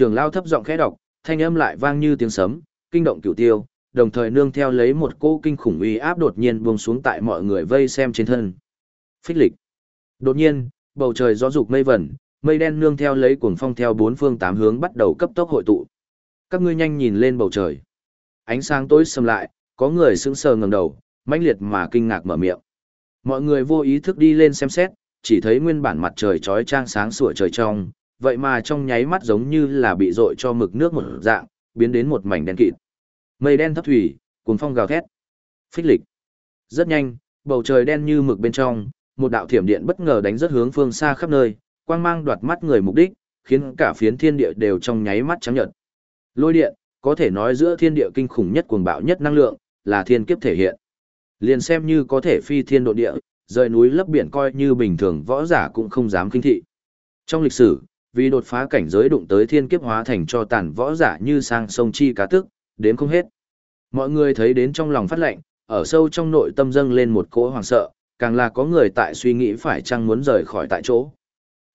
Trường lao thấp giọng khẽ đọc, thanh âm lại vang như tiếng sấm, kinh động cửu tiêu, đồng thời nương theo lấy một cô kinh khủng uy áp đột nhiên buông xuống tại mọi người vây xem trên thân. Phích lịch. Đột nhiên, bầu trời gió dục mây vẩn, mây đen nương theo lấy cuồng phong theo bốn phương tám hướng bắt đầu cấp tốc hội tụ. Các ngươi nhanh nhìn lên bầu trời. Ánh sáng tối sầm lại, có người sững sờ ngẩng đầu, mãnh liệt mà kinh ngạc mở miệng. Mọi người vô ý thức đi lên xem xét, chỉ thấy nguyên bản mặt trời chói trang sáng sủa trời trong, vậy mà trong nháy mắt giống như là bị dội cho mực nước một dạng, biến đến một mảnh đen kịt. Mây đen thấp thủy, cuồng phong gào thét. Phích lịch. Rất nhanh, bầu trời đen như mực bên trong, một đạo thiểm điện bất ngờ đánh rất hướng phương xa khắp nơi, quang mang đoạt mắt người mục đích, khiến cả phiến thiên địa đều trong nháy mắt trắng nhợt. Lôi điện, có thể nói giữa thiên địa kinh khủng nhất cuồng bạo nhất năng lượng, là thiên kiếp thể hiện. Liền xem như có thể phi thiên độ địa, rời núi lấp biển coi như bình thường võ giả cũng không dám kinh thị. Trong lịch sử, vì đột phá cảnh giới đụng tới thiên kiếp hóa thành cho tàn võ giả như sang sông chi cá tức, đến không hết. Mọi người thấy đến trong lòng phát lệnh, ở sâu trong nội tâm dâng lên một cỗ hoàng sợ, càng là có người tại suy nghĩ phải chăng muốn rời khỏi tại chỗ.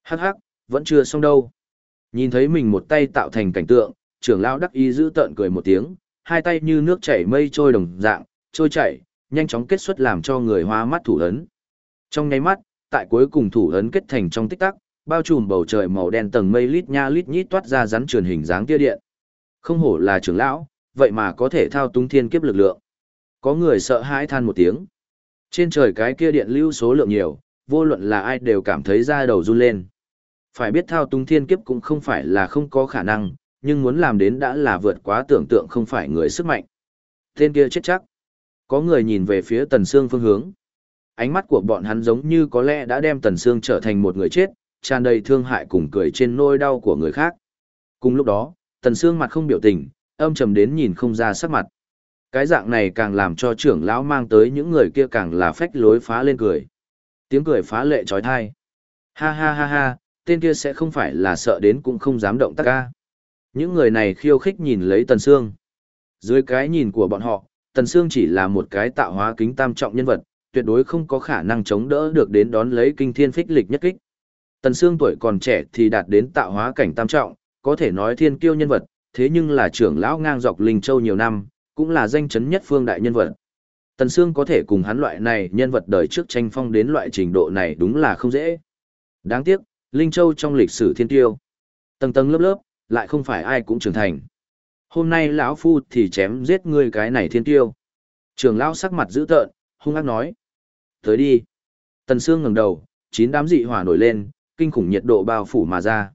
Hắc hắc, vẫn chưa xong đâu. Nhìn thấy mình một tay tạo thành cảnh tượng, trưởng lão đắc ý giữ tợn cười một tiếng, hai tay như nước chảy mây trôi đồng dạng, trôi chảy, nhanh chóng kết xuất làm cho người hoa mắt thủ ấn. Trong nháy mắt, tại cuối cùng thủ ấn kết thành trong tích tắc, bao trùm bầu trời màu đen tầng mây lít nha lít nhít toát ra rắn truyền hình dáng tia điện. Không hổ là trưởng lão, vậy mà có thể thao túng thiên kiếp lực lượng. Có người sợ hãi than một tiếng. Trên trời cái kia điện lưu số lượng nhiều, vô luận là ai đều cảm thấy da đầu run lên. Phải biết thao túng thiên kiếp cũng không phải là không có khả năng, nhưng muốn làm đến đã là vượt quá tưởng tượng không phải người sức mạnh. Tên kia chết chắc. Có người nhìn về phía Tần Sương phương hướng. Ánh mắt của bọn hắn giống như có lẽ đã đem Tần Sương trở thành một người chết, tràn đầy thương hại cùng cười trên nôi đau của người khác. Cùng lúc đó, Tần Sương mặt không biểu tình, âm trầm đến nhìn không ra sắc mặt. Cái dạng này càng làm cho trưởng lão mang tới những người kia càng là phách lối phá lên cười. Tiếng cười phá lệ trói tai. Ha ha ha ha, tên kia sẽ không phải là sợ đến cũng không dám động tác ca. Những người này khiêu khích nhìn lấy Tần Sương. Dưới cái nhìn của bọn họ, Tần Sương chỉ là một cái tạo hóa kính tam trọng nhân vật, tuyệt đối không có khả năng chống đỡ được đến đón lấy kinh thiên phích lịch nhất kích. Tần Sương tuổi còn trẻ thì đạt đến tạo hóa cảnh tam trọng, có thể nói thiên kiêu nhân vật, thế nhưng là trưởng lão ngang dọc Linh Châu nhiều năm, cũng là danh chấn nhất phương đại nhân vật. Tần Sương có thể cùng hắn loại này nhân vật đời trước tranh phong đến loại trình độ này đúng là không dễ. Đáng tiếc, Linh Châu trong lịch sử thiên tiêu. Tầng tầng lớp lớp, lại không phải ai cũng trưởng thành. Hôm nay lão phu thì chém giết ngươi cái này thiên tiêu. Trường lão sắc mặt dữ tợn, hung ác nói. Tới đi. Tần Sương ngẩng đầu, chín đám dị hỏa nổi lên, kinh khủng nhiệt độ bao phủ mà ra.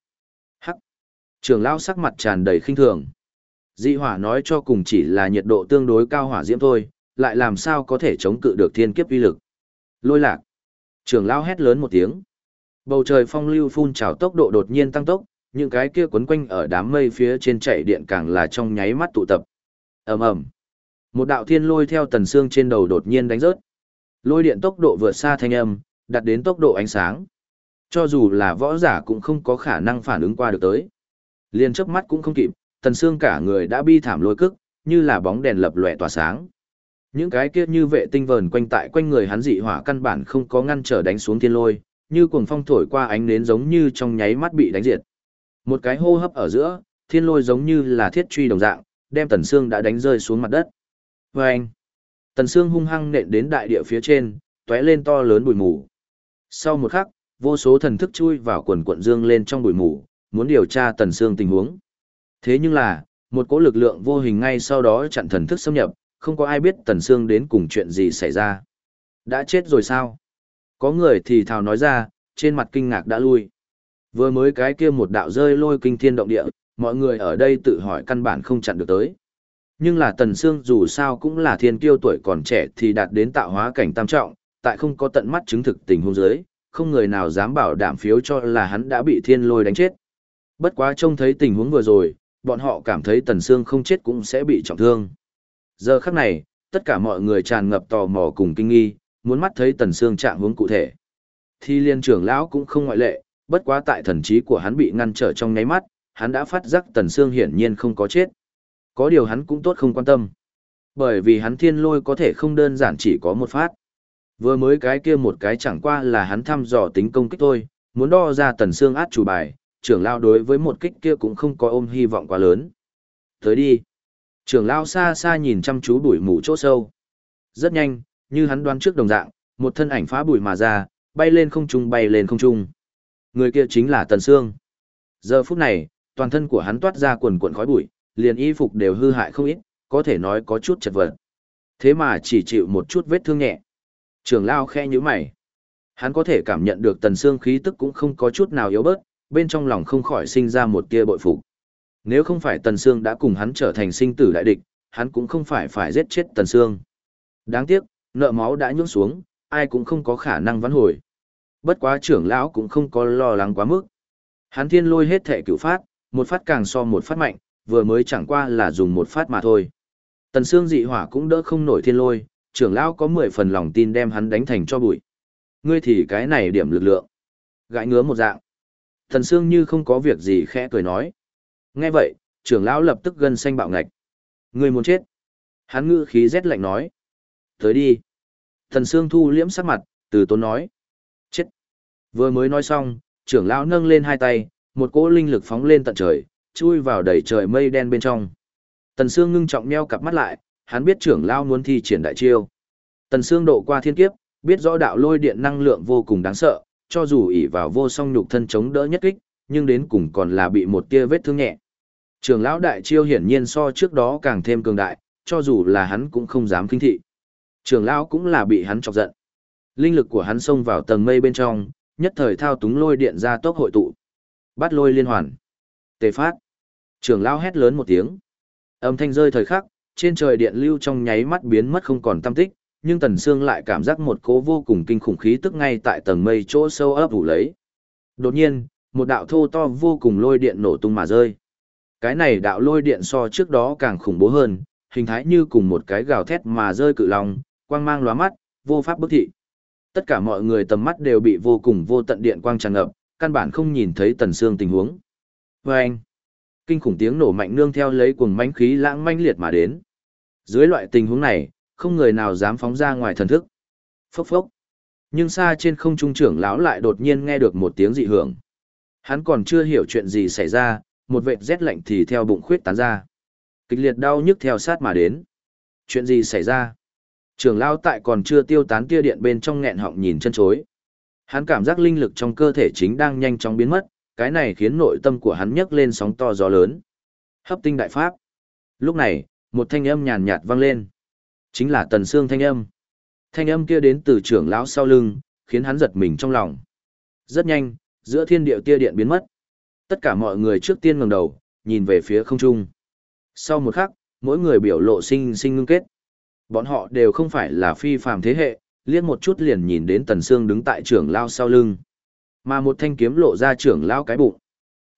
Hắc. Trường lão sắc mặt tràn đầy khinh thường. Dị hỏa nói cho cùng chỉ là nhiệt độ tương đối cao hỏa diễm thôi, lại làm sao có thể chống cự được thiên kiếp uy lực. Lôi lạc. Trường lão hét lớn một tiếng. Bầu trời phong lưu phun trào tốc độ đột nhiên tăng tốc, những cái kia quấn quanh ở đám mây phía trên chạy điện càng là trong nháy mắt tụ tập. Ầm ầm. Một đạo thiên lôi theo tần xương trên đầu đột nhiên đánh rớt. Lôi điện tốc độ vượt xa thanh âm, đạt đến tốc độ ánh sáng. Cho dù là võ giả cũng không có khả năng phản ứng qua được tới. Liên chớp mắt cũng không kịp, tần xương cả người đã bi thảm lôi cức, như là bóng đèn lập lòe tỏa sáng. Những cái kia như vệ tinh vờn quanh tại quanh người hắn dị hỏa căn bản không có ngăn trở đánh xuống thiên lôi, như cuồng phong thổi qua ánh nến giống như trong nháy mắt bị đánh diệt. Một cái hô hấp ở giữa, thiên lôi giống như là thiết truy đồng dạng, đem Tần Sương đã đánh rơi xuống mặt đất. Vâng! Và anh, Tần Sương hung hăng nện đến đại địa phía trên, tóe lên to lớn bụi mù. Sau một khắc, vô số thần thức chui vào quần quận dương lên trong bụi mù, muốn điều tra Tần xương tình huống. Thế nhưng là, một cỗ lực lượng vô hình ngay sau đó chặn thần thức xâm nhập, không có ai biết Tần xương đến cùng chuyện gì xảy ra. Đã chết rồi sao? Có người thì thào nói ra, trên mặt kinh ngạc đã lui. Vừa mới cái kia một đạo rơi lôi kinh thiên động địa, mọi người ở đây tự hỏi căn bản không chặn được tới. Nhưng là Tần Sương dù sao cũng là thiên kiêu tuổi còn trẻ thì đạt đến tạo hóa cảnh tam trọng, tại không có tận mắt chứng thực tình huống dưới, không người nào dám bảo đảm phiếu cho là hắn đã bị thiên lôi đánh chết. Bất quá trông thấy tình huống vừa rồi, bọn họ cảm thấy Tần Sương không chết cũng sẽ bị trọng thương. Giờ khắc này, tất cả mọi người tràn ngập tò mò cùng kinh nghi, muốn mắt thấy Tần Sương trạng huống cụ thể. Thi liên trưởng lão cũng không ngoại lệ, bất quá tại thần trí của hắn bị ngăn trở trong nháy mắt, hắn đã phát giác Tần Sương hiển nhiên không có chết. Có điều hắn cũng tốt không quan tâm. Bởi vì hắn thiên lôi có thể không đơn giản chỉ có một phát. Vừa mới cái kia một cái chẳng qua là hắn thăm dò tính công kích thôi, muốn đo ra Tần xương át chủ bài, trưởng lao đối với một kích kia cũng không có ôm hy vọng quá lớn. Tới đi. Trưởng lao xa xa nhìn chăm chú bụi mù chỗ sâu. Rất nhanh, như hắn đoán trước đồng dạng, một thân ảnh phá bụi mà ra, bay lên không trung bay lên không trung. Người kia chính là Tần Sương. Giờ phút này, toàn thân của hắn toát ra quần quần khói bụi, liền y phục đều hư hại không ít, có thể nói có chút chật vật. Thế mà chỉ chịu một chút vết thương nhẹ. Trưởng lao khe như mày. Hắn có thể cảm nhận được Tần xương khí tức cũng không có chút nào yếu bớt, bên trong lòng không khỏi sinh ra một tia bội phục. Nếu không phải Tần xương đã cùng hắn trở thành sinh tử đại địch, hắn cũng không phải phải giết chết Tần xương. Đáng tiếc, nợ máu đã nhũn xuống, ai cũng không có khả năng vãn hồi. Bất quá trưởng lão cũng không có lo lắng quá mức. Hắn thiên lôi hết thể cửu phát, một phát càng so một phát mạnh, vừa mới chẳng qua là dùng một phát mà thôi. Tần xương dị hỏa cũng đỡ không nổi thiên lôi, trưởng lão có 10 phần lòng tin đem hắn đánh thành cho bụi. Ngươi thì cái này điểm lực lượng. Gãi ngứa một dạng. Thần Sương như không có việc gì khẽ cười nói. Nghe vậy, trưởng lão lập tức gân xanh bạo ngạch. Ngươi muốn chết. Hắn ngữ khí rét lạnh nói. Tới đi. Thần Sương thu liễm sắc mặt, từ tốn nói. Chết. Vừa mới nói xong, trưởng lão nâng lên hai tay, một cỗ linh lực phóng lên tận trời, chui vào đầy trời mây đen bên trong. Tần Sương ngưng trọng nheo cặp mắt lại, hắn biết trưởng lão muốn thi triển đại chiêu. Tần Sương độ qua thiên kiếp, biết rõ đạo lôi điện năng lượng vô cùng đáng sợ, cho dù ỷ vào vô song nhục thân chống đỡ nhất kích, nhưng đến cùng còn là bị một tia vết thương nhẹ. Trưởng lão đại chiêu hiển nhiên so trước đó càng thêm cường đại, cho dù là hắn cũng không dám kinh thị. Trưởng lão cũng là bị hắn chọc giận. Linh lực của hắn xông vào tầng mây bên trong, nhất thời thao túng lôi điện ra tốc hội tụ. Bắt lôi liên hoàn. Tề phát. Trưởng lão hét lớn một tiếng. Âm thanh rơi thời khắc, trên trời điện lưu trong nháy mắt biến mất không còn tâm tích, nhưng Tần Sương lại cảm giác một cố vô cùng kinh khủng khí tức ngay tại tầng mây chỗ sâu ấp ủ lấy. Đột nhiên, một đạo thô to vô cùng lôi điện nổ tung mà rơi. Cái này đạo lôi điện so trước đó càng khủng bố hơn, hình thái như cùng một cái gào thét mà rơi cự long, quang mang lóa mắt, vô pháp bức thị. Tất cả mọi người tầm mắt đều bị vô cùng vô tận điện quang tràn ngập, căn bản không nhìn thấy tần Sương tình huống. Vâng! anh, kinh khủng tiếng nổ mạnh nương theo lấy cuồng mãnh khí lãng manh liệt mà đến. Dưới loại tình huống này, không người nào dám phóng ra ngoài thần thức. Phốc phốc. Nhưng xa trên không trung trưởng lão lại đột nhiên nghe được một tiếng dị hưởng. Hắn còn chưa hiểu chuyện gì xảy ra, một vệt rét lạnh thì theo bụng khuyết tán ra. Kịch liệt đau nhức theo sát mà đến. Chuyện gì xảy ra? Trưởng lão tại còn chưa tiêu tán tia điện bên trong nghẹn họng nhìn chân chối. Hắn cảm giác linh lực trong cơ thể chính đang nhanh chóng biến mất, cái này khiến nội tâm của hắn nhấc lên sóng to gió lớn. Hấp tinh đại pháp. Lúc này, một thanh âm nhàn nhạt vang lên. Chính là tần xương thanh âm. Thanh âm kia đến từ trưởng lão sau lưng, khiến hắn giật mình trong lòng. Rất nhanh, giữa thiên địa tia điện biến mất. Tất cả mọi người trước tiên ngẩng đầu, nhìn về phía không trung. Sau một khắc, mỗi người biểu lộ sinh sinh ngưng kết. Bọn họ đều không phải là phi phàm thế hệ, liếc một chút liền nhìn đến Tần Sương đứng tại trưởng lao sau lưng. Mà một thanh kiếm lộ ra trưởng lão cái bụng.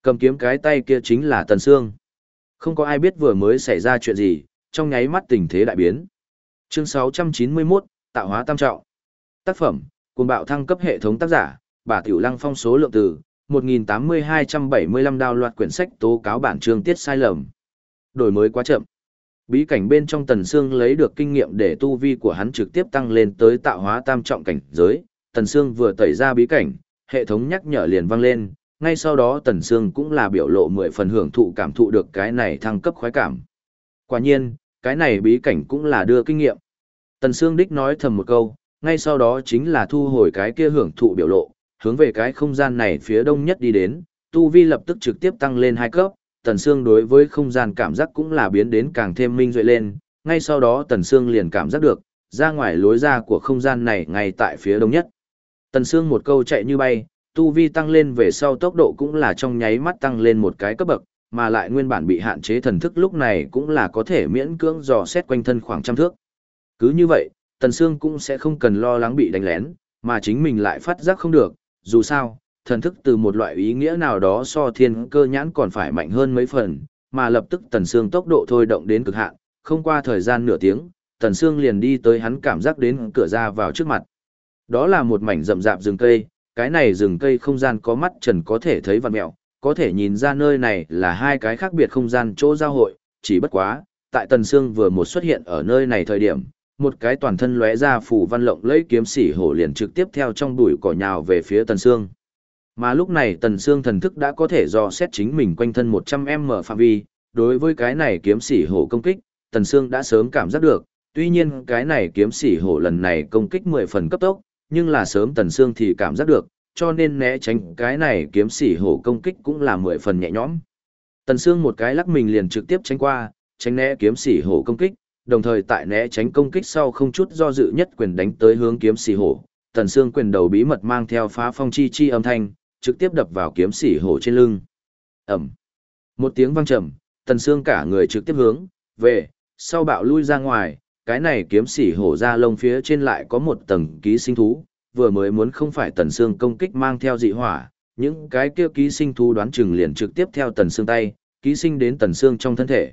Cầm kiếm cái tay kia chính là Tần Sương. Không có ai biết vừa mới xảy ra chuyện gì, trong nháy mắt tình thế đại biến. Chương 691, Tạo hóa tam trọng. Tác phẩm, cùng bạo thăng cấp hệ thống tác giả, bà Tiểu Lăng phong số lượng từ, 1.8275 đào loạt quyển sách tố cáo bản chương tiết sai lầm. Đổi mới quá chậm. Bí cảnh bên trong Tần Sương lấy được kinh nghiệm để tu vi của hắn trực tiếp tăng lên tới tạo hóa tam trọng cảnh giới. Tần Sương vừa tẩy ra bí cảnh, hệ thống nhắc nhở liền vang lên, ngay sau đó Tần Sương cũng là biểu lộ mười phần hưởng thụ cảm thụ được cái này thăng cấp khoái cảm. Quả nhiên, cái này bí cảnh cũng là đưa kinh nghiệm. Tần Sương đích nói thầm một câu, ngay sau đó chính là thu hồi cái kia hưởng thụ biểu lộ, hướng về cái không gian này phía đông nhất đi đến, tu vi lập tức trực tiếp tăng lên hai cấp, Tần Sương đối với không gian cảm giác cũng là biến đến càng thêm minh duệ lên, ngay sau đó Tần Sương liền cảm giác được, ra ngoài lối ra của không gian này ngay tại phía đông nhất. Tần Sương một câu chạy như bay, tu vi tăng lên về sau tốc độ cũng là trong nháy mắt tăng lên một cái cấp bậc, mà lại nguyên bản bị hạn chế thần thức lúc này cũng là có thể miễn cưỡng dò xét quanh thân khoảng trăm thước. Cứ như vậy, Tần Sương cũng sẽ không cần lo lắng bị đánh lén, mà chính mình lại phát giác không được, dù sao, thần thức từ một loại ý nghĩa nào đó so thiên cơ nhãn còn phải mạnh hơn mấy phần, mà lập tức tần Sương tốc độ thôi động đến cực hạn, không qua thời gian nửa tiếng, tần Sương liền đi tới hắn cảm giác đến cửa ra vào trước mặt. Đó là một mảnh rậm rạp rừng cây, cái này rừng cây không gian có mắt trần có thể thấy vạn mẹo, có thể nhìn ra nơi này là hai cái khác biệt không gian chỗ giao hội, chỉ bất quá, tại tần xương vừa một xuất hiện ở nơi này thời điểm, một cái toàn thân lóe ra phủ văn lộng lấy kiếm sỉ hổ liền trực tiếp theo trong bụi cỏ nhào về phía tần xương. Mà lúc này Tần Sương thần thức đã có thể dò xét chính mình quanh thân 100m phạm vi, đối với cái này kiếm sĩ hổ công kích, Tần Sương đã sớm cảm giác được, tuy nhiên cái này kiếm sĩ hổ lần này công kích 10 phần cấp tốc, nhưng là sớm Tần Sương thì cảm giác được, cho nên né tránh cái này kiếm sĩ hổ công kích cũng là 10 phần nhẹ nhõm. Tần Sương một cái lắc mình liền trực tiếp tránh qua, tránh né kiếm sĩ hổ công kích, đồng thời tại né tránh công kích sau không chút do dự nhất quyền đánh tới hướng kiếm sĩ hổ. Tần Sương quyền đầu bí mật mang theo phá phong chi chi âm thanh, trực tiếp đập vào kiếm sĩ hổ trên lưng. ầm, Một tiếng vang trầm, Tần Sương cả người trực tiếp hướng về, sau bạo lui ra ngoài, cái này kiếm sĩ hổ ra lông phía trên lại có một tầng ký sinh thú, vừa mới muốn không phải Tần xương công kích mang theo dị hỏa, những cái kia ký sinh thú đoán chừng liền trực tiếp theo Tần xương tay, ký sinh đến Tần xương trong thân thể.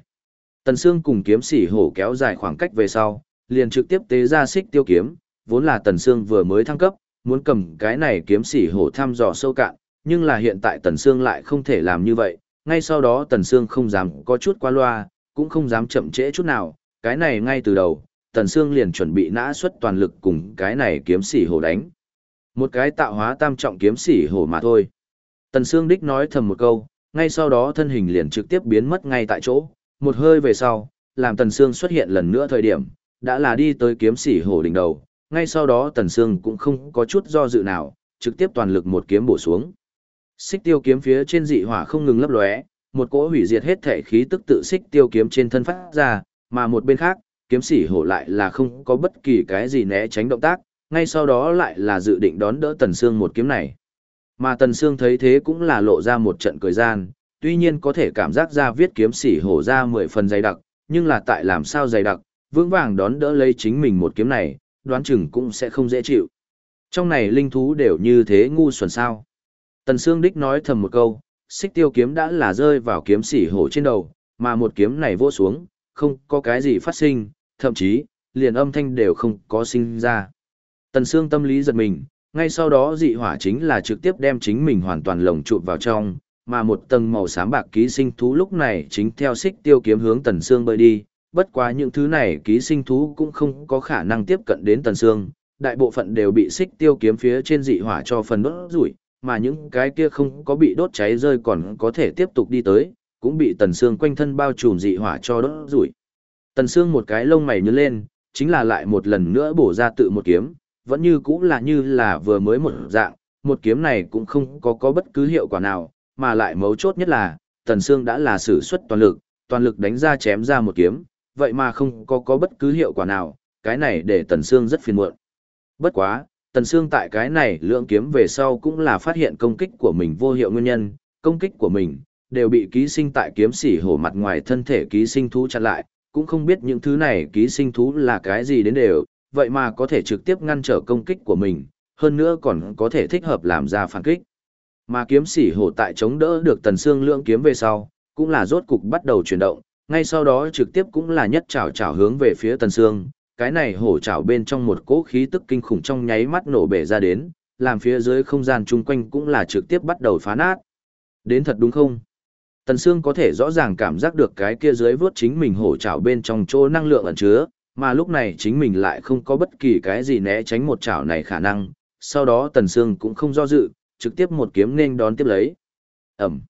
Tần xương cùng kiếm sĩ hổ kéo dài khoảng cách về sau, liền trực tiếp tế ra xích tiêu kiếm, vốn là Tần xương vừa mới thăng cấp, muốn cầm cái này kiếm sĩ hổ thăm dò sâu cạn, nhưng là hiện tại Tần xương lại không thể làm như vậy, ngay sau đó Tần xương không dám có chút qua loa, cũng không dám chậm trễ chút nào, cái này ngay từ đầu, Tần Sương liền chuẩn bị nã xuất toàn lực cùng cái này kiếm sĩ hổ đánh. Một cái tạo hóa tam trọng kiếm sĩ hổ mà thôi. Tần Sương đích nói thầm một câu, ngay sau đó thân hình liền trực tiếp biến mất ngay tại chỗ, một hơi về sau, làm Tần Sương xuất hiện lần nữa thời điểm, đã là đi tới kiếm sĩ hổ đỉnh đầu, ngay sau đó Tần Sương cũng không có chút do dự nào, trực tiếp toàn lực một kiếm bổ xuống. Xích tiêu kiếm phía trên dị hỏa không ngừng lấp lóe, một cỗ hủy diệt hết thể khí tức tự xích tiêu kiếm trên thân phát ra, mà một bên khác, kiếm sĩ hổ lại là không có bất kỳ cái gì né tránh động tác, ngay sau đó lại là dự định đón đỡ Tần Sương một kiếm này. Mà Tần Sương thấy thế cũng là lộ ra một trận cười gian, tuy nhiên có thể cảm giác ra viết kiếm sĩ hổ ra mười phần dày đặc, nhưng là tại làm sao dày đặc, vững vàng đón đỡ lấy chính mình một kiếm này, đoán chừng cũng sẽ không dễ chịu. Trong này linh thú đều như thế ngu xuẩn sao. Tần Sương Đích nói thầm một câu, xích tiêu kiếm đã là rơi vào kiếm sĩ hổ trên đầu, mà một kiếm này vô xuống, không có cái gì phát sinh, thậm chí, liền âm thanh đều không có sinh ra. Tần Sương tâm lý giật mình, ngay sau đó dị hỏa chính là trực tiếp đem chính mình hoàn toàn lồng chụp vào trong, mà một tầng màu xám bạc ký sinh thú lúc này chính theo xích tiêu kiếm hướng Tần Sương bơi đi, bất quá những thứ này ký sinh thú cũng không có khả năng tiếp cận đến Tần Sương, đại bộ phận đều bị xích tiêu kiếm phía trên dị hỏa cho phần đốt rủi, mà những cái kia không có bị đốt cháy rơi còn có thể tiếp tục đi tới, cũng bị Tần xương quanh thân bao trùm dị hỏa cho đốt rủi. Tần xương một cái lông mày nhướng lên, chính là lại một lần nữa bổ ra tự một kiếm, vẫn như cũng là như là vừa mới một dạng, một kiếm này cũng không có có bất cứ hiệu quả nào, mà lại mấu chốt nhất là, Tần xương đã là sử xuất toàn lực, toàn lực đánh ra chém ra một kiếm, vậy mà không có có bất cứ hiệu quả nào, cái này để Tần xương rất phiền muộn. Bất quá, Tần xương tại cái này lượng kiếm về sau cũng là phát hiện công kích của mình vô hiệu nguyên nhân, công kích của mình đều bị ký sinh tại kiếm sỉ hổ mặt ngoài thân thể ký sinh thú chặn lại, cũng không biết những thứ này ký sinh thú là cái gì đến đều, vậy mà có thể trực tiếp ngăn trở công kích của mình, hơn nữa còn có thể thích hợp làm ra phản kích. Mà kiếm sỉ hổ tại chống đỡ được tần xương lượng kiếm về sau, cũng là rốt cục bắt đầu chuyển động, ngay sau đó trực tiếp cũng là nhất chảo chảo hướng về phía tần xương, cái này hổ chảo bên trong một cỗ khí tức kinh khủng trong nháy mắt nổ bể ra đến, làm phía dưới không gian chung quanh cũng là trực tiếp bắt đầu phá nát. Đến thật đúng không? Tần Sương có thể rõ ràng cảm giác được cái kia dưới vớt chính mình hổ chảo bên trong chỗ năng lượng ẩn chứa, mà lúc này chính mình lại không có bất kỳ cái gì né tránh một chảo này khả năng, sau đó Tần Sương cũng không do dự, trực tiếp một kiếm nên đón tiếp lấy. Ẩm.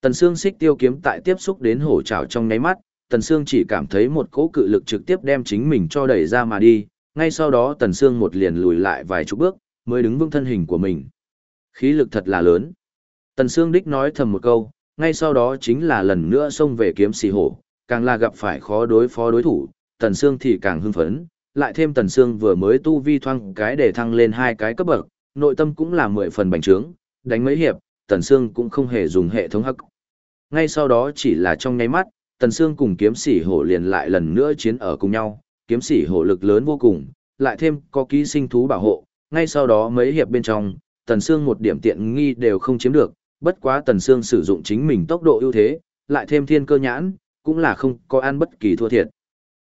Tần Sương xích tiêu kiếm tại tiếp xúc đến hổ chảo trong nháy mắt, Tần Sương chỉ cảm thấy một cỗ cự lực trực tiếp đem chính mình cho đẩy ra mà đi, ngay sau đó Tần Sương một liền lùi lại vài chục bước, mới đứng vững thân hình của mình. Khí lực thật là lớn. Tần Sương đích nói thầm một câu, ngay sau đó chính là lần nữa xông về kiếm xì hổ, càng là gặp phải khó đối phó đối thủ, Tần Sương thì càng hưng phấn, lại thêm Tần Sương vừa mới tu vi thoang cái để thăng lên hai cái cấp bậc, nội tâm cũng là mười phần bành trướng, đánh mấy hiệp, Tần Sương cũng không hề dùng hệ thống hắc. Ngay sau đó chỉ là trong nháy mắt, Tần Sương cùng kiếm sĩ hổ liền lại lần nữa chiến ở cùng nhau, kiếm sĩ hổ lực lớn vô cùng, lại thêm có ký sinh thú bảo hộ, ngay sau đó mấy hiệp bên trong, Tần Sương một điểm tiện nghi đều không chiếm được, bất quá Tần Sương sử dụng chính mình tốc độ ưu thế, lại thêm thiên cơ nhãn, cũng là không có ăn bất kỳ thua thiệt.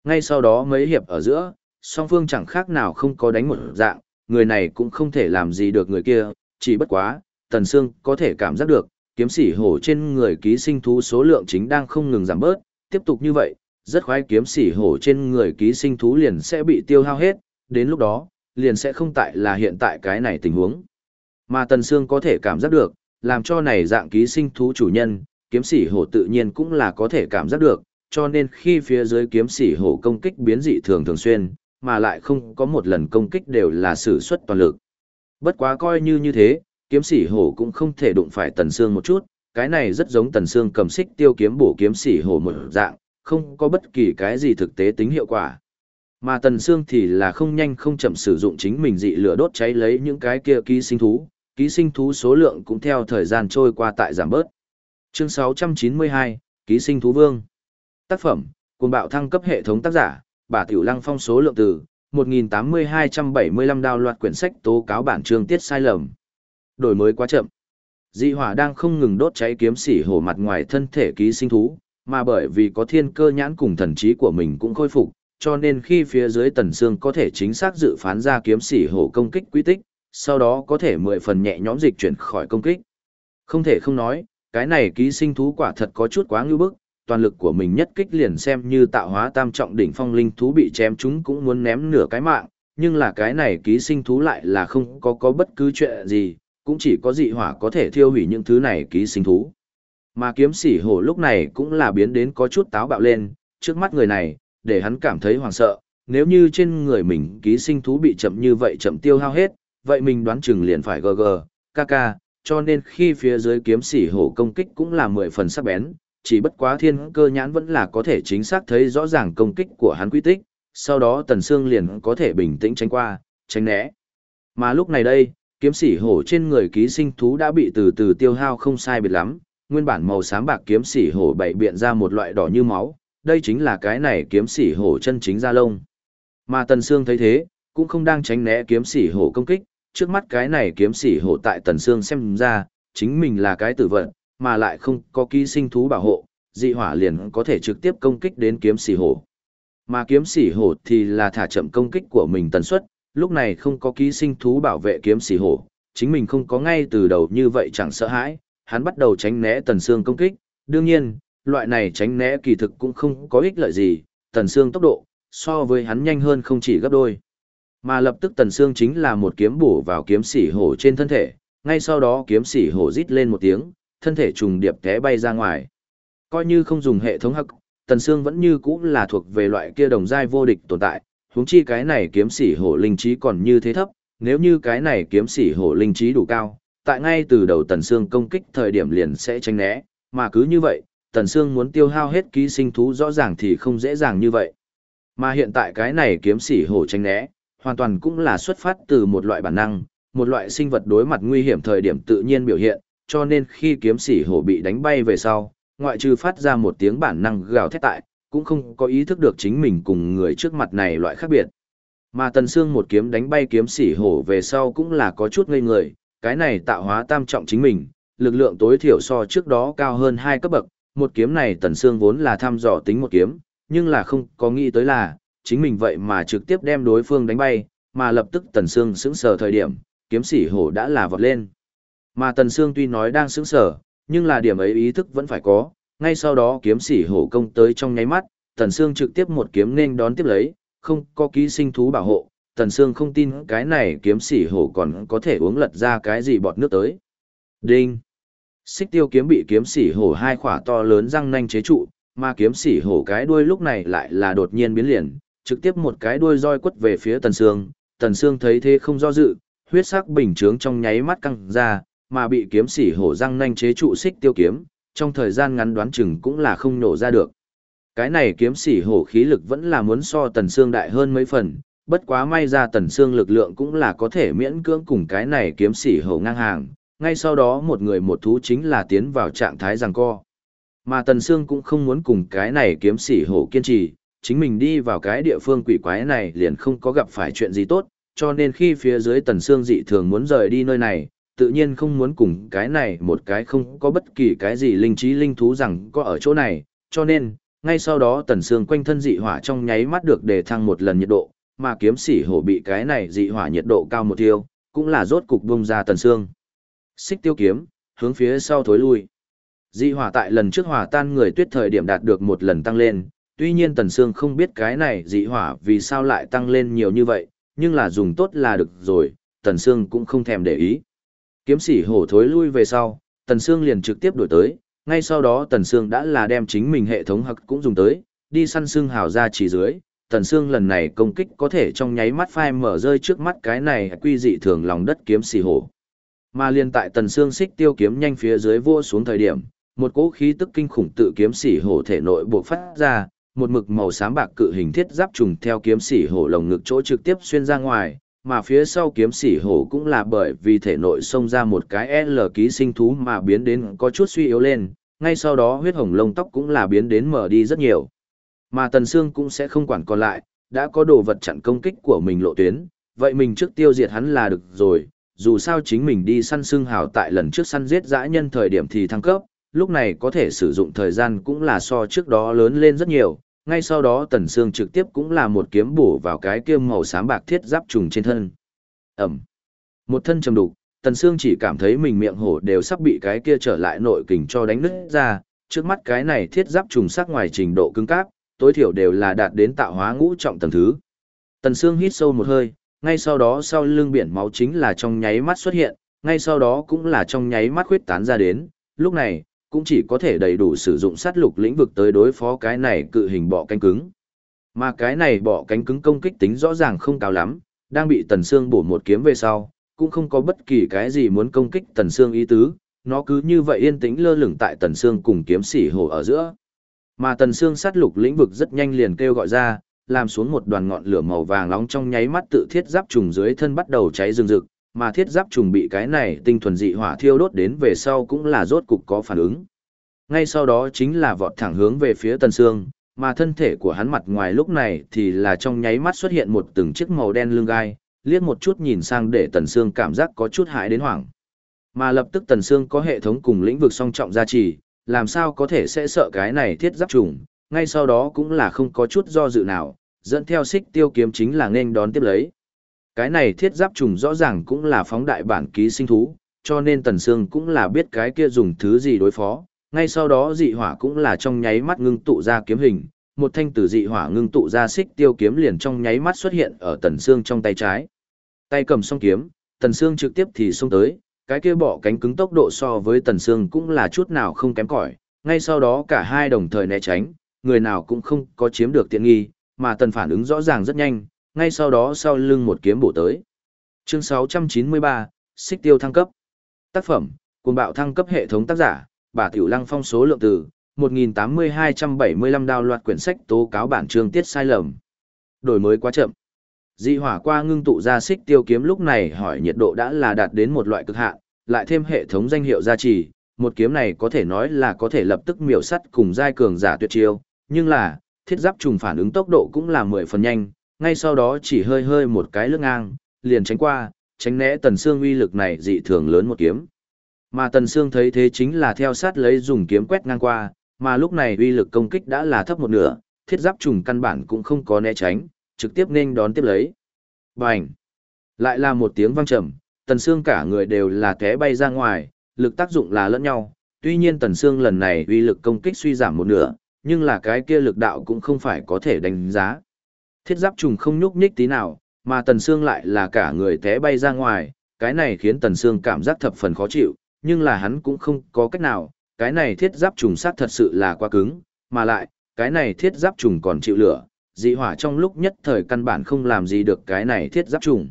Ngay sau đó mấy hiệp ở giữa, song phương chẳng khác nào không có đánh một dạng, người này cũng không thể làm gì được người kia, chỉ bất quá, Tần Sương có thể cảm giác được, kiếm sĩ hổ trên người ký sinh thú số lượng chính đang không ngừng giảm bớt, tiếp tục như vậy, rất khoái kiếm sĩ hổ trên người ký sinh thú liền sẽ bị tiêu hao hết, đến lúc đó, liền sẽ không tại là hiện tại cái này tình huống. Mà Tần Sương có thể cảm giác được, làm cho này dạng ký sinh thú chủ nhân, kiếm sĩ hổ tự nhiên cũng là có thể cảm giác được, cho nên khi phía dưới kiếm sĩ hổ công kích biến dị thường thường xuyên, mà lại không có một lần công kích đều là sử xuất toàn lực. Bất quá coi như như thế, kiếm sĩ hổ cũng không thể đụng phải Tần xương một chút, cái này rất giống Tần xương cầm xích tiêu kiếm bổ kiếm sĩ hổ một dạng, không có bất kỳ cái gì thực tế tính hiệu quả. Mà Tần xương thì là không nhanh không chậm sử dụng chính mình dị lửa đốt cháy lấy những cái kia ký sinh thú, ký sinh thú số lượng cũng theo thời gian trôi qua tại giảm bớt. Chương 692, Ký sinh thú vương. Tác phẩm, cùng bạo thăng cấp hệ thống tác giả, bà Tiểu Lăng phong số lượng từ 1.8275 đào loạt quyển sách tố cáo bản chương tiết sai lầm. Đổi mới quá chậm. Dị hỏa đang không ngừng đốt cháy kiếm sỉ hổ mặt ngoài thân thể ký sinh thú, mà bởi vì có thiên cơ nhãn cùng thần trí của mình cũng khôi phục, cho nên khi phía dưới tần xương có thể chính xác dự phán ra kiếm sỉ hổ công kích quy tích, sau đó có thể mười phần nhẹ nhõm dịch chuyển khỏi công kích. Không thể không nói, cái này ký sinh thú quả thật có chút quá ngưu bức, toàn lực của mình nhất kích liền xem như tạo hóa tam trọng đỉnh phong linh thú bị chém chúng cũng muốn ném nửa cái mạng, nhưng là cái này ký sinh thú lại là không có có bất cứ chuyện gì, cũng chỉ có dị hỏa có thể thiêu hủy những thứ này ký sinh thú. Mà kiếm sỉ hổ lúc này cũng là biến đến có chút táo bạo lên, trước mắt người này, để hắn cảm thấy hoảng sợ, nếu như trên người mình ký sinh thú bị chậm như vậy chậm tiêu hao hết, vậy mình đoán chừng liền phải gg, kk, cho nên khi phía dưới kiếm sỉ hổ công kích cũng là mười phần sắc bén, chỉ bất quá thiên cơ nhãn vẫn là có thể chính xác thấy rõ ràng công kích của hắn quy tích, sau đó tần xương liền có thể bình tĩnh tránh qua, tránh né. Mà lúc này đây, kiếm sỉ hổ trên người ký sinh thú đã bị từ từ tiêu hao không sai biệt lắm, nguyên bản màu xám bạc kiếm sỉ hổ bảy biện ra một loại đỏ như máu, đây chính là cái này kiếm sỉ hổ chân chính da lông. Mà Tần Sương thấy thế, cũng không đang tránh né kiếm sỉ hổ công kích, trước mắt cái này kiếm sỉ hổ tại Tần Sương xem ra, chính mình là cái tử vận, mà lại không có ký sinh thú bảo hộ, dị hỏa liền có thể trực tiếp công kích đến kiếm sỉ hổ. Mà kiếm sỉ hổ thì là thả chậm công kích của mình tần suất, lúc này không có ký sinh thú bảo vệ kiếm sỉ hổ, chính mình không có ngay từ đầu như vậy chẳng sợ hãi, hắn bắt đầu tránh né tần xương công kích, đương nhiên, loại này tránh né kỳ thực cũng không có ích lợi gì, tần xương tốc độ, so với hắn nhanh hơn không chỉ gấp đôi. Mà lập tức tần xương chính là một kiếm bổ vào kiếm sỉ hổ trên thân thể, ngay sau đó kiếm sỉ hổ rít lên một tiếng, thân thể trùng điệp té bay ra ngoài. Coi như không dùng hệ thống hắc, tần xương vẫn như cũ là thuộc về loại kia đồng giai vô địch tồn tại, huống chi cái này kiếm sỉ hổ linh trí còn như thế thấp, nếu như cái này kiếm sỉ hổ linh trí đủ cao, tại ngay từ đầu Tần Sương công kích thời điểm liền sẽ tránh né, mà cứ như vậy, Tần Sương muốn tiêu hao hết ký sinh thú rõ ràng thì không dễ dàng như vậy. Mà hiện tại cái này kiếm sỉ hổ tránh né, hoàn toàn cũng là xuất phát từ một loại bản năng, một loại sinh vật đối mặt nguy hiểm thời điểm tự nhiên biểu hiện, cho nên khi kiếm sỉ hổ bị đánh bay về sau, ngoại trừ phát ra một tiếng bản năng gào thét tại, cũng không có ý thức được chính mình cùng người trước mặt này loại khác biệt. Mà Tần Sương một kiếm đánh bay kiếm sỉ hổ về sau cũng là có chút ngây người, cái này tạo hóa tam trọng chính mình, lực lượng tối thiểu so trước đó cao hơn hai cấp bậc, một kiếm này Tần Sương vốn là thăm dò tính một kiếm, nhưng là không có nghĩ tới là, chính mình vậy mà trực tiếp đem đối phương đánh bay, mà lập tức Tần Sương sững sờ thời điểm, kiếm sĩ hổ đã là vọt lên. Mà Tần Sương tuy nói đang sững sờ, nhưng là điểm ấy ý thức vẫn phải có, ngay sau đó kiếm sĩ hổ công tới trong nháy mắt, Tần Sương trực tiếp một kiếm nên đón tiếp lấy, không có ký sinh thú bảo hộ, Tần Sương không tin cái này kiếm sĩ hổ còn có thể uống lật ra cái gì bọt nước tới. Đinh! Xích tiêu kiếm bị kiếm sĩ hổ hai khỏa to lớn răng nanh chế trụ, mà kiếm sĩ hổ cái đuôi lúc này lại là đột nhiên biến liền, trực tiếp một cái đuôi roi quất về phía Tần Sương. Tần Sương thấy thế không do dự, huyết sắc bình chướng trong nháy mắt căng ra, mà bị kiếm sỉ hổ răng nanh chế trụ xích tiêu kiếm, trong thời gian ngắn đoán chừng cũng là không nổ ra được. Cái này kiếm sỉ hổ khí lực vẫn là muốn so tần sương đại hơn mấy phần, bất quá may ra tần sương lực lượng cũng là có thể miễn cưỡng cùng cái này kiếm sỉ hổ ngang hàng, ngay sau đó một người một thú chính là tiến vào trạng thái giằng co. Mà tần sương cũng không muốn cùng cái này kiếm sỉ hổ kiên trì, chính mình đi vào cái địa phương quỷ quái này liền không có gặp phải chuyện gì tốt, cho nên khi phía dưới tần xương dị thường muốn rời đi nơi này, tự nhiên không muốn cùng cái này một cái không có bất kỳ cái gì linh trí linh thú rằng có ở chỗ này, cho nên, ngay sau đó tần xương quanh thân dị hỏa trong nháy mắt được đề thăng một lần nhiệt độ, mà kiếm sĩ hổ bị cái này dị hỏa nhiệt độ cao một tiêu, cũng là rốt cục bung ra tần xương. Xích tiêu kiếm, hướng phía sau thối lui. Dị hỏa tại lần trước hỏa tan người tuyết thời điểm đạt được một lần tăng lên, tuy nhiên tần Sương không biết cái này dị hỏa vì sao lại tăng lên nhiều như vậy, nhưng là dùng tốt là được rồi, tần Sương cũng không thèm để ý. Kiếm sĩ hổ thối lui về sau, Tần Sương liền trực tiếp đổi tới, ngay sau đó Tần Sương đã là đem chính mình hệ thống hặc cũng dùng tới, đi săn xương hào ra chỉ dưới. Tần Sương lần này công kích có thể trong nháy mắt phai mở rơi trước mắt cái này quy dị thường lòng đất kiếm sĩ hổ. Mà liên tại Tần Sương xích tiêu kiếm nhanh phía dưới vua xuống thời điểm, một cỗ khí tức kinh khủng tự kiếm sĩ hổ thể nội buộc phát ra, một mực màu xám bạc cự hình thiết giáp trùng theo kiếm sĩ hổ lồng ngực chỗ trực tiếp xuyên ra ngoài, mà phía sau kiếm sĩ hổ cũng là bởi vì thể nội xông ra một cái L ký sinh thú mà biến đến có chút suy yếu lên, ngay sau đó huyết hồng lông tóc cũng là biến đến mở đi rất nhiều. Mà Tần Sương cũng sẽ không quản còn lại, đã có đồ vật chặn công kích của mình lộ tuyến, vậy mình trước tiêu diệt hắn là được rồi, dù sao chính mình đi săn xương hào tại lần trước săn giết dã nhân thời điểm thì thăng cấp, lúc này có thể sử dụng thời gian cũng là so trước đó lớn lên rất nhiều, ngay sau đó Tần Sương trực tiếp cũng là một kiếm bổ vào cái kia màu xám bạc thiết giáp trùng trên thân. Ẩm. Một thân trầm đục, Tần Sương chỉ cảm thấy mình miệng hổ đều sắp bị cái kia trở lại nội kình cho đánh nứt ra, trước mắt cái này thiết giáp trùng sắc ngoài trình độ cứng cáp, tối thiểu đều là đạt đến tạo hóa ngũ trọng tầng thứ. Tần Sương hít sâu một hơi, ngay sau đó sau lưng biển máu chính là trong nháy mắt xuất hiện, ngay sau đó cũng là trong nháy mắt khuyết tán ra đến, lúc này, cũng chỉ có thể đầy đủ sử dụng sát lục lĩnh vực tới đối phó cái này cự hình bọ cánh cứng. Mà cái này bọ cánh cứng công kích tính rõ ràng không cao lắm, đang bị Tần Sương bổ một kiếm về sau, cũng không có bất kỳ cái gì muốn công kích Tần Sương ý tứ, nó cứ như vậy yên tĩnh lơ lửng tại Tần Sương cùng kiếm sĩ hồ ở giữa. Mà Tần Sương sát lục lĩnh vực rất nhanh liền kêu gọi ra, làm xuống một đoàn ngọn lửa màu vàng nóng trong nháy mắt tự thiết giáp trùng dưới thân bắt đầu cháy rừng rực, mà thiết giáp trùng bị cái này tinh thuần dị hỏa thiêu đốt đến về sau cũng là rốt cục có phản ứng. Ngay sau đó chính là vọt thẳng hướng về phía Tần Sương, mà thân thể của hắn mặt ngoài lúc này thì là trong nháy mắt xuất hiện một từng chiếc màu đen lưng gai, liếc một chút nhìn sang để Tần Sương cảm giác có chút hại đến hoảng. Mà lập tức Tần Sương có hệ thống cùng lĩnh vực song trọng gia trì, làm sao có thể sẽ sợ cái này thiết giáp trùng, ngay sau đó cũng là không có chút do dự nào, dẫn theo xích tiêu kiếm chính là nên đón tiếp lấy. Cái này thiết giáp trùng rõ ràng cũng là phóng đại bản ký sinh thú, cho nên Tần Sương cũng là biết cái kia dùng thứ gì đối phó, ngay sau đó dị hỏa cũng là trong nháy mắt ngưng tụ ra kiếm hình, một thanh tử dị hỏa ngưng tụ ra xích tiêu kiếm liền trong nháy mắt xuất hiện ở Tần Sương trong tay trái. Tay cầm song kiếm, Tần Sương trực tiếp thì xông tới, cái kia bỏ cánh cứng tốc độ so với Tần Sương cũng là chút nào không kém cỏi, ngay sau đó cả hai đồng thời né tránh, người nào cũng không có chiếm được tiện nghi, mà Tần phản ứng rõ ràng rất nhanh, ngay sau đó sau lưng một kiếm bổ tới. Chương 693, Xích tiêu thăng cấp. Tác phẩm, cùng bạo thăng cấp hệ thống tác giả, bà Tiểu Lăng phong số lượng từ 1.8275 đào loạt quyển sách tố cáo bản chương tiết sai lầm. Đổi mới quá chậm. Dị hỏa qua ngưng tụ ra xích tiêu kiếm lúc này hỏi nhiệt độ đã là đạt đến một loại cực hạn, lại thêm hệ thống danh hiệu gia trì, một kiếm này có thể nói là có thể lập tức miểu sắt cùng giai cường giả tuyệt chiêu, nhưng là, thiết giáp trùng phản ứng tốc độ cũng là mười phần nhanh, ngay sau đó chỉ hơi hơi một cái lướt ngang, liền tránh qua, tránh né tần xương uy lực này dị thường lớn một kiếm. Mà Tần Sương thấy thế chính là theo sát lấy dùng kiếm quét ngang qua, mà lúc này uy lực công kích đã là thấp một nửa, thiết giáp trùng căn bản cũng không có né tránh, trực tiếp nên đón tiếp lấy. Bành! Lại là một tiếng vang trầm, Tần Sương cả người đều là té bay ra ngoài, lực tác dụng là lẫn nhau. Tuy nhiên Tần Sương lần này uy lực công kích suy giảm một nửa, nhưng là cái kia lực đạo cũng không phải có thể đánh giá. Thiết giáp trùng không nhúc nhích tí nào, mà Tần Sương lại là cả người té bay ra ngoài, cái này khiến Tần Sương cảm giác thập phần khó chịu, nhưng là hắn cũng không có cách nào, cái này thiết giáp trùng sát thật sự là quá cứng, mà lại, cái này thiết giáp trùng còn chịu lửa, dị hỏa trong lúc nhất thời căn bản không làm gì được cái này thiết giáp trùng.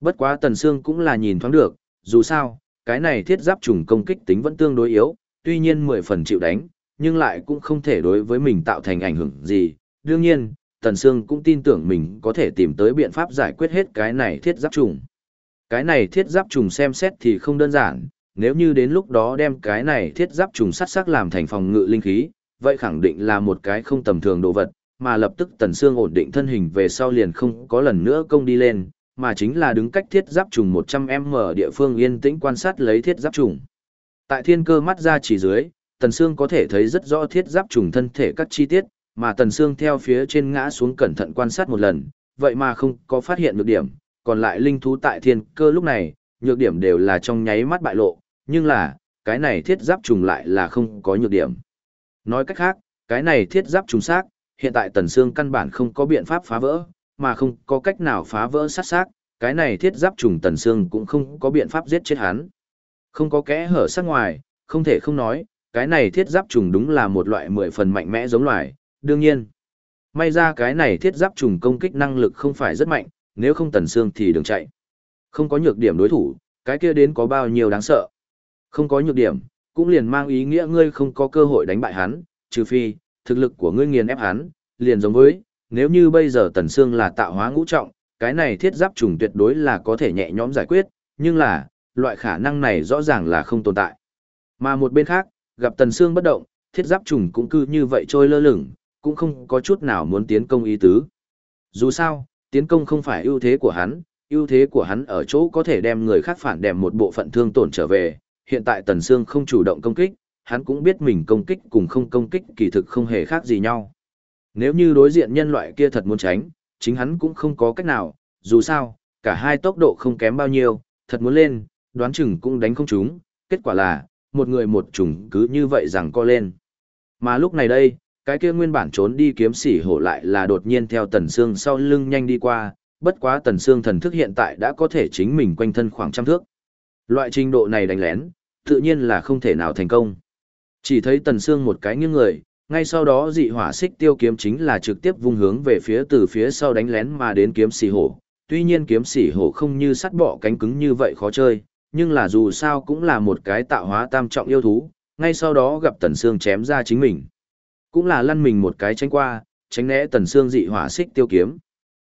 Bất quá Tần Sương cũng là nhìn thoáng được, dù sao, cái này thiết giáp trùng công kích tính vẫn tương đối yếu, tuy nhiên mười phần chịu đánh, nhưng lại cũng không thể đối với mình tạo thành ảnh hưởng gì. Đương nhiên, Tần Sương cũng tin tưởng mình có thể tìm tới biện pháp giải quyết hết cái này thiết giáp trùng. Cái này thiết giáp trùng xem xét thì không đơn giản, nếu như đến lúc đó đem cái này thiết giáp trùng sắt sắc làm thành phòng ngự linh khí, vậy khẳng định là một cái không tầm thường đồ vật, mà lập tức Tần Sương ổn định thân hình về sau liền không có lần nữa công đi lên, mà chính là đứng cách thiết giáp trùng 100m địa phương yên tĩnh quan sát lấy thiết giáp trùng. Tại thiên cơ mắt ra chỉ dưới, Tần Sương có thể thấy rất rõ thiết giáp trùng thân thể các chi tiết, mà Tần Sương theo phía trên ngã xuống cẩn thận quan sát một lần, vậy mà không có phát hiện nhược điểm, còn lại linh thú tại thiên cơ lúc này, nhược điểm đều là trong nháy mắt bại lộ, nhưng là, cái này thiết giáp trùng lại là không có nhược điểm. Nói cách khác, cái này thiết giáp trùng xác, hiện tại Tần Sương căn bản không có biện pháp phá vỡ, mà không có cách nào phá vỡ sát xác, cái này thiết giáp trùng Tần Sương cũng không có biện pháp giết chết hắn. Không có kẽ hở sát ngoài, không thể không nói, cái này thiết giáp trùng đúng là một loại mười phần mạnh mẽ giống loài, đương nhiên. May ra cái này thiết giáp trùng công kích năng lực không phải rất mạnh, nếu không tần xương thì đừng chạy. Không có nhược điểm đối thủ, cái kia đến có bao nhiêu đáng sợ. Không có nhược điểm, cũng liền mang ý nghĩa ngươi không có cơ hội đánh bại hắn, trừ phi, thực lực của ngươi nghiền ép hắn, liền giống với, nếu như bây giờ tần xương là tạo hóa ngũ trọng, cái này thiết giáp trùng tuyệt đối là có thể nhẹ nhõm giải quyết, nhưng là, loại khả năng này rõ ràng là không tồn tại. Mà một bên khác, gặp tần xương bất động, thiết giáp trùng cũng cứ như vậy trôi lơ lửng, cũng không có chút nào muốn tiến công ý tứ. Dù sao, tiến công không phải ưu thế của hắn, ưu thế của hắn ở chỗ có thể đem người khác phản đệm một bộ phận thương tổn trở về. Hiện tại Tần Sương không chủ động công kích, hắn cũng biết mình công kích cùng không công kích kỳ thực không hề khác gì nhau. Nếu như đối diện nhân loại kia thật muốn tránh, chính hắn cũng không có cách nào, dù sao, cả hai tốc độ không kém bao nhiêu, thật muốn lên, đoán chừng cũng đánh không trúng, kết quả là, một người một chủng cứ như vậy rằng co lên. Mà lúc này đây, cái kia nguyên bản trốn đi kiếm sỉ hổ lại là đột nhiên theo tần xương sau lưng nhanh đi qua, bất quá tần xương thần thức hiện tại đã có thể chính mình quanh thân khoảng trăm thước. Loại trình độ này đánh lén, tự nhiên là không thể nào thành công. Chỉ thấy tần xương một cái nghiêng người, ngay sau đó dị hỏa xích tiêu kiếm chính là trực tiếp vung hướng về phía từ phía sau đánh lén mà đến kiếm sỉ hổ. Tuy nhiên kiếm sỉ hổ không như sắt bọ cánh cứng như vậy khó chơi, nhưng là dù sao cũng là một cái tạo hóa tam trọng yêu thú, ngay sau đó gặp tần xương chém ra chính mình. Cũng là lăn mình một cái tránh qua, tránh né tần xương dị hỏa xích tiêu kiếm.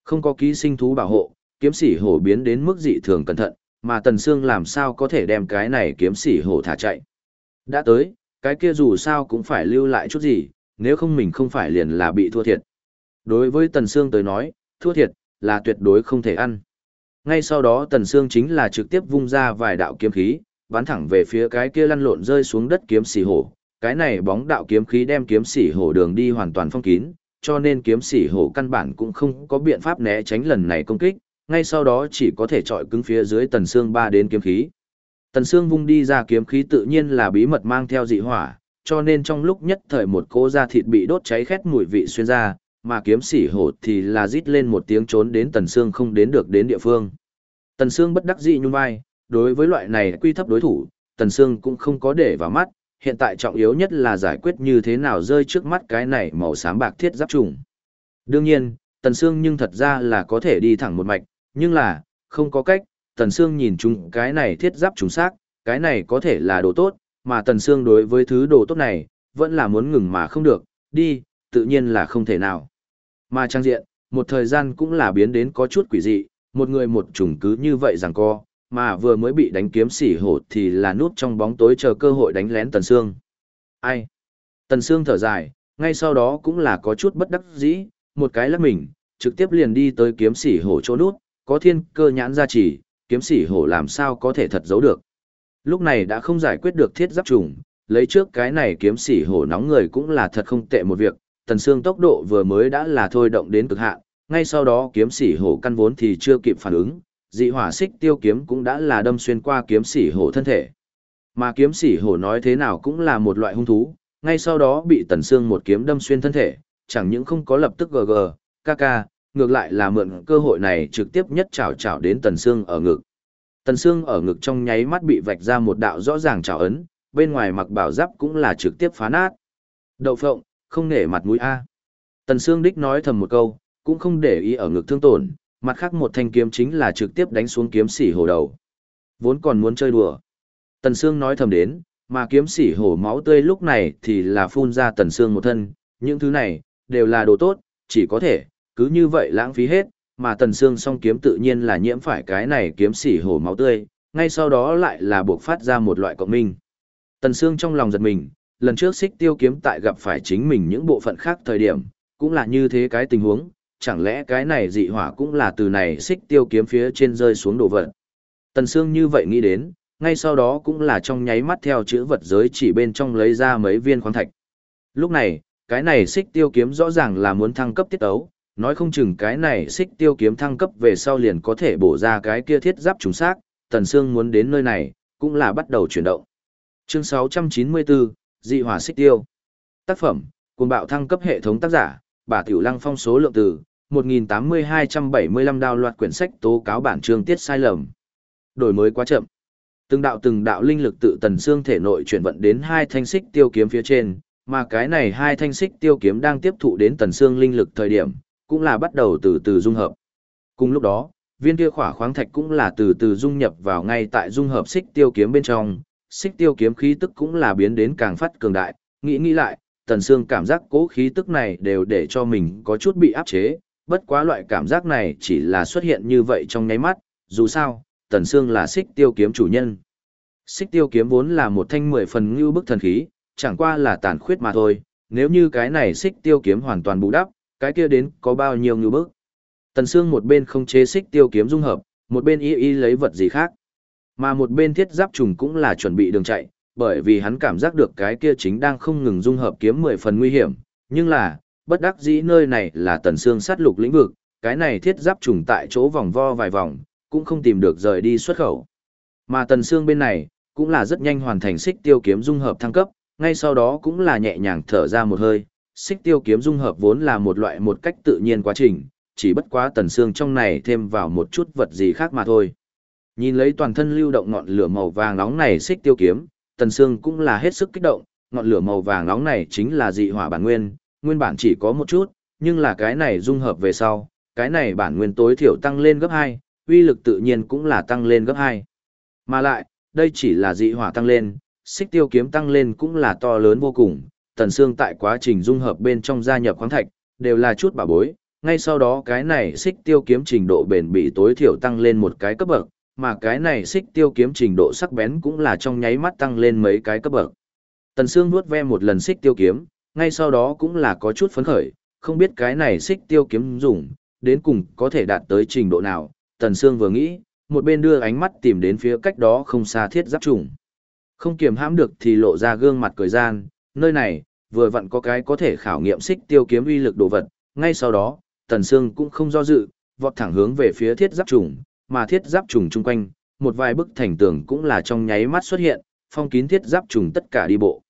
Không có ký sinh thú bảo hộ, kiếm sĩ hổ biến đến mức dị thường cẩn thận, mà tần xương làm sao có thể đem cái này kiếm sĩ hổ thả chạy. Đã tới, cái kia dù sao cũng phải lưu lại chút gì, nếu không mình không phải liền là bị thua thiệt. Đối với tần xương tới nói, thua thiệt, là tuyệt đối không thể ăn. Ngay sau đó tần xương chính là trực tiếp vung ra vài đạo kiếm khí, bắn thẳng về phía cái kia lăn lộn rơi xuống đất kiếm sĩ hổ, cái này bóng đạo kiếm khí đem kiếm sĩ hổ đường đi hoàn toàn phong kín, cho nên kiếm sĩ hổ căn bản cũng không có biện pháp né tránh lần này công kích, ngay sau đó chỉ có thể trọi cứng phía dưới tần xương ba đến kiếm khí. Tần xương vung đi ra kiếm khí tự nhiên là bí mật mang theo dị hỏa, cho nên trong lúc nhất thời một cô da thịt bị đốt cháy khét mùi vị xuyên ra, mà kiếm sĩ hổ thì là rít lên một tiếng trốn đến tần xương không đến được đến địa phương. Tần xương bất đắc dĩ nhún vai, đối với loại này quy thấp đối thủ, tần xương cũng không có để vào mắt, hiện tại trọng yếu nhất là giải quyết như thế nào rơi trước mắt cái này màu xám bạc thiết giáp trùng. Đương nhiên, Tần Sương nhưng thật ra là có thể đi thẳng một mạch, nhưng là, không có cách, Tần Sương nhìn chung cái này thiết giáp trùng xác, cái này có thể là đồ tốt, mà Tần Sương đối với thứ đồ tốt này, vẫn là muốn ngừng mà không được, đi, tự nhiên là không thể nào. Mà trang diện, một thời gian cũng là biến đến có chút quỷ dị, một người một trùng cứ như vậy rằng co, mà vừa mới bị đánh kiếm xỉ hổ thì là nút trong bóng tối chờ cơ hội đánh lén Tần Sương. Ai? Tần Sương thở dài, ngay sau đó cũng là có chút bất đắc dĩ, một cái lắc mình, trực tiếp liền đi tới kiếm xỉ hổ chỗ nút, có thiên cơ nhãn ra chỉ, kiếm xỉ hổ làm sao có thể thật giấu được. Lúc này đã không giải quyết được thiết giáp trùng, lấy trước cái này kiếm xỉ hổ nóng người cũng là thật không tệ một việc, Tần Sương tốc độ vừa mới đã là thôi động đến cực hạn, ngay sau đó kiếm xỉ hổ căn vốn thì chưa kịp phản ứng, dị hỏa xích tiêu kiếm cũng đã là đâm xuyên qua kiếm sĩ hổ thân thể. Mà kiếm sĩ hổ nói thế nào cũng là một loại hung thú, ngay sau đó bị tần xương một kiếm đâm xuyên thân thể, chẳng những không có lập tức gg, kk, ngược lại là mượn cơ hội này trực tiếp nhất chảo chảo đến tần xương ở ngực. Tần xương ở ngực trong nháy mắt bị vạch ra một đạo rõ ràng chảo ấn, bên ngoài mặc bảo giáp cũng là trực tiếp phá nát. Đậu phộng, không nể mặt mũi a. Tần xương đích nói thầm một câu, cũng không để ý ở ngực thương tổn, mặt khác một thanh kiếm chính là trực tiếp đánh xuống kiếm sỉ hổ đầu. Vốn còn muốn chơi đùa. Tần Sương nói thầm đến, mà kiếm sỉ hổ máu tươi lúc này thì là phun ra Tần Sương một thân, những thứ này, đều là đồ tốt, chỉ có thể, cứ như vậy lãng phí hết, mà Tần Sương song kiếm tự nhiên là nhiễm phải cái này kiếm sỉ hổ máu tươi, ngay sau đó lại là buộc phát ra một loại cộng minh. Tần Sương trong lòng giật mình, lần trước xích tiêu kiếm tại gặp phải chính mình những bộ phận khác thời điểm, cũng là như thế cái tình huống, chẳng lẽ cái này dị hỏa cũng là từ này xích tiêu kiếm phía trên rơi xuống đồ vật. Tần Sương như vậy nghĩ đến, ngay sau đó cũng là trong nháy mắt theo chữ vật giới chỉ bên trong lấy ra mấy viên khoáng thạch. Lúc này, cái này xích tiêu kiếm rõ ràng là muốn thăng cấp tiết ấu, nói không chừng cái này xích tiêu kiếm thăng cấp về sau liền có thể bổ ra cái kia thiết giáp trùng xác, Tần Sương muốn đến nơi này, cũng là bắt đầu chuyển động. Chương 694, Dị hỏa xích tiêu. Tác phẩm, cuồng bạo thăng cấp hệ thống tác giả, bà Tiểu Lăng phong số lượng từ, 1.8275 đào loạt quyển sách tố cáo bản chương tiết sai lầm. Đổi mới quá chậm. Từng đạo từng đạo linh lực tự tần xương thể nội chuyển vận đến hai thanh xích tiêu kiếm phía trên, mà cái này hai thanh xích tiêu kiếm đang tiếp thụ đến tần xương linh lực thời điểm, cũng là bắt đầu từ từ dung hợp. Cùng lúc đó, viên kia khỏa khoáng thạch cũng là từ từ dung nhập vào ngay tại dung hợp xích tiêu kiếm bên trong, xích tiêu kiếm khí tức cũng là biến đến càng phát cường đại, nghĩ nghĩ lại, tần xương cảm giác cố khí tức này đều để cho mình có chút bị áp chế, bất quá loại cảm giác này chỉ là xuất hiện như vậy trong nháy mắt, dù sao, tần xương là xích tiêu kiếm chủ nhân. Xích tiêu kiếm vốn là một thanh mười phần ngưu bức thần khí, chẳng qua là tàn khuyết mà thôi, nếu như cái này xích tiêu kiếm hoàn toàn bù đắp, cái kia đến có bao nhiêu ngưu bức. Tần xương một bên không chế xích tiêu kiếm dung hợp, một bên y y lấy vật gì khác. Mà một bên thiết giáp trùng cũng là chuẩn bị đường chạy, bởi vì hắn cảm giác được cái kia chính đang không ngừng dung hợp kiếm mười phần nguy hiểm, nhưng là, bất đắc dĩ nơi này là tần xương sát lục lĩnh vực, cái này thiết giáp trùng tại chỗ vòng vo vài vòng, cũng không tìm được rời đi xuất khẩu. Mà tần xương bên này, cũng là rất nhanh hoàn thành xích tiêu kiếm dung hợp thăng cấp, ngay sau đó cũng là nhẹ nhàng thở ra một hơi, xích tiêu kiếm dung hợp vốn là một loại một cách tự nhiên quá trình, chỉ bất quá tần xương trong này thêm vào một chút vật gì khác mà thôi. Nhìn lấy toàn thân lưu động ngọn lửa màu vàng nóng này xích tiêu kiếm, tần xương cũng là hết sức kích động, ngọn lửa màu vàng nóng này chính là dị hỏa bản nguyên, nguyên bản chỉ có một chút, nhưng là cái này dung hợp về sau, cái này bản nguyên tối thiểu tăng lên gấp 2, uy lực tự nhiên cũng là tăng lên gấp 2. Mà lại, đây chỉ là dị hỏa tăng lên, xích tiêu kiếm tăng lên cũng là to lớn vô cùng, tần xương tại quá trình dung hợp bên trong gia nhập khoáng thạch, đều là chút bảo bối, ngay sau đó cái này xích tiêu kiếm trình độ bền bị tối thiểu tăng lên một cái cấp bậc, mà cái này xích tiêu kiếm trình độ sắc bén cũng là trong nháy mắt tăng lên mấy cái cấp bậc. Tần Sương nuốt ve một lần xích tiêu kiếm, ngay sau đó cũng là có chút phấn khởi, không biết cái này xích tiêu kiếm dùng, đến cùng có thể đạt tới trình độ nào. Tần Sương vừa nghĩ, một bên đưa ánh mắt tìm đến phía cách đó không xa thiết giáp trùng. Không kiềm hãm được thì lộ ra gương mặt cười gian, nơi này, vừa vặn có cái có thể khảo nghiệm xích tiêu kiếm uy lực đồ vật, ngay sau đó, Tần Sương cũng không do dự, vọt thẳng hướng về phía thiết giáp trùng, mà thiết giáp trùng chung quanh, một vài bức thành tường cũng là trong nháy mắt xuất hiện, phong kín thiết giáp trùng tất cả đi bộ.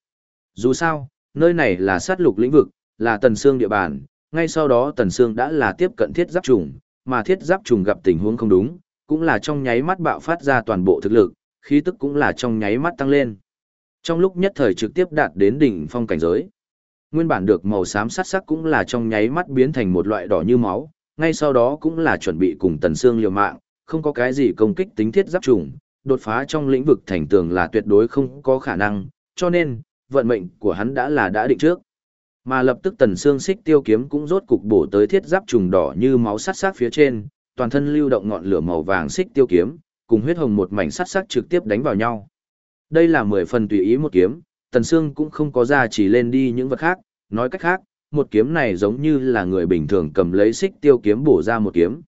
Dù sao, nơi này là sát lục lĩnh vực, là Tần xương địa bàn, ngay sau đó Tần xương đã là tiếp cận thiết giáp trùng, mà thiết giáp trùng gặp tình huống không đúng, cũng là trong nháy mắt bạo phát ra toàn bộ thực lực, khí tức cũng là trong nháy mắt tăng lên. Trong lúc nhất thời trực tiếp đạt đến đỉnh phong cảnh giới nguyên bản được màu xám sát sắc cũng là trong nháy mắt biến thành một loại đỏ như máu, ngay sau đó cũng là chuẩn bị cùng Tần xương liều mạng, không có cái gì công kích tính thiết giáp trùng, đột phá trong lĩnh vực thành tường là tuyệt đối không có khả năng, cho nên, vận mệnh của hắn đã là đã định trước. Mà lập tức Tần xương xích tiêu kiếm cũng rốt cục bổ tới thiết giáp trùng đỏ như máu sát sát phía trên, toàn thân lưu động ngọn lửa màu vàng xích tiêu kiếm, cùng huyết hồng một mảnh sát sát trực tiếp đánh vào nhau. Đây là mười phần tùy ý một kiếm, Tần xương cũng không có ra chỉ lên đi những vật khác, nói cách khác, một kiếm này giống như là người bình thường cầm lấy xích tiêu kiếm bổ ra một kiếm.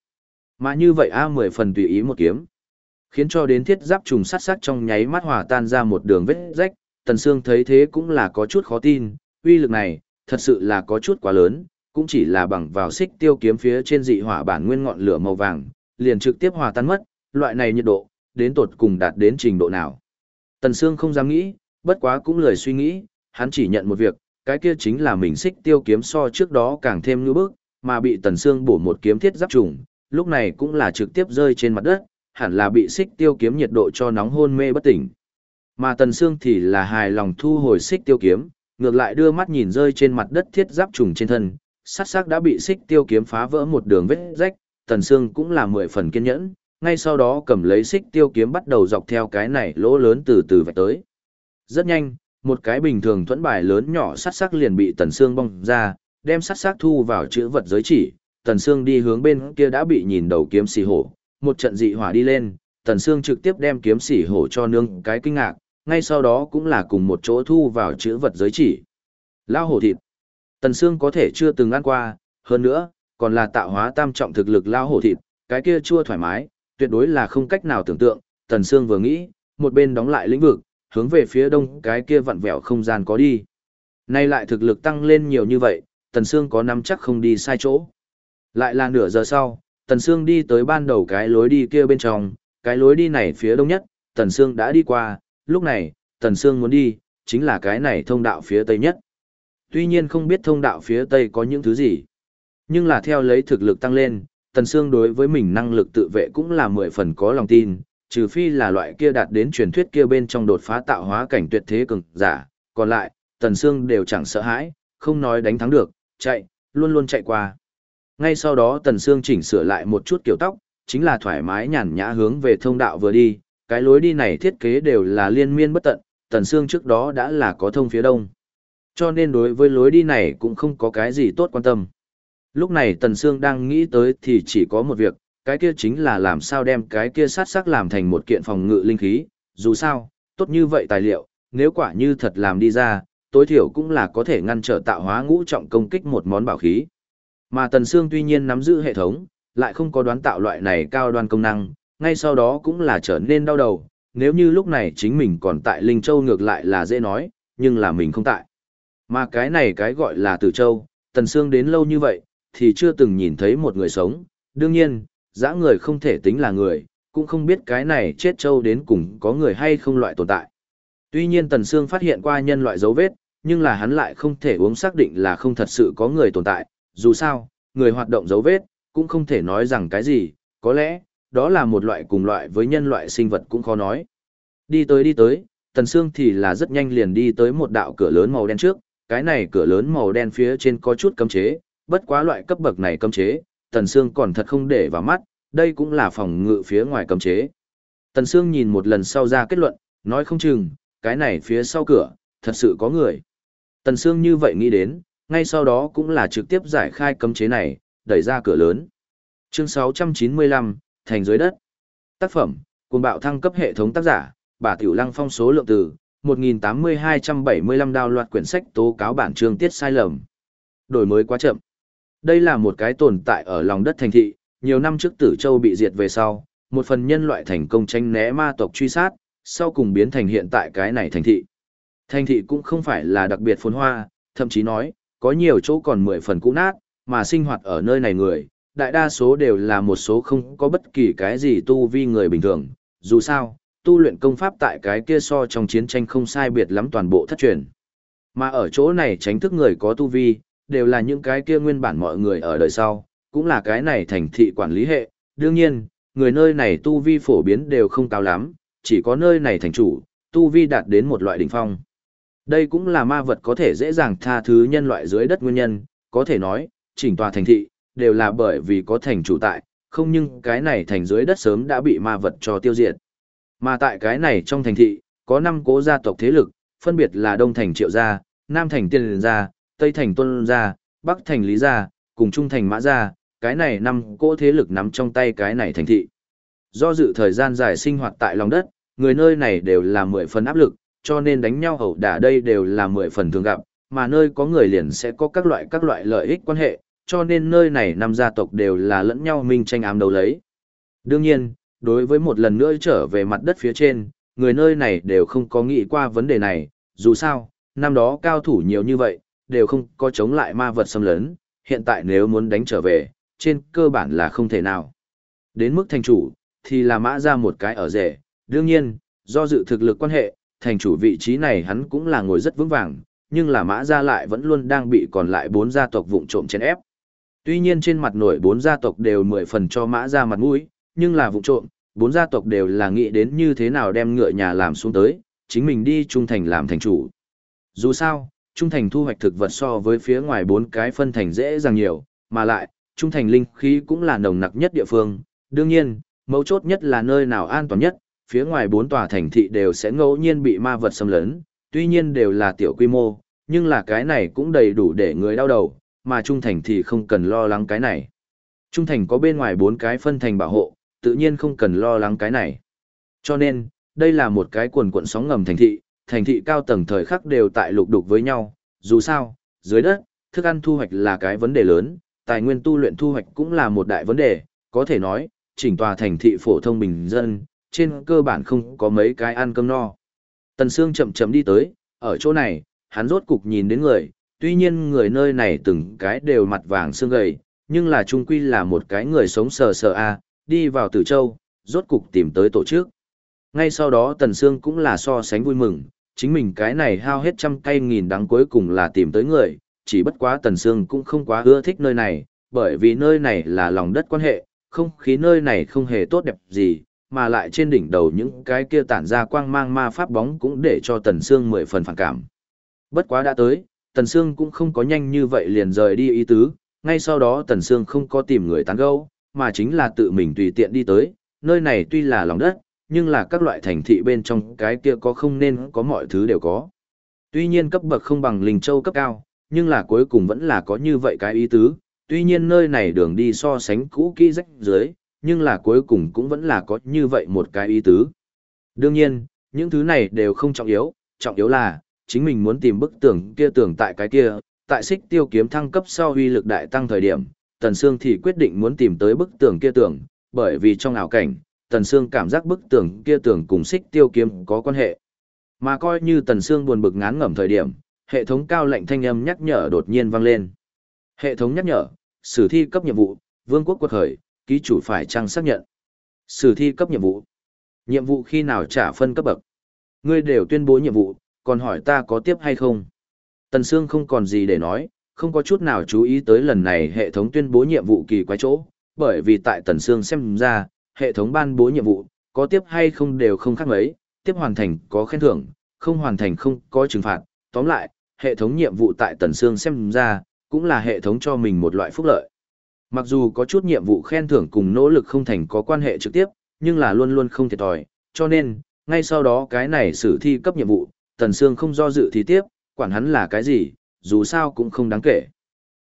Mà như vậy a mười phần tùy ý một kiếm, khiến cho đến thiết giáp trùng sát sát trong nháy mắt hòa tan ra một đường vết rách, Tần Sương thấy thế cũng là có chút khó tin, uy lực này, thật sự là có chút quá lớn, cũng chỉ là bằng vào xích tiêu kiếm phía trên dị hỏa bản nguyên ngọn lửa màu vàng, liền trực tiếp hòa tan mất, loại này nhiệt độ, đến tột cùng đạt đến trình độ nào. Tần Sương không dám nghĩ, bất quá cũng lười suy nghĩ, hắn chỉ nhận một việc, cái kia chính là mình xích tiêu kiếm so trước đó càng thêm như bước, mà bị tần Sương bổ một kiếm thiết giáp trùng, lúc này cũng là trực tiếp rơi trên mặt đất, hẳn là bị xích tiêu kiếm nhiệt độ cho nóng hôn mê bất tỉnh. Mà tần xương thì là hài lòng thu hồi xích tiêu kiếm, ngược lại đưa mắt nhìn rơi trên mặt đất thiết giáp trùng trên thân, sát sắc đã bị xích tiêu kiếm phá vỡ một đường vết rách, tần xương cũng là mười phần kiên nhẫn, ngay sau đó cầm lấy xích tiêu kiếm bắt đầu dọc theo cái này lỗ lớn từ từ vạch tới. Rất nhanh, một cái bình thường thuẫn bài lớn nhỏ sát sắc liền bị tần xương bong ra, đem sát sắc thu vào chữ vật giới chỉ, tần xương đi hướng bên kia đã bị nhìn đầu kiếm xì hổ, một trận dị hỏa đi lên, tần xương trực tiếp đem kiếm xì hổ cho nương cái kinh ngạc, ngay sau đó cũng là cùng một chỗ thu vào chữ vật giới chỉ. Lao hổ thịt. Tần xương có thể chưa từng ăn qua, hơn nữa, còn là tạo hóa tam trọng thực lực lao hổ thịt, cái kia chua thoải mái, tuyệt đối là không cách nào tưởng tượng, tần xương vừa nghĩ, một bên đóng lại lĩnh vực, hướng về phía đông cái kia vặn vẹo không gian có đi. Nay lại thực lực tăng lên nhiều như vậy, Tần Sương có nắm chắc không đi sai chỗ. Lại là nửa giờ sau, Tần Sương đi tới ban đầu cái lối đi kia bên trong, cái lối đi này phía đông nhất, Tần Sương đã đi qua, lúc này, Tần Sương muốn đi, chính là cái này thông đạo phía tây nhất. Tuy nhiên không biết thông đạo phía tây có những thứ gì, nhưng là theo lấy thực lực tăng lên, Tần Sương đối với mình năng lực tự vệ cũng là mười phần có lòng tin, trừ phi là loại kia đạt đến truyền thuyết kia bên trong đột phá tạo hóa cảnh tuyệt thế cường giả, còn lại, Tần Sương đều chẳng sợ hãi, không nói đánh thắng được, chạy, luôn luôn chạy qua. Ngay sau đó Tần Sương chỉnh sửa lại một chút kiểu tóc, chính là thoải mái nhàn nhã hướng về thông đạo vừa đi, cái lối đi này thiết kế đều là liên miên bất tận, Tần Sương trước đó đã là có thông phía đông. Cho nên đối với lối đi này cũng không có cái gì tốt quan tâm. Lúc này Tần Sương đang nghĩ tới thì chỉ có một việc, cái kia chính là làm sao đem cái kia sát sắc làm thành một kiện phòng ngự linh khí, dù sao, tốt như vậy tài liệu, nếu quả như thật làm đi ra, tối thiểu cũng là có thể ngăn trở tạo hóa ngũ trọng công kích một món bảo khí. Mà Tần Sương tuy nhiên nắm giữ hệ thống, lại không có đoán tạo loại này cao đoan công năng, ngay sau đó cũng là trở nên đau đầu, nếu như lúc này chính mình còn tại Linh Châu ngược lại là dễ nói, nhưng là mình không tại. Mà cái này cái gọi là Tử Châu, Tần Sương đến lâu như vậy, thì chưa từng nhìn thấy một người sống, đương nhiên, dã người không thể tính là người, cũng không biết cái này chết châu đến cùng có người hay không loại tồn tại. Tuy nhiên Tần Sương phát hiện qua nhân loại dấu vết, nhưng là hắn lại không thể uống xác định là không thật sự có người tồn tại, dù sao, người hoạt động dấu vết, cũng không thể nói rằng cái gì, có lẽ, đó là một loại cùng loại với nhân loại sinh vật cũng khó nói. Đi tới đi tới, Tần Sương thì là rất nhanh liền đi tới một đạo cửa lớn màu đen trước, cái này cửa lớn màu đen phía trên có chút cấm chế, bất quá loại cấp bậc này cấm chế, Tần Sương còn thật không để vào mắt, đây cũng là phòng ngự phía ngoài cấm chế. Tần Sương nhìn một lần sau ra kết luận, nói không chừng, cái này phía sau cửa, thật sự có người. Tần Sương như vậy nghĩ đến, ngay sau đó cũng là trực tiếp giải khai cấm chế này, đẩy ra cửa lớn. Chương 695, Thành dưới đất. Tác phẩm, cùng bạo thăng cấp hệ thống tác giả, bà Tiểu Lăng phong số lượng từ, 1.8275 đào loạt quyển sách tố cáo bản chương tiết sai lầm. Đổi mới quá chậm. Đây là một cái tồn tại ở lòng đất thành thị, nhiều năm trước Tử Châu bị diệt về sau, một phần nhân loại thành công tranh né ma tộc truy sát, sau cùng biến thành hiện tại cái này thành thị. Thành thị cũng không phải là đặc biệt phồn hoa, thậm chí nói, có nhiều chỗ còn mười phần cũ nát, mà sinh hoạt ở nơi này người, đại đa số đều là một số không có bất kỳ cái gì tu vi người bình thường, dù sao, tu luyện công pháp tại cái kia so trong chiến tranh không sai biệt lắm toàn bộ thất truyền. Mà ở chỗ này tránh thức người có tu vi, đều là những cái kia nguyên bản mọi người ở đời sau, cũng là cái này thành thị quản lý hệ, đương nhiên, người nơi này tu vi phổ biến đều không cao lắm, chỉ có nơi này thành chủ, tu vi đạt đến một loại đỉnh phong. Đây cũng là ma vật có thể dễ dàng tha thứ nhân loại dưới đất nguyên nhân, có thể nói, chỉnh tòa thành thị, đều là bởi vì có thành chủ tại, không nhưng cái này thành dưới đất sớm đã bị ma vật cho tiêu diệt. Mà tại cái này trong thành thị, có 5 cố gia tộc thế lực, phân biệt là Đông thành Triệu gia, Nam thành Tiên gia, Tây thành Tuân gia, Bắc thành Lý gia, cùng Trung thành Mã gia, cái này năm cố thế lực nắm trong tay cái này thành thị. Do dự thời gian dài sinh hoạt tại lòng đất, người nơi này đều là mười phần áp lực, cho nên đánh nhau hầu đả đây đều là mười phần thường gặp, mà nơi có người liền sẽ có các loại các loại lợi ích quan hệ, cho nên nơi này năm gia tộc đều là lẫn nhau minh tranh ám đấu lấy. Đương nhiên, đối với một lần nữa trở về mặt đất phía trên, người nơi này đều không có nghĩ qua vấn đề này, dù sao, năm đó cao thủ nhiều như vậy, đều không có chống lại ma vật xâm lấn, hiện tại nếu muốn đánh trở về, trên cơ bản là không thể nào. Đến mức thành chủ, thì là mã ra một cái ở rể, đương nhiên, do dự thực lực quan hệ, thành chủ vị trí này hắn cũng là ngồi rất vững vàng, nhưng là mã ra lại vẫn luôn đang bị còn lại bốn gia tộc vụng trộm chèn ép. Tuy nhiên trên mặt nổi bốn gia tộc đều mười phần cho mã ra mặt mũi, nhưng là vụng trộm, bốn gia tộc đều là nghĩ đến như thế nào đem ngựa nhà làm xuống tới, chính mình đi trung thành làm thành chủ. Dù sao, trung thành thu hoạch thực vật so với phía ngoài bốn cái phân thành dễ dàng nhiều, mà lại, trung thành linh khí cũng là nồng nặc nhất địa phương. Đương nhiên, mấu chốt nhất là nơi nào an toàn nhất, phía ngoài bốn tòa thành thị đều sẽ ngẫu nhiên bị ma vật xâm lấn, tuy nhiên đều là tiểu quy mô, nhưng là cái này cũng đầy đủ để người đau đầu, mà trung thành thì không cần lo lắng cái này. Trung thành có bên ngoài bốn cái phân thành bảo hộ, tự nhiên không cần lo lắng cái này. Cho nên, đây là một cái cuồn cuộn sóng ngầm thành thị, thành thị cao tầng thời khắc đều tại lục đục với nhau, dù sao, dưới đất, thức ăn thu hoạch là cái vấn đề lớn, tài nguyên tu luyện thu hoạch cũng là một đại vấn đề, có thể nói, chỉnh tòa thành thị phổ thông bình dân, trên cơ bản không có mấy cái ăn cơm no. Tần Sương chậm chậm đi tới, ở chỗ này, hắn rốt cục nhìn đến người, tuy nhiên người nơi này từng cái đều mặt vàng xương gầy, nhưng là trung quy là một cái người sống sờ sờ a, đi vào Tử Châu, rốt cục tìm tới tổ chức. Ngay sau đó Tần Sương cũng là so sánh vui mừng, chính mình cái này hao hết trăm cây nghìn đắng cuối cùng là tìm tới người, chỉ bất quá Tần Sương cũng không quá ưa thích nơi này, bởi vì nơi này là lòng đất quan hệ, không khí nơi này không hề tốt đẹp gì, mà lại trên đỉnh đầu những cái kia tản ra quang mang ma pháp bóng cũng để cho Tần Sương mười phần phản cảm. Bất quá đã tới, Tần Sương cũng không có nhanh như vậy liền rời đi ý tứ, ngay sau đó Tần Sương không có tìm người tán gẫu, mà chính là tự mình tùy tiện đi tới, nơi này tuy là lòng đất, nhưng là các loại thành thị bên trong cái kia có không nên có mọi thứ đều có. Tuy nhiên cấp bậc không bằng Linh Châu cấp cao, nhưng là cuối cùng vẫn là có như vậy cái ý tứ, tuy nhiên nơi này đường đi so sánh cũ kỹ rách dưới, nhưng là cuối cùng cũng vẫn là có như vậy một cái ý tứ. Đương nhiên, những thứ này đều không trọng yếu, trọng yếu là, chính mình muốn tìm bức tường kia tường tại cái kia, tại xích tiêu kiếm thăng cấp sau huy lực đại tăng thời điểm, Tần Sương thì quyết định muốn tìm tới bức tường kia tường, bởi vì trong ảo cảnh, Tần Sương cảm giác bức tường kia tường cùng xích tiêu kiếm có quan hệ. Mà coi như Tần Sương buồn bực ngán ngẩm thời điểm, hệ thống cao lệnh thanh âm nhắc nhở đột nhiên vang lên. Hệ thống nhắc nhở, sử thi cấp nhiệm vụ, vương quốc quật khởi, ký chủ phải trang xác nhận. Sử thi cấp nhiệm vụ. Nhiệm vụ khi nào trả phân cấp bậc. Ngươi đều tuyên bố nhiệm vụ, còn hỏi ta có tiếp hay không. Tần Sương không còn gì để nói, không có chút nào chú ý tới lần này hệ thống tuyên bố nhiệm vụ kỳ quái chỗ, bởi vì tại Tần Sương xem ra, hệ thống ban bố nhiệm vụ, có tiếp hay không đều không khác mấy, tiếp hoàn thành có khen thưởng, không hoàn thành không có trừng phạt. Tóm lại, hệ thống nhiệm vụ tại Tần Sương xem ra, cũng là hệ thống cho mình một loại phúc lợi. Mặc dù có chút nhiệm vụ khen thưởng cùng nỗ lực không thành có quan hệ trực tiếp, nhưng là luôn luôn không thiệt thòi, cho nên, ngay sau đó cái này xử thi cấp nhiệm vụ, Tần Sương không do dự thì tiếp, quản hắn là cái gì, dù sao cũng không đáng kể.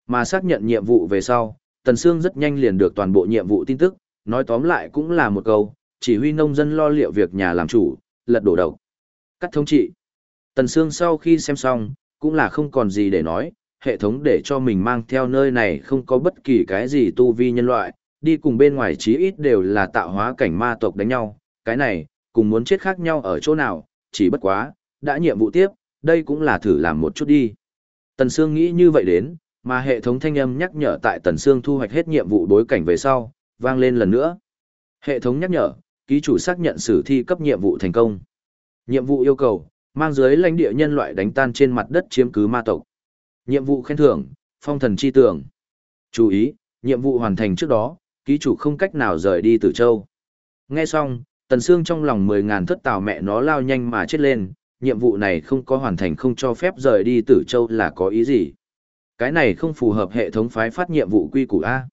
Mà xác nhận nhiệm vụ về sau, Tần Sương rất nhanh liền được toàn bộ nhiệm vụ tin tức, nói tóm lại cũng là một câu, chỉ huy nông dân lo liệu việc nhà làm chủ, lật đổ đầu, Cắt thống trị. Tần Sương sau khi xem xong, cũng là không còn gì để nói, hệ thống để cho mình mang theo nơi này không có bất kỳ cái gì tu vi nhân loại, đi cùng bên ngoài chí ít đều là tạo hóa cảnh ma tộc đánh nhau, cái này, cùng muốn chết khác nhau ở chỗ nào, chỉ bất quá, đã nhiệm vụ tiếp, đây cũng là thử làm một chút đi. Tần Sương nghĩ như vậy đến, mà hệ thống thanh âm nhắc nhở tại Tần Sương thu hoạch hết nhiệm vụ đối cảnh về sau, vang lên lần nữa. Hệ thống nhắc nhở, ký chủ xác nhận sử thi cấp nhiệm vụ thành công. Nhiệm vụ yêu cầu, mang dưới lãnh địa nhân loại đánh tan trên mặt đất chiếm cứ ma tộc. Nhiệm vụ khen thưởng, phong thần chi tưởng. Chú ý, nhiệm vụ hoàn thành trước đó, ký chủ không cách nào rời đi Tử Châu. Nghe xong, Tần Sương trong lòng mười ngàn thất tào mẹ nó lao nhanh mà chết lên, nhiệm vụ này không có hoàn thành không cho phép rời đi Tử Châu là có ý gì? Cái này không phù hợp hệ thống phái phát nhiệm vụ quy củ A.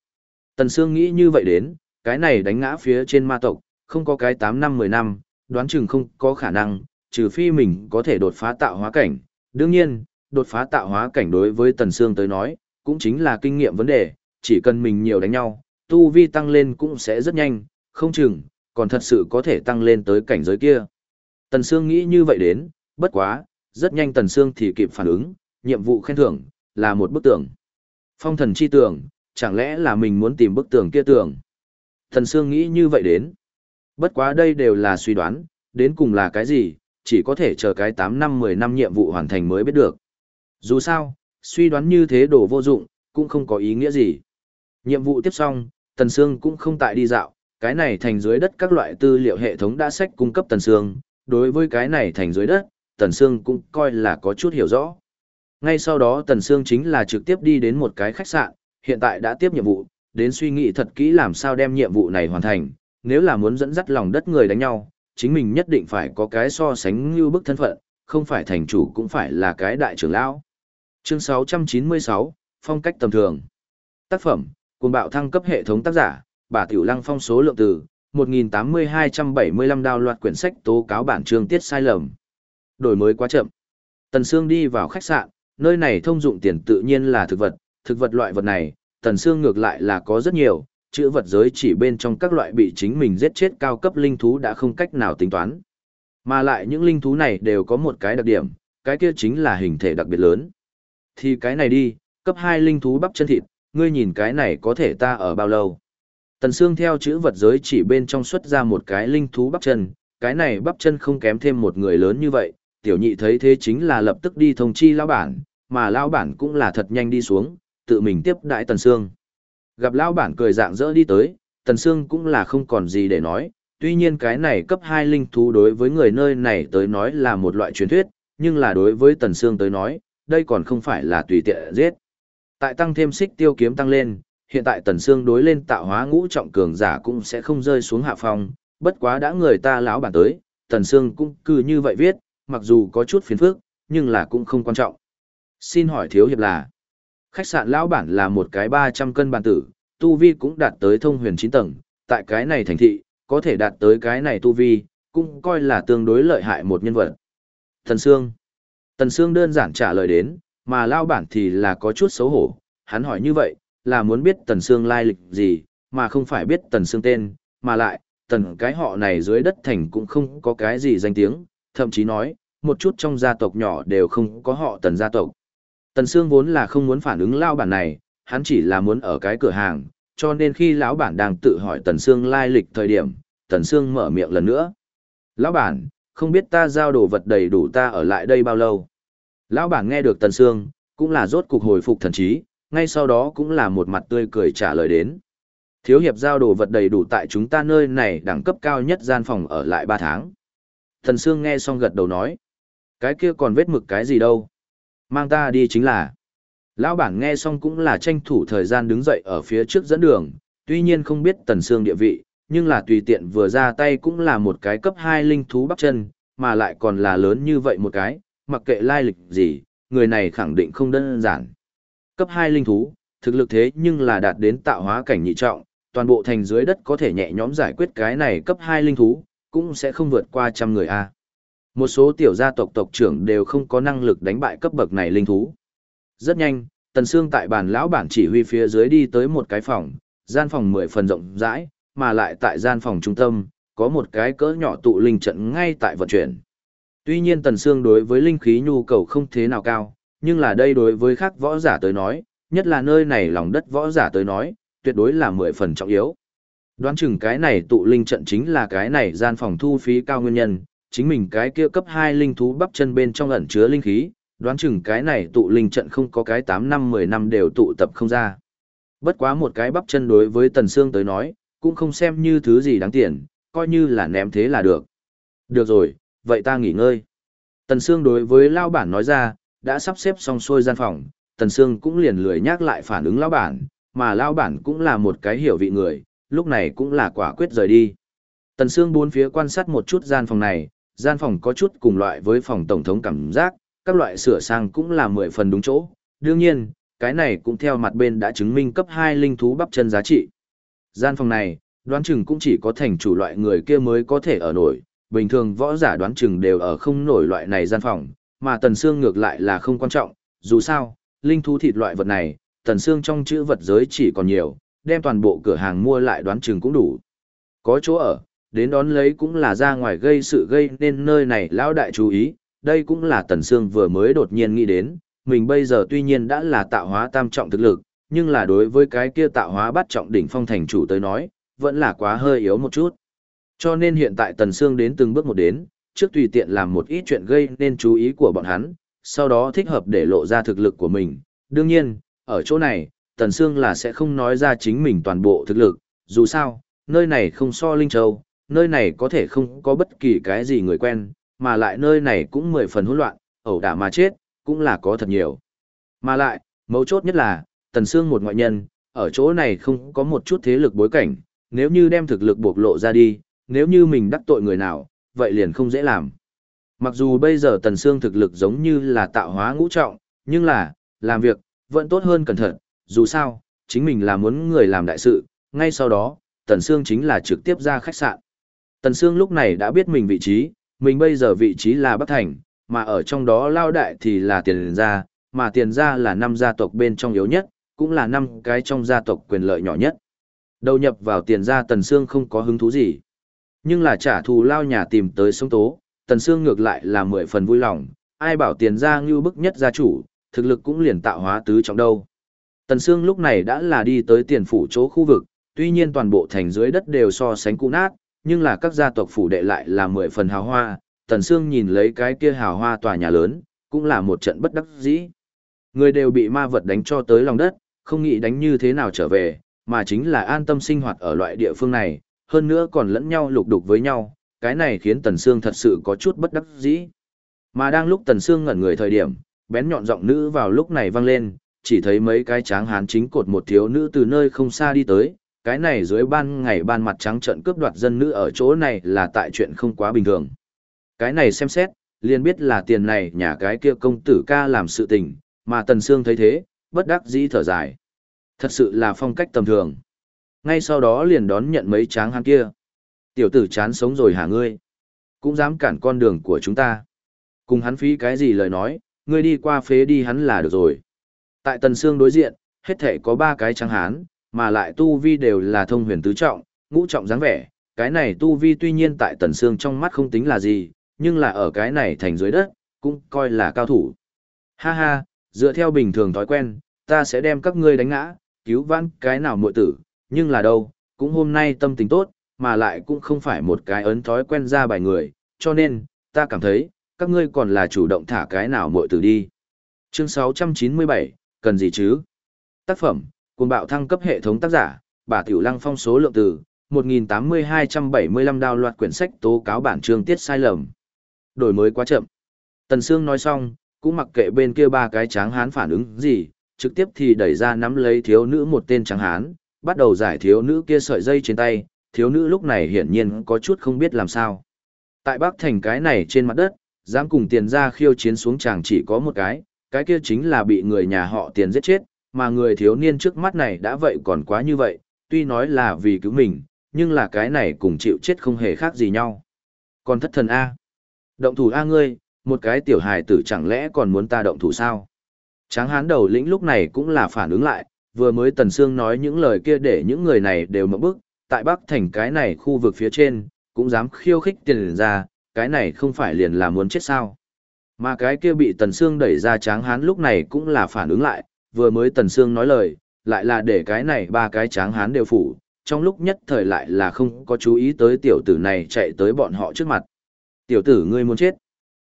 Tần Sương nghĩ như vậy đến, cái này đánh ngã phía trên ma tộc, không có cái 8 năm 10 năm, đoán chừng không có khả năng, trừ phi mình có thể đột phá tạo hóa cảnh. Đương nhiên, đột phá tạo hóa cảnh đối với Tần Sương tới nói, cũng chính là kinh nghiệm vấn đề, chỉ cần mình nhiều đánh nhau, tu vi tăng lên cũng sẽ rất nhanh, không chừng, còn thật sự có thể tăng lên tới cảnh giới kia. Tần Sương nghĩ như vậy đến, bất quá, rất nhanh Tần Sương thì kịp phản ứng, nhiệm vụ khen thưởng, là một bức tường. Phong thần chi tường, chẳng lẽ là mình muốn tìm bức tường kia tường. Tần Sương nghĩ như vậy đến. Bất quá đây đều là suy đoán, đến cùng là cái gì, chỉ có thể chờ cái 8 năm 10 năm nhiệm vụ hoàn thành mới biết được. Dù sao, suy đoán như thế đổ vô dụng, cũng không có ý nghĩa gì. Nhiệm vụ tiếp xong, Tần Sương cũng không tại đi dạo, cái này thành dưới đất các loại tư liệu hệ thống đã sách cung cấp Tần Sương, đối với cái này thành dưới đất, Tần Sương cũng coi là có chút hiểu rõ. Ngay sau đó Tần Sương chính là trực tiếp đi đến một cái khách sạn, hiện tại đã tiếp nhiệm vụ, đến suy nghĩ thật kỹ làm sao đem nhiệm vụ này hoàn thành, nếu là muốn dẫn dắt lòng đất người đánh nhau, chính mình nhất định phải có cái so sánh như bức thân phận, không phải thành chủ cũng phải là cái đại trưởng lão. Chương 696, phong cách tầm thường. Tác phẩm, cuồng bạo thăng cấp hệ thống tác giả, bà Tiểu Lăng phong số lượng từ, 1.8275 đào loạt quyển sách tố cáo bản chương tiết sai lầm. Đổi mới quá chậm. Tần Sương đi vào khách sạn, nơi này thông dụng tiền tự nhiên là thực vật, thực vật loại vật này, Tần Sương ngược lại là có rất nhiều, chữ vật giới chỉ bên trong các loại bị chính mình giết chết cao cấp linh thú đã không cách nào tính toán. Mà lại những linh thú này đều có một cái đặc điểm, cái kia chính là hình thể đặc biệt lớn. Thì cái này đi, cấp 2 linh thú bắp chân thịt, ngươi nhìn cái này có thể ta ở bao lâu. Tần Sương theo chữ vật giới chỉ bên trong xuất ra một cái linh thú bắp chân, cái này bắp chân không kém thêm một người lớn như vậy, tiểu nhị thấy thế chính là lập tức đi thông chi lão bản, mà lão bản cũng là thật nhanh đi xuống, tự mình tiếp đại Tần Sương. Gặp lão bản cười dạng dỡ đi tới, Tần Sương cũng là không còn gì để nói, tuy nhiên cái này cấp 2 linh thú đối với người nơi này tới nói là một loại truyền thuyết, nhưng là đối với Tần Sương tới nói, đây còn không phải là tùy tiện giết. Tại tăng thêm xích tiêu kiếm tăng lên, hiện tại Tần Sương đối lên tạo hóa ngũ trọng cường giả cũng sẽ không rơi xuống hạ phong, Bất quá đã người ta lão bản tới, Tần Sương cũng cứ như vậy viết, mặc dù có chút phiền phức, nhưng là cũng không quan trọng. Xin hỏi thiếu hiệp là, khách sạn lão bản là một cái 300 cân bản tử, tu vi cũng đạt tới thông huyền 9 tầng, tại cái này thành thị, có thể đạt tới cái này tu vi, cũng coi là tương đối lợi hại một nhân vật. Tần Sương. Tần Sương đơn giản trả lời đến, mà lão bản thì là có chút xấu hổ, hắn hỏi như vậy, là muốn biết Tần Sương lai lịch gì, mà không phải biết Tần Sương tên, mà lại, tần cái họ này dưới đất thành cũng không có cái gì danh tiếng, thậm chí nói, một chút trong gia tộc nhỏ đều không có họ tần gia tộc. Tần Sương vốn là không muốn phản ứng lao bản này, hắn chỉ là muốn ở cái cửa hàng, cho nên khi lão bản đang tự hỏi Tần Sương lai lịch thời điểm, Tần Sương mở miệng lần nữa. Lão bản, không biết ta giao đồ vật đầy đủ ta ở lại đây bao lâu. Lão bản nghe được Tần Sương, cũng là rốt cục hồi phục thần trí, ngay sau đó cũng là một mặt tươi cười trả lời đến. Thiếu hiệp giao đồ vật đầy đủ tại chúng ta nơi này đẳng cấp cao nhất gian phòng ở lại 3 tháng. Thần Sương nghe xong gật đầu nói. Cái kia còn vết mực cái gì đâu. Mang ta đi chính là. Lão bản nghe xong cũng là tranh thủ thời gian đứng dậy ở phía trước dẫn đường, tuy nhiên không biết Tần Sương địa vị, nhưng là tùy tiện vừa ra tay cũng là một cái cấp 2 linh thú bắp chân, mà lại còn là lớn như vậy một cái, mặc kệ lai lịch gì, người này khẳng định không đơn giản. Cấp 2 linh thú, thực lực thế nhưng là đạt đến tạo hóa cảnh nhị trọng, toàn bộ thành dưới đất có thể nhẹ nhõm giải quyết cái này cấp 2 linh thú, cũng sẽ không vượt qua trăm người a. Một số tiểu gia tộc tộc trưởng đều không có năng lực đánh bại cấp bậc này linh thú. Rất nhanh, Tần Sương tại bàn lão bản chỉ huy phía dưới đi tới một cái phòng, gian phòng 10 phần rộng rãi, mà lại tại gian phòng trung tâm, có một cái cỡ nhỏ tụ linh trận ngay tại vận chuyển. Tuy nhiên Tần Sương đối với linh khí nhu cầu không thế nào cao, nhưng là đây đối với khác võ giả tới nói, nhất là nơi này lòng đất võ giả tới nói, tuyệt đối là mười phần trọng yếu. Đoán chừng cái này tụ linh trận chính là cái này gian phòng thu phí cao nguyên nhân, chính mình cái kia cấp 2 linh thú bắp chân bên trong ẩn chứa linh khí, đoán chừng cái này tụ linh trận không có cái 8 năm 10 năm đều tụ tập không ra. Bất quá một cái bắp chân đối với Tần Sương tới nói, cũng không xem như thứ gì đáng tiền, coi như là ném thế là được. Được rồi, vậy ta nghỉ ngơi. Tần Sương đối với Lao Bản nói ra, đã sắp xếp xong xuôi gian phòng, Tần Sương cũng liền lười nhắc lại phản ứng lão Bản, mà lão bản cũng là một cái hiểu vị người, lúc này cũng là quả quyết rời đi. Tần Sương bốn phía quan sát một chút gian phòng này, gian phòng có chút cùng loại với phòng tổng thống cảm giác, các loại sửa sang cũng là mười phần đúng chỗ. Đương nhiên, cái này cũng theo mặt bên đã chứng minh cấp 2 linh thú bắp chân giá trị. Gian phòng này, đoán chừng cũng chỉ có thành chủ loại người kia mới có thể ở nổi, bình thường võ giả đoán chừng đều ở không nổi loại này gian phòng, mà Tần xương ngược lại là không quan trọng, dù sao, linh thú thịt loại vật này, tần xương trong chữ vật giới chỉ còn nhiều, đem toàn bộ cửa hàng mua lại đoán chừng cũng đủ. Có chỗ ở, đến đón lấy cũng là ra ngoài gây sự gây nên nơi này lão đại chú ý, đây cũng là tần xương vừa mới đột nhiên nghĩ đến, mình bây giờ tuy nhiên đã là tạo hóa tam trọng thực lực, nhưng là đối với cái kia tạo hóa bắt trọng đỉnh phong thành chủ tới nói, vẫn là quá hơi yếu một chút. Cho nên hiện tại tần xương đến từng bước một đến, trước tùy tiện làm một ít chuyện gây nên chú ý của bọn hắn, sau đó thích hợp để lộ ra thực lực của mình. Đương nhiên, ở chỗ này, Tần Sương là sẽ không nói ra chính mình toàn bộ thực lực, dù sao, nơi này không so Linh Châu, nơi này có thể không có bất kỳ cái gì người quen, mà lại nơi này cũng mười phần hỗn loạn, ẩu đả mà chết, cũng là có thật nhiều. Mà lại, mấu chốt nhất là, Tần Sương một ngoại nhân, ở chỗ này không có một chút thế lực bối cảnh, nếu như đem thực lực bộc lộ ra đi, nếu như mình đắc tội người nào, vậy liền không dễ làm. Mặc dù bây giờ Tần Sương thực lực giống như là tạo hóa ngũ trọng, nhưng là, làm việc, vẫn tốt hơn cẩn thận, dù sao, chính mình là muốn người làm đại sự, ngay sau đó, Tần Sương chính là trực tiếp ra khách sạn. Tần Sương lúc này đã biết mình vị trí, mình bây giờ vị trí là Bắc Thành, mà ở trong đó lao đại thì là tiền gia, mà tiền gia là năm gia tộc bên trong yếu nhất, cũng là năm cái trong gia tộc quyền lợi nhỏ nhất. Đầu nhập vào tiền gia Tần Sương không có hứng thú gì. Nhưng là trả thù lao nhà tìm tới sống tố, Tần Sương ngược lại là mười phần vui lòng, ai bảo tiền gia ngưu bức nhất gia chủ, thực lực cũng liền tạo hóa tứ trọng đâu. Tần Sương lúc này đã là đi tới tiền phủ chỗ khu vực, tuy nhiên toàn bộ thành dưới đất đều so sánh cũ nát, nhưng là các gia tộc phủ đệ lại là mười phần hào hoa, Tần Sương nhìn lấy cái kia hào hoa tòa nhà lớn, cũng là một trận bất đắc dĩ. Người đều bị ma vật đánh cho tới lòng đất, không nghĩ đánh như thế nào trở về, mà chính là an tâm sinh hoạt ở loại địa phương này, hơn nữa còn lẫn nhau lục đục với nhau, cái này khiến Tần Sương thật sự có chút bất đắc dĩ. Mà đang lúc Tần Sương ngẩn người thời điểm, bén nhọn giọng nữ vào lúc này vang lên, chỉ thấy mấy cái tráng hán chính cột một thiếu nữ từ nơi không xa đi tới, cái này dưới ban ngày ban mặt trắng trợn cướp đoạt dân nữ ở chỗ này là tại chuyện không quá bình thường. Cái này xem xét, liền biết là tiền này nhà cái kia công tử ca làm sự tình, mà Tần Sương thấy thế, bất đắc dĩ thở dài. Thật sự là phong cách tầm thường. Ngay sau đó liền đón nhận mấy tráng hán kia. Tiểu tử chán sống rồi hả ngươi? Cũng dám cản con đường của chúng ta. Cùng hắn phí cái gì lời nói, ngươi đi qua phế đi hắn là được rồi. Tại Tần Sương đối diện, hết thể có ba cái tráng hán, mà lại tu vi đều là thông huyền tứ trọng, ngũ trọng dáng vẻ. Cái này tu vi tuy nhiên tại Tần Sương trong mắt không tính là gì, nhưng là ở cái này thành dưới đất, cũng coi là cao thủ. Ha ha, dựa theo bình thường thói quen, ta sẽ đem các ngươi đánh ngã, cứu vãn cái nào muội tử, nhưng là đâu, cũng hôm nay tâm tình tốt, mà lại cũng không phải một cái ấn thói quen ra bài người, cho nên, ta cảm thấy, các ngươi còn là chủ động thả cái nào muội tử đi. Chương 697, cần gì chứ? Tác phẩm, cùng bạo thăng cấp hệ thống tác giả, bà Tiểu Lăng phong số lượng từ, 1.8275 đào loạt quyển sách tố cáo bản chương tiết sai lầm. Đổi mới quá chậm. Tần Sương nói xong, cũng mặc kệ bên kia ba cái tráng hán phản ứng gì, trực tiếp thì đẩy ra nắm lấy thiếu nữ một tên tráng hán, bắt đầu giải thiếu nữ kia sợi dây trên tay, thiếu nữ lúc này hiển nhiên có chút không biết làm sao. Tại Bắc Thành cái này trên mặt đất, dám cùng tiền ra khiêu chiến xuống chàng chỉ có một cái, cái kia chính là bị người nhà họ tiền giết chết, mà người thiếu niên trước mắt này đã vậy còn quá như vậy, tuy nói là vì cứu mình, nhưng là cái này cùng chịu chết không hề khác gì nhau. Còn thất thần A. Động thủ A ngươi, một cái tiểu hài tử chẳng lẽ còn muốn ta động thủ sao? Tráng hán đầu lĩnh lúc này cũng là phản ứng lại, vừa mới Tần Sương nói những lời kia để những người này đều mở bức, tại Bắc Thành cái này khu vực phía trên, cũng dám khiêu khích tiền ra, cái này không phải liền là muốn chết sao. Mà cái kia bị Tần Sương đẩy ra tráng hán lúc này cũng là phản ứng lại, vừa mới Tần Sương nói lời, lại là để cái này ba cái tráng hán đều phủ, trong lúc nhất thời lại là không có chú ý tới tiểu tử này chạy tới bọn họ trước mặt. Tiểu tử ngươi muốn chết.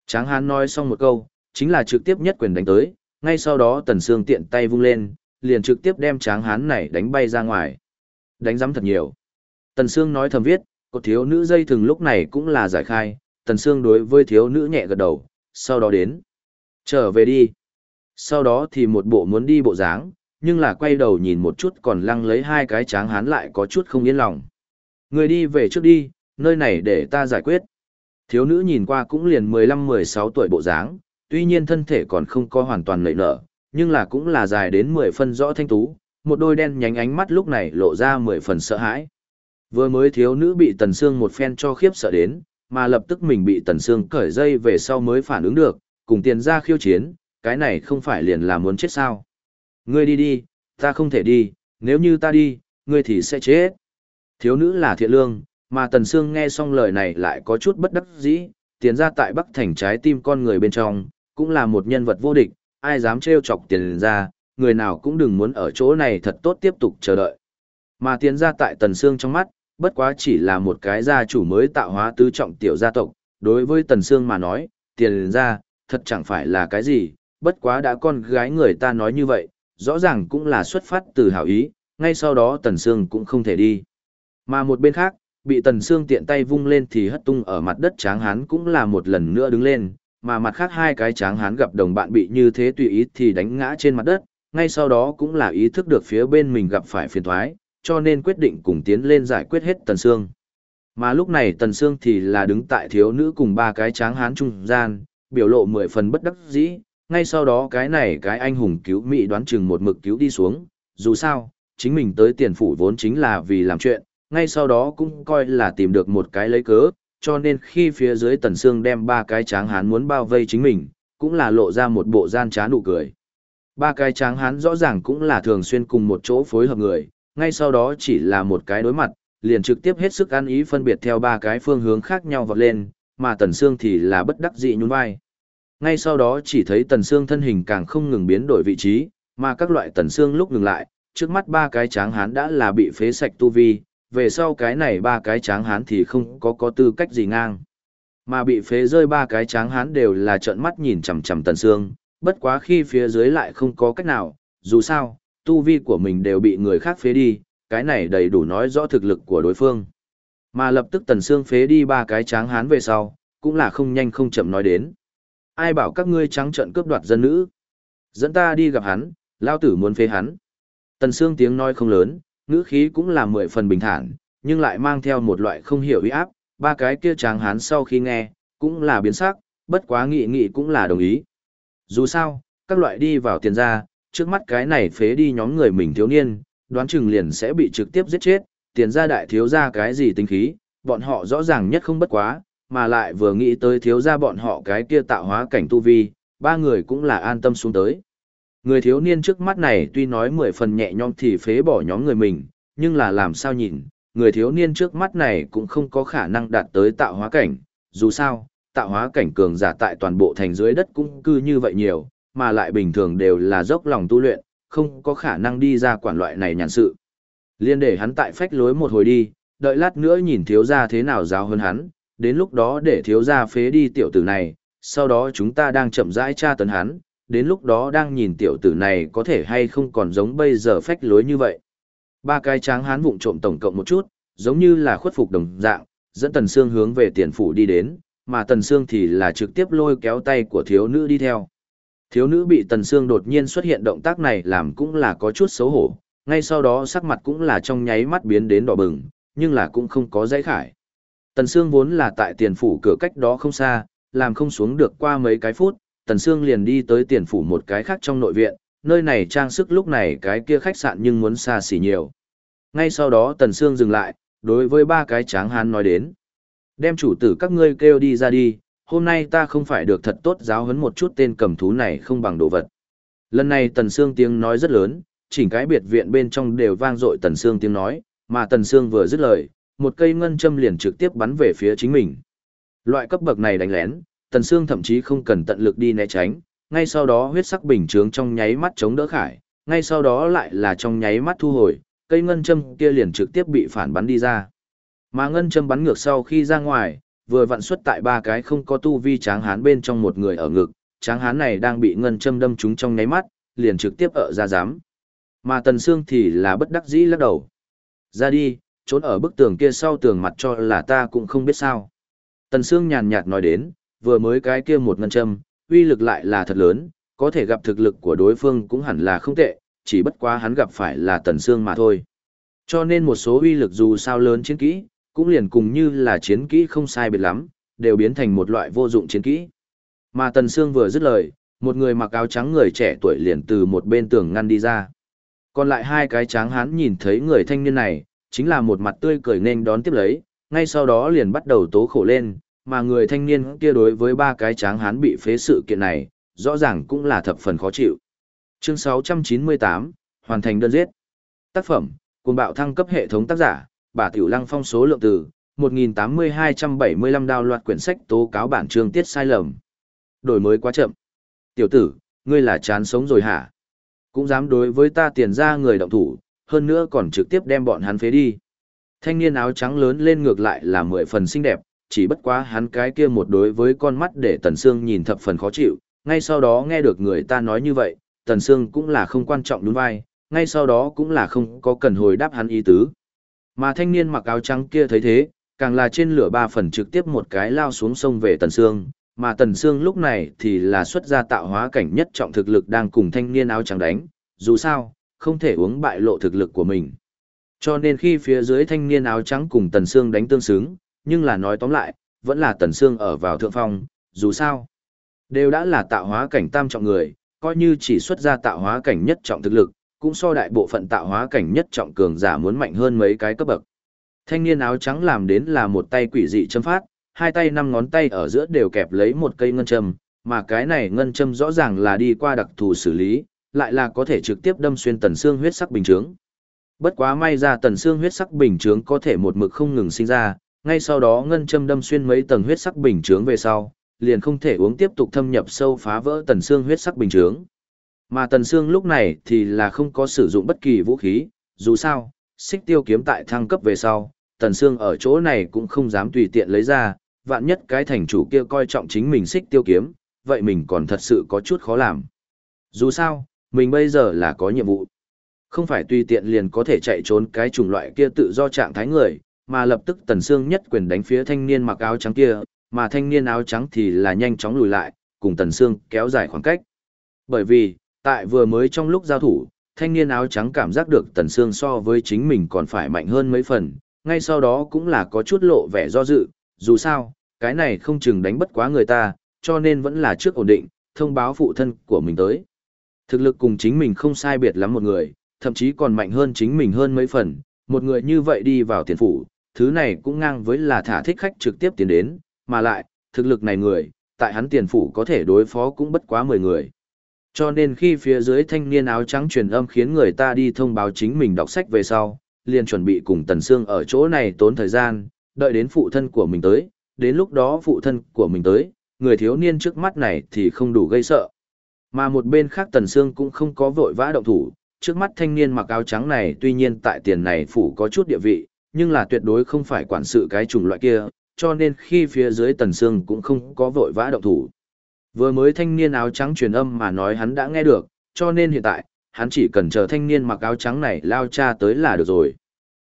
Tráng hán nói xong một câu, chính là trực tiếp nhất quyền đánh tới, ngay sau đó Tần Sương tiện tay vung lên, liền trực tiếp đem tráng hán này đánh bay ra ngoài. Đánh giấm thật nhiều. Tần Sương nói thầm viết, cột thiếu nữ dây thường lúc này cũng là giải khai, Tần Sương đối với thiếu nữ nhẹ gật đầu, sau đó đến. Trở về đi. Sau đó thì một bộ muốn đi bộ dáng, nhưng là quay đầu nhìn một chút còn lăng lấy hai cái tráng hán lại có chút không yên lòng. Người đi về trước đi, nơi này để ta giải quyết. Thiếu nữ nhìn qua cũng liền 15-16 tuổi bộ dáng, tuy nhiên thân thể còn không có hoàn toàn nảy nở, nhưng là cũng là dài đến 10 phân rõ thanh tú, một đôi đen nhánh ánh mắt lúc này lộ ra 10 phần sợ hãi. Vừa mới thiếu nữ bị Tần Sương một phen cho khiếp sợ đến, mà lập tức mình bị Tần Sương cởi dây về sau mới phản ứng được, cùng tiền ra khiêu chiến, cái này không phải liền là muốn chết sao. Ngươi đi đi, ta không thể đi, nếu như ta đi, ngươi thì sẽ chết. Thiếu nữ là thiện lương, mà Tần Sương nghe xong lời này lại có chút bất đắc dĩ, tiền ra tại Bắc Thành trái tim con người bên trong, cũng là một nhân vật vô địch, ai dám trêu chọc tiền ra, người nào cũng đừng muốn ở chỗ này thật tốt tiếp tục chờ đợi. Mà tiền ra tại Tần Sương trong mắt, bất quá chỉ là một cái gia chủ mới tạo hóa tứ trọng tiểu gia tộc, đối với Tần Sương mà nói, tiền ra, thật chẳng phải là cái gì, bất quá đã con gái người ta nói như vậy, rõ ràng cũng là xuất phát từ hảo ý, ngay sau đó Tần Sương cũng không thể đi. Mà một bên khác, bị Tần Sương tiện tay vung lên thì hất tung ở mặt đất tráng hán cũng là một lần nữa đứng lên, mà mặt khác hai cái tráng hán gặp đồng bạn bị như thế tùy ý thì đánh ngã trên mặt đất, ngay sau đó cũng là ý thức được phía bên mình gặp phải phiền thoái, cho nên quyết định cùng tiến lên giải quyết hết Tần Sương. Mà lúc này Tần Sương thì là đứng tại thiếu nữ cùng ba cái tráng hán trung gian, biểu lộ mười phần bất đắc dĩ, ngay sau đó cái này cái anh hùng cứu Mỹ đoán chừng một mực cứu đi xuống, dù sao, chính mình tới tiền phủ vốn chính là vì làm chuyện, ngay sau đó cũng coi là tìm được một cái lấy cớ, cho nên khi phía dưới Tần Sương đem ba cái tráng hán muốn bao vây chính mình, cũng là lộ ra một bộ gian trá nụ cười. Ba cái tráng hán rõ ràng cũng là thường xuyên cùng một chỗ phối hợp người, ngay sau đó chỉ là một cái đối mặt, liền trực tiếp hết sức ăn ý phân biệt theo ba cái phương hướng khác nhau vọt lên, mà Tần Sương thì là bất đắc dĩ nhún vai. Ngay sau đó chỉ thấy Tần Sương thân hình càng không ngừng biến đổi vị trí, mà các loại Tần Sương lúc ngừng lại, trước mắt ba cái tráng hán đã là bị phế sạch tu vi, về sau cái này ba cái tráng hán thì không có có tư cách gì ngang. Mà bị phế rơi ba cái tráng hán đều là trợn mắt nhìn chằm chằm Tần Sương, bất quá khi phía dưới lại không có cách nào, dù sao, tu vi của mình đều bị người khác phế đi, cái này đầy đủ nói rõ thực lực của đối phương. Mà lập tức Tần Sương phế đi ba cái tráng hán về sau, cũng là không nhanh không chậm nói đến. Ai bảo các ngươi trắng trợn cướp đoạt dân nữ? Dẫn ta đi gặp hắn, lao tử muốn phế hắn. Tần Sương tiếng nói không lớn, ngữ khí cũng là mười phần bình thản, nhưng lại mang theo một loại không hiểu uy áp, ba cái kia tráng hán sau khi nghe, cũng là biến sắc, bất quá nghị nghị cũng là đồng ý. Dù sao, các loại đi vào tiền ra, trước mắt cái này phế đi nhóm người mình thiếu niên, đoán chừng liền sẽ bị trực tiếp giết chết, tiền ra đại thiếu ra cái gì tính khí, bọn họ rõ ràng nhất không bất quá, mà lại vừa nghĩ tới thiếu ra bọn họ cái kia tạo hóa cảnh tu vi, ba người cũng là an tâm xuống tới. Người thiếu niên trước mắt này tuy nói mười phần nhẹ nhõm thì phế bỏ nhóm người mình, nhưng là làm sao nhìn, người thiếu niên trước mắt này cũng không có khả năng đạt tới tạo hóa cảnh, dù sao, tạo hóa cảnh cường giả tại toàn bộ thành dưới đất cũng cư như vậy nhiều, mà lại bình thường đều là dốc lòng tu luyện, không có khả năng đi ra quản loại này nhàn sự. Liên để hắn tại phách lối một hồi đi, đợi lát nữa nhìn thiếu gia thế nào giáo hơn hắn, đến lúc đó để thiếu gia phế đi tiểu tử này, sau đó chúng ta đang chậm rãi tra tấn hắn, đến lúc đó đang nhìn tiểu tử này có thể hay không còn giống bây giờ phách lối như vậy. Ba cái tráng hán vụng trộm tổng cộng một chút, giống như là khuất phục đồng dạng, dẫn Tần Sương hướng về tiền phủ đi đến, mà Tần Sương thì là trực tiếp lôi kéo tay của thiếu nữ đi theo. Thiếu nữ bị Tần Sương đột nhiên xuất hiện động tác này làm cũng là có chút xấu hổ, ngay sau đó sắc mặt cũng là trong nháy mắt biến đến đỏ bừng, nhưng là cũng không có dãy khải. Tần Sương vốn là tại tiền phủ cửa cách đó không xa, làm không xuống được qua mấy cái phút, Tần Sương liền đi tới tiền phủ một cái khác trong nội viện, nơi này trang sức lúc này cái kia khách sạn nhưng muốn xa xỉ nhiều. Ngay sau đó Tần Sương dừng lại, đối với ba cái tráng hán nói đến. Đem chủ tử các ngươi kêu đi ra đi, hôm nay ta không phải được thật tốt giáo huấn một chút tên cầm thú này không bằng đồ vật. Lần này Tần Sương tiếng nói rất lớn, chỉnh cái biệt viện bên trong đều vang dội Tần Sương tiếng nói, mà Tần Sương vừa dứt lời, một cây ngân châm liền trực tiếp bắn về phía chính mình. Loại cấp bậc này đánh lén, Tần Sương thậm chí không cần tận lực đi né tránh, ngay sau đó huyết sắc bình chướng trong nháy mắt chống đỡ khải, ngay sau đó lại là trong nháy mắt thu hồi, cây ngân châm kia liền trực tiếp bị phản bắn đi ra. Mà ngân châm bắn ngược sau khi ra ngoài, vừa vặn xuất tại ba cái không có tu vi tráng hán bên trong một người ở ngực, tráng hán này đang bị ngân châm đâm trúng trong nháy mắt, liền trực tiếp ở ra giám. Mà Tần Sương thì là bất đắc dĩ lắc đầu. Ra đi, trốn ở bức tường kia sau tường mặt cho là ta cũng không biết sao. Tần Sương nhàn nhạt nói đến, vừa mới cái kia một ngân châm, uy lực lại là thật lớn, có thể gặp thực lực của đối phương cũng hẳn là không tệ, chỉ bất quá hắn gặp phải là Tần xương mà thôi. Cho nên một số uy lực dù sao lớn chiến kỹ, cũng liền cùng như là chiến kỹ không sai biệt lắm, đều biến thành một loại vô dụng chiến kỹ. Mà Tần xương vừa dứt lời, một người mặc áo trắng người trẻ tuổi liền từ một bên tường ngăn đi ra. Còn lại hai cái tráng hán nhìn thấy người thanh niên này, chính là một mặt tươi cười nên đón tiếp lấy, ngay sau đó liền bắt đầu tố khổ lên, mà người thanh niên kia đối với ba cái tráng hán bị phế sự kiện này, rõ ràng cũng là thập phần khó chịu. Chương 698, hoàn thành đơn giết. Tác phẩm, cùng bạo thăng cấp hệ thống tác giả, bà Tiểu Lăng phong số lượng từ 1.8275 đào loạt quyển sách tố cáo bản chương tiết sai lầm. Đổi mới quá chậm. Tiểu tử, ngươi là chán sống rồi hả? Cũng dám đối với ta tiền ra người động thủ, hơn nữa còn trực tiếp đem bọn hắn phế đi. Thanh niên áo trắng lớn lên ngược lại là mười phần xinh đẹp, chỉ bất quá hắn cái kia một đối với con mắt để Tần Sương nhìn thập phần khó chịu, ngay sau đó nghe được người ta nói như vậy, Tần Sương cũng là không quan trọng đúng vai, ngay sau đó cũng là không có cần hồi đáp hắn ý tứ. Mà thanh niên mặc áo trắng kia thấy thế, càng là trên lửa ba phần trực tiếp một cái lao xuống sông về Tần Sương, mà Tần Sương lúc này thì là xuất ra tạo hóa cảnh nhất trọng thực lực đang cùng thanh niên áo trắng đánh, dù sao, không thể uống bại lộ thực lực của mình. Cho nên khi phía dưới thanh niên áo trắng cùng Tần Sương đánh tương xứng, nhưng là nói tóm lại, vẫn là Tần Sương ở vào thượng phong, dù sao, đều đã là tạo hóa cảnh tam trọng người, coi như chỉ xuất ra tạo hóa cảnh nhất trọng thực lực, cũng so đại bộ phận tạo hóa cảnh nhất trọng cường giả muốn mạnh hơn mấy cái cấp bậc. Thanh niên áo trắng làm đến là một tay quỷ dị châm phát, hai tay năm ngón tay ở giữa đều kẹp lấy một cây ngân châm, mà cái này ngân châm rõ ràng là đi qua đặc thù xử lý, lại là có thể trực tiếp đâm xuyên tần xương huyết sắc bình trướng. Bất quá may ra tần xương huyết sắc bình trướng có thể một mực không ngừng sinh ra, ngay sau đó ngân châm đâm xuyên mấy tầng huyết sắc bình chướng về sau, liền không thể uống tiếp tục thâm nhập sâu phá vỡ tần xương huyết sắc bình chướng. Mà tần xương lúc này thì là không có sử dụng bất kỳ vũ khí, dù sao, xích tiêu kiếm tại thăng cấp về sau, tần xương ở chỗ này cũng không dám tùy tiện lấy ra, vạn nhất cái thành chủ kia coi trọng chính mình xích tiêu kiếm, vậy mình còn thật sự có chút khó làm. Dù sao, mình bây giờ là có nhiệm vụ. Không phải tùy tiện liền có thể chạy trốn cái chủng loại kia tự do trạng thái người, mà lập tức Tần Sương nhất quyền đánh phía thanh niên mặc áo trắng kia, mà thanh niên áo trắng thì là nhanh chóng lùi lại, cùng Tần Sương kéo dài khoảng cách. Bởi vì, tại vừa mới trong lúc giao thủ, thanh niên áo trắng cảm giác được Tần Sương so với chính mình còn phải mạnh hơn mấy phần, ngay sau đó cũng là có chút lộ vẻ do dự, dù sao, cái này không chừng đánh bất quá người ta, cho nên vẫn là trước ổn định, thông báo phụ thân của mình tới. Thực lực cùng chính mình không sai biệt lắm một người, thậm chí còn mạnh hơn chính mình hơn mấy phần, một người như vậy đi vào tiền phủ, thứ này cũng ngang với là thả thích khách trực tiếp tiến đến, mà lại, thực lực này người, tại hắn tiền phủ có thể đối phó cũng bất quá 10 người. Cho nên khi phía dưới thanh niên áo trắng truyền âm khiến người ta đi thông báo chính mình đọc sách về sau, liền chuẩn bị cùng Tần Sương ở chỗ này tốn thời gian, đợi đến phụ thân của mình tới, đến lúc đó phụ thân của mình tới, người thiếu niên trước mắt này thì không đủ gây sợ. Mà một bên khác Tần Sương cũng không có vội vã động thủ, trước mắt thanh niên mặc áo trắng này tuy nhiên tại tiền này phủ có chút địa vị, nhưng là tuyệt đối không phải quản sự cái chủng loại kia, cho nên khi phía dưới Tần Sương cũng không có vội vã động thủ. Vừa mới thanh niên áo trắng truyền âm mà nói hắn đã nghe được, cho nên hiện tại, hắn chỉ cần chờ thanh niên mặc áo trắng này lao cha tới là được rồi.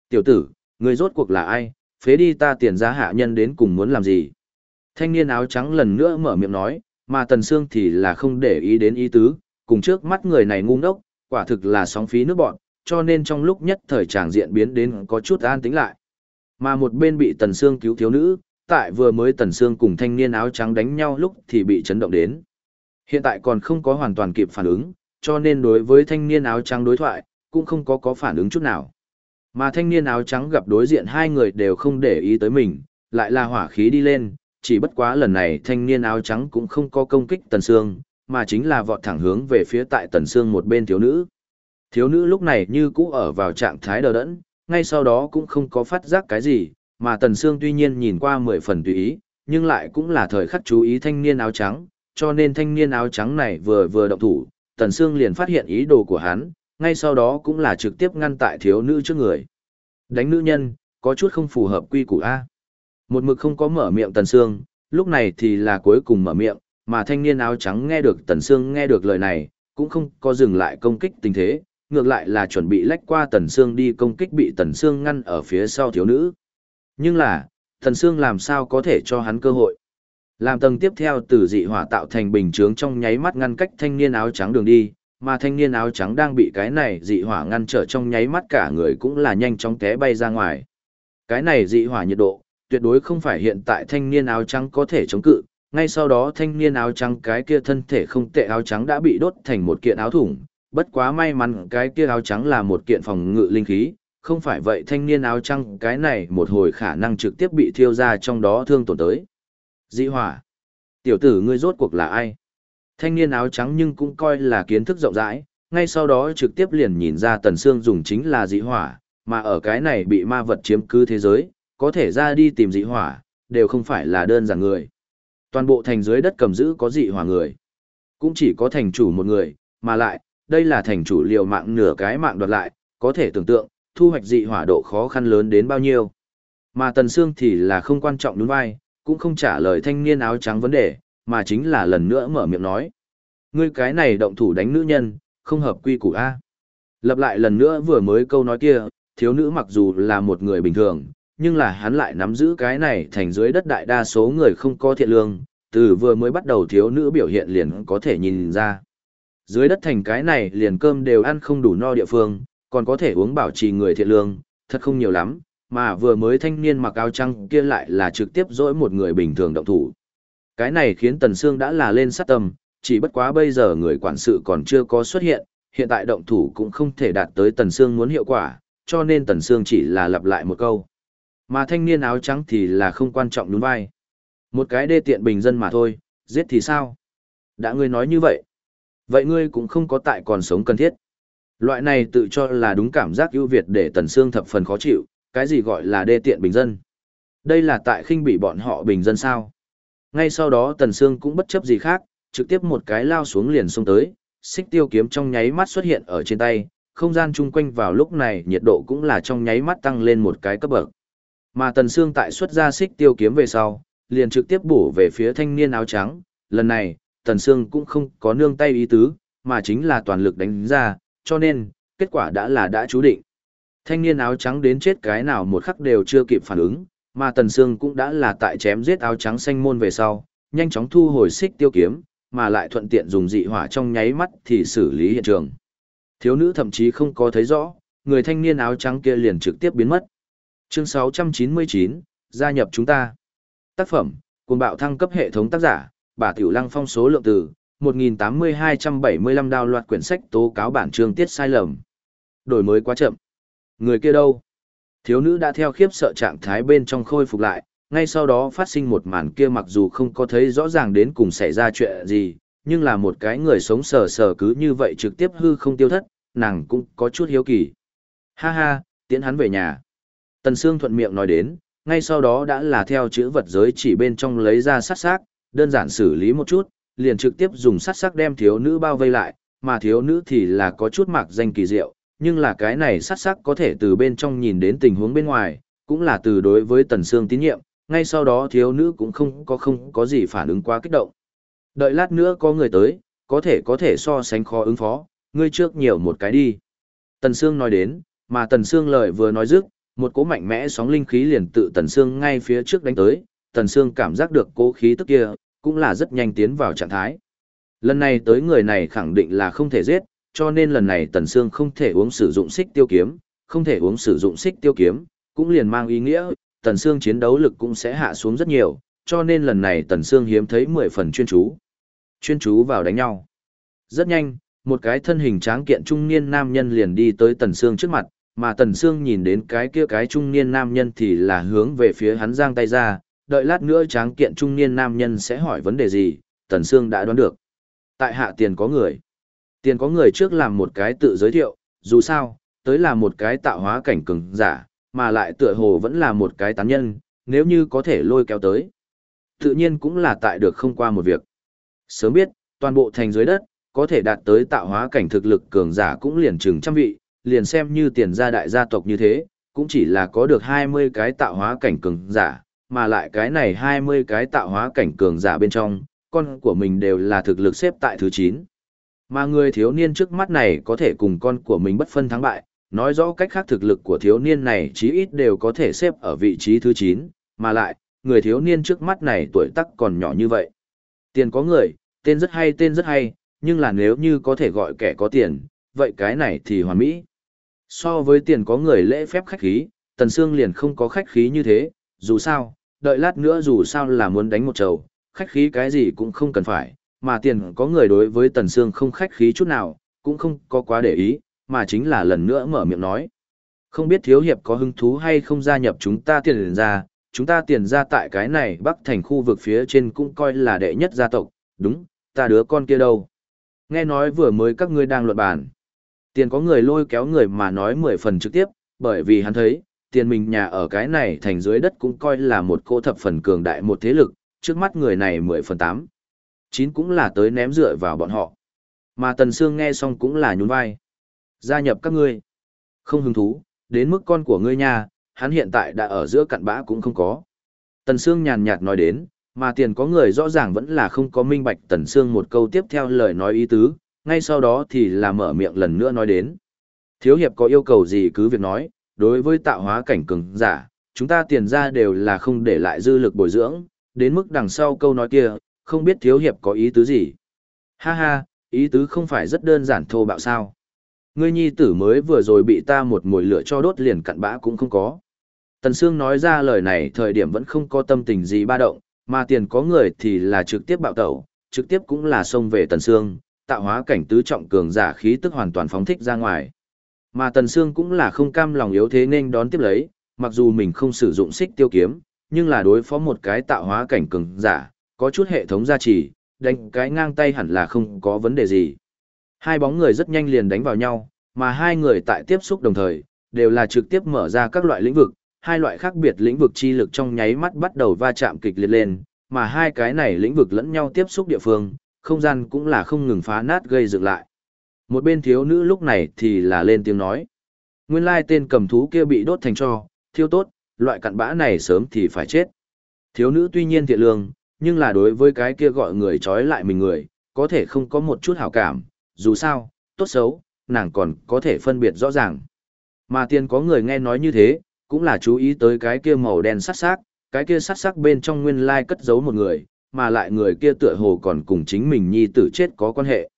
Tiểu tử, người rốt cuộc là ai, phế đi ta tiền giá hạ nhân đến cùng muốn làm gì? Thanh niên áo trắng lần nữa mở miệng nói, mà Tần Sương thì là không để ý đến ý tứ, cùng trước mắt người này ngu ngốc, quả thực là sóng phí nước bọn, cho nên trong lúc nhất thời tràng diện biến đến có chút an tĩnh lại. Mà một bên bị Tần Sương cứu thiếu nữ, tại vừa mới Tần Sương cùng thanh niên áo trắng đánh nhau lúc thì bị chấn động đến. Hiện tại còn không có hoàn toàn kịp phản ứng, cho nên đối với thanh niên áo trắng đối thoại, cũng không có có phản ứng chút nào. Mà thanh niên áo trắng gặp đối diện hai người đều không để ý tới mình, lại là hỏa khí đi lên, chỉ bất quá lần này thanh niên áo trắng cũng không có công kích Tần Sương, mà chính là vọt thẳng hướng về phía tại Tần Sương một bên thiếu nữ. Thiếu nữ lúc này như cũ ở vào trạng thái đờ đẫn, ngay sau đó cũng không có phát giác cái gì, mà Tần Sương tuy nhiên nhìn qua mười phần tùy ý, nhưng lại cũng là thời khắc chú ý thanh niên áo trắng, cho nên thanh niên áo trắng này vừa vừa động thủ, Tần Sương liền phát hiện ý đồ của hắn, ngay sau đó cũng là trực tiếp ngăn tại thiếu nữ trước người. Đánh nữ nhân, có chút không phù hợp quy củ A. Một mực không có mở miệng Tần Sương, lúc này thì là cuối cùng mở miệng, mà thanh niên áo trắng nghe được Tần Sương nghe được lời này, cũng không có dừng lại công kích tình thế, ngược lại là chuẩn bị lách qua Tần Sương đi công kích bị Tần Sương ngăn ở phía sau thiếu nữ. Nhưng là, Tần Sương làm sao có thể cho hắn cơ hội. Làm tầng tiếp theo từ dị hỏa tạo thành bình chướng trong nháy mắt ngăn cách thanh niên áo trắng đường đi, mà thanh niên áo trắng đang bị cái này dị hỏa ngăn trở trong nháy mắt cả người cũng là nhanh chóng té bay ra ngoài. Cái này dị hỏa nhiệt độ, tuyệt đối không phải hiện tại thanh niên áo trắng có thể chống cự, ngay sau đó thanh niên áo trắng cái kia thân thể không tệ áo trắng đã bị đốt thành một kiện áo thủng, bất quá may mắn cái kia áo trắng là một kiện phòng ngự linh khí, không phải vậy thanh niên áo trắng cái này một hồi khả năng trực tiếp bị thiêu ra trong đó thương tổn tới. Dị hỏa. Tiểu tử ngươi rốt cuộc là ai? Thanh niên áo trắng nhưng cũng coi là kiến thức rộng rãi, ngay sau đó trực tiếp liền nhìn ra Tần xương dùng chính là dị hỏa, mà ở cái này bị ma vật chiếm cứ thế giới, có thể ra đi tìm dị hỏa, đều không phải là đơn giản người. Toàn bộ thành dưới đất cầm giữ có dị hỏa người. Cũng chỉ có thành chủ một người, mà lại, đây là thành chủ liều mạng nửa cái mạng đoạt lại, có thể tưởng tượng, thu hoạch dị hỏa độ khó khăn lớn đến bao nhiêu. Mà Tần Sương thì là không quan trọng đúng vai, cũng không trả lời thanh niên áo trắng vấn đề, mà chính là lần nữa mở miệng nói. Ngươi cái này động thủ đánh nữ nhân, không hợp quy củ A. Lặp lại lần nữa vừa mới câu nói kia, thiếu nữ mặc dù là một người bình thường, nhưng là hắn lại nắm giữ cái này thành dưới đất đại đa số người không có thiện lương, từ vừa mới bắt đầu thiếu nữ biểu hiện liền có thể nhìn ra. Dưới đất thành cái này liền cơm đều ăn không đủ no địa phương, còn có thể uống bảo trì người thiện lương, thật không nhiều lắm, mà vừa mới thanh niên mặc áo trắng kia lại là trực tiếp dỗi một người bình thường động thủ. Cái này khiến Tần Sương đã là lên sát tâm, chỉ bất quá bây giờ người quản sự còn chưa có xuất hiện, hiện tại động thủ cũng không thể đạt tới Tần Sương muốn hiệu quả, cho nên Tần Sương chỉ là lặp lại một câu. Mà thanh niên áo trắng thì là không quan trọng đúng vai. Một cái đê tiện bình dân mà thôi, giết thì sao? Đã ngươi nói như vậy. Vậy ngươi cũng không có tại còn sống cần thiết. Loại này tự cho là đúng cảm giác ưu việt để Tần Sương thập phần khó chịu, cái gì gọi là đê tiện bình dân. Đây là tại khinh bị bọn họ bình dân sao. Ngay sau đó Tần Sương cũng bất chấp gì khác, trực tiếp một cái lao xuống liền xông tới, xích tiêu kiếm trong nháy mắt xuất hiện ở trên tay, không gian chung quanh vào lúc này nhiệt độ cũng là trong nháy mắt tăng lên một cái cấp bậc. Mà Tần Sương tại xuất ra xích tiêu kiếm về sau, liền trực tiếp bổ về phía thanh niên áo trắng, lần này, Tần Sương cũng không có nương tay ý tứ, mà chính là toàn lực đánh ra, cho nên, kết quả đã là đã chú định. Thanh niên áo trắng đến chết cái nào một khắc đều chưa kịp phản ứng, mà Tần Sương cũng đã là tại chém giết áo trắng xanh môn về sau, nhanh chóng thu hồi xích tiêu kiếm, mà lại thuận tiện dùng dị hỏa trong nháy mắt thì xử lý hiện trường. Thiếu nữ thậm chí không có thấy rõ, người thanh niên áo trắng kia liền trực tiếp biến mất. Chương 699, gia nhập chúng ta. Tác phẩm, cuồng bạo thăng cấp hệ thống tác giả, bà Tiểu Lăng phong số lượng từ, 1.8275 đào loạt quyển sách tố cáo bản chương tiết sai lầm. Đổi mới quá chậm. Người kia đâu? Thiếu nữ đã theo khiếp sợ trạng thái bên trong khôi phục lại, ngay sau đó phát sinh một màn kia mặc dù không có thấy rõ ràng đến cùng xảy ra chuyện gì, nhưng là một cái người sống sờ sờ cứ như vậy trực tiếp hư không tiêu thất, nàng cũng có chút hiếu kỳ. Ha ha, tiến hắn về nhà. Tần Sương thuận miệng nói đến, ngay sau đó đã là theo chữ vật giới chỉ bên trong lấy ra sát sát đơn giản xử lý một chút, liền trực tiếp dùng sát sắc đem thiếu nữ bao vây lại, mà thiếu nữ thì là có chút mạc danh kỳ diệu, nhưng là cái này sát sắc có thể từ bên trong nhìn đến tình huống bên ngoài, cũng là từ đối với Tần Sương tín nhiệm, ngay sau đó thiếu nữ cũng không có không có gì phản ứng quá kích động. Đợi lát nữa có người tới, có thể có thể so sánh khó ứng phó, ngươi trước nhiều một cái đi. Tần Sương nói đến, mà Tần Sương lời vừa nói dứt, một cỗ mạnh mẽ sóng linh khí liền tự Tần Sương ngay phía trước đánh tới, Tần Sương cảm giác được cố khí tức kia, cũng là rất nhanh tiến vào trạng thái. Lần này tới người này khẳng định là không thể giết, cho nên lần này Tần Sương không thể uống sử dụng xích tiêu kiếm, không thể uống sử dụng xích tiêu kiếm, cũng liền mang ý nghĩa, Tần Sương chiến đấu lực cũng sẽ hạ xuống rất nhiều, cho nên lần này Tần Sương hiếm thấy 10 phần chuyên chú. Chuyên chú vào đánh nhau. Rất nhanh, một cái thân hình tráng kiện trung niên nam nhân liền đi tới Tần Sương trước mặt, mà Tần Sương nhìn đến cái kia cái trung niên nam nhân thì là hướng về phía hắn giang tay ra, đợi lát nữa tráng kiện trung niên nam nhân sẽ hỏi vấn đề gì, Tần Sương đã đoán được. Tại hạ tiền có người. Tiền có người trước làm một cái tự giới thiệu, dù sao, tới là một cái tạo hóa cảnh cường giả, mà lại tựa hồ vẫn là một cái tán nhân, nếu như có thể lôi kéo tới. Tự nhiên cũng là tại được không qua một việc. Sớm biết, toàn bộ thành dưới đất, có thể đạt tới tạo hóa cảnh thực lực cường giả cũng liền chừng trăm vị, liền xem như tiền gia đại gia tộc như thế, cũng chỉ là có được 20 cái tạo hóa cảnh cường giả, mà lại cái này 20 cái tạo hóa cảnh cường giả bên trong, con của mình đều là thực lực xếp tại thứ 9. Mà người thiếu niên trước mắt này có thể cùng con của mình bất phân thắng bại, nói rõ cách khác thực lực của thiếu niên này chí ít đều có thể xếp ở vị trí thứ 9, mà lại, người thiếu niên trước mắt này tuổi tác còn nhỏ như vậy. Tiền có người, tên rất hay tên rất hay, nhưng là nếu như có thể gọi kẻ có tiền, vậy cái này thì hoàn mỹ. So với tiền có người lễ phép khách khí, Tần Sương liền không có khách khí như thế, dù sao, đợi lát nữa dù sao là muốn đánh một trầu, khách khí cái gì cũng không cần phải, mà tiền có người đối với Tần Sương không khách khí chút nào, cũng không có quá để ý, mà chính là lần nữa mở miệng nói. Không biết thiếu hiệp có hứng thú hay không gia nhập chúng ta tiền ra, chúng ta tiền ra tại cái này bắc thành khu vực phía trên cũng coi là đệ nhất gia tộc, đúng, ta đứa con kia đâu. Nghe nói vừa mới các ngươi đang luận bàn. Tiền có người lôi kéo người mà nói mười phần trực tiếp, bởi vì hắn thấy, tiền mình nhà ở cái này thành dưới đất cũng coi là một cô thập phần cường đại một thế lực, trước mắt người này mười phần tám. Chín cũng là tới ném dựa vào bọn họ. Mà Tần Sương nghe xong cũng là nhún vai. Gia nhập các ngươi. Không hứng thú, đến mức con của ngươi nha, hắn hiện tại đã ở giữa cặn bã cũng không có. Tần Sương nhàn nhạt nói đến, mà tiền có người rõ ràng vẫn là không có minh bạch Tần Sương một câu tiếp theo lời nói ý tứ, ngay sau đó thì là mở miệng lần nữa nói đến. Thiếu hiệp có yêu cầu gì cứ việc nói, đối với tạo hóa cảnh cường giả, chúng ta tiền ra đều là không để lại dư lực bồi dưỡng, đến mức đằng sau câu nói kia, không biết thiếu hiệp có ý tứ gì. Ha ha, ý tứ không phải rất đơn giản thô bạo sao. Ngươi nhi tử mới vừa rồi bị ta một mùi lửa cho đốt liền cặn bã cũng không có. Tần Sương nói ra lời này thời điểm vẫn không có tâm tình gì ba động, mà tiền có người thì là trực tiếp bạo tẩu, trực tiếp cũng là xông về Tần Sương, tạo hóa cảnh tứ trọng cường giả khí tức hoàn toàn phóng thích ra ngoài. Mà Tần Sương cũng là không cam lòng yếu thế nên đón tiếp lấy, mặc dù mình không sử dụng xích tiêu kiếm, nhưng là đối phó một cái tạo hóa cảnh cường giả, có chút hệ thống gia trì, đánh cái ngang tay hẳn là không có vấn đề gì. Hai bóng người rất nhanh liền đánh vào nhau, mà hai người tại tiếp xúc đồng thời, đều là trực tiếp mở ra các loại lĩnh vực, hai loại khác biệt lĩnh vực chi lực trong nháy mắt bắt đầu va chạm kịch liệt lên, mà hai cái này lĩnh vực lẫn nhau tiếp xúc địa phương, không gian cũng là không ngừng phá nát gây dựng lại. Một bên thiếu nữ lúc này thì là lên tiếng nói. Nguyên lai tên cầm thú kia bị đốt thành cho, thiêu tốt, loại cặn bã này sớm thì phải chết. Thiếu nữ tuy nhiên thiện lương, nhưng là đối với cái kia gọi người trói lại mình người, có thể không có một chút hảo cảm, dù sao, tốt xấu, nàng còn có thể phân biệt rõ ràng. Mà tiền có người nghe nói như thế, cũng là chú ý tới cái kia màu đen sắc sắc, cái kia sắc sắc bên trong nguyên lai cất giấu một người, mà lại người kia tựa hồ còn cùng chính mình nhi tử chết có quan hệ.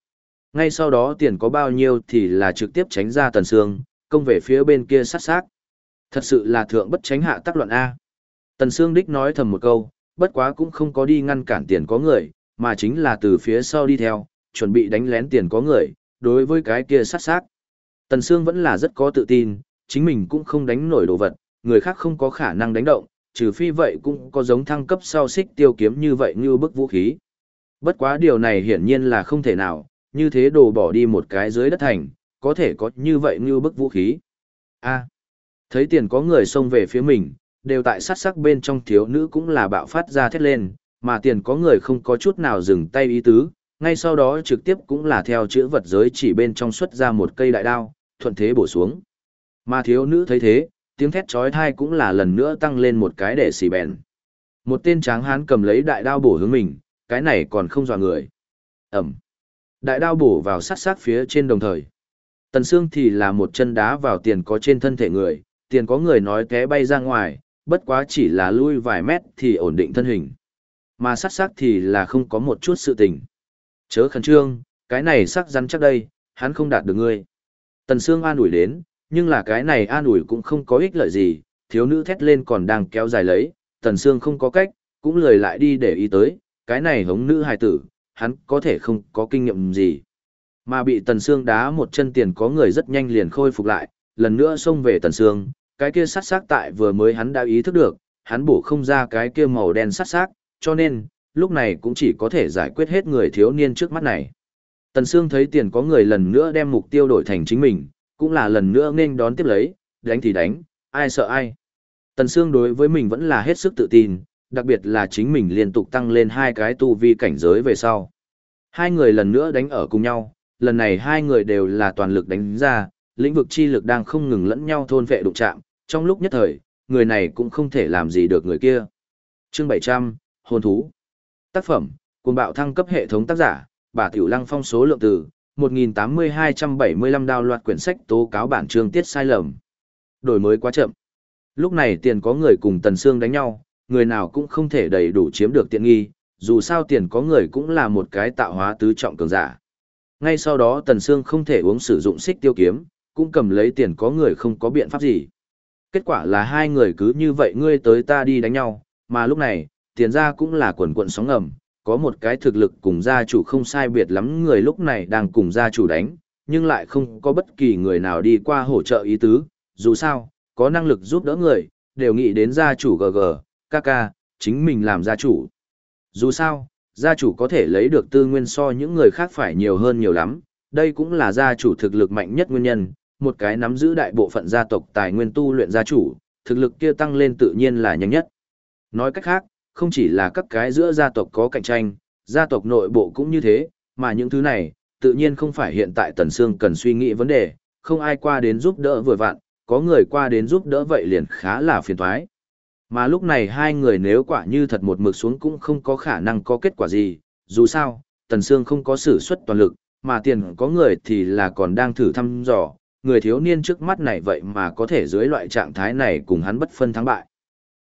Ngay sau đó tiền có bao nhiêu thì là trực tiếp tránh ra Tần Sương, công về phía bên kia sát sát. Thật sự là thượng bất tránh hạ tác luận A. Tần Sương Đích nói thầm một câu, bất quá cũng không có đi ngăn cản tiền có người, mà chính là từ phía sau đi theo, chuẩn bị đánh lén tiền có người, đối với cái kia sát sát. Tần Sương vẫn là rất có tự tin, chính mình cũng không đánh nổi đồ vật, người khác không có khả năng đánh động, trừ phi vậy cũng có giống thăng cấp sau xích tiêu kiếm như vậy như bức vũ khí. Bất quá điều này hiển nhiên là không thể nào, như thế đồ bỏ đi một cái dưới đất thành, có thể có như vậy như bức vũ khí. A. thấy tiền có người xông về phía mình, đều tại sát sắc bên trong thiếu nữ cũng là bạo phát ra thét lên, mà tiền có người không có chút nào dừng tay ý tứ, ngay sau đó trực tiếp cũng là theo chữ vật giới chỉ bên trong xuất ra một cây đại đao, thuận thế bổ xuống. Mà thiếu nữ thấy thế, tiếng thét chói tai cũng là lần nữa tăng lên một cái để xì bèn. Một tên tráng hán cầm lấy đại đao bổ hướng mình, cái này còn không dọa người. Ẩm. Đại đao bổ vào sát sát phía trên đồng thời. Tần Sương thì là một chân đá vào tiền có trên thân thể người, tiền có người nói té bay ra ngoài, bất quá chỉ là lui vài mét thì ổn định thân hình. Mà sát sát thì là không có một chút sự tình. Chớ khẩn trương, cái này sắc rắn chắc đây, hắn không đạt được ngươi. Tần Sương an ủi đến, nhưng là cái này an ủi cũng không có ích lợi gì, thiếu nữ thét lên còn đang kéo dài lấy, Tần Sương không có cách, cũng lười lại đi để ý tới, cái này hống nữ hài tử, hắn có thể không có kinh nghiệm gì. Mà bị Tần Sương đá một chân tiền có người rất nhanh liền khôi phục lại, lần nữa xông về Tần Sương, cái kia sát sát tại vừa mới hắn đã ý thức được, hắn bổ không ra cái kia màu đen sát sát, cho nên, lúc này cũng chỉ có thể giải quyết hết người thiếu niên trước mắt này. Tần Sương thấy tiền có người lần nữa đem mục tiêu đổi thành chính mình, cũng là lần nữa nên đón tiếp lấy, đánh thì đánh, ai sợ ai. Tần Sương đối với mình vẫn là hết sức tự tin, đặc biệt là chính mình liên tục tăng lên hai cái tu vi cảnh giới về sau. Hai người lần nữa đánh ở cùng nhau, lần này hai người đều là toàn lực đánh ra, lĩnh vực chi lực đang không ngừng lẫn nhau thôn vệ đụng chạm, trong lúc nhất thời, người này cũng không thể làm gì được người kia. Chương 700, Hồn Thú Tác phẩm, cùng bạo thăng cấp hệ thống tác giả, bà Tiểu Lăng phong số lượng từ, 1.8275 đào loạt quyển sách tố cáo bản chương tiết sai lầm. Đổi mới quá chậm. Lúc này tiền có người cùng Tần Sương đánh nhau, người nào cũng không thể đầy đủ chiếm được tiện nghi, dù sao tiền có người cũng là một cái tạo hóa tứ trọng cường giả. Ngay sau đó Tần Sương không thể uống sử dụng xích tiêu kiếm, cũng cầm lấy tiền có người không có biện pháp gì. Kết quả là hai người cứ như vậy ngươi tới ta đi đánh nhau, mà lúc này, tiền ra cũng là quần quận sóng ngầm, có một cái thực lực cùng gia chủ không sai biệt lắm người lúc này đang cùng gia chủ đánh, nhưng lại không có bất kỳ người nào đi qua hỗ trợ ý tứ, dù sao, có năng lực giúp đỡ người, đều nghĩ đến gia chủ GG, KK, chính mình làm gia chủ. Dù sao, gia chủ có thể lấy được tư nguyên so những người khác phải nhiều hơn nhiều lắm, đây cũng là gia chủ thực lực mạnh nhất nguyên nhân, một cái nắm giữ đại bộ phận gia tộc tài nguyên tu luyện gia chủ, thực lực kia tăng lên tự nhiên là nhanh nhất. Nói cách khác, không chỉ là các cái giữa gia tộc có cạnh tranh, gia tộc nội bộ cũng như thế, mà những thứ này, tự nhiên không phải hiện tại Tần Sương cần suy nghĩ vấn đề, không ai qua đến giúp đỡ vừa vặn, có người qua đến giúp đỡ vậy liền khá là phiền toái. Mà lúc này hai người nếu quả như thật một mực xuống cũng không có khả năng có kết quả gì, dù sao, Tần Sương không có sử xuất toàn lực, mà tiền có người thì là còn đang thử thăm dò, người thiếu niên trước mắt này vậy mà có thể dưới loại trạng thái này cùng hắn bất phân thắng bại.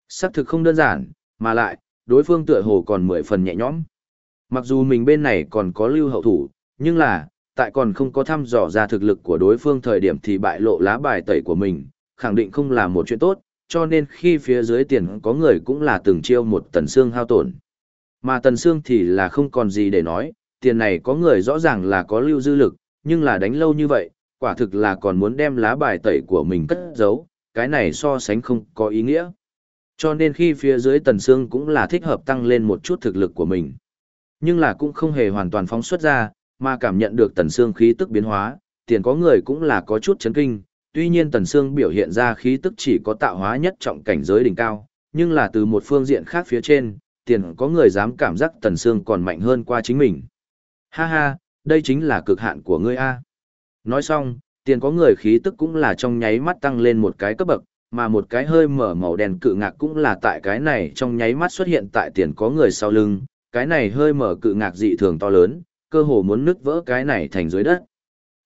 Sắc thực không đơn giản, mà lại, đối phương tựa hồ còn mười phần nhẹ nhõm. Mặc dù mình bên này còn có lưu hậu thủ, nhưng là, tại còn không có thăm dò ra thực lực của đối phương thời điểm thì bại lộ lá bài tẩy của mình, khẳng định không là một chuyện tốt, cho nên khi phía dưới tiền có người cũng là từng chiêu một tần xương hao tổn. Mà tần xương thì là không còn gì để nói, tiền này có người rõ ràng là có lưu dư lực, nhưng là đánh lâu như vậy, quả thực là còn muốn đem lá bài tẩy của mình cất giấu, cái này so sánh không có ý nghĩa. Cho nên khi phía dưới tần xương cũng là thích hợp tăng lên một chút thực lực của mình. Nhưng là cũng không hề hoàn toàn phóng xuất ra, mà cảm nhận được tần xương khí tức biến hóa, tiền có người cũng là có chút chấn kinh. Tuy nhiên tần sương biểu hiện ra khí tức chỉ có tạo hóa nhất trọng cảnh giới đỉnh cao, nhưng là từ một phương diện khác phía trên, tiền có người dám cảm giác tần sương còn mạnh hơn qua chính mình. Ha ha, đây chính là cực hạn của ngươi a. Nói xong, tiền có người khí tức cũng là trong nháy mắt tăng lên một cái cấp bậc, mà một cái hơi mở màu đen cự ngạc cũng là tại cái này trong nháy mắt xuất hiện tại tiền có người sau lưng, cái này hơi mở cự ngạc dị thường to lớn, cơ hồ muốn nứt vỡ cái này thành dưới đất.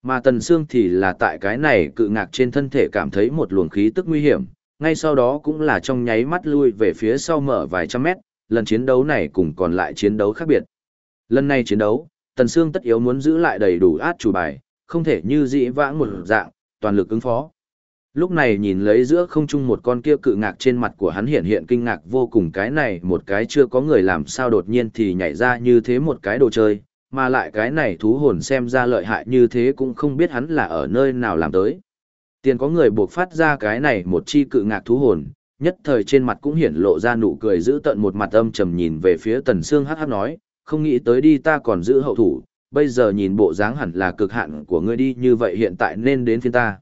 Mà Tần Sương thì là tại cái này cự ngạc trên thân thể cảm thấy một luồng khí tức nguy hiểm, ngay sau đó cũng là trong nháy mắt lui về phía sau mở vài trăm mét, lần chiến đấu này cùng còn lại chiến đấu khác biệt. Lần này chiến đấu, Tần Sương tất yếu muốn giữ lại đầy đủ át chủ bài, không thể như dĩ vãng một dạng, toàn lực ứng phó. Lúc này nhìn lấy giữa không trung một con kia cự ngạc trên mặt của hắn hiện hiện kinh ngạc vô cùng cái này một cái chưa có người làm sao đột nhiên thì nhảy ra như thế một cái đồ chơi, mà lại cái này thú hồn xem ra lợi hại như thế cũng không biết hắn là ở nơi nào làm tới. Tiền có người buộc phát ra cái này một chi cự ngạc thú hồn, nhất thời trên mặt cũng hiển lộ ra nụ cười giữ tận một mặt âm trầm nhìn về phía tần xương hắc hắc nói, không nghĩ tới đi ta còn giữ hậu thủ, bây giờ nhìn bộ dáng hẳn là cực hạn của ngươi đi như vậy hiện tại nên đến phiên ta.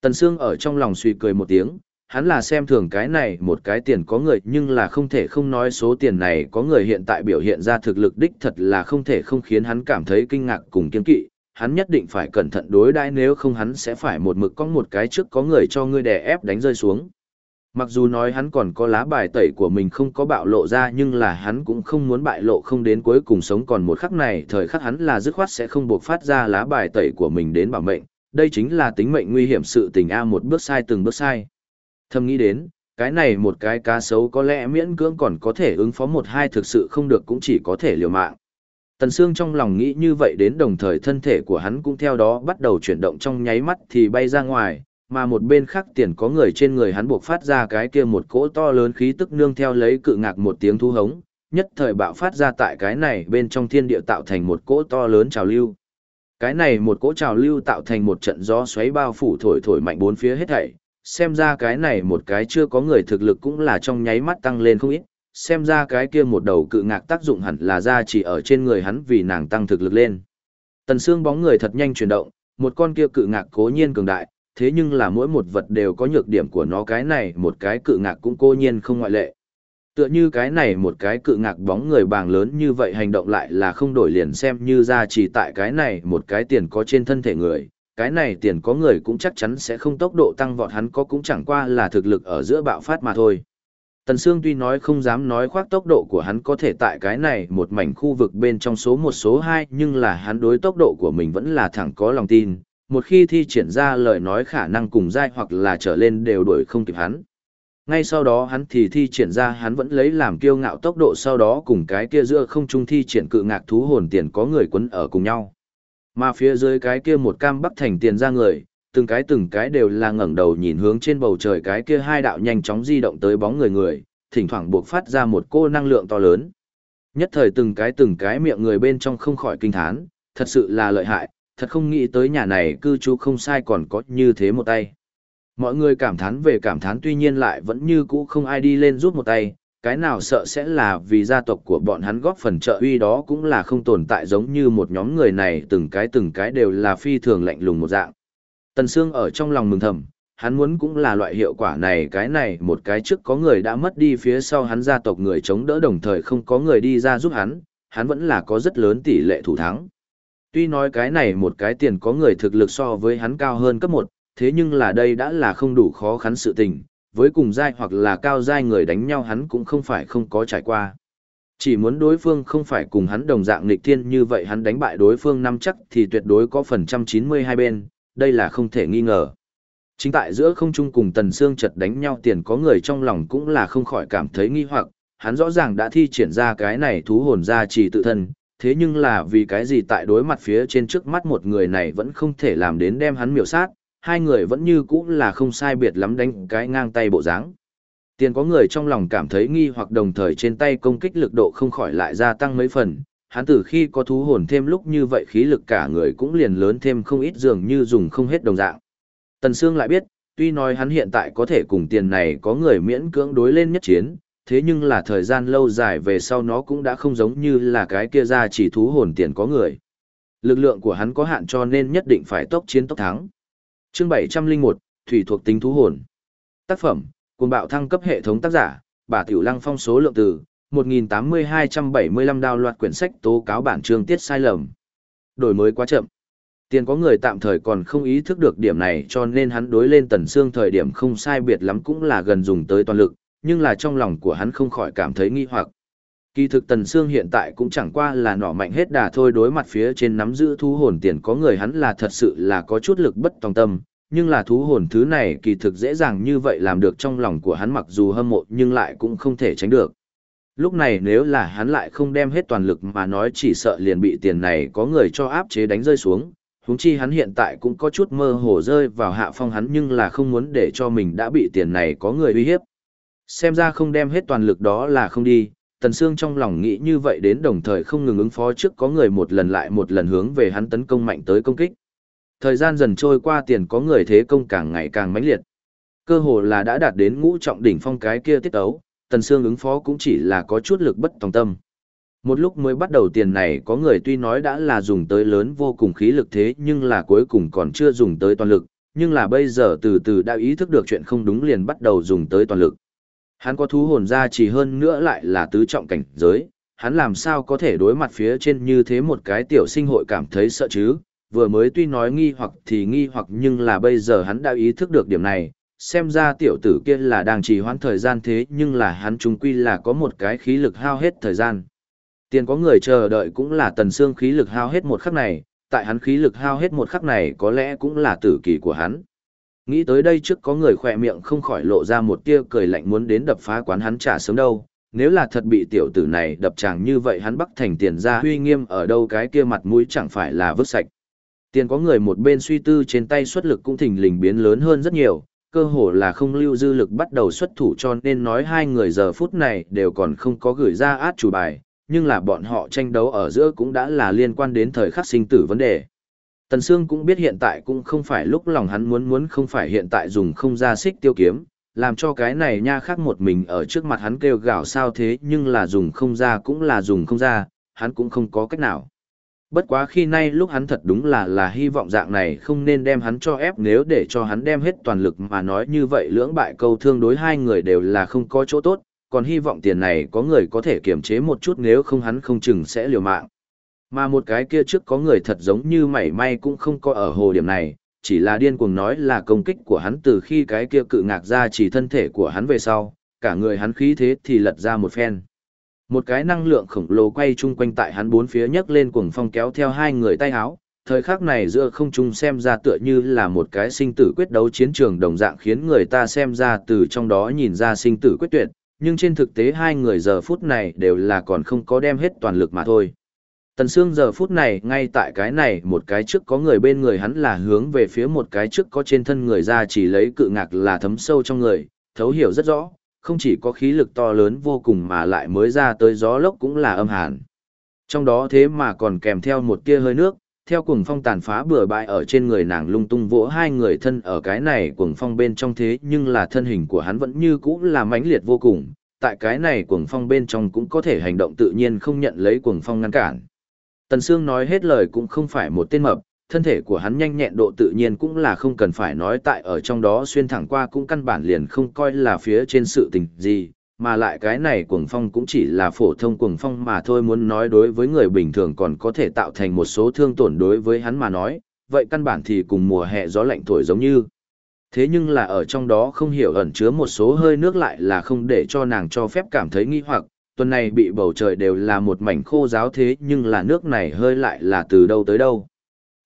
Tần xương ở trong lòng suy cười một tiếng, hắn là xem thường cái này một cái tiền có người nhưng là không thể không nói số tiền này có người hiện tại biểu hiện ra thực lực đích thật là không thể không khiến hắn cảm thấy kinh ngạc cùng kiên kỵ, hắn nhất định phải cẩn thận đối đãi nếu không hắn sẽ phải một mực có một cái trước có người cho ngươi đè ép đánh rơi xuống. Mặc dù nói hắn còn có lá bài tẩy của mình không có bạo lộ ra nhưng là hắn cũng không muốn bại lộ không đến cuối cùng sống còn một khắc này thời khắc hắn là dứt khoát sẽ không buộc phát ra lá bài tẩy của mình đến bảo mệnh, đây chính là tính mệnh nguy hiểm sự tình A một bước sai từng bước sai. Thầm nghĩ đến, cái này một cái cá sấu có lẽ miễn cưỡng còn có thể ứng phó một hai thực sự không được cũng chỉ có thể liều mạng. Tần Sương trong lòng nghĩ như vậy đến đồng thời thân thể của hắn cũng theo đó bắt đầu chuyển động trong nháy mắt thì bay ra ngoài, mà một bên khác tiền có người trên người hắn buộc phát ra cái kia một cỗ to lớn khí tức nương theo lấy cự ngạc một tiếng thu hống, nhất thời bạo phát ra tại cái này bên trong thiên địa tạo thành một cỗ to lớn trào lưu. Cái này một cỗ trào lưu tạo thành một trận gió xoáy bao phủ thổi thổi mạnh bốn phía hết thảy, xem ra cái này một cái chưa có người thực lực cũng là trong nháy mắt tăng lên không ít, xem ra cái kia một đầu cự ngạc tác dụng hẳn là ra chỉ ở trên người hắn vì nàng tăng thực lực lên. Tần xương bóng người thật nhanh chuyển động, một con kia cự ngạc cố nhiên cường đại, thế nhưng là mỗi một vật đều có nhược điểm của nó cái này một cái cự ngạc cũng cố nhiên không ngoại lệ. Tựa như cái này một cái cự ngạc bóng người bàng lớn như vậy hành động lại là không đổi liền xem như ra chỉ tại cái này một cái tiền có trên thân thể người, cái này tiền có người cũng chắc chắn sẽ không tốc độ tăng vọt hắn có cũng chẳng qua là thực lực ở giữa bạo phát mà thôi. Tần Sương tuy nói không dám nói khoác tốc độ của hắn có thể tại cái này một mảnh khu vực bên trong số một số hai nhưng là hắn đối tốc độ của mình vẫn là thẳng có lòng tin, một khi thi triển ra lời nói khả năng cùng dai hoặc là trở lên đều đuổi không kịp hắn. Ngay sau đó hắn thì thi triển ra hắn vẫn lấy làm kiêu ngạo tốc độ sau đó cùng cái kia giữa không trung thi triển cự ngạc thú hồn tiền có người quấn ở cùng nhau. Mà phía dưới cái kia một cam bắc thành tiền ra người, từng cái từng cái đều là ngẩng đầu nhìn hướng trên bầu trời cái kia hai đạo nhanh chóng di động tới bóng người người, thỉnh thoảng buộc phát ra một cô năng lượng to lớn. Nhất thời từng cái từng cái miệng người bên trong không khỏi kinh thán, thật sự là lợi hại, thật không nghĩ tới nhà này cư trú không sai còn có như thế một tay. Mọi người cảm thán về cảm thán tuy nhiên lại vẫn như cũ không ai đi lên giúp một tay, cái nào sợ sẽ là vì gia tộc của bọn hắn góp phần trợ uy đó cũng là không tồn tại giống như một nhóm người này từng cái từng cái đều là phi thường lạnh lùng một dạng. Tần Sương ở trong lòng mừng thầm, hắn muốn cũng là loại hiệu quả này cái này một cái trước có người đã mất đi phía sau hắn gia tộc người chống đỡ đồng thời không có người đi ra giúp hắn, hắn vẫn là có rất lớn tỷ lệ thủ thắng. Tuy nói cái này một cái tiền có người thực lực so với hắn cao hơn cấp 1, thế nhưng là đây đã là không đủ khó khăn sự tình, với cùng giai hoặc là cao giai người đánh nhau hắn cũng không phải không có trải qua. Chỉ muốn đối phương không phải cùng hắn đồng dạng nghịch thiên như vậy hắn đánh bại đối phương năm chắc thì tuyệt đối có phần trăm chín mươi hai bên, đây là không thể nghi ngờ. Chính tại giữa không trung cùng tần xương chật đánh nhau tiền có người trong lòng cũng là không khỏi cảm thấy nghi hoặc, hắn rõ ràng đã thi triển ra cái này thú hồn ra chỉ tự thân, thế nhưng là vì cái gì tại đối mặt phía trên trước mắt một người này vẫn không thể làm đến đem hắn miểu sát, hai người vẫn như cũ là không sai biệt lắm đánh cái ngang tay bộ dáng. Tiền có người trong lòng cảm thấy nghi hoặc đồng thời trên tay công kích lực độ không khỏi lại gia tăng mấy phần, hắn từ khi có thú hồn thêm lúc như vậy khí lực cả người cũng liền lớn thêm không ít dường như dùng không hết đồng dạng. Tần Sương lại biết, tuy nói hắn hiện tại có thể cùng tiền này có người miễn cưỡng đối lên nhất chiến, thế nhưng là thời gian lâu dài về sau nó cũng đã không giống như là cái kia ra chỉ thú hồn tiền có người. Lực lượng của hắn có hạn cho nên nhất định phải tốc chiến tốc thắng. Chương 701, Thủy thuộc tính thú hồn. Tác phẩm, cuồng bạo thăng cấp hệ thống tác giả, bà Tiểu Lăng phong số lượng từ, 1.8275 đào loạt quyển sách tố cáo bản chương tiết sai lầm. Đổi mới quá chậm. Tiền có người tạm thời còn không ý thức được điểm này cho nên hắn đối lên tần xương thời điểm không sai biệt lắm cũng là gần dùng tới toàn lực, nhưng là trong lòng của hắn không khỏi cảm thấy nghi hoặc. Kỳ thực Tần Sương hiện tại cũng chẳng qua là nỏ mạnh hết đà thôi đối mặt phía trên nắm giữ thú hồn tiền có người hắn là thật sự là có chút lực bất tòng tâm, nhưng là thú hồn thứ này kỳ thực dễ dàng như vậy làm được trong lòng của hắn mặc dù hâm mộ nhưng lại cũng không thể tránh được. Lúc này nếu là hắn lại không đem hết toàn lực mà nói chỉ sợ liền bị tiền này có người cho áp chế đánh rơi xuống, huống chi hắn hiện tại cũng có chút mơ hồ rơi vào hạ phong hắn nhưng là không muốn để cho mình đã bị tiền này có người uy hiếp. Xem ra không đem hết toàn lực đó là không đi, Tần Sương trong lòng nghĩ như vậy đến đồng thời không ngừng ứng phó trước có người một lần lại một lần hướng về hắn tấn công mạnh tới công kích. Thời gian dần trôi qua tiền có người thế công càng ngày càng mãnh liệt. Cơ hồ là đã đạt đến ngũ trọng đỉnh phong cái kia tiết ấu, Tần Sương ứng phó cũng chỉ là có chút lực bất tòng tâm. Một lúc mới bắt đầu tiền này có người tuy nói đã là dùng tới lớn vô cùng khí lực thế nhưng là cuối cùng còn chưa dùng tới toàn lực, nhưng là bây giờ từ từ đã ý thức được chuyện không đúng liền bắt đầu dùng tới toàn lực. Hắn có thú hồn ra chỉ hơn nữa lại là tứ trọng cảnh giới, hắn làm sao có thể đối mặt phía trên như thế một cái tiểu sinh hội cảm thấy sợ chứ, vừa mới tuy nói nghi hoặc thì nghi hoặc nhưng là bây giờ hắn đã ý thức được điểm này, xem ra tiểu tử kia là đang trì hoãn thời gian thế nhưng là hắn trung quy là có một cái khí lực hao hết thời gian. Tiền có người chờ đợi cũng là tần xương khí lực hao hết một khắc này, tại hắn khí lực hao hết một khắc này có lẽ cũng là tử kỳ của hắn. Nghĩ tới đây trước có người khỏe miệng không khỏi lộ ra một tia cười lạnh muốn đến đập phá quán hắn trả sớm đâu. Nếu là thật bị tiểu tử này đập chàng như vậy hắn bắc thành tiền ra huy nghiêm ở đâu cái kia mặt mũi chẳng phải là vứt sạch. Tiền có người một bên suy tư trên tay xuất lực cũng thình lình biến lớn hơn rất nhiều, cơ hồ là không lưu dư lực bắt đầu xuất thủ cho nên nói hai người giờ phút này đều còn không có gửi ra át chủ bài, nhưng là bọn họ tranh đấu ở giữa cũng đã là liên quan đến thời khắc sinh tử vấn đề. Tần Sương cũng biết hiện tại cũng không phải lúc lòng hắn muốn muốn không phải hiện tại dùng không ra xích tiêu kiếm, làm cho cái này nha khác một mình ở trước mặt hắn kêu gào sao thế nhưng là dùng không ra cũng là dùng không ra, hắn cũng không có cách nào. Bất quá khi nay lúc hắn thật đúng là là hy vọng dạng này không nên đem hắn cho ép nếu để cho hắn đem hết toàn lực mà nói như vậy lưỡng bại câu thương đối hai người đều là không có chỗ tốt, còn hy vọng tiền này có người có thể kiềm chế một chút nếu không hắn không chừng sẽ liều mạng. Mà một cái kia trước có người thật giống như mảy may cũng không có ở hồ điểm này, chỉ là điên cuồng nói là công kích của hắn từ khi cái kia cự ngạc ra chỉ thân thể của hắn về sau, cả người hắn khí thế thì lật ra một phen. Một cái năng lượng khổng lồ quay chung quanh tại hắn bốn phía nhấc lên cuồng phong kéo theo hai người tay áo, thời khắc này giữa không trung xem ra tựa như là một cái sinh tử quyết đấu chiến trường đồng dạng khiến người ta xem ra từ trong đó nhìn ra sinh tử quyết tuyệt, nhưng trên thực tế hai người giờ phút này đều là còn không có đem hết toàn lực mà thôi. Tần Sương giờ phút này ngay tại cái này một cái trước có người bên người hắn là hướng về phía một cái trước có trên thân người ra chỉ lấy cự ngạc là thấm sâu trong người, thấu hiểu rất rõ, không chỉ có khí lực to lớn vô cùng mà lại mới ra tới gió lốc cũng là âm hàn. Trong đó thế mà còn kèm theo một tia hơi nước, theo cuồng phong tàn phá bừa bãi ở trên người nàng lung tung vỗ hai người thân ở cái này cuồng phong bên trong thế nhưng là thân hình của hắn vẫn như cũ là mãnh liệt vô cùng, tại cái này cuồng phong bên trong cũng có thể hành động tự nhiên không nhận lấy cuồng phong ngăn cản. Tần Sương nói hết lời cũng không phải một tên mập, thân thể của hắn nhanh nhẹn độ tự nhiên cũng là không cần phải nói tại ở trong đó xuyên thẳng qua cũng căn bản liền không coi là phía trên sự tình gì, mà lại cái này cuồng phong cũng chỉ là phổ thông cuồng phong mà thôi muốn nói đối với người bình thường còn có thể tạo thành một số thương tổn đối với hắn mà nói, vậy căn bản thì cùng mùa hè gió lạnh thổi giống như. Thế nhưng là ở trong đó không hiểu ẩn chứa một số hơi nước lại là không để cho nàng cho phép cảm thấy nghi hoặc, tuần này bị bầu trời đều là một mảnh khô giáo thế nhưng là nước này hơi lại là từ đâu tới đâu.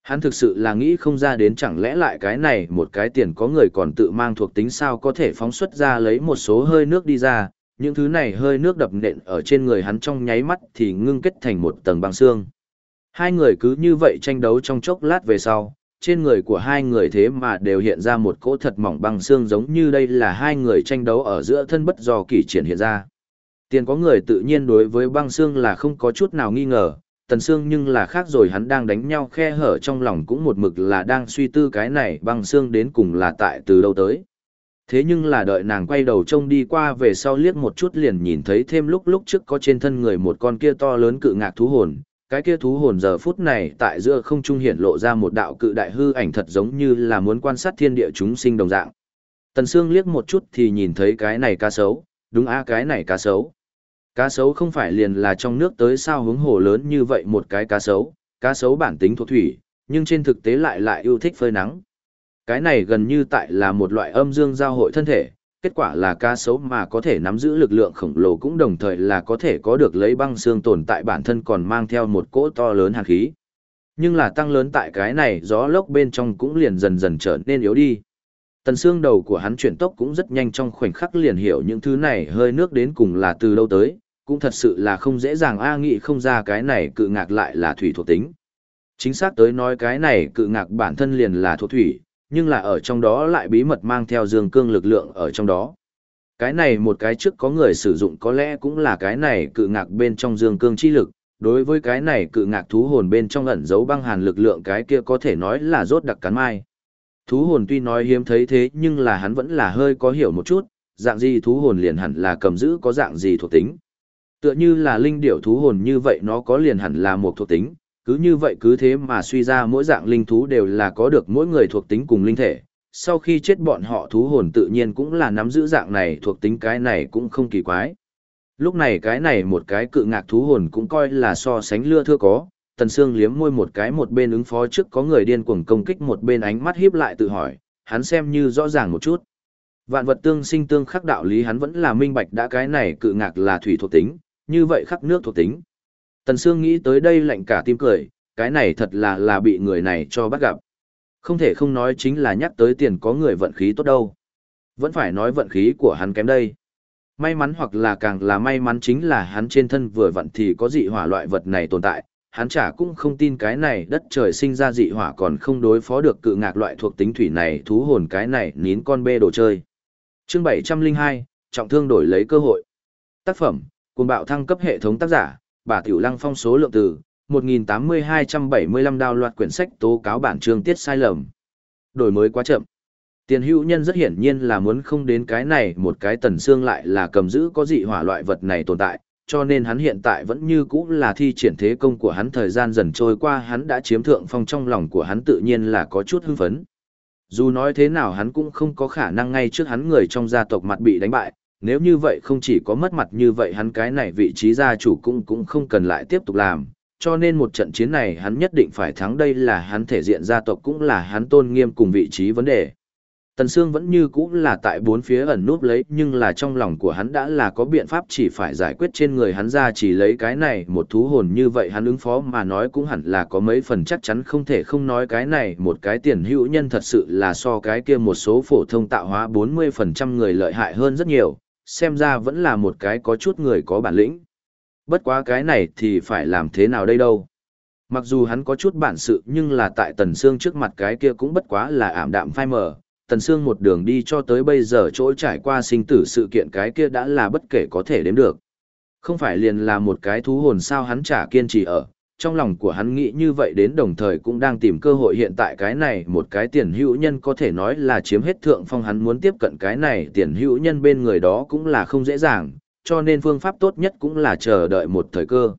Hắn thực sự là nghĩ không ra đến chẳng lẽ lại cái này một cái tiền có người còn tự mang thuộc tính sao có thể phóng xuất ra lấy một số hơi nước đi ra, những thứ này hơi nước đập nện ở trên người hắn trong nháy mắt thì ngưng kết thành một tầng băng xương. Hai người cứ như vậy tranh đấu trong chốc lát về sau, trên người của hai người thế mà đều hiện ra một cỗ thật mỏng băng xương giống như đây là hai người tranh đấu ở giữa thân bất do kỳ triển hiện ra. Tiền có người tự nhiên đối với băng xương là không có chút nào nghi ngờ, tần xương nhưng là khác rồi hắn đang đánh nhau khe hở trong lòng cũng một mực là đang suy tư cái này băng xương đến cùng là tại từ đâu tới. Thế nhưng là đợi nàng quay đầu trông đi qua về sau liếc một chút liền nhìn thấy thêm lúc lúc trước có trên thân người một con kia to lớn cự ngạc thú hồn, cái kia thú hồn giờ phút này tại giữa không trung hiện lộ ra một đạo cự đại hư ảnh thật giống như là muốn quan sát thiên địa chúng sinh đồng dạng. Tần Sương liếc một chút thì nhìn thấy cái này cá sấu, đúng a cái này cá sấu. Cá sấu không phải liền là trong nước tới sao hướng hồ lớn như vậy một cái cá sấu, cá sấu bản tính thuộc thủy, nhưng trên thực tế lại lại yêu thích phơi nắng. Cái này gần như tại là một loại âm dương giao hội thân thể, kết quả là cá sấu mà có thể nắm giữ lực lượng khổng lồ cũng đồng thời là có thể có được lấy băng xương tồn tại bản thân còn mang theo một cỗ to lớn hàn khí. Nhưng là tăng lớn tại cái này gió lốc bên trong cũng liền dần dần trở nên yếu đi. Tần xương đầu của hắn chuyển tốc cũng rất nhanh trong khoảnh khắc liền hiểu những thứ này hơi nước đến cùng là từ đâu tới, cũng thật sự là không dễ dàng a nghĩ không ra cái này cự ngạc lại là thủy thuộc tính. Chính xác tới nói cái này cự ngạc bản thân liền là thuộc thủy, nhưng là ở trong đó lại bí mật mang theo dương cương lực lượng ở trong đó. Cái này một cái trước có người sử dụng có lẽ cũng là cái này cự ngạc bên trong dương cương chi lực, đối với cái này cự ngạc thú hồn bên trong ẩn giấu băng hàn lực lượng cái kia có thể nói là rốt đặc cắn mai. Thú hồn tuy nói hiếm thấy thế nhưng là hắn vẫn là hơi có hiểu một chút, dạng gì thú hồn liền hẳn là cầm giữ có dạng gì thuộc tính. Tựa như là linh điểu thú hồn như vậy nó có liền hẳn là một thuộc tính, cứ như vậy cứ thế mà suy ra mỗi dạng linh thú đều là có được mỗi người thuộc tính cùng linh thể. Sau khi chết bọn họ thú hồn tự nhiên cũng là nắm giữ dạng này thuộc tính cái này cũng không kỳ quái. Lúc này cái này một cái cự ngạc thú hồn cũng coi là so sánh lưa thưa có, Tần Sương liếm môi một cái một bên ứng phó trước có người điên cuồng công kích một bên ánh mắt hiếp lại tự hỏi, hắn xem như rõ ràng một chút. Vạn vật tương sinh tương khắc đạo lý hắn vẫn là minh bạch đã cái này cự ngạc là thủy thuộc tính, như vậy khắc nước thuộc tính. Tần Sương nghĩ tới đây lạnh cả tim cười, cái này thật là là bị người này cho bắt gặp. Không thể không nói chính là nhắc tới tiền có người vận khí tốt đâu. Vẫn phải nói vận khí của hắn kém đây. May mắn hoặc là càng là may mắn chính là hắn trên thân vừa vận thì có dị hỏa loại vật này tồn tại, hắn chả cũng không tin cái này đất trời sinh ra dị hỏa còn không đối phó được cự ngạc loại thuộc tính thủy này thú hồn cái này nín con bê đồ chơi. Chương 702, trọng thương đổi lấy cơ hội. Tác phẩm, cuồng bạo thăng cấp hệ thống tác giả, bà Tiểu Lăng phong số lượng từ 1.8275 đào loạt quyển sách tố cáo bản chương tiết sai lầm. Đổi mới quá chậm. Tiền hữu nhân rất hiển nhiên là muốn không đến cái này một cái tần xương lại là cầm giữ có dị hỏa loại vật này tồn tại, cho nên hắn hiện tại vẫn như cũ là thi triển thế công của hắn thời gian dần trôi qua hắn đã chiếm thượng phong trong lòng của hắn tự nhiên là có chút hưng phấn. Dù nói thế nào hắn cũng không có khả năng ngay trước hắn người trong gia tộc mặt bị đánh bại, nếu như vậy không chỉ có mất mặt như vậy hắn cái này vị trí gia chủ cũng cũng không cần lại tiếp tục làm, cho nên một trận chiến này hắn nhất định phải thắng đây là hắn thể diện gia tộc cũng là hắn tôn nghiêm cùng vị trí vấn đề. Tần Sương vẫn như cũ là tại bốn phía ẩn núp lấy nhưng là trong lòng của hắn đã là có biện pháp chỉ phải giải quyết trên người hắn ra chỉ lấy cái này một thú hồn như vậy hắn ứng phó mà nói cũng hẳn là có mấy phần chắc chắn không thể không nói cái này một cái tiền hữu nhân thật sự là so cái kia một số phổ thông tạo hóa 40% người lợi hại hơn rất nhiều, xem ra vẫn là một cái có chút người có bản lĩnh. Bất quá cái này thì phải làm thế nào đây đâu. Mặc dù hắn có chút bản sự nhưng là tại Tần Sương trước mặt cái kia cũng bất quá là ảm đạm phai mờ Tần Sương một đường đi cho tới bây giờ chỗ trải qua sinh tử sự kiện cái kia đã là bất kể có thể đếm được. Không phải liền là một cái thú hồn sao hắn chả kiên trì ở, trong lòng của hắn nghĩ như vậy đến đồng thời cũng đang tìm cơ hội hiện tại cái này một cái tiền hữu nhân có thể nói là chiếm hết thượng phong hắn muốn tiếp cận cái này tiền hữu nhân bên người đó cũng là không dễ dàng, cho nên phương pháp tốt nhất cũng là chờ đợi một thời cơ.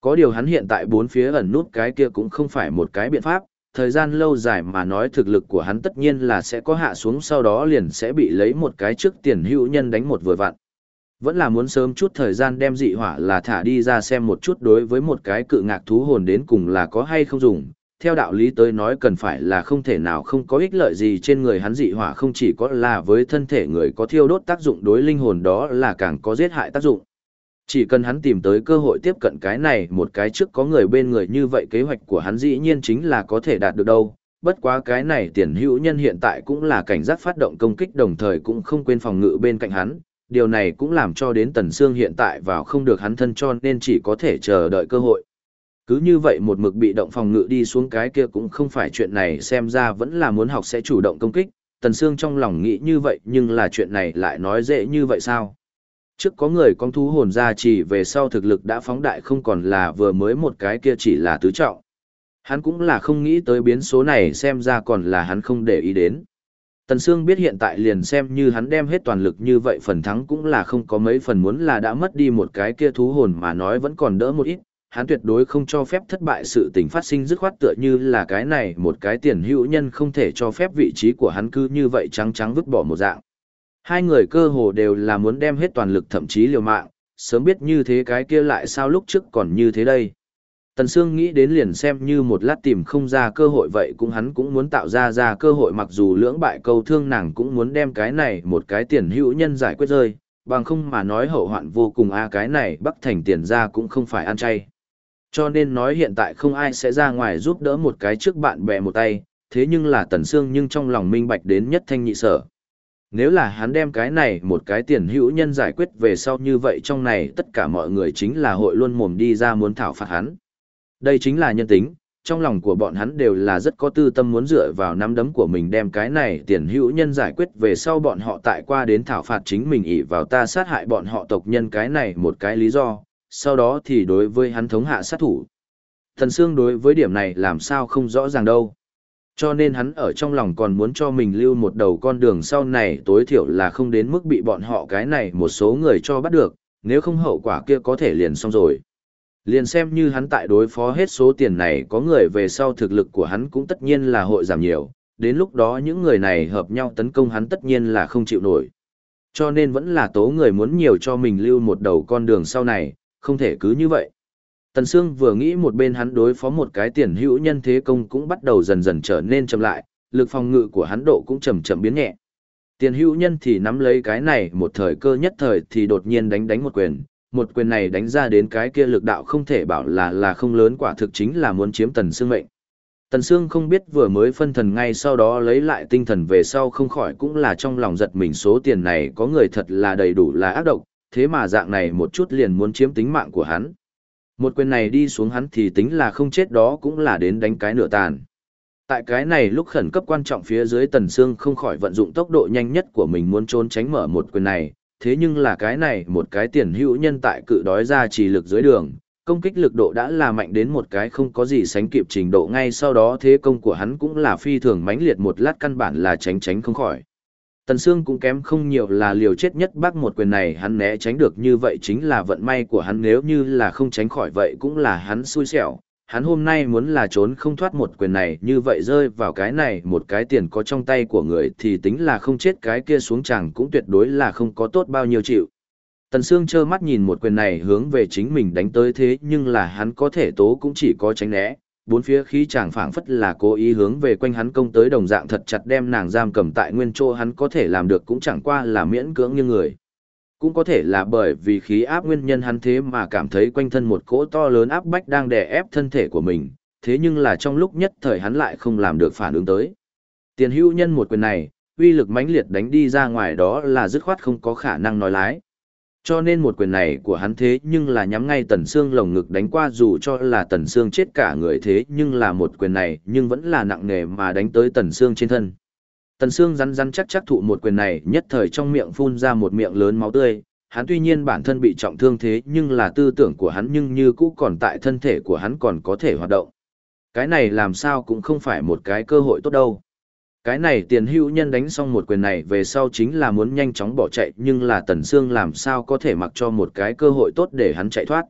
Có điều hắn hiện tại bốn phía ẩn nút cái kia cũng không phải một cái biện pháp, thời gian lâu dài mà nói thực lực của hắn tất nhiên là sẽ có hạ xuống sau đó liền sẽ bị lấy một cái trước tiền hữu nhân đánh một vừa vặn. Vẫn là muốn sớm chút thời gian đem dị hỏa là thả đi ra xem một chút đối với một cái cự ngạc thú hồn đến cùng là có hay không dùng. Theo đạo lý tới nói cần phải là không thể nào không có ích lợi gì trên người hắn dị hỏa không chỉ có là với thân thể người có thiêu đốt tác dụng đối linh hồn đó là càng có giết hại tác dụng. Chỉ cần hắn tìm tới cơ hội tiếp cận cái này một cái trước có người bên người như vậy kế hoạch của hắn dĩ nhiên chính là có thể đạt được đâu. Bất quá cái này tiền hữu nhân hiện tại cũng là cảnh giác phát động công kích đồng thời cũng không quên phòng ngự bên cạnh hắn. Điều này cũng làm cho đến Tần Sương hiện tại vào không được hắn thân cho nên chỉ có thể chờ đợi cơ hội. Cứ như vậy một mực bị động phòng ngự đi xuống cái kia cũng không phải chuyện này, xem ra vẫn là muốn học sẽ chủ động công kích. Tần Sương trong lòng nghĩ như vậy, nhưng là chuyện này lại nói dễ như vậy sao? trước có người con thú hồn ra chỉ về sau thực lực đã phóng đại không còn là vừa mới một cái kia chỉ là tứ trọng. Hắn cũng là không nghĩ tới biến số này, xem ra còn là hắn không để ý đến. Tần Sương biết hiện tại liền xem như hắn đem hết toàn lực như vậy phần thắng cũng là không có mấy phần muốn là đã mất đi một cái kia thú hồn mà nói vẫn còn đỡ một ít, hắn tuyệt đối không cho phép thất bại sự tình phát sinh dứt khoát tựa như là cái này một cái tiền hữu nhân không thể cho phép vị trí của hắn cứ như vậy trắng trắng vứt bỏ một dạng. Hai người cơ hồ đều là muốn đem hết toàn lực thậm chí liều mạng, sớm biết như thế cái kia lại sao lúc trước còn như thế đây. Tần Sương nghĩ đến liền xem như một lát tìm không ra cơ hội vậy cũng hắn cũng muốn tạo ra ra cơ hội mặc dù lưỡng bại câu thương nàng cũng muốn đem cái này một cái tiền hữu nhân giải quyết rơi, bằng không mà nói hậu hoạn vô cùng a cái này bắc thành tiền ra cũng không phải ăn chay. Cho nên nói hiện tại không ai sẽ ra ngoài giúp đỡ một cái trước bạn bè một tay, thế nhưng là Tần Sương nhưng trong lòng minh bạch đến nhất thanh nhị sở. Nếu là hắn đem cái này một cái tiền hữu nhân giải quyết về sau như vậy trong này tất cả mọi người chính là hội luôn mồm đi ra muốn thảo phạt hắn. Đây chính là nhân tính, trong lòng của bọn hắn đều là rất có tư tâm muốn dựa vào nắm đấm của mình đem cái này tiền hữu nhân giải quyết về sau bọn họ tại qua đến thảo phạt chính mình ỷ vào ta sát hại bọn họ tộc nhân cái này một cái lý do, sau đó thì đối với hắn thống hạ sát thủ. Thần Sương đối với điểm này làm sao không rõ ràng đâu. Cho nên hắn ở trong lòng còn muốn cho mình lưu một đầu con đường sau này tối thiểu là không đến mức bị bọn họ cái này một số người cho bắt được, nếu không hậu quả kia có thể liền xong rồi. Liền xem như hắn tại đối phó hết số tiền này có người về sau thực lực của hắn cũng tất nhiên là hội giảm nhiều, đến lúc đó những người này hợp nhau tấn công hắn tất nhiên là không chịu nổi. Cho nên vẫn là tố người muốn nhiều cho mình lưu một đầu con đường sau này, không thể cứ như vậy. Tần Sương vừa nghĩ một bên hắn đối phó một cái tiền hữu nhân thế công cũng bắt đầu dần dần trở nên chậm lại, lực phòng ngự của hắn độ cũng chậm chậm biến nhẹ. Tiền hữu nhân thì nắm lấy cái này một thời cơ nhất thời thì đột nhiên đánh đánh một quyền, một quyền này đánh ra đến cái kia lực đạo không thể bảo là là không lớn quả thực chính là muốn chiếm Tần Sương mệnh. Tần Sương không biết vừa mới phân thần ngay sau đó lấy lại tinh thần về sau không khỏi cũng là trong lòng giật mình số tiền này có người thật là đầy đủ là ác độc, thế mà dạng này một chút liền muốn chiếm tính mạng của hắn. Một quyền này đi xuống hắn thì tính là không chết đó cũng là đến đánh cái nửa tàn. Tại cái này lúc khẩn cấp quan trọng phía dưới Tần Sương không khỏi vận dụng tốc độ nhanh nhất của mình muốn trốn tránh mở một quyền này, thế nhưng là cái này một cái tiền hữu nhân tại cự đói ra trì lực dưới đường, công kích lực độ đã là mạnh đến một cái không có gì sánh kịp trình độ ngay sau đó thế công của hắn cũng là phi thường mãnh liệt một lát căn bản là tránh tránh không khỏi. Tần Sương cũng kém không nhiều là liều chết nhất bác một quyền này hắn né tránh được như vậy chính là vận may của hắn nếu như là không tránh khỏi vậy cũng là hắn xui xẻo. Hắn hôm nay muốn là trốn không thoát một quyền này như vậy rơi vào cái này một cái tiền có trong tay của người thì tính là không chết cái kia xuống chẳng cũng tuyệt đối là không có tốt bao nhiêu chịu. Tần Sương trơ mắt nhìn một quyền này hướng về chính mình đánh tới thế nhưng là hắn có thể tố cũng chỉ có tránh né, bốn phía khí chàng phảng phất là cố ý hướng về quanh hắn công tới đồng dạng thật chặt đem nàng giam cầm tại nguyên chỗ hắn có thể làm được cũng chẳng qua là miễn cưỡng như người. Cũng có thể là bởi vì khí áp nguyên nhân hắn thế mà cảm thấy quanh thân một cỗ to lớn áp bách đang đè ép thân thể của mình, thế nhưng là trong lúc nhất thời hắn lại không làm được phản ứng tới. Tiền hữu nhân một quyền này, uy lực mãnh liệt đánh đi ra ngoài đó là dứt khoát không có khả năng nói lái. Cho nên một quyền này của hắn thế nhưng là nhắm ngay tần xương lồng ngực đánh qua dù cho là tần xương chết cả người thế nhưng là một quyền này nhưng vẫn là nặng nề mà đánh tới tần xương trên thân. Tần Sương rắn rắn chắc chắc thụ một quyền này, nhất thời trong miệng phun ra một miệng lớn máu tươi. Hắn tuy nhiên bản thân bị trọng thương thế, nhưng là tư tưởng của hắn nhưng như cũ còn tại thân thể của hắn còn có thể hoạt động. Cái này làm sao cũng không phải một cái cơ hội tốt đâu. Cái này tiền hữu nhân đánh xong một quyền này về sau chính là muốn nhanh chóng bỏ chạy, nhưng là Tần Sương làm sao có thể mặc cho một cái cơ hội tốt để hắn chạy thoát.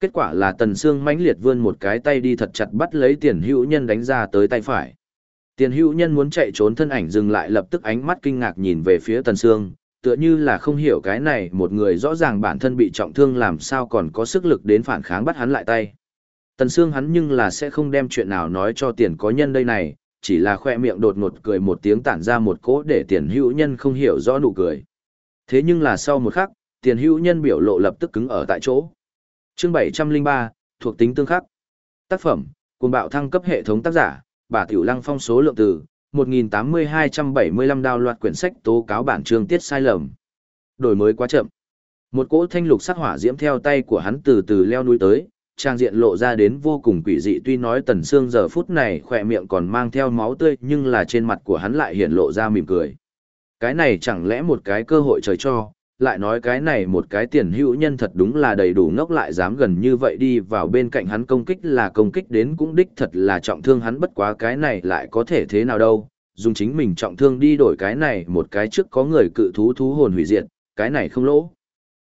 Kết quả là Tần Sương mãnh liệt vươn một cái tay đi thật chặt bắt lấy tiền hữu nhân đánh ra tới tay phải. Tiền hữu nhân muốn chạy trốn thân ảnh dừng lại lập tức ánh mắt kinh ngạc nhìn về phía Tần Sương, tựa như là không hiểu cái này một người rõ ràng bản thân bị trọng thương làm sao còn có sức lực đến phản kháng bắt hắn lại tay. Tần Sương hắn nhưng là sẽ không đem chuyện nào nói cho tiền có nhân đây này, chỉ là khoe miệng đột ngột cười một tiếng tản ra một cỗ để tiền hữu nhân không hiểu rõ nụ cười. Thế nhưng là sau một khắc, tiền hữu nhân biểu lộ lập tức cứng ở tại chỗ. Chương 703, thuộc tính tương khắc. Tác phẩm, cùng bạo thăng cấp hệ thống tác giả, bà Tiểu Lăng phong số lượng từ, 1.8275 đào loạt quyển sách tố cáo bản chương tiết sai lầm. Đổi mới quá chậm. Một cỗ thanh lục sắc hỏa diễm theo tay của hắn từ từ leo núi tới, trang diện lộ ra đến vô cùng quỷ dị tuy nói tần xương giờ phút này khỏe miệng còn mang theo máu tươi nhưng là trên mặt của hắn lại hiện lộ ra mỉm cười. Cái này chẳng lẽ một cái cơ hội trời cho, lại nói cái này một cái tiền hữu nhân thật đúng là đầy đủ ngốc lại dám gần như vậy đi vào bên cạnh hắn công kích là công kích đến cũng đích thật là trọng thương hắn bất quá cái này lại có thể thế nào đâu, dùng chính mình trọng thương đi đổi cái này một cái trước có người cự thú thú hồn hủy diệt, cái này không lỗ.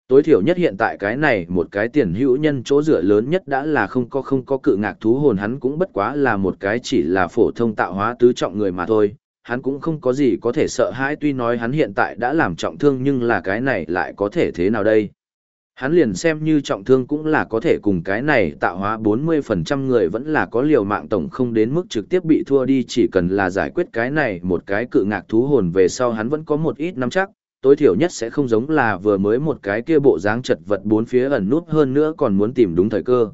Tối thiểu nhất hiện tại cái này một cái tiền hữu nhân chỗ dựa lớn nhất đã là không có không có cự ngạc thú hồn hắn cũng bất quá là một cái chỉ là phổ thông tạo hóa tứ trọng người mà thôi hắn cũng không có gì có thể sợ hãi tuy nói hắn hiện tại đã làm trọng thương nhưng là cái này lại có thể thế nào đây hắn liền xem như trọng thương cũng là có thể cùng cái này tạo hóa 40% người vẫn là có liều mạng tổng không đến mức trực tiếp bị thua đi chỉ cần là giải quyết cái này một cái cự ngạc thú hồn về sau hắn vẫn có một ít nắm chắc, tối thiểu nhất sẽ không giống là vừa mới một cái kia bộ dáng chật vật bốn phía ẩn nút hơn nữa còn muốn tìm đúng thời cơ.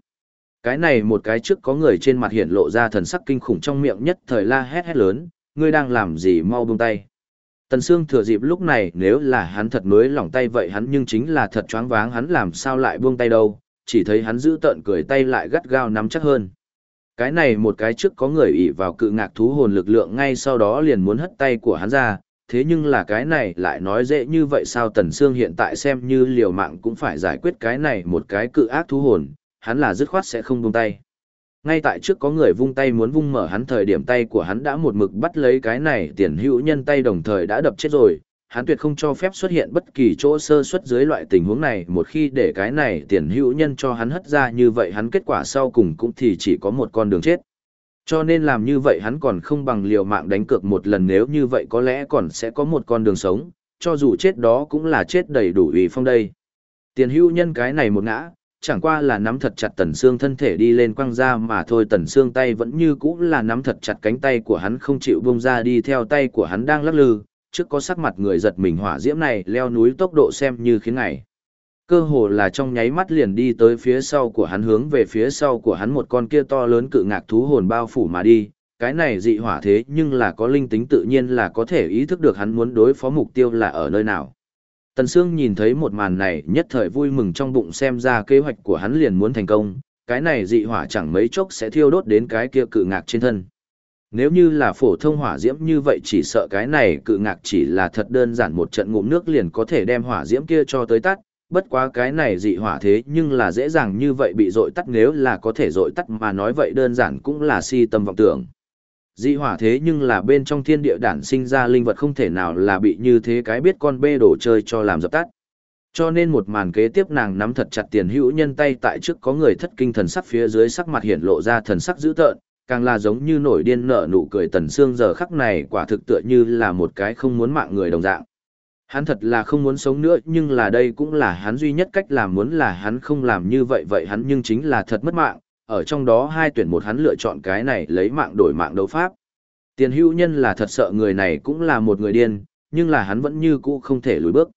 Cái này một cái trước có người trên mặt hiện lộ ra thần sắc kinh khủng trong miệng nhất thời la hét hét lớn, ngươi đang làm gì mau buông tay. Tần Sương thừa dịp lúc này nếu là hắn thật mới lỏng tay vậy hắn nhưng chính là thật choáng váng hắn làm sao lại buông tay đâu, chỉ thấy hắn giữ tợn cười tay lại gắt gao nắm chắc hơn. Cái này một cái trước có người ỷ vào cự ngạc thú hồn lực lượng ngay sau đó liền muốn hất tay của hắn ra, thế nhưng là cái này lại nói dễ như vậy sao Tần Sương hiện tại xem như liều mạng cũng phải giải quyết cái này một cái cự ác thú hồn, hắn là dứt khoát sẽ không buông tay. Ngay tại trước có người vung tay muốn vung mở hắn thời điểm tay của hắn đã một mực bắt lấy cái này tiền hữu nhân tay đồng thời đã đập chết rồi, hắn tuyệt không cho phép xuất hiện bất kỳ chỗ sơ suất dưới loại tình huống này một khi để cái này tiền hữu nhân cho hắn hất ra như vậy hắn kết quả sau cùng cũng thì chỉ có một con đường chết. Cho nên làm như vậy hắn còn không bằng liều mạng đánh cược một lần nếu như vậy có lẽ còn sẽ có một con đường sống, cho dù chết đó cũng là chết đầy đủ ủy phong đây. Tiền hữu nhân cái này một ngã, chẳng qua là nắm thật chặt tần xương thân thể đi lên quăng ra mà thôi tần xương tay vẫn như cũ là nắm thật chặt cánh tay của hắn không chịu buông ra đi theo tay của hắn đang lắc lư, trước có sắc mặt người giật mình hỏa diễm này leo núi tốc độ xem như khiến ngày. Cơ hồ là trong nháy mắt liền đi tới phía sau của hắn hướng về phía sau của hắn một con kia to lớn cự ngạc thú hồn bao phủ mà đi, cái này dị hỏa thế nhưng là có linh tính tự nhiên là có thể ý thức được hắn muốn đối phó mục tiêu là ở nơi nào. Tần Sương nhìn thấy một màn này nhất thời vui mừng trong bụng xem ra kế hoạch của hắn liền muốn thành công, cái này dị hỏa chẳng mấy chốc sẽ thiêu đốt đến cái kia cự ngạc trên thân. Nếu như là phổ thông hỏa diễm như vậy chỉ sợ cái này cự ngạc chỉ là thật đơn giản một trận ngụm nước liền có thể đem hỏa diễm kia cho tới tắt, bất quá cái này dị hỏa thế nhưng là dễ dàng như vậy bị dội tắt nếu là có thể dội tắt mà nói vậy đơn giản cũng là si tâm vọng tưởng. Dị hỏa thế nhưng là bên trong thiên địa đản sinh ra linh vật không thể nào là bị như thế cái biết con bê đổ chơi cho làm dập tắt. Cho nên một màn kế tiếp nàng nắm thật chặt tiền hữu nhân tay tại trước có người thất kinh thần sắc phía dưới sắc mặt hiện lộ ra thần sắc dữ tợn, càng là giống như nổi điên nở nụ cười tần xương giờ khắc này quả thực tựa như là một cái không muốn mạng người đồng dạng. Hắn thật là không muốn sống nữa nhưng là đây cũng là hắn duy nhất cách làm muốn là hắn không làm như vậy vậy hắn nhưng chính là thật mất mạng, ở trong đó hai tuyển một hắn lựa chọn cái này lấy mạng đổi mạng đấu pháp. Tiền hữu nhân là thật sợ người này cũng là một người điên, nhưng là hắn vẫn như cũ không thể lùi bước.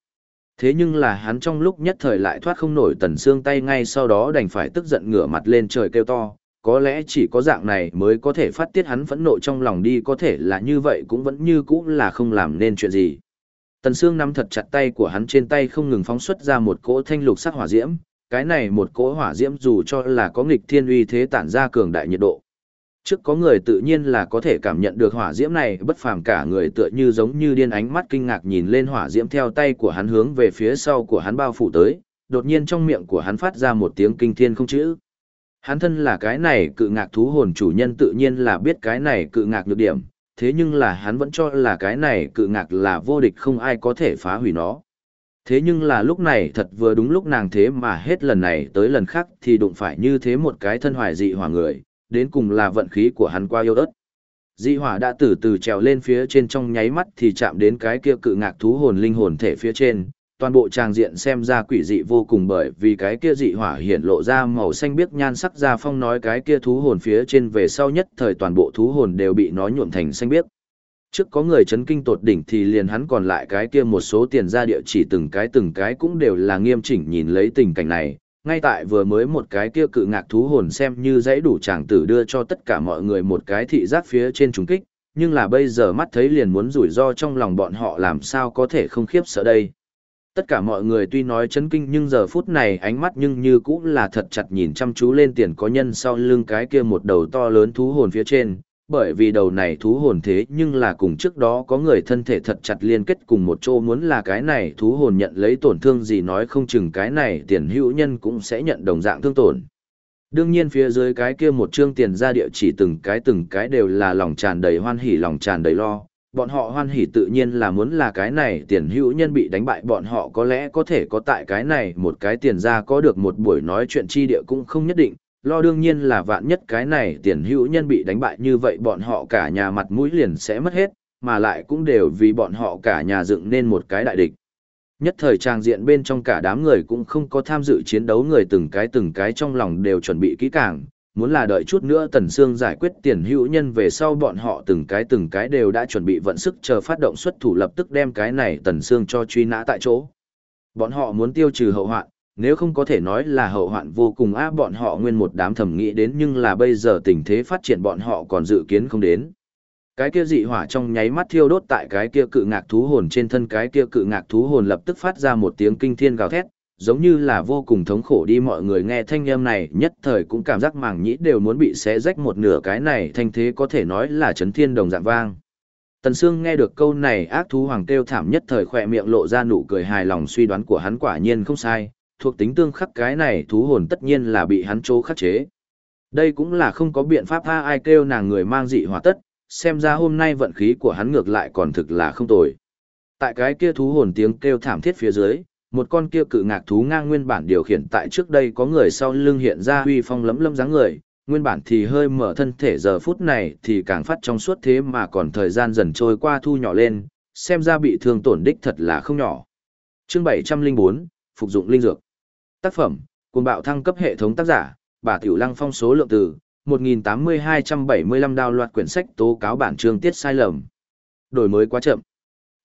Thế nhưng là hắn trong lúc nhất thời lại thoát không nổi tần xương tay ngay sau đó đành phải tức giận ngửa mặt lên trời kêu to, có lẽ chỉ có dạng này mới có thể phát tiết hắn phẫn nộ trong lòng đi có thể là như vậy cũng vẫn như cũ là không làm nên chuyện gì. Tần Sương nắm thật chặt tay của hắn trên tay không ngừng phóng xuất ra một cỗ thanh lục sắc hỏa diễm, cái này một cỗ hỏa diễm dù cho là có nghịch thiên uy thế tản ra cường đại nhiệt độ. Trước có người tự nhiên là có thể cảm nhận được hỏa diễm này bất phàm cả người tựa như giống như điên ánh mắt kinh ngạc nhìn lên hỏa diễm theo tay của hắn hướng về phía sau của hắn bao phủ tới, đột nhiên trong miệng của hắn phát ra một tiếng kinh thiên không chữ. Hắn thân là cái này cự ngạc thú hồn chủ nhân tự nhiên là biết cái này cự ngạc nhược điểm, thế nhưng là hắn vẫn cho là cái này cự ngạc là vô địch không ai có thể phá hủy nó. Thế nhưng là lúc này thật vừa đúng lúc nàng thế mà hết lần này tới lần khác thì đụng phải như thế một cái thân hoài dị hỏa người, đến cùng là vận khí của hắn qua yêu đất. Dị hỏa đã từ từ trèo lên phía trên trong nháy mắt thì chạm đến cái kia cự ngạc thú hồn linh hồn thể phía trên, toàn bộ tràng diện xem ra quỷ dị vô cùng bởi vì cái kia dị hỏa hiện lộ ra màu xanh biếc nhan sắc ra phong nói cái kia thú hồn phía trên về sau nhất thời toàn bộ thú hồn đều bị nó nhuộm thành xanh biếc. Trước có người chấn kinh tột đỉnh thì liền hắn còn lại cái kia một số tiền ra địa chỉ từng cái từng cái cũng đều là nghiêm chỉnh nhìn lấy tình cảnh này. Ngay tại vừa mới một cái kia cự ngạc thú hồn xem như dãy đủ chàng tử đưa cho tất cả mọi người một cái thị giác phía trên trùng kích, nhưng là bây giờ mắt thấy liền muốn rủi ro trong lòng bọn họ làm sao có thể không khiếp sợ đây. Tất cả mọi người tuy nói chấn kinh nhưng giờ phút này ánh mắt nhưng như cũng là thật chặt nhìn chăm chú lên tiền có nhân sau lưng cái kia một đầu to lớn thú hồn phía trên, bởi vì đầu này thú hồn thế nhưng là cùng trước đó có người thân thể thật chặt liên kết cùng một chỗ muốn là cái này thú hồn nhận lấy tổn thương gì nói không chừng cái này tiền hữu nhân cũng sẽ nhận đồng dạng thương tổn. Đương nhiên phía dưới cái kia một chương tiền ra địa chỉ từng cái từng cái đều là lòng tràn đầy hoan hỉ lòng tràn đầy lo, bọn họ hoan hỉ tự nhiên là muốn là cái này tiền hữu nhân bị đánh bại bọn họ có lẽ có thể có tại cái này một cái tiền ra có được một buổi nói chuyện chi địa cũng không nhất định, lo đương nhiên là vạn nhất cái này tiền hữu nhân bị đánh bại như vậy bọn họ cả nhà mặt mũi liền sẽ mất hết, mà lại cũng đều vì bọn họ cả nhà dựng nên một cái đại địch. Nhất thời trang diện bên trong cả đám người cũng không có tham dự chiến đấu người từng cái từng cái trong lòng đều chuẩn bị kỹ càng, muốn là đợi chút nữa Tần Sương giải quyết tiền hữu nhân về sau bọn họ từng cái từng cái đều đã chuẩn bị vận sức chờ phát động xuất thủ lập tức đem cái này Tần Sương cho truy nã tại chỗ. Bọn họ muốn tiêu trừ hậu hoạn, nếu không có thể nói là hậu hoạn vô cùng á bọn họ nguyên một đám thầm nghĩ đến nhưng là bây giờ tình thế phát triển bọn họ còn dự kiến không đến. Cái kia dị hỏa trong nháy mắt thiêu đốt tại cái kia cự ngạc thú hồn trên thân cái kia cự ngạc thú hồn lập tức phát ra một tiếng kinh thiên gào thét, giống như là vô cùng thống khổ đi mọi người nghe thanh âm này nhất thời cũng cảm giác màng nhĩ đều muốn bị xé rách một nửa cái này thanh thế có thể nói là chấn thiên đồng dạng vang. Tần Sương nghe được câu này ác thú hoàng kêu thảm nhất thời khỏe miệng lộ ra nụ cười hài lòng suy đoán của hắn quả nhiên không sai, thuộc tính tương khắc cái này thú hồn tất nhiên là bị hắn chỗ khắc chế. Đây cũng là không có biện pháp tha ai kêu nàng người mang dị hỏa tất, xem ra hôm nay vận khí của hắn ngược lại còn thực là không tồi. Tại cái kia thú hồn tiếng kêu thảm thiết phía dưới, một con kia cự ngạc thú ngang nguyên bản điều khiển tại trước đây có người sau lưng hiện ra huy phong lấm lấm dáng người, nguyên bản thì hơi mở thân thể giờ phút này thì càng phát trong suốt thế mà còn thời gian dần trôi qua thu nhỏ lên, xem ra bị thương tổn đích thật là không nhỏ. Chương 704, phục dụng linh dược. Tác phẩm: cùng bạo thăng cấp hệ thống tác giả: Bà Tiểu Lăng phong số lượng từ 1.8275 đào loạt quyển sách tố cáo bản chương tiết sai lầm. Đổi mới quá chậm.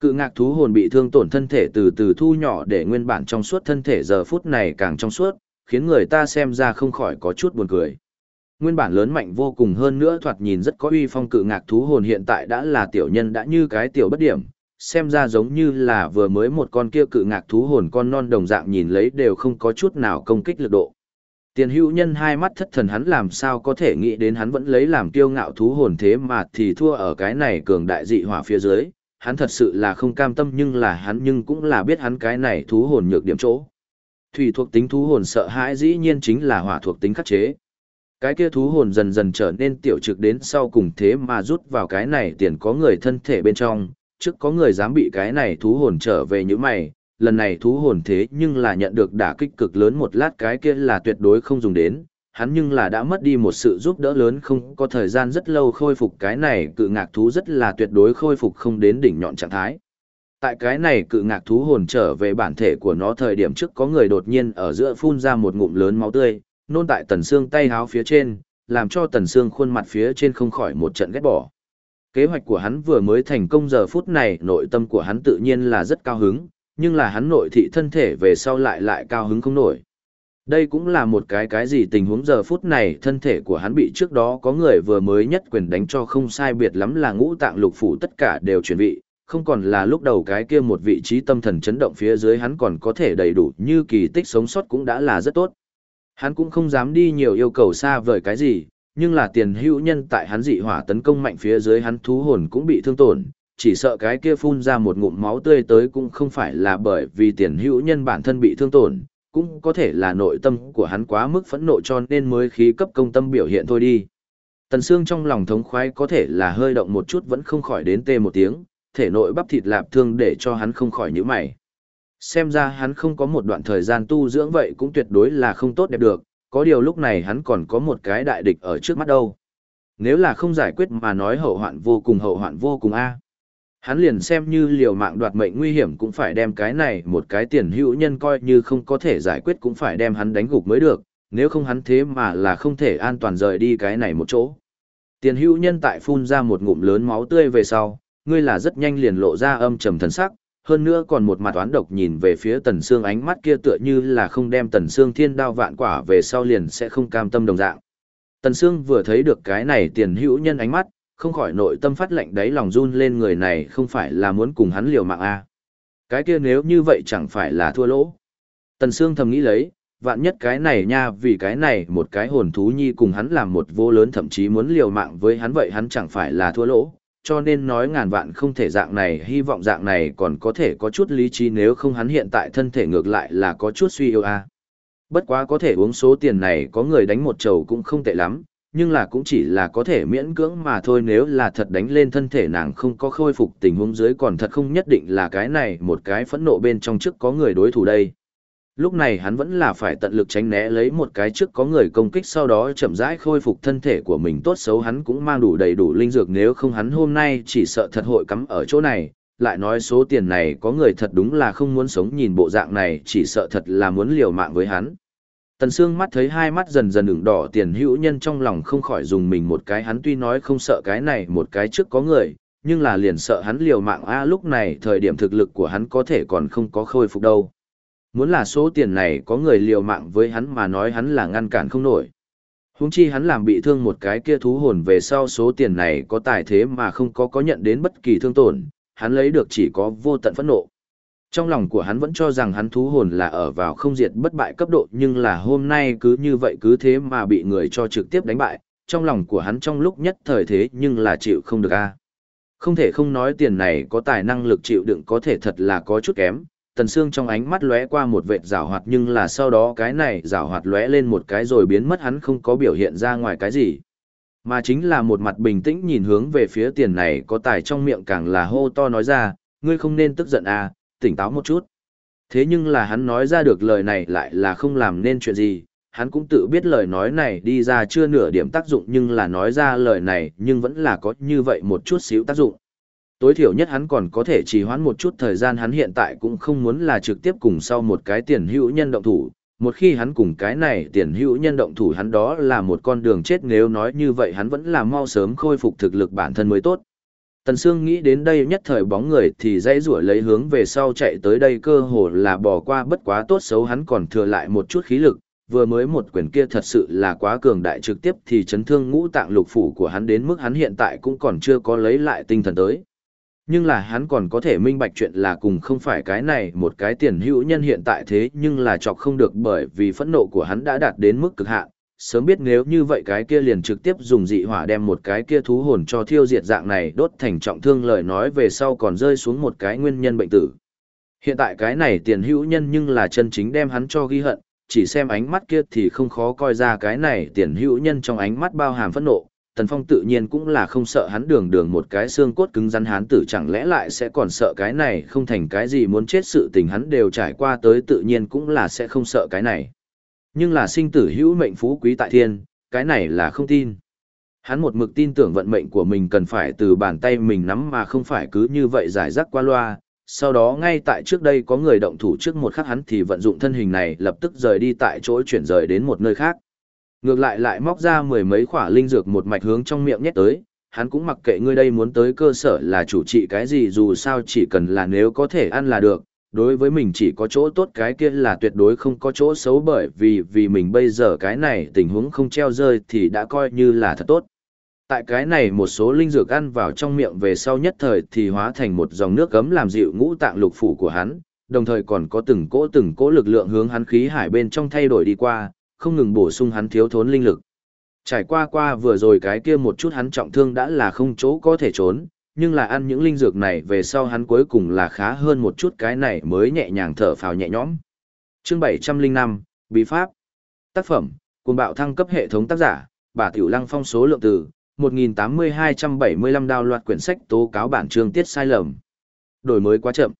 Cự ngạc thú hồn bị thương tổn thân thể từ từ thu nhỏ để nguyên bản trong suốt thân thể giờ phút này càng trong suốt, khiến người ta xem ra không khỏi có chút buồn cười. Nguyên bản lớn mạnh vô cùng hơn nữa thoạt nhìn rất có uy phong cự ngạc thú hồn hiện tại đã là tiểu nhân đã như cái tiểu bất điểm, xem ra giống như là vừa mới một con kia cự ngạc thú hồn con non đồng dạng nhìn lấy đều không có chút nào công kích lực độ. Tiền hữu nhân hai mắt thất thần hắn làm sao có thể nghĩ đến hắn vẫn lấy làm kiêu ngạo thú hồn thế mà thì thua ở cái này cường đại dị hỏa phía dưới, hắn thật sự là không cam tâm nhưng là hắn nhưng cũng là biết hắn cái này thú hồn nhược điểm chỗ. Thủy thuộc tính thú hồn sợ hãi dĩ nhiên chính là hỏa thuộc tính khắc chế. Cái kia thú hồn dần dần trở nên tiểu trực đến sau cùng thế mà rút vào cái này tiền có người thân thể bên trong, trước có người dám bị cái này thú hồn trở về như mày, lần này thú hồn thế nhưng là nhận được đả kích cực lớn một lát cái kia là tuyệt đối không dùng đến, hắn nhưng là đã mất đi một sự giúp đỡ lớn không có thời gian rất lâu khôi phục cái này cự ngạc thú rất là tuyệt đối khôi phục không đến đỉnh nhọn trạng thái. Tại cái này cự ngạc thú hồn trở về bản thể của nó thời điểm trước có người đột nhiên ở giữa phun ra một ngụm lớn máu tươi, nôn tại tần xương tay háo phía trên, làm cho tần xương khuôn mặt phía trên không khỏi một trận ghét bỏ. Kế hoạch của hắn vừa mới thành công giờ phút này nội tâm của hắn tự nhiên là rất cao hứng, nhưng là hắn nội thị thân thể về sau lại lại cao hứng không nổi. Đây cũng là một cái cái gì tình huống giờ phút này thân thể của hắn bị trước đó có người vừa mới nhất quyền đánh cho không sai biệt lắm là ngũ tạng lục phủ tất cả đều chuyển vị, không còn là lúc đầu cái kia một vị trí tâm thần chấn động phía dưới hắn còn có thể đầy đủ như kỳ tích sống sót cũng đã là rất tốt. Hắn cũng không dám đi nhiều yêu cầu xa vời cái gì, nhưng là tiền hữu nhân tại hắn dị hỏa tấn công mạnh phía dưới hắn thú hồn cũng bị thương tổn, chỉ sợ cái kia phun ra một ngụm máu tươi tới cũng không phải là bởi vì tiền hữu nhân bản thân bị thương tổn, cũng có thể là nội tâm của hắn quá mức phẫn nộ cho nên mới khí cấp công tâm biểu hiện thôi đi. Tần xương trong lòng thống khoái có thể là hơi động một chút vẫn không khỏi đến tê một tiếng, thể nội bắp thịt lạp thương để cho hắn không khỏi nhíu mày. Xem ra hắn không có một đoạn thời gian tu dưỡng vậy cũng tuyệt đối là không tốt đẹp được, có điều lúc này hắn còn có một cái đại địch ở trước mắt đâu. Nếu là không giải quyết mà nói hậu hoạn vô cùng hậu hoạn vô cùng a. À. Hắn liền xem như liều mạng đoạt mệnh nguy hiểm cũng phải đem cái này một cái tiền hữu nhân coi như không có thể giải quyết cũng phải đem hắn đánh gục mới được, nếu không hắn thế mà là không thể an toàn rời đi cái này một chỗ. Tiền hữu nhân tại phun ra một ngụm lớn máu tươi về sau, ngươi là rất nhanh liền lộ ra âm trầm thần sắc, hơn nữa còn một mặt toán độc nhìn về phía tần xương ánh mắt kia tựa như là không đem tần xương thiên đao vạn quả về sau liền sẽ không cam tâm đồng dạng. Tần xương vừa thấy được cái này tiền hữu nhân ánh mắt, không khỏi nội tâm phát lệnh đấy lòng run lên người này không phải là muốn cùng hắn liều mạng à. Cái kia nếu như vậy chẳng phải là thua lỗ. Tần xương thầm nghĩ lấy, vạn nhất cái này nha vì cái này một cái hồn thú nhi cùng hắn làm một vô lớn thậm chí muốn liều mạng với hắn vậy hắn chẳng phải là thua lỗ. Cho nên nói ngàn vạn không thể dạng này hy vọng dạng này còn có thể có chút lý trí nếu không hắn hiện tại thân thể ngược lại là có chút suy yếu a à. Bất quá có thể uống số tiền này có người đánh một chầu cũng không tệ lắm, nhưng là cũng chỉ là có thể miễn cưỡng mà thôi nếu là thật đánh lên thân thể nàng không có khôi phục tình huống dưới còn thật không nhất định là cái này một cái phẫn nộ bên trong trước có người đối thủ đây. Lúc này hắn vẫn là phải tận lực tránh né lấy một cái trước có người công kích sau đó chậm rãi khôi phục thân thể của mình tốt xấu hắn cũng mang đủ đầy đủ linh dược nếu không hắn hôm nay chỉ sợ thật hội cắm ở chỗ này, lại nói số tiền này có người thật đúng là không muốn sống nhìn bộ dạng này chỉ sợ thật là muốn liều mạng với hắn. Tần Sương mắt thấy hai mắt dần dần ửng đỏ tiền hữu nhân trong lòng không khỏi dùng mình một cái hắn tuy nói không sợ cái này một cái trước có người, nhưng là liền sợ hắn liều mạng a lúc này thời điểm thực lực của hắn có thể còn không có khôi phục đâu. Muốn là số tiền này có người liều mạng với hắn mà nói hắn là ngăn cản không nổi. Húng chi hắn làm bị thương một cái kia thú hồn về sau số tiền này có tài thế mà không có có nhận đến bất kỳ thương tổn, hắn lấy được chỉ có vô tận phẫn nộ. Trong lòng của hắn vẫn cho rằng hắn thú hồn là ở vào không diệt bất bại cấp độ nhưng là hôm nay cứ như vậy cứ thế mà bị người cho trực tiếp đánh bại, trong lòng của hắn trong lúc nhất thời thế nhưng là chịu không được a. Không thể không nói tiền này có tài năng lực chịu đựng có thể thật là có chút kém, Tần Sương trong ánh mắt lóe qua một vệt rào hoạt nhưng là sau đó cái này rào hoạt lóe lên một cái rồi biến mất hắn không có biểu hiện ra ngoài cái gì. Mà chính là một mặt bình tĩnh nhìn hướng về phía tiền này có tài trong miệng càng là hô to nói ra, ngươi không nên tức giận à, tỉnh táo một chút. Thế nhưng là hắn nói ra được lời này lại là không làm nên chuyện gì, hắn cũng tự biết lời nói này đi ra chưa nửa điểm tác dụng nhưng là nói ra lời này nhưng vẫn là có như vậy một chút xíu tác dụng. Tối thiểu nhất hắn còn có thể trì hoãn một chút thời gian hắn hiện tại cũng không muốn là trực tiếp cùng sau một cái tiền hữu nhân động thủ. Một khi hắn cùng cái này tiền hữu nhân động thủ hắn đó là một con đường chết nếu nói như vậy hắn vẫn là mau sớm khôi phục thực lực bản thân mới tốt. Tần Sương nghĩ đến đây nhất thời bóng người thì dãy rủa lấy hướng về sau chạy tới đây cơ hồ là bỏ qua bất quá tốt xấu hắn còn thừa lại một chút khí lực, vừa mới một quyền kia thật sự là quá cường đại trực tiếp thì chấn thương ngũ tạng lục phủ của hắn đến mức hắn hiện tại cũng còn chưa có lấy lại tinh thần tới. Nhưng là hắn còn có thể minh bạch chuyện là cùng không phải cái này một cái tiền hữu nhân hiện tại thế nhưng là chọc không được bởi vì phẫn nộ của hắn đã đạt đến mức cực hạn. Sớm biết nếu như vậy cái kia liền trực tiếp dùng dị hỏa đem một cái kia thú hồn cho thiêu diệt dạng này đốt thành trọng thương lời nói về sau còn rơi xuống một cái nguyên nhân bệnh tử. Hiện tại cái này tiền hữu nhân nhưng là chân chính đem hắn cho ghi hận, chỉ xem ánh mắt kia thì không khó coi ra cái này tiền hữu nhân trong ánh mắt bao hàm phẫn nộ, Tần Phong tự nhiên cũng là không sợ hắn đường đường một cái xương cốt cứng rắn hán tử chẳng lẽ lại sẽ còn sợ cái này không thành cái gì muốn chết sự tình hắn đều trải qua tới tự nhiên cũng là sẽ không sợ cái này. Nhưng là sinh tử hữu mệnh phú quý tại thiên, cái này là không tin. Hắn một mực tin tưởng vận mệnh của mình cần phải từ bàn tay mình nắm mà không phải cứ như vậy giải rác qua loa. Sau đó ngay tại trước đây có người động thủ trước một khắc hắn thì vận dụng thân hình này lập tức rời đi tại chỗ chuyển rời đến một nơi khác. Ngược lại lại móc ra mười mấy khỏa linh dược một mạch hướng trong miệng nhét tới, hắn cũng mặc kệ ngươi đây muốn tới cơ sở là chủ trị cái gì dù sao chỉ cần là nếu có thể ăn là được, đối với mình chỉ có chỗ tốt cái kia là tuyệt đối không có chỗ xấu bởi vì vì mình bây giờ cái này tình huống không treo rơi thì đã coi như là thật tốt. Tại cái này một số linh dược ăn vào trong miệng về sau nhất thời thì hóa thành một dòng nước cấm làm dịu ngũ tạng lục phủ của hắn, đồng thời còn có từng cỗ từng cỗ lực lượng hướng hắn khí hải bên trong thay đổi đi qua, không ngừng bổ sung hắn thiếu thốn linh lực. Trải qua qua vừa rồi cái kia một chút hắn trọng thương đã là không chỗ có thể trốn, nhưng là ăn những linh dược này về sau hắn cuối cùng là khá hơn một chút cái này mới nhẹ nhàng thở phào nhẹ nhõm. Chương 705, Bí Pháp Tác phẩm, cùng bạo thăng cấp hệ thống tác giả, bà Tiểu Lăng phong số lượng từ, 1.8275 đào loạt quyển sách tố cáo bản chương tiết sai lầm. Đổi mới quá chậm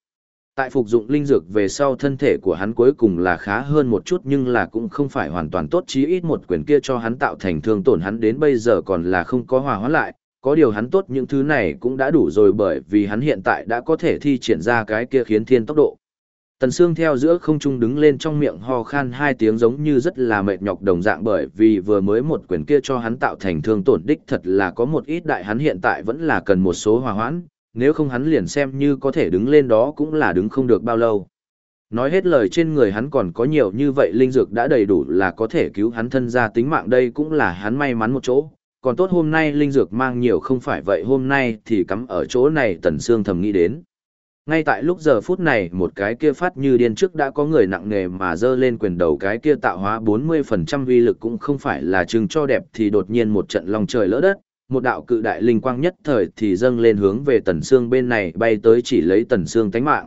tại phục dụng linh dược về sau thân thể của hắn cuối cùng là khá hơn một chút nhưng là cũng không phải hoàn toàn tốt chí ít một quyền kia cho hắn tạo thành thương tổn hắn đến bây giờ còn là không có hòa hóa lại, có điều hắn tốt những thứ này cũng đã đủ rồi bởi vì hắn hiện tại đã có thể thi triển ra cái kia khiến thiên tốc độ. Tần Sương theo giữa không trung đứng lên trong miệng ho khan hai tiếng giống như rất là mệt nhọc đồng dạng bởi vì vừa mới một quyền kia cho hắn tạo thành thương tổn đích thật là có một ít đại hắn hiện tại vẫn là cần một số hòa hoãn, nếu không hắn liền xem như có thể đứng lên đó cũng là đứng không được bao lâu. Nói hết lời trên người hắn còn có nhiều như vậy linh dược đã đầy đủ là có thể cứu hắn thân ra tính mạng đây cũng là hắn may mắn một chỗ. Còn tốt hôm nay linh dược mang nhiều không phải vậy hôm nay thì cắm ở chỗ này tần xương thầm nghĩ đến. Ngay tại lúc giờ phút này một cái kia phát như điên trước đã có người nặng nề mà dơ lên quyền đầu cái kia tạo hóa 40% uy lực cũng không phải là chừng cho đẹp thì đột nhiên một trận lòng trời lỡ đất, một đạo cự đại linh quang nhất thời thì dâng lên hướng về Tần xương bên này bay tới chỉ lấy Tần xương tánh mạng.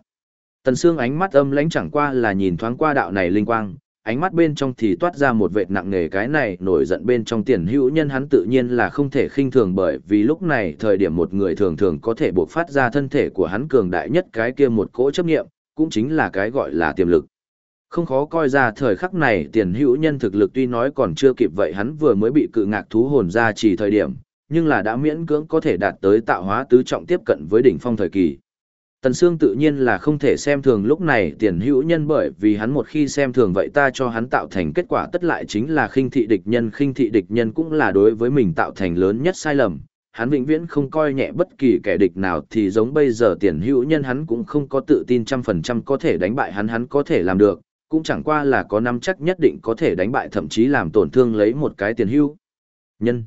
Tần xương ánh mắt âm lãnh chẳng qua là nhìn thoáng qua đạo này linh quang, ánh mắt bên trong thì toát ra một vệt nặng nề cái này nổi giận bên trong tiền hữu nhân hắn tự nhiên là không thể khinh thường bởi vì lúc này thời điểm một người thường thường có thể buộc phát ra thân thể của hắn cường đại nhất cái kia một cỗ chấp nghiệm, cũng chính là cái gọi là tiềm lực. Không khó coi ra thời khắc này tiền hữu nhân thực lực tuy nói còn chưa kịp vậy hắn vừa mới bị cự ngạc thú hồn ra chỉ thời điểm, nhưng là đã miễn cưỡng có thể đạt tới tạo hóa tứ trọng tiếp cận với đỉnh phong thời kỳ. Tần Sương tự nhiên là không thể xem thường lúc này tiền hữu nhân bởi vì hắn một khi xem thường vậy ta cho hắn tạo thành kết quả tất lại chính là khinh thị địch nhân khinh thị địch nhân cũng là đối với mình tạo thành lớn nhất sai lầm. Hắn vĩnh viễn không coi nhẹ bất kỳ kẻ địch nào thì giống bây giờ tiền hữu nhân hắn cũng không có tự tin trăm phần trăm có thể đánh bại hắn hắn có thể làm được, cũng chẳng qua là có nắm chắc nhất định có thể đánh bại thậm chí làm tổn thương lấy một cái tiền hữu Nhân.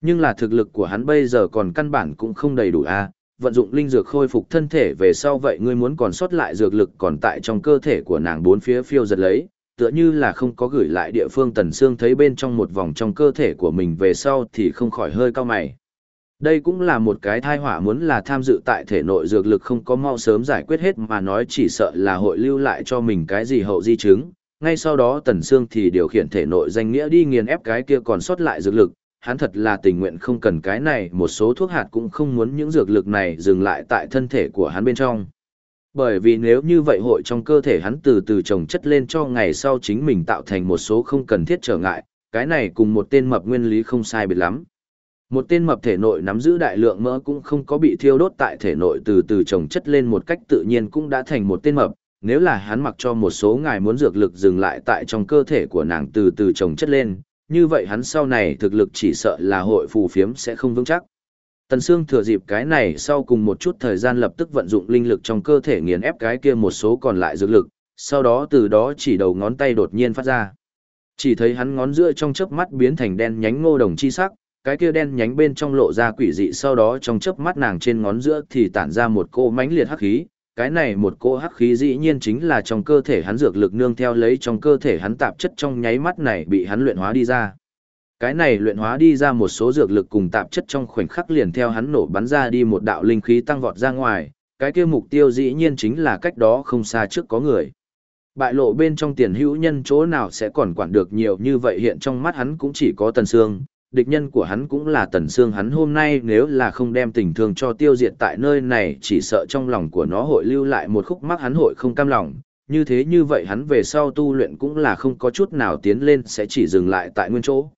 Nhưng là thực lực của hắn bây giờ còn căn bản cũng không đầy đủ a, vận dụng linh dược khôi phục thân thể về sau vậy ngươi muốn còn sót lại dược lực còn tại trong cơ thể của nàng bốn phía phiêu giật lấy, tựa như là không có gửi lại địa phương Tần Sương thấy bên trong một vòng trong cơ thể của mình về sau thì không khỏi hơi cao mày. Đây cũng là một cái thai họa muốn là tham dự tại thể nội dược lực không có mau sớm giải quyết hết mà nói chỉ sợ là hội lưu lại cho mình cái gì hậu di chứng. Ngay sau đó Tần Sương thì điều khiển thể nội danh nghĩa đi nghiền ép cái kia còn sót lại dược lực, hắn thật là tình nguyện không cần cái này, một số thuốc hạt cũng không muốn những dược lực này dừng lại tại thân thể của hắn bên trong. Bởi vì nếu như vậy hội trong cơ thể hắn từ từ trồng chất lên cho ngày sau chính mình tạo thành một số không cần thiết trở ngại, cái này cùng một tên mập nguyên lý không sai biệt lắm. Một tên mập thể nội nắm giữ đại lượng mỡ cũng không có bị thiêu đốt tại thể nội từ từ trồng chất lên một cách tự nhiên cũng đã thành một tên mập, nếu là hắn mặc cho một số ngài muốn dược lực dừng lại tại trong cơ thể của nàng từ từ trồng chất lên, như vậy hắn sau này thực lực chỉ sợ là hội phù phiếm sẽ không vững chắc. Tần Sương thừa dịp cái này sau cùng một chút thời gian lập tức vận dụng linh lực trong cơ thể nghiền ép cái kia một số còn lại dược lực, sau đó từ đó chỉ đầu ngón tay đột nhiên phát ra. Chỉ thấy hắn ngón giữa trong chớp mắt biến thành đen nhánh ngô đồng chi sắc, cái kia đen nhánh bên trong lộ ra quỷ dị sau đó trong chớp mắt nàng trên ngón giữa thì tản ra một cô mánh liệt hắc khí, cái này một cô hắc khí dĩ nhiên chính là trong cơ thể hắn dược lực nương theo lấy trong cơ thể hắn tạp chất trong nháy mắt này bị hắn luyện hóa đi ra. Cái này luyện hóa đi ra một số dược lực cùng tạp chất trong khoảnh khắc liền theo hắn nổ bắn ra đi một đạo linh khí tăng vọt ra ngoài, cái kia mục tiêu dĩ nhiên chính là cách đó không xa trước có người. Bại lộ bên trong tiền hữu nhân chỗ nào sẽ còn quản được nhiều như vậy hiện trong mắt hắn cũng chỉ có tần xương, địch nhân của hắn cũng là tần xương hắn hôm nay nếu là không đem tình thương cho tiêu diệt tại nơi này chỉ sợ trong lòng của nó hội lưu lại một khúc mắc hắn hội không cam lòng, như thế như vậy hắn về sau tu luyện cũng là không có chút nào tiến lên sẽ chỉ dừng lại tại nguyên chỗ.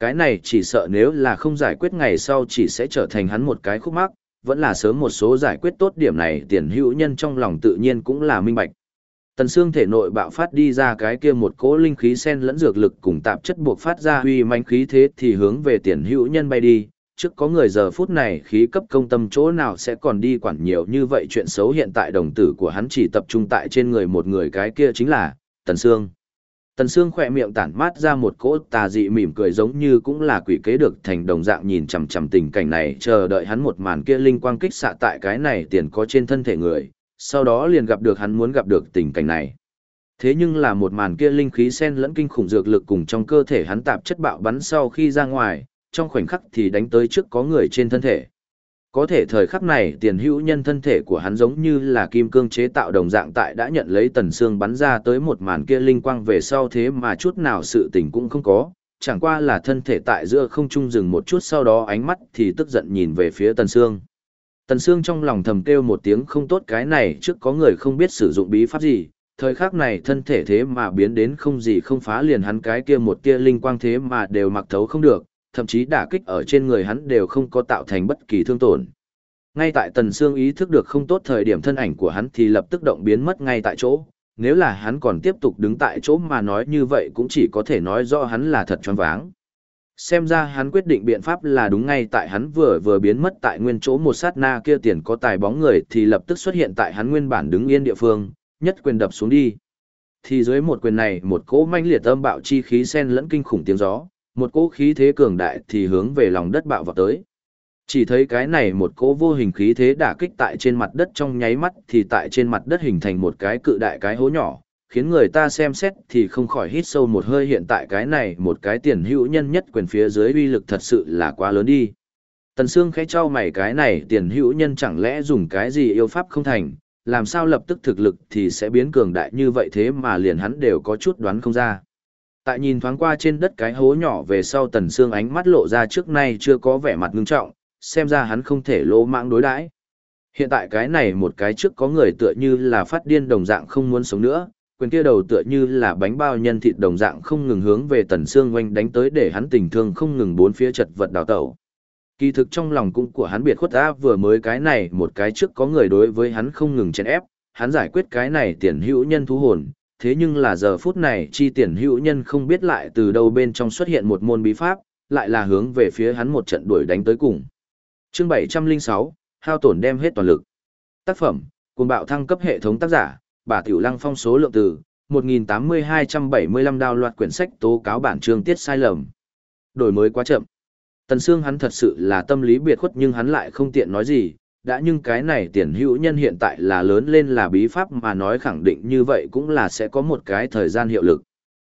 Cái này chỉ sợ nếu là không giải quyết ngày sau chỉ sẽ trở thành hắn một cái khúc mắc, vẫn là sớm một số giải quyết tốt điểm này tiền hữu nhân trong lòng tự nhiên cũng là minh bạch. Tần xương thể nội bạo phát đi ra cái kia một cỗ linh khí sen lẫn dược lực cùng tạp chất buộc phát ra huy mãnh khí thế thì hướng về tiền hữu nhân bay đi. Trước có người giờ phút này khí cấp công tâm chỗ nào sẽ còn đi quản nhiều như vậy chuyện xấu hiện tại đồng tử của hắn chỉ tập trung tại trên người một người cái kia chính là Tần Sương. Tần Sương khỏe miệng tản mát ra một cỗ tà dị mỉm cười giống như cũng là quỷ kế được thành đồng dạng nhìn chằm chằm tình cảnh này chờ đợi hắn một màn kia linh quang kích xạ tại cái này tiền có trên thân thể người, sau đó liền gặp được hắn muốn gặp được tình cảnh này. Thế nhưng là một màn kia linh khí sen lẫn kinh khủng dược lực cùng trong cơ thể hắn tạp chất bạo bắn sau khi ra ngoài, trong khoảnh khắc thì đánh tới trước có người trên thân thể. Có thể thời khắc này tiền hữu nhân thân thể của hắn giống như là kim cương chế tạo đồng dạng tại đã nhận lấy tần xương bắn ra tới một màn kia linh quang về sau thế mà chút nào sự tình cũng không có, chẳng qua là thân thể tại giữa không trung dừng một chút sau đó ánh mắt thì tức giận nhìn về phía tần xương. Tần Sương trong lòng thầm kêu một tiếng không tốt cái này trước có người không biết sử dụng bí pháp gì, thời khắc này thân thể thế mà biến đến không gì không phá liền hắn cái kia một tia linh quang thế mà đều mặc thấu không được, thậm chí đả kích ở trên người hắn đều không có tạo thành bất kỳ thương tổn. Ngay tại Tần Sương ý thức được không tốt thời điểm thân ảnh của hắn thì lập tức động biến mất ngay tại chỗ, nếu là hắn còn tiếp tục đứng tại chỗ mà nói như vậy cũng chỉ có thể nói rõ hắn là thật choáng váng xem ra hắn quyết định biện pháp là đúng ngay tại hắn vừa vừa biến mất tại nguyên chỗ một sát na kia tiền có tài bóng người thì lập tức xuất hiện tại hắn nguyên bản đứng yên địa phương, nhất quyền đập xuống đi. Thì dưới một quyền này, một cỗ manh liệt âm bạo chi khí sen lẫn kinh khủng tiếng gió, một cỗ khí thế cường đại thì hướng về lòng đất bạo vào tới. Chỉ thấy cái này một cỗ vô hình khí thế đả kích tại trên mặt đất trong nháy mắt thì tại trên mặt đất hình thành một cái cự đại cái hố nhỏ, khiến người ta xem xét thì không khỏi hít sâu một hơi hiện tại cái này một cái tiền hữu nhân nhất quyền phía dưới uy lực thật sự là quá lớn đi. Tần Sương khẽ trao mày cái này tiền hữu nhân chẳng lẽ dùng cái gì yêu pháp không thành, làm sao lập tức thực lực thì sẽ biến cường đại như vậy thế mà liền hắn đều có chút đoán không ra. Tại nhìn thoáng qua trên đất cái hố nhỏ về sau Tần Sương ánh mắt lộ ra trước nay chưa có vẻ mặt ngưng trọng, xem ra hắn không thể lỗ mạng đối đãi. Hiện tại cái này một cái trước có người tựa như là phát điên đồng dạng không muốn sống nữa, quyền kia đầu tựa như là bánh bao nhân thịt đồng dạng không ngừng hướng về tần xương oanh đánh tới để hắn tình thương không ngừng bốn phía chật vật đào tẩu. Kỳ thực trong lòng cũng của hắn biệt khuất áp vừa mới cái này một cái trước có người đối với hắn không ngừng chèn ép, hắn giải quyết cái này tiền hữu nhân thú hồn, thế nhưng là giờ phút này chi tiền hữu nhân không biết lại từ đâu bên trong xuất hiện một môn bí pháp, lại là hướng về phía hắn một trận đuổi đánh tới cùng. Chương 706, hao tổn đem hết toàn lực. Tác phẩm, cuồng bạo thăng cấp hệ thống tác giả, bà Tiểu Lăng phong số lượng từ, 1.8275 đào loạt quyển sách tố cáo bản chương tiết sai lầm. Đổi mới quá chậm. Tần Sương hắn thật sự là tâm lý biệt khuất nhưng hắn lại không tiện nói gì, đã nhưng cái này tiền hữu nhân hiện tại là lớn lên là bí pháp mà nói khẳng định như vậy cũng là sẽ có một cái thời gian hiệu lực.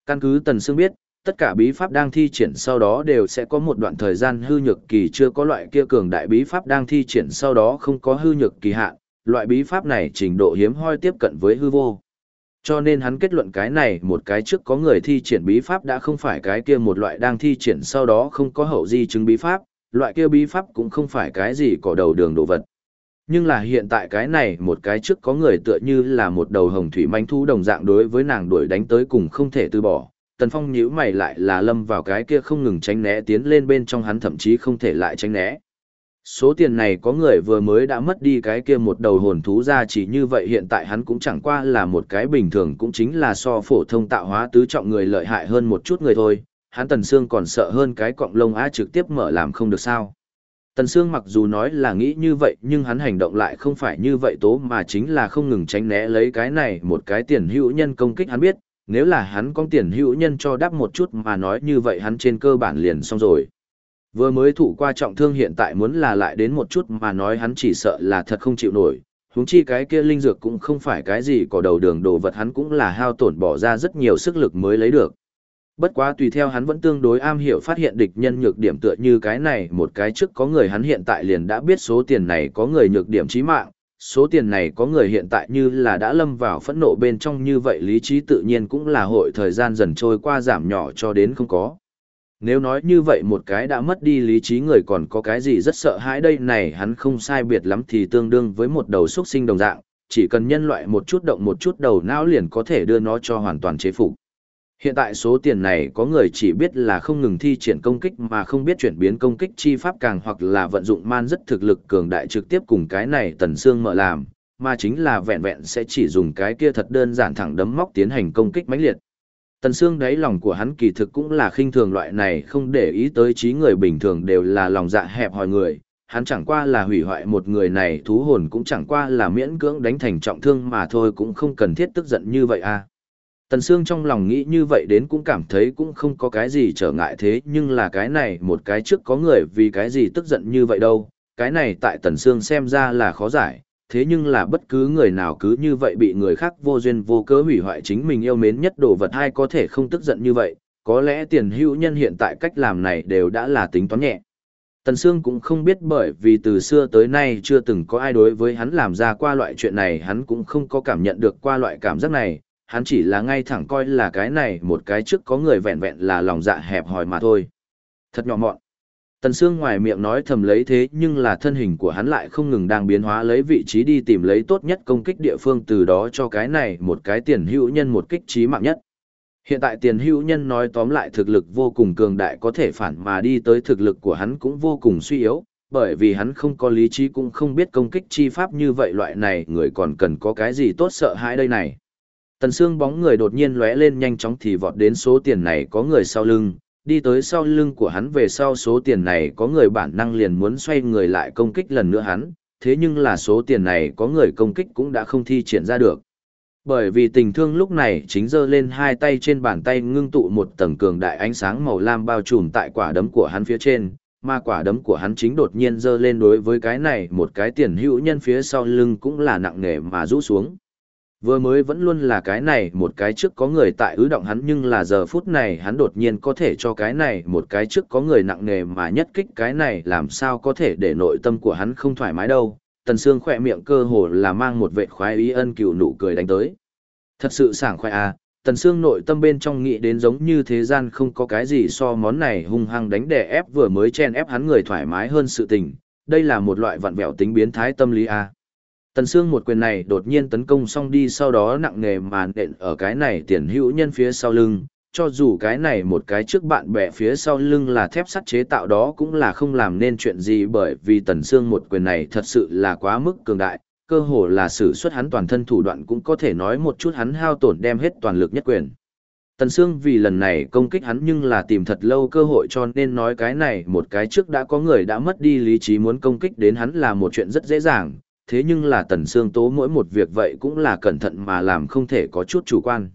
Căn cứ Tần Sương biết, tất cả bí pháp đang thi triển sau đó đều sẽ có một đoạn thời gian hư nhược kỳ chưa có loại kia cường đại bí pháp đang thi triển sau đó không có hư nhược kỳ hạn, loại bí pháp này trình độ hiếm hoi tiếp cận với hư vô. Cho nên hắn kết luận cái này một cái trước có người thi triển bí pháp đã không phải cái kia một loại đang thi triển sau đó không có hậu di chứng bí pháp, loại kia bí pháp cũng không phải cái gì có đầu đường đồ vật. Nhưng là hiện tại cái này một cái trước có người tựa như là một đầu hồng thủy manh thu đồng dạng đối với nàng đuổi đánh tới cùng không thể từ bỏ. Tần Phong nhíu mày lại là lâm vào cái kia không ngừng tránh né tiến lên bên trong hắn thậm chí không thể lại tránh né. Số tiền này có người vừa mới đã mất đi cái kia một đầu hồn thú ra chỉ như vậy hiện tại hắn cũng chẳng qua là một cái bình thường cũng chính là so phổ thông tạo hóa tứ trọng người lợi hại hơn một chút người thôi, hắn Tần Sương còn sợ hơn cái cọng lông á trực tiếp mở làm không được sao. Tần Sương mặc dù nói là nghĩ như vậy nhưng hắn hành động lại không phải như vậy tố mà chính là không ngừng tránh né lấy cái này một cái tiền hữu nhân công kích hắn biết, nếu là hắn có tiền hữu nhân cho đáp một chút mà nói như vậy hắn trên cơ bản liền xong rồi. Vừa mới thụ qua trọng thương hiện tại muốn là lại đến một chút mà nói hắn chỉ sợ là thật không chịu nổi, huống chi cái kia linh dược cũng không phải cái gì có đầu đường đồ vật hắn cũng là hao tổn bỏ ra rất nhiều sức lực mới lấy được. Bất quá tùy theo hắn vẫn tương đối am hiểu phát hiện địch nhân nhược điểm tựa như cái này một cái trước có người hắn hiện tại liền đã biết số tiền này có người nhược điểm chí mạng, số tiền này có người hiện tại như là đã lâm vào phẫn nộ bên trong như vậy lý trí tự nhiên cũng là hội thời gian dần trôi qua giảm nhỏ cho đến không có. Nếu nói như vậy một cái đã mất đi lý trí người còn có cái gì rất sợ hãi đây này hắn không sai biệt lắm thì tương đương với một đầu xuất sinh đồng dạng, chỉ cần nhân loại một chút động một chút đầu não liền có thể đưa nó cho hoàn toàn chế phục. Hiện tại số tiền này có người chỉ biết là không ngừng thi triển công kích mà không biết chuyển biến công kích chi pháp càng hoặc là vận dụng man rất thực lực cường đại trực tiếp cùng cái này tần xương mở làm, mà chính là vẹn vẹn sẽ chỉ dùng cái kia thật đơn giản thẳng đấm móc tiến hành công kích mãnh liệt. Tần xương đáy lòng của hắn kỳ thực cũng là khinh thường loại này không để ý tới trí người bình thường đều là lòng dạ hẹp hòi người, hắn chẳng qua là hủy hoại một người này thú hồn cũng chẳng qua là miễn cưỡng đánh thành trọng thương mà thôi cũng không cần thiết tức giận như vậy à. Tần Sương trong lòng nghĩ như vậy đến cũng cảm thấy cũng không có cái gì trở ngại thế nhưng là cái này một cái trước có người vì cái gì tức giận như vậy đâu, cái này tại Tần Sương xem ra là khó giải, thế nhưng là bất cứ người nào cứ như vậy bị người khác vô duyên vô cớ hủy hoại chính mình yêu mến nhất đồ vật hay có thể không tức giận như vậy, có lẽ tiền hữu nhân hiện tại cách làm này đều đã là tính toán nhẹ. Tần Sương cũng không biết bởi vì từ xưa tới nay chưa từng có ai đối với hắn làm ra qua loại chuyện này hắn cũng không có cảm nhận được qua loại cảm giác này, hắn chỉ là ngay thẳng coi là cái này một cái trước có người vẹn vẹn là lòng dạ hẹp hòi mà thôi. Thật nhỏ mọn. Tần Sương ngoài miệng nói thầm lấy thế nhưng là thân hình của hắn lại không ngừng đang biến hóa lấy vị trí đi tìm lấy tốt nhất công kích địa phương từ đó cho cái này một cái tiền hữu nhân một kích trí mạng nhất. Hiện tại tiền hữu nhân nói tóm lại thực lực vô cùng cường đại có thể phản mà đi tới thực lực của hắn cũng vô cùng suy yếu, bởi vì hắn không có lý trí cũng không biết công kích chi pháp như vậy loại này người còn cần có cái gì tốt sợ hãi đây này. Tần Sương bóng người đột nhiên lóe lên nhanh chóng thì vọt đến số tiền này có người sau lưng, đi tới sau lưng của hắn về sau số tiền này có người bản năng liền muốn xoay người lại công kích lần nữa hắn, thế nhưng là số tiền này có người công kích cũng đã không thi triển ra được. Bởi vì tình thương lúc này chính giơ lên hai tay trên bàn tay ngưng tụ một tầng cường đại ánh sáng màu lam bao trùm tại quả đấm của hắn phía trên, mà quả đấm của hắn chính đột nhiên giơ lên đối với cái này một cái tiền hữu nhân phía sau lưng cũng là nặng nề mà rũ xuống. Vừa mới vẫn luôn là cái này một cái trước có người tại ứ động hắn nhưng là giờ phút này hắn đột nhiên có thể cho cái này một cái trước có người nặng nề mà nhất kích cái này làm sao có thể để nội tâm của hắn không thoải mái đâu. Tần Sương khỏe miệng cơ hồ là mang một vệ khoái ý ân cựu nụ cười đánh tới. Thật sự sảng khoái à, Tần Sương nội tâm bên trong nghĩ đến giống như thế gian không có cái gì so món này hung hăng đánh đè ép vừa mới chen ép hắn người thoải mái hơn sự tình. Đây là một loại vặn vẹo tính biến thái tâm lý à. Tần Sương một quyền này đột nhiên tấn công xong đi sau đó nặng nề màn nện ở cái này tiền hữu nhân phía sau lưng, cho dù cái này một cái trước bạn bè phía sau lưng là thép sắt chế tạo đó cũng là không làm nên chuyện gì bởi vì Tần Sương một quyền này thật sự là quá mức cường đại, cơ hồ là sử xuất hắn toàn thân thủ đoạn cũng có thể nói một chút hắn hao tổn đem hết toàn lực nhất quyền. Tần Sương vì lần này công kích hắn nhưng là tìm thật lâu cơ hội cho nên nói cái này một cái trước đã có người đã mất đi lý trí muốn công kích đến hắn là một chuyện rất dễ dàng, thế nhưng là tần xương tố mỗi một việc vậy cũng là cẩn thận mà làm không thể có chút chủ quan.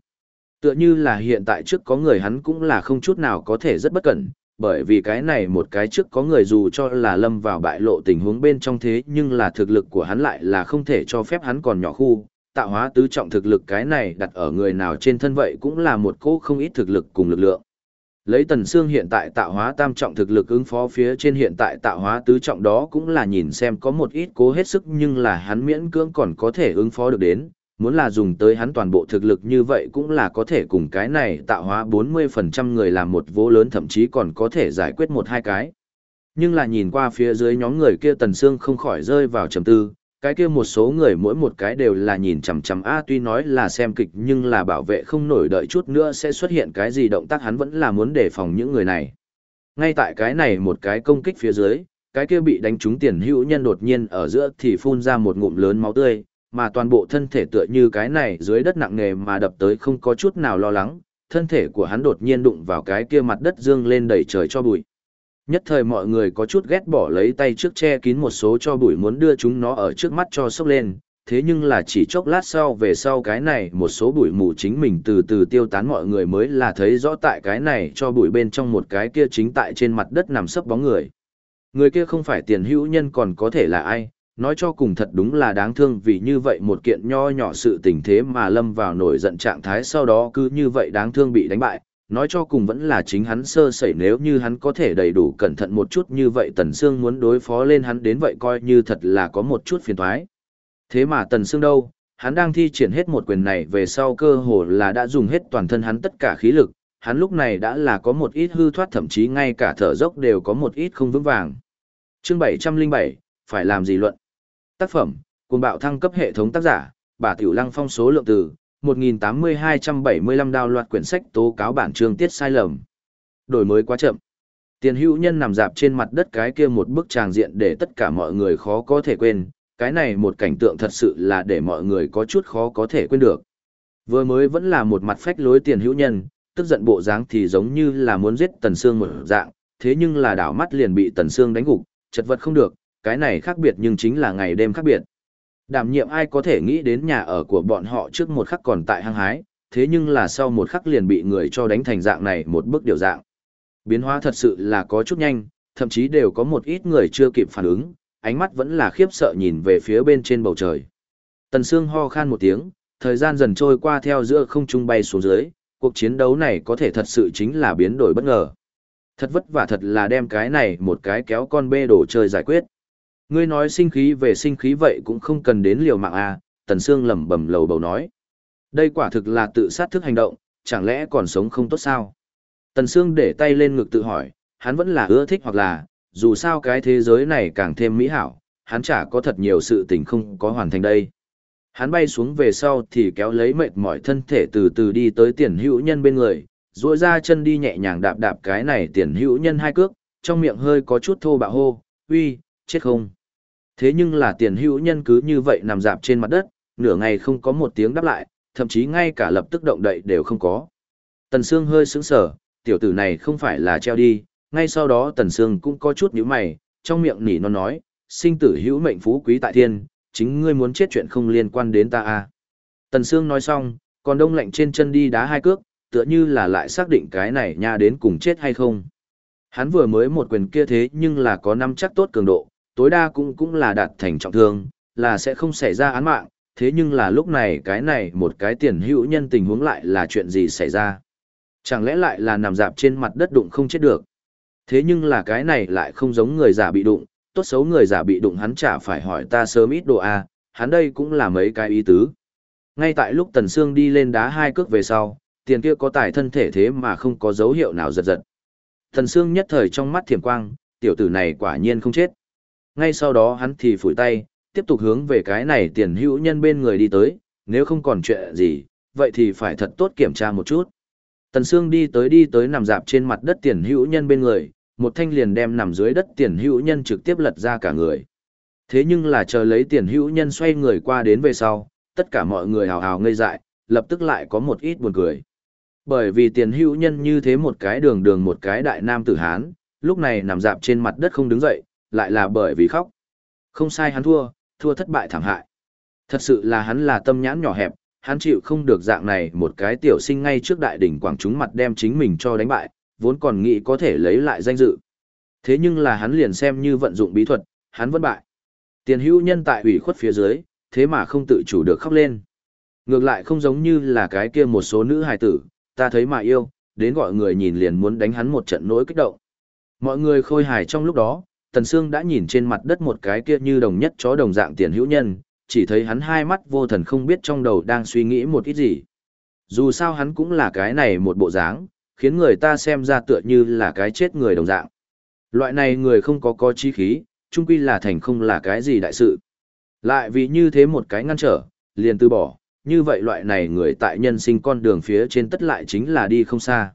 Tựa như là hiện tại trước có người hắn cũng là không chút nào có thể rất bất cẩn, bởi vì cái này một cái trước có người dù cho là lâm vào bại lộ tình huống bên trong thế nhưng là thực lực của hắn lại là không thể cho phép hắn còn nhỏ khu, tạo hóa tứ trọng thực lực cái này đặt ở người nào trên thân vậy cũng là một cỗ không ít thực lực cùng lực lượng. Lấy tần xương hiện tại tạo hóa tam trọng thực lực ứng phó phía trên hiện tại tạo hóa tứ trọng đó cũng là nhìn xem có một ít cố hết sức nhưng là hắn miễn cưỡng còn có thể ứng phó được đến, muốn là dùng tới hắn toàn bộ thực lực như vậy cũng là có thể cùng cái này tạo hóa 40% người làm một vô lớn thậm chí còn có thể giải quyết một hai cái. Nhưng là nhìn qua phía dưới nhóm người kia tần xương không khỏi rơi vào trầm tư, cái kia một số người mỗi một cái đều là nhìn chằm chằm a tuy nói là xem kịch nhưng là bảo vệ không nổi đợi chút nữa sẽ xuất hiện cái gì động tác hắn vẫn là muốn đề phòng những người này. Ngay tại cái này một cái công kích phía dưới, cái kia bị đánh trúng tiền hữu nhân đột nhiên ở giữa thì phun ra một ngụm lớn máu tươi, mà toàn bộ thân thể tựa như cái này dưới đất nặng nề mà đập tới không có chút nào lo lắng, thân thể của hắn đột nhiên đụng vào cái kia mặt đất dương lên đầy trời cho bụi. Nhất thời mọi người có chút ghét bỏ lấy tay trước che kín một số cho bụi muốn đưa chúng nó ở trước mắt cho sốc lên, thế nhưng là chỉ chốc lát sau về sau cái này một số bụi mù chính mình từ từ tiêu tán mọi người mới là thấy rõ tại cái này cho bụi bên trong một cái kia chính tại trên mặt đất nằm sấp bóng người. Người kia không phải tiền hữu nhân còn có thể là ai, nói cho cùng thật đúng là đáng thương vì như vậy một kiện nho nhỏ sự tình thế mà lâm vào nổi giận trạng thái sau đó cứ như vậy đáng thương bị đánh bại, nói cho cùng vẫn là chính hắn sơ sẩy nếu như hắn có thể đầy đủ cẩn thận một chút như vậy Tần Sương muốn đối phó lên hắn đến vậy coi như thật là có một chút phiền toái. Thế mà Tần Sương đâu, hắn đang thi triển hết một quyền này về sau cơ hồ là đã dùng hết toàn thân hắn tất cả khí lực, hắn lúc này đã là có một ít hư thoát thậm chí ngay cả thở dốc đều có một ít không vững vàng. Chương 707, phải làm gì luận? Tác phẩm, cuồng bạo thăng cấp hệ thống tác giả, bà Tiểu Lăng phong số lượng từ, 1.8275 đào loạt quyển sách tố cáo bản chương tiết sai lầm. Đổi mới quá chậm. Tiền hữu nhân nằm dạp trên mặt đất cái kia một bức tràng diện để tất cả mọi người khó có thể quên, cái này một cảnh tượng thật sự là để mọi người có chút khó có thể quên được. Vừa mới vẫn là một mặt phách lối tiền hữu nhân, tức giận bộ dáng thì giống như là muốn giết Tần Sương một dạng, thế nhưng là đảo mắt liền bị Tần Sương đánh gục, chật vật không được, cái này khác biệt nhưng chính là ngày đêm khác biệt. Đảm nhiệm ai có thể nghĩ đến nhà ở của bọn họ trước một khắc còn tại hăng hái, thế nhưng là sau một khắc liền bị người cho đánh thành dạng này một bước điều dạng. Biến hóa thật sự là có chút nhanh, thậm chí đều có một ít người chưa kịp phản ứng, ánh mắt vẫn là khiếp sợ nhìn về phía bên trên bầu trời. Tần Sương ho khan một tiếng, thời gian dần trôi qua theo giữa không trung bay xuống dưới, cuộc chiến đấu này có thể thật sự chính là biến đổi bất ngờ. Thật vất vả thật là đem cái này một cái kéo con bê đồ chơi giải quyết. Ngươi nói sinh khí về sinh khí vậy cũng không cần đến liều mạng à, Tần Sương lẩm bẩm lầu bầu nói. Đây quả thực là tự sát thức hành động, chẳng lẽ còn sống không tốt sao? Tần Sương để tay lên ngực tự hỏi, hắn vẫn là ưa thích hoặc là, dù sao cái thế giới này càng thêm mỹ hảo, hắn chả có thật nhiều sự tình không có hoàn thành đây. Hắn bay xuống về sau thì kéo lấy mệt mỏi thân thể từ từ đi tới tiền hữu nhân bên người, duỗi ra chân đi nhẹ nhàng đạp đạp cái này tiền hữu nhân hai cước, trong miệng hơi có chút thô bạo hô, uy, chết không. Thế nhưng là tiền hữu nhân cứ như vậy nằm dạp trên mặt đất, nửa ngày không có một tiếng đáp lại, thậm chí ngay cả lập tức động đậy đều không có. Tần Sương hơi sững sờ, tiểu tử này không phải là treo đi, ngay sau đó Tần Sương cũng có chút nhíu mày, trong miệng nỉ non nói, sinh tử hữu mệnh phú quý tại thiên, chính ngươi muốn chết chuyện không liên quan đến ta à. Tần Sương nói xong, còn đông lạnh trên chân đi đá hai cước, tựa như là lại xác định cái này nha đến cùng chết hay không. Hắn vừa mới một quyền kia thế nhưng là có năm chắc tốt cường độ, tối đa cũng cũng là đạt thành trọng thương, là sẽ không xảy ra án mạng, thế nhưng là lúc này cái này một cái tiền hữu nhân tình huống lại là chuyện gì xảy ra. Chẳng lẽ lại là nằm dạp trên mặt đất đụng không chết được. Thế nhưng là cái này lại không giống người giả bị đụng, tốt xấu người giả bị đụng hắn chả phải hỏi ta sớm ít độ A, à, hắn đây cũng là mấy cái ý tứ. Ngay tại lúc Tần Sương đi lên đá hai cước về sau, tiền kia có tải thân thể thế mà không có dấu hiệu nào giật giật. Tần Sương nhất thời trong mắt thiểm quang, tiểu tử này quả nhiên không chết ngay sau đó hắn thì phủi tay, tiếp tục hướng về cái này tiền hữu nhân bên người đi tới, nếu không còn chuyện gì, vậy thì phải thật tốt kiểm tra một chút. Tần Sương đi tới đi tới nằm dạp trên mặt đất tiền hữu nhân bên người, một thanh liền đem nằm dưới đất tiền hữu nhân trực tiếp lật ra cả người. Thế nhưng là chờ lấy tiền hữu nhân xoay người qua đến về sau, tất cả mọi người hào hào ngây dại, lập tức lại có một ít buồn cười. Bởi vì tiền hữu nhân như thế một cái đường đường một cái đại nam tử Hán, lúc này nằm dạp trên mặt đất không đứng dậy, lại là bởi vì khóc. Không sai hắn thua, thua thất bại thảm hại. Thật sự là hắn là tâm nhãn nhỏ hẹp, hắn chịu không được dạng này một cái tiểu sinh ngay trước đại đỉnh quảng chúng mặt đem chính mình cho đánh bại, vốn còn nghĩ có thể lấy lại danh dự. Thế nhưng là hắn liền xem như vận dụng bí thuật, hắn vẫn bại. Tiền hữu nhân tại ủy khuất phía dưới, thế mà không tự chủ được khóc lên. Ngược lại không giống như là cái kia một số nữ hài tử, ta thấy mà yêu, đến gọi người nhìn liền muốn đánh hắn một trận nỗi kích động. Mọi người khôi hài trong lúc đó, Tần Sương đã nhìn trên mặt đất một cái kia như đồng nhất chó đồng dạng tiền hữu nhân, chỉ thấy hắn hai mắt vô thần không biết trong đầu đang suy nghĩ một ít gì. Dù sao hắn cũng là cái này một bộ dáng, khiến người ta xem ra tựa như là cái chết người đồng dạng. Loại này người không có có chi khí, chung quy là thành không là cái gì đại sự. Lại vì như thế một cái ngăn trở, liền từ bỏ, như vậy loại này người tại nhân sinh con đường phía trên tất lại chính là đi không xa.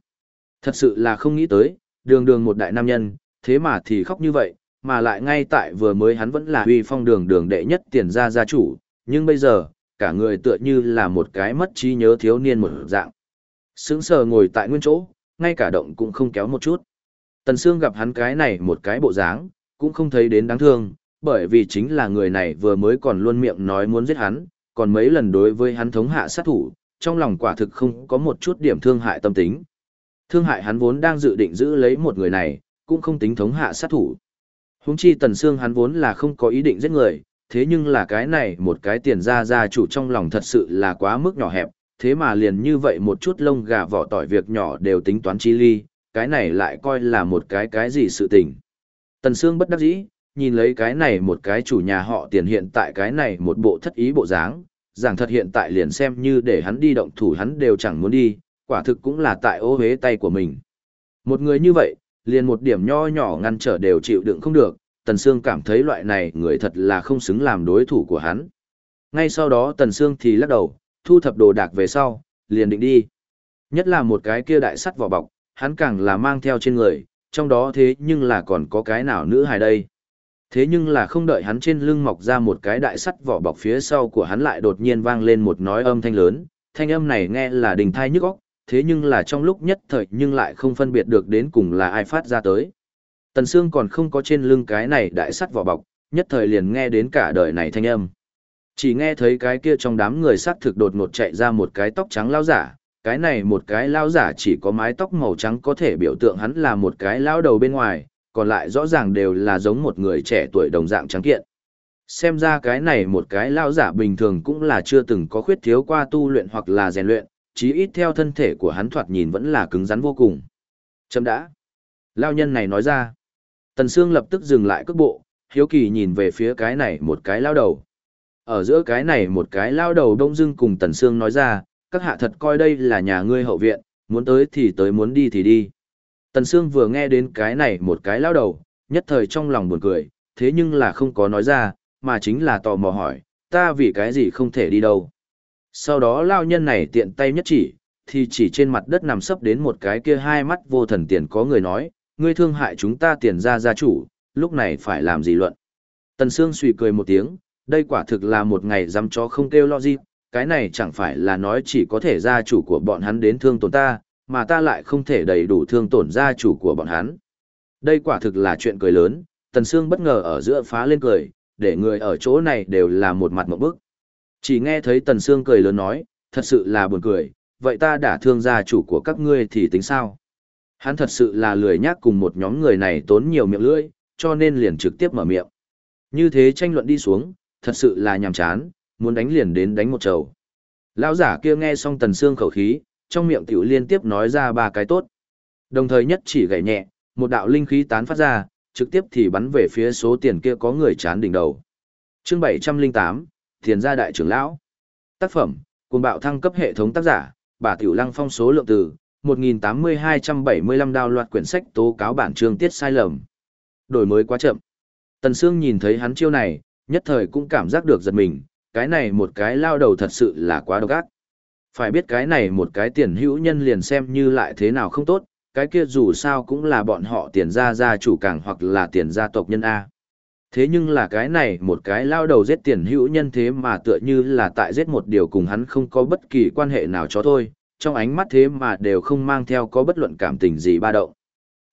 Thật sự là không nghĩ tới, đường đường một đại nam nhân, thế mà thì khóc như vậy, mà lại ngay tại vừa mới hắn vẫn là huy phong đường đường đệ nhất tiền gia gia chủ, nhưng bây giờ, cả người tựa như là một cái mất trí nhớ thiếu niên một dạng. Sững sờ ngồi tại nguyên chỗ, ngay cả động cũng không kéo một chút. Tần Sương gặp hắn cái này một cái bộ dáng, cũng không thấy đến đáng thương, bởi vì chính là người này vừa mới còn luôn miệng nói muốn giết hắn, còn mấy lần đối với hắn thống hạ sát thủ, trong lòng quả thực không có một chút điểm thương hại tâm tính. Thương hại hắn vốn đang dự định giữ lấy một người này, cũng không tính thống hạ sát thủ. Húng chi Tần Sương hắn vốn là không có ý định giết người, thế nhưng là cái này một cái tiền ra ra chủ trong lòng thật sự là quá mức nhỏ hẹp, thế mà liền như vậy một chút lông gà vỏ tỏi việc nhỏ đều tính toán chi ly, cái này lại coi là một cái cái gì sự tình. Tần Sương bất đắc dĩ, nhìn lấy cái này một cái chủ nhà họ tiền hiện tại cái này một bộ thất ý bộ dáng, rằng thật hiện tại liền xem như để hắn đi động thủ hắn đều chẳng muốn đi, quả thực cũng là tại ô hế tay của mình. Một người như vậy, liền một điểm nho nhỏ ngăn trở đều chịu đựng không được, Tần Sương cảm thấy loại này người thật là không xứng làm đối thủ của hắn. Ngay sau đó Tần Sương thì lắc đầu, thu thập đồ đạc về sau, liền định đi. Nhất là một cái kia đại sắt vỏ bọc, hắn càng là mang theo trên người, trong đó thế nhưng là còn có cái nào nữ hài đây. Thế nhưng là không đợi hắn trên lưng mọc ra một cái đại sắt vỏ bọc phía sau của hắn lại đột nhiên vang lên một nói âm thanh lớn, thanh âm này nghe là đình thai nhức óc, thế nhưng là trong lúc nhất thời nhưng lại không phân biệt được đến cùng là ai phát ra tới. Tần Sương còn không có trên lưng cái này đại sắt vỏ bọc, nhất thời liền nghe đến cả đời này thanh âm. Chỉ nghe thấy cái kia trong đám người sát thực đột ngột chạy ra một cái tóc trắng lao giả, cái này một cái lao giả chỉ có mái tóc màu trắng có thể biểu tượng hắn là một cái lao đầu bên ngoài, còn lại rõ ràng đều là giống một người trẻ tuổi đồng dạng trắng kiện. Xem ra cái này một cái lao giả bình thường cũng là chưa từng có khuyết thiếu qua tu luyện hoặc là rèn luyện, chí ít theo thân thể của hắn thoạt nhìn vẫn là cứng rắn vô cùng. Chấm đã. Lao nhân này nói ra. Tần Sương lập tức dừng lại cước bộ, hiếu kỳ nhìn về phía cái này một cái lao đầu. Ở giữa cái này một cái lao đầu đông dưng cùng Tần Sương nói ra, các hạ thật coi đây là nhà ngươi hậu viện, muốn tới thì tới muốn đi thì đi. Tần Sương vừa nghe đến cái này một cái lao đầu, nhất thời trong lòng buồn cười, thế nhưng là không có nói ra, mà chính là tò mò hỏi, ta vì cái gì không thể đi đâu. Sau đó lao nhân này tiện tay nhất chỉ, thì chỉ trên mặt đất nằm sấp đến một cái kia hai mắt vô thần tiền có người nói, ngươi thương hại chúng ta tiền ra gia chủ, lúc này phải làm gì luận. Tần Sương suy cười một tiếng, đây quả thực là một ngày dám chó không kêu lo gì, cái này chẳng phải là nói chỉ có thể gia chủ của bọn hắn đến thương tổn ta, mà ta lại không thể đầy đủ thương tổn gia chủ của bọn hắn. Đây quả thực là chuyện cười lớn, Tần Sương bất ngờ ở giữa phá lên cười, để người ở chỗ này đều là một mặt một bức. Chỉ nghe thấy Tần Sương cười lớn nói, thật sự là buồn cười, vậy ta đã thương gia chủ của các ngươi thì tính sao? Hắn thật sự là lười nhác cùng một nhóm người này tốn nhiều miệng lưỡi, cho nên liền trực tiếp mở miệng. Như thế tranh luận đi xuống, thật sự là nhàm chán, muốn đánh liền đến đánh một trầu. Lão giả kia nghe xong Tần Sương khẩu khí, trong miệng tiểu liên tiếp nói ra ba cái tốt. Đồng thời nhất chỉ gảy nhẹ, một đạo linh khí tán phát ra, trực tiếp thì bắn về phía số tiền kia có người chán đỉnh đầu. Chương 708, Thiền gia đại trưởng lão. Tác phẩm, cuồng bạo thăng cấp hệ thống tác giả, bà Tiểu Lăng phong số lượng từ 1.8275 đào loạt quyển sách tố cáo bản chương tiết sai lầm. Đổi mới quá chậm. Tần Sương nhìn thấy hắn chiêu này, nhất thời cũng cảm giác được giật mình, cái này một cái lao đầu thật sự là quá độc ác. Phải biết cái này một cái tiền hữu nhân liền xem như lại thế nào không tốt, cái kia dù sao cũng là bọn họ tiền gia gia chủ càng hoặc là tiền gia tộc nhân A. Thế nhưng là cái này một cái lao đầu giết tiền hữu nhân thế mà tựa như là tại giết một điều cùng hắn không có bất kỳ quan hệ nào cho thôi, trong ánh mắt thế mà đều không mang theo có bất luận cảm tình gì ba động.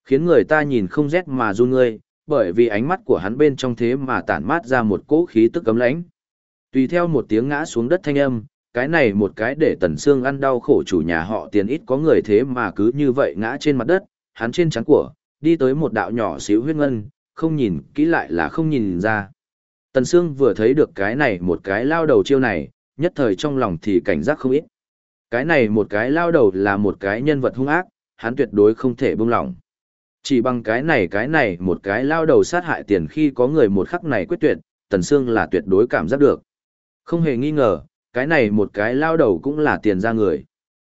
Khiến người ta nhìn không rét mà run ngươi, bởi vì ánh mắt của hắn bên trong thế mà tản mát ra một cỗ khí tức cấm lãnh. Tùy theo một tiếng ngã xuống đất thanh âm, cái này một cái để Tần xương ăn đau khổ chủ nhà họ tiền ít có người thế mà cứ như vậy ngã trên mặt đất, hắn trên trán của, đi tới một đạo nhỏ xíu huyết ngân, không nhìn kỹ lại là không nhìn ra. Tần Sương vừa thấy được cái này một cái lao đầu chiêu này, nhất thời trong lòng thì cảnh giác không ít. Cái này một cái lao đầu là một cái nhân vật hung ác, hắn tuyệt đối không thể buông lỏng. Chỉ bằng cái này cái này một cái lao đầu sát hại tiền khi có người một khắc này quyết tuyệt, Tần Sương là tuyệt đối cảm giác được. Không hề nghi ngờ, cái này một cái lao đầu cũng là tiền ra người.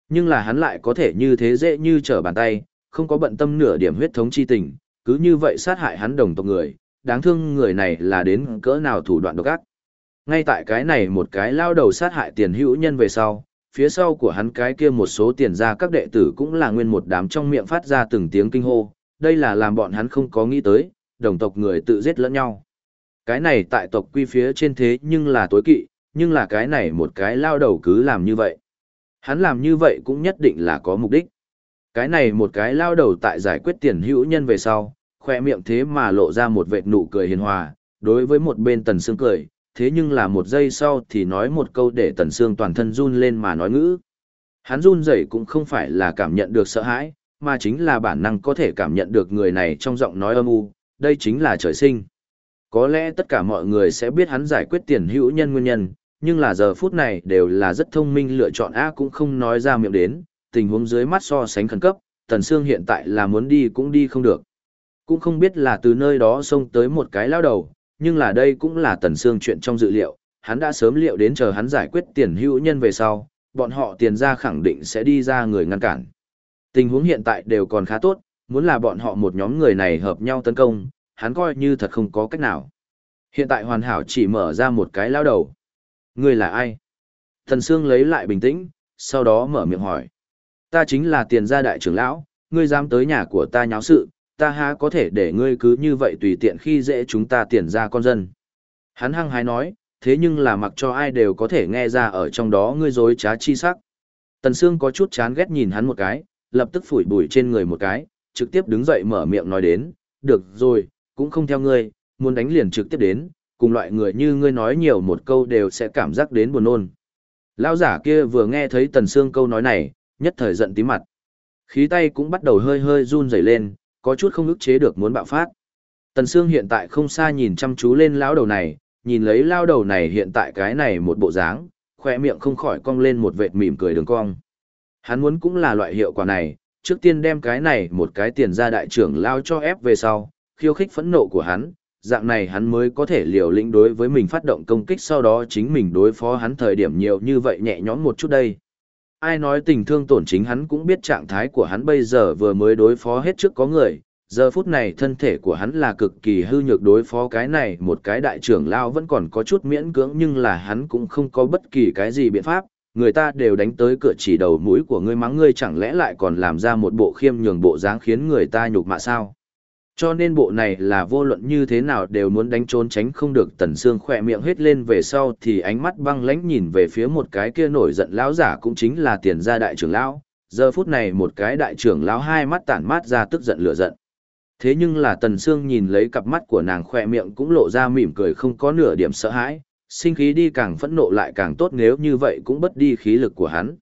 Nhưng là hắn lại có thể như thế dễ như trở bàn tay, không có bận tâm nửa điểm huyết thống chi tình, cứ như vậy sát hại hắn đồng tộc người, đáng thương người này là đến cỡ nào thủ đoạn độc ác. Ngay tại cái này một cái lao đầu sát hại tiền hữu nhân về sau, phía sau của hắn cái kia một số tiền ra các đệ tử cũng là nguyên một đám trong miệng phát ra từng tiếng kinh hô, đây là làm bọn hắn không có nghĩ tới, đồng tộc người tự giết lẫn nhau. Cái này tại tộc quy phía trên thế nhưng là tối kỵ, nhưng là cái này một cái lao đầu cứ làm như vậy. Hắn làm như vậy cũng nhất định là có mục đích. Cái này một cái lao đầu tại giải quyết tiền hữu nhân về sau, khoe miệng thế mà lộ ra một vệt nụ cười hiền hòa, đối với một bên tần xương cười, thế nhưng là một giây sau thì nói một câu để tần xương toàn thân run lên mà nói ngữ. Hắn run rẩy cũng không phải là cảm nhận được sợ hãi, mà chính là bản năng có thể cảm nhận được người này trong giọng nói âm u, đây chính là trời sinh. Có lẽ tất cả mọi người sẽ biết hắn giải quyết tiền hữu nhân nguyên nhân, nhưng là giờ phút này đều là rất thông minh lựa chọn A cũng không nói ra miệng đến, tình huống dưới mắt so sánh khẩn cấp, Tần Sương hiện tại là muốn đi cũng đi không được. Cũng không biết là từ nơi đó xông tới một cái lao đầu, nhưng là đây cũng là Tần Sương chuyện trong dự liệu, hắn đã sớm liệu đến chờ hắn giải quyết tiền hữu nhân về sau, bọn họ tiền ra khẳng định sẽ đi ra người ngăn cản. Tình huống hiện tại đều còn khá tốt, muốn là bọn họ một nhóm người này hợp nhau tấn công, hắn coi như thật không có cách nào. Hiện tại hoàn hảo chỉ mở ra một cái lao đầu. Người là ai? Thần Sương lấy lại bình tĩnh, sau đó mở miệng hỏi. Ta chính là tiền gia đại trưởng lão, ngươi dám tới nhà của ta nháo sự, ta há có thể để ngươi cứ như vậy tùy tiện khi dễ chúng ta tiền ra con dân. Hắn hăng hái nói, thế nhưng là mặc cho ai đều có thể nghe ra ở trong đó ngươi dối trá chi sắc. Tần Sương có chút chán ghét nhìn hắn một cái, lập tức phủi bụi trên người một cái, trực tiếp đứng dậy mở miệng nói đến, được rồi, cũng không theo ngươi, muốn đánh liền trực tiếp đến, cùng loại người như ngươi nói nhiều một câu đều sẽ cảm giác đến buồn nôn. Lão giả kia vừa nghe thấy Tần Sương câu nói này, nhất thời giận tí mặt. Khí tay cũng bắt đầu hơi hơi run rẩy lên, có chút không ức chế được muốn bạo phát. Tần Sương hiện tại không xa nhìn chăm chú lên lão đầu này, nhìn lấy lão đầu này hiện tại cái này một bộ dáng, khoe miệng không khỏi cong lên một vệt mỉm cười đường cong. Hắn muốn cũng là loại hiệu quả này, trước tiên đem cái này một cái tiền ra đại trưởng lao cho ép về sau, khiêu khích phẫn nộ của hắn, dạng này hắn mới có thể liều lĩnh đối với mình phát động công kích sau đó chính mình đối phó hắn thời điểm nhiều như vậy nhẹ nhõm một chút đây. Ai nói tình thương tổn chính hắn cũng biết trạng thái của hắn bây giờ vừa mới đối phó hết trước có người, giờ phút này thân thể của hắn là cực kỳ hư nhược đối phó cái này một cái đại trưởng lao vẫn còn có chút miễn cưỡng nhưng là hắn cũng không có bất kỳ cái gì biện pháp, người ta đều đánh tới cửa chỉ đầu mũi của ngươi mắng ngươi chẳng lẽ lại còn làm ra một bộ khiêm nhường bộ dáng khiến người ta nhục mạ sao. Cho nên bộ này là vô luận như thế nào đều muốn đánh trốn tránh không được tần xương khỏe miệng hết lên về sau thì ánh mắt băng lãnh nhìn về phía một cái kia nổi giận lão giả cũng chính là tiền gia đại trưởng lão. Giờ phút này một cái đại trưởng lão hai mắt tản mát ra tức giận lửa giận. Thế nhưng là tần xương nhìn lấy cặp mắt của nàng khỏe miệng cũng lộ ra mỉm cười không có nửa điểm sợ hãi, sinh khí đi càng phẫn nộ lại càng tốt nếu như vậy cũng bất đi khí lực của hắn.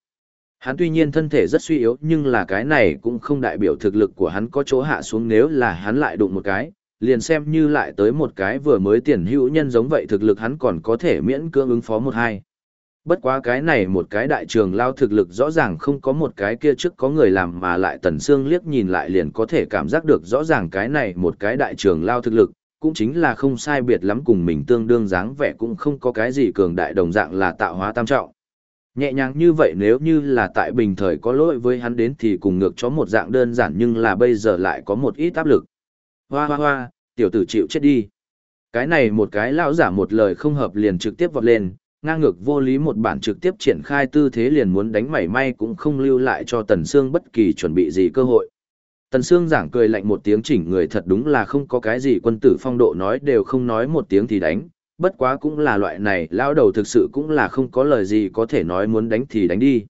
Hắn tuy nhiên thân thể rất suy yếu nhưng là cái này cũng không đại biểu thực lực của hắn có chỗ hạ xuống nếu là hắn lại đụng một cái, liền xem như lại tới một cái vừa mới tiền hữu nhân giống vậy thực lực hắn còn có thể miễn cưỡng ứng phó một hai. Bất quá cái này một cái đại trường lao thực lực rõ ràng không có một cái kia trước có người làm mà lại tần xương liếc nhìn lại liền có thể cảm giác được rõ ràng cái này một cái đại trường lao thực lực, cũng chính là không sai biệt lắm cùng mình tương đương dáng vẻ cũng không có cái gì cường đại đồng dạng là tạo hóa tam trọng. Nhẹ nhàng như vậy nếu như là tại bình thời có lỗi với hắn đến thì cùng ngược cho một dạng đơn giản nhưng là bây giờ lại có một ít áp lực. Hoa hoa hoa, tiểu tử chịu chết đi. Cái này một cái lão giả một lời không hợp liền trực tiếp vọt lên, ngang ngược vô lý một bản trực tiếp triển khai tư thế liền muốn đánh mảy may cũng không lưu lại cho Tần Sương bất kỳ chuẩn bị gì cơ hội. Tần Sương giảng cười lạnh một tiếng chỉnh người thật đúng là không có cái gì quân tử phong độ nói đều không nói một tiếng thì đánh, bất quá cũng là loại này lao đầu thực sự cũng là không có lời gì có thể nói muốn đánh thì đánh đi.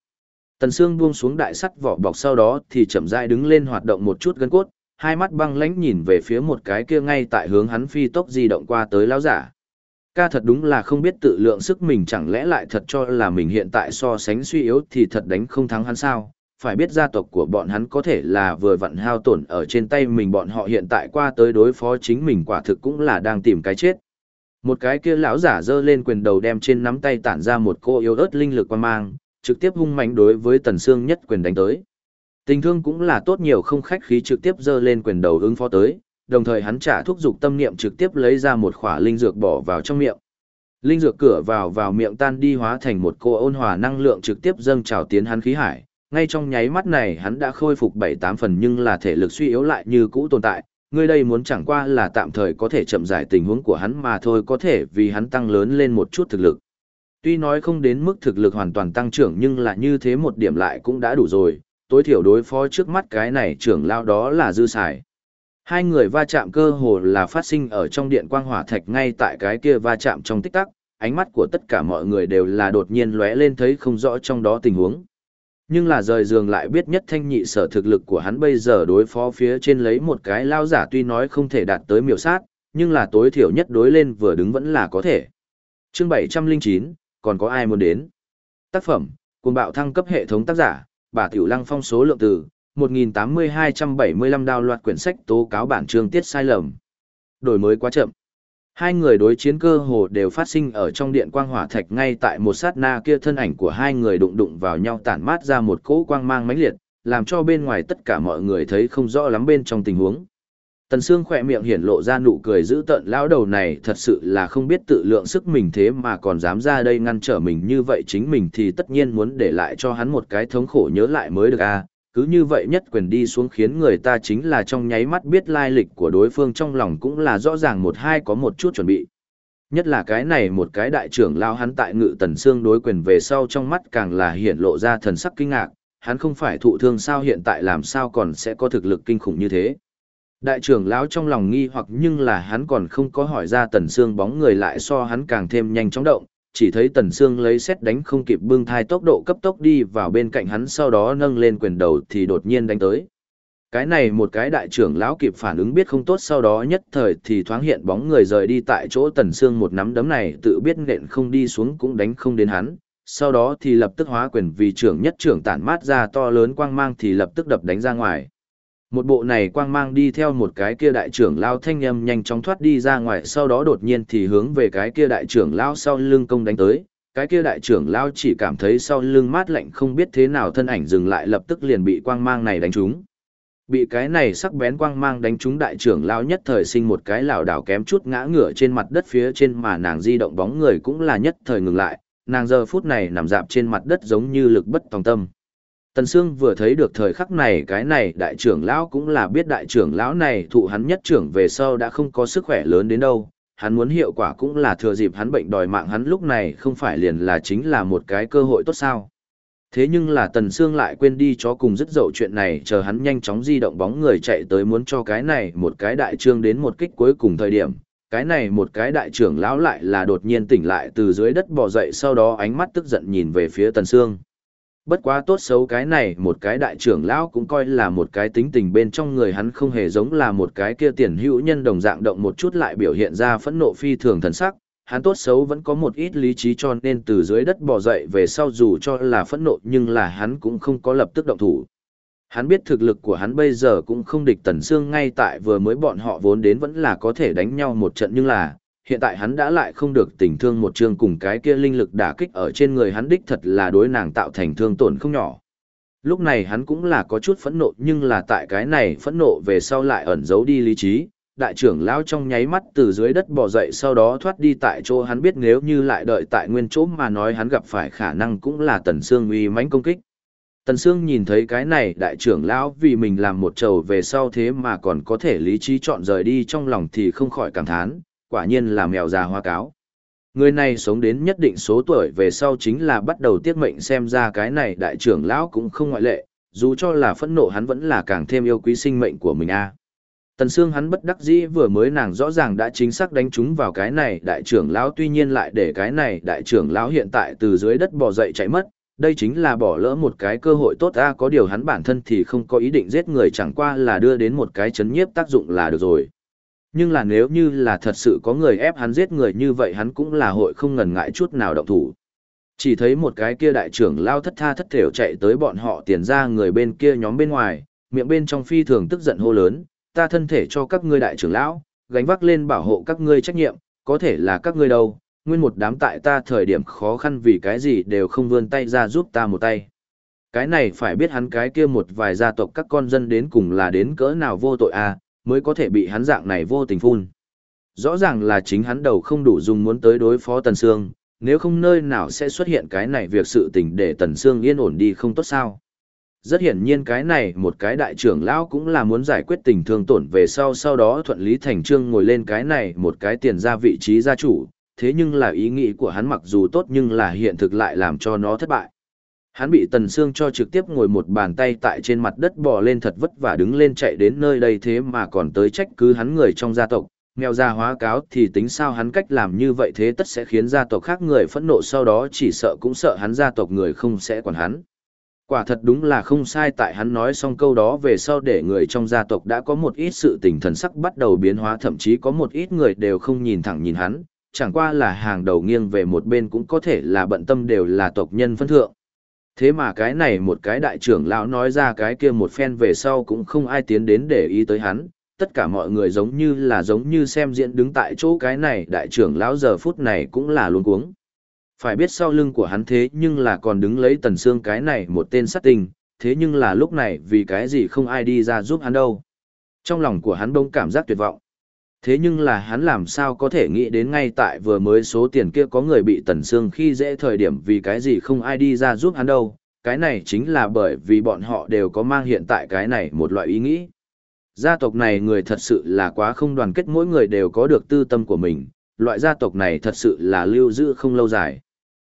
Tần Sương buông xuống đại sắt vỏ bọc sau đó thì chậm rãi đứng lên hoạt động một chút gân cốt, hai mắt băng lãnh nhìn về phía một cái kia ngay tại hướng hắn phi tốc di động qua tới lão giả. Ca thật đúng là không biết tự lượng sức mình chẳng lẽ lại thật cho là mình hiện tại so sánh suy yếu thì thật đánh không thắng hắn sao. Phải biết gia tộc của bọn hắn có thể là vừa vặn hao tổn ở trên tay mình bọn họ hiện tại qua tới đối phó chính mình quả thực cũng là đang tìm cái chết. Một cái kia lão giả giơ lên quyền đầu đem trên nắm tay tản ra một cô yếu ớt linh lực quan mang, trực tiếp hung mạnh đối với Tần xương nhất quyền đánh tới. Tình thương cũng là tốt nhiều không khách khí trực tiếp giơ lên quyền đầu ứng phó tới, đồng thời hắn trả thúc dục tâm niệm trực tiếp lấy ra một khỏa linh dược bỏ vào trong miệng. Linh dược cửa vào vào miệng tan đi hóa thành một cô ôn hòa năng lượng trực tiếp dâng trào tiến hắn khí hải. Ngay trong nháy mắt này hắn đã khôi phục 7-8 phần nhưng là thể lực suy yếu lại như cũ tồn tại. Người đây muốn chẳng qua là tạm thời có thể chậm giải tình huống của hắn mà thôi có thể vì hắn tăng lớn lên một chút thực lực. Tuy nói không đến mức thực lực hoàn toàn tăng trưởng nhưng là như thế một điểm lại cũng đã đủ rồi, tối thiểu đối phó trước mắt cái này trưởng lao đó là dư xài. Hai người va chạm cơ hồ là phát sinh ở trong điện quang hỏa thạch ngay tại cái kia va chạm trong tích tắc, ánh mắt của tất cả mọi người đều là đột nhiên lóe lên thấy không rõ trong đó tình huống. Nhưng là rời giường lại biết nhất thanh nhị sở thực lực của hắn bây giờ đối phó phía trên lấy một cái lao giả tuy nói không thể đạt tới miểu sát, nhưng là tối thiểu nhất đối lên vừa đứng vẫn là có thể. Chương 709, còn có ai muốn đến? Tác phẩm, cùng bạo thăng cấp hệ thống tác giả, bà Tiểu Lăng phong số lượng từ 1.8275 đào loạt quyển sách tố cáo bản chương tiết sai lầm. Đổi mới quá chậm. Hai người đối chiến cơ hồ đều phát sinh ở trong điện quang hỏa thạch ngay tại một sát na kia thân ảnh của hai người đụng đụng vào nhau tản mát ra một cỗ quang mang mãnh liệt, làm cho bên ngoài tất cả mọi người thấy không rõ lắm bên trong tình huống. Tần Sương khỏe miệng hiển lộ ra nụ cười giữ tợn lão đầu này thật sự là không biết tự lượng sức mình thế mà còn dám ra đây ngăn trở mình như vậy chính mình thì tất nhiên muốn để lại cho hắn một cái thống khổ nhớ lại mới được a. Cứ như vậy nhất quyền đi xuống khiến người ta chính là trong nháy mắt biết lai lịch của đối phương trong lòng cũng là rõ ràng một hai có một chút chuẩn bị. Nhất là cái này một cái đại trưởng lao hắn tại ngự tần xương đối quyền về sau trong mắt càng là hiện lộ ra thần sắc kinh ngạc, hắn không phải thụ thương sao hiện tại làm sao còn sẽ có thực lực kinh khủng như thế. Đại trưởng lão trong lòng nghi hoặc nhưng là hắn còn không có hỏi ra tần xương bóng người lại so hắn càng thêm nhanh chóng động, chỉ thấy tần xương lấy xét đánh không kịp bưng thai tốc độ cấp tốc đi vào bên cạnh hắn sau đó nâng lên quyền đầu thì đột nhiên đánh tới. Cái này một cái đại trưởng lão kịp phản ứng biết không tốt sau đó nhất thời thì thoáng hiện bóng người rời đi tại chỗ tần xương một nắm đấm này tự biết nện không đi xuống cũng đánh không đến hắn, sau đó thì lập tức hóa quyền vì trưởng nhất trưởng tản mát ra to lớn quang mang thì lập tức đập đánh ra ngoài. Một bộ này quang mang đi theo một cái kia đại trưởng lao thanh âm nhanh chóng thoát đi ra ngoài sau đó đột nhiên thì hướng về cái kia đại trưởng lao sau lưng công đánh tới. Cái kia đại trưởng lao chỉ cảm thấy sau lưng mát lạnh không biết thế nào thân ảnh dừng lại lập tức liền bị quang mang này đánh trúng. Bị cái này sắc bén quang mang đánh trúng đại trưởng lao nhất thời sinh một cái lảo đảo kém chút ngã ngửa trên mặt đất phía trên mà nàng di động bóng người cũng là nhất thời ngừng lại, nàng giờ phút này nằm dạp trên mặt đất giống như lực bất tòng tâm. Tần Sương vừa thấy được thời khắc này cái này đại trưởng lão cũng là biết đại trưởng lão này thụ hắn nhất trưởng về sau đã không có sức khỏe lớn đến đâu, hắn muốn hiệu quả cũng là thừa dịp hắn bệnh đòi mạng hắn lúc này không phải liền là chính là một cái cơ hội tốt sao. Thế nhưng là Tần Sương lại quên đi chó cùng dứt dậu chuyện này chờ hắn nhanh chóng di động bóng người chạy tới muốn cho cái này một cái đại trương đến một kích cuối cùng thời điểm. Cái này một cái đại trưởng lão lại là đột nhiên tỉnh lại từ dưới đất bò dậy sau đó ánh mắt tức giận nhìn về phía Tần Sương. Bất quá tốt xấu cái này một cái đại trưởng lão cũng coi là một cái tính tình bên trong người hắn không hề giống là một cái kia tiền hữu nhân đồng dạng động một chút lại biểu hiện ra phẫn nộ phi thường thần sắc. Hắn tốt xấu vẫn có một ít lý trí cho nên từ dưới đất bò dậy về sau dù cho là phẫn nộ nhưng là hắn cũng không có lập tức động thủ. Hắn biết thực lực của hắn bây giờ cũng không địch tần xương ngay tại vừa mới bọn họ vốn đến vẫn là có thể đánh nhau một trận nhưng là, hiện tại hắn đã lại không được tình thương một chương cùng cái kia linh lực đả kích ở trên người hắn đích thật là đối nàng tạo thành thương tổn không nhỏ. Lúc này hắn cũng là có chút phẫn nộ nhưng là tại cái này phẫn nộ về sau lại ẩn giấu đi lý trí. Đại trưởng lão trong nháy mắt từ dưới đất bò dậy sau đó thoát đi tại chỗ hắn biết nếu như lại đợi tại nguyên chỗ mà nói hắn gặp phải khả năng cũng là tần xương uy mãnh công kích. Tần Sương nhìn thấy cái này đại trưởng lão vì mình làm một trầu về sau thế mà còn có thể lý trí chọn rời đi trong lòng thì không khỏi cảm thán, quả nhiên là mèo già hoa cáo. Người này sống đến nhất định số tuổi về sau chính là bắt đầu tiết mệnh xem ra cái này đại trưởng lão cũng không ngoại lệ, dù cho là phẫn nộ hắn vẫn là càng thêm yêu quý sinh mệnh của mình a. Tần Sương hắn bất đắc dĩ vừa mới nàng rõ ràng đã chính xác đánh trúng vào cái này đại trưởng lão tuy nhiên lại để cái này đại trưởng lão hiện tại từ dưới đất bò dậy chạy mất, đây chính là bỏ lỡ một cái cơ hội tốt a có điều hắn bản thân thì không có ý định giết người chẳng qua là đưa đến một cái chấn nhiếp tác dụng là được rồi nhưng là nếu như là thật sự có người ép hắn giết người như vậy hắn cũng là hội không ngần ngại chút nào động thủ. Chỉ thấy một cái kia đại trưởng lao thất tha thất thểu chạy tới bọn họ tiền ra người bên kia nhóm bên ngoài, miệng bên trong phi thường tức giận hô lớn, ta thân thể cho các ngươi đại trưởng lão, gánh vác lên bảo hộ các ngươi trách nhiệm, có thể là các ngươi đâu, nguyên một đám tại ta thời điểm khó khăn vì cái gì đều không vươn tay ra giúp ta một tay. Cái này phải biết hắn cái kia một vài gia tộc các con dân đến cùng là đến cỡ nào vô tội à, mới có thể bị hắn dạng này vô tình phun. Rõ ràng là chính hắn đầu không đủ dùng muốn tới đối phó Tần Sương, nếu không nơi nào sẽ xuất hiện cái này việc sự tình để Tần Sương yên ổn đi không tốt sao. Rất hiển nhiên cái này một cái đại trưởng lão cũng là muốn giải quyết tình thương tổn về sau sau đó thuận lý thành trương ngồi lên cái này một cái tiền ra vị trí gia chủ, thế nhưng là ý nghĩ của hắn mặc dù tốt nhưng là hiện thực lại làm cho nó thất bại. Hắn bị Tần Sương cho trực tiếp ngồi một bàn tay tại trên mặt đất bò lên thật vất vả đứng lên chạy đến nơi đây thế mà còn tới trách cứ hắn người trong gia tộc, mèo ra hóa cáo thì tính sao hắn cách làm như vậy thế tất sẽ khiến gia tộc khác người phẫn nộ sau đó chỉ sợ cũng sợ hắn gia tộc người không sẽ quản hắn. Quả thật đúng là không sai tại hắn nói xong câu đó về sau để người trong gia tộc đã có một ít sự tình thần sắc bắt đầu biến hóa thậm chí có một ít người đều không nhìn thẳng nhìn hắn, chẳng qua là hàng đầu nghiêng về một bên cũng có thể là bận tâm đều là tộc nhân phân thượng. Thế mà cái này một cái đại trưởng lão nói ra cái kia một phen về sau cũng không ai tiến đến để ý tới hắn, tất cả mọi người giống như là giống như xem diễn đứng tại chỗ cái này đại trưởng lão giờ phút này cũng là luôn cuống. Phải biết sau lưng của hắn thế nhưng là còn đứng lấy tần xương cái này một tên sát tình, thế nhưng là lúc này vì cái gì không ai đi ra giúp hắn đâu. Trong lòng của hắn bỗng cảm giác tuyệt vọng. Thế nhưng là hắn làm sao có thể nghĩ đến ngay tại vừa mới số tiền kia có người bị tần xương khi dễ thời điểm vì cái gì không ai đi ra giúp hắn đâu. Cái này chính là bởi vì bọn họ đều có mang hiện tại cái này một loại ý nghĩ. Gia tộc này người thật sự là quá không đoàn kết mỗi người đều có được tư tâm của mình, loại gia tộc này thật sự là lưu giữ không lâu dài.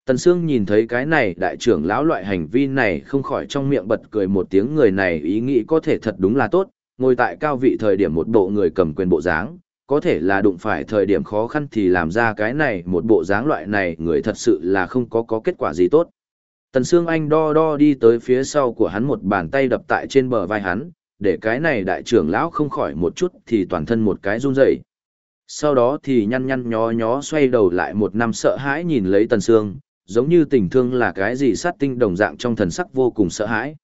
Tần Sương nhìn thấy cái này đại trưởng lão loại hành vi này không khỏi trong miệng bật cười một tiếng người này ý nghĩ có thể thật đúng là tốt, ngồi tại cao vị thời điểm một bộ người cầm quyền bộ dáng, có thể là đụng phải thời điểm khó khăn thì làm ra cái này một bộ dáng loại này người thật sự là không có có kết quả gì tốt. Tần Sương Anh đo đo đi tới phía sau của hắn một bàn tay đập tại trên bờ vai hắn, để cái này đại trưởng lão không khỏi một chút thì toàn thân một cái run rẩy. Sau đó thì nhăn nhăn nhó nhó xoay đầu lại một năm sợ hãi nhìn lấy Tần Sương, giống như tình thương là cái gì sát tinh đồng dạng trong thần sắc vô cùng sợ hãi.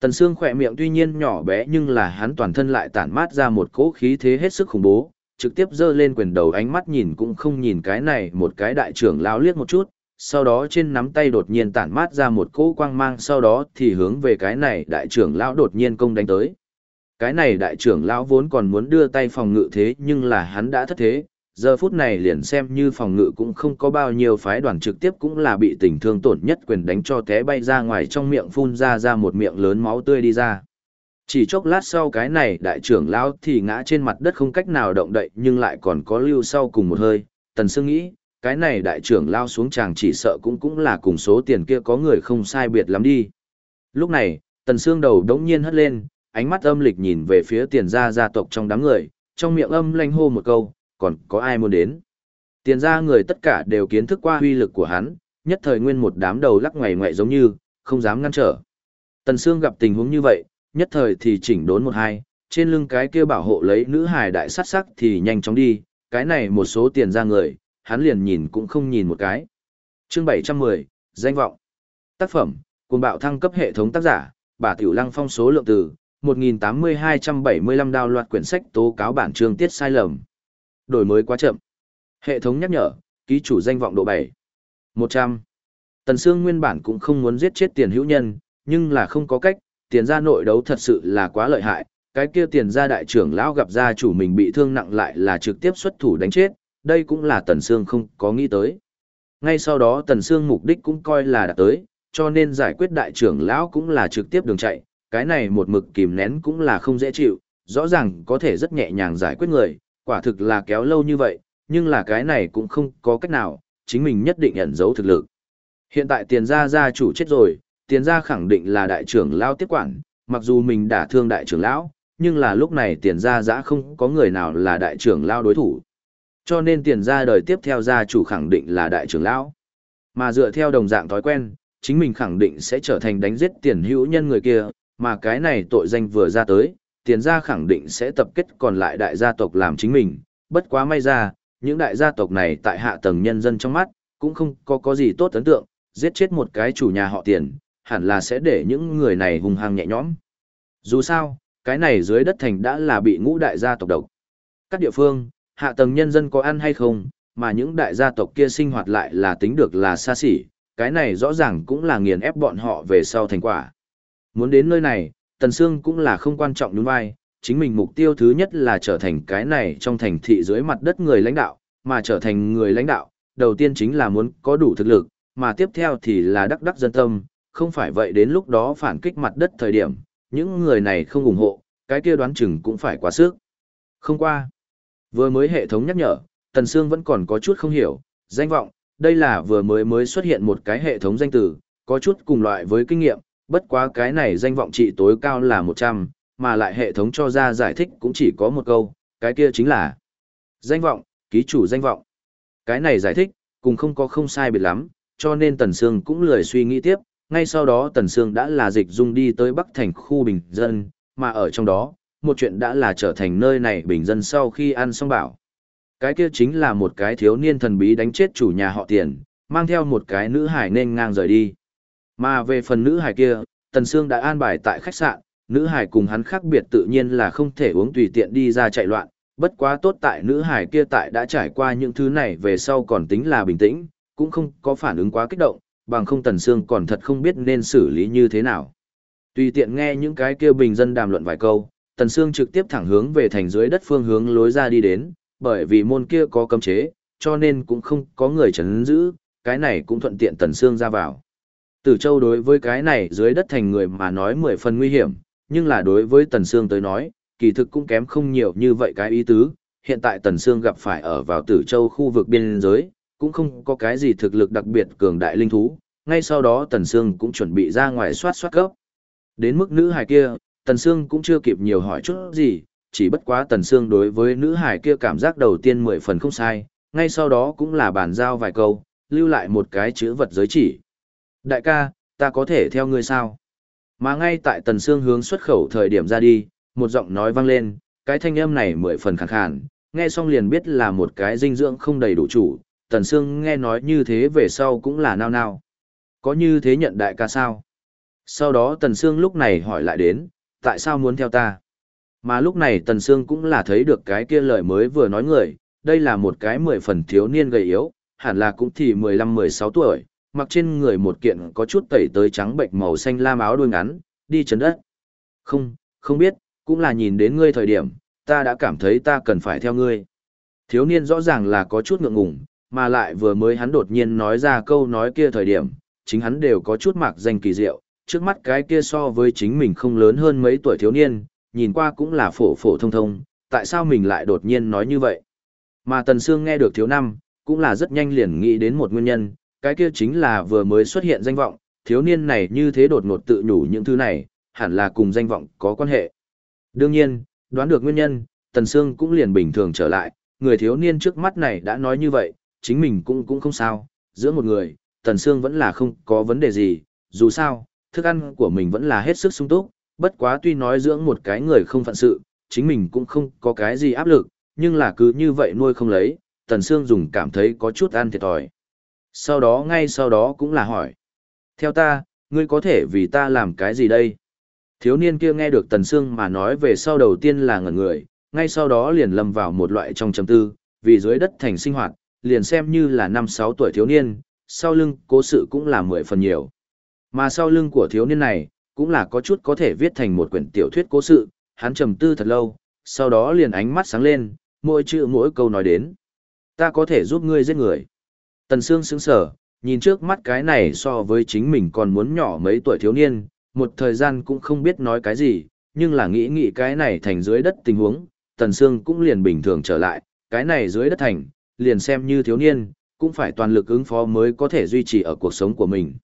Tần Sương khỏe miệng tuy nhiên nhỏ bé nhưng là hắn toàn thân lại tản mát ra một cỗ khí thế hết sức khủng bố, trực tiếp giơ lên quyền đầu ánh mắt nhìn cũng không nhìn cái này một cái đại trưởng lão liếc một chút, sau đó trên nắm tay đột nhiên tản mát ra một cỗ quang mang sau đó thì hướng về cái này đại trưởng lão đột nhiên công đánh tới. Cái này đại trưởng lão vốn còn muốn đưa tay phòng ngự thế nhưng là hắn đã thất thế, giờ phút này liền xem như phòng ngự cũng không có bao nhiêu phái đoàn trực tiếp cũng là bị tình thương tổn nhất quyền đánh cho té bay ra ngoài trong miệng phun ra ra một miệng lớn máu tươi đi ra. Chỉ chốc lát sau cái này đại trưởng lão thì ngã trên mặt đất không cách nào động đậy nhưng lại còn có lưu sau cùng một hơi, tần sương nghĩ, cái này đại trưởng lao xuống chàng chỉ sợ cũng cũng là cùng số tiền kia có người không sai biệt lắm đi. Lúc này, tần sương đầu đống nhiên hất lên, ánh mắt âm lịch nhìn về phía tiền gia gia tộc trong đám người, trong miệng âm lanh hô một câu, còn có ai muốn đến. Tiền gia người tất cả đều kiến thức qua huy lực của hắn, nhất thời nguyên một đám đầu lắc ngoài ngoại giống như, không dám ngăn trở. Tần Sương gặp tình huống như vậy, nhất thời thì chỉnh đốn một hai, trên lưng cái kia bảo hộ lấy nữ hài đại sát sắc thì nhanh chóng đi, cái này một số tiền ra người, hắn liền nhìn cũng không nhìn một cái. Chương 710, danh vọng. Tác phẩm, cuồng bạo thăng cấp hệ thống tác giả, bà Tiểu Lăng phong số lượng từ, 1.8275 đào loạt quyển sách tố cáo bản chương tiết sai lầm. Đổi mới quá chậm. Hệ thống nhắc nhở, ký chủ danh vọng độ 7. 100. Tần Sương nguyên bản cũng không muốn giết chết tiền hữu nhân, nhưng là không có cách, tiền gia nội đấu thật sự là quá lợi hại. Cái kia tiền gia đại trưởng lão gặp gia chủ mình bị thương nặng lại là trực tiếp xuất thủ đánh chết, đây cũng là Tần Sương không có nghĩ tới. Ngay sau đó Tần Sương mục đích cũng coi là đã tới, cho nên giải quyết đại trưởng lão cũng là trực tiếp đường chạy, cái này một mực kìm nén cũng là không dễ chịu, rõ ràng có thể rất nhẹ nhàng giải quyết người, quả thực là kéo lâu như vậy, nhưng là cái này cũng không có cách nào, chính mình nhất định ẩn giấu thực lực. Hiện tại tiền gia gia chủ chết rồi, tiền gia khẳng định là đại trưởng lão tiếp quản, mặc dù mình đã thương đại trưởng lão, nhưng là lúc này tiền gia dã không có người nào là đại trưởng lão đối thủ. Cho nên tiền gia đời tiếp theo gia chủ khẳng định là đại trưởng lão. Mà dựa theo đồng dạng thói quen, chính mình khẳng định sẽ trở thành đánh giết tiền hữu nhân người kia, mà cái này tội danh vừa ra tới, tiền gia khẳng định sẽ tập kết còn lại đại gia tộc làm chính mình, bất quá may ra, những đại gia tộc này tại hạ tầng nhân dân trong mắt, cũng không có có gì tốt ấn tượng, giết chết một cái chủ nhà họ tiền, hẳn là sẽ để những người này hung hăng nhẹ nhõm. Dù sao, cái này dưới đất thành đã là bị ngũ đại gia tộc độc. Các địa phương, hạ tầng nhân dân có ăn hay không, mà những đại gia tộc kia sinh hoạt lại là tính được là xa xỉ, cái này rõ ràng cũng là nghiền ép bọn họ về sau thành quả. Muốn đến nơi này, Tần Sương cũng là không quan trọng đúng vai, chính mình mục tiêu thứ nhất là trở thành cái này trong thành thị dưới mặt đất người lãnh đạo, mà trở thành người lãnh đạo, đầu tiên chính là muốn có đủ thực lực, mà tiếp theo thì là đắc đắc dân tâm, không phải vậy đến lúc đó phản kích mặt đất thời điểm, những người này không ủng hộ, cái kia đoán chừng cũng phải quá sức. Không qua. Vừa mới hệ thống nhắc nhở, Tần Sương vẫn còn có chút không hiểu, danh vọng, đây là vừa mới mới xuất hiện một cái hệ thống danh từ, có chút cùng loại với kinh nghiệm, bất quá cái này danh vọng trị tối cao là 100, mà lại hệ thống cho ra giải thích cũng chỉ có một câu, cái kia chính là danh vọng, ký chủ danh vọng. Cái này giải thích, cùng không có không sai biệt lắm, cho nên Tần Sương cũng lười suy nghĩ tiếp, ngay sau đó Tần Sương đã là dịch dung đi tới Bắc Thành khu bình dân, mà ở trong đó, một chuyện đã là trở thành nơi này bình dân sau khi ăn xong bảo. Cái kia chính là một cái thiếu niên thần bí đánh chết chủ nhà họ tiền, mang theo một cái nữ hải nên ngang rời đi. Mà về phần nữ hải kia, Tần Sương đã an bài tại khách sạn, nữ hải cùng hắn khác biệt tự nhiên là không thể uống tùy tiện đi ra chạy loạn, bất quá tốt tại nữ hải kia tại đã trải qua những thứ này về sau còn tính là bình tĩnh, cũng không có phản ứng quá kích động, bằng không Tần Sương còn thật không biết nên xử lý như thế nào. Tùy tiện nghe những cái kia bình dân đàm luận vài câu, Tần Sương trực tiếp thẳng hướng về thành dưới đất phương hướng lối ra đi đến, bởi vì môn kia có cấm chế, cho nên cũng không có người chấn giữ, cái này cũng thuận tiện Tần Sương ra vào. Tử Châu đối với cái này dưới đất thành người mà nói mười phần nguy hiểm, nhưng là đối với Tần Sương tới nói, kỳ thực cũng kém không nhiều như vậy cái ý tứ. Hiện tại Tần Sương gặp phải ở vào Tử Châu khu vực biên giới, cũng không có cái gì thực lực đặc biệt cường đại linh thú, ngay sau đó Tần Sương cũng chuẩn bị ra ngoài soát soát gốc. Đến mức nữ hài kia, Tần Sương cũng chưa kịp nhiều hỏi chút gì, chỉ bất quá Tần Sương đối với nữ hài kia cảm giác đầu tiên mười phần không sai, ngay sau đó cũng là bàn giao vài câu, lưu lại một cái chữ vật giới chỉ. Đại ca, ta có thể theo ngươi sao? Mà ngay tại Tần Sương hướng xuất khẩu thời điểm ra đi, một giọng nói vang lên, cái thanh âm này mười phần khàn khàn, nghe xong liền biết là một cái dinh dưỡng không đầy đủ chủ, Tần Sương nghe nói như thế về sau cũng là nao nao. Có như thế nhận đại ca sao? Sau đó Tần Sương lúc này hỏi lại đến, tại sao muốn theo ta? Mà lúc này Tần Sương cũng là thấy được cái kia lời mới vừa nói người, đây là một cái mười phần thiếu niên gầy yếu, hẳn là cũng thì 15-16 tuổi, mặc trên người một kiện có chút tẩy tới trắng bệnh màu xanh lam áo đuôi ngắn, đi chấn đất. Không, không biết, cũng là nhìn đến ngươi thời điểm, ta đã cảm thấy ta cần phải theo ngươi. Thiếu niên rõ ràng là có chút ngượng ngùng, mà lại vừa mới hắn đột nhiên nói ra câu nói kia thời điểm, chính hắn đều có chút mạc danh kỳ diệu, trước mắt cái kia so với chính mình không lớn hơn mấy tuổi thiếu niên, nhìn qua cũng là phổ phổ thông thông, tại sao mình lại đột nhiên nói như vậy? Mà Tần Sương nghe được thiếu năm, cũng là rất nhanh liền nghĩ đến một nguyên nhân, cái kia chính là vừa mới xuất hiện danh vọng, thiếu niên này như thế đột ngột tự nhủ những thứ này, hẳn là cùng danh vọng có quan hệ. Đương nhiên, đoán được nguyên nhân, Tần Sương cũng liền bình thường trở lại, người thiếu niên trước mắt này đã nói như vậy, chính mình cũng cũng không sao, giữa một người, Tần Sương vẫn là không có vấn đề gì, dù sao, thức ăn của mình vẫn là hết sức sung túc, bất quá tuy nói dưỡng một cái người không phận sự, chính mình cũng không có cái gì áp lực, nhưng là cứ như vậy nuôi không lấy, Tần Sương dùng cảm thấy có chút ăn thiệt thòi. Sau đó ngay sau đó cũng là hỏi. Theo ta, ngươi có thể vì ta làm cái gì đây? Thiếu niên kia nghe được Tần Sương mà nói về sau đầu tiên là ngẩn người, ngay sau đó liền lâm vào một loại trong trầm tư, vì dưới đất thành sinh hoạt, liền xem như là năm sáu tuổi thiếu niên, sau lưng cố sự cũng là mười phần nhiều. Mà sau lưng của thiếu niên này, cũng là có chút có thể viết thành một quyển tiểu thuyết cố sự, hắn trầm tư thật lâu, sau đó liền ánh mắt sáng lên, mỗi chữ mỗi câu nói đến. Ta có thể giúp ngươi giết người. Tần Sương sững sở, nhìn trước mắt cái này so với chính mình còn muốn nhỏ mấy tuổi thiếu niên, một thời gian cũng không biết nói cái gì, nhưng là nghĩ nghĩ cái này thành dưới đất tình huống, Tần Sương cũng liền bình thường trở lại, cái này dưới đất thành, liền xem như thiếu niên, cũng phải toàn lực ứng phó mới có thể duy trì ở cuộc sống của mình.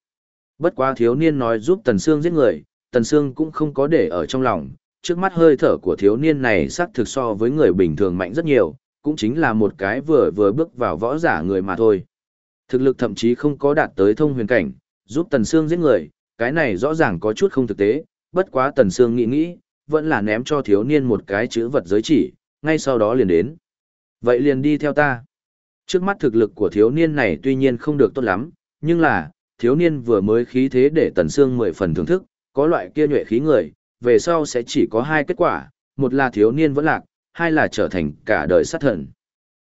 Bất quá thiếu niên nói giúp Tần Sương giết người, Tần Sương cũng không có để ở trong lòng, trước mắt hơi thở của thiếu niên này xác thực so với người bình thường mạnh rất nhiều, cũng chính là một cái vừa vừa bước vào võ giả người mà thôi. Thực lực thậm chí không có đạt tới thông huyền cảnh, giúp Tần Sương giết người, cái này rõ ràng có chút không thực tế, bất quá Tần Sương nghĩ nghĩ, vẫn là ném cho thiếu niên một cái chữ vật giới chỉ, ngay sau đó liền đến. Vậy liền đi theo ta. Trước mắt thực lực của thiếu niên này tuy nhiên không được tốt lắm, nhưng là, thiếu niên vừa mới khí thế để Tần Sương mười phần thưởng thức, có loại kia nhuệ khí người, về sau sẽ chỉ có hai kết quả, một là thiếu niên vẫn lạc, hai là trở thành cả đời sát thần.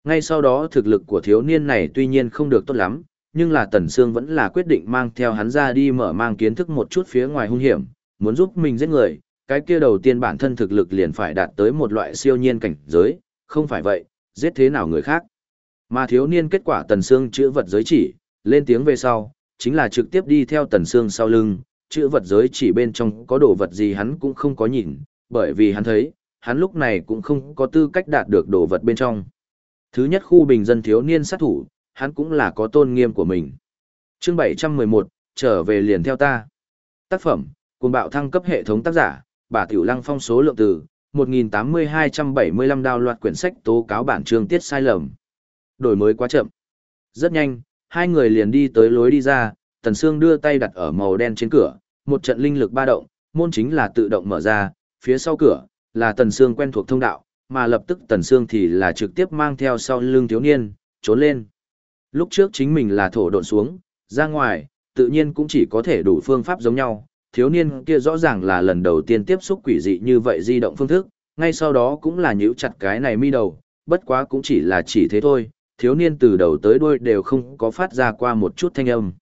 Ngay sau đó thực lực của thiếu niên này tuy nhiên không được tốt lắm, nhưng là Tần Sương vẫn là quyết định mang theo hắn ra đi mở mang kiến thức một chút phía ngoài hung hiểm, muốn giúp mình giết người, cái kia đầu tiên bản thân thực lực liền phải đạt tới một loại siêu nhiên cảnh giới, không phải vậy, giết thế nào người khác. Mà thiếu niên kết quả Tần Sương chữa vật giới chỉ, lên tiếng về sau, chính là trực tiếp đi theo Tần Sương sau lưng, chữa vật giới chỉ bên trong có đồ vật gì hắn cũng không có nhìn, bởi vì hắn thấy, hắn lúc này cũng không có tư cách đạt được đồ vật bên trong. Thứ nhất khu bình dân thiếu niên sát thủ, hắn cũng là có tôn nghiêm của mình. Chương 711, trở về liền theo ta. Tác phẩm, cùng bạo thăng cấp hệ thống tác giả, bà Tiểu Lăng phong số lượng từ, 1.8275 đào loạt quyển sách tố cáo bản chương tiết sai lầm. Đổi mới quá chậm. Rất nhanh, hai người liền đi tới lối đi ra, Tần Sương đưa tay đặt ở màu đen trên cửa, một trận linh lực ba động, môn chính là tự động mở ra, phía sau cửa, là Tần Sương quen thuộc thông đạo, mà lập tức Tần Sương thì là trực tiếp mang theo sau lưng thiếu niên, trốn lên. Lúc trước chính mình là thổ độn xuống, ra ngoài, tự nhiên cũng chỉ có thể đủ phương pháp giống nhau, thiếu niên kia rõ ràng là lần đầu tiên tiếp xúc quỷ dị như vậy di động phương thức, ngay sau đó cũng là nhíu chặt cái này mi đầu, bất quá cũng chỉ là chỉ thế thôi, thiếu niên từ đầu tới đuôi đều không có phát ra qua một chút thanh âm.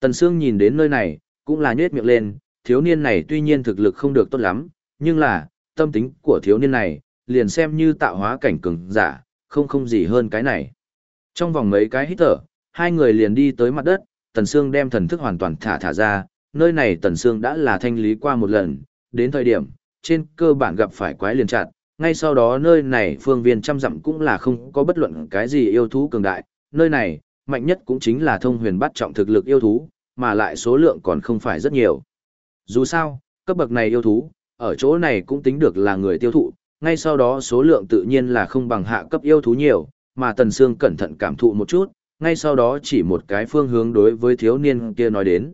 Tần Sương nhìn đến nơi này, cũng là nhếch miệng lên, thiếu niên này tuy nhiên thực lực không được tốt lắm, nhưng là, tâm tính của thiếu niên này, liền xem như tạo hóa cảnh cường giả, không không gì hơn cái này. Trong vòng mấy cái hít thở, hai người liền đi tới mặt đất, Tần Sương đem thần thức hoàn toàn thả thả ra, nơi này Tần Sương đã là thanh lý qua một lần, đến thời điểm, trên cơ bản gặp phải quái liền chặt, ngay sau đó nơi này phương viên trăm dặm cũng là không có bất luận cái gì yêu thú cường đại, nơi này, mạnh nhất cũng chính là thông huyền bắt trọng thực lực yêu thú, mà lại số lượng còn không phải rất nhiều. Dù sao, cấp bậc này yêu thú, ở chỗ này cũng tính được là người tiêu thụ, ngay sau đó số lượng tự nhiên là không bằng hạ cấp yêu thú nhiều, mà Tần Sương cẩn thận cảm thụ một chút, ngay sau đó chỉ một cái phương hướng đối với thiếu niên kia nói đến.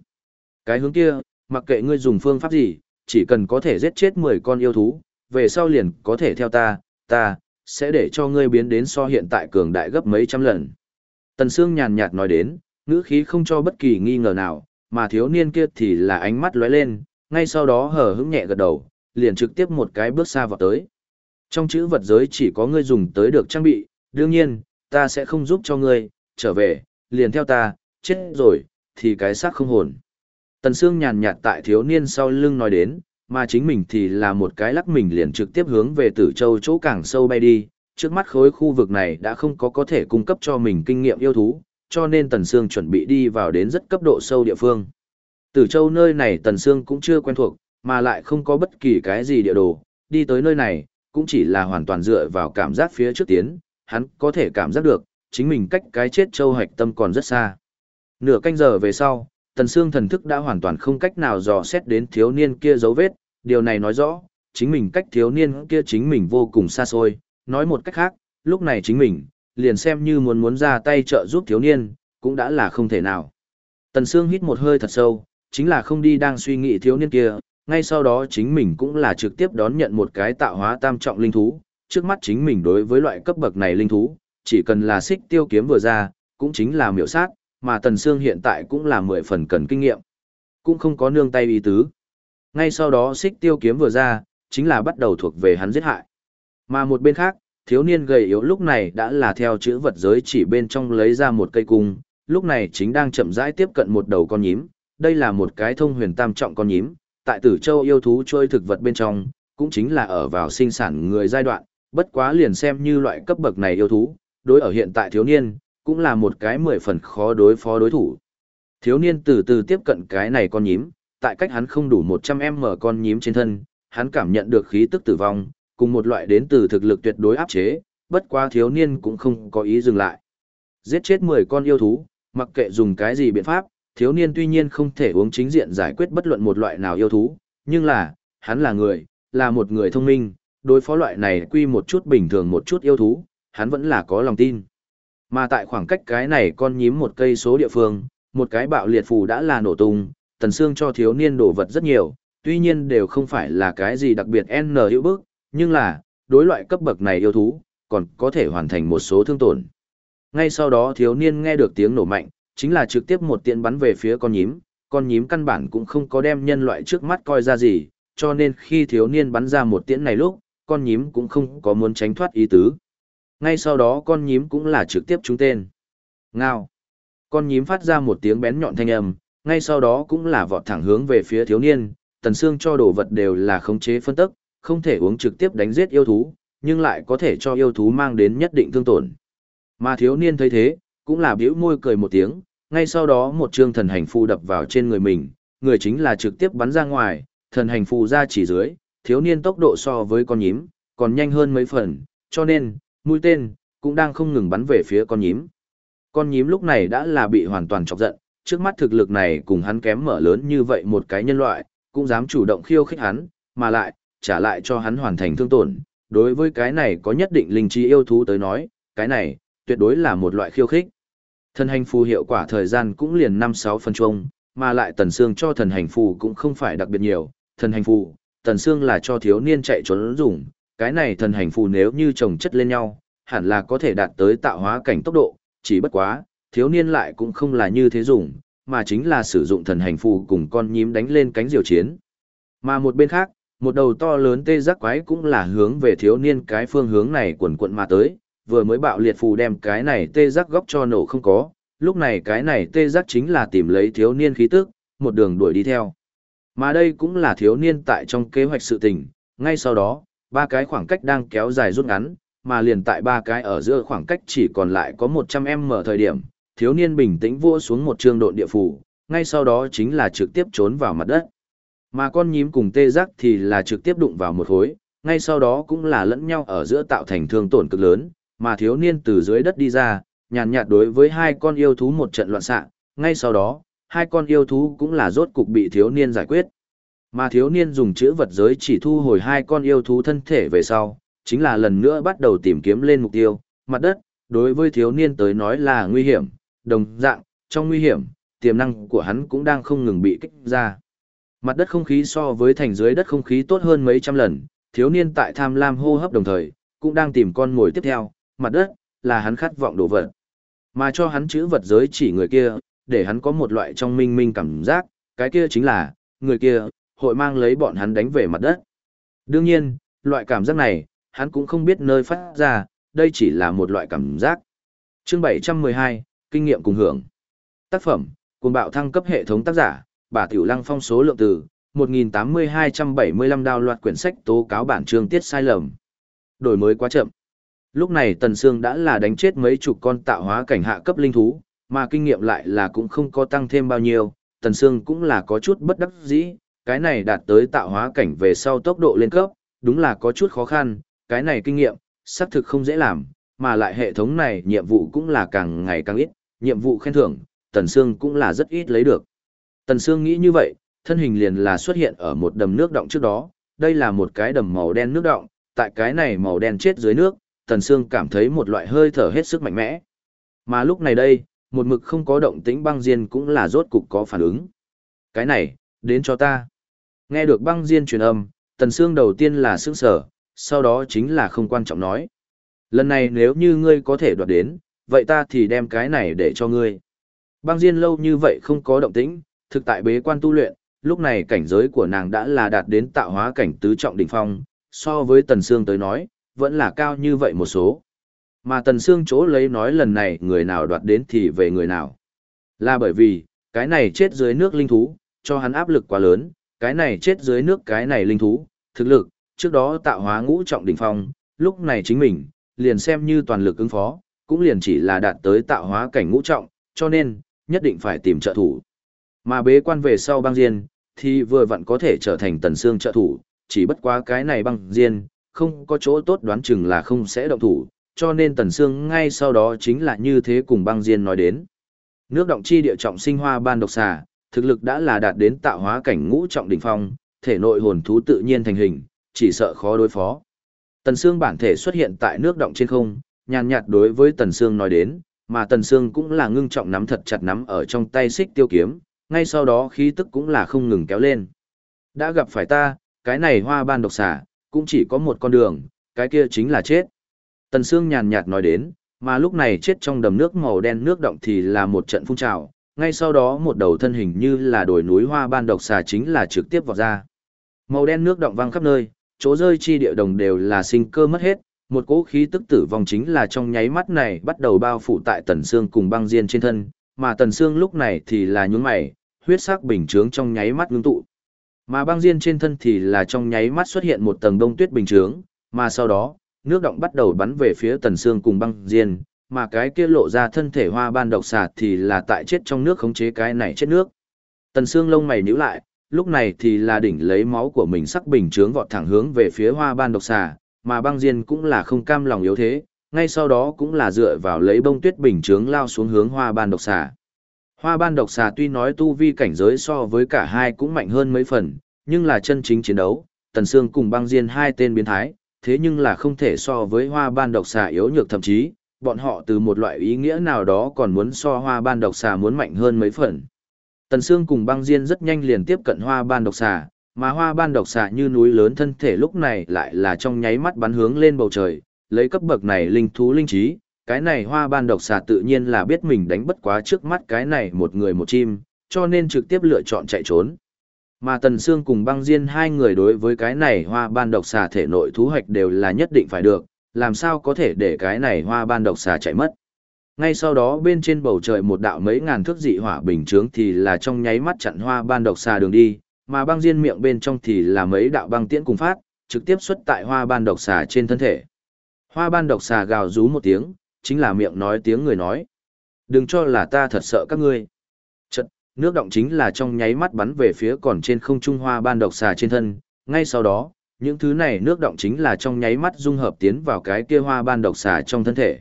Cái hướng kia, mặc kệ ngươi dùng phương pháp gì, chỉ cần có thể giết chết 10 con yêu thú, về sau liền có thể theo ta, ta, sẽ để cho ngươi biến đến so hiện tại cường đại gấp mấy trăm lần. Tần Sương nhàn nhạt nói đến, ngữ khí không cho bất kỳ nghi ngờ nào, mà thiếu niên kia thì là ánh mắt lóe lên, ngay sau đó hờ hững nhẹ gật đầu, liền trực tiếp một cái bước xa vào tới. Trong chữ vật giới chỉ có ngươi dùng tới được trang bị, đương nhiên, ta sẽ không giúp cho ngươi, trở về, liền theo ta, chết rồi, thì cái xác không hồn. Tần Sương nhàn nhạt tại thiếu niên sau lưng nói đến, mà chính mình thì là một cái lắc mình liền trực tiếp hướng về tử châu chỗ càng sâu bay đi, trước mắt khối khu vực này đã không có có thể cung cấp cho mình kinh nghiệm yêu thú, cho nên Tần Sương chuẩn bị đi vào đến rất cấp độ sâu địa phương. Tử châu nơi này Tần Sương cũng chưa quen thuộc, mà lại không có bất kỳ cái gì địa đồ, đi tới nơi này, cũng chỉ là hoàn toàn dựa vào cảm giác phía trước tiến, hắn có thể cảm giác được, chính mình cách cái chết châu hạch tâm còn rất xa. Nửa canh giờ về sau, Tần Sương thần thức đã hoàn toàn không cách nào dò xét đến thiếu niên kia dấu vết, điều này nói rõ, chính mình cách thiếu niên kia chính mình vô cùng xa xôi, nói một cách khác, lúc này chính mình, liền xem như muốn muốn ra tay trợ giúp thiếu niên, cũng đã là không thể nào. Tần Sương hít một hơi thật sâu, chính là không đi đang suy nghĩ thiếu niên kia, ngay sau đó chính mình cũng là trực tiếp đón nhận một cái tạo hóa tam trọng linh thú, trước mắt chính mình đối với loại cấp bậc này linh thú, chỉ cần là xích tiêu kiếm vừa ra, cũng chính là miểu sát, mà Tần Sương hiện tại cũng là mười phần cần kinh nghiệm. Cũng không có nương tay ý tứ. Ngay sau đó xích tiêu kiếm vừa ra, chính là bắt đầu thuộc về hắn giết hại. Mà một bên khác, thiếu niên gầy yếu lúc này đã là theo chữ vật giới chỉ bên trong lấy ra một cây cung, lúc này chính đang chậm rãi tiếp cận một đầu con nhím. Đây là một cái thông huyền tam trọng con nhím, tại tử châu yêu thú trôi thực vật bên trong, cũng chính là ở vào sinh sản người giai đoạn, bất quá liền xem như loại cấp bậc này yêu thú, đối ở hiện tại thiếu niên, cũng là một cái mười phần khó đối phó đối thủ. Thiếu niên từ từ tiếp cận cái này con nhím, tại cách hắn không đủ 100m con nhím trên thân, hắn cảm nhận được khí tức tử vong, cùng một loại đến từ thực lực tuyệt đối áp chế, bất quá thiếu niên cũng không có ý dừng lại. Giết chết 10 con yêu thú, mặc kệ dùng cái gì biện pháp, thiếu niên tuy nhiên không thể uống chính diện giải quyết bất luận một loại nào yêu thú, nhưng là, hắn là người, là một người thông minh, đối phó loại này quy một chút bình thường một chút yêu thú, hắn vẫn là có lòng tin. Mà tại khoảng cách cái này con nhím một cây số địa phương, một cái bạo liệt phù đã là nổ tung, tần xương cho thiếu niên đổ vật rất nhiều, tuy nhiên đều không phải là cái gì đặc biệt N hữu bức, nhưng là, đối loại cấp bậc này yêu thú, còn có thể hoàn thành một số thương tổn. Ngay sau đó thiếu niên nghe được tiếng nổ mạnh, chính là trực tiếp một tiện bắn về phía con nhím, con nhím căn bản cũng không có đem nhân loại trước mắt coi ra gì, cho nên khi thiếu niên bắn ra một tiễn này lúc, con nhím cũng không có muốn tránh thoát ý tứ. Ngay sau đó con nhím cũng là trực tiếp trúng tên. Ngao. Con nhím phát ra một tiếng bén nhọn thanh âm, ngay sau đó cũng là vọt thẳng hướng về phía thiếu niên, tần xương cho đồ vật đều là khống chế phân tức, không thể uống trực tiếp đánh giết yêu thú, nhưng lại có thể cho yêu thú mang đến nhất định thương tổn. Mà thiếu niên thấy thế, cũng là bĩu môi cười một tiếng, ngay sau đó một trương thần hành phù đập vào trên người mình, người chính là trực tiếp bắn ra ngoài, thần hành phù ra chỉ dưới, thiếu niên tốc độ so với con nhím, còn nhanh hơn mấy phần, cho nên, mũi tên, cũng đang không ngừng bắn về phía con nhím. Con nhím lúc này đã là bị hoàn toàn chọc giận, trước mắt thực lực này cùng hắn kém mở lớn như vậy một cái nhân loại, cũng dám chủ động khiêu khích hắn, mà lại, trả lại cho hắn hoàn thành thương tổn. Đối với cái này có nhất định linh trí yêu thú tới nói, cái này, tuyệt đối là một loại khiêu khích. Thần hành phù hiệu quả thời gian cũng liền 5-6 phân chung, mà lại tần xương cho thần hành phù cũng không phải đặc biệt nhiều. Thần hành phù, tần xương là cho thiếu niên chạy trốn dùng, cái này thần hành phù nếu như chồng chất lên nhau, hẳn là có thể đạt tới tạo hóa cảnh tốc độ, chỉ bất quá, thiếu niên lại cũng không là như thế dùng, mà chính là sử dụng thần hành phù cùng con nhím đánh lên cánh diều chiến. Mà một bên khác, một đầu to lớn tê giác quái cũng là hướng về thiếu niên cái phương hướng này quần quận mà tới, vừa mới bạo liệt phù đem cái này tê giác góc cho nổ không có, lúc này cái này tê giác chính là tìm lấy thiếu niên khí tức, một đường đuổi đi theo. Mà đây cũng là thiếu niên tại trong kế hoạch sự tình, ngay sau đó, ba cái khoảng cách đang kéo dài rút ngắn, mà liền tại ba cái ở giữa khoảng cách chỉ còn lại có 100m thời điểm, thiếu niên bình tĩnh vua xuống một trường độn địa phủ, ngay sau đó chính là trực tiếp trốn vào mặt đất. Mà con nhím cùng tê giác thì là trực tiếp đụng vào một khối, ngay sau đó cũng là lẫn nhau ở giữa tạo thành thương tổn cực lớn, mà thiếu niên từ dưới đất đi ra, nhàn nhạt đối với hai con yêu thú một trận loạn xạ, ngay sau đó, hai con yêu thú cũng là rốt cục bị thiếu niên giải quyết. Mà thiếu niên dùng chữ vật giới chỉ thu hồi hai con yêu thú thân thể về sau, chính là lần nữa bắt đầu tìm kiếm lên mục tiêu, mặt đất, đối với thiếu niên tới nói là nguy hiểm, đồng dạng, trong nguy hiểm, tiềm năng của hắn cũng đang không ngừng bị kích ra. Mặt đất không khí so với thành dưới đất không khí tốt hơn mấy trăm lần, thiếu niên tại tham lam hô hấp đồng thời, cũng đang tìm con mồi tiếp theo, mặt đất, là hắn khát vọng đồ vật. Mà cho hắn chữ vật giới chỉ người kia, để hắn có một loại trong minh minh cảm giác, cái kia chính là, người kia, hội mang lấy bọn hắn đánh về mặt đất. Đương nhiên, loại cảm giác này, hắn cũng không biết nơi phát ra, đây chỉ là một loại cảm giác. Chương 712, Kinh nghiệm cùng hưởng. Tác phẩm, cùng bạo thăng cấp hệ thống tác giả, bà Tiểu Lăng phong số lượng từ, 1.8275 đào loạt quyển sách tố cáo bản chương tiết sai lầm. Đổi mới quá chậm. Lúc này Tần Sương đã là đánh chết mấy chục con tạo hóa cảnh hạ cấp linh thú, mà kinh nghiệm lại là cũng không có tăng thêm bao nhiêu, Tần Sương cũng là có chút bất đắc dĩ, cái này đạt tới tạo hóa cảnh về sau tốc độ lên cấp, đúng là có chút khó khăn, cái này kinh nghiệm, xác thực không dễ làm, mà lại hệ thống này nhiệm vụ cũng là càng ngày càng ít, nhiệm vụ khen thưởng, Tần Sương cũng là rất ít lấy được. Tần Sương nghĩ như vậy, thân hình liền là xuất hiện ở một đầm nước động trước đó, đây là một cái đầm màu đen nước động, tại cái này màu đen chết dưới nước, Tần Sương cảm thấy một loại hơi thở hết sức mạnh mẽ. Mà lúc này đây, một mực không có động tĩnh băng diên cũng là rốt cục có phản ứng. Cái này, đến cho ta. Nghe được băng diên truyền âm, Tần Sương đầu tiên là sững sở, sau đó chính là không quan trọng nói. Lần này nếu như ngươi có thể đoạt đến, vậy ta thì đem cái này để cho ngươi. Băng Diên lâu như vậy không có động tĩnh, thực tại bế quan tu luyện, lúc này cảnh giới của nàng đã là đạt đến tạo hóa cảnh tứ trọng đỉnh phong, so với Tần Sương tới nói, vẫn là cao như vậy một số. Mà Tần Sương chỗ lấy nói lần này người nào đoạt đến thì về người nào. Là bởi vì, cái này chết dưới nước linh thú, cho hắn áp lực quá lớn, cái này chết dưới nước cái này linh thú, thực lực, trước đó tạo hóa ngũ trọng đỉnh phong, lúc này chính mình, liền xem như toàn lực ứng phó, cũng liền chỉ là đạt tới tạo hóa cảnh ngũ trọng, cho nên, nhất định phải tìm trợ thủ. Mà bế quan về sau băng diên, thì vừa vặn có thể trở thành tần xương trợ thủ, chỉ bất quá cái này băng diên, không có chỗ tốt đoán chừng là không sẽ động thủ, cho nên tần xương ngay sau đó chính là như thế cùng băng diên nói đến. Nước động chi địa trọng sinh hoa ban độc xà, thực lực đã là đạt đến tạo hóa cảnh ngũ trọng đỉnh phong, thể nội hồn thú tự nhiên thành hình, chỉ sợ khó đối phó. Tần Sương bản thể xuất hiện tại nước động trên không, nhàn nhạt đối với Tần Sương nói đến, mà Tần Sương cũng là ngưng trọng nắm thật chặt nắm ở trong tay xích tiêu kiếm, ngay sau đó khí tức cũng là không ngừng kéo lên. Đã gặp phải ta, cái này hoa ban độc xà, cũng chỉ có một con đường, cái kia chính là chết. Tần Sương nhàn nhạt nói đến, mà lúc này chết trong đầm nước màu đen nước động thì là một trận phun trào, ngay sau đó một đầu thân hình như là đồi núi hoa ban độc xà chính là trực tiếp vào ra. Màu đen nước động văng khắp nơi, chỗ rơi chi địa đồng đều là sinh cơ mất hết, một cỗ khí tức tử vong chính là trong nháy mắt này bắt đầu bao phủ tại Tần xương cùng băng diên trên thân, mà Tần xương lúc này thì là nhún mày, huyết sắc bình trướng trong nháy mắt ngưng tụ. Mà băng diên trên thân thì là trong nháy mắt xuất hiện một tầng đông tuyết bình trướng, mà sau đó, nước động bắt đầu bắn về phía Tần xương cùng băng diên, mà cái kia lộ ra thân thể hoa ban độc xà thì là tại chết trong nước khống chế cái này chết nước. Tần Sương lông mày nhíu lại, lúc này thì là đỉnh lấy máu của mình sắc bình chướng vọt thẳng hướng về phía hoa ban độc xà, mà băng diên cũng là không cam lòng yếu thế, ngay sau đó cũng là dựa vào lấy bông tuyết bình chướng lao xuống hướng hoa ban độc xà. Hoa ban độc xà tuy nói tu vi cảnh giới so với cả hai cũng mạnh hơn mấy phần, nhưng là chân chính chiến đấu, Tần Sương cùng băng diên hai tên biến thái, thế nhưng là không thể so với hoa ban độc xà yếu nhược thậm chí, bọn họ từ một loại ý nghĩa nào đó còn muốn so hoa ban độc xà muốn mạnh hơn mấy phần. Tần Sương cùng băng diên rất nhanh liền tiếp cận hoa ban độc xà, mà hoa ban độc xà như núi lớn thân thể lúc này lại là trong nháy mắt bắn hướng lên bầu trời, lấy cấp bậc này linh thú linh trí, cái này hoa ban độc xà tự nhiên là biết mình đánh bất quá trước mắt cái này một người một chim, cho nên trực tiếp lựa chọn chạy trốn. Mà Tần Sương cùng băng diên hai người đối với cái này hoa ban độc xà thể nội thú hoạch đều là nhất định phải được, làm sao có thể để cái này hoa ban độc xà chạy mất. Ngay sau đó bên trên bầu trời một đạo mấy ngàn thước dị hỏa bình chướng thì là trong nháy mắt chặn hoa ban độc xà đường đi, mà băng diên miệng bên trong thì là mấy đạo băng tiễn cùng phát, trực tiếp xuất tại hoa ban độc xà trên thân thể. Hoa ban độc xà gào rú một tiếng, chính là miệng nói tiếng người nói. Đừng cho là ta thật sợ các ngươi. Chật, nước động chính là trong nháy mắt bắn về phía còn trên không trung hoa ban độc xà trên thân, ngay sau đó, những thứ này nước động chính là trong nháy mắt dung hợp tiến vào cái kia hoa ban độc xà trong thân thể.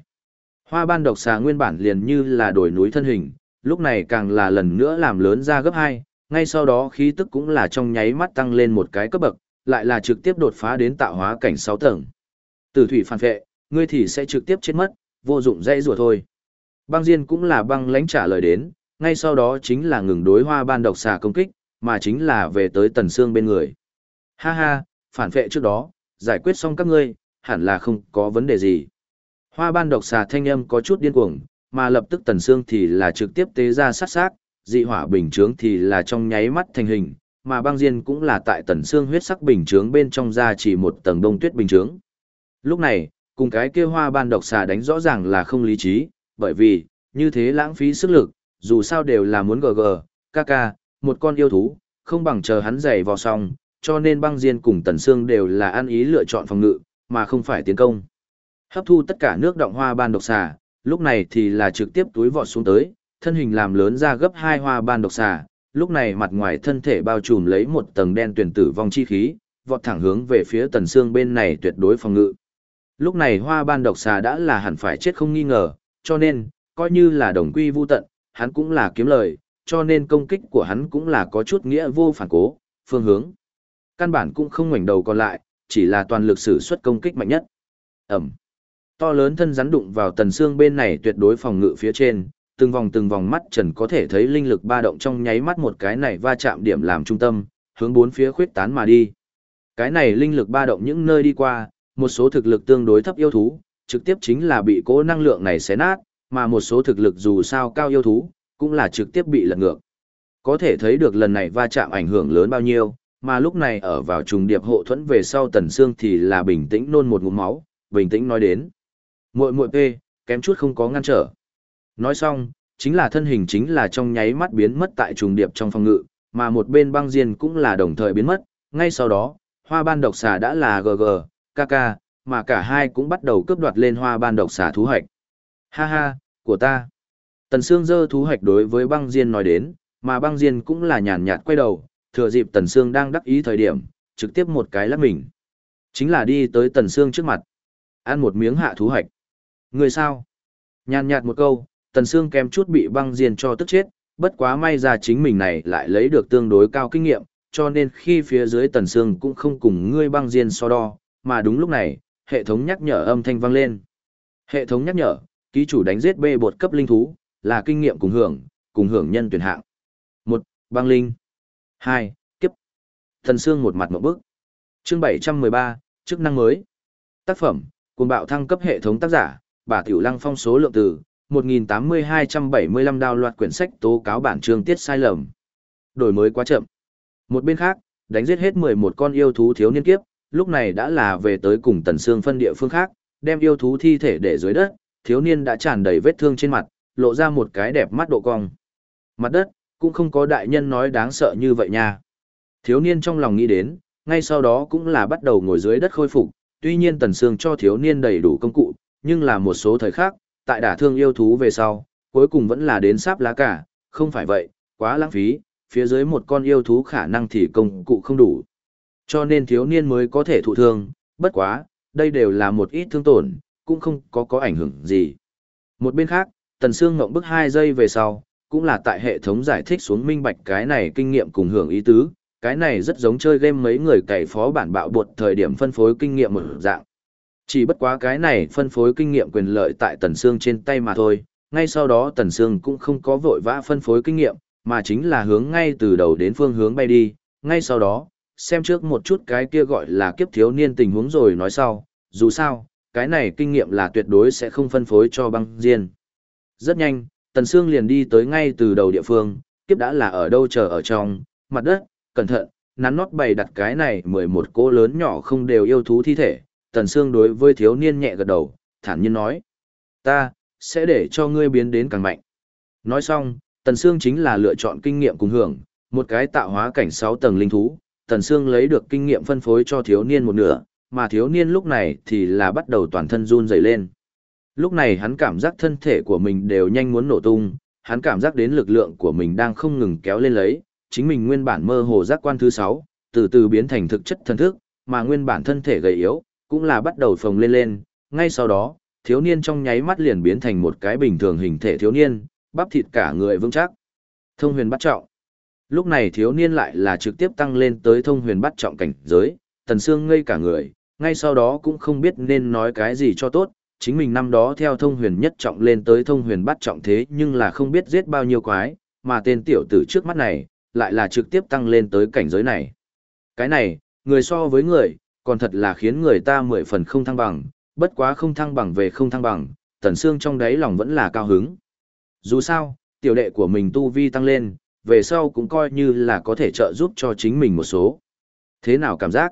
Hoa ban độc xà nguyên bản liền như là đổi núi thân hình, lúc này càng là lần nữa làm lớn ra gấp hai, ngay sau đó khí tức cũng là trong nháy mắt tăng lên một cái cấp bậc, lại là trực tiếp đột phá đến tạo hóa cảnh 6 tầng. Tử thủy phản vệ, ngươi thì sẽ trực tiếp chết mất, vô dụng dây rùa thôi. Băng Diên cũng là băng lãnh trả lời đến, ngay sau đó chính là ngừng đối hoa ban độc xà công kích, mà chính là về tới tần xương bên người. Ha ha, phản vệ trước đó, giải quyết xong các ngươi, hẳn là không có vấn đề gì. Hoa ban độc xà thanh âm có chút điên cuồng, mà lập tức tần xương thì là trực tiếp tế ra sát sát, dị hỏa bình chướng thì là trong nháy mắt thành hình, mà băng diên cũng là tại tần xương huyết sắc bình chướng bên trong ra chỉ một tầng đông tuyết bình chướng. Lúc này, cùng cái kia hoa ban độc xà đánh rõ ràng là không lý trí, bởi vì, như thế lãng phí sức lực, dù sao đều là muốn gờ ca ca, một con yêu thú, không bằng chờ hắn giày vào xong, cho nên băng diên cùng tần xương đều là ăn ý lựa chọn phòng ngự, mà không phải tiến công. Hấp thu tất cả nước động hoa ban độc xà, lúc này thì là trực tiếp túi vọt xuống tới, thân hình làm lớn ra gấp hai hoa ban độc xà, lúc này mặt ngoài thân thể bao trùm lấy một tầng đen tuyển tử vong chi khí, vọt thẳng hướng về phía tần xương bên này tuyệt đối phòng ngự. Lúc này hoa ban độc xà đã là hẳn phải chết không nghi ngờ, cho nên, coi như là đồng quy vu tận, hắn cũng là kiếm lời, cho nên công kích của hắn cũng là có chút nghĩa vô phản cố, phương hướng. Căn bản cũng không ngoảnh đầu còn lại, chỉ là toàn lực sử xuất công kích mạnh nhất. Ẩm. To lớn thân rắn đụng vào tần xương bên này tuyệt đối phòng ngự phía trên, từng vòng từng vòng mắt trần có thể thấy linh lực ba động trong nháy mắt một cái này va chạm điểm làm trung tâm, hướng bốn phía khuyết tán mà đi. Cái này linh lực ba động những nơi đi qua, một số thực lực tương đối thấp yêu thú, trực tiếp chính là bị cố năng lượng này xé nát, mà một số thực lực dù sao cao yêu thú, cũng là trực tiếp bị lật ngược. Có thể thấy được lần này va chạm ảnh hưởng lớn bao nhiêu, mà lúc này ở vào trùng điệp hộ thuẫn về sau tần xương thì là bình tĩnh nôn một ngụm máu, bình tĩnh nói đến. Muội muội p, kém chút không có ngăn trở. Nói xong, chính là thân hình chính là trong nháy mắt biến mất tại trùng điệp trong phòng ngự, mà một bên băng diên cũng là đồng thời biến mất, ngay sau đó, hoa ban độc xà đã là GG, KK, mà cả hai cũng bắt đầu cướp đoạt lên hoa ban độc xà thú hạch. Ha ha, của ta. Tần Sương dơ thú hạch đối với băng diên nói đến, mà băng diên cũng là nhàn nhạt quay đầu, thừa dịp Tần Sương đang đắc ý thời điểm, trực tiếp một cái lắc mình. Chính là đi tới Tần Sương trước mặt. Ăn một miếng hạ thú hạch. Người sao? Nhàn nhạt một câu, Tần Sương kém chút bị băng diên cho tức chết, bất quá may ra chính mình này lại lấy được tương đối cao kinh nghiệm, cho nên khi phía dưới Tần Sương cũng không cùng ngươi băng diên so đo, mà đúng lúc này, hệ thống nhắc nhở âm thanh vang lên. Hệ thống nhắc nhở, ký chủ đánh giết bê bột cấp linh thú, là kinh nghiệm cùng hưởng, cùng hưởng nhân tuyển hạng. một Băng linh hai Kiếp. Thần Sương một mặt một bức. Chương bảy trăm mười ba chức năng mới. Tác phẩm, cùng bạo thăng cấp hệ thống tác giả, bà Tiểu Lăng phong số lượng từ 1.8275 đào loạt quyển sách tố cáo bản chương tiết sai lầm. Đổi mới quá chậm. Một bên khác, đánh giết hết 11 con yêu thú thiếu niên kiếp, lúc này đã là về tới cùng tần xương phân địa phương khác, đem yêu thú thi thể để dưới đất, thiếu niên đã tràn đầy vết thương trên mặt, lộ ra một cái đẹp mắt độ cong. Mặt đất, cũng không có đại nhân nói đáng sợ như vậy nha. Thiếu niên trong lòng nghĩ đến, ngay sau đó cũng là bắt đầu ngồi dưới đất khôi phục, tuy nhiên tần sương cho thiếu niên đầy đủ công cụ, nhưng là một số thời khác, tại đả thương yêu thú về sau, cuối cùng vẫn là đến sáp lá cả, không phải vậy, quá lãng phí, phía dưới một con yêu thú khả năng thì công cụ không đủ. Cho nên thiếu niên mới có thể thụ thương, bất quá, đây đều là một ít thương tổn, cũng không có có ảnh hưởng gì. Một bên khác, Tần Sương ngộng bức 2 giây về sau, cũng là tại hệ thống giải thích xuống minh bạch cái này kinh nghiệm cùng hưởng ý tứ, cái này rất giống chơi game mấy người cày phó bản bạo bột thời điểm phân phối kinh nghiệm một dạng. Chỉ bất quá cái này phân phối kinh nghiệm quyền lợi tại Tần Sương trên tay mà thôi, ngay sau đó Tần Sương cũng không có vội vã phân phối kinh nghiệm, mà chính là hướng ngay từ đầu đến phương hướng bay đi, ngay sau đó, xem trước một chút cái kia gọi là kiếp thiếu niên tình huống rồi nói sau, dù sao, cái này kinh nghiệm là tuyệt đối sẽ không phân phối cho băng diên. Rất nhanh, Tần Sương liền đi tới ngay từ đầu địa phương, kiếp đã là ở đâu chờ ở trong, mặt đất, cẩn thận, nắn nót bày đặt cái này 11 cô lớn nhỏ không đều yêu thú thi thể, Tần Sương đối với thiếu niên nhẹ gật đầu, thản nhiên nói, ta, sẽ để cho ngươi biến đến càng mạnh. Nói xong, Tần Sương chính là lựa chọn kinh nghiệm cùng hưởng, một cái tạo hóa cảnh 6 tầng linh thú, Tần Sương lấy được kinh nghiệm phân phối cho thiếu niên một nửa, mà thiếu niên lúc này thì là bắt đầu toàn thân run rẩy lên. Lúc này hắn cảm giác thân thể của mình đều nhanh muốn nổ tung, hắn cảm giác đến lực lượng của mình đang không ngừng kéo lên lấy, chính mình nguyên bản mơ hồ giác quan thứ sáu, từ từ biến thành thực chất thần thức, mà nguyên bản thân thể gầy yếu, cũng là bắt đầu phồng lên lên, ngay sau đó, thiếu niên trong nháy mắt liền biến thành một cái bình thường hình thể thiếu niên, bắp thịt cả người vững chắc. Thông huyền bắt trọng. Lúc này thiếu niên lại là trực tiếp tăng lên tới thông huyền bắt trọng cảnh giới, tần xương ngây cả người, ngay sau đó cũng không biết nên nói cái gì cho tốt, chính mình năm đó theo thông huyền nhất trọng lên tới thông huyền bắt trọng thế nhưng là không biết giết bao nhiêu quái, mà tên tiểu tử trước mắt này, lại là trực tiếp tăng lên tới cảnh giới này. Cái này, người so với người, còn thật là khiến người ta mười phần không thăng bằng, bất quá không thăng bằng về không thăng bằng, tần xương trong đáy lòng vẫn là cao hứng. Dù sao, tiểu đệ của mình tu vi tăng lên, về sau cũng coi như là có thể trợ giúp cho chính mình một số. Thế nào cảm giác?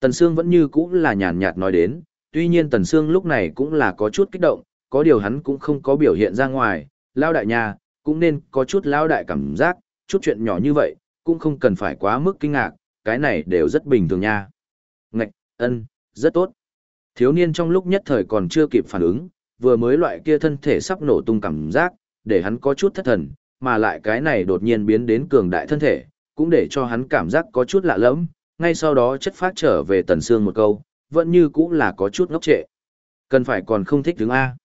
Tần Sương vẫn như cũ là nhàn nhạt nói đến, tuy nhiên Tần Sương lúc này cũng là có chút kích động, có điều hắn cũng không có biểu hiện ra ngoài, lao đại nhà, cũng nên có chút lao đại cảm giác, chút chuyện nhỏ như vậy, cũng không cần phải quá mức kinh ngạc, cái này đều rất bình thường nha. Ngạch, ân, rất tốt. Thiếu niên trong lúc nhất thời còn chưa kịp phản ứng, vừa mới loại kia thân thể sắp nổ tung cảm giác, để hắn có chút thất thần, mà lại cái này đột nhiên biến đến cường đại thân thể, cũng để cho hắn cảm giác có chút lạ lẫm, ngay sau đó chất phát trở về tần xương một câu, vẫn như cũng là có chút ngốc trệ. Cần phải còn không thích đứng A.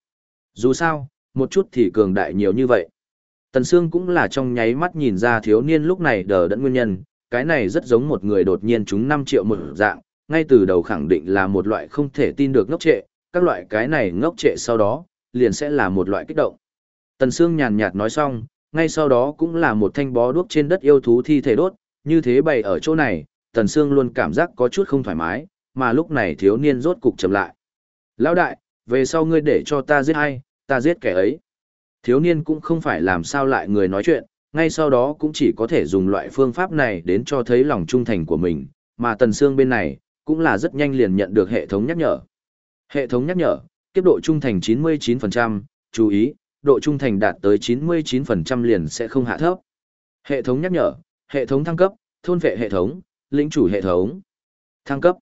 Dù sao, một chút thì cường đại nhiều như vậy. Tần Sương cũng là trong nháy mắt nhìn ra thiếu niên lúc này đờ đẫn nguyên nhân, cái này rất giống một người đột nhiên trúng 5 triệu một dạng, ngay từ đầu khẳng định là một loại không thể tin được ngốc trệ, các loại cái này ngốc trệ sau đó, liền sẽ là một loại kích động. Tần Sương nhàn nhạt nói xong, ngay sau đó cũng là một thanh bó đuốc trên đất yêu thú thi thể đốt, như thế bày ở chỗ này, Tần Sương luôn cảm giác có chút không thoải mái, mà lúc này thiếu niên rốt cục chậm lại. Lão đại, về sau ngươi để cho ta giết ai, ta giết kẻ ấy. Thiếu niên cũng không phải làm sao lại người nói chuyện, ngay sau đó cũng chỉ có thể dùng loại phương pháp này đến cho thấy lòng trung thành của mình, mà Tần xương bên này, cũng là rất nhanh liền nhận được hệ thống nhắc nhở. Hệ thống nhắc nhở, kiếp độ trung thành 99%, chú ý, độ trung thành đạt tới 99% liền sẽ không hạ thấp. Hệ thống nhắc nhở, hệ thống thăng cấp, thôn vệ hệ thống, lĩnh chủ hệ thống. Thăng cấp.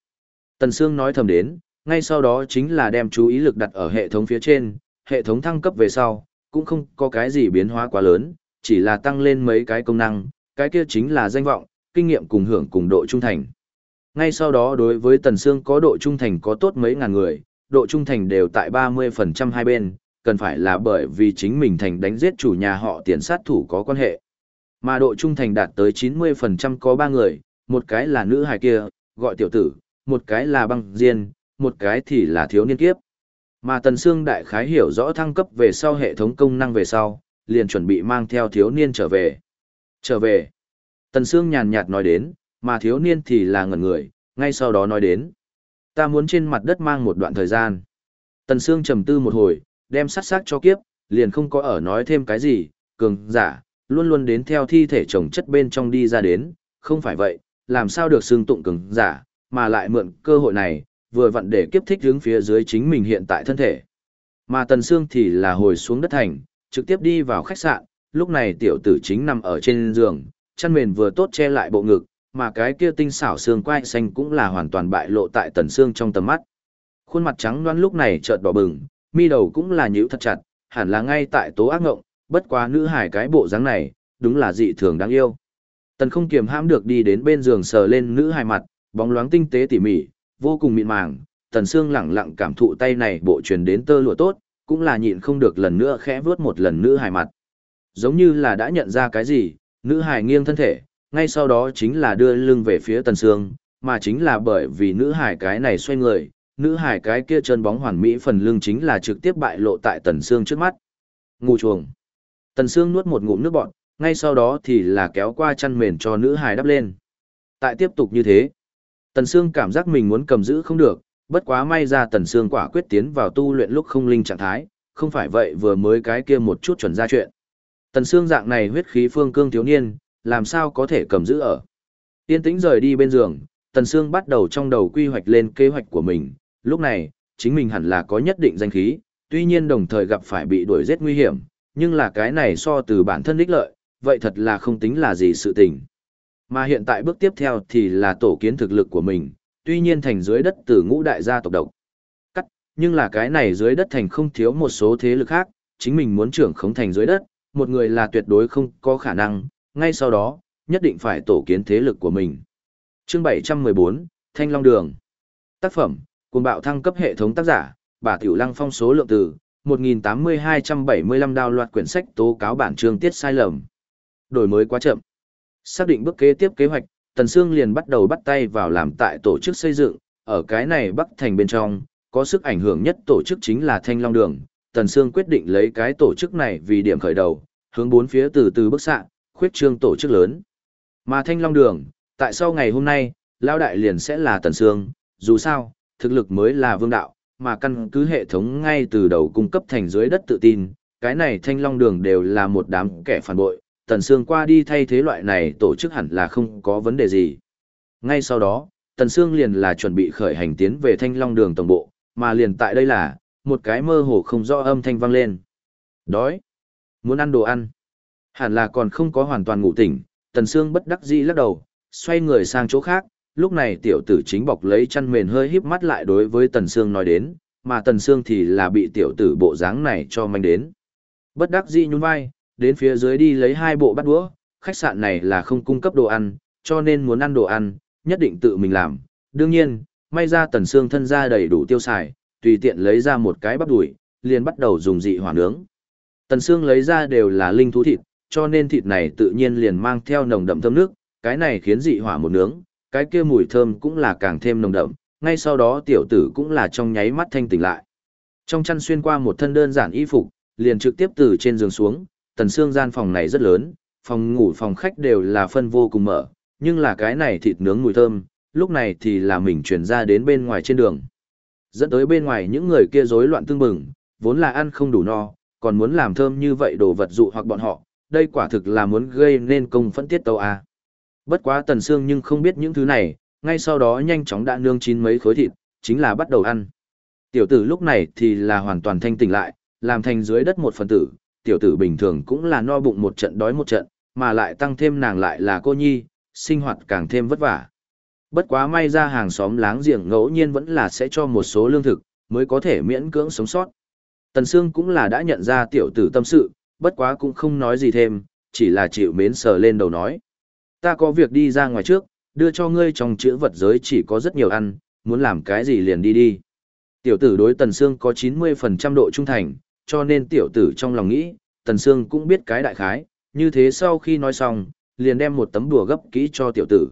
Tần Sương nói thầm đến, ngay sau đó chính là đem chú ý lực đặt ở hệ thống phía trên, hệ thống thăng cấp về sau, cũng không có cái gì biến hóa quá lớn, chỉ là tăng lên mấy cái công năng, cái kia chính là danh vọng, kinh nghiệm cùng hưởng cùng độ trung thành. Ngay sau đó đối với Tần Sương có độ trung thành có tốt mấy ngàn người, độ trung thành đều tại 30% hai bên, cần phải là bởi vì chính mình thành đánh giết chủ nhà họ tiền sát thủ có quan hệ. Mà độ trung thành đạt tới 90% có 3 người, một cái là nữ hài kia, gọi tiểu tử, một cái là băng diên, một cái thì là thiếu niên kiếp. Mà Tần Sương đại khái hiểu rõ thăng cấp về sau hệ thống công năng về sau, liền chuẩn bị mang theo thiếu niên trở về. Trở về. Tần Sương nhàn nhạt nói đến, mà thiếu niên thì là ngẩn người, ngay sau đó nói đến. Ta muốn trên mặt đất mang một đoạn thời gian. Tần Sương trầm tư một hồi, đem sát sát cho kiếp, liền không có ở nói thêm cái gì, cường giả, luôn luôn đến theo thi thể chồng chất bên trong đi ra đến, không phải vậy, làm sao được xương tụng cường giả, mà lại mượn cơ hội này, vừa vặn để kiếp thích hướng phía dưới chính mình hiện tại thân thể. Mà Tần Sương thì là hồi xuống đất thành, trực tiếp đi vào khách sạn, lúc này tiểu tử chính nằm ở trên giường, chăn mền vừa tốt che lại bộ ngực, mà cái kia tinh xảo xương quai xanh cũng là hoàn toàn bại lộ tại Tần Sương trong tầm mắt. Khuôn mặt trắng đoan lúc này chợt đỏ bừng, mi đầu cũng là nhíu thật chặt, hẳn là ngay tại tố ác ngộng, bất quá nữ hải cái bộ dáng này, đúng là dị thường đáng yêu. Tần không kiềm hãm được đi đến bên giường sờ lên nữ hài mặt, bóng loáng tinh tế tỉ mỉ, vô cùng mịn màng, Tần Sương lẳng lặng cảm thụ tay này bộ truyền đến tơ lụa tốt, cũng là nhịn không được lần nữa khẽ vuốt một lần nữ hải mặt. Giống như là đã nhận ra cái gì, nữ hải nghiêng thân thể, ngay sau đó chính là đưa lưng về phía Tần Sương, mà chính là bởi vì nữ hải cái này xoay người, nữ hải cái kia chân bóng hoàn mỹ phần lưng chính là trực tiếp bại lộ tại Tần Sương trước mắt. Ngủ chuồng. Tần Sương nuốt một ngụm nước bọt, ngay sau đó thì là kéo qua chăn mền cho nữ hải đắp lên. Tại tiếp tục như thế, Tần Sương cảm giác mình muốn cầm giữ không được, bất quá may ra Tần Sương quả quyết tiến vào tu luyện lúc không linh trạng thái, không phải vậy vừa mới cái kia một chút chuẩn ra chuyện. Tần Sương dạng này huyết khí phương cương thiếu niên, làm sao có thể cầm giữ ở. Yên tĩnh rời đi bên giường, Tần Sương bắt đầu trong đầu quy hoạch lên kế hoạch của mình, lúc này, chính mình hẳn là có nhất định danh khí, tuy nhiên đồng thời gặp phải bị đuổi giết nguy hiểm, nhưng là cái này so từ bản thân ích lợi, vậy thật là không tính là gì sự tình. Mà hiện tại bước tiếp theo thì là tổ kiến thực lực của mình, tuy nhiên thành dưới đất từ ngũ đại gia tộc độc. Cắt, nhưng là cái này dưới đất thành không thiếu một số thế lực khác, chính mình muốn trưởng khống thành dưới đất, một người là tuyệt đối không có khả năng, ngay sau đó, nhất định phải tổ kiến thế lực của mình. Chương 714, Thanh Long Đường Tác phẩm, cùng bạo thăng cấp hệ thống tác giả, bà Tiểu Lăng phong số lượng từ, 1.8275 đào loạt quyển sách tố cáo bản chương tiết sai lầm. Đổi mới quá chậm. Xác định bước kế tiếp kế hoạch, Tần Sương liền bắt đầu bắt tay vào làm tại tổ chức xây dựng, ở cái này Bắc Thành bên trong, có sức ảnh hưởng nhất tổ chức chính là Thanh Long Đường. Tần Sương quyết định lấy cái tổ chức này vì điểm khởi đầu, hướng bốn phía từ từ bước xạ, khuyết trương tổ chức lớn. Mà Thanh Long Đường, tại sau ngày hôm nay, Lão Đại liền sẽ là Tần Sương, dù sao, thực lực mới là vương đạo, mà căn cứ hệ thống ngay từ đầu cung cấp thành dưới đất tự tin, cái này Thanh Long Đường đều là một đám kẻ phản bội, Tần Sương qua đi thay thế loại này tổ chức hẳn là không có vấn đề gì. Ngay sau đó, Tần Sương liền là chuẩn bị khởi hành tiến về Thanh Long Đường tổng bộ, mà liền tại đây là, một cái mơ hồ không rõ âm thanh vang lên. Đói! Muốn ăn đồ ăn! Hẳn là còn không có hoàn toàn ngủ tỉnh, Tần Sương bất đắc dĩ lắc đầu, xoay người sang chỗ khác, lúc này tiểu tử chính bọc lấy chăn mền hơi híp mắt lại đối với Tần Sương nói đến, mà Tần Sương thì là bị tiểu tử bộ dáng này cho manh đến. Bất đắc dĩ nhún vai, đến phía dưới đi lấy hai bộ bát đũa, khách sạn này là không cung cấp đồ ăn, cho nên muốn ăn đồ ăn, nhất định tự mình làm. Đương nhiên, may ra Tần xương thân ra đầy đủ tiêu xài, tùy tiện lấy ra một cái bắp đùi, liền bắt đầu dùng dị hỏa nướng. Tần xương lấy ra đều là linh thú thịt, cho nên thịt này tự nhiên liền mang theo nồng đậm thơm nước, cái này khiến dị hỏa một nướng, cái kia mùi thơm cũng là càng thêm nồng đậm, ngay sau đó tiểu tử cũng là trong nháy mắt thanh tỉnh lại. Trong chăn xuyên qua một thân đơn giản y phục, liền trực tiếp từ trên giường xuống, tần xương gian phòng này rất lớn, phòng ngủ phòng khách đều là phân vô cùng mở, nhưng là cái này thịt nướng mùi thơm, lúc này thì là mình chuyển ra đến bên ngoài trên đường. Dẫn tới bên ngoài những người kia rối loạn tương bừng, vốn là ăn không đủ no, còn muốn làm thơm như vậy đồ vật dụ hoặc bọn họ, đây quả thực là muốn gây nên công phẫn tiết tâu à? Bất quá tần xương nhưng không biết những thứ này, ngay sau đó nhanh chóng đã nương chín mấy khối thịt, chính là bắt đầu ăn. Tiểu tử lúc này thì là hoàn toàn thanh tỉnh lại, làm thành dưới đất một phần tử, tiểu tử bình thường cũng là no bụng một trận đói một trận, mà lại tăng thêm nàng lại là cô nhi, sinh hoạt càng thêm vất vả. Bất quá may ra hàng xóm láng giềng ngẫu nhiên vẫn là sẽ cho một số lương thực, mới có thể miễn cưỡng sống sót. Tần Sương cũng là đã nhận ra tiểu tử tâm sự, bất quá cũng không nói gì thêm, chỉ là chịu mến sờ lên đầu nói. Ta có việc đi ra ngoài trước, đưa cho ngươi trong chữ vật giới chỉ có rất nhiều ăn, muốn làm cái gì liền đi đi. Tiểu tử đối Tần Sương có 90% độ trung thành, cho nên tiểu tử trong lòng nghĩ, Tần Sương cũng biết cái đại khái, như thế sau khi nói xong, liền đem một tấm đùa gấp kỹ cho tiểu tử.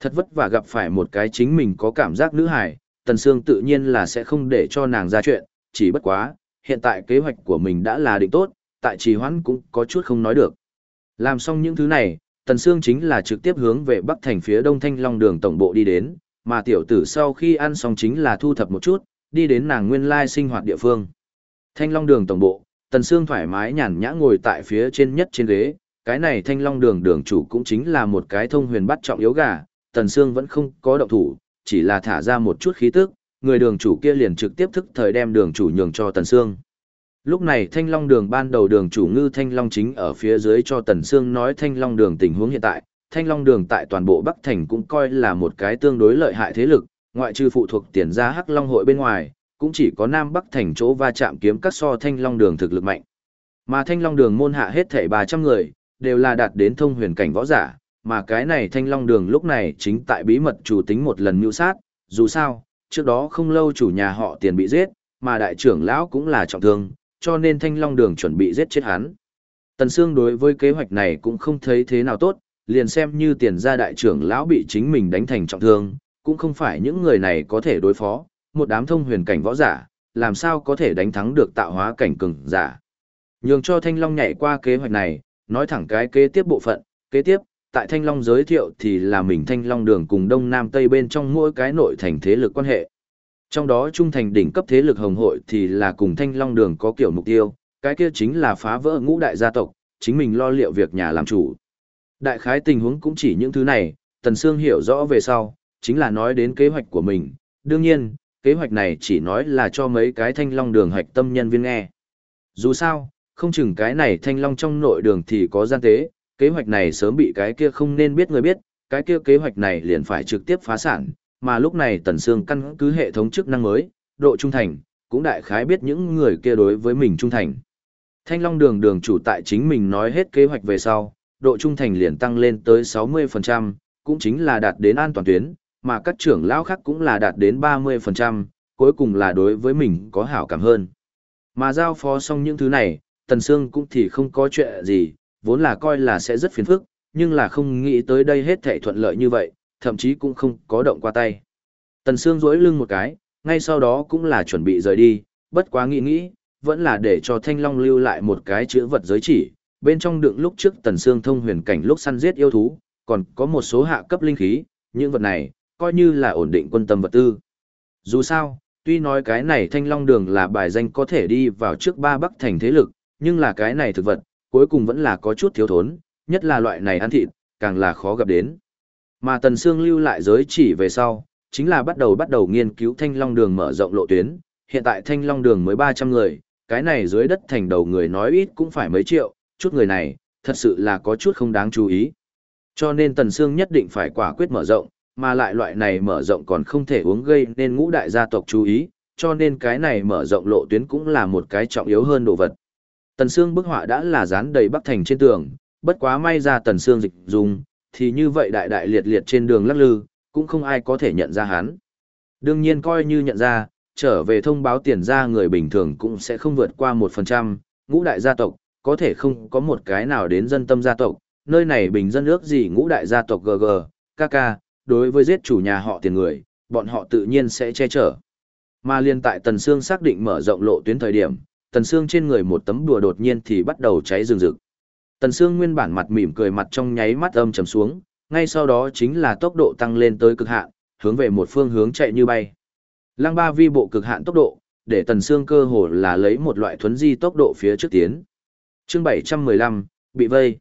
Thật vất vả gặp phải một cái chính mình có cảm giác nữ hài, Tần Sương tự nhiên là sẽ không để cho nàng ra chuyện, chỉ bất quá, hiện tại kế hoạch của mình đã là định tốt, tại trì hoãn cũng có chút không nói được. Làm xong những thứ này, Tần Sương chính là trực tiếp hướng về Bắc thành phía Đông Thanh Long đường tổng bộ đi đến, mà tiểu tử sau khi ăn xong chính là thu thập một chút, đi đến nàng nguyên lai sinh hoạt địa phương. Thanh Long Đường tổng bộ, Tần Sương thoải mái nhàn nhã ngồi tại phía trên nhất trên ghế, cái này Thanh Long Đường đường chủ cũng chính là một cái thông huyền bắt trọng yếu gà, Tần Sương vẫn không có động thủ, chỉ là thả ra một chút khí tức, người đường chủ kia liền trực tiếp thức thời đem đường chủ nhường cho Tần Sương. Lúc này Thanh Long Đường ban đầu đường chủ ngư Thanh Long chính ở phía dưới cho Tần Sương nói Thanh Long Đường tình huống hiện tại. Thanh Long Đường tại toàn bộ Bắc Thành cũng coi là một cái tương đối lợi hại thế lực, ngoại trừ phụ thuộc tiền gia Hắc Long hội bên ngoài, cũng chỉ có Nam Bắc Thành chỗ va chạm kiếm các so Thanh Long Đường thực lực mạnh. Mà Thanh Long Đường môn hạ hết thảy 300 người, đều là đạt đến thông huyền cảnh võ giả, mà cái này Thanh Long Đường lúc này chính tại bí mật chủ tính một lần mưu sát, dù sao, trước đó không lâu chủ nhà họ tiền bị giết, mà đại trưởng lão cũng là trọng thương, cho nên Thanh Long Đường chuẩn bị giết chết hắn. Tần Sương đối với kế hoạch này cũng không thấy thế nào tốt, liền xem như tiền gia đại trưởng lão bị chính mình đánh thành trọng thương, cũng không phải những người này có thể đối phó, một đám thông huyền cảnh võ giả, làm sao có thể đánh thắng được tạo hóa cảnh cường giả. Nhường cho Thanh Long nhảy qua kế hoạch này, nói thẳng cái kế tiếp bộ phận, kế tiếp, tại Thanh Long giới thiệu thì là mình Thanh Long đường cùng Đông Nam Tây bên trong mỗi cái nội thành thế lực quan hệ. Trong đó trung thành đỉnh cấp thế lực hồng hội thì là cùng Thanh Long đường có kiểu mục tiêu, cái kia chính là phá vỡ ngũ đại gia tộc, chính mình lo liệu việc nhà làm chủ. Đại khái tình huống cũng chỉ những thứ này, Tần Sương hiểu rõ về sau, chính là nói đến kế hoạch của mình. Đương nhiên, kế hoạch này chỉ nói là cho mấy cái Thanh Long đường hạch tâm nhân viên nghe. Dù sao, không chừng cái này Thanh Long trong nội đường thì có gian tế, kế hoạch này sớm bị cái kia không nên biết người biết, cái kia kế hoạch này liền phải trực tiếp phá sản, mà lúc này Tần Sương căn cứ hệ thống chức năng mới, độ trung thành, cũng đại khái biết những người kia đối với mình trung thành. Thanh Long đường đường chủ tại chính mình nói hết kế hoạch về sau, độ trung thành liền tăng lên tới 60%, cũng chính là đạt đến an toàn tuyến, mà các trưởng lão khác cũng là đạt đến 30%, cuối cùng là đối với mình có hảo cảm hơn. Mà giao phó xong những thứ này, Tần Sương cũng thì không có chuyện gì, vốn là coi là sẽ rất phiền phức, nhưng là không nghĩ tới đây hết thảy thuận lợi như vậy, thậm chí cũng không có động qua tay. Tần Sương duỗi lưng một cái, ngay sau đó cũng là chuẩn bị rời đi, bất quá nghĩ nghĩ, vẫn là để cho Thanh Long lưu lại một cái chữ vật giới chỉ, bên trong đựng lúc trước Tần Sương thông huyền cảnh lúc săn giết yêu thú, còn có một số hạ cấp linh khí, những vật này, coi như là ổn định quân tâm vật tư. Dù sao, tuy nói cái này Thanh Long đường là bài danh có thể đi vào trước ba bắc thành thế lực, nhưng là cái này thực vật, cuối cùng vẫn là có chút thiếu thốn, nhất là loại này ăn thịt, càng là khó gặp đến. Mà Tần Sương lưu lại giới chỉ về sau, chính là bắt đầu bắt đầu nghiên cứu Thanh Long Đường mở rộng lộ tuyến, hiện tại Thanh Long Đường mới 300 người, cái này dưới đất thành đầu người nói ít cũng phải mấy triệu, chút người này, thật sự là có chút không đáng chú ý. Cho nên Tần Sương nhất định phải quả quyết mở rộng, mà lại loại này mở rộng còn không thể uống gây nên ngũ đại gia tộc chú ý, cho nên cái này mở rộng lộ tuyến cũng là một cái trọng yếu hơn đồ vật. Tần Sương bức họa đã là dán đầy bắc thành trên tường, bất quá may ra Tần Sương dịch dùng, thì như vậy đại đại liệt liệt trên đường lắc lư, cũng không ai có thể nhận ra hắn. Đương nhiên coi như nhận ra, trở về thông báo tiền ra người bình thường cũng sẽ không vượt qua 1%, ngũ đại gia tộc, có thể không có một cái nào đến dân tâm gia tộc, nơi này bình dân ước gì ngũ đại gia tộc GG, KK, đối với giết chủ nhà họ tiền người, bọn họ tự nhiên sẽ che chở. Mà liên tại Tần Sương xác định mở rộng lộ tuyến thời điểm, Tần Sương trên người một tấm đùa đột nhiên thì bắt đầu cháy rừng rực. Tần Sương nguyên bản mặt mỉm cười mặt trong nháy mắt âm trầm xuống, ngay sau đó chính là tốc độ tăng lên tới cực hạn, hướng về một phương hướng chạy như bay. Lăng ba vi bộ cực hạn tốc độ, để Tần Sương cơ hồ là lấy một loại thuấn di tốc độ phía trước tiến. Chương 715, bị vây.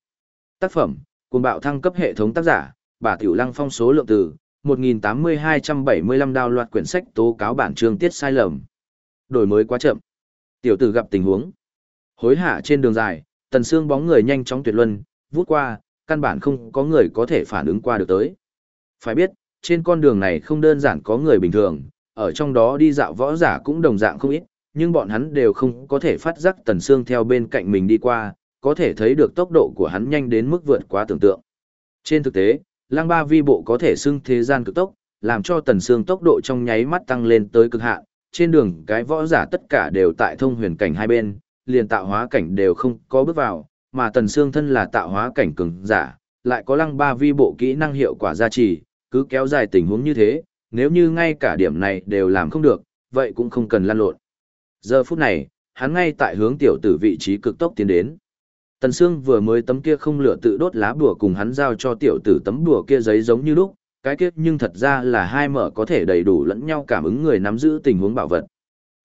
Tác phẩm, cuồng bạo thăng cấp hệ thống tác giả, bà Tiểu Lăng phong số lượng từ 1.8275 đào loạt quyển sách tố cáo bản chương tiết sai lầm. Đổi mới quá chậm. Tiểu tử gặp tình huống. Hối hả trên đường dài, tần xương bóng người nhanh chóng tuyệt luân, vút qua, căn bản không có người có thể phản ứng qua được tới. Phải biết, trên con đường này không đơn giản có người bình thường, ở trong đó đi dạo võ giả cũng đồng dạng không ít, nhưng bọn hắn đều không có thể phát giác tần xương theo bên cạnh mình đi qua, có thể thấy được tốc độ của hắn nhanh đến mức vượt quá tưởng tượng. Trên thực tế, lang ba vi bộ có thể xưng thế gian cực tốc, làm cho tần xương tốc độ trong nháy mắt tăng lên tới cực hạn, trên đường cái võ giả tất cả đều tại thông huyền cảnh hai bên, liền tạo hóa cảnh đều không có bước vào, mà tần xương thân là tạo hóa cảnh cường giả, lại có lăng ba vi bộ kỹ năng hiệu quả gia trì, cứ kéo dài tình huống như thế, nếu như ngay cả điểm này đều làm không được, vậy cũng không cần lan lộn. Giờ phút này, hắn ngay tại hướng tiểu tử vị trí cực tốc tiến đến. Tần Sương vừa mới tấm kia không lửa tự đốt lá bùa cùng hắn giao cho tiểu tử tấm bùa kia giấy giống như lúc, cái kết nhưng thật ra là hai mở có thể đầy đủ lẫn nhau cảm ứng người nắm giữ tình huống bảo vật,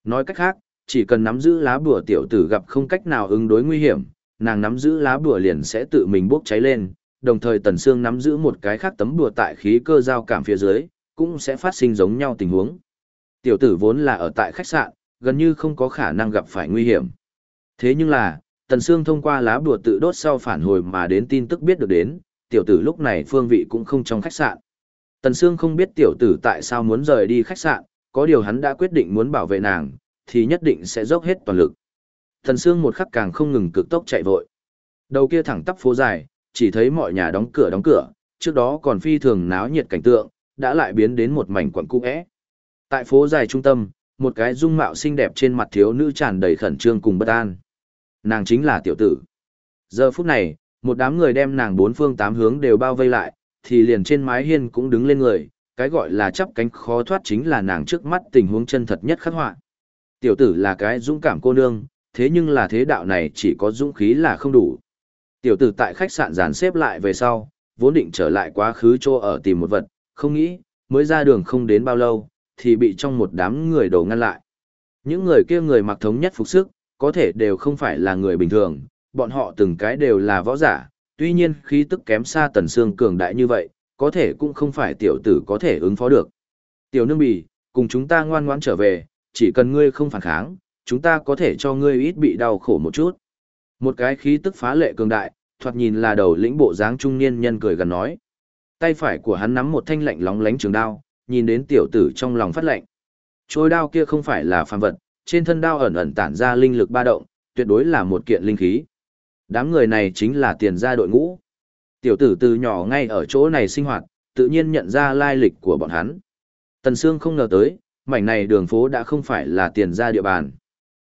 Nói cách khác, chỉ cần nắm giữ lá bùa tiểu tử gặp không cách nào ứng đối nguy hiểm, nàng nắm giữ lá bùa liền sẽ tự mình bốc cháy lên, đồng thời Tần Sương nắm giữ một cái khác tấm bùa tại khí cơ giao cảm phía dưới, cũng sẽ phát sinh giống nhau tình huống. Tiểu tử vốn là ở tại khách sạn, gần như không có khả năng gặp phải nguy hiểm. Thế nhưng là, Tần Sương thông qua lá bùa tự đốt sau phản hồi mà đến tin tức biết được đến, tiểu tử lúc này phương vị cũng không trong khách sạn. Tần Sương không biết tiểu tử tại sao muốn rời đi khách sạn, có điều hắn đã quyết định muốn bảo vệ nàng, thì nhất định sẽ dốc hết toàn lực. Tần Sương một khắc càng không ngừng cực tốc chạy vội. Đầu kia thẳng tắp phố dài, chỉ thấy mọi nhà đóng cửa đóng cửa, trước đó còn phi thường náo nhiệt cảnh tượng, đã lại biến đến một mảnh quận cũ é. Tại phố dài trung tâm, một cái dung mạo xinh đẹp trên mặt thiếu nữ tràn đầy khẩn trương cùng bất an. Nàng chính là tiểu tử. Giờ phút này, một đám người đem nàng bốn phương tám hướng đều bao vây lại, thì liền trên mái hiên cũng đứng lên người, cái gọi là chắp cánh khó thoát chính là nàng trước mắt tình huống chân thật nhất khắc họa. Tiểu tử là cái dũng cảm cô nương, thế nhưng là thế đạo này chỉ có dũng khí là không đủ. Tiểu tử tại khách sạn dàn xếp lại về sau, vốn định trở lại quá khứ chỗ ở tìm một vật, không nghĩ, mới ra đường không đến bao lâu, thì bị trong một đám người đầu ngăn lại. Những người kia người mặc thống nhất phục sức, có thể đều không phải là người bình thường, bọn họ từng cái đều là võ giả, tuy nhiên khí tức kém xa tần xương cường đại như vậy, có thể cũng không phải tiểu tử có thể ứng phó được. Tiểu nương bì, cùng chúng ta ngoan ngoãn trở về, chỉ cần ngươi không phản kháng, chúng ta có thể cho ngươi ít bị đau khổ một chút. Một cái khí tức phá lệ cường đại, thoạt nhìn là đầu lĩnh bộ dáng trung niên nhân cười gần nói. Tay phải của hắn nắm một thanh lạnh lóng lánh trường đao, nhìn đến tiểu tử trong lòng phát lạnh. Trôi đao kia không phải là phàm vật, trên thân đao ẩn ẩn tản ra linh lực ba động, tuyệt đối là một kiện linh khí. Đám người này chính là tiền gia đội ngũ. Tiểu tử từ nhỏ ngay ở chỗ này sinh hoạt, tự nhiên nhận ra lai lịch của bọn hắn. Tần Sương không ngờ tới, mảnh này đường phố đã không phải là tiền gia địa bàn.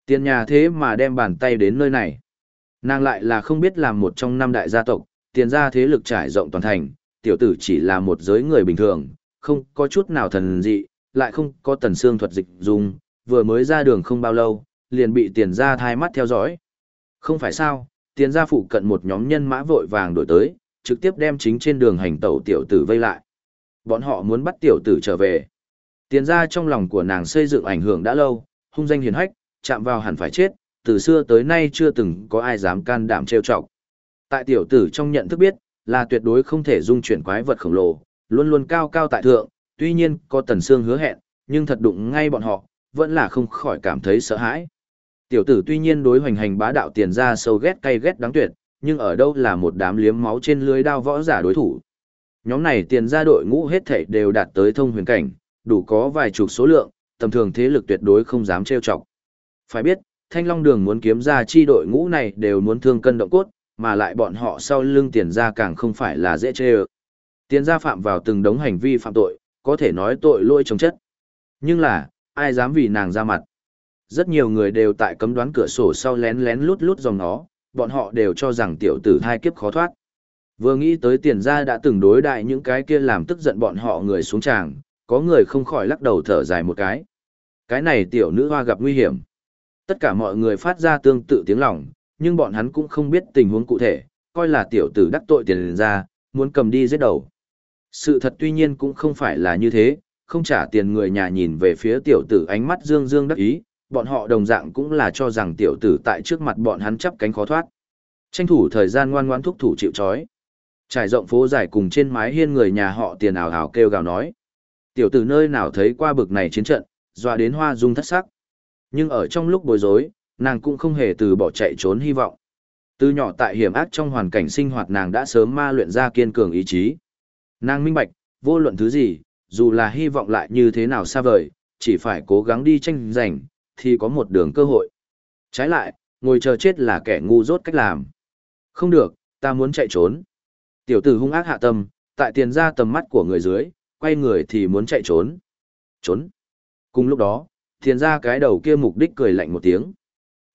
Tiền nhà thế mà đem bàn tay đến nơi này. Nàng lại là không biết làm một trong năm đại gia tộc, tiền gia thế lực trải rộng toàn thành, tiểu tử chỉ là một giới người bình thường, không có chút nào thần dị, lại không có tần xương thuật dịch dùng, vừa mới ra đường không bao lâu, liền bị tiền gia thai mắt theo dõi. Không phải sao, tiền gia phụ cận một nhóm nhân mã vội vàng đổi tới, trực tiếp đem chính trên đường hành tẩu tiểu tử vây lại. Bọn họ muốn bắt tiểu tử trở về. Tiền gia trong lòng của nàng xây dựng ảnh hưởng đã lâu, hung danh hiền hách, chạm vào hẳn phải chết, từ xưa tới nay chưa từng có ai dám can đảm trêu chọc. Tại tiểu tử trong nhận thức biết, là tuyệt đối không thể dung chuyển quái vật khổng lồ, luôn luôn cao cao tại thượng, tuy nhiên có tần xương hứa hẹn, nhưng thật đụng ngay bọn họ, vẫn là không khỏi cảm thấy sợ hãi. Tiểu tử tuy nhiên đối hoành hành bá đạo tiền ra sâu ghét cay ghét đáng tuyệt, nhưng ở đâu là một đám liếm máu trên lưới đao võ giả đối thủ. Nhóm này tiền ra đội ngũ hết thảy đều đạt tới thông huyền cảnh, đủ có vài chục số lượng, tầm thường thế lực tuyệt đối không dám trêu chọc. Phải biết, Thanh Long Đường muốn kiếm ra chi đội ngũ này đều muốn thương cân động cốt, mà lại bọn họ sau lưng tiền ra càng không phải là dễ chê ơ. Tiền ra phạm vào từng đống hành vi phạm tội, có thể nói tội lỗi chống chất. Nhưng là, ai dám vì nàng ra mặt. Rất nhiều người đều tại cấm đoán cửa sổ sau lén lén lút lút dòng nó, bọn họ đều cho rằng tiểu tử thai kiếp khó thoát. Vừa nghĩ tới tiền gia đã từng đối đại những cái kia làm tức giận bọn họ người xuống tràng, có người không khỏi lắc đầu thở dài một cái. Cái này tiểu nữ hoa gặp nguy hiểm. Tất cả mọi người phát ra tương tự tiếng lòng, nhưng bọn hắn cũng không biết tình huống cụ thể, coi là tiểu tử đắc tội tiền ra, muốn cầm đi giết đầu. Sự thật tuy nhiên cũng không phải là như thế, không trả tiền người nhà nhìn về phía tiểu tử ánh mắt dương dương đắc ý, bọn họ đồng dạng cũng là cho rằng tiểu tử tại trước mặt bọn hắn chắp cánh khó thoát. Tranh thủ thời gian ngoan ngoãn thúc thủ chịu trói. Trải rộng phố dài cùng trên mái hiên người nhà họ tiền ảo ảo kêu gào nói. Tiểu tử nơi nào thấy qua bực này chiến trận, dọa đến hoa dung thất sắc. Nhưng ở trong lúc bối rối, nàng cũng không hề từ bỏ chạy trốn hy vọng. Từ nhỏ tại hiểm ác trong hoàn cảnh sinh hoạt nàng đã sớm ma luyện ra kiên cường ý chí. Nàng minh bạch, vô luận thứ gì, dù là hy vọng lại như thế nào xa vời, chỉ phải cố gắng đi tranh giành, thì có một đường cơ hội. Trái lại, ngồi chờ chết là kẻ ngu dốt cách làm. Không được, ta muốn chạy trốn. Tiểu tử hung ác hạ tâm, tại tiền ra tầm mắt của người dưới, quay người thì muốn chạy trốn. Trốn. Cùng lúc đó, tiền ra cái đầu kia mục đích cười lạnh một tiếng.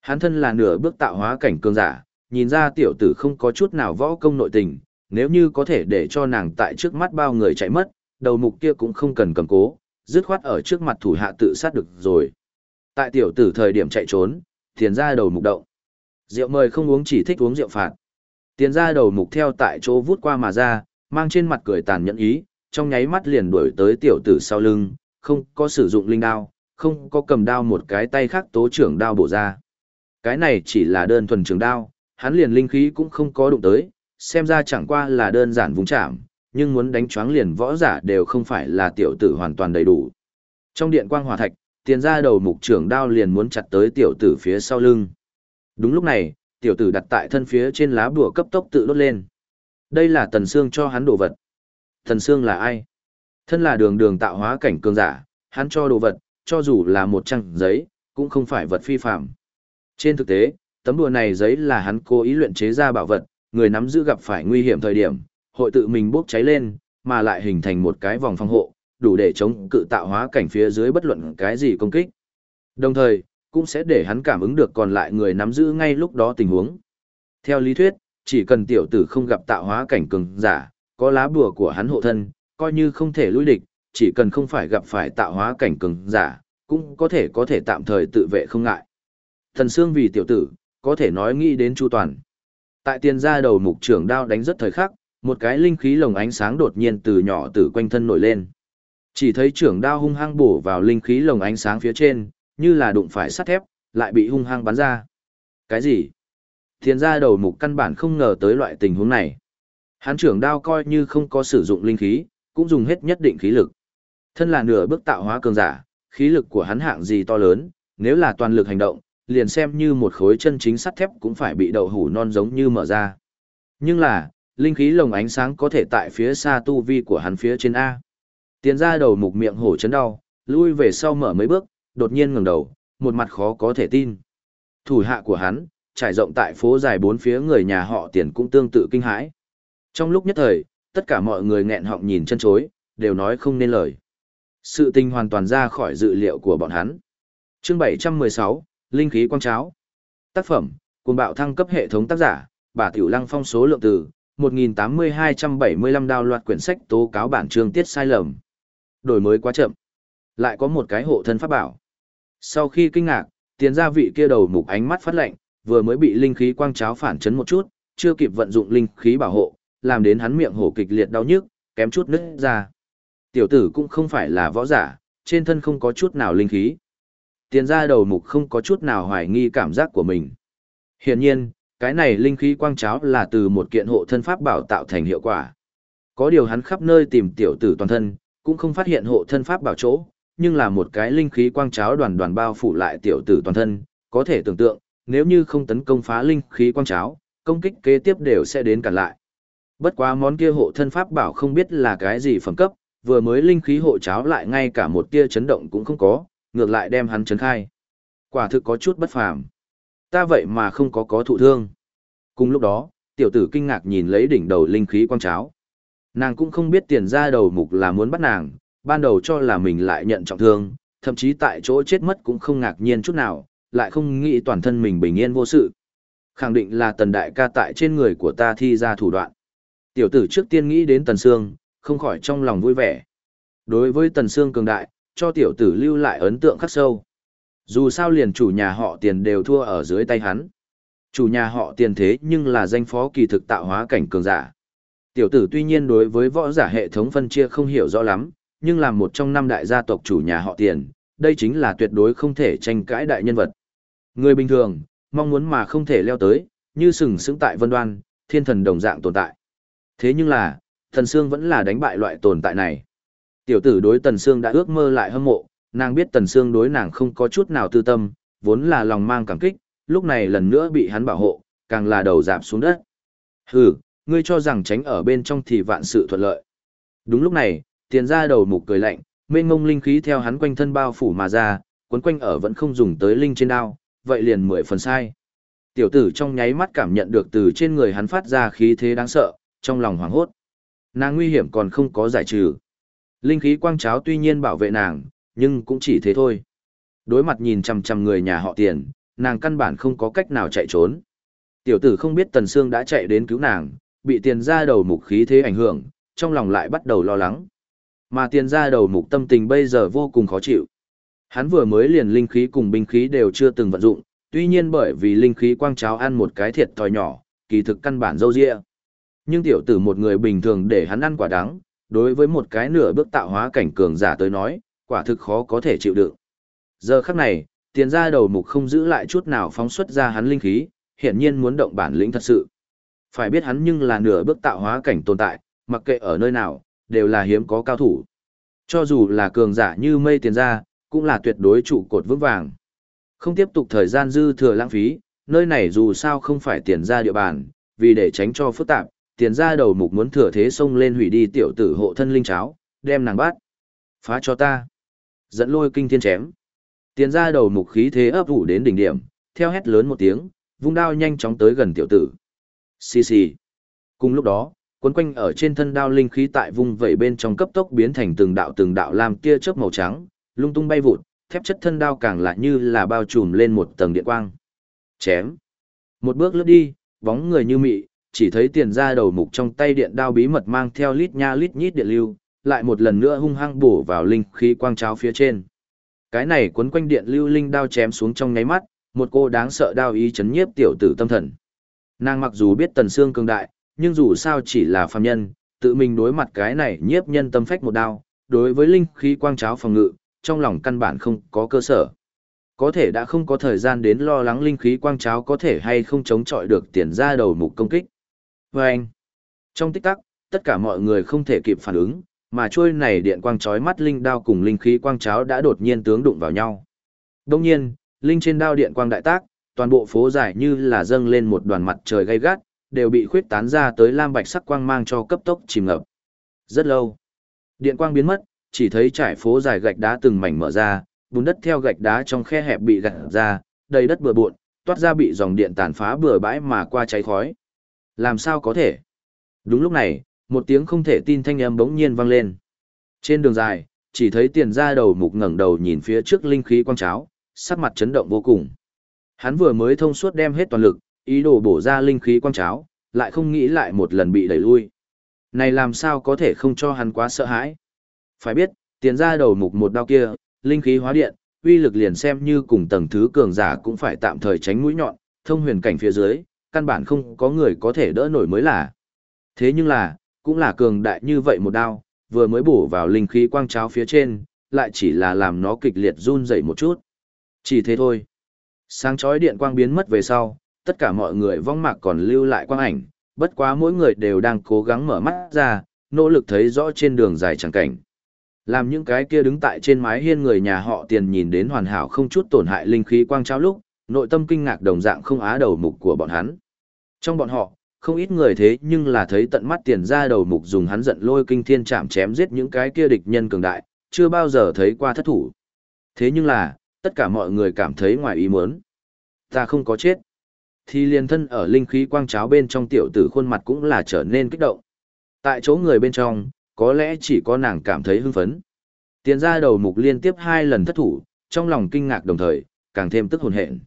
Hắn thân là nửa bước tạo hóa cảnh cường giả, nhìn ra tiểu tử không có chút nào võ công nội tình, nếu như có thể để cho nàng tại trước mắt bao người chạy mất, đầu mục kia cũng không cần cầm cố, dứt khoát ở trước mặt thủ hạ tự sát được rồi. Tại tiểu tử thời điểm chạy trốn, tiền ra đầu mục động. Rượu mời không uống chỉ thích uống rượu phạt. Tiền ra đầu mục theo tại chỗ vút qua mà ra, mang trên mặt cười tàn nhẫn ý, trong nháy mắt liền đuổi tới tiểu tử sau lưng, không có sử dụng linh đao, không có cầm đao một cái tay khác tố trưởng đao bổ ra. Cái này chỉ là đơn thuần trường đao, hắn liền linh khí cũng không có đụng tới, xem ra chẳng qua là đơn giản vùng chạm, nhưng muốn đánh choáng liền võ giả đều không phải là tiểu tử hoàn toàn đầy đủ. Trong điện quang hòa thạch, tiền ra đầu mục trưởng đao liền muốn chặt tới tiểu tử phía sau lưng. Đúng lúc này, tiểu tử đặt tại thân phía trên lá bùa cấp tốc tự đốt lên. Đây là tần xương cho hắn đồ vật. Tần xương là ai? Thân là đường đường tạo hóa cảnh cường giả, hắn cho đồ vật, cho dù là một trang giấy, cũng không phải vật phi phạm. Trên thực tế, tấm đùa này giấy là hắn cố ý luyện chế ra bảo vật, người nắm giữ gặp phải nguy hiểm thời điểm, hội tự mình bốc cháy lên, mà lại hình thành một cái vòng phòng hộ, đủ để chống cự tạo hóa cảnh phía dưới bất luận cái gì công kích. Đồng thời, cũng sẽ để hắn cảm ứng được còn lại người nắm giữ ngay lúc đó tình huống. Theo lý thuyết, chỉ cần tiểu tử không gặp tạo hóa cảnh cường giả, có lá bùa của hắn hộ thân, coi như không thể lui địch, chỉ cần không phải gặp phải tạo hóa cảnh cường giả, cũng có thể có thể tạm thời tự vệ không ngại. Thần xương vì tiểu tử, có thể nói nghĩ đến chu toàn. Tại tiền gia đầu mục trưởng đao đánh rất thời khắc, một cái linh khí lồng ánh sáng đột nhiên từ nhỏ từ quanh thân nổi lên. Chỉ thấy trưởng đao hung hăng bổ vào linh khí lồng ánh sáng phía trên, như là đụng phải sắt thép, lại bị hung hăng bắn ra. Cái gì? Thiên gia đầu mục căn bản không ngờ tới loại tình huống này. Hán trưởng đao coi như không có sử dụng linh khí, cũng dùng hết nhất định khí lực. Thân là nửa bước tạo hóa cường giả, khí lực của hắn hạng gì to lớn, nếu là toàn lực hành động, liền xem như một khối chân chính sắt thép cũng phải bị đậu hủ non giống như mở ra. Nhưng là, linh khí lồng ánh sáng có thể tại phía xa tu vi của hắn phía trên A. Tiến ra đầu mục miệng hổ chấn đau, lui về sau mở mấy bước, đột nhiên ngẩng đầu, một mặt khó có thể tin. Thủ hạ của hắn, trải rộng tại phố dài bốn phía người nhà họ tiền cũng tương tự kinh hãi. Trong lúc nhất thời, tất cả mọi người nghẹn họng nhìn chân chối, đều nói không nên lời. Sự tình hoàn toàn ra khỏi dự liệu của bọn hắn. Chương 716, Linh khí quang cháo. Tác phẩm, cuồng bạo thăng cấp hệ thống tác giả, bà Tiểu Lăng phong số lượng từ, 1.8275 đào loạt quyển sách tố cáo bản chương tiết sai lầm. Đổi mới quá chậm. Lại có một cái hộ thân pháp bảo. Sau khi kinh ngạc, tiến gia vị kia đầu mục ánh mắt phát lạnh, vừa mới bị linh khí quang cháo phản chấn một chút, chưa kịp vận dụng linh khí bảo hộ, làm đến hắn miệng hổ kịch liệt đau nhức, kém chút nứt ra. Tiểu tử cũng không phải là võ giả, trên thân không có chút nào linh khí. Tiền gia đầu mục không có chút nào hoài nghi cảm giác của mình. Hiển nhiên, cái này linh khí quang cháo là từ một kiện hộ thân pháp bảo tạo thành hiệu quả. Có điều hắn khắp nơi tìm tiểu tử toàn thân, cũng không phát hiện hộ thân pháp bảo chỗ, nhưng là một cái linh khí quang cháo đoàn đoàn bao phủ lại tiểu tử toàn thân, có thể tưởng tượng, nếu như không tấn công phá linh khí quang cháo, công kích kế tiếp đều sẽ đến cản lại. Bất quá món kia hộ thân pháp bảo không biết là cái gì phẩm cấp, vừa mới linh khí hộ cháo lại ngay cả một tia chấn động cũng không có, ngược lại đem hắn chấn khai. Quả thực có chút bất phàm. Ta vậy mà không có có thụ thương. Cùng lúc đó, tiểu tử kinh ngạc nhìn lấy đỉnh đầu linh khí quang cháo. Nàng cũng không biết tiền ra đầu mục là muốn bắt nàng, ban đầu cho là mình lại nhận trọng thương, thậm chí tại chỗ chết mất cũng không ngạc nhiên chút nào, lại không nghĩ toàn thân mình bình yên vô sự. Khẳng định là tần đại ca tại trên người của ta thi ra thủ đoạn. Tiểu tử trước tiên nghĩ đến tần sương, không khỏi trong lòng vui vẻ. Đối với tần sương cường đại, cho tiểu tử lưu lại ấn tượng khắc sâu. Dù sao liền chủ nhà họ tiền đều thua ở dưới tay hắn. Chủ nhà họ tiền thế nhưng là danh phó kỳ thực tạo hóa cảnh cường giả. Tiểu tử tuy nhiên đối với võ giả hệ thống phân chia không hiểu rõ lắm, nhưng là một trong năm đại gia tộc chủ nhà họ tiền, đây chính là tuyệt đối không thể tranh cãi đại nhân vật. Người bình thường, mong muốn mà không thể leo tới, như sừng sững tại vân đoan, thiên thần đồng dạng tồn tại. Thế nhưng là, Thần Sương vẫn là đánh bại loại tồn tại này. Tiểu tử đối Tần Sương đã ước mơ lại hâm mộ, nàng biết Tần Sương đối nàng không có chút nào tư tâm, vốn là lòng mang cảm kích, lúc này lần nữa bị hắn bảo hộ, càng là đầu dạp xuống đất. Hừ, ngươi cho rằng tránh ở bên trong thì vạn sự thuận lợi. Đúng lúc này, tiền ra đầu mục cười lạnh, mênh mông linh khí theo hắn quanh thân bao phủ mà ra, cuốn quanh ở vẫn không dùng tới linh trên đao, vậy liền mười phần sai. Tiểu tử trong nháy mắt cảm nhận được từ trên người hắn phát ra khí thế đáng sợ, trong lòng hoảng hốt. Nàng nguy hiểm còn không có giải trừ. Linh khí quang cháo tuy nhiên bảo vệ nàng, nhưng cũng chỉ thế thôi. Đối mặt nhìn chằm chằm người nhà họ tiền, nàng căn bản không có cách nào chạy trốn. Tiểu tử không biết Tần Sương đã chạy đến cứu nàng, bị tiền ra đầu mục khí thế ảnh hưởng, trong lòng lại bắt đầu lo lắng. Mà tiền ra đầu mục tâm tình bây giờ vô cùng khó chịu. Hắn vừa mới liền linh khí cùng binh khí đều chưa từng vận dụng, tuy nhiên bởi vì linh khí quang cháo ăn một cái thiệt thòi nhỏ, kỳ thực căn bản dâu dịa. Nhưng tiểu tử một người bình thường để hắn ăn quả đắng, đối với một cái nửa bước tạo hóa cảnh cường giả tới nói, quả thực khó có thể chịu đựng. Giờ khắc này, tiền ra đầu mục không giữ lại chút nào phóng xuất ra hắn linh khí, hiển nhiên muốn động bản lĩnh thật sự. Phải biết hắn nhưng là nửa bước tạo hóa cảnh tồn tại, mặc kệ ở nơi nào, đều là hiếm có cao thủ. Cho dù là cường giả như mây tiền ra, cũng là tuyệt đối trụ cột vững vàng. Không tiếp tục thời gian dư thừa lãng phí, nơi này dù sao không phải tiền ra địa bàn, vì để tránh cho phức tạp, tiền ra đầu mục muốn thừa thế xông lên hủy đi tiểu tử hộ thân linh cháo, đem nàng bắt. Phá cho ta. Dẫn lôi kinh thiên chém. Tiền ra đầu mục khí thế ấp ủ đến đỉnh điểm, theo hét lớn một tiếng, vung đao nhanh chóng tới gần tiểu tử. Xì xì. Cùng lúc đó, cuốn quanh ở trên thân đao linh khí tại vùng vẩy bên trong cấp tốc biến thành từng đạo từng đạo làm tia chớp màu trắng, lung tung bay vụt, thép chất thân đao càng lại như là bao trùm lên một tầng điện quang. Chém. Một bước lướt đi, bóng người như mị, chỉ thấy tiền ra đầu mục trong tay điện đao bí mật mang theo lít nha lít nhít điện lưu, lại một lần nữa hung hăng bổ vào linh khí quang cháo phía trên. Cái này cuốn quanh điện lưu linh đao chém xuống trong nháy mắt, một cô đáng sợ đao ý chấn nhiếp tiểu tử tâm thần. Nàng mặc dù biết tần xương cường đại, nhưng dù sao chỉ là phàm nhân, tự mình đối mặt cái này nhiếp nhân tâm phách một đao, đối với linh khí quang cháo phòng ngự, trong lòng căn bản không có cơ sở. Có thể đã không có thời gian đến lo lắng linh khí quang cháo có thể hay không chống chọi được tiền ra đầu mục công kích. Và anh, trong tích tắc, tất cả mọi người không thể kịp phản ứng, mà trôi này điện quang chói mắt linh đao cùng linh khí quang cháo đã đột nhiên tướng đụng vào nhau. Đông nhiên, linh trên đao điện quang đại tác, toàn bộ phố dài như là dâng lên một đoàn mặt trời gay gắt, đều bị khuyết tán ra tới lam bạch sắc quang mang cho cấp tốc chìm ngập. Rất lâu, điện quang biến mất, chỉ thấy trải phố dài gạch đá từng mảnh mở ra, bùn đất theo gạch đá trong khe hẹp bị gạt ra, đầy đất bừa bộn, toát ra bị dòng điện tàn phá bừa bãi mà qua cháy khói. Làm sao có thể? Đúng lúc này, một tiếng không thể tin thanh âm bỗng nhiên vang lên. Trên đường dài, chỉ thấy tiền ra đầu mục ngẩng đầu nhìn phía trước linh khí quang cháo, sắc mặt chấn động vô cùng. Hắn vừa mới thông suốt đem hết toàn lực, ý đồ bổ ra linh khí quang cháo, lại không nghĩ lại một lần bị đẩy lui. Này làm sao có thể không cho hắn quá sợ hãi? Phải biết, tiền ra đầu mục một đao kia, linh khí hóa điện, uy lực liền xem như cùng tầng thứ cường giả cũng phải tạm thời tránh mũi nhọn, thông huyền cảnh phía dưới, căn bản không có người có thể đỡ nổi mới là. Thế nhưng là, cũng là cường đại như vậy một đao, vừa mới bổ vào linh khí quang cháo phía trên, lại chỉ là làm nó kịch liệt run dậy một chút. Chỉ thế thôi. Sáng chói điện quang biến mất về sau, tất cả mọi người vong mạc còn lưu lại quang ảnh, bất quá mỗi người đều đang cố gắng mở mắt ra, nỗ lực thấy rõ trên đường dài chẳng cảnh. Làm những cái kia đứng tại trên mái hiên người nhà họ tiền nhìn đến hoàn hảo không chút tổn hại linh khí quang trao lúc, nội tâm kinh ngạc đồng dạng không á đầu mục của bọn hắn. Trong bọn họ, không ít người thế nhưng là thấy tận mắt tiền ra đầu mục dùng hắn giận lôi kinh thiên chạm chém giết những cái kia địch nhân cường đại, chưa bao giờ thấy qua thất thủ. Thế nhưng là, tất cả mọi người cảm thấy ngoài ý muốn. Ta không có chết. Thì liền thân ở linh khí quang cháo bên trong tiểu tử khuôn mặt cũng là trở nên kích động. Tại chỗ người bên trong, có lẽ chỉ có nàng cảm thấy hưng phấn. Tiền ra đầu mục liên tiếp hai lần thất thủ, trong lòng kinh ngạc đồng thời, càng thêm tức hồn hện.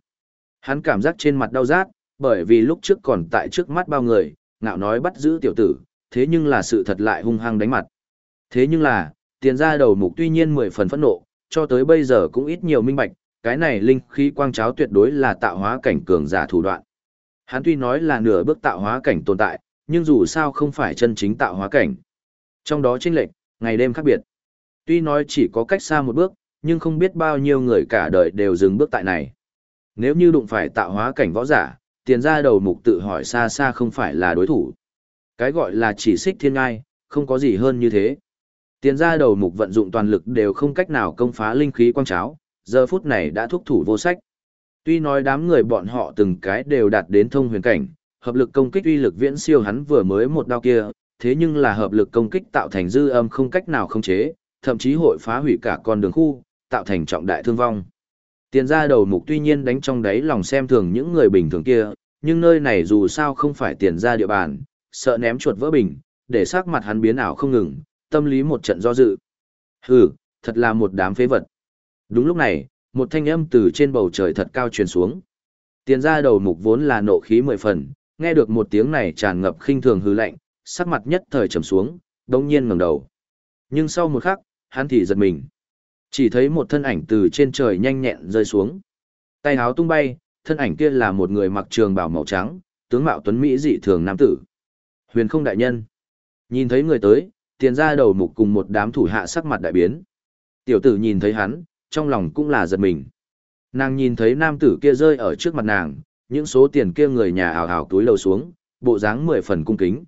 Hắn cảm giác trên mặt đau rát, bởi vì lúc trước còn tại trước mắt bao người, ngạo nói bắt giữ tiểu tử, thế nhưng là sự thật lại hung hăng đánh mặt. Thế nhưng là, tiền ra đầu mục tuy nhiên mười phần phẫn nộ, cho tới bây giờ cũng ít nhiều minh bạch, cái này linh khí quang cháo tuyệt đối là tạo hóa cảnh cường giả thủ đoạn. Hắn tuy nói là nửa bước tạo hóa cảnh tồn tại, nhưng dù sao không phải chân chính tạo hóa cảnh. Trong đó chênh lệch, ngày đêm khác biệt. Tuy nói chỉ có cách xa một bước, nhưng không biết bao nhiêu người cả đời đều dừng bước tại này. Nếu như đụng phải tạo hóa cảnh võ giả, tiền ra đầu mục tự hỏi xa xa không phải là đối thủ. Cái gọi là chỉ xích thiên ngai, không có gì hơn như thế. Tiền ra đầu mục vận dụng toàn lực đều không cách nào công phá linh khí quang cháo, giờ phút này đã thúc thủ vô sách. Tuy nói đám người bọn họ từng cái đều đạt đến thông huyền cảnh, hợp lực công kích uy lực viễn siêu hắn vừa mới một đao kia, thế nhưng là hợp lực công kích tạo thành dư âm không cách nào khống chế, thậm chí hội phá hủy cả con đường khu, tạo thành trọng đại thương vong. Tiền ra đầu mục tuy nhiên đánh trong đáy lòng xem thường những người bình thường kia, nhưng nơi này dù sao không phải tiền ra địa bàn, sợ ném chuột vỡ bình, để sắc mặt hắn biến ảo không ngừng, tâm lý một trận do dự. Hừ, thật là một đám phế vật. Đúng lúc này, một thanh âm từ trên bầu trời thật cao truyền xuống. Tiền ra đầu mục vốn là nộ khí mười phần, nghe được một tiếng này tràn ngập khinh thường hư lạnh, sắc mặt nhất thời trầm xuống, đống nhiên ngẩng đầu. Nhưng sau một khắc, hắn thì giật mình. Chỉ thấy một thân ảnh từ trên trời nhanh nhẹn rơi xuống. Tay háo tung bay, thân ảnh kia là một người mặc trường bào màu trắng, tướng mạo tuấn mỹ dị thường nam tử. Huyền không đại nhân. Nhìn thấy người tới, tiền ra đầu mục cùng một đám thủ hạ sắc mặt đại biến. Tiểu tử nhìn thấy hắn, trong lòng cũng là giật mình. Nàng nhìn thấy nam tử kia rơi ở trước mặt nàng, những số tiền kia người nhà ảo ảo túi lầu xuống, bộ dáng mười phần cung kính.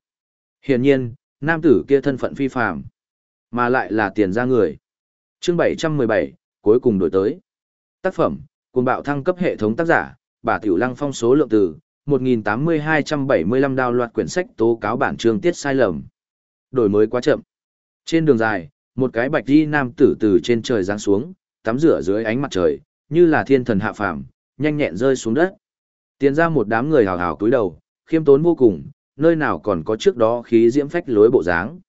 Hiển nhiên, nam tử kia thân phận phi phàm, mà lại là tiền ra người. Chương 717, cuối cùng đổi tới. Tác phẩm, cùng bạo thăng cấp hệ thống tác giả, bà Tiểu Lăng phong số lượng từ 1.8275 đào loạt quyển sách tố cáo bản chương tiết sai lầm. Đổi mới quá chậm. Trên đường dài, một cái bạch đi nam tử từ trên trời giáng xuống, tắm rửa dưới ánh mặt trời, như là thiên thần hạ phàm, nhanh nhẹn rơi xuống đất. Tiến ra một đám người hào hào cúi đầu, khiêm tốn vô cùng, nơi nào còn có trước đó khí diễm phách lối bộ dáng.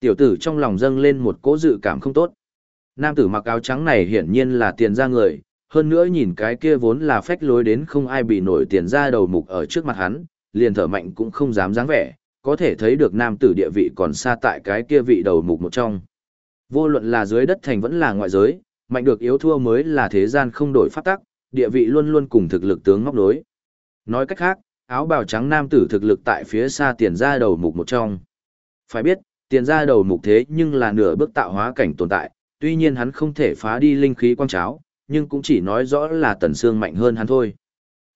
Tiểu tử trong lòng dâng lên một cỗ dự cảm không tốt. Nam tử mặc áo trắng này hiển nhiên là tiền ra người, hơn nữa nhìn cái kia vốn là phách lối đến không ai bị nổi tiền ra đầu mục ở trước mặt hắn, liền thở mạnh cũng không dám dáng vẻ, có thể thấy được nam tử địa vị còn xa tại cái kia vị đầu mục một trong. Vô luận là dưới đất thành vẫn là ngoại giới, mạnh được yếu thua mới là thế gian không đổi pháp tắc, địa vị luôn luôn cùng thực lực tướng ngóc đối. Nói cách khác, áo bào trắng nam tử thực lực tại phía xa tiền ra đầu mục một trong. Phải biết, tiền ra đầu mục thế nhưng là nửa bước tạo hóa cảnh tồn tại, tuy nhiên hắn không thể phá đi linh khí quang cháo, nhưng cũng chỉ nói rõ là tần xương mạnh hơn hắn thôi.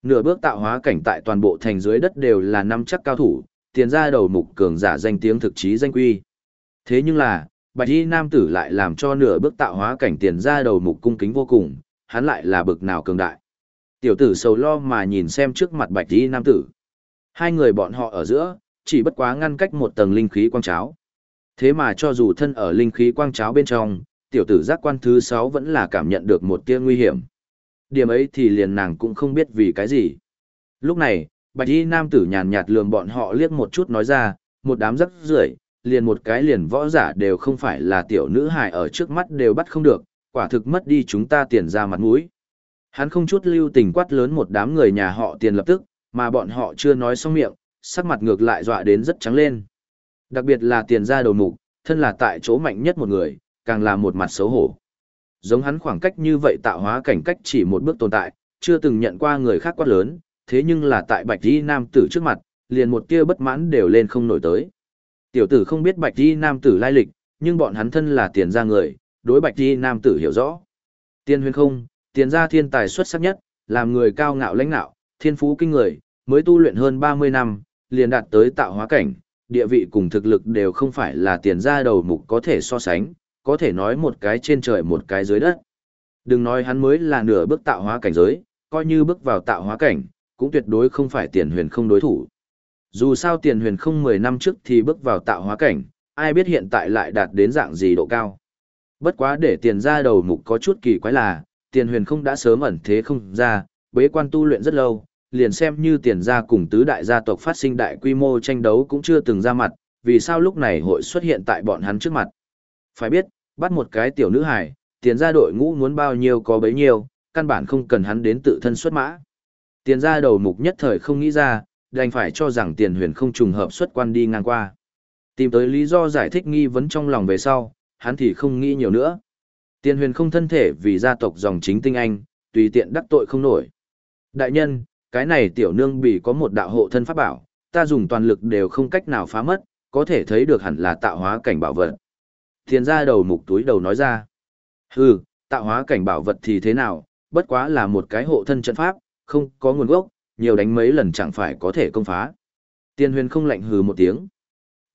Nửa bước tạo hóa cảnh tại toàn bộ thành dưới đất đều là năm chắc cao thủ, tiền ra đầu mục cường giả danh tiếng thực chí danh quy. Thế nhưng là, bạch y nam tử lại làm cho nửa bước tạo hóa cảnh tiền ra đầu mục cung kính vô cùng, hắn lại là bực nào cường đại. Tiểu tử sầu lo mà nhìn xem trước mặt bạch y nam tử. Hai người bọn họ ở giữa, chỉ bất quá ngăn cách một tầng linh khí quang cháo. Thế mà cho dù thân ở linh khí quang cháo bên trong, tiểu tử giác quan thứ sáu vẫn là cảm nhận được một tia nguy hiểm. Điểm ấy thì liền nàng cũng không biết vì cái gì. Lúc này, bạch y nam tử nhàn nhạt lườm bọn họ liếc một chút nói ra, một đám rắc rưởi liền một cái liền võ giả đều không phải là tiểu nữ hài ở trước mắt đều bắt không được, quả thực mất đi chúng ta tiền ra mặt mũi. Hắn không chút lưu tình quát lớn một đám người nhà họ tiền lập tức, mà bọn họ chưa nói xong miệng, sắc mặt ngược lại dọa đến rất trắng lên. Đặc biệt là tiền ra đầu mục, thân là tại chỗ mạnh nhất một người, càng là một mặt xấu hổ. Giống hắn khoảng cách như vậy tạo hóa cảnh cách chỉ một bước tồn tại, chưa từng nhận qua người khác quát lớn, thế nhưng là tại bạch y nam tử trước mặt, liền một tia bất mãn đều lên không nổi tới. Tiểu tử không biết bạch y nam tử lai lịch, nhưng bọn hắn thân là tiền gia người, đối bạch y nam tử hiểu rõ. Tiên huyền không, tiền gia thiên tài xuất sắc nhất, làm người cao ngạo lãnh nạo, thiên phú kinh người, mới tu luyện hơn 30 năm, liền đạt tới tạo hóa cảnh, địa vị cùng thực lực đều không phải là tiền gia đầu mục có thể so sánh, có thể nói một cái trên trời một cái dưới đất. Đừng nói hắn mới là nửa bước tạo hóa cảnh giới, coi như bước vào tạo hóa cảnh, cũng tuyệt đối không phải tiền huyền không đối thủ. Dù sao tiền huyền không 10 năm trước thì bước vào tạo hóa cảnh, ai biết hiện tại lại đạt đến dạng gì độ cao. Bất quá để tiền ra đầu mục có chút kỳ quái là, tiền huyền không đã sớm ẩn thế không ra, bế quan tu luyện rất lâu, liền xem như tiền gia cùng tứ đại gia tộc phát sinh đại quy mô tranh đấu cũng chưa từng ra mặt, vì sao lúc này hội xuất hiện tại bọn hắn trước mặt. Phải biết, bắt một cái tiểu nữ hài, tiền gia đội ngũ muốn bao nhiêu có bấy nhiêu, căn bản không cần hắn đến tự thân xuất mã. Tiền gia đầu mục nhất thời không nghĩ ra, đành phải cho rằng tiền huyền không trùng hợp xuất quan đi ngang qua. Tìm tới lý do giải thích nghi vấn trong lòng về sau, hắn thì không nghĩ nhiều nữa. Tiền huyền không thân thể vì gia tộc dòng chính tinh anh, tùy tiện đắc tội không nổi. Đại nhân, cái này tiểu nương bị có một đạo hộ thân pháp bảo, ta dùng toàn lực đều không cách nào phá mất, có thể thấy được hẳn là tạo hóa cảnh bảo vật. Tiền ra đầu mục túi đầu nói ra. Hừ, tạo hóa cảnh bảo vật thì thế nào, bất quá là một cái hộ thân trận pháp, không có nguồn gốc, nhiều đánh mấy lần chẳng phải có thể công phá. Tiền huyền không lạnh hừ một tiếng.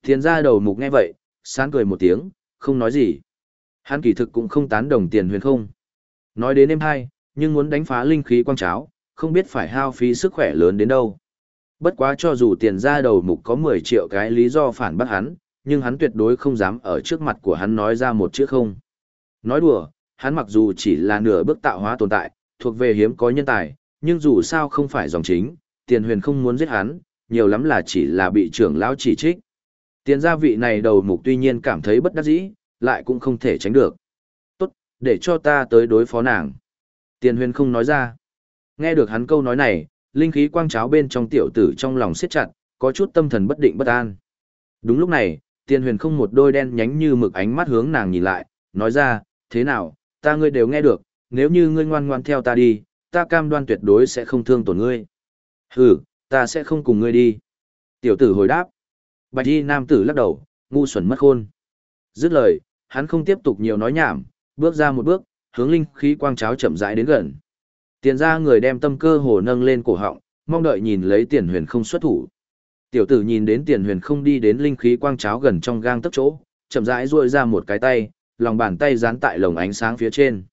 Tiền ra đầu mục nghe vậy, sáng cười một tiếng, không nói gì. Hắn kỳ thực cũng không tán đồng tiền huyền không. Nói đến em hai, nhưng muốn đánh phá linh khí quang cháo, không biết phải hao phí sức khỏe lớn đến đâu. Bất quá cho dù tiền ra đầu mục có 10 triệu cái lý do phản bác hắn, nhưng hắn tuyệt đối không dám ở trước mặt của hắn nói ra một chữ không. Nói đùa, hắn mặc dù chỉ là nửa bước tạo hóa tồn tại, thuộc về hiếm có nhân tài, nhưng dù sao không phải dòng chính, tiền huyền không muốn giết hắn, nhiều lắm là chỉ là bị trưởng lão chỉ trích. Tiền gia vị này đầu mục tuy nhiên cảm thấy bất đắc dĩ, lại cũng không thể tránh được. Tốt, để cho ta tới đối phó nàng. Tiền huyền không nói ra. Nghe được hắn câu nói này, linh khí quang cháo bên trong tiểu tử trong lòng siết chặt, có chút tâm thần bất định bất an. Đúng lúc này, tiền huyền không một đôi đen nhánh như mực ánh mắt hướng nàng nhìn lại, nói ra, thế nào, ta ngươi đều nghe được, nếu như ngươi ngoan ngoan theo ta đi, ta cam đoan tuyệt đối sẽ không thương tổn ngươi. Hừ, ta sẽ không cùng ngươi đi. Tiểu tử hồi đáp. Bạch y nam tử lắc đầu, ngu xuẩn mất khôn. Dứt lời, hắn không tiếp tục nhiều nói nhảm, bước ra một bước, hướng linh khí quang cháo chậm rãi đến gần. Tiền ra người đem tâm cơ hồ nâng lên cổ họng, mong đợi nhìn lấy tiền huyền không xuất thủ. Tiểu tử nhìn đến tiền huyền không đi đến linh khí quang cháo gần trong gang tấc chỗ, chậm rãi duỗi ra một cái tay, lòng bàn tay dán tại lồng ánh sáng phía trên.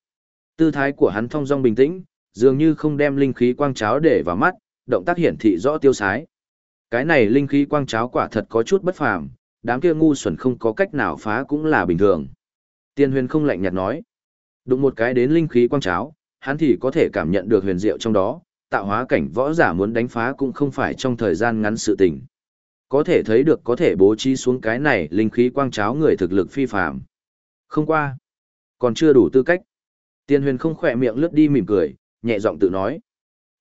Tư thái của hắn thong dong bình tĩnh, dường như không đem linh khí quang cháo để vào mắt, động tác hiển thị rõ tiêu sái. Cái này linh khí quang cháo quả thật có chút bất phàm, đám kia ngu xuẩn không có cách nào phá cũng là bình thường. Tiên huyền không lạnh nhạt nói. Đụng một cái đến linh khí quang cháo, hắn thì có thể cảm nhận được huyền diệu trong đó, tạo hóa cảnh võ giả muốn đánh phá cũng không phải trong thời gian ngắn sự tình. Có thể thấy được có thể bố trí xuống cái này linh khí quang cháo người thực lực phi phàm. Không qua, còn chưa đủ tư cách. Tiên huyền không khỏe miệng lướt đi mỉm cười, nhẹ giọng tự nói.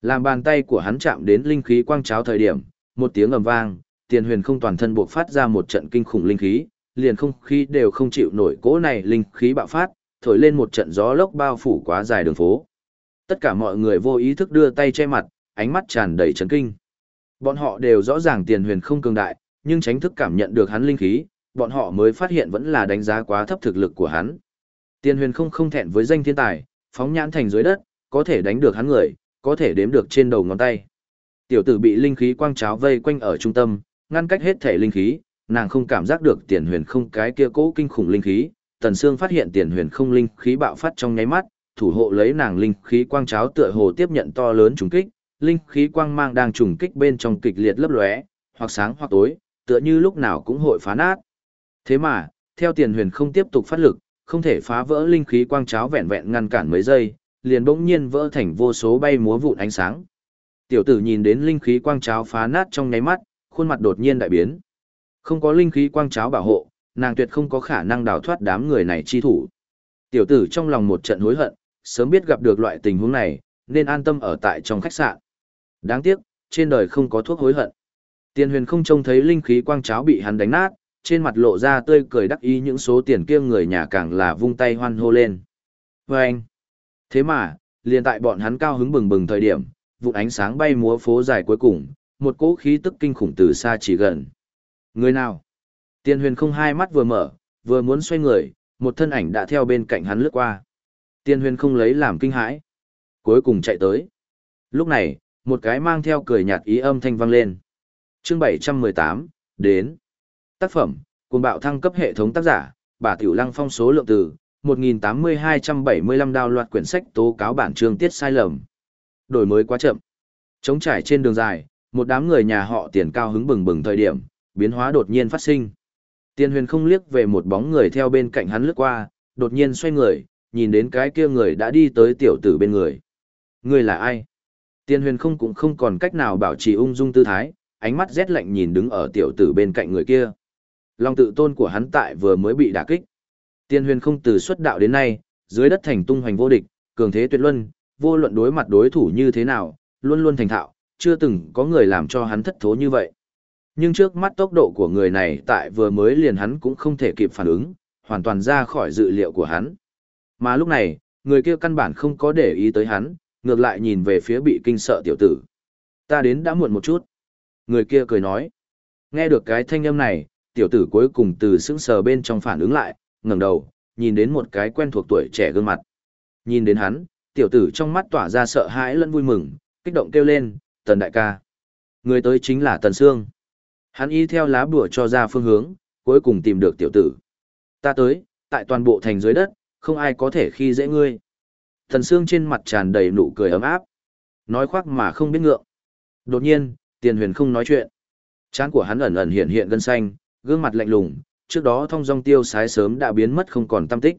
Làm bàn tay của hắn chạm đến linh khí quang cháo thời điểm, một tiếng ầm vang, tiền huyền không toàn thân buộc phát ra một trận kinh khủng linh khí, liền không khí đều không chịu nổi cỗ này linh khí bạo phát, thổi lên một trận gió lốc bao phủ quá dài đường phố. Tất cả mọi người vô ý thức đưa tay che mặt, ánh mắt tràn đầy chấn kinh. Bọn họ đều rõ ràng tiền huyền không cường đại, nhưng tránh thức cảm nhận được hắn linh khí, bọn họ mới phát hiện vẫn là đánh giá quá thấp thực lực của hắn. Tiền huyền không không thẹn với danh thiên tài, phóng nhãn thành dưới đất, có thể đánh được hắn người, có thể đếm được trên đầu ngón tay. Tiểu tử bị linh khí quang cháo vây quanh ở trung tâm, ngăn cách hết thể linh khí, nàng không cảm giác được tiền huyền không cái kia cố kinh khủng linh khí. Tần Sương phát hiện tiền huyền không linh khí bạo phát trong nháy mắt, thủ hộ lấy nàng linh khí quang cháo tựa hồ tiếp nhận to lớn trùng kích, linh khí quang mang đang trùng kích bên trong kịch liệt lấp lóe, hoặc sáng hoặc tối, tựa như lúc nào cũng hội phá nát. Thế mà, theo tiền huyền không tiếp tục phát lực, không thể phá vỡ linh khí quang cháo vẹn vẹn ngăn cản mấy giây, liền bỗng nhiên vỡ thành vô số bay múa vụn ánh sáng. Tiểu tử nhìn đến linh khí quang cháo phá nát trong nháy mắt, khuôn mặt đột nhiên đại biến. Không có linh khí quang cháo bảo hộ, nàng tuyệt không có khả năng đào thoát đám người này chi thủ. Tiểu tử trong lòng một trận hối hận, sớm biết gặp được loại tình huống này, nên an tâm ở tại trong khách sạn. Đáng tiếc, trên đời không có thuốc hối hận. Tiền huyền không trông thấy linh khí quang cháo bị hắn đánh nát, trên mặt lộ ra tươi cười đắc ý những số tiền kia người nhà càng là vung tay hoan hô lên. Và anh, thế mà, liền tại bọn hắn cao hứng bừng bừng thời điểm, vụ ánh sáng bay múa phố dài cuối cùng, một cỗ khí tức kinh khủng từ xa chỉ gần. Người nào? Tiền huyền không hai mắt vừa mở, vừa muốn xoay người, một thân ảnh đã theo bên cạnh hắn lướt qua. Tiên huyền không lấy làm kinh hãi. Cuối cùng chạy tới. Lúc này, một cái mang theo cười nhạt ý âm thanh vang lên. chương 718, đến. Tác phẩm, cùng bạo thăng cấp hệ thống tác giả, bà Tiểu Lăng phong số lượng từ, 1.8275 đào loạt quyển sách tố cáo bản chương tiết sai lầm. Đổi mới quá chậm. Trống trải trên đường dài, một đám người nhà họ tiền cao hứng bừng bừng thời điểm, biến hóa đột nhiên phát sinh. Tiền huyền không liếc về một bóng người theo bên cạnh hắn lướt qua, đột nhiên xoay người, nhìn đến cái kia người đã đi tới tiểu tử bên người. Người là ai? Tiên huyền không cũng không còn cách nào bảo trì ung dung tư thái, ánh mắt rét lạnh nhìn đứng ở tiểu tử bên cạnh người kia. Lòng tự tôn của hắn tại vừa mới bị đả kích. Tiên huyền không từ xuất đạo đến nay, dưới đất thành tung hoành vô địch, cường thế tuyệt luân, vô luận đối mặt đối thủ như thế nào, luôn luôn thành thạo, chưa từng có người làm cho hắn thất thố như vậy. Nhưng trước mắt tốc độ của người này tại vừa mới liền hắn cũng không thể kịp phản ứng, hoàn toàn ra khỏi dự liệu của hắn. Mà lúc này, người kia căn bản không có để ý tới hắn, ngược lại nhìn về phía bị kinh sợ tiểu tử. Ta đến đã muộn một chút. Người kia cười nói. Nghe được cái thanh âm này, tiểu tử cuối cùng từ sững sờ bên trong phản ứng lại, ngẩng đầu, nhìn đến một cái quen thuộc tuổi trẻ gương mặt. Nhìn đến hắn, tiểu tử trong mắt tỏa ra sợ hãi lẫn vui mừng, kích động kêu lên, tần đại ca. Người tới chính là tần sương. Hắn y theo lá bùa cho ra phương hướng, cuối cùng tìm được tiểu tử. Ta tới, tại toàn bộ thành dưới đất, không ai có thể khi dễ ngươi. Thần Sương trên mặt tràn đầy nụ cười ấm áp. Nói khoác mà không biết ngượng. Đột nhiên, tiền huyền không nói chuyện. Trán của hắn ẩn ẩn hiện hiện gân xanh, gương mặt lạnh lùng, trước đó thông dong tiêu sái sớm đã biến mất không còn tâm tích.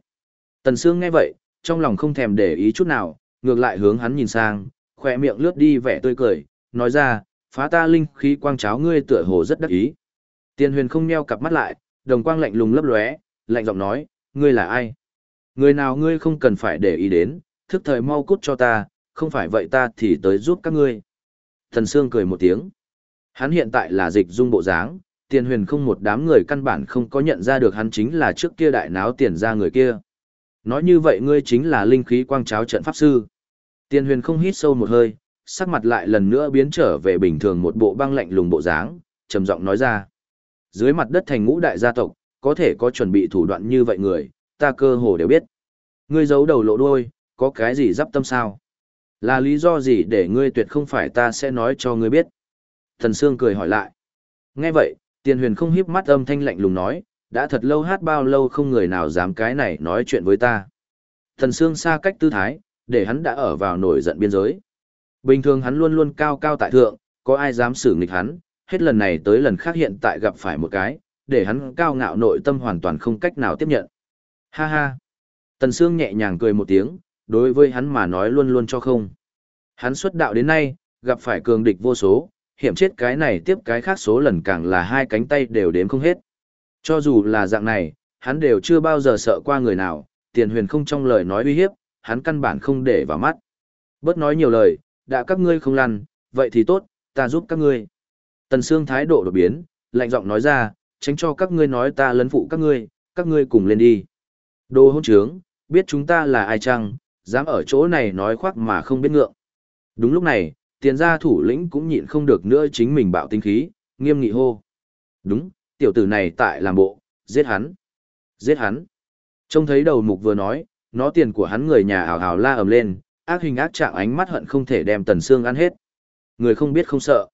Tần Sương nghe vậy, trong lòng không thèm để ý chút nào, ngược lại hướng hắn nhìn sang, khỏe miệng lướt đi vẻ tươi cười, nói ra, phá ta linh khí quang cháo ngươi tựa hồ rất đắc ý. Tiền huyền không nheo cặp mắt lại, đồng quang lạnh lùng lấp lóe, lạnh giọng nói, ngươi là ai? Người nào ngươi không cần phải để ý đến, thức thời mau cút cho ta, không phải vậy ta thì tới giúp các ngươi. Thần Sương cười một tiếng. Hắn hiện tại là dịch dung bộ dáng, tiền huyền không một đám người căn bản không có nhận ra được hắn chính là trước kia đại náo tiền ra người kia. Nói như vậy ngươi chính là linh khí quang cháo trận pháp sư. Tiền huyền không hít sâu một hơi, sắc mặt lại lần nữa biến trở về bình thường một bộ băng lạnh lùng bộ dáng, trầm giọng nói ra. Dưới mặt đất thành ngũ đại gia tộc, có thể có chuẩn bị thủ đoạn như vậy người, ta cơ hồ đều biết. Ngươi giấu đầu lộ đuôi, có cái gì dắp tâm sao? Là lý do gì để ngươi tuyệt không phải ta sẽ nói cho ngươi biết? Thần Sương cười hỏi lại. Nghe vậy, tiền huyền không hiếp mắt âm thanh lạnh lùng nói, đã thật lâu hát bao lâu không người nào dám cái này nói chuyện với ta. Thần Sương xa cách tư thái, để hắn đã ở vào nổi giận biên giới. Bình thường hắn luôn luôn cao cao tại thượng, có ai dám xử nghịch hắn, hết lần này tới lần khác hiện tại gặp phải một cái, để hắn cao ngạo nội tâm hoàn toàn không cách nào tiếp nhận. Ha ha. Tần Sương nhẹ nhàng cười một tiếng, đối với hắn mà nói luôn luôn cho không. Hắn xuất đạo đến nay, gặp phải cường địch vô số, hiểm chết cái này tiếp cái khác số lần càng là hai cánh tay đều đếm không hết. Cho dù là dạng này, hắn đều chưa bao giờ sợ qua người nào, tiền huyền không trong lời nói uy hiếp, hắn căn bản không để vào mắt. Bớt nói nhiều lời, đã các ngươi không lăn, vậy thì tốt, ta giúp các ngươi. Tần Sương thái độ đột biến, lạnh giọng nói ra, tránh cho các ngươi nói ta lấn phụ các ngươi, các ngươi cùng lên đi. Đồ hôn trướng, biết chúng ta là ai chăng, dám ở chỗ này nói khoác mà không biết ngượng. Đúng lúc này, tiền gia thủ lĩnh cũng nhịn không được nữa chính mình bạo tinh khí, nghiêm nghị hô. Đúng, tiểu tử này tại làm bộ, giết hắn. Giết hắn. Trông thấy đầu mục vừa nói, nó tiền của hắn người nhà ảo ảo la ầm lên, ác hình ác trạng ánh mắt hận không thể đem Tần Sương ăn hết. Người không biết không sợ.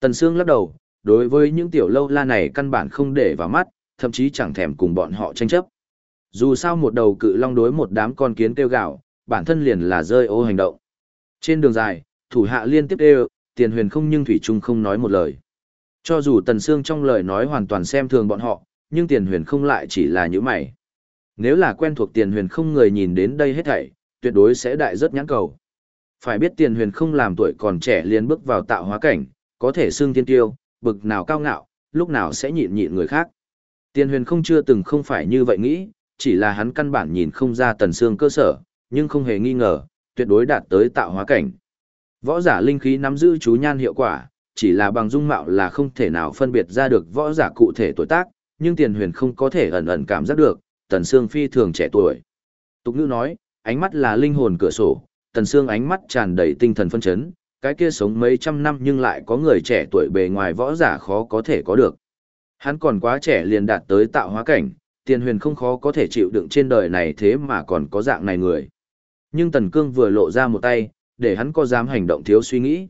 Tần Sương lắc đầu, đối với những tiểu lâu la này căn bản không để vào mắt, thậm chí chẳng thèm cùng bọn họ tranh chấp. Dù sao một đầu cự long đối một đám con kiến kêu gạo, bản thân liền là rơi ô hành động. Trên đường dài, thủ hạ liên tiếp đều, tiền huyền không nhưng Thủy Trung không nói một lời. Cho dù Tần Sương trong lời nói hoàn toàn xem thường bọn họ, nhưng tiền huyền không lại chỉ là những mày. Nếu là quen thuộc tiền huyền không người nhìn đến đây hết thảy, tuyệt đối sẽ đại rất nhãn cầu. Phải biết tiền huyền không làm tuổi còn trẻ liền bước vào tạo hóa cảnh, có thể xưng thiên tiêu, bực nào cao ngạo, lúc nào sẽ nhịn nhịn người khác. Tiền huyền không chưa từng không phải như vậy nghĩ, chỉ là hắn căn bản nhìn không ra tần xương cơ sở, nhưng không hề nghi ngờ, tuyệt đối đạt tới tạo hóa cảnh. Võ giả linh khí nắm giữ chú nhan hiệu quả, chỉ là bằng dung mạo là không thể nào phân biệt ra được võ giả cụ thể tuổi tác, nhưng tiền huyền không có thể ẩn ẩn cảm giác được, tần xương phi thường trẻ tuổi. Tục ngữ nói, ánh mắt là linh hồn cửa sổ, tần xương ánh mắt tràn đầy tinh thần phân chấn, cái kia sống mấy trăm năm nhưng lại có người trẻ tuổi bề ngoài võ giả khó có thể có được. Hắn còn quá trẻ liền đạt tới tạo hóa cảnh, tiền huyền không khó có thể chịu đựng trên đời này thế mà còn có dạng này người. Nhưng Tần Cương vừa lộ ra một tay, để hắn có dám hành động thiếu suy nghĩ.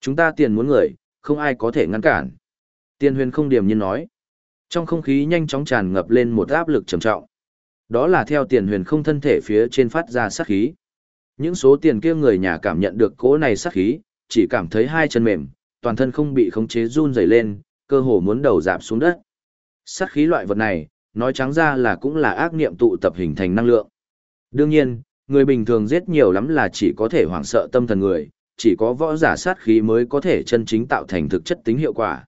Chúng ta tiền muốn người, không ai có thể ngăn cản. Tiền huyền không điềm nhiên nói. Trong không khí nhanh chóng tràn ngập lên một áp lực trầm trọng. Đó là theo tiền huyền không thân thể phía trên phát ra sát khí. Những số tiền kia người nhà cảm nhận được cỗ này sát khí, chỉ cảm thấy hai chân mềm, toàn thân không bị khống chế run rẩy lên, cơ hồ muốn đầu dạp xuống đất. Sát khí loại vật này, nói trắng ra là cũng là ác niệm tụ tập hình thành năng lượng. Đương nhiên, người bình thường giết nhiều lắm là chỉ có thể hoảng sợ tâm thần người, chỉ có võ giả sát khí mới có thể chân chính tạo thành thực chất tính hiệu quả.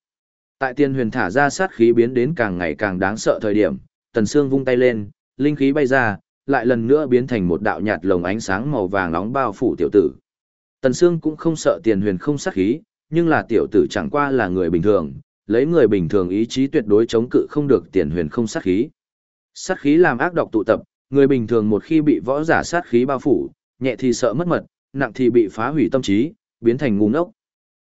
Tại tiên huyền thả ra sát khí biến đến càng ngày càng đáng sợ thời điểm, tần xương vung tay lên, linh khí bay ra, lại lần nữa biến thành một đạo nhạt lồng ánh sáng màu vàng nóng bao phủ tiểu tử. Tần xương cũng không sợ tiền huyền không sát khí, nhưng là tiểu tử chẳng qua là người bình thường, lấy người bình thường ý chí tuyệt đối chống cự không được tiền huyền không sát khí. Sát khí làm ác độc tụ tập, người bình thường một khi bị võ giả sát khí bao phủ, nhẹ thì sợ mất mật, nặng thì bị phá hủy tâm trí, biến thành ngu ngốc.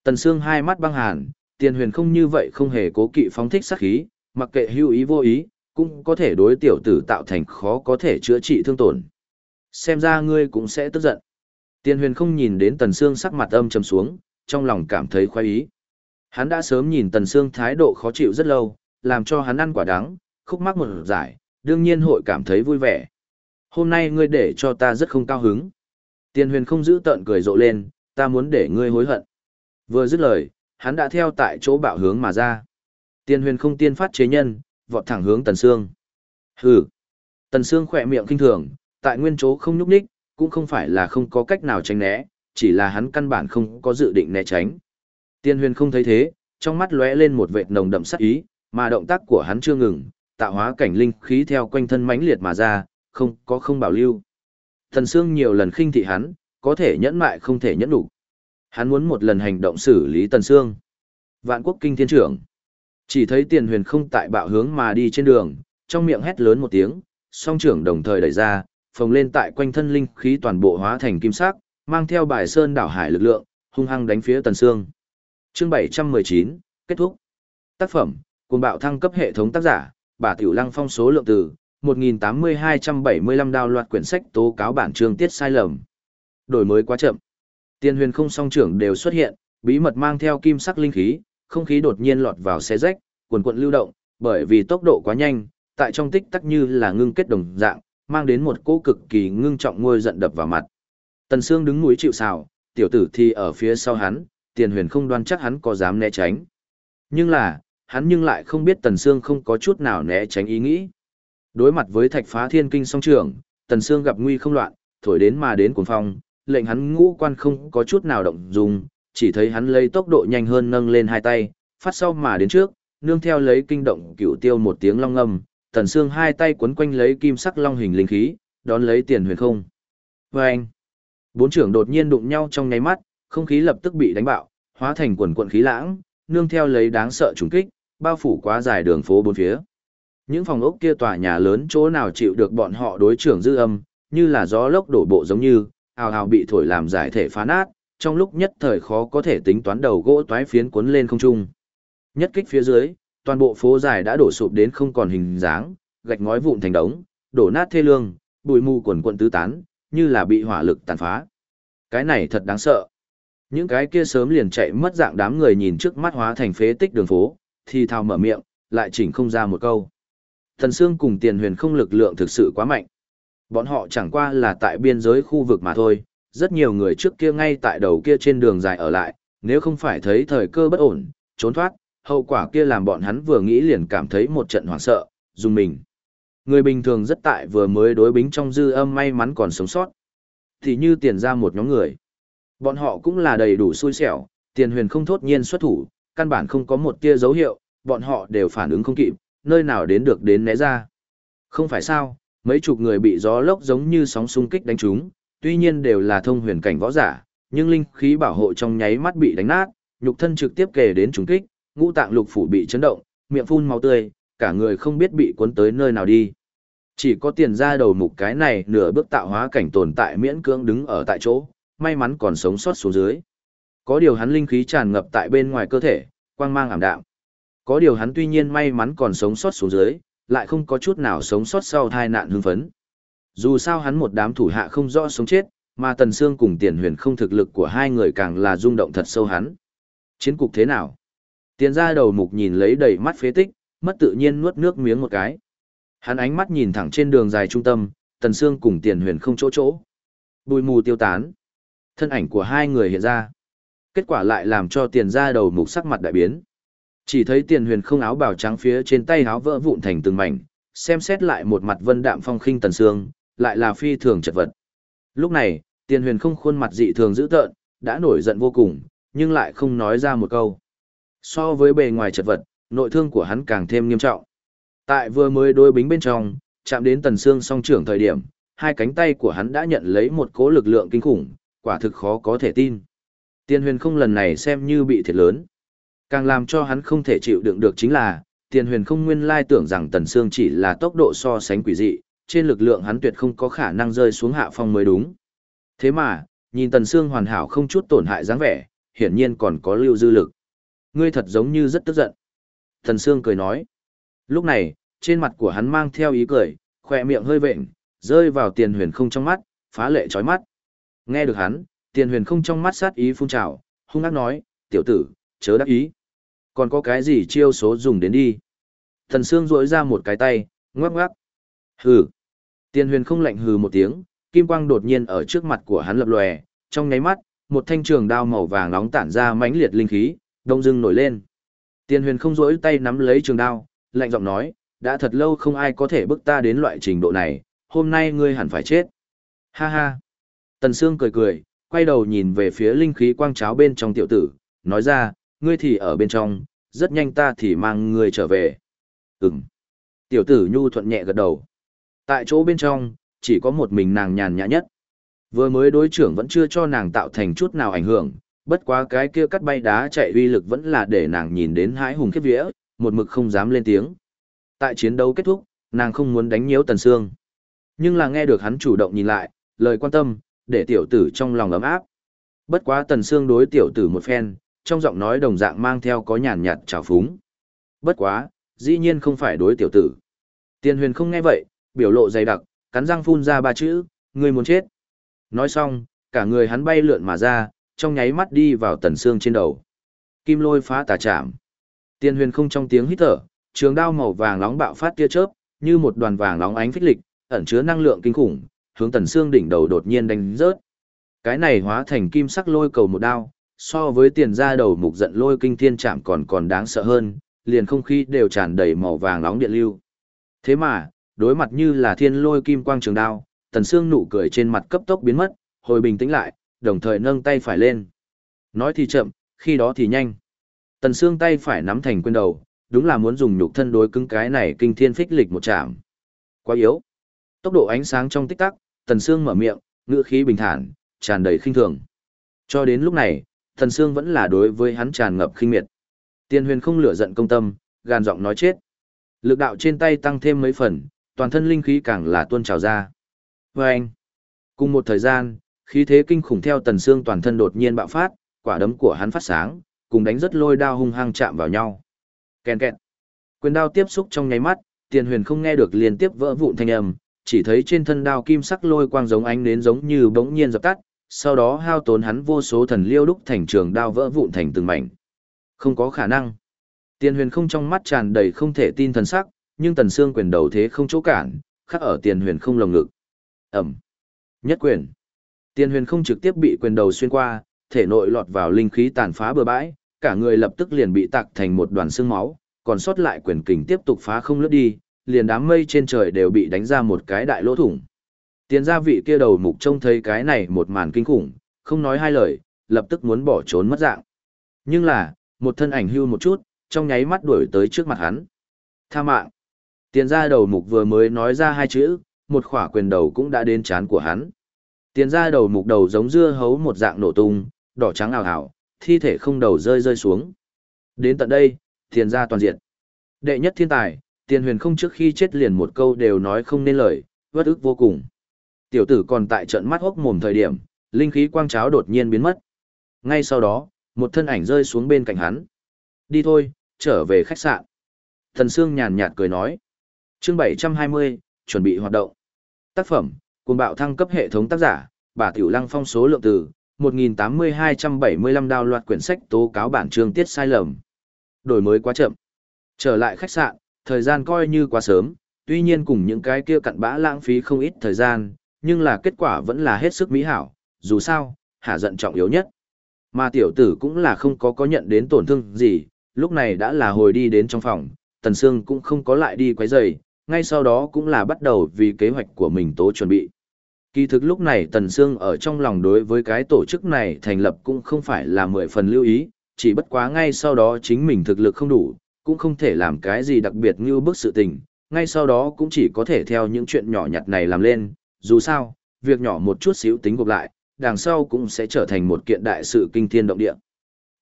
Tần Sương hai mắt băng hàn, tiền huyền không như vậy không hề cố kỵ phóng thích sát khí, mặc kệ hữu ý vô ý, cũng có thể đối tiểu tử tạo thành khó có thể chữa trị thương tổn. Xem ra ngươi cũng sẽ tức giận. Tiền huyền không nhìn đến Tần Sương sắc mặt âm trầm xuống, trong lòng cảm thấy khoái ý. Hắn đã sớm nhìn Tần Sương thái độ khó chịu rất lâu, làm cho hắn ăn quả đắng, khúc mắc một giải, đương nhiên hội cảm thấy vui vẻ. Hôm nay ngươi để cho ta rất không cao hứng. Tiền huyền không giữ tợn cười rộ lên, ta muốn để ngươi hối hận. Vừa dứt lời, hắn đã theo tại chỗ bạo hướng mà ra. Tiền huyền không tiên phát chế nhân, vọt thẳng hướng Tần Sương. Hừ. Tần Sương khỏe miệng kinh thường, tại nguyên chỗ không nhúc nhích, cũng không phải là không có cách nào tránh né, chỉ là hắn căn bản không có dự định né tránh. Tiên huyền không thấy thế, trong mắt lóe lên một vệt nồng đậm sắc ý, mà động tác của hắn chưa ngừng, tạo hóa cảnh linh khí theo quanh thân mãnh liệt mà ra, không có không bảo lưu. Thần Sương nhiều lần khinh thị hắn, có thể nhẫn mại không thể nhẫn đủ. Hắn muốn một lần hành động xử lý Tần Sương. Vạn quốc kinh thiên trưởng. Chỉ thấy tiền huyền không tại bạo hướng mà đi trên đường, trong miệng hét lớn một tiếng, song trưởng đồng thời đẩy ra, phồng lên tại quanh thân linh khí toàn bộ hóa thành kim sắc, mang theo bài sơn đảo hải lực lượng, hung hăng đánh phía Tần Sương. Chương 719, kết thúc. Tác phẩm: Cuồng bạo thăng cấp hệ thống tác giả: Bà Tiểu Lăng phong số lượng từ 1.8275 đào loạt quyển sách tố cáo bản chương tiết sai lầm. Đổi mới quá chậm. Tiên huyền không song trưởng đều xuất hiện, bí mật mang theo kim sắc linh khí, không khí đột nhiên lọt vào xe rách, quần quận lưu động, bởi vì tốc độ quá nhanh, tại trong tích tắc như là ngưng kết đồng dạng, mang đến một cỗ cực kỳ ngưng trọng ngôi giận đập vào mặt. Tần Sương đứng núi chịu sào, tiểu tử thì ở phía sau hắn, tiền huyền không đoan chắc hắn có dám né tránh. Nhưng là, hắn nhưng lại không biết Tần Sương không có chút nào né tránh ý nghĩ. Đối mặt với thạch phá thiên kinh song trưởng, Tần Sương gặp nguy không loạn, thổi đến mà đến cuồng phong, lệnh hắn ngũ quan không có chút nào động dùng, chỉ thấy hắn lấy tốc độ nhanh hơn nâng lên hai tay, phát sau mà đến trước, nương theo lấy kinh động cửu tiêu một tiếng long ngâm, Tần Sương hai tay quấn quanh lấy kim sắc long hình linh khí, đón lấy tiền huyền không. Và anh, bốn trưởng đột nhiên đụng nhau trong nháy mắt, không khí lập tức bị đánh bạo, hóa thành quần quần khí lãng, nương theo lấy đáng sợ trùng kích, bao phủ quá dài đường phố bốn phía. Những phòng ốc kia tòa nhà lớn chỗ nào chịu được bọn họ đối trưởng dư âm, như là gió lốc đổ bộ giống như, ào ào bị thổi làm giải thể phá nát, trong lúc nhất thời khó có thể tính toán đầu gỗ toái phiến cuốn lên không trung. Nhất kích phía dưới, toàn bộ phố dài đã đổ sụp đến không còn hình dáng, gạch ngói vụn thành đống, đổ nát thê lương, bụi mù quần quần tứ tán, như là bị hỏa lực tàn phá. Cái này thật đáng sợ. Những cái kia sớm liền chạy mất dạng đám người nhìn trước mắt hóa thành phế tích đường phố, thì thào mở miệng, lại chỉnh không ra một câu. Thần Sương cùng tiền huyền không lực lượng thực sự quá mạnh. Bọn họ chẳng qua là tại biên giới khu vực mà thôi, rất nhiều người trước kia ngay tại đầu kia trên đường dài ở lại, nếu không phải thấy thời cơ bất ổn, trốn thoát, hậu quả kia làm bọn hắn vừa nghĩ liền cảm thấy một trận hoảng sợ, dùng mình. Người bình thường rất tại vừa mới đối bính trong dư âm may mắn còn sống sót. Thì như tiền ra một nhóm người. Bọn họ cũng là đầy đủ xui xẻo, tiền huyền không thốt nhiên xuất thủ, căn bản không có một tia dấu hiệu, bọn họ đều phản ứng không kịp, nơi nào đến được đến né ra. Không phải sao, mấy chục người bị gió lốc giống như sóng xung kích đánh trúng, tuy nhiên đều là thông huyền cảnh võ giả, nhưng linh khí bảo hộ trong nháy mắt bị đánh nát, nhục thân trực tiếp kề đến trúng kích, ngũ tạng lục phủ bị chấn động, miệng phun máu tươi, cả người không biết bị cuốn tới nơi nào đi. Chỉ có tiền ra đầu mục cái này nửa bước tạo hóa cảnh tồn tại miễn cưỡng đứng ở tại chỗ, may mắn còn sống sót xuống dưới. Có điều hắn linh khí tràn ngập tại bên ngoài cơ thể, quang mang ảm đạm. Có điều hắn tuy nhiên may mắn còn sống sót xuống dưới, lại không có chút nào sống sót sau tai nạn hưng phấn. Dù sao hắn một đám thủ hạ không rõ sống chết, mà Tần Sương cùng Tiền Huyền không thực lực của hai người càng là rung động thật sâu hắn. Chiến cục thế nào? Tiền ra đầu mục nhìn lấy đầy mắt phế tích, mất tự nhiên nuốt nước miếng một cái. Hắn ánh mắt nhìn thẳng trên đường dài trung tâm, Tần Sương cùng Tiền Huyền không chỗ chỗ. Bùi mù tiêu tán. Thân ảnh của hai người hiện ra. Kết quả lại làm cho tiền ra đầu mục sắc mặt đại biến. Chỉ thấy tiền huyền không áo bào trắng phía trên tay áo vỡ vụn thành từng mảnh, xem xét lại một mặt vân đạm phong khinh tần sương, lại là phi thường chật vật. Lúc này, tiền huyền không khuôn mặt dị thường dữ tợn, đã nổi giận vô cùng, nhưng lại không nói ra một câu. So với bề ngoài chật vật, nội thương của hắn càng thêm nghiêm trọng. Tại vừa mới đôi bính bên trong, chạm đến tần xương song trưởng thời điểm, hai cánh tay của hắn đã nhận lấy một cỗ lực lượng kinh khủng, quả thực khó có thể tin. Tiền huyền không lần này xem như bị thiệt lớn. Càng làm cho hắn không thể chịu đựng được chính là, tiền huyền không nguyên lai tưởng rằng tần xương chỉ là tốc độ so sánh quỷ dị, trên lực lượng hắn tuyệt không có khả năng rơi xuống hạ phong mới đúng. Thế mà, nhìn tần xương hoàn hảo không chút tổn hại dáng vẻ, hiển nhiên còn có lưu dư lực. Ngươi thật giống như rất tức giận. Tần xương cười nói. Lúc này, trên mặt của hắn mang theo ý cười, khỏe miệng hơi vện, rơi vào tiền huyền không trong mắt, phá lệ chói mắt. Nghe được hắn, tiền huyền không trong mắt sát ý phun trào, hung ác nói, tiểu tử, chớ đắc ý. Còn có cái gì chiêu số dùng đến đi. Thần Sương rỗi ra một cái tay, ngoắc ngoắc. Hừ. Tiền huyền không lạnh hừ một tiếng, kim quang đột nhiên ở trước mặt của hắn lập lòe, trong nháy mắt, một thanh trường đao màu vàng nóng tản ra mãnh liệt linh khí, đông dưng nổi lên. Tiền huyền không rỗi tay nắm lấy trường đao, lạnh giọng nói, đã thật lâu không ai có thể bức ta đến loại trình độ này, hôm nay ngươi hẳn phải chết. Ha ha. Tần Sương cười cười, quay đầu nhìn về phía linh khí quang cháo bên trong tiểu tử, nói ra, ngươi thì ở bên trong, rất nhanh ta thì mang ngươi trở về. Ừm. Tiểu tử nhu thuận nhẹ gật đầu. Tại chỗ bên trong, chỉ có một mình nàng nhàn nhã nhất. Vừa mới đối trưởng vẫn chưa cho nàng tạo thành chút nào ảnh hưởng, bất quá cái kia cắt bay đá chạy uy lực vẫn là để nàng nhìn đến hãi hùng khiếp vía, một mực không dám lên tiếng. Tại chiến đấu kết thúc, nàng không muốn đánh nhiễu Tần Sương. Nhưng là nghe được hắn chủ động nhìn lại, lời quan tâm, để tiểu tử trong lòng ấm áp. Bất quá Tần Sương đối tiểu tử một phen, trong giọng nói đồng dạng mang theo có nhàn nhạt trào phúng. Bất quá, dĩ nhiên không phải đối tiểu tử. Tiên huyền không nghe vậy, biểu lộ dày đặc, cắn răng phun ra ba chữ, ngươi muốn chết. Nói xong, cả người hắn bay lượn mà ra, trong nháy mắt đi vào tần xương trên đầu. Kim lôi phá tà chạm. Tiên huyền không trong tiếng hít thở, trường đao màu vàng nóng bạo phát tia chớp, như một đoàn vàng nóng ánh phích lịch, ẩn chứa năng lượng kinh khủng, hướng tần xương đỉnh đầu đột nhiên đánh rớt. Cái này hóa thành kim sắc lôi cầu một đao, so với tiền ra đầu mục giận lôi kinh thiên chạm còn còn đáng sợ hơn, liền không khí đều tràn đầy màu vàng nóng điện lưu. Thế mà, đối mặt như là thiên lôi kim quang trường đao, tần xương nụ cười trên mặt cấp tốc biến mất, hồi bình tĩnh lại, đồng thời nâng tay phải lên. Nói thì chậm, khi đó thì nhanh. Tần xương tay phải nắm thành quyền đầu, đúng là muốn dùng nhục thân đối cứng cái này kinh thiên phích lịch một chạm. Quá yếu. Tốc độ ánh sáng trong tích tắc, tần Sương mở miệng, ngữ khí bình thản, tràn đầy khinh thường. Cho đến lúc này, tần Sương vẫn là đối với hắn tràn ngập khinh miệt. Tiên huyền không lửa giận công tâm, gàn giọng nói chết. Lực đạo trên tay tăng thêm mấy phần, toàn thân linh khí càng là tuôn trào ra. Và cùng một thời gian, khí thế kinh khủng theo tần Sương toàn thân đột nhiên bạo phát, quả đấm của hắn phát sáng, cùng đánh rất lôi đao hung hăng chạm vào nhau. Kèn kẹt. Quyền đao tiếp xúc trong nháy mắt, tiền huyền không nghe được liên tiếp vỡ vụn thanh âm, chỉ thấy trên thân đao kim sắc lôi quang giống ánh nến giống như bỗng nhiên dập tắt, sau đó hao tốn hắn vô số thần liêu đúc thành trường đao vỡ vụn thành từng mảnh. Không có khả năng. Tiền huyền không trong mắt tràn đầy không thể tin thần sắc, nhưng tần xương quyền đầu thế không chỗ cản, khắc ở tiền huyền không lồng ngực. Ẩm. Nhất quyền. Tiền huyền không trực tiếp bị quyền đầu xuyên qua, thể nội lọt vào linh khí tàn phá bừa bãi, cả người lập tức liền bị tạc thành một đoàn xương máu, còn sót lại quyền kình tiếp tục phá không lướt đi, liền đám mây trên trời đều bị đánh ra một cái đại lỗ thủng. Tiền gia vị kia đầu mục trông thấy cái này một màn kinh khủng, không nói hai lời, lập tức muốn bỏ trốn mất dạng. Nhưng là, một thân ảnh hưu một chút, trong nháy mắt đuổi tới trước mặt hắn. Tha mạng. Tiền gia đầu mục vừa mới nói ra hai chữ, một khỏa quyền đầu cũng đã đến chán của hắn. Tiền gia đầu mục đầu giống dưa hấu một dạng nổ tung, đỏ trắng ảo ảo, thi thể không đầu rơi rơi xuống. Đến tận đây, tiền gia toàn diện. Đệ nhất thiên tài, tiền huyền không trước khi chết liền một câu đều nói không nên lời, vất ức vô cùng. Tiểu tử còn tại trận mắt hốc mồm thời điểm, linh khí quang cháo đột nhiên biến mất. Ngay sau đó, một thân ảnh rơi xuống bên cạnh hắn. Đi thôi, trở về khách sạn. Thần Sương nhàn nhạt cười nói. chương 720, chuẩn bị hoạt động. Tác phẩm, cùng bạo thăng cấp hệ thống tác giả, bà Tiểu Lăng phong số lượng từ, 1.8275 đào loạt quyển sách tố cáo bản chương tiết sai lầm. Đổi mới quá chậm. Trở lại khách sạn, thời gian coi như quá sớm, tuy nhiên cùng những cái kia cặn bã lãng phí không ít thời gian, nhưng là kết quả vẫn là hết sức mỹ hảo, dù sao, hạ giận trọng yếu nhất. Mà tiểu tử cũng là không có có nhận đến tổn thương gì, lúc này đã là hồi đi đến trong phòng, Tần Sương cũng không có lại đi quấy rầy, ngay sau đó cũng là bắt đầu vì kế hoạch của mình tố chuẩn bị. Kỳ thực lúc này Tần Sương ở trong lòng đối với cái tổ chức này thành lập cũng không phải là mười phần lưu ý, chỉ bất quá ngay sau đó chính mình thực lực không đủ, cũng không thể làm cái gì đặc biệt như bức sự tình, ngay sau đó cũng chỉ có thể theo những chuyện nhỏ nhặt này làm lên, dù sao, việc nhỏ một chút xíu tính gộp lại, đằng sau cũng sẽ trở thành một kiện đại sự kinh thiên động địa.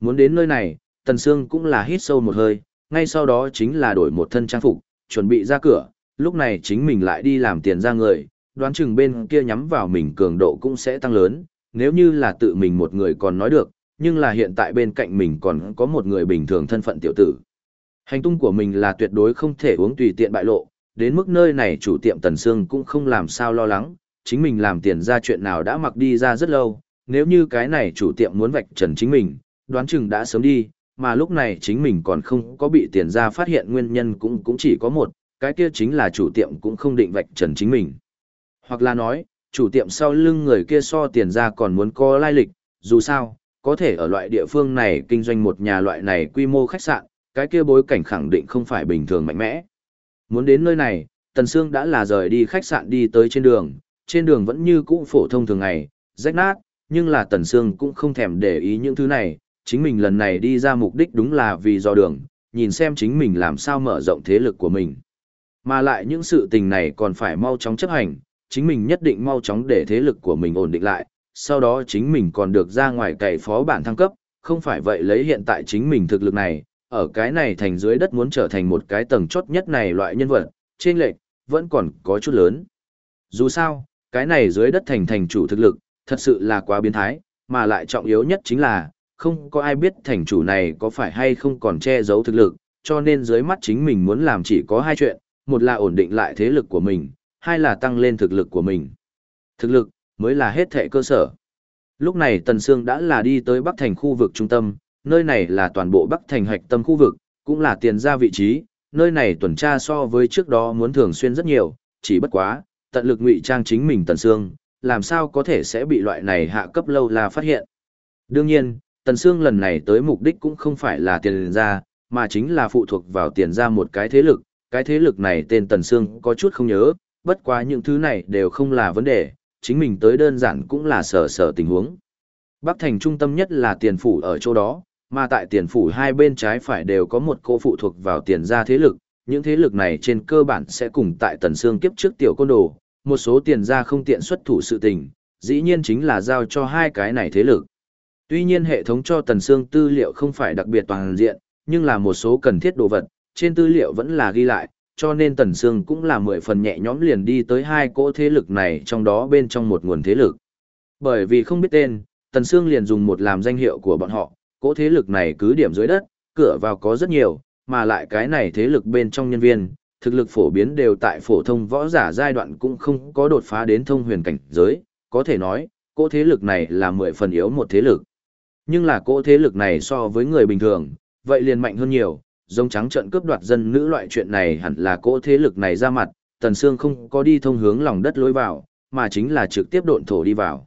Muốn đến nơi này, Tần Sương cũng là hít sâu một hơi, ngay sau đó chính là đổi một thân trang phục, chuẩn bị ra cửa, lúc này chính mình lại đi làm tiền ra người, đoán chừng bên kia nhắm vào mình cường độ cũng sẽ tăng lớn, nếu như là tự mình một người còn nói được, nhưng là hiện tại bên cạnh mình còn có một người bình thường thân phận tiểu tử. Hành tung của mình là tuyệt đối không thể uống tùy tiện bại lộ, đến mức nơi này chủ tiệm Tần Sương cũng không làm sao lo lắng, chính mình làm tiền ra chuyện nào đã mặc đi ra rất lâu, nếu như cái này chủ tiệm muốn vạch trần chính mình, đoán chừng đã sớm đi, mà lúc này chính mình còn không có bị tiền ra phát hiện nguyên nhân cũng cũng chỉ có một, cái kia chính là chủ tiệm cũng không định vạch trần chính mình. Hoặc là nói, chủ tiệm sau lưng người kia so tiền ra còn muốn có lai lịch, dù sao, có thể ở loại địa phương này kinh doanh một nhà loại này quy mô khách sạn, cái kia bối cảnh khẳng định không phải bình thường mạnh mẽ. Muốn đến nơi này, Tần Sương đã là rời đi khách sạn đi tới trên đường, trên đường vẫn như cũ phổ thông thường ngày, rách nát, nhưng là Tần Sương cũng không thèm để ý những thứ này, chính mình lần này đi ra mục đích đúng là vì do đường, nhìn xem chính mình làm sao mở rộng thế lực của mình. Mà lại những sự tình này còn phải mau chóng chấp hành, chính mình nhất định mau chóng để thế lực của mình ổn định lại, sau đó chính mình còn được ra ngoài cày phó bản thăng cấp, không phải vậy lấy hiện tại chính mình thực lực này, ở cái này thành dưới đất muốn trở thành một cái tầng chốt nhất này loại nhân vật, trên lệch, vẫn còn có chút lớn. Dù sao, cái này dưới đất thành thành chủ thực lực, thật sự là quá biến thái, mà lại trọng yếu nhất chính là, không có ai biết thành chủ này có phải hay không còn che giấu thực lực, cho nên dưới mắt chính mình muốn làm chỉ có hai chuyện, một là ổn định lại thế lực của mình, hai là tăng lên thực lực của mình. Thực lực, mới là hết thệ cơ sở. Lúc này Tần Sương đã là đi tới Bắc Thành khu vực trung tâm, nơi này là toàn bộ Bắc Thành hạch tâm khu vực, cũng là tiền ra vị trí, nơi này tuần tra so với trước đó muốn thường xuyên rất nhiều, chỉ bất quá, tận lực ngụy trang chính mình Tần Sương, làm sao có thể sẽ bị loại này hạ cấp lâu là phát hiện. Đương nhiên, Tần Sương lần này tới mục đích cũng không phải là tiền ra, mà chính là phụ thuộc vào tiền ra một cái thế lực, cái thế lực này tên Tần Sương có chút không nhớ, bất quá những thứ này đều không là vấn đề, chính mình tới đơn giản cũng là sở sở tình huống. Bắc thành trung tâm nhất là tiền phủ ở chỗ đó, mà tại tiền phủ hai bên trái phải đều có một cô phụ thuộc vào tiền gia thế lực, những thế lực này trên cơ bản sẽ cùng tại tần xương kiếp trước tiểu côn đồ, một số tiền gia không tiện xuất thủ sự tình, dĩ nhiên chính là giao cho hai cái này thế lực. Tuy nhiên hệ thống cho tần xương tư liệu không phải đặc biệt toàn diện, nhưng là một số cần thiết đồ vật, trên tư liệu vẫn là ghi lại, cho nên Tần Sương cũng là mười phần nhẹ nhõm liền đi tới hai cỗ thế lực này trong đó bên trong một nguồn thế lực. Bởi vì không biết tên, Tần Sương liền dùng một làm danh hiệu của bọn họ, cỗ thế lực này cứ điểm dưới đất, cửa vào có rất nhiều, mà lại cái này thế lực bên trong nhân viên, thực lực phổ biến đều tại phổ thông võ giả giai đoạn cũng không có đột phá đến thông huyền cảnh giới, có thể nói, cỗ thế lực này là mười phần yếu một thế lực. Nhưng là cỗ thế lực này so với người bình thường, vậy liền mạnh hơn nhiều, giống trắng trận cướp đoạt dân nữ loại chuyện này hẳn là cỗ thế lực này ra mặt, Tần Sương không có đi thông hướng lòng đất lối vào, mà chính là trực tiếp độn thổ đi vào.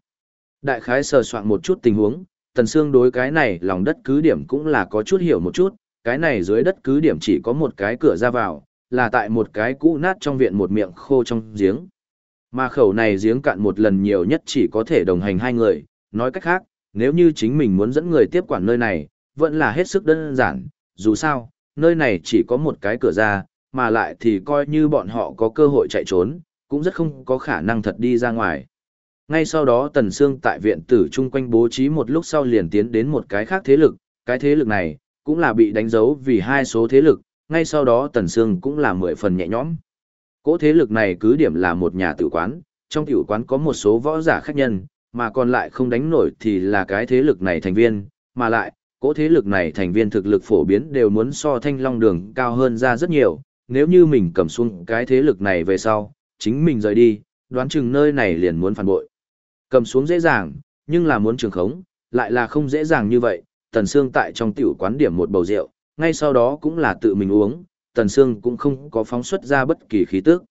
Đại khái sờ soạn một chút tình huống, Tần Sương đối cái này lòng đất cứ điểm cũng là có chút hiểu một chút, cái này dưới đất cứ điểm chỉ có một cái cửa ra vào, là tại một cái cũ nát trong viện một miệng khô trong giếng. Mà khẩu này giếng cạn một lần nhiều nhất chỉ có thể đồng hành hai người, nói cách khác, nếu như chính mình muốn dẫn người tiếp quản nơi này, vẫn là hết sức đơn giản, dù sao, nơi này chỉ có một cái cửa ra, mà lại thì coi như bọn họ có cơ hội chạy trốn, cũng rất không có khả năng thật đi ra ngoài. Ngay sau đó Tần Sương tại viện tử chung quanh bố trí một lúc sau liền tiến đến một cái khác thế lực, cái thế lực này cũng là bị đánh dấu vì hai số thế lực, ngay sau đó Tần Sương cũng là mười phần nhẹ nhõm. Cỗ thế lực này cứ điểm là một nhà tử quán, trong tiểu quán có một số võ giả khách nhân, mà còn lại không đánh nổi thì là cái thế lực này thành viên, mà lại, cỗ thế lực này thành viên thực lực phổ biến đều muốn so thanh long đường cao hơn ra rất nhiều, nếu như mình cầm xuống cái thế lực này về sau, chính mình rời đi, đoán chừng nơi này liền muốn phản bội. Cầm xuống dễ dàng, nhưng là muốn trường khống, lại là không dễ dàng như vậy, Tần Sương tại trong tiểu quán điểm một bầu rượu, ngay sau đó cũng là tự mình uống, Tần Sương cũng không có phóng xuất ra bất kỳ khí tức.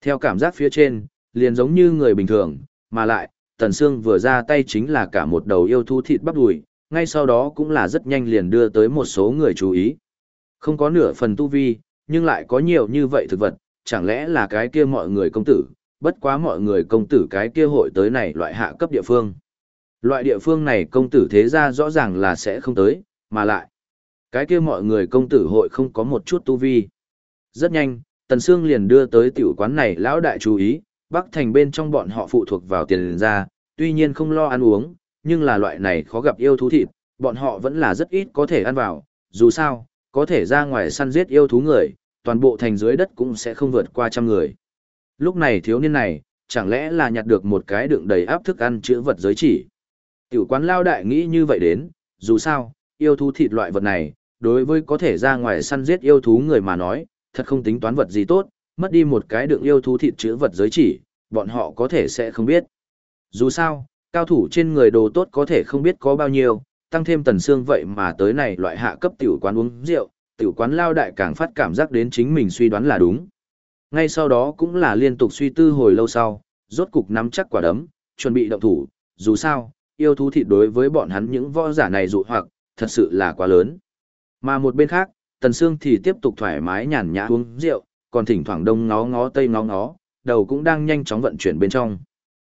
Theo cảm giác phía trên, liền giống như người bình thường, mà lại, Tần Sương vừa ra tay chính là cả một đầu yêu thú thịt bắp đùi, ngay sau đó cũng là rất nhanh liền đưa tới một số người chú ý. Không có nửa phần tu vi, nhưng lại có nhiều như vậy thực vật, chẳng lẽ là cái kia mọi người công tử, bất quá mọi người công tử cái kia hội tới này loại hạ cấp địa phương. Loại địa phương này công tử thế ra rõ ràng là sẽ không tới, mà lại. Cái kia mọi người công tử hội không có một chút tu vi. Rất nhanh, Tần Sương liền đưa tới tiểu quán này lão đại chú ý, Bắc Thành bên trong bọn họ phụ thuộc vào tiền ra, tuy nhiên không lo ăn uống, nhưng là loại này khó gặp yêu thú thịt, bọn họ vẫn là rất ít có thể ăn vào, dù sao, có thể ra ngoài săn giết yêu thú người, toàn bộ thành dưới đất cũng sẽ không vượt qua trăm người. Lúc này thiếu niên này, chẳng lẽ là nhặt được một cái đựng đầy áp thức ăn chữa vật giới chỉ. Tiểu quán lao đại nghĩ như vậy đến, dù sao, yêu thú thịt loại vật này, đối với có thể ra ngoài săn giết yêu thú người mà nói, thật không tính toán vật gì tốt, mất đi một cái đựng yêu thú thịt chữa vật giới chỉ, bọn họ có thể sẽ không biết. Dù sao, cao thủ trên người đồ tốt có thể không biết có bao nhiêu, tăng thêm tần xương vậy mà tới này loại hạ cấp tiểu quán uống rượu, tiểu quán lao đại càng phát cảm giác đến chính mình suy đoán là đúng. Ngay sau đó cũng là liên tục suy tư hồi lâu sau, rốt cục nắm chắc quả đấm, chuẩn bị động thủ, dù sao, yêu thú thịt đối với bọn hắn những võ giả này dụ hoặc, thật sự là quá lớn. Mà một bên khác, Tần Sương thì tiếp tục thoải mái nhàn nhã uống rượu, còn thỉnh thoảng đông ngó ngó tây ngó ngó, đầu cũng đang nhanh chóng vận chuyển bên trong.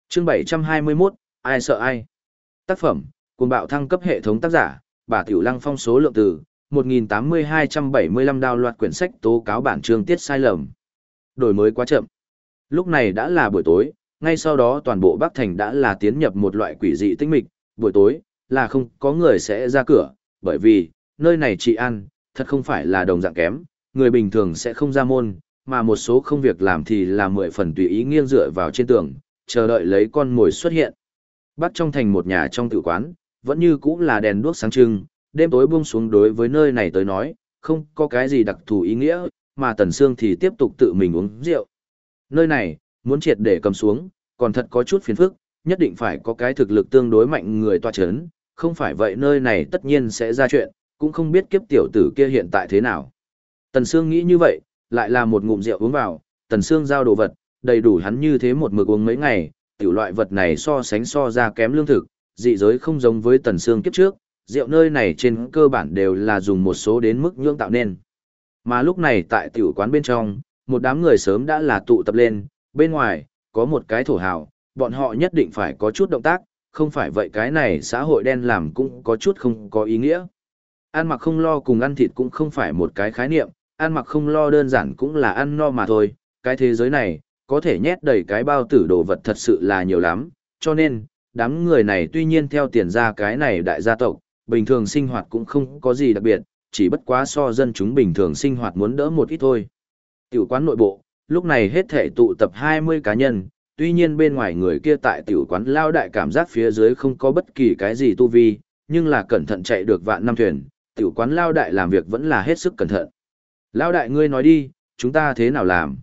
Chương 721, ai sợ ai. Tác phẩm, cuồng bạo thăng cấp hệ thống tác giả, bà Tiểu Lăng phong số lượng từ, 1.8275 đào loạt quyển sách tố cáo bản chương tiết sai lầm. Đổi mới quá chậm. Lúc này đã là buổi tối, ngay sau đó toàn bộ Bắc Thành đã là tiến nhập một loại quỷ dị tinh mịch, buổi tối, là không có người sẽ ra cửa, bởi vì, nơi này chỉ ăn, thật không phải là đồng dạng kém, người bình thường sẽ không ra môn, mà một số công việc làm thì là mười phần tùy ý nghiêng dựa vào trên tường, chờ đợi lấy con mồi xuất hiện. Bắt trong thành một nhà trong tử quán, vẫn như cũ là đèn đuốc sáng trưng, đêm tối buông xuống đối với nơi này tới nói, không có cái gì đặc thù ý nghĩa, mà Tần Sương thì tiếp tục tự mình uống rượu. Nơi này, muốn triệt để cầm xuống, còn thật có chút phiền phức, nhất định phải có cái thực lực tương đối mạnh người tòa chấn, không phải vậy nơi này tất nhiên sẽ ra chuyện, cũng không biết kiếp tiểu tử kia hiện tại thế nào. Tần Sương nghĩ như vậy, lại là một ngụm rượu uống vào, Tần Sương giao đồ vật, đầy đủ hắn như thế một mực uống mấy ngày, tiểu loại vật này so sánh so ra kém lương thực, dị giới không giống với Tần Sương kiếp trước, rượu nơi này trên cơ bản đều là dùng một số đến mức nhưỡng tạo nên. Mà lúc này tại tiểu quán bên trong, một đám người sớm đã là tụ tập lên, bên ngoài, có một cái thổ hào, bọn họ nhất định phải có chút động tác, không phải vậy cái này xã hội đen làm cũng có chút không có ý nghĩa. Ăn mặc không lo cùng ăn thịt cũng không phải một cái khái niệm, ăn mặc không lo đơn giản cũng là ăn no mà thôi, cái thế giới này, có thể nhét đầy cái bao tử đồ vật thật sự là nhiều lắm, cho nên, đám người này tuy nhiên theo tiền ra cái này đại gia tộc, bình thường sinh hoạt cũng không có gì đặc biệt, chỉ bất quá so dân chúng bình thường sinh hoạt muốn đỡ một ít thôi. Tiểu quán nội bộ, lúc này hết thể tụ tập 20 cá nhân, tuy nhiên bên ngoài người kia tại tiểu quán lao đại cảm giác phía dưới không có bất kỳ cái gì tu vi, nhưng là cẩn thận chạy được vạn năm thuyền, tiểu quán lao đại làm việc vẫn là hết sức cẩn thận. Lao đại ngươi nói đi, chúng ta thế nào làm?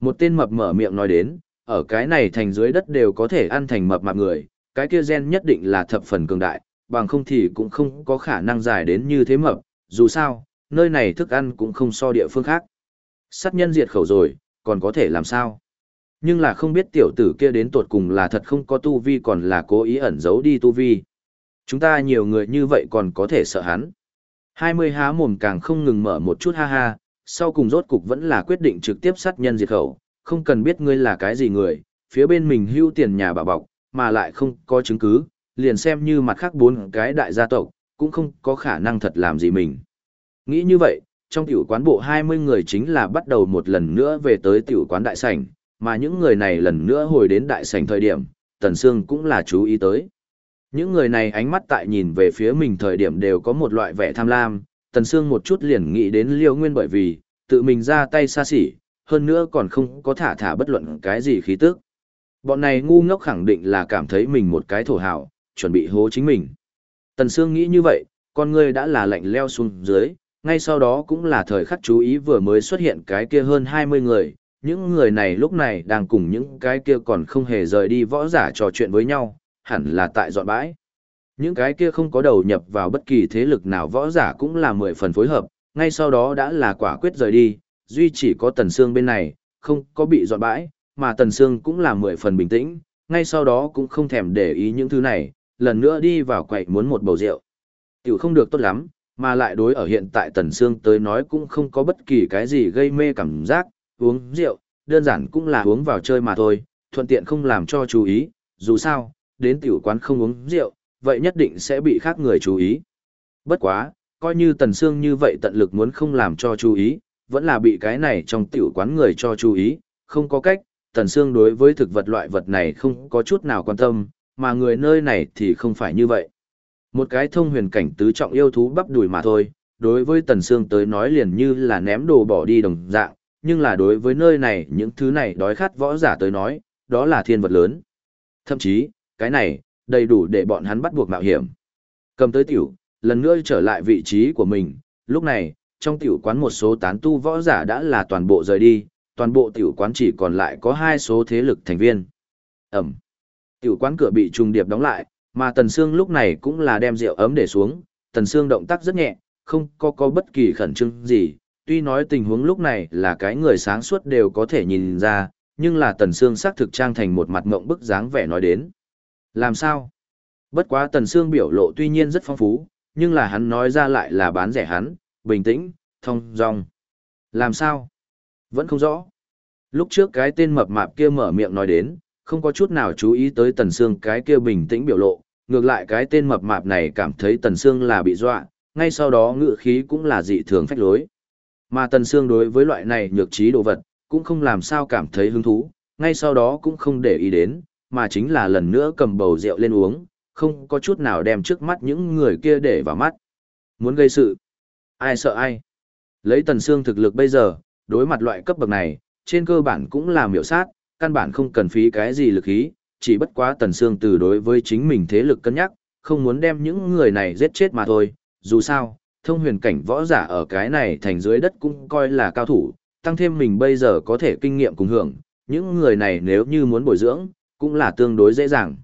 Một tên mập mở miệng nói đến, ở cái này thành dưới đất đều có thể ăn thành mập mạp người, cái kia gen nhất định là thập phần cường đại, bằng không thì cũng không có khả năng dài đến như thế mập, dù sao, nơi này thức ăn cũng không so địa phương khác. Sát nhân diệt khẩu rồi, còn có thể làm sao? Nhưng là không biết tiểu tử kia đến tột cùng là thật không có tu vi còn là cố ý ẩn giấu đi tu vi. Chúng ta nhiều người như vậy còn có thể sợ hắn. Hai mươi há mồm càng không ngừng mở một chút ha ha, sau cùng rốt cục vẫn là quyết định trực tiếp sát nhân diệt khẩu, không cần biết ngươi là cái gì người, phía bên mình hưu tiền nhà bà bọc, mà lại không có chứng cứ, liền xem như mặt khác bốn cái đại gia tộc, cũng không có khả năng thật làm gì mình. Nghĩ như vậy, trong tiểu quán bộ 20 người chính là bắt đầu một lần nữa về tới tiểu quán đại sảnh, mà những người này lần nữa hồi đến đại sảnh thời điểm, Tần Sương cũng là chú ý tới. Những người này ánh mắt tại nhìn về phía mình thời điểm đều có một loại vẻ tham lam, Tần Sương một chút liền nghĩ đến Liêu Nguyên bởi vì, tự mình ra tay xa xỉ, hơn nữa còn không có thả thả bất luận cái gì khí tức. Bọn này ngu ngốc khẳng định là cảm thấy mình một cái thổ hào, chuẩn bị hố chính mình. Tần Sương nghĩ như vậy, con ngươi đã là lạnh leo xuống dưới, ngay sau đó cũng là thời khắc chú ý vừa mới xuất hiện cái kia hơn 20 người, những người này lúc này đang cùng những cái kia còn không hề rời đi võ giả trò chuyện với nhau, hẳn là tại dọn bãi. Những cái kia không có đầu nhập vào bất kỳ thế lực nào võ giả cũng là mười phần phối hợp, ngay sau đó đã là quả quyết rời đi, duy chỉ có Tần Sương bên này, không có bị dọn bãi, mà Tần Sương cũng là mười phần bình tĩnh, ngay sau đó cũng không thèm để ý những thứ này, lần nữa đi vào quậy muốn một bầu rượu. Tiểu không được tốt lắm, mà lại đối ở hiện tại Tần Sương tới nói cũng không có bất kỳ cái gì gây mê cảm giác, uống rượu, đơn giản cũng là uống vào chơi mà thôi, thuận tiện không làm cho chú ý, dù sao, đến tiểu quán không uống rượu, vậy nhất định sẽ bị khác người chú ý. Bất quá, coi như Tần Sương như vậy tận lực muốn không làm cho chú ý, vẫn là bị cái này trong tiểu quán người cho chú ý, không có cách, Tần Sương đối với thực vật loại vật này không có chút nào quan tâm, mà người nơi này thì không phải như vậy. Một cái thông huyền cảnh tứ trọng yêu thú bắp đùi mà thôi, đối với Tần Sương tới nói liền như là ném đồ bỏ đi đồng dạng, nhưng là đối với nơi này những thứ này đói khát võ giả tới nói, đó là thiên vật lớn. Thậm chí, cái này, đầy đủ để bọn hắn bắt buộc mạo hiểm. Cầm tới tiểu, lần nữa trở lại vị trí của mình, lúc này, trong tiểu quán một số tán tu võ giả đã là toàn bộ rời đi, toàn bộ tiểu quán chỉ còn lại có hai số thế lực thành viên. Ẩm. Tiểu quán cửa bị trùng điệp đóng lại, mà Tần Sương lúc này cũng là đem rượu ấm để xuống, Tần Sương động tác rất nhẹ, không có có bất kỳ khẩn trương gì, tuy nói tình huống lúc này là cái người sáng suốt đều có thể nhìn ra, nhưng là Tần Sương xác thực trang thành một mặt ngộng bức dáng vẻ nói đến. Làm sao? Bất quá Tần Sương biểu lộ tuy nhiên rất phong phú, nhưng là hắn nói ra lại là bán rẻ hắn, bình tĩnh, thông dong. Làm sao? Vẫn không rõ. Lúc trước cái tên mập mạp kia mở miệng nói đến, không có chút nào chú ý tới Tần Sương cái kia bình tĩnh biểu lộ, ngược lại cái tên mập mạp này cảm thấy Tần Sương là bị dọa, ngay sau đó ngựa khí cũng là dị thường phách lối. Mà Tần Sương đối với loại này nhược trí đồ vật, cũng không làm sao cảm thấy hứng thú, ngay sau đó cũng không để ý đến, mà chính là lần nữa cầm bầu rượu lên uống, không có chút nào đem trước mắt những người kia để vào mắt. Muốn gây sự, ai sợ ai. Lấy Tần Sương thực lực bây giờ, đối mặt loại cấp bậc này, trên cơ bản cũng là miểu sát, căn bản không cần phí cái gì lực khí, chỉ bất quá Tần Sương từ đối với chính mình thế lực cân nhắc, không muốn đem những người này giết chết mà thôi, dù sao, thông huyền cảnh võ giả ở cái này thành dưới đất cũng coi là cao thủ, tăng thêm mình bây giờ có thể kinh nghiệm cùng hưởng, những người này nếu như muốn bồi dưỡng, cũng là tương đối dễ dàng.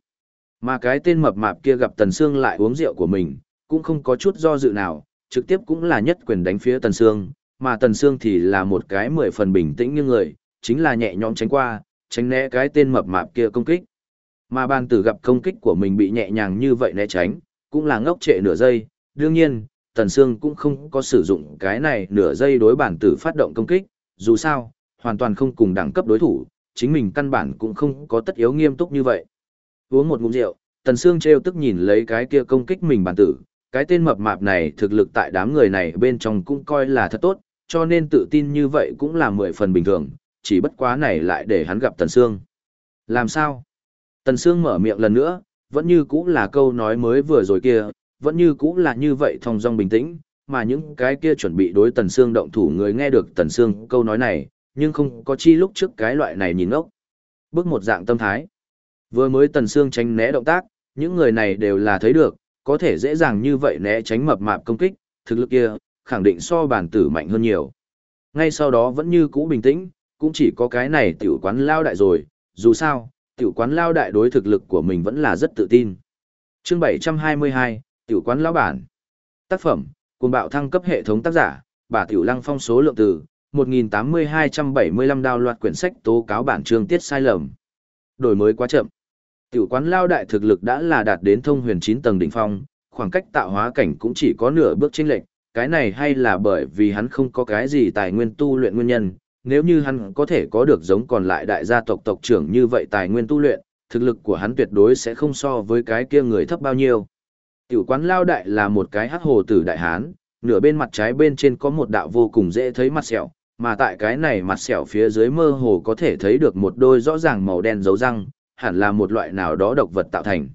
Mà cái tên mập mạp kia gặp Tần Sương lại uống rượu của mình, cũng không có chút do dự nào, trực tiếp cũng là nhất quyền đánh phía Tần Sương, mà Tần Sương thì là một cái mười phần bình tĩnh như người, chính là nhẹ nhõm tránh qua, tránh né cái tên mập mạp kia công kích. Mà bàn tử gặp công kích của mình bị nhẹ nhàng như vậy né tránh, cũng là ngốc trệ nửa giây, đương nhiên, Tần Sương cũng không có sử dụng cái này nửa giây đối bản tử phát động công kích, dù sao, hoàn toàn không cùng đẳng cấp đối thủ, chính mình căn bản cũng không có tất yếu nghiêm túc như vậy. Uống một ngụm rượu, Tần Sương treo tức nhìn lấy cái kia công kích mình bản tử, cái tên mập mạp này thực lực tại đám người này bên trong cũng coi là thật tốt, cho nên tự tin như vậy cũng là mười phần bình thường, chỉ bất quá này lại để hắn gặp Tần Sương. Làm sao? Tần Sương mở miệng lần nữa, vẫn như cũ là câu nói mới vừa rồi kia, vẫn như cũ là như vậy thong dong bình tĩnh, mà những cái kia chuẩn bị đối Tần Sương động thủ người nghe được Tần Sương câu nói này, nhưng không có chi lúc trước cái loại này nhìn ốc. Bước một dạng tâm thái. Vừa mới Tần Sương tránh né động tác, những người này đều là thấy được, có thể dễ dàng như vậy né tránh mập mạp công kích, thực lực kia, khẳng định so bản tử mạnh hơn nhiều. Ngay sau đó vẫn như cũ bình tĩnh, cũng chỉ có cái này tiểu quán lao đại rồi, dù sao, tiểu quán lao đại đối thực lực của mình vẫn là rất tự tin. Chương 722, tiểu quán lão bản. Tác phẩm, cùng bạo thăng cấp hệ thống tác giả, bà tiểu lăng phong số lượng từ 1.8275 đào loạt quyển sách tố cáo bản chương tiết sai lầm. Đổi mới quá chậm. Tiểu quán lao đại thực lực đã là đạt đến thông huyền 9 tầng đỉnh phong, khoảng cách tạo hóa cảnh cũng chỉ có nửa bước chênh lệch, cái này hay là bởi vì hắn không có cái gì tài nguyên tu luyện nguyên nhân, nếu như hắn có thể có được giống còn lại đại gia tộc tộc trưởng như vậy tài nguyên tu luyện, thực lực của hắn tuyệt đối sẽ không so với cái kia người thấp bao nhiêu. Tiểu quán lao đại là một cái hắc hồ tử đại hán, nửa bên mặt trái bên trên có một đạo vô cùng dễ thấy mặt sẹo, mà tại cái này mặt sẹo phía dưới mơ hồ có thể thấy được một đôi rõ ràng màu đen dấu răng, hẳn là một loại nào đó độc vật tạo thành.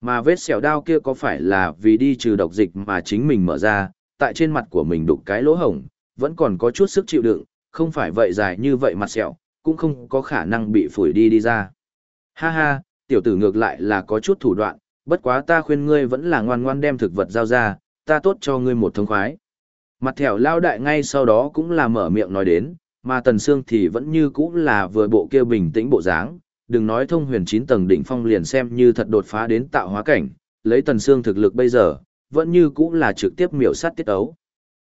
Mà vết sẹo đao kia có phải là vì đi trừ độc dịch mà chính mình mở ra, tại trên mặt của mình đục cái lỗ hổng, vẫn còn có chút sức chịu đựng, không phải vậy dài như vậy mặt sẹo, cũng không có khả năng bị phủi đi đi ra. Ha ha, tiểu tử ngược lại là có chút thủ đoạn, bất quá ta khuyên ngươi vẫn là ngoan ngoan đem thực vật giao ra, ta tốt cho ngươi một thông khoái. Mặt thẻo lao đại ngay sau đó cũng là mở miệng nói đến, mà tần xương thì vẫn như cũ là vừa bộ kia bình tĩnh bộ dáng, đừng nói thông huyền 9 tầng đỉnh phong liền xem như thật đột phá đến tạo hóa cảnh, lấy tần xương thực lực bây giờ, vẫn như cũ là trực tiếp miểu sát tiết ấu.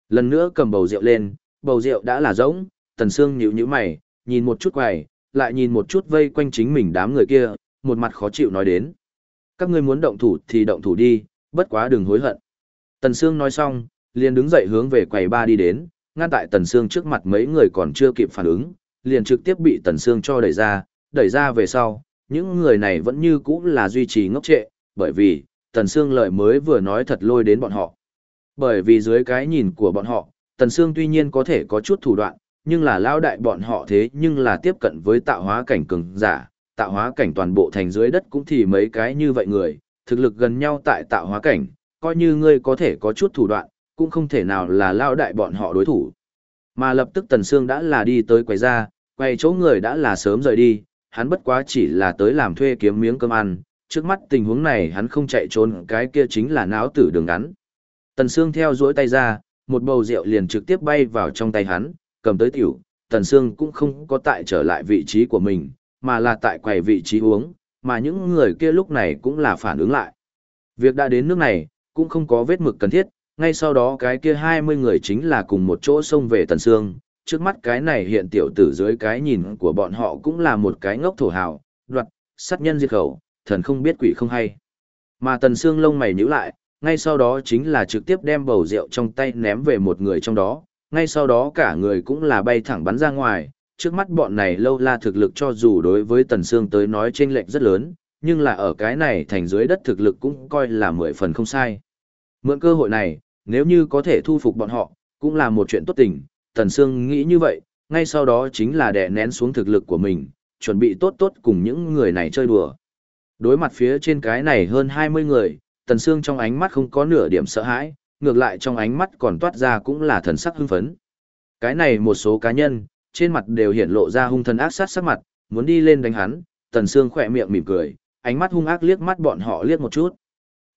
Lần nữa cầm bầu rượu lên, bầu rượu đã là rỗng, tần Sương nhíu nhíu mày, nhìn một chút quầy, lại nhìn một chút vây quanh chính mình đám người kia, một mặt khó chịu nói đến. Các ngươi muốn động thủ thì động thủ đi, bất quá đừng hối hận. Tần Sương nói xong, liền đứng dậy hướng về quầy ba đi đến, ngăn tại Tần Sương trước mặt mấy người còn chưa kịp phản ứng, liền trực tiếp bị Tần Sương cho đẩy ra, đẩy ra về sau, những người này vẫn như cũ là duy trì ngốc trệ, bởi vì, Tần Sương lời mới vừa nói thật lôi đến bọn họ. Bởi vì dưới cái nhìn của bọn họ, Tần Sương tuy nhiên có thể có chút thủ đoạn, nhưng là lao đại bọn họ thế nhưng là tiếp cận với tạo hóa cảnh cường giả, tạo hóa cảnh toàn bộ thành dưới đất cũng thì mấy cái như vậy người, thực lực gần nhau tại tạo hóa cảnh, coi như ngươi có thể có chút thủ đoạn, cũng không thể nào là lao đại bọn họ đối thủ. Mà lập tức Tần Sương đã là đi tới quầy ra, quầy chỗ người đã là sớm rời đi, hắn bất quá chỉ là tới làm thuê kiếm miếng cơm ăn, trước mắt tình huống này hắn không chạy trốn cái kia chính là náo tử đường ngắn. Tần Sương theo duỗi tay ra, một bầu rượu liền trực tiếp bay vào trong tay hắn, cầm tới tiểu, Tần Sương cũng không có tại trở lại vị trí của mình, mà là tại quầy vị trí uống, mà những người kia lúc này cũng là phản ứng lại. Việc đã đến nước này, cũng không có vết mực cần thiết, ngay sau đó cái kia 20 người chính là cùng một chỗ xông về Tần Sương, trước mắt cái này hiện tiểu tử dưới cái nhìn của bọn họ cũng là một cái ngốc thổ hào, đoạt, sát nhân diệt khẩu, thần không biết quỷ không hay. Mà Tần Sương lông mày nhíu lại, ngay sau đó chính là trực tiếp đem bầu rượu trong tay ném về một người trong đó, ngay sau đó cả người cũng là bay thẳng bắn ra ngoài, trước mắt bọn này lâu la thực lực cho dù đối với Tần Sương tới nói chênh lệch rất lớn, nhưng là ở cái này thành dưới đất thực lực cũng coi là mười phần không sai. Mượn cơ hội này, nếu như có thể thu phục bọn họ, cũng là một chuyện tốt tình, Tần Sương nghĩ như vậy, ngay sau đó chính là đè nén xuống thực lực của mình, chuẩn bị tốt tốt cùng những người này chơi đùa. Đối mặt phía trên cái này hơn 20 người, Tần Sương trong ánh mắt không có nửa điểm sợ hãi, ngược lại trong ánh mắt còn toát ra cũng là thần sắc hưng phấn. Cái này một số cá nhân, trên mặt đều hiện lộ ra hung thần ác sát sắc mặt, muốn đi lên đánh hắn, Tần Sương khỏe miệng mỉm cười, ánh mắt hung ác liếc mắt bọn họ liếc một chút.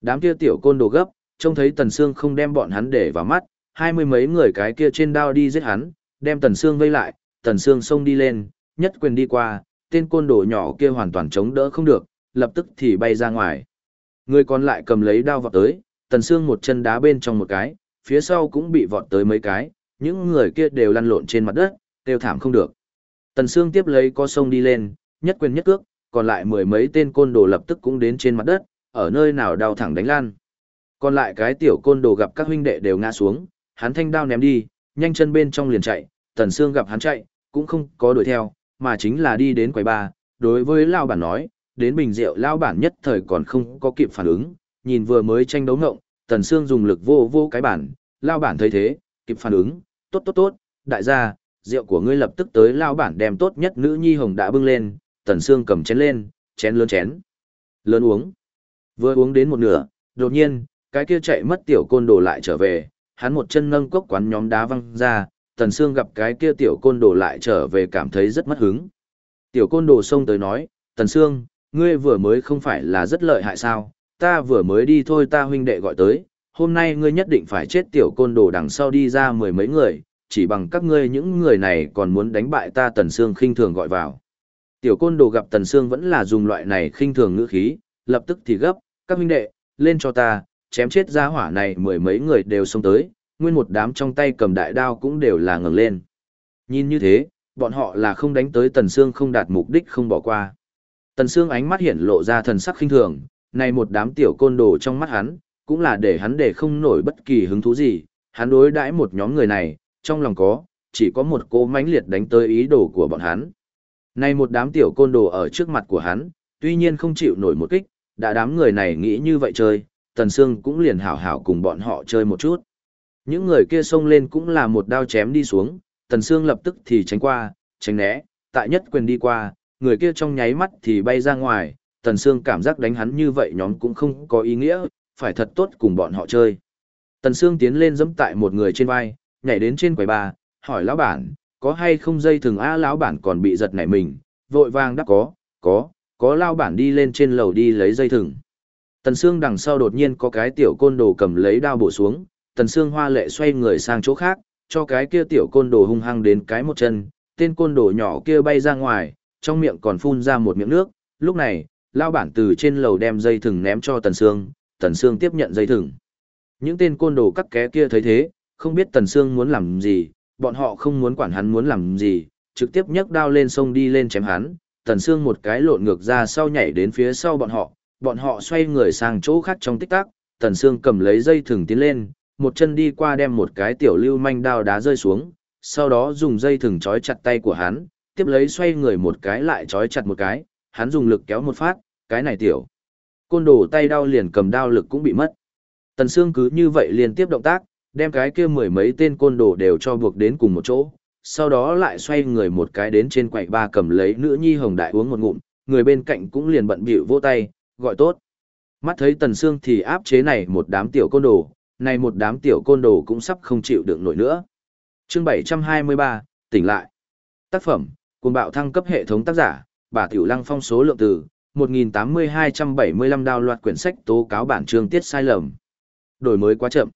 Đám kia tiểu côn đồ gấp, trông thấy Tần Sương không đem bọn hắn để vào mắt, hai mươi mấy người cái kia trên đao đi giết hắn, đem Tần Sương vây lại, Tần Sương xông đi lên, nhất quyền đi qua, tên côn đồ nhỏ kia hoàn toàn chống đỡ không được, lập tức thì bay ra ngoài. Người còn lại cầm lấy đao vọt tới, Tần Sương một chân đá bên trong một cái, phía sau cũng bị vọt tới mấy cái, những người kia đều lăn lộn trên mặt đất, đều thảm không được. Tần Sương tiếp lấy co sông đi lên, nhất quyền nhất cước, còn lại mười mấy tên côn đồ lập tức cũng đến trên mặt đất, ở nơi nào đau thẳng đánh lan. Còn lại cái tiểu côn đồ gặp các huynh đệ đều ngã xuống, hắn thanh đao ném đi, nhanh chân bên trong liền chạy, Tần Sương gặp hắn chạy, cũng không có đuổi theo, mà chính là đi đến quầy ba, đối với Lao Bản nói, đến bình rượu Lao Bản nhất thời còn không có kịp phản ứng, nhìn vừa mới tranh đấu ngộng, Tần Sương dùng lực vô vô cái bản, Lao Bản thấy thế, kịp phản ứng, tốt tốt tốt, đại gia, rượu của ngươi lập tức tới Lao Bản đem tốt nhất nữ nhi hồng đã bưng lên, Tần Sương cầm chén lên, chén lớn chén. Lớn uống. Vừa uống đến một nửa, đột nhiên, cái kia chạy mất tiểu côn đồ lại trở về, hắn một chân nâng cốc quán nhóm đá văng ra, Tần Sương gặp cái kia tiểu côn đồ lại trở về cảm thấy rất mất hứng. Tiểu côn đồ xông tới nói, Tần Sương, ngươi vừa mới không phải là rất lợi hại sao, ta vừa mới đi thôi ta huynh đệ gọi tới, hôm nay ngươi nhất định phải chết tiểu côn đồ đằng sau đi ra mười mấy người, chỉ bằng các ngươi những người này còn muốn đánh bại ta Tần Sương khinh thường gọi vào. Tiểu côn đồ gặp Tần Sương vẫn là dùng loại này khinh thường ngữ khí, lập tức thì gấp, các huynh đệ, lên cho ta, chém chết ra hỏa này mười mấy người đều xông tới, nguyên một đám trong tay cầm đại đao cũng đều là ngẩng lên. Nhìn như thế, bọn họ là không đánh tới Tần Sương không đạt mục đích không bỏ qua. Tần Sương ánh mắt hiện lộ ra thần sắc khinh thường, này một đám tiểu côn đồ trong mắt hắn, cũng là để hắn để không nổi bất kỳ hứng thú gì, hắn đối đãi một nhóm người này, trong lòng có, chỉ có một cô mãnh liệt đánh tới ý đồ của bọn hắn. Này một đám tiểu côn đồ ở trước mặt của hắn, tuy nhiên không chịu nổi một kích, đã đám người này nghĩ như vậy chơi, Tần Sương cũng liền hảo hảo cùng bọn họ chơi một chút. Những người kia xông lên cũng là một đao chém đi xuống, Tần Sương lập tức thì tránh qua, tránh né, tại nhất quyền đi qua, người kia trong nháy mắt thì bay ra ngoài, Tần Sương cảm giác đánh hắn như vậy nhóm cũng không có ý nghĩa, phải thật tốt cùng bọn họ chơi. Tần Sương tiến lên giẫm tại một người trên vai, nhảy đến trên quầy ba, hỏi lão bản, có hay không dây thừng a lão bản còn bị giật nảy mình, vội vàng đáp có, có, có lão bản đi lên trên lầu đi lấy dây thừng. Tần Sương đằng sau đột nhiên có cái tiểu côn đồ cầm lấy đao bổ xuống, Tần Sương hoa lệ xoay người sang chỗ khác, cho cái kia tiểu côn đồ hung hăng đến cái một chân, tên côn đồ nhỏ kia bay ra ngoài, trong miệng còn phun ra một miệng nước, lúc này, lao bản từ trên lầu đem dây thừng ném cho Tần Sương, Tần Sương tiếp nhận dây thừng. Những tên côn đồ cắt ké kia thấy thế, không biết Tần Sương muốn làm gì, bọn họ không muốn quản hắn muốn làm gì, trực tiếp nhấc đao lên sông đi lên chém hắn, Tần Sương một cái lộn ngược ra sau nhảy đến phía sau bọn họ, bọn họ xoay người sang chỗ khác trong tích tắc, Tần Sương cầm lấy dây thừng tiến lên, một chân đi qua đem một cái tiểu lưu manh đao đá rơi xuống, sau đó dùng dây thừng trói chặt tay của hắn, tiếp lấy xoay người một cái lại trói chặt một cái, hắn dùng lực kéo một phát, cái này tiểu. Côn đồ tay đau liền cầm đao lực cũng bị mất. Tần Sương cứ như vậy liên tiếp động tác, đem cái kia mười mấy tên côn đồ đều cho buộc đến cùng một chỗ, sau đó lại xoay người một cái đến trên quầy ba cầm lấy nữ nhi hồng đại uống một ngụm, người bên cạnh cũng liền bận bịu vỗ tay, gọi tốt. Mắt thấy Tần Sương thì áp chế này một đám tiểu côn đồ, này một đám tiểu côn đồ cũng sắp không chịu được nổi nữa. Chương 723, tỉnh lại. Tác phẩm, cuồng bạo thăng cấp hệ thống tác giả, bà Tiểu Lăng phong số lượng từ, 1.8275 đào loạt quyển sách tố cáo bản chương tiết sai lầm. Đổi mới quá chậm.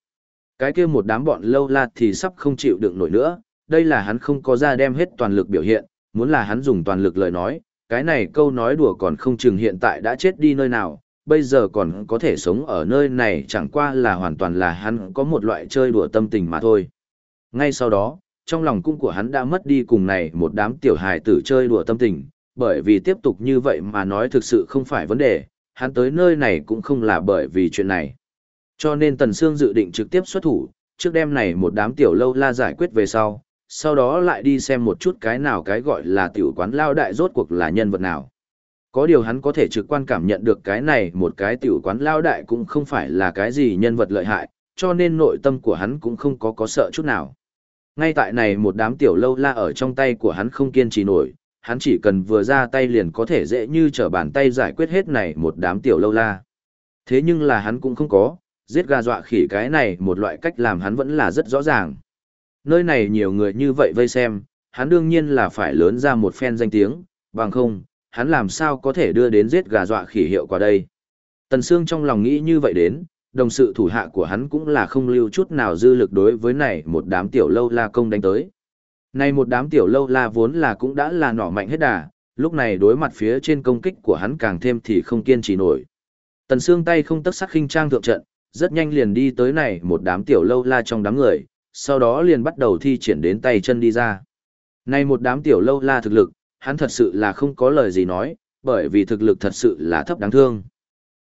Cái kia một đám bọn lâu la thì sắp không chịu đựng nổi nữa, đây là hắn không có ra đem hết toàn lực biểu hiện, muốn là hắn dùng toàn lực lời nói, cái này câu nói đùa còn không chừng hiện tại đã chết đi nơi nào, bây giờ còn có thể sống ở nơi này chẳng qua là hoàn toàn là hắn có một loại chơi đùa tâm tình mà thôi. Ngay sau đó, trong lòng cung của hắn đã mất đi cùng này một đám tiểu hài tử chơi đùa tâm tình, bởi vì tiếp tục như vậy mà nói thực sự không phải vấn đề, hắn tới nơi này cũng không là bởi vì chuyện này. Cho nên Tần Sương dự định trực tiếp xuất thủ, trước đêm này một đám tiểu lâu la giải quyết về sau, sau đó lại đi xem một chút cái nào cái gọi là tiểu quán lao đại rốt cuộc là nhân vật nào. Có điều hắn có thể trực quan cảm nhận được cái này một cái tiểu quán lao đại cũng không phải là cái gì nhân vật lợi hại, cho nên nội tâm của hắn cũng không có có sợ chút nào. Ngay tại này một đám tiểu lâu la ở trong tay của hắn không kiên trì nổi, hắn chỉ cần vừa ra tay liền có thể dễ như trở bàn tay giải quyết hết này một đám tiểu lâu la. Thế nhưng là hắn cũng không có, giết gà dọa khỉ cái này một loại cách làm hắn vẫn là rất rõ ràng. Nơi này nhiều người như vậy vây xem, hắn đương nhiên là phải lớn ra một phen danh tiếng, bằng không, hắn làm sao có thể đưa đến giết gà dọa khỉ hiệu quả đây. Tần Sương trong lòng nghĩ như vậy đến, đồng sự thủ hạ của hắn cũng là không lưu chút nào dư lực đối với này một đám tiểu lâu la công đánh tới. Này một đám tiểu lâu la vốn là cũng đã là nỏ mạnh hết đà, lúc này đối mặt phía trên công kích của hắn càng thêm thì không kiên trì nổi. Tần Sương tay không tấc sắc khinh trang thượng trận, rất nhanh liền đi tới này một đám tiểu lâu la trong đám người, sau đó liền bắt đầu thi triển đến tay chân đi ra. Này một đám tiểu lâu la thực lực, hắn thật sự là không có lời gì nói, bởi vì thực lực thật sự là thấp đáng thương.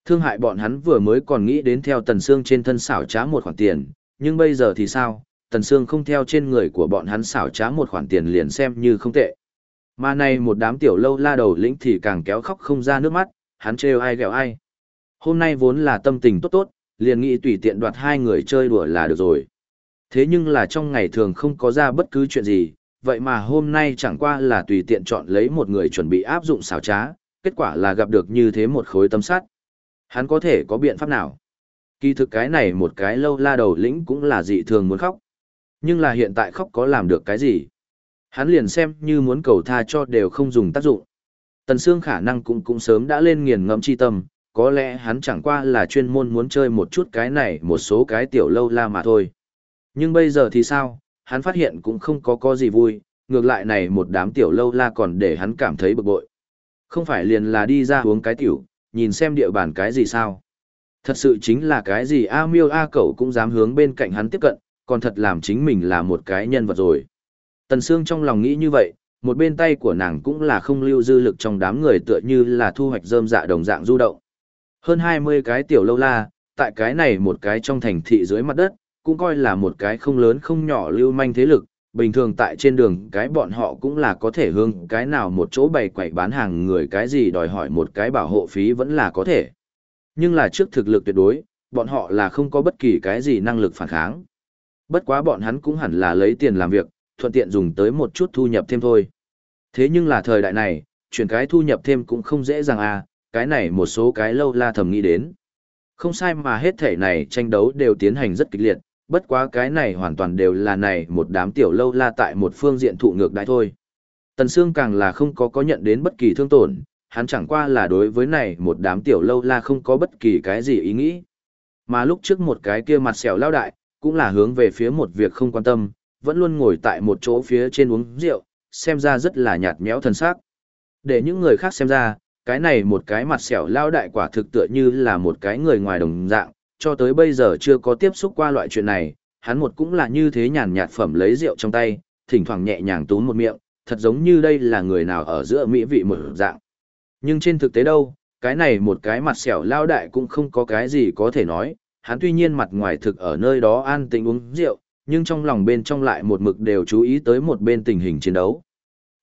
Thương hại bọn hắn vừa mới còn nghĩ đến theo Tần Sương trên thân xảo trá một khoản tiền, nhưng bây giờ thì sao, Tần Sương không theo trên người của bọn hắn xảo trá một khoản tiền liền xem như không tệ. Mà này một đám tiểu lâu la đầu lĩnh thì càng kéo khóc không ra nước mắt, hắn trêu ai ghẹo ai. Hôm nay vốn là tâm tình tốt tốt, liền nghĩ tùy tiện đoạt hai người chơi đùa là được rồi. Thế nhưng là trong ngày thường không có ra bất cứ chuyện gì, vậy mà hôm nay chẳng qua là tùy tiện chọn lấy một người chuẩn bị áp dụng xảo trá, kết quả là gặp được như thế một khối tâm sắt. Hắn có thể có biện pháp nào? Kỳ thực cái này một cái lâu la đầu lĩnh cũng là dị thường muốn khóc. Nhưng là hiện tại khóc có làm được cái gì? Hắn liền xem như muốn cầu tha cho đều không dùng tác dụng. Tần Sương khả năng cũng cũng sớm đã lên nghiền ngẫm chi tâm, có lẽ hắn chẳng qua là chuyên môn muốn chơi một chút cái này một số cái tiểu lâu la mà thôi. Nhưng bây giờ thì sao, hắn phát hiện cũng không có có gì vui, ngược lại này một đám tiểu lâu la còn để hắn cảm thấy bực bội. Không phải liền là đi ra uống cái tiểu, nhìn xem địa bàn cái gì sao. Thật sự chính là cái gì A miêu A cẩu cũng dám hướng bên cạnh hắn tiếp cận, còn thật làm chính mình là một cái nhân vật rồi. Tần Sương trong lòng nghĩ như vậy, một bên tay của nàng cũng là không lưu dư lực trong đám người tựa như là thu hoạch rơm dạ đồng dạng du động. Hơn 20 cái tiểu lâu la, tại cái này một cái trong thành thị dưới mặt đất, cũng coi là một cái không lớn không nhỏ lưu manh thế lực, bình thường tại trên đường cái bọn họ cũng là có thể hương cái nào một chỗ bày quẩy bán hàng người cái gì đòi hỏi một cái bảo hộ phí vẫn là có thể. Nhưng là trước thực lực tuyệt đối, bọn họ là không có bất kỳ cái gì năng lực phản kháng. Bất quá bọn hắn cũng hẳn là lấy tiền làm việc, thuận tiện dùng tới một chút thu nhập thêm thôi. Thế nhưng là thời đại này, chuyển cái thu nhập thêm cũng không dễ dàng à, cái này một số cái lâu la thầm nghĩ đến. Không sai mà hết thể này tranh đấu đều tiến hành rất kịch liệt, bất quá cái này hoàn toàn đều là này một đám tiểu lâu la tại một phương diện thụ ngược đại thôi. Tần Sương càng là không có có nhận đến bất kỳ thương tổn, hắn chẳng qua là đối với này một đám tiểu lâu la không có bất kỳ cái gì ý nghĩ. Mà lúc trước một cái kia mặt xẻo lao đại, cũng là hướng về phía một việc không quan tâm, vẫn luôn ngồi tại một chỗ phía trên uống rượu, xem ra rất là nhạt nhẽo thần sắc. Để những người khác xem ra, cái này một cái mặt xẻo lao đại quả thực tựa như là một cái người ngoài đồng dạng, cho tới bây giờ chưa có tiếp xúc qua loại chuyện này, hắn một cũng là như thế nhàn nhạt phẩm lấy rượu trong tay, thỉnh thoảng nhẹ nhàng túm một miệng, thật giống như đây là người nào ở giữa mỹ vị một dạng. Nhưng trên thực tế đâu, cái này một cái mặt xẻo lao đại cũng không có cái gì có thể nói, hắn tuy nhiên mặt ngoài thực ở nơi đó an tĩnh uống rượu, nhưng trong lòng bên trong lại một mực đều chú ý tới một bên tình hình chiến đấu.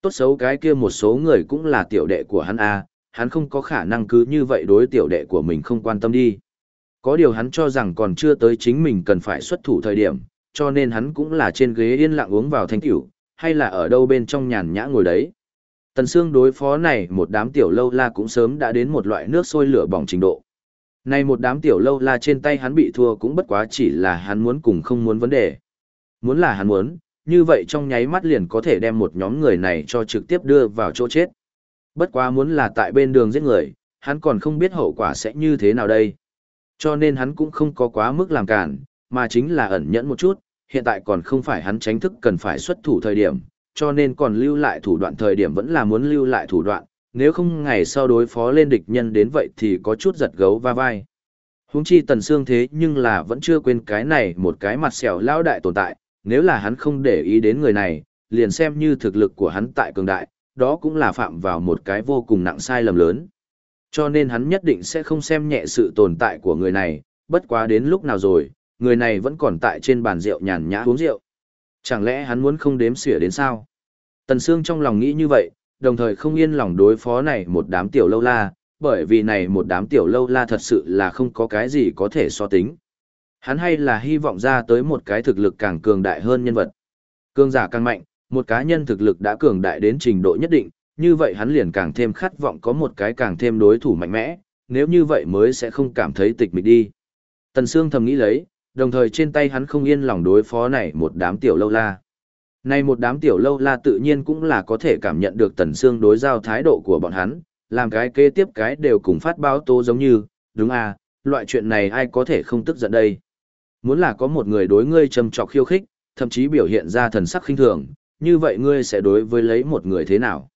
Tốt xấu cái kia một số người cũng là tiểu đệ của hắn a, hắn không có khả năng cứ như vậy đối tiểu đệ của mình không quan tâm đi. Có điều hắn cho rằng còn chưa tới chính mình cần phải xuất thủ thời điểm, cho nên hắn cũng là trên ghế yên lặng uống vào thanh tiểu, hay là ở đâu bên trong nhàn nhã ngồi đấy. Tần Sương đối phó này một đám tiểu lâu la cũng sớm đã đến một loại nước sôi lửa bỏng trình độ. Này một đám tiểu lâu la trên tay hắn bị thua cũng bất quá chỉ là hắn muốn cùng không muốn vấn đề. Muốn là hắn muốn, như vậy trong nháy mắt liền có thể đem một nhóm người này cho trực tiếp đưa vào chỗ chết. Bất quá muốn là tại bên đường giết người, hắn còn không biết hậu quả sẽ như thế nào đây. Cho nên hắn cũng không có quá mức làm cản, mà chính là ẩn nhẫn một chút, hiện tại còn không phải hắn tránh thức cần phải xuất thủ thời điểm, cho nên còn lưu lại thủ đoạn thời điểm vẫn là muốn lưu lại thủ đoạn, nếu không ngày sau đối phó lên địch nhân đến vậy thì có chút giật gấu va vai. Húng chi tần xương thế nhưng là vẫn chưa quên cái này một cái mặt xẻo lão đại tồn tại, nếu là hắn không để ý đến người này, liền xem như thực lực của hắn tại cường đại, đó cũng là phạm vào một cái vô cùng nặng sai lầm lớn. Cho nên hắn nhất định sẽ không xem nhẹ sự tồn tại của người này, bất quá đến lúc nào rồi, người này vẫn còn tại trên bàn rượu nhàn nhã uống rượu. Chẳng lẽ hắn muốn không đếm xỉa đến sao? Tần Sương trong lòng nghĩ như vậy, đồng thời không yên lòng đối phó này một đám tiểu lâu la, bởi vì này một đám tiểu lâu la thật sự là không có cái gì có thể so tính. Hắn hay là hy vọng ra tới một cái thực lực càng cường đại hơn nhân vật. Cường giả càng mạnh, một cá nhân thực lực đã cường đại đến trình độ nhất định, như vậy hắn liền càng thêm khát vọng có một cái càng thêm đối thủ mạnh mẽ, nếu như vậy mới sẽ không cảm thấy tịch mịch đi. Tần Sương thầm nghĩ lấy, đồng thời trên tay hắn không yên lòng đối phó này một đám tiểu lâu la. Này một đám tiểu lâu la tự nhiên cũng là có thể cảm nhận được Tần xương đối giao thái độ của bọn hắn, làm cái kế tiếp cái đều cùng phát báo tố giống như, đúng à, loại chuyện này ai có thể không tức giận đây. Muốn là có một người đối ngươi trầm trọc khiêu khích, thậm chí biểu hiện ra thần sắc khinh thường, như vậy ngươi sẽ đối với lấy một người thế nào?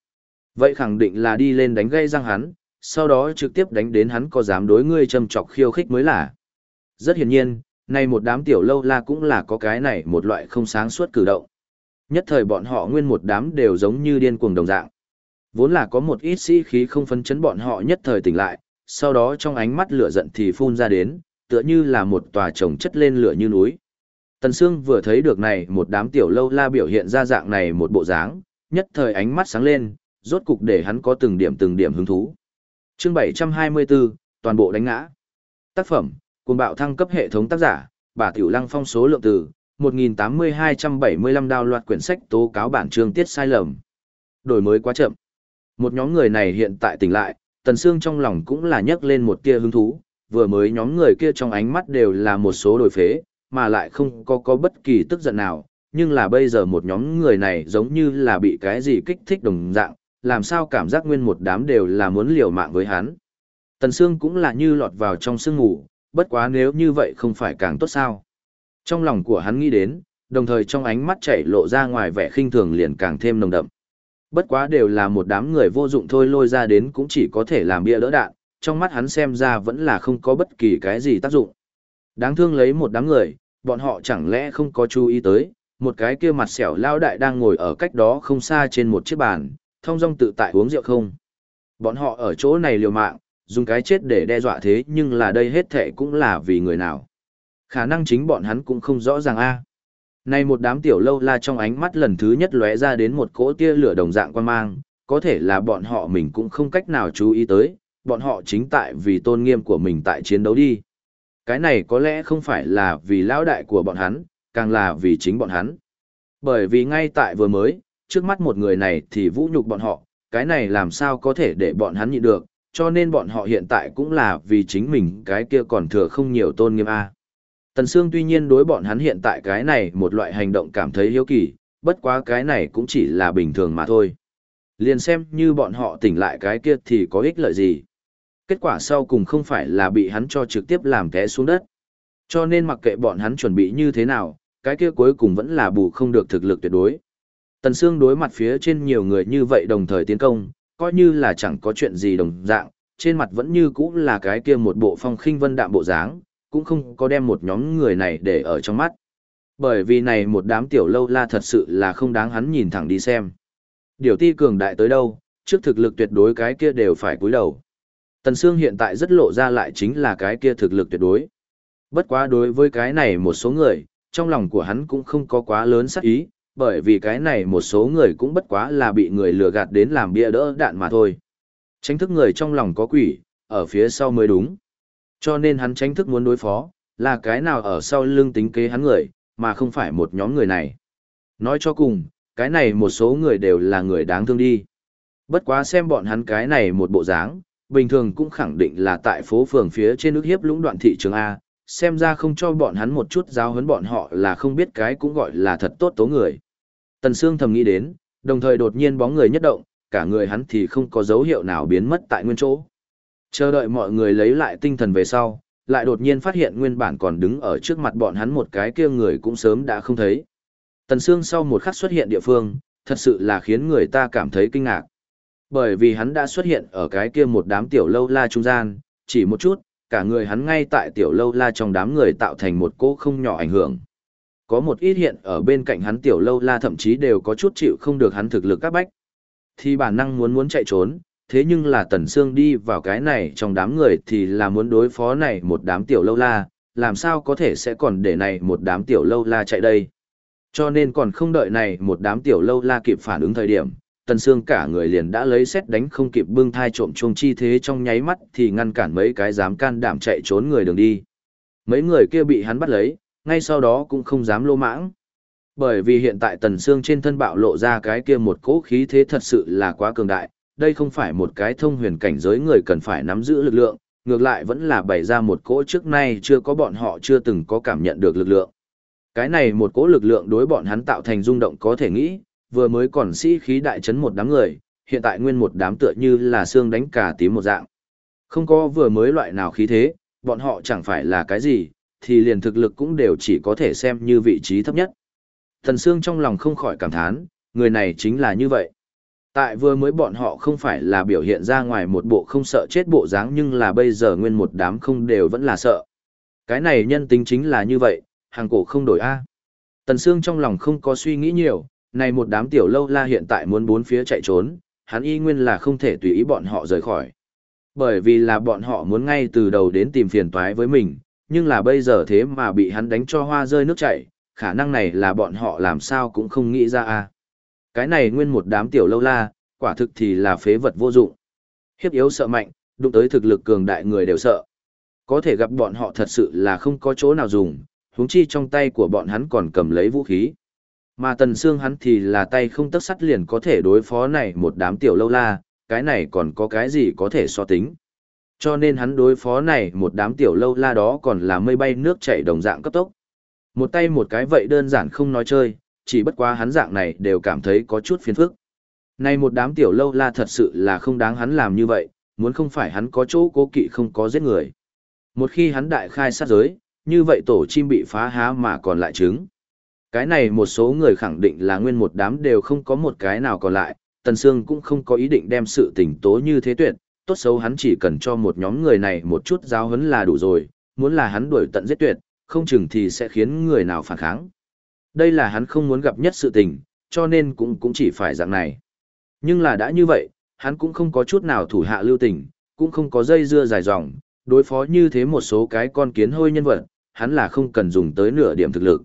Vậy khẳng định là đi lên đánh gây răng hắn, sau đó trực tiếp đánh đến hắn có dám đối ngươi châm chọc khiêu khích mới là. Rất hiển nhiên, nay một đám tiểu lâu la cũng là có cái này một loại không sáng suốt cử động. Nhất thời bọn họ nguyên một đám đều giống như điên cuồng đồng dạng. Vốn là có một ít sĩ khí không phấn chấn bọn họ nhất thời tỉnh lại, sau đó trong ánh mắt lửa giận thì phun ra đến, tựa như là một tòa trồng chất lên lửa như núi. Tần Sương vừa thấy được này một đám tiểu lâu la biểu hiện ra dạng này một bộ dáng, nhất thời ánh mắt sáng lên, rốt cục để hắn có từng điểm từng điểm hứng thú. Chương 724, toàn bộ đánh ngã. Tác phẩm, cuồng bạo thăng cấp hệ thống tác giả, bà Tiểu Lăng phong số lượng từ 1.8275 đào loạt quyển sách tố cáo bản chương tiết sai lầm. Đổi mới quá chậm. Một nhóm người này hiện tại tỉnh lại, Tần Sương trong lòng cũng là nhấc lên một tia hứng thú, vừa mới nhóm người kia trong ánh mắt đều là một số đổi phế, mà lại không có có bất kỳ tức giận nào, nhưng là bây giờ một nhóm người này giống như là bị cái gì kích thích đồng dạng, làm sao cảm giác nguyên một đám đều là muốn liều mạng với hắn. Tần Sương cũng là như lọt vào trong sương ngủ, bất quá nếu như vậy không phải càng tốt sao. Trong lòng của hắn nghĩ đến, đồng thời trong ánh mắt chảy lộ ra ngoài vẻ khinh thường liền càng thêm nồng đậm. Bất quá đều là một đám người vô dụng thôi lôi ra đến cũng chỉ có thể làm bia đỡ đạn, trong mắt hắn xem ra vẫn là không có bất kỳ cái gì tác dụng. Đáng thương lấy một đám người, bọn họ chẳng lẽ không có chú ý tới, một cái kia mặt xẻo lao đại đang ngồi ở cách đó không xa trên một chiếc bàn, thông dong tự tại uống rượu không. Bọn họ ở chỗ này liều mạng, dùng cái chết để đe dọa thế nhưng là đây hết thệ cũng là vì người nào. Khả năng chính bọn hắn cũng không rõ ràng a. Này một đám tiểu lâu la trong ánh mắt lần thứ nhất lóe ra đến một cỗ tia lửa đồng dạng quan mang, có thể là bọn họ mình cũng không cách nào chú ý tới, bọn họ chính tại vì tôn nghiêm của mình tại chiến đấu đi. Cái này có lẽ không phải là vì lão đại của bọn hắn, càng là vì chính bọn hắn. Bởi vì ngay tại vừa mới, trước mắt một người này thì vũ nhục bọn họ, cái này làm sao có thể để bọn hắn nhịn được, cho nên bọn họ hiện tại cũng là vì chính mình cái kia còn thừa không nhiều tôn nghiêm A. Tần Sương tuy nhiên đối bọn hắn hiện tại cái này một loại hành động cảm thấy hiếu kỳ, bất quá cái này cũng chỉ là bình thường mà thôi. Liền xem như bọn họ tỉnh lại cái kia thì có ích lợi gì. Kết quả sau cùng không phải là bị hắn cho trực tiếp làm té xuống đất. Cho nên mặc kệ bọn hắn chuẩn bị như thế nào, cái kia cuối cùng vẫn là bù không được thực lực tuyệt đối. Tần Sương đối mặt phía trên nhiều người như vậy đồng thời tiến công, coi như là chẳng có chuyện gì đồng dạng, trên mặt vẫn như cũ là cái kia một bộ phong khinh vân đạm bộ dáng, cũng không có đem một nhóm người này để ở trong mắt. Bởi vì này một đám tiểu lâu la thật sự là không đáng hắn nhìn thẳng đi xem. Điều ti cường đại tới đâu, trước thực lực tuyệt đối cái kia đều phải cúi đầu. Tần Sương hiện tại rất lộ ra lại chính là cái kia thực lực tuyệt đối. Bất quá đối với cái này một số người, trong lòng của hắn cũng không có quá lớn sắc ý, bởi vì cái này một số người cũng bất quá là bị người lừa gạt đến làm bia đỡ đạn mà thôi. Tránh thức người trong lòng có quỷ, ở phía sau mới đúng. Cho nên hắn tránh thức muốn đối phó, là cái nào ở sau lưng tính kế hắn người, mà không phải một nhóm người này. Nói cho cùng, cái này một số người đều là người đáng thương đi. Bất quá xem bọn hắn cái này một bộ dáng, bình thường cũng khẳng định là tại phố phường phía trên nước hiếp lũng đoạn thị trường A, xem ra không cho bọn hắn một chút giáo huấn bọn họ là không biết cái cũng gọi là thật tốt tố người. Tần Sương thầm nghĩ đến, đồng thời đột nhiên bóng người nhất động, cả người hắn thì không có dấu hiệu nào biến mất tại nguyên chỗ. Chờ đợi mọi người lấy lại tinh thần về sau, lại đột nhiên phát hiện nguyên bản còn đứng ở trước mặt bọn hắn một cái kia người cũng sớm đã không thấy. Tần Sương sau một khắc xuất hiện địa phương, thật sự là khiến người ta cảm thấy kinh ngạc. Bởi vì hắn đã xuất hiện ở cái kia một đám tiểu lâu la trung gian, chỉ một chút, cả người hắn ngay tại tiểu lâu la trong đám người tạo thành một cỗ không nhỏ ảnh hưởng. Có một ít hiện ở bên cạnh hắn tiểu lâu la thậm chí đều có chút chịu không được hắn thực lực các bách. Thì bản năng muốn muốn chạy trốn, thế nhưng là Tần Sương đi vào cái này trong đám người thì là muốn đối phó này một đám tiểu lâu la, làm sao có thể sẽ còn để này một đám tiểu lâu la chạy đây. Cho nên còn không đợi này một đám tiểu lâu la kịp phản ứng thời điểm, Tần Sương cả người liền đã lấy xét đánh không kịp bưng thai trộm chuông chi thế trong nháy mắt thì ngăn cản mấy cái dám can đảm chạy trốn người đường đi. Mấy người kia bị hắn bắt lấy, ngay sau đó cũng không dám lô mãng. Bởi vì hiện tại Tần Sương trên thân bạo lộ ra cái kia một cỗ khí thế thật sự là quá cường đại, đây không phải một cái thông huyền cảnh giới người cần phải nắm giữ lực lượng, ngược lại vẫn là bày ra một cỗ trước nay chưa có bọn họ chưa từng có cảm nhận được lực lượng. Cái này một cỗ lực lượng đối bọn hắn tạo thành rung động có thể nghĩ, vừa mới còn sĩ khí đại chấn một đám người, hiện tại nguyên một đám tựa như là xương đánh cả tím một dạng. Không có vừa mới loại nào khí thế, bọn họ chẳng phải là cái gì, thì liền thực lực cũng đều chỉ có thể xem như vị trí thấp nhất. Thần Sương trong lòng không khỏi cảm thán, người này chính là như vậy. Tại vừa mới bọn họ không phải là biểu hiện ra ngoài một bộ không sợ chết bộ dáng nhưng là bây giờ nguyên một đám không đều vẫn là sợ. Cái này nhân tính chính là như vậy, hàng cổ không đổi A. Tần Sương trong lòng không có suy nghĩ nhiều, này một đám tiểu lâu la hiện tại muốn bốn phía chạy trốn, hắn y nguyên là không thể tùy ý bọn họ rời khỏi. Bởi vì là bọn họ muốn ngay từ đầu đến tìm phiền toái với mình, nhưng là bây giờ thế mà bị hắn đánh cho hoa rơi nước chảy, khả năng này là bọn họ làm sao cũng không nghĩ ra a. Cái này nguyên một đám tiểu lâu la, quả thực thì là phế vật vô dụng. Hiếp yếu sợ mạnh, đụng tới thực lực cường đại người đều sợ. Có thể gặp bọn họ thật sự là không có chỗ nào dùng, huống chi trong tay của bọn hắn còn cầm lấy vũ khí. Mà tần xương hắn thì là tay không tất sắt liền có thể đối phó này một đám tiểu lâu la, cái này còn có cái gì có thể so tính. Cho nên hắn đối phó này một đám tiểu lâu la đó còn là mây bay nước chảy đồng dạng cấp tốc. Một tay một cái vậy đơn giản không nói chơi, chỉ bất quá hắn dạng này đều cảm thấy có chút phiền phức. Này một đám tiểu lâu la thật sự là không đáng hắn làm như vậy, muốn không phải hắn có chỗ cố kỵ không có giết người. Một khi hắn đại khai sát giới, như vậy tổ chim bị phá há mà còn lại trứng. Cái này một số người khẳng định là nguyên một đám đều không có một cái nào còn lại, Tần Sương cũng không có ý định đem sự tình tố như thế tuyệt, tốt xấu hắn chỉ cần cho một nhóm người này một chút giáo huấn là đủ rồi, muốn là hắn đuổi tận giết tuyệt, không chừng thì sẽ khiến người nào phản kháng. Đây là hắn không muốn gặp nhất sự tình, cho nên cũng cũng chỉ phải dạng này. Nhưng là đã như vậy, hắn cũng không có chút nào thủ hạ lưu tình, cũng không có dây dưa dài dòng, đối phó như thế một số cái con kiến hôi nhân vật, hắn là không cần dùng tới nửa điểm thực lực.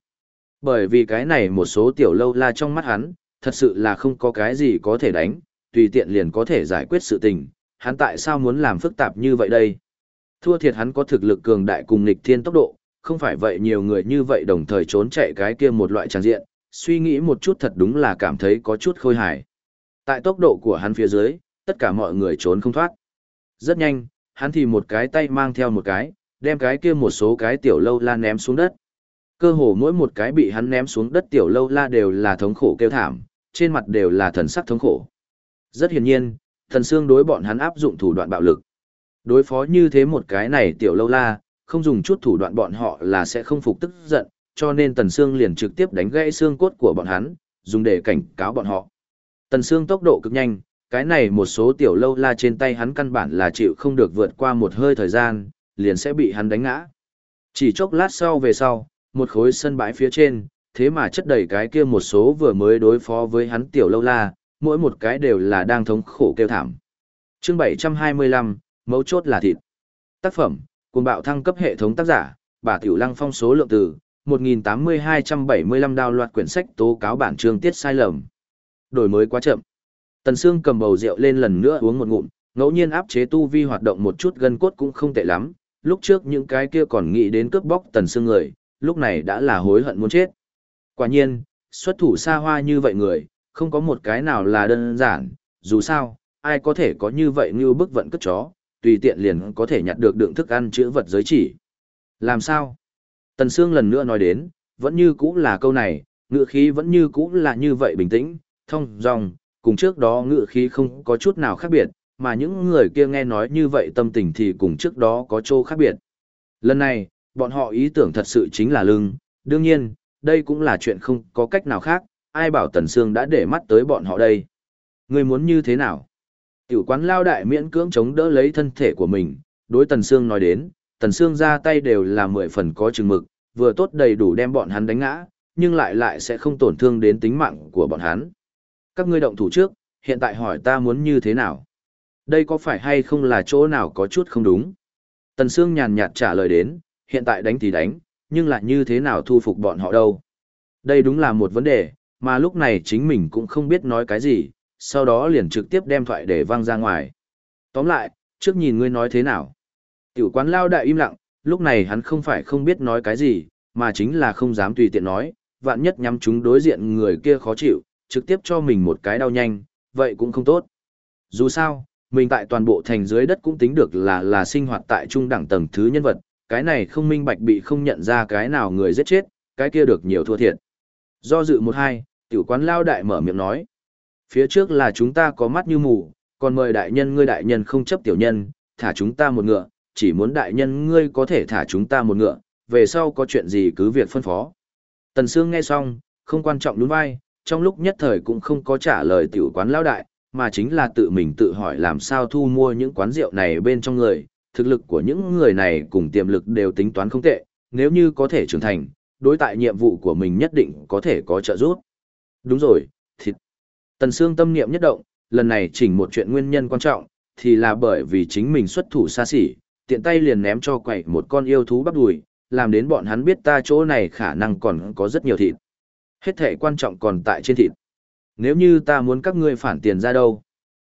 Bởi vì cái này một số tiểu lâu la trong mắt hắn, thật sự là không có cái gì có thể đánh, tùy tiện liền có thể giải quyết sự tình, hắn tại sao muốn làm phức tạp như vậy đây? Thua thiệt hắn có thực lực cường đại cùng nghịch thiên tốc độ, không phải vậy nhiều người như vậy đồng thời trốn chạy cái kia một loại tràng diện, suy nghĩ một chút thật đúng là cảm thấy có chút khôi hài. Tại tốc độ của hắn phía dưới, tất cả mọi người trốn không thoát. Rất nhanh, hắn thì một cái tay mang theo một cái, đem cái kia một số cái tiểu lâu la ném xuống đất. Cơ hồ mỗi một cái bị hắn ném xuống đất tiểu lâu la đều là thống khổ kêu thảm, trên mặt đều là thần sắc thống khổ. Rất hiển nhiên, thần xương đối bọn hắn áp dụng thủ đoạn bạo lực. Đối phó như thế một cái này tiểu lâu la, không dùng chút thủ đoạn bọn họ là sẽ không phục tức giận, cho nên Tần Sương liền trực tiếp đánh gãy xương cốt của bọn hắn, dùng để cảnh cáo bọn họ. Tần Sương tốc độ cực nhanh, cái này một số tiểu lâu la trên tay hắn căn bản là chịu không được vượt qua một hơi thời gian, liền sẽ bị hắn đánh ngã. Chỉ chốc lát sau về sau, một khối sân bãi phía trên, thế mà chất đầy cái kia một số vừa mới đối phó với hắn tiểu lâu la, mỗi một cái đều là đang thống khổ kêu thảm. Chương 725, mấu chốt là thịt. Tác phẩm, cùng bạo thăng cấp hệ thống tác giả, bà Tiểu Lăng phong số lượng từ, 1.8275 đào loạt quyển sách tố cáo bản chương tiết sai lầm. Đổi mới quá chậm. Tần Sương cầm bầu rượu lên lần nữa uống một ngụm, ngẫu nhiên áp chế tu vi hoạt động một chút gân cốt cũng không tệ lắm, lúc trước những cái kia còn nghĩ đến cướp bóc Tần Sương người, lúc này đã là hối hận muốn chết. Quả nhiên, xuất thủ xa hoa như vậy người, không có một cái nào là đơn giản, dù sao, ai có thể có như vậy như bức vận cất chó, tùy tiện liền có thể nhặt được đựng thức ăn chữa vật giới chỉ. Làm sao? Tần Sương lần nữa nói đến, vẫn như cũ là câu này, ngựa khí vẫn như cũ là như vậy bình tĩnh, thông dòng, cùng trước đó ngựa khí không có chút nào khác biệt, mà những người kia nghe nói như vậy tâm tình thì cùng trước đó có chỗ khác biệt. Lần này, bọn họ ý tưởng thật sự chính là lưng, đương nhiên, đây cũng là chuyện không có cách nào khác, ai bảo Tần Sương đã để mắt tới bọn họ đây. Người muốn như thế nào? Tiểu quán lao đại miễn cưỡng chống đỡ lấy thân thể của mình, đối Tần Sương nói đến, Tần Sương ra tay đều là mười phần có chừng mực, vừa tốt đầy đủ đem bọn hắn đánh ngã, nhưng lại lại sẽ không tổn thương đến tính mạng của bọn hắn. Các ngươi động thủ trước, hiện tại hỏi ta muốn như thế nào? Đây có phải hay không là chỗ nào có chút không đúng? Tần Sương nhàn nhạt trả lời đến, hiện tại đánh thì đánh, nhưng lại như thế nào thu phục bọn họ đâu? Đây đúng là một vấn đề, mà lúc này chính mình cũng không biết nói cái gì, sau đó liền trực tiếp đem thoại để văng ra ngoài. Tóm lại, trước nhìn ngươi nói thế nào. Tiểu quán lao đại im lặng, lúc này hắn không phải không biết nói cái gì, mà chính là không dám tùy tiện nói, vạn nhất nhắm chúng đối diện người kia khó chịu, trực tiếp cho mình một cái đau nhanh, vậy cũng không tốt. Dù sao, mình tại toàn bộ thành dưới đất cũng tính được là là sinh hoạt tại trung đẳng tầng thứ nhân vật, cái này không minh bạch bị không nhận ra cái nào người giết chết, cái kia được nhiều thua thiệt. Do dự một hai, tiểu quán lao đại mở miệng nói. Phía trước là chúng ta có mắt như mù, còn mời đại nhân ngươi đại nhân không chấp tiểu nhân, thả chúng ta một ngựa, chỉ muốn đại nhân ngươi có thể thả chúng ta một ngựa, về sau có chuyện gì cứ việc phân phó. Tần Sương nghe xong, không quan trọng đúng vai, trong lúc nhất thời cũng không có trả lời tiểu quán lão đại, mà chính là tự mình tự hỏi làm sao thu mua những quán rượu này bên trong người, thực lực của những người này cùng tiềm lực đều tính toán không tệ, nếu như có thể trưởng thành, đối tại nhiệm vụ của mình nhất định có thể có trợ giúp. Đúng rồi, thịt. Tần Sương tâm niệm nhất động, lần này chỉnh một chuyện nguyên nhân quan trọng, thì là bởi vì chính mình xuất thủ xa xỉ, tiện tay liền ném cho quậy một con yêu thú bắp đùi, làm đến bọn hắn biết ta chỗ này khả năng còn có rất nhiều thịt. Hết thể quan trọng còn tại trên thịt. Nếu như ta muốn các ngươi phản tiền ra đâu?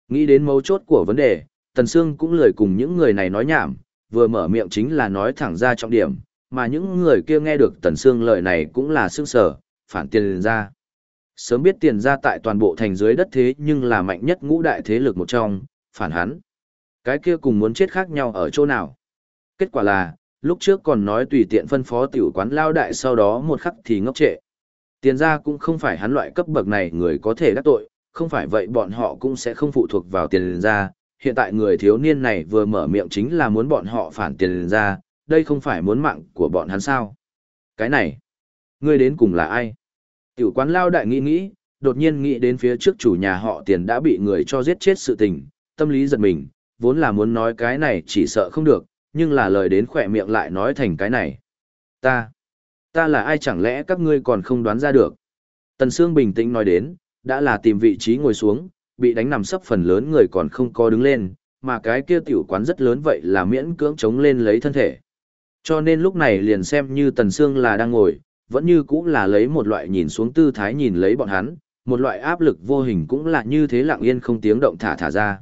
Nghĩ đến mấu chốt của vấn đề, Tần Sương cũng lười cùng những người này nói nhảm, vừa mở miệng chính là nói thẳng ra trọng điểm, mà những người kia nghe được Tần Sương lời này cũng là sương sở, phản tiền ra. Sớm biết tiền ra tại toàn bộ thành dưới đất thế nhưng là mạnh nhất ngũ đại thế lực một trong, phản hắn. Cái kia cùng muốn chết khác nhau ở chỗ nào? Kết quả là, lúc trước còn nói tùy tiện phân phó tiểu quán lao đại sau đó một khắc thì ngốc trệ. Tiền ra cũng không phải hắn loại cấp bậc này người có thể đắc tội, không phải vậy bọn họ cũng sẽ không phụ thuộc vào tiền ra. Hiện tại người thiếu niên này vừa mở miệng chính là muốn bọn họ phản tiền ra, đây không phải muốn mạng của bọn hắn sao. Cái này, ngươi đến cùng là ai? Tiểu quán lao đại nghĩ nghĩ, đột nhiên nghĩ đến phía trước chủ nhà họ tiền đã bị người cho giết chết sự tình, tâm lý giật mình, vốn là muốn nói cái này chỉ sợ không được, nhưng là lời đến khỏe miệng lại nói thành cái này. Ta, ta là ai chẳng lẽ các ngươi còn không đoán ra được. Tần Sương bình tĩnh nói đến, đã là tìm vị trí ngồi xuống, bị đánh nằm sấp phần lớn người còn không có đứng lên, mà cái kia tiểu quán rất lớn vậy là miễn cưỡng chống lên lấy thân thể. Cho nên lúc này liền xem như Tần Sương là đang ngồi, vẫn như cũng là lấy một loại nhìn xuống tư thái nhìn lấy bọn hắn, một loại áp lực vô hình cũng là như thế lặng yên không tiếng động thả thả ra.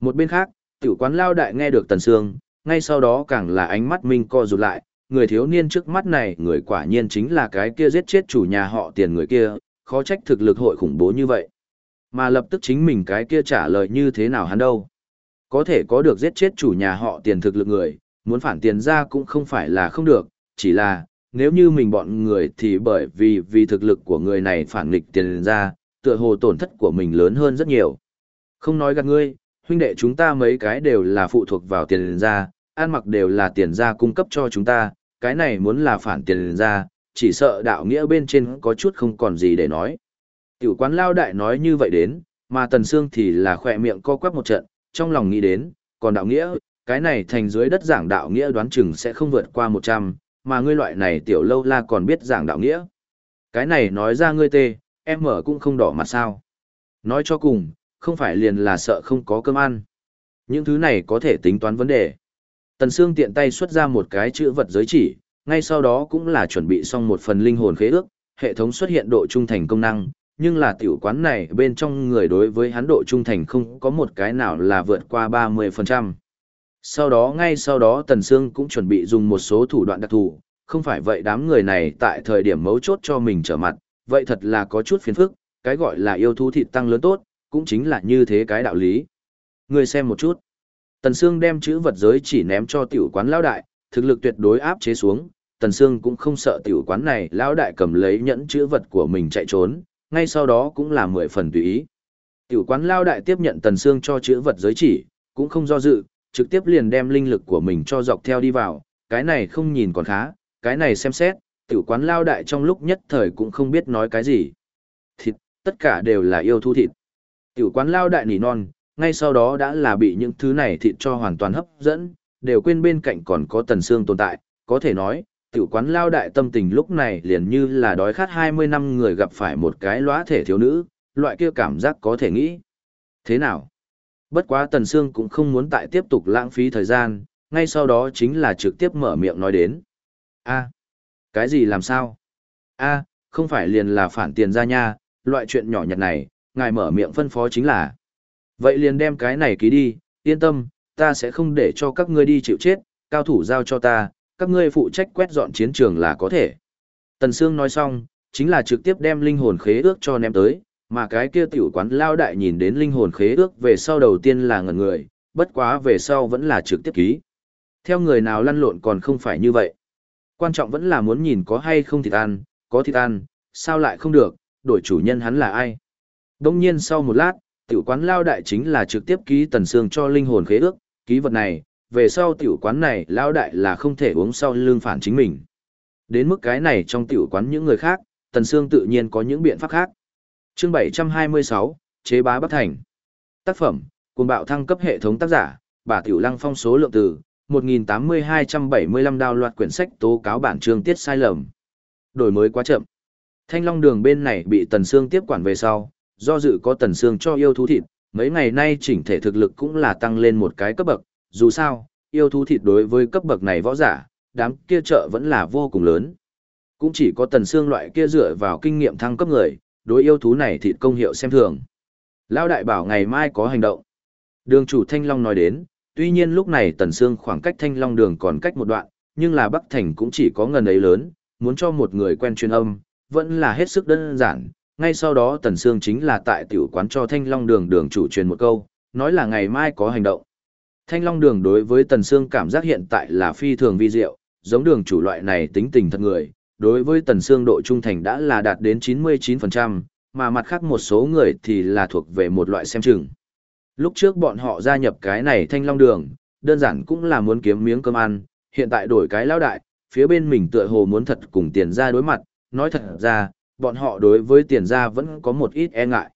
Một bên khác, tiểu quán lao đại nghe được Tần Sương, ngay sau đó càng là ánh mắt minh co rụt lại, người thiếu niên trước mắt này người quả nhiên chính là cái kia giết chết chủ nhà họ tiền người kia, khó trách thực lực hội khủng bố như vậy. Mà lập tức chính mình cái kia trả lời như thế nào hắn đâu. Có thể có được giết chết chủ nhà họ tiền thực lực người, muốn phản tiền ra cũng không phải là không được, chỉ là, nếu như mình bọn người thì bởi vì vì thực lực của người này phản nghịch tiền ra, tựa hồ tổn thất của mình lớn hơn rất nhiều. Không nói gạt ngươi, huynh đệ chúng ta mấy cái đều là phụ thuộc vào tiền ra, ăn mặc đều là tiền ra cung cấp cho chúng ta, cái này muốn là phản tiền ra, chỉ sợ đạo nghĩa bên trên có chút không còn gì để nói. Tiểu quán lao đại nói như vậy đến, mà Tần Sương thì là khỏe miệng co quắp một trận, trong lòng nghĩ đến, còn đạo nghĩa, cái này thành dưới đất giảng đạo nghĩa đoán chừng sẽ không vượt qua 100, mà ngươi loại này tiểu lâu la còn biết giảng đạo nghĩa. Cái này nói ra ngươi tê, em mở cũng không đỏ mặt sao. Nói cho cùng, không phải liền là sợ không có cơm ăn. Những thứ này có thể tính toán vấn đề. Tần Sương tiện tay xuất ra một cái chữ vật giới chỉ, ngay sau đó cũng là chuẩn bị xong một phần linh hồn khế ước, hệ thống xuất hiện độ trung thành công năng, nhưng là tiểu quán này bên trong người đối với hắn độ trung thành không có một cái nào là vượt qua 30%. Sau đó ngay sau đó Tần Sương cũng chuẩn bị dùng một số thủ đoạn đặc thù, không phải vậy đám người này tại thời điểm mấu chốt cho mình trở mặt, vậy thật là có chút phiền phức, cái gọi là yêu thú thịt tăng lớn tốt, cũng chính là như thế cái đạo lý. Người xem một chút. Tần Sương đem chữ vật giới chỉ ném cho tiểu quán lão đại, thực lực tuyệt đối áp chế xuống, Tần Sương cũng không sợ tiểu quán này lão đại cầm lấy nhẫn chữ vật của mình chạy trốn, ngay sau đó cũng là mười phần tùy ý. Tiểu quán lão đại tiếp nhận Tần Sương cho chữ vật giới chỉ, cũng không do dự, trực tiếp liền đem linh lực của mình cho dọc theo đi vào, cái này không nhìn còn khá, cái này xem xét, tiểu quán Lao đại trong lúc nhất thời cũng không biết nói cái gì. Thịt, tất cả đều là yêu thu thịt. Tiểu quán Lao đại nỉ non, ngay sau đó đã là bị những thứ này thịt cho hoàn toàn hấp dẫn, đều quên bên cạnh còn có tần xương tồn tại, có thể nói, tiểu quán lao đại tâm tình lúc này liền như là đói khát 20 năm người gặp phải một cái lóa thể thiếu nữ, loại kia cảm giác có thể nghĩ. Thế nào? Bất quá tần xương cũng không muốn tại tiếp tục lãng phí thời gian, ngay sau đó chính là trực tiếp mở miệng nói đến. a cái gì làm sao? a không phải liền là phản tiền ra nha, loại chuyện nhỏ nhặt này, ngài mở miệng phân phó chính là. Vậy liền đem cái này ký đi, yên tâm, ta sẽ không để cho các ngươi đi chịu chết, cao thủ giao cho ta, các ngươi phụ trách quét dọn chiến trường là có thể. Tần Sương nói xong, chính là trực tiếp đem linh hồn khế ước cho ném tới, mà cái kia tiểu quán lao đại nhìn đến linh hồn khế ước về sau đầu tiên là ngẩn người, bất quá về sau vẫn là trực tiếp ký. Theo người nào lăn lộn còn không phải như vậy. Quan trọng vẫn là muốn nhìn có hay không thịt ăn, có thịt ăn, sao lại không được, đổi chủ nhân hắn là ai. Đông nhiên sau một lát, tiểu quán lao đại chính là trực tiếp ký tần xương cho linh hồn khế ước, ký vật này, về sau tiểu quán này lao đại là không thể uống sau lương phản chính mình. Đến mức cái này trong tiểu quán những người khác, tần xương tự nhiên có những biện pháp khác. Chương 726, chế bá bất thành. Tác phẩm, cuồng bạo thăng cấp hệ thống tác giả, bà Tiểu Lăng phong số lượng từ, 1.8275 đào loạt quyển sách tố cáo bản chương tiết sai lầm. Đổi mới quá chậm. Thanh Long đường bên này bị Tần Sương tiếp quản về sau, do dự có Tần Sương cho yêu thú thịt, mấy ngày nay chỉnh thể thực lực cũng là tăng lên một cái cấp bậc, dù sao, yêu thú thịt đối với cấp bậc này võ giả, đám kia chợ vẫn là vô cùng lớn. Cũng chỉ có Tần Sương loại kia dựa vào kinh nghiệm thăng cấp người, đối yêu thú này thịt công hiệu xem thường. Lão đại bảo ngày mai có hành động. Đường chủ Thanh Long nói đến, tuy nhiên lúc này Tần Sương khoảng cách Thanh Long đường còn cách một đoạn, nhưng là Bắc Thành cũng chỉ có ngần ấy lớn, muốn cho một người quen truyền âm, vẫn là hết sức đơn giản. Ngay sau đó Tần Sương chính là tại tiểu quán cho Thanh Long đường đường chủ truyền một câu, nói là ngày mai có hành động. Thanh Long đường đối với Tần Sương cảm giác hiện tại là phi thường vi diệu, giống đường chủ loại này tính tình thật người, đối với Tần Sương độ trung thành đã là đạt đến 99%, mà mặt khác một số người thì là thuộc về một loại xem chừng. Lúc trước bọn họ gia nhập cái này thanh long đường, đơn giản cũng là muốn kiếm miếng cơm ăn, hiện tại đổi cái lão đại, phía bên mình tựa hồ muốn thật cùng tiền ra đối mặt, nói thật ra, bọn họ đối với tiền ra vẫn có một ít e ngại.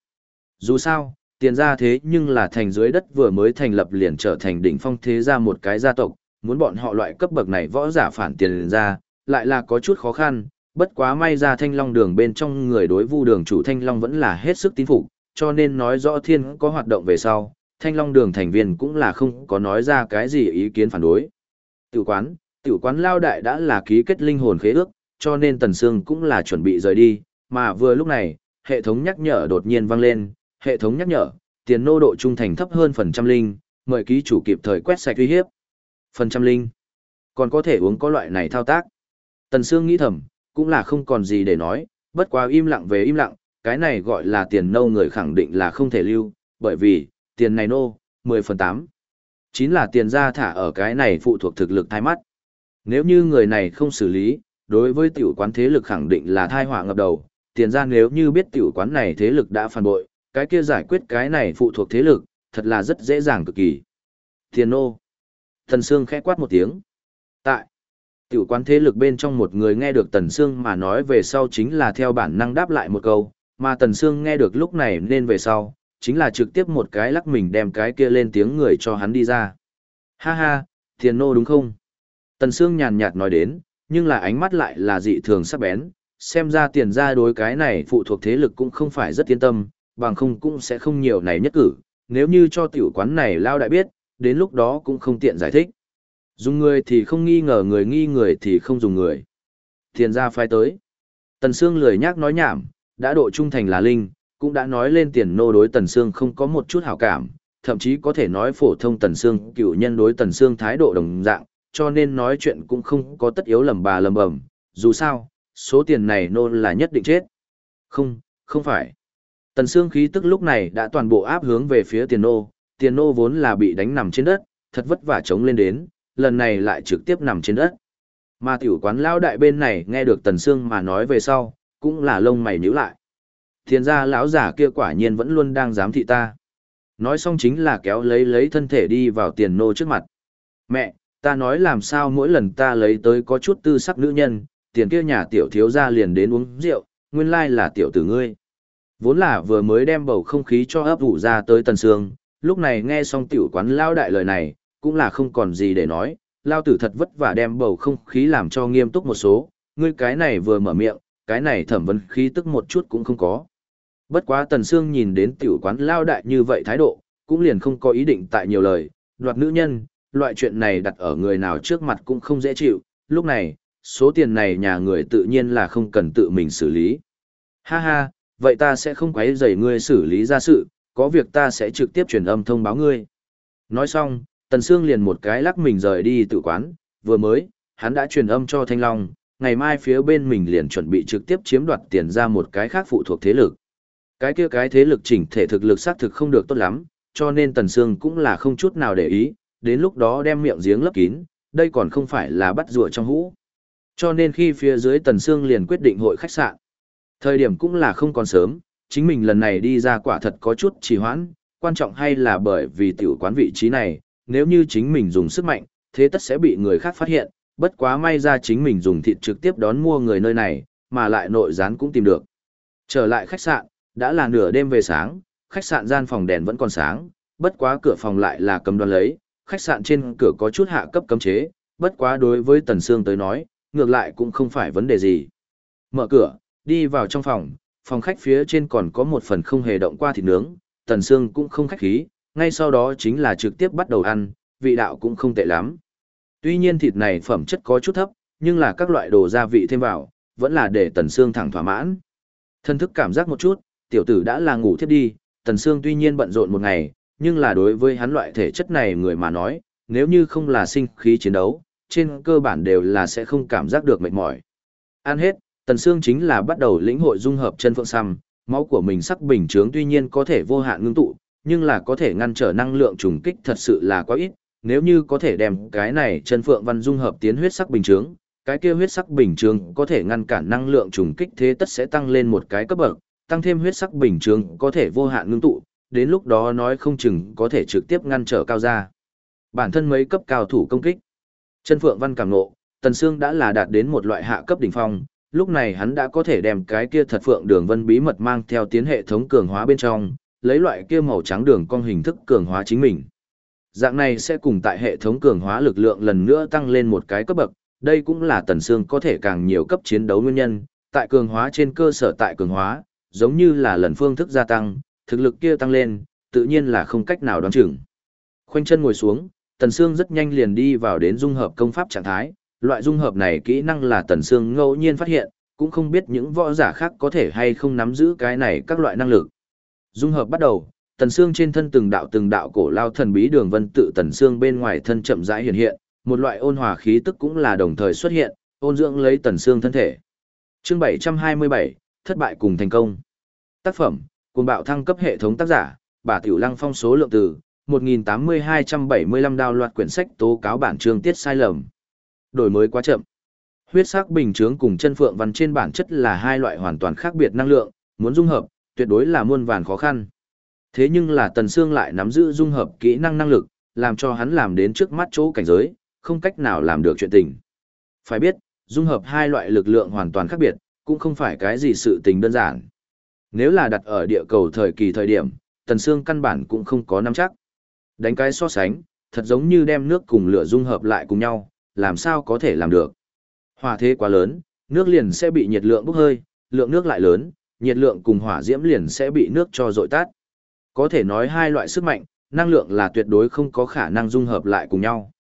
Dù sao, tiền ra thế nhưng là thành dưới đất vừa mới thành lập liền trở thành đỉnh phong thế ra một cái gia tộc, muốn bọn họ loại cấp bậc này võ giả phản tiền ra, lại là có chút khó khăn, bất quá may ra thanh long đường bên trong người đối vu đường chủ thanh long vẫn là hết sức tín phục cho nên nói rõ thiên có hoạt động về sau thanh long đường thành viên cũng là không có nói ra cái gì ý kiến phản đối. Tiểu quán tiểu quán lao đại đã là ký kết linh hồn khế ước cho nên tần sương cũng là chuẩn bị rời đi mà vừa lúc này hệ thống nhắc nhở đột nhiên vang lên hệ thống nhắc nhở tiền nô độ trung thành thấp hơn phần trăm linh mời ký chủ kịp thời quét sạch uy hiếp. Phần trăm linh. Còn có thể uống có loại này thao tác tần sương nghĩ thầm cũng là không còn gì để nói, bất quá im lặng về im lặng, cái này gọi là tiền nô người khẳng định là không thể lưu, bởi vì, tiền này nô, 10 phần 8. Chính là tiền ra thả ở cái này phụ thuộc thực lực thai mắt. Nếu như người này không xử lý, đối với tiểu quán thế lực khẳng định là thai họa ngập đầu, tiền ra nếu như biết tiểu quán này thế lực đã phản bội, cái kia giải quyết cái này phụ thuộc thế lực, thật là rất dễ dàng cực kỳ. Tiền nô. Thần Sương khẽ quát một tiếng. Tại. Tiểu quán thế lực bên trong một người nghe được Tần Sương mà nói về sau chính là theo bản năng đáp lại một câu, mà Tần Sương nghe được lúc này nên về sau, chính là trực tiếp một cái lắc mình đem cái kia lên tiếng người cho hắn đi ra. Ha ha, thiền nô đúng không? Tần Sương nhàn nhạt nói đến, nhưng là ánh mắt lại là dị thường sắc bén, xem ra tiền ra đối cái này phụ thuộc thế lực cũng không phải rất yên tâm, bằng không cũng sẽ không nhiều này nhất cử, nếu như cho tiểu quán này lao đại biết, đến lúc đó cũng không tiện giải thích. Dùng người thì không nghi ngờ người nghi người thì không dùng người. Tiền ra phái tới. Tần Sương lười nhác nói nhảm, đã độ trung thành là linh, cũng đã nói lên tiền nô đối Tần Sương không có một chút hảo cảm, thậm chí có thể nói phổ thông Tần Sương cựu nhân đối Tần Sương thái độ đồng dạng, cho nên nói chuyện cũng không có tất yếu lầm bà lầm bầm, dù sao, số tiền này nô là nhất định chết. Không, không phải. Tần Sương khí tức lúc này đã toàn bộ áp hướng về phía tiền nô, tiền nô vốn là bị đánh nằm trên đất, thật vất vả chống lên đến, lần này lại trực tiếp nằm trên đất. Mà tiểu quán lão đại bên này nghe được Tần Sương mà nói về sau, cũng là lông mày nhíu lại. Thiên gia lão giả kia quả nhiên vẫn luôn đang giám thị ta. Nói xong chính là kéo lấy lấy thân thể đi vào tiền nô trước mặt. Mẹ, ta nói làm sao mỗi lần ta lấy tới có chút tư sắc nữ nhân, tiền kia nhà tiểu thiếu gia liền đến uống rượu, nguyên lai là tiểu tử ngươi. Vốn là vừa mới đem bầu không khí cho ấp ủ ra tới Tần Sương, lúc này nghe xong tiểu quán lão đại lời này, cũng là không còn gì để nói, lao tử thật vất vả đem bầu không khí làm cho nghiêm túc một số, ngươi cái này vừa mở miệng, cái này thẩm vấn khí tức một chút cũng không có. Bất quá Tần Sương nhìn đến tiểu quán lao đại như vậy thái độ, cũng liền không có ý định tại nhiều lời, đoạt nữ nhân, loại chuyện này đặt ở người nào trước mặt cũng không dễ chịu, lúc này, số tiền này nhà người tự nhiên là không cần tự mình xử lý. Ha ha, vậy ta sẽ không quấy rầy ngươi xử lý ra sự, có việc ta sẽ trực tiếp truyền âm thông báo ngươi. Nói xong, Tần Sương liền một cái lắc mình rời đi tự quán, vừa mới, hắn đã truyền âm cho Thanh Long, ngày mai phía bên mình liền chuẩn bị trực tiếp chiếm đoạt tiền ra một cái khác phụ thuộc thế lực. Cái kia cái thế lực chỉnh thể thực lực xác thực không được tốt lắm, cho nên Tần Sương cũng là không chút nào để ý, đến lúc đó đem miệng giếng lấp kín, đây còn không phải là bắt rùa trong hũ. Cho nên khi phía dưới Tần Sương liền quyết định hội khách sạn. Thời điểm cũng là không còn sớm, chính mình lần này đi ra quả thật có chút trì hoãn, quan trọng hay là bởi vì tiểu quán vị trí này, nếu như chính mình dùng sức mạnh, thế tất sẽ bị người khác phát hiện, bất quá may ra chính mình dùng thịt trực tiếp đón mua người nơi này, mà lại nội gián cũng tìm được. Trở lại khách sạn, đã là nửa đêm về sáng, khách sạn gian phòng đèn vẫn còn sáng, bất quá cửa phòng lại là cấm đoan lấy, khách sạn trên cửa có chút hạ cấp cấm chế, bất quá đối với Tần Sương tới nói, ngược lại cũng không phải vấn đề gì. Mở cửa, đi vào trong phòng, phòng khách phía trên còn có một phần không hề động qua thịt nướng, Tần Sương cũng không khách khí, ngay sau đó chính là trực tiếp bắt đầu ăn, vị đạo cũng không tệ lắm. Tuy nhiên thịt này phẩm chất có chút thấp, nhưng là các loại đồ gia vị thêm vào, vẫn là để Tần Sương thẳng thỏa mãn. Thân thức cảm giác một chút, tiểu tử đã là ngủ thiếp đi, Tần Sương tuy nhiên bận rộn một ngày, nhưng là đối với hắn loại thể chất này người mà nói, nếu như không là sinh khí chiến đấu, trên cơ bản đều là sẽ không cảm giác được mệt mỏi. Ăn hết, Tần Sương chính là bắt đầu lĩnh hội dung hợp chân phượng xăm, máu của mình sắc bình trướng tuy nhiên có thể vô hạn ngưng tụ, nhưng là có thể ngăn trở năng lượng trùng kích thật sự là quá ít, nếu như có thể đem cái này chân phượng văn dung hợp tiến huyết sắc bình chướng, cái kia huyết sắc bình chướng có thể ngăn cản năng lượng trùng kích thế tất sẽ tăng lên một cái cấp bậc, tăng thêm huyết sắc bình chướng có thể vô hạn ngưng tụ, đến lúc đó nói không chừng có thể trực tiếp ngăn trở cao ra. Bản thân mấy cấp cao thủ công kích. Chân Phượng Văn cảm ngộ, Tần Sương đã là đạt đến một loại hạ cấp đỉnh phong, lúc này hắn đã có thể đem cái kia thật Phượng Đường Vân bí mật mang theo tiến hệ thống cường hóa bên trong, lấy loại kia màu trắng đường cong hình thức cường hóa chính mình. Dạng này sẽ cùng tại hệ thống cường hóa lực lượng lần nữa tăng lên một cái cấp bậc, đây cũng là Tần Sương có thể càng nhiều cấp chiến đấu nguyên nhân, tại cường hóa trên cơ sở tại cường hóa, giống như là lần phương thức gia tăng, thực lực kia tăng lên, tự nhiên là không cách nào đoán chừng. Khoanh chân ngồi xuống, Tần Sương rất nhanh liền đi vào đến dung hợp công pháp trạng thái, loại dung hợp này kỹ năng là Tần Sương ngẫu nhiên phát hiện, cũng không biết những võ giả khác có thể hay không nắm giữ cái này các loại năng lực. Dung hợp bắt đầu, Tần xương trên thân từng đạo từng đạo cổ lao thần bí đường vân tự Tần xương bên ngoài thân chậm rãi hiện hiện, một loại ôn hòa khí tức cũng là đồng thời xuất hiện, ôn dưỡng lấy Tần xương thân thể. Chương 727, thất bại cùng thành công. Tác phẩm, cuồng bạo thăng cấp hệ thống tác giả, bà Tiểu Lăng phong số lượng từ 1.8275 đào loạt quyển sách tố cáo bản chương tiết sai lầm. Đổi mới quá chậm. Huyết sắc bình chướng cùng chân phượng văn trên bản chất là hai loại hoàn toàn khác biệt năng lượng, muốn dung hợp, tuyệt đối là muôn vàn khó khăn. Thế nhưng là Tần Sương lại nắm giữ dung hợp kỹ năng năng lực, làm cho hắn làm đến trước mắt chỗ cảnh giới, không cách nào làm được chuyện tình. Phải biết, dung hợp hai loại lực lượng hoàn toàn khác biệt, cũng không phải cái gì sự tình đơn giản. Nếu là đặt ở địa cầu thời kỳ thời điểm, Tần Sương căn bản cũng không có nắm chắc. Đánh cái so sánh, thật giống như đem nước cùng lửa dung hợp lại cùng nhau, làm sao có thể làm được. Hòa thế quá lớn, nước liền sẽ bị nhiệt lượng bốc hơi, lượng nước lại lớn, nhiệt lượng cùng hỏa diễm liền sẽ bị nước cho dội tát. Có thể nói hai loại sức mạnh, năng lượng là tuyệt đối không có khả năng dung hợp lại cùng nhau.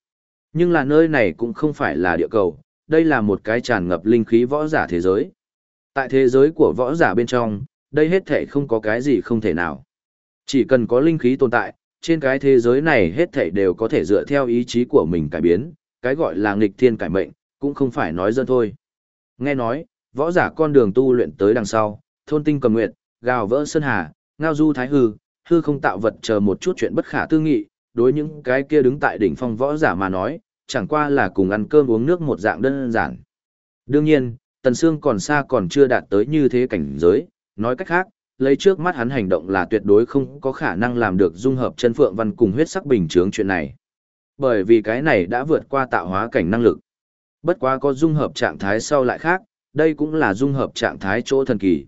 Nhưng là nơi này cũng không phải là địa cầu, đây là một cái tràn ngập linh khí võ giả thế giới. Tại thế giới của võ giả bên trong, đây hết thể không có cái gì không thể nào. Chỉ cần có linh khí tồn tại, trên cái thế giới này hết thể đều có thể dựa theo ý chí của mình cải biến, cái gọi là nghịch thiên cải mệnh, cũng không phải nói dân thôi. Nghe nói, võ giả con đường tu luyện tới đằng sau, thôn tinh cầm nguyện, gào vỡ sơn hà, ngao du thái hư, hư không tạo vật chờ một chút chuyện bất khả tư nghị, đối những cái kia đứng tại đỉnh phong võ giả mà nói, chẳng qua là cùng ăn cơm uống nước một dạng đơn giản. Đương nhiên, Tần Sương còn xa còn chưa đạt tới như thế cảnh giới, nói cách khác, lấy trước mắt hắn hành động là tuyệt đối không có khả năng làm được dung hợp chân phượng văn cùng huyết sắc bình chướng chuyện này. Bởi vì cái này đã vượt qua tạo hóa cảnh năng lực. Bất quá có dung hợp trạng thái sau lại khác, đây cũng là dung hợp trạng thái chỗ thần kỳ.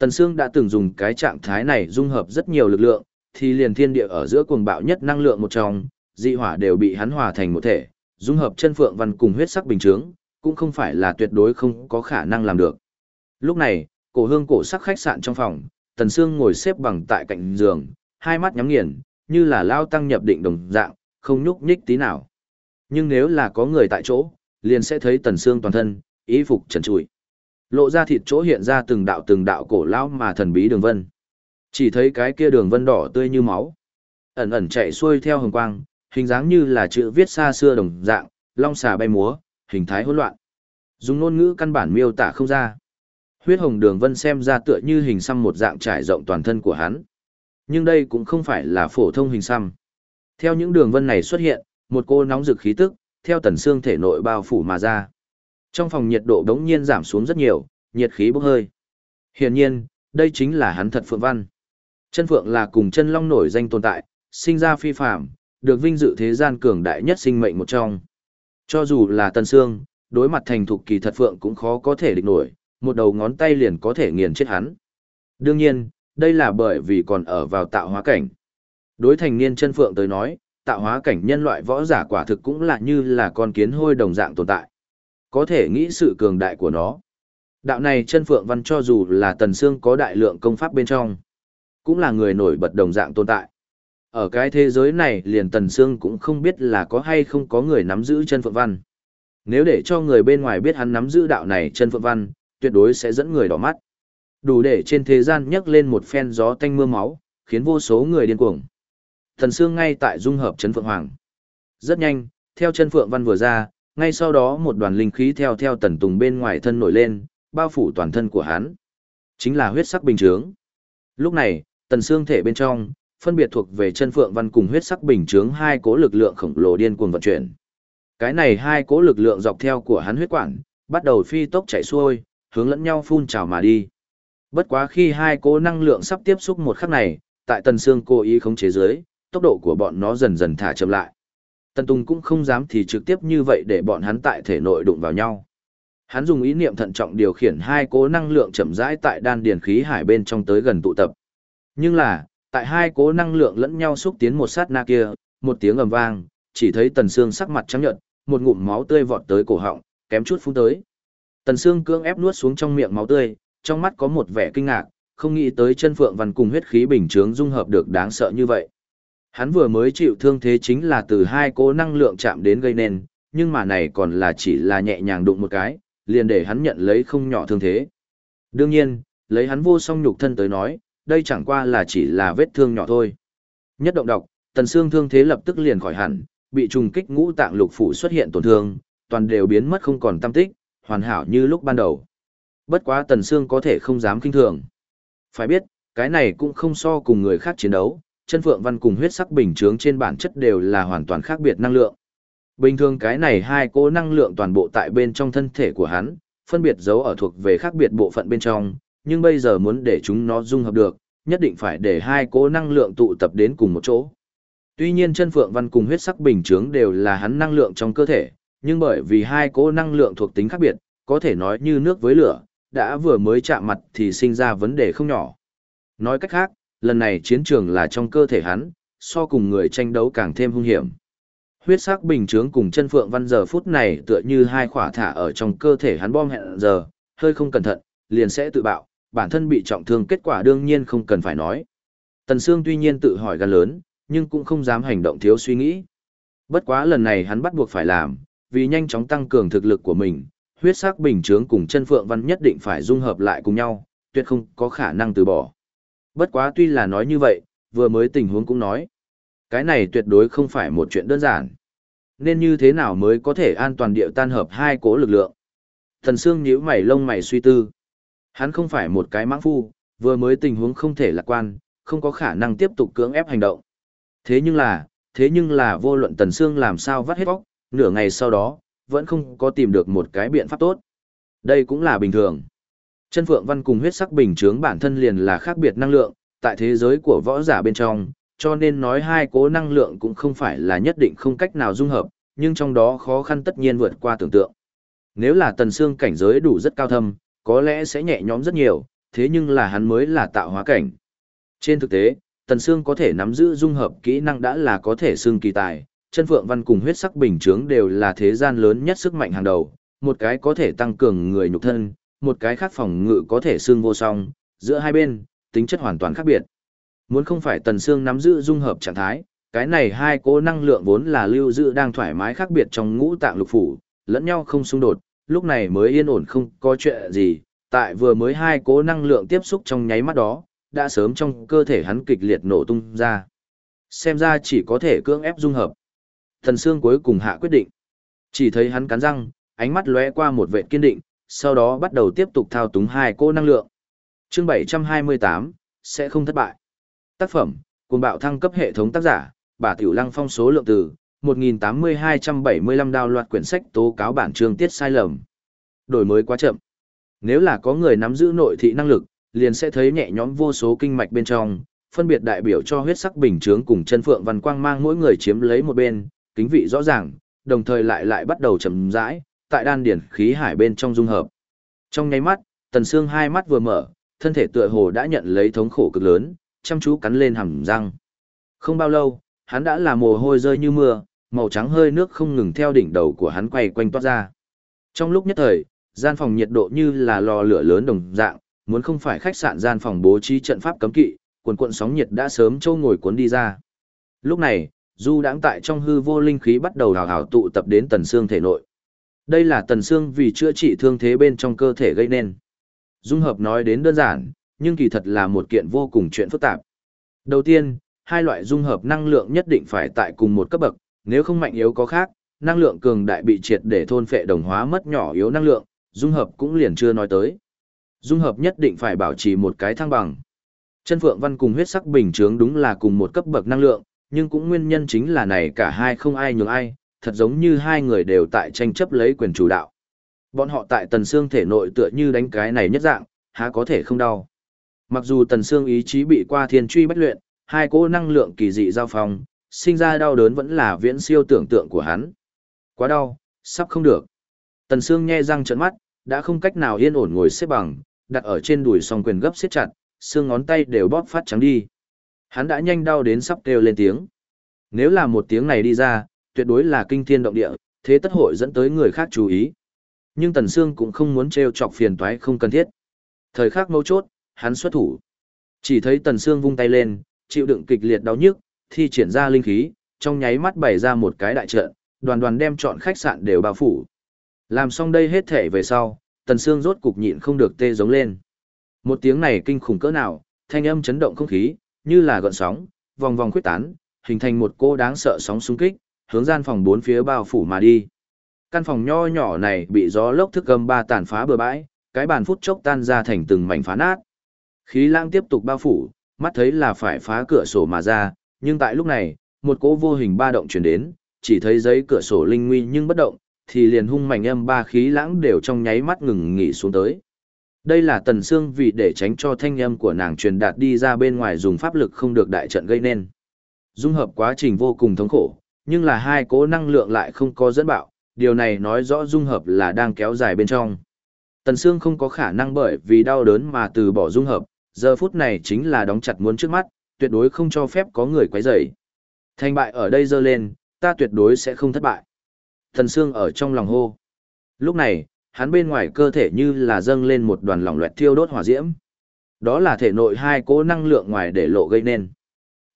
Tần Sương đã từng dùng cái trạng thái này dung hợp rất nhiều lực lượng, thì liền thiên địa ở giữa cuồng bạo nhất năng lượng một trong, dị hỏa đều bị hắn hòa thành một thể, dung hợp chân phượng văn cùng huyết sắc bình chướng, cũng không phải là tuyệt đối không có khả năng làm được. Lúc này, cổ hương cổ sắc khách sạn trong phòng, Tần Sương ngồi xếp bằng tại cạnh giường, hai mắt nhắm nghiền, như là lao tăng nhập định đồng dạng, không nhúc nhích tí nào. Nhưng nếu là có người tại chỗ, liền sẽ thấy Tần Sương toàn thân, ý phục trần trụi. Lộ ra thịt chỗ hiện ra từng đạo từng đạo cổ lão mà thần bí đường vân. Chỉ thấy cái kia đường vân đỏ tươi như máu, ẩn ẩn chạy xuôi theo hồng quang, hình dáng như là chữ viết xa xưa đồng dạng, long xà bay múa, hình thái hỗn loạn. Dùng ngôn ngữ căn bản miêu tả không ra. Huyết hồng đường vân xem ra tựa như hình xăm một dạng trải rộng toàn thân của hắn. Nhưng đây cũng không phải là phổ thông hình xăm. Theo những đường vân này xuất hiện, một cô nóng rực khí tức, theo tần xương thể nội bao phủ mà ra. Trong phòng nhiệt độ đống nhiên giảm xuống rất nhiều, nhiệt khí bốc hơi. Hiển nhiên, đây chính là hắn thật phượng văn. Chân phượng là cùng chân long nổi danh tồn tại, sinh ra phi phàm, được vinh dự thế gian cường đại nhất sinh mệnh một trong. Cho dù là tân xương, đối mặt thành thục kỳ thật phượng cũng khó có thể địch nổi, một đầu ngón tay liền có thể nghiền chết hắn. Đương nhiên, đây là bởi vì còn ở vào tạo hóa cảnh. Đối thành niên chân phượng tới nói, tạo hóa cảnh nhân loại võ giả quả thực cũng là như là con kiến hôi đồng dạng tồn tại. Có thể nghĩ sự cường đại của nó. Đạo này chân phượng văn cho dù là tần xương có đại lượng công pháp bên trong, cũng là người nổi bật đồng dạng tồn tại. Ở cái thế giới này liền tần xương cũng không biết là có hay không có người nắm giữ chân phượng văn. Nếu để cho người bên ngoài biết hắn nắm giữ đạo này chân phượng văn, tuyệt đối sẽ dẫn người đỏ mắt. Đủ để trên thế gian nhấc lên một phen gió tanh mưa máu, khiến vô số người điên cuồng. tần xương ngay tại dung hợp chân phượng hoàng. Rất nhanh, theo chân phượng văn vừa ra, ngay sau đó một đoàn linh khí theo theo tần tùng bên ngoài thân nổi lên, bao phủ toàn thân của hắn. Chính là huyết sắc bình chướng. Lúc này, tần xương thể bên trong, phân biệt thuộc về chân phượng văn cùng huyết sắc bình chướng hai cố lực lượng khổng lồ điên cuồng vận chuyển. Cái này hai cố lực lượng dọc theo của hắn huyết quản, bắt đầu phi tốc chạy xuôi, hướng lẫn nhau phun trào mà đi. Bất quá khi hai cố năng lượng sắp tiếp xúc một khắc này, tại tần xương cố ý khống chế dưới, tốc độ của bọn nó dần dần thả chậm lại. Tần Tùng cũng không dám thì trực tiếp như vậy để bọn hắn tại thể nội đụng vào nhau. Hắn dùng ý niệm thận trọng điều khiển hai cố năng lượng chậm rãi tại đan điền khí hải bên trong tới gần tụ tập. Nhưng là, tại hai cố năng lượng lẫn nhau xúc tiến một sát na kia, một tiếng ầm vang, chỉ thấy Tần Sương sắc mặt trắng nhợt, một ngụm máu tươi vọt tới cổ họng, kém chút phun tới. Tần Sương cưỡng ép nuốt xuống trong miệng máu tươi, trong mắt có một vẻ kinh ngạc, không nghĩ tới chân phượng văn cùng huyết khí bình chướng dung hợp được đáng sợ như vậy. Hắn vừa mới chịu thương thế chính là từ hai cố năng lượng chạm đến gây nên, nhưng mà này còn là chỉ là nhẹ nhàng đụng một cái, liền để hắn nhận lấy không nhỏ thương thế. Đương nhiên, lấy hắn vô song nhục thân tới nói, đây chẳng qua là chỉ là vết thương nhỏ thôi. Nhất động độc, tần xương thương thế lập tức liền khỏi hẳn, bị trùng kích ngũ tạng lục phủ xuất hiện tổn thương, toàn đều biến mất không còn tâm tích, hoàn hảo như lúc ban đầu. Bất quá tần xương có thể không dám kinh thường. Phải biết, cái này cũng không so cùng người khác chiến đấu, chân phượng văn cùng huyết sắc bình chướng trên bản chất đều là hoàn toàn khác biệt năng lượng. Bình thường cái này hai cố năng lượng toàn bộ tại bên trong thân thể của hắn, phân biệt giấu ở thuộc về khác biệt bộ phận bên trong, nhưng bây giờ muốn để chúng nó dung hợp được, nhất định phải để hai cố năng lượng tụ tập đến cùng một chỗ. Tuy nhiên chân phượng văn cùng huyết sắc bình chướng đều là hắn năng lượng trong cơ thể, nhưng bởi vì hai cố năng lượng thuộc tính khác biệt, có thể nói như nước với lửa, đã vừa mới chạm mặt thì sinh ra vấn đề không nhỏ. Nói cách khác, lần này chiến trường là trong cơ thể hắn, so cùng người tranh đấu càng thêm hung hiểm. Huyết sắc bình chướng cùng chân phượng văn giờ phút này tựa như hai khỏa thả ở trong cơ thể hắn bom hẹn giờ, hơi không cẩn thận, liền sẽ tự bạo, bản thân bị trọng thương kết quả đương nhiên không cần phải nói. Tần Sương tuy nhiên tự hỏi gan lớn, nhưng cũng không dám hành động thiếu suy nghĩ. Bất quá lần này hắn bắt buộc phải làm, vì nhanh chóng tăng cường thực lực của mình, huyết sắc bình chướng cùng chân phượng văn nhất định phải dung hợp lại cùng nhau, tuyệt không có khả năng từ bỏ. Bất quá tuy là nói như vậy, vừa mới tình huống cũng nói. Cái này tuyệt đối không phải một chuyện đơn giản. Nên như thế nào mới có thể an toàn điệu tan hợp hai cố lực lượng? Thần Sương nhíu mày lông mày suy tư. Hắn không phải một cái mãng phu, vừa mới tình huống không thể lạc quan, không có khả năng tiếp tục cưỡng ép hành động. Thế nhưng là, thế nhưng là vô luận Tần Sương làm sao vắt hết bóc, nửa ngày sau đó, vẫn không có tìm được một cái biện pháp tốt. Đây cũng là bình thường. Chân Phượng Văn cùng huyết sắc bình chướng bản thân liền là khác biệt năng lượng, tại thế giới của võ giả bên trong, cho nên nói hai cố năng lượng cũng không phải là nhất định không cách nào dung hợp, nhưng trong đó khó khăn tất nhiên vượt qua tưởng tượng. Nếu là tần xương cảnh giới đủ rất cao thâm, có lẽ sẽ nhẹ nhõm rất nhiều, thế nhưng là hắn mới là tạo hóa cảnh. Trên thực tế, tần xương có thể nắm giữ dung hợp kỹ năng đã là có thể xương kỳ tài, chân phượng văn cùng huyết sắc bình chướng đều là thế gian lớn nhất sức mạnh hàng đầu, một cái có thể tăng cường người nhục thân, một cái khác phòng ngự có thể xương vô song, giữa hai bên, tính chất hoàn toàn khác biệt. Muốn không phải Tần xương nắm giữ dung hợp trạng thái, cái này hai cố năng lượng vốn là lưu giữ đang thoải mái khác biệt trong ngũ tạng lục phủ, lẫn nhau không xung đột, lúc này mới yên ổn không có chuyện gì, tại vừa mới hai cố năng lượng tiếp xúc trong nháy mắt đó, đã sớm trong cơ thể hắn kịch liệt nổ tung ra. Xem ra chỉ có thể cưỡng ép dung hợp. Thần Sương cuối cùng hạ quyết định. Chỉ thấy hắn cắn răng, ánh mắt lóe qua một vệ kiên định, sau đó bắt đầu tiếp tục thao túng hai cô năng lượng. Chương 728, sẽ không thất bại. Tác phẩm, cuồng bạo thăng cấp hệ thống tác giả, bà Tiểu Lăng phong số lượng từ, 1.8275 đào loạt quyển sách tố cáo bản chương tiết sai lầm. Đổi mới quá chậm. Nếu là có người nắm giữ nội thị năng lực, liền sẽ thấy nhẹ nhõm vô số kinh mạch bên trong, phân biệt đại biểu cho huyết sắc bình chướng cùng chân phượng văn quang mang mỗi người chiếm lấy một bên, kính vị rõ ràng, đồng thời lại lại bắt đầu chậm rãi, tại đan điển khí hải bên trong dung hợp. Trong nháy mắt, Tần Sương hai mắt vừa mở, thân thể tựa hồ đã nhận lấy thống khổ cực lớn, chăm chú cắn lên hàm răng. Không bao lâu, hắn đã là mồ hôi rơi như mưa, màu trắng hơi nước không ngừng theo đỉnh đầu của hắn quay quanh toát ra. Trong lúc nhất thời, gian phòng nhiệt độ như là lò lửa lớn đồng dạng, muốn không phải khách sạn gian phòng bố trí trận pháp cấm kỵ, cuộn cuộn sóng nhiệt đã sớm trâu ngồi cuốn đi ra. Lúc này, du đãng tại trong hư vô linh khí bắt đầu hào hào tụ tập đến tần xương thể nội. Đây là tần xương vì chữa trị thương thế bên trong cơ thể gây nên. Dung hợp nói đến đơn giản, nhưng kỳ thật là một kiện vô cùng chuyện phức tạp. Đầu tiên, hai loại dung hợp năng lượng nhất định phải tại cùng một cấp bậc, nếu không mạnh yếu có khác, năng lượng cường đại bị triệt để thôn phệ đồng hóa mất nhỏ yếu năng lượng, dung hợp cũng liền chưa nói tới. Dung hợp nhất định phải bảo trì một cái thăng bằng. Chân phượng văn cùng huyết sắc bình chướng đúng là cùng một cấp bậc năng lượng, nhưng cũng nguyên nhân chính là này cả hai không ai nhường ai, thật giống như hai người đều tại tranh chấp lấy quyền chủ đạo. Bọn họ tại tần xương thể nội tựa như đánh cái này nhất dạng, há có thể không đau. Mặc dù tần xương ý chí bị qua thiên truy bách luyện, hai cỗ năng lượng kỳ dị giao phong, sinh ra đau đớn vẫn là viễn siêu tưởng tượng của hắn. Quá đau, sắp không được. Tần xương nhe răng trợn mắt, đã không cách nào yên ổn ngồi xếp bằng, đặt ở trên đùi song quyền gấp siết chặt, xương ngón tay đều bóp phát trắng đi. Hắn đã nhanh đau đến sắp kêu lên tiếng. Nếu là một tiếng này đi ra, tuyệt đối là kinh thiên động địa, thế tất hội dẫn tới người khác chú ý. Nhưng Tần Sương cũng không muốn treo chọc phiền toái không cần thiết. Thời khắc mấu chốt, hắn xuất thủ. Chỉ thấy Tần Sương vung tay lên, chịu đựng kịch liệt đau nhức, thi triển ra linh khí, trong nháy mắt bày ra một cái đại trận, đoàn đoàn đem chọn khách sạn đều bao phủ. Làm xong đây hết thể về sau, Tần Sương rốt cục nhịn không được tê giống lên. Một tiếng này kinh khủng cỡ nào, thanh âm chấn động không khí, như là gợn sóng, vòng vòng khuyết tán, hình thành một cô đáng sợ sóng xung kích, hướng gian phòng bốn phía bao phủ mà đi. Căn phòng nho nhỏ này bị gió lốc thức gầm ba tàn phá bừa bãi, cái bàn phút chốc tan ra thành từng mảnh phá nát. Khí lãng tiếp tục bao phủ, mắt thấy là phải phá cửa sổ mà ra, nhưng tại lúc này, một cỗ vô hình ba động truyền đến, chỉ thấy giấy cửa sổ linh nguy nhưng bất động, thì liền hung mạnh âm ba khí lãng đều trong nháy mắt ngừng nghỉ xuống tới. Đây là tần xương vì để tránh cho thanh âm của nàng truyền đạt đi ra bên ngoài dùng pháp lực không được đại trận gây nên. Dung hợp quá trình vô cùng thống khổ, nhưng là hai cố năng lượng lại không có dẫn bạo, điều này nói rõ dung hợp là đang kéo dài bên trong. Tần sương không có khả năng bởi vì đau đớn mà từ bỏ dung hợp, giờ phút này chính là đóng chặt muốn trước mắt, tuyệt đối không cho phép có người quấy rầy. Thành bại ở đây dơ lên, ta tuyệt đối sẽ không thất bại. Thần sương ở trong lòng hô. Lúc này, hắn bên ngoài cơ thể như là dâng lên một đoàn lỏng loẹt thiêu đốt hỏa diễm. Đó là thể nội hai cố năng lượng ngoài để lộ gây nên.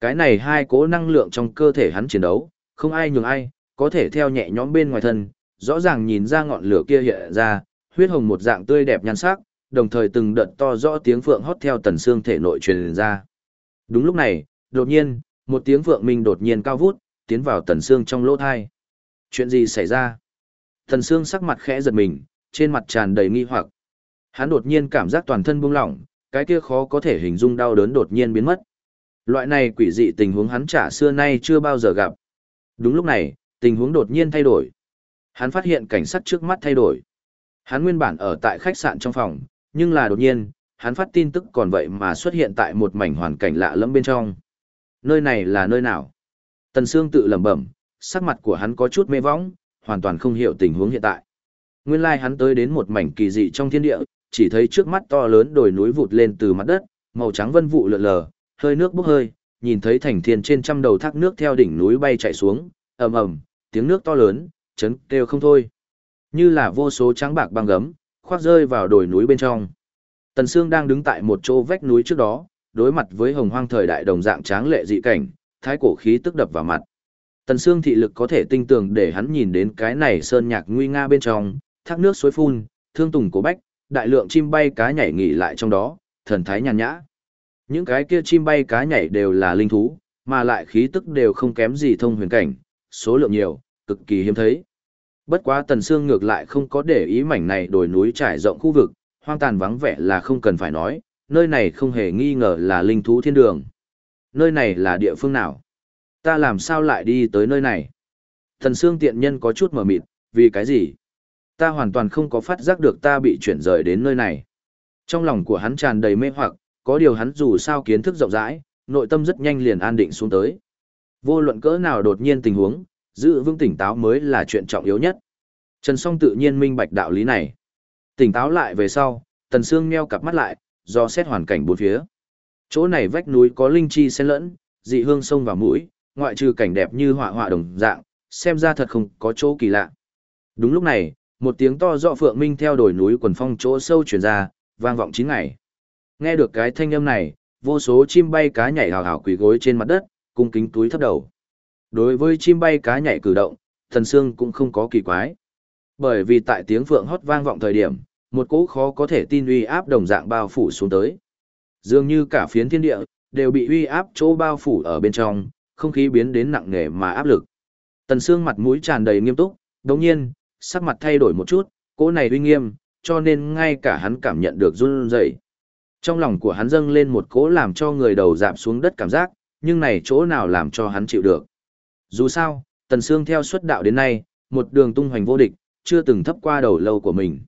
Cái này hai cố năng lượng trong cơ thể hắn chiến đấu, không ai nhường ai, có thể theo nhẹ nhõm bên ngoài thân, rõ ràng nhìn ra ngọn lửa kia hiện ra, huyết hồng một dạng tươi đẹp nhan sắc, đồng thời từng đợt to rõ tiếng phượng hót theo tần xương thể nội truyền ra. Đúng lúc này, đột nhiên, một tiếng phượng minh đột nhiên cao vút, tiến vào tần xương trong lỗ thai. Chuyện gì xảy ra? Tần xương sắc mặt khẽ giật mình, trên mặt tràn đầy nghi hoặc. Hắn đột nhiên cảm giác toàn thân buông lỏng, cái kia khó có thể hình dung đau đớn đột nhiên biến mất. Loại này quỷ dị tình huống hắn trả xưa nay chưa bao giờ gặp. Đúng lúc này, tình huống đột nhiên thay đổi. Hắn phát hiện cảnh sát trước mắt thay đổi. Hắn nguyên bản ở tại khách sạn trong phòng, nhưng là đột nhiên, hắn phát tin tức còn vậy mà xuất hiện tại một mảnh hoàn cảnh lạ lẫm bên trong. Nơi này là nơi nào? Tần Sương tự lẩm bẩm, sắc mặt của hắn có chút mê vóng, hoàn toàn không hiểu tình huống hiện tại. Nguyên lai hắn tới đến một mảnh kỳ dị trong thiên địa, chỉ thấy trước mắt to lớn đồi núi vụt lên từ mặt đất, màu trắng vân vụ lượn lờ, hơi nước bốc hơi, nhìn thấy thành thiên trên trăm đầu thác nước theo đỉnh núi bay chạy xuống, ầm ầm, tiếng nước to lớn, chấn kêu không thôi. Như là vô số trắng bạc băng gấm, khoác rơi vào đồi núi bên trong. Tần Sương đang đứng tại một chỗ vách núi trước đó, đối mặt với hồng hoang thời đại đồng dạng tráng lệ dị cảnh, thái cổ khí tức đập vào mặt. Tần Sương thị lực có thể tinh tường để hắn nhìn đến cái này sơn nhạc nguy nga bên trong, thác nước suối phun, thương tùng cổ bách, đại lượng chim bay cá nhảy nghỉ lại trong đó, thần thái nhàn nhã. Những cái kia chim bay cá nhảy đều là linh thú, mà lại khí tức đều không kém gì thông huyền cảnh, số lượng nhiều, cực kỳ hiếm thấy. Bất quá Tần Sương ngược lại không có để ý mảnh này đồi núi trải rộng khu vực, hoang tàn vắng vẻ là không cần phải nói, nơi này không hề nghi ngờ là linh thú thiên đường. Nơi này là địa phương nào? Ta làm sao lại đi tới nơi này? Tần Sương tiện nhân có chút mở mịt, vì cái gì? Ta hoàn toàn không có phát giác được ta bị chuyển rời đến nơi này. Trong lòng của hắn tràn đầy mê hoặc, có điều hắn dù sao kiến thức rộng rãi, nội tâm rất nhanh liền an định xuống tới. Vô luận cỡ nào đột nhiên tình huống, giữ vững tỉnh táo mới là chuyện trọng yếu nhất. Trần Song tự nhiên minh bạch đạo lý này. Tỉnh táo lại về sau, Tần Sương nheo cặp mắt lại, do xét hoàn cảnh bốn phía. Chỗ này vách núi có linh chi xen lẫn, dị hương sông vào mũi, ngoại trừ cảnh đẹp như họa họa đồng dạng, xem ra thật không có chỗ kỳ lạ. Đúng lúc này, một tiếng to rõ phượng minh theo đồi núi quần phong chỗ sâu truyền ra, vang vọng chín ngày. Nghe được cái thanh âm này, vô số chim bay cá nhảy hào hào quỳ gối trên mặt đất, cung kính túi thấp đầu. Đối với chim bay cá nhảy cử động, thần sương cũng không có kỳ quái. Bởi vì tại tiếng phượng hót vang vọng thời điểm, một cỗ khó có thể tin uy áp đồng dạng bao phủ xuống tới. Dường như cả phiến thiên địa, đều bị uy áp chỗ bao phủ ở bên trong, không khí biến đến nặng nề mà áp lực. Tần Sương mặt mũi tràn đầy nghiêm túc, đồng nhiên, sắc mặt thay đổi một chút, cỗ này uy nghiêm, cho nên ngay cả hắn cảm nhận được run rẩy. Trong lòng của hắn dâng lên một cỗ làm cho người đầu dạp xuống đất cảm giác, nhưng này chỗ nào làm cho hắn chịu được. Dù sao, Tần Sương theo xuất đạo đến nay, một đường tung hoành vô địch, chưa từng thấp qua đầu lâu của mình.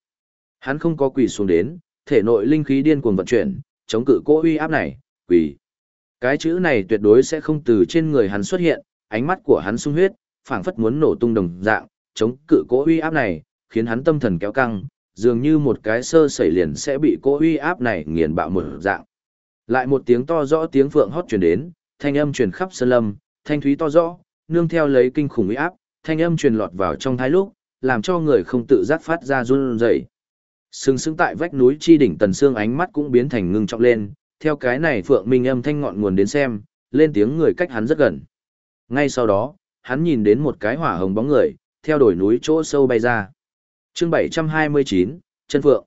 Hắn không có quỳ xuống đến, thể nội linh khí điên cuồng vận chuyển, chống cự cỗ uy áp này, quỳ. Cái chữ này tuyệt đối sẽ không từ trên người hắn xuất hiện, ánh mắt của hắn sung huyết, phảng phất muốn nổ tung đồng dạng, chống cự cỗ uy áp này, khiến hắn tâm thần kéo căng, dường như một cái sơ sẩy liền sẽ bị cỗ uy áp này nghiền bạo một dạng. Lại một tiếng to rõ tiếng phượng hót truyền đến, thanh âm truyền khắp sơn lâm, thanh thúy to rõ, nương theo lấy kinh khủng uy áp, thanh âm truyền lọt vào trong thái lúc, làm cho người không tự giác phát ra run rẩy. Sừng sững tại vách núi chi đỉnh tần xương ánh mắt cũng biến thành ngưng trọng lên, theo cái này phượng minh âm thanh ngọn nguồn đến xem, lên tiếng người cách hắn rất gần. Ngay sau đó, hắn nhìn đến một cái hỏa hồng bóng người, theo đồi núi chỗ sâu bay ra. Chương 729, Chân Phượng.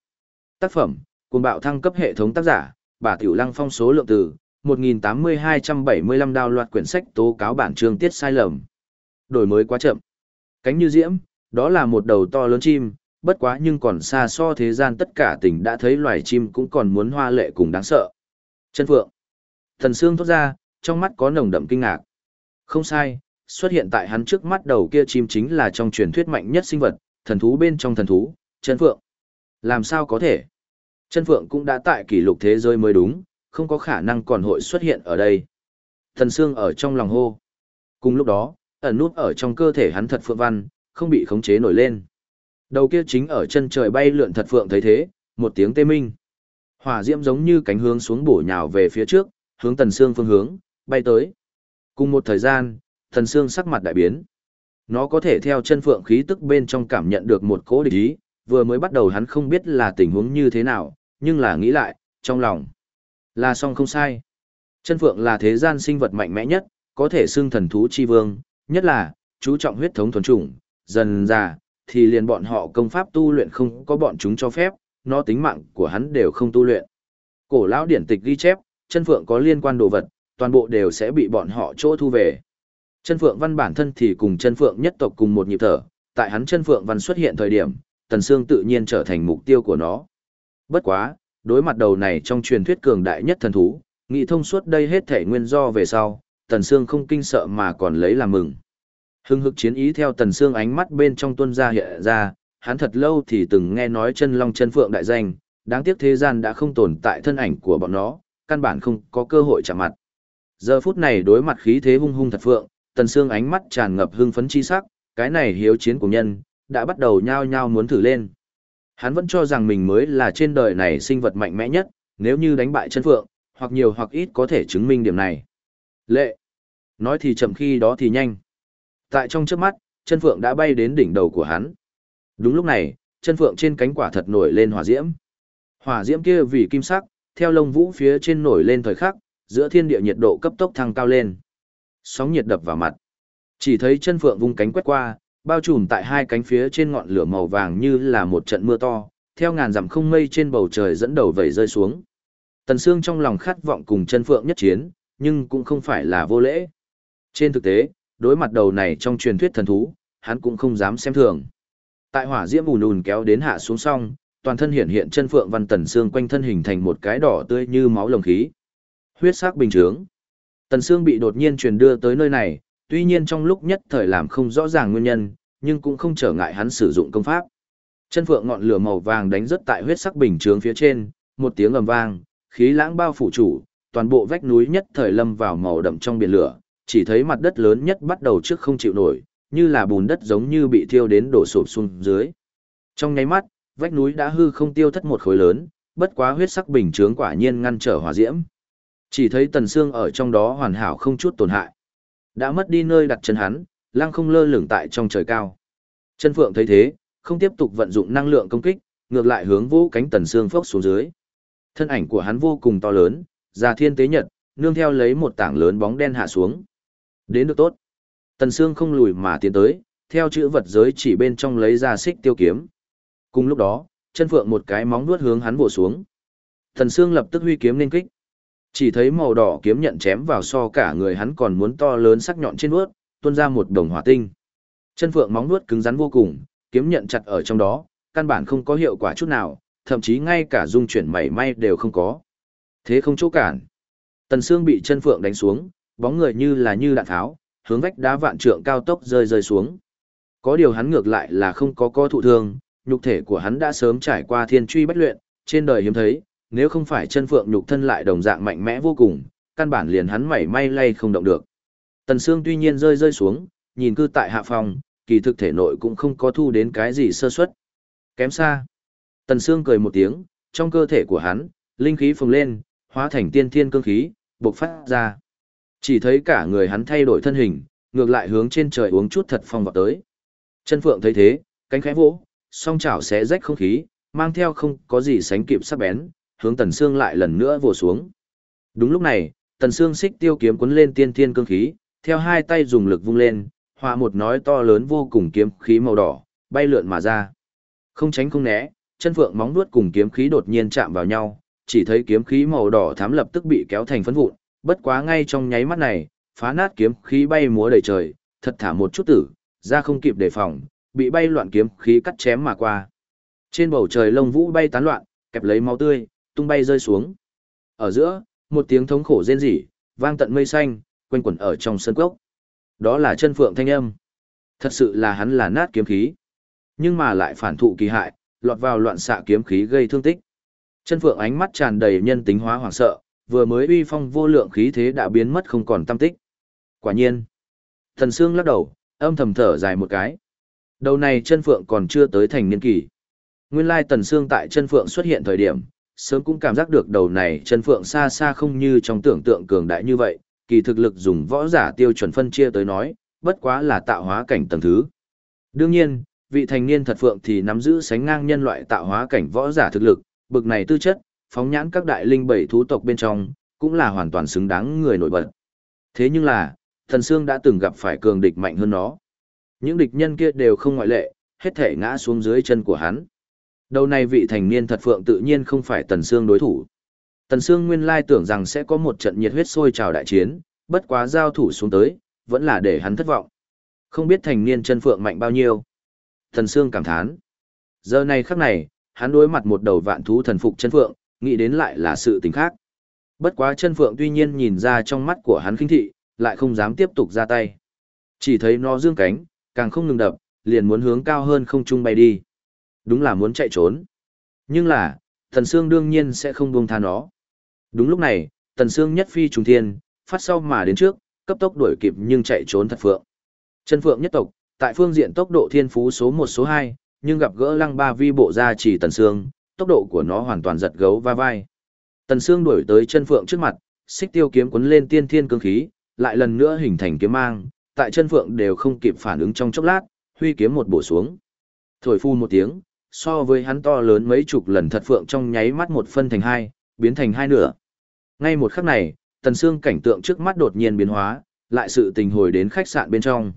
Tác phẩm, cùng bạo thăng cấp hệ thống tác giả, bà Tiểu Lăng phong số lượng từ, 1.8275 đào loạt quyển sách tố cáo bản chương tiết sai lầm. Đổi mới quá chậm. Cánh như diễm, đó là một đầu to lớn chim, bất quá nhưng còn xa so thế gian tất cả tỉnh đã thấy loài chim cũng còn muốn hoa lệ cùng đáng sợ. Chân Phượng. Thần xương thốt ra, trong mắt có nồng đậm kinh ngạc. Không sai, xuất hiện tại hắn trước mắt đầu kia chim chính là trong truyền thuyết mạnh nhất sinh vật, thần thú bên trong thần thú, chân phượng. Làm sao có thể? Chân phượng cũng đã tại kỷ lục thế giới mới đúng, không có khả năng còn hội xuất hiện ở đây. Thần xương ở trong lòng hô. Cùng lúc đó, ẩn nút ở trong cơ thể hắn thật phượng văn, không bị khống chế nổi lên. Đầu kia chính ở chân trời bay lượn thật phượng thấy thế, một tiếng tê minh. Hỏa diễm giống như cánh hướng xuống bổ nhào về phía trước, hướng tần xương phương hướng, bay tới. Cùng một thời gian, thần xương sắc mặt đại biến. Nó có thể theo chân phượng khí tức bên trong cảm nhận được một cỗ địch ý, vừa mới bắt đầu hắn không biết là tình huống như thế nào, nhưng là nghĩ lại, trong lòng. Là song không sai. Chân phượng là thế gian sinh vật mạnh mẽ nhất, có thể xưng thần thú chi vương, nhất là, chú trọng huyết thống thuần chủng, dần già, thì liền bọn họ công pháp tu luyện không có bọn chúng cho phép, nó tính mạng của hắn đều không tu luyện. Cổ lão điển tịch ghi chép, chân phượng có liên quan đồ vật, toàn bộ đều sẽ bị bọn họ chỗ thu về. Chân Phượng Văn bản thân thì cùng Chân Phượng nhất tộc cùng một nhịp thở, tại hắn Chân Phượng Văn xuất hiện thời điểm, Tần Sương tự nhiên trở thành mục tiêu của nó. Bất quá, đối mặt đầu này trong truyền thuyết cường đại nhất thần thú, nghị thông suốt đây hết thể nguyên do về sau, Tần Sương không kinh sợ mà còn lấy làm mừng. Hưng hực chiến ý theo Tần Sương ánh mắt bên trong tuân ra hiện ra, hắn thật lâu thì từng nghe nói chân long chân phượng đại danh, đáng tiếc thế gian đã không tồn tại thân ảnh của bọn nó, căn bản không có cơ hội chạm mặt. Giờ phút này đối mặt khí thế hung hung thật phượng, Tần Sương ánh mắt tràn ngập hưng phấn chi sắc, cái này hiếu chiến của nhân, đã bắt đầu nhao nhao muốn thử lên. Hắn vẫn cho rằng mình mới là trên đời này sinh vật mạnh mẽ nhất, nếu như đánh bại chân phượng, hoặc nhiều hoặc ít có thể chứng minh điểm này. Lệ. Nói thì chậm khi đó thì nhanh. Tại trong chớp mắt, chân phượng đã bay đến đỉnh đầu của hắn. Đúng lúc này, chân phượng trên cánh quả thật nổi lên hỏa diễm. Hỏa diễm kia vì kim sắc, theo lông vũ phía trên nổi lên thời khắc, giữa thiên địa nhiệt độ cấp tốc thăng cao lên sóng nhiệt đập vào mặt. Chỉ thấy chân phượng vung cánh quét qua, bao trùm tại hai cánh phía trên ngọn lửa màu vàng như là một trận mưa to, theo ngàn dặm không mây trên bầu trời dẫn đầu vẩy rơi xuống. Tần Sương trong lòng khát vọng cùng chân phượng nhất chiến, nhưng cũng không phải là vô lễ. Trên thực tế, đối mặt đầu này trong truyền thuyết thần thú, hắn cũng không dám xem thường. Tại hỏa diễm ùn ùn kéo đến hạ xuống song, toàn thân hiện hiện chân phượng văn tần xương quanh thân hình thành một cái đỏ tươi như máu lồng khí. Huyết sắc bình trướng. Tần Sương bị đột nhiên truyền đưa tới nơi này, tuy nhiên trong lúc nhất thời làm không rõ ràng nguyên nhân, nhưng cũng không trở ngại hắn sử dụng công pháp. Chân phượng ngọn lửa màu vàng đánh rất tại huyết sắc bình chướng phía trên, một tiếng ầm vang, khí lãng bao phủ chủ, toàn bộ vách núi nhất thời lâm vào màu đậm trong biển lửa, chỉ thấy mặt đất lớn nhất bắt đầu trước không chịu nổi, như là bùn đất giống như bị thiêu đến đổ sụp xuống dưới. Trong nháy mắt, vách núi đã hư không tiêu thất một khối lớn, bất quá huyết sắc bình chướng quả nhiên ngăn trở hỏa diễm. Chỉ thấy Tần Sương ở trong đó hoàn hảo không chút tổn hại. Đã mất đi nơi đặt chân hắn, lăng không lơ lửng tại trong trời cao. Chân Phượng thấy thế, không tiếp tục vận dụng năng lượng công kích, ngược lại hướng vũ cánh Tần Sương phốc xuống dưới. Thân ảnh của hắn vô cùng to lớn, già thiên tế nhật, nương theo lấy một tảng lớn bóng đen hạ xuống. Đến được tốt. Tần Sương không lùi mà tiến tới, theo chữ vật giới chỉ bên trong lấy ra xích tiêu kiếm. Cùng lúc đó, chân phượng một cái móng vuốt hướng hắn bổ xuống. Tần Sương lập tức huy kiếm lên kích. Chỉ thấy màu đỏ kiếm nhận chém vào so cả người hắn còn muốn to lớn sắc nhọn trên vuốt, tuôn ra một đồng hỏa tinh. Chân phượng móng vuốt cứng rắn vô cùng, kiếm nhận chặt ở trong đó, căn bản không có hiệu quả chút nào, thậm chí ngay cả dung chuyển mảy may đều không có. Thế không chỗ cản. Tần Sương bị chân phượng đánh xuống, bóng người như là như đạn tháo, hướng vách đá vạn trượng cao tốc rơi rơi xuống. Có điều hắn ngược lại là không có co thụ thương, nhục thể của hắn đã sớm trải qua thiên truy bách luyện, trên đời hiếm thấy, nếu không phải chân phượng nhục thân lại đồng dạng mạnh mẽ vô cùng, căn bản liền hắn mảy may lay không động được. Tần Sương tuy nhiên rơi rơi xuống, nhìn cư tại hạ phòng, kỳ thực thể nội cũng không có thu đến cái gì sơ suất. Kém xa. Tần Sương cười một tiếng, trong cơ thể của hắn, linh khí phồng lên, hóa thành tiên thiên cương khí, bộc phát ra. Chỉ thấy cả người hắn thay đổi thân hình, ngược lại hướng trên trời uống chút thật phong vào tới. Chân Phượng thấy thế, cánh khẽ vỗ, song chảo xé rách không khí, mang theo không có gì sánh kịp sắc bén, hướng Tần Sương lại lần nữa vồ xuống. Đúng lúc này, Tần Sương xích tiêu kiếm cuốn lên tiên thiên cương khí, theo hai tay dùng lực vung lên, hòa một nói to lớn vô cùng kiếm khí màu đỏ, bay lượn mà ra. Không tránh không né, chân phượng móng vuốt cùng kiếm khí đột nhiên chạm vào nhau, chỉ thấy kiếm khí màu đỏ thám lập tức bị kéo thành phấn vụn, bất quá ngay trong nháy mắt này, phá nát kiếm khí bay múa đầy trời, thật thả một chút tử, ra không kịp đề phòng, bị bay loạn kiếm khí cắt chém mà qua. Trên bầu trời lông vũ bay tán loạn, kẹp lấy máu tươi, tung bay rơi xuống. Ở giữa, một tiếng thống khổ rên rỉ, vang tận mây xanh, quanh quẩn ở trong sân cốc. Đó là chân phượng thanh âm. Thật sự là hắn là nát kiếm khí. Nhưng mà lại phản thụ kỳ hại, lọt vào loạn xạ kiếm khí gây thương tích. Chân phượng ánh mắt tràn đầy nhân tính hóa hoảng sợ, vừa mới uy phong vô lượng khí thế đã biến mất không còn tâm tích. Quả nhiên. Thần Sương lắc đầu, âm thầm thở dài một cái. Đầu này chân phượng còn chưa tới thành niên kỳ. Nguyên lai tần Sương tại chân phượng xuất hiện thời điểm, sớm cũng cảm giác được đầu này chân phượng xa xa không như trong tưởng tượng cường đại như vậy, kỳ thực lực dùng võ giả tiêu chuẩn phân chia tới nói, bất quá là tạo hóa cảnh tầng thứ. Đương nhiên, vị thành niên thật phượng thì nắm giữ sánh ngang nhân loại tạo hóa cảnh võ giả thực lực, bực này tư chất, phóng nhãn các đại linh bảy thú tộc bên trong, cũng là hoàn toàn xứng đáng người nổi bật. Thế nhưng là, thần xương đã từng gặp phải cường địch mạnh hơn nó. Những địch nhân kia đều không ngoại lệ, hết thể ngã xuống dưới chân của hắn. Đầu này vị thành niên thật phượng tự nhiên không phải Tần Sương đối thủ. Tần Sương nguyên lai tưởng rằng sẽ có một trận nhiệt huyết sôi trào đại chiến, bất quá giao thủ xuống tới, vẫn là để hắn thất vọng. Không biết thành niên chân phượng mạnh bao nhiêu. Tần Sương cảm thán. Giờ này khắc này, hắn đối mặt một đầu vạn thú thần phục chân phượng, nghĩ đến lại là sự tình khác. Bất quá chân phượng tuy nhiên nhìn ra trong mắt của hắn khinh thị, lại không dám tiếp tục ra tay. Chỉ thấy nó dương cánh, càng không ngừng đập, liền muốn hướng cao hơn không trung bay đi. Đúng là muốn chạy trốn. Nhưng là, thần sương đương nhiên sẽ không buông tha nó. Đúng lúc này, tần sương nhất phi trùng thiên, phát sau mà đến trước, cấp tốc đuổi kịp nhưng chạy trốn thật phượng. Chân phượng nhất tộc, tại phương diện tốc độ thiên phú số 1 số 2, nhưng gặp gỡ lăng ba vi bộ ra chỉ tần sương, tốc độ của nó hoàn toàn giật gấu va vai. Tần Sương đuổi tới chân phượng trước mặt, xích tiêu kiếm cuốn lên tiên thiên cương khí, lại lần nữa hình thành kiếm mang, tại chân phượng đều không kịp phản ứng trong chốc lát, huy kiếm một bổ xuống. Thổi phu một tiếng, so với hắn to lớn mấy chục lần thật phượng trong nháy mắt một phân thành hai, biến thành hai nửa. Ngay một khắc này, Tần Sương cảnh tượng trước mắt đột nhiên biến hóa, lại sự tình hồi đến khách sạn bên trong.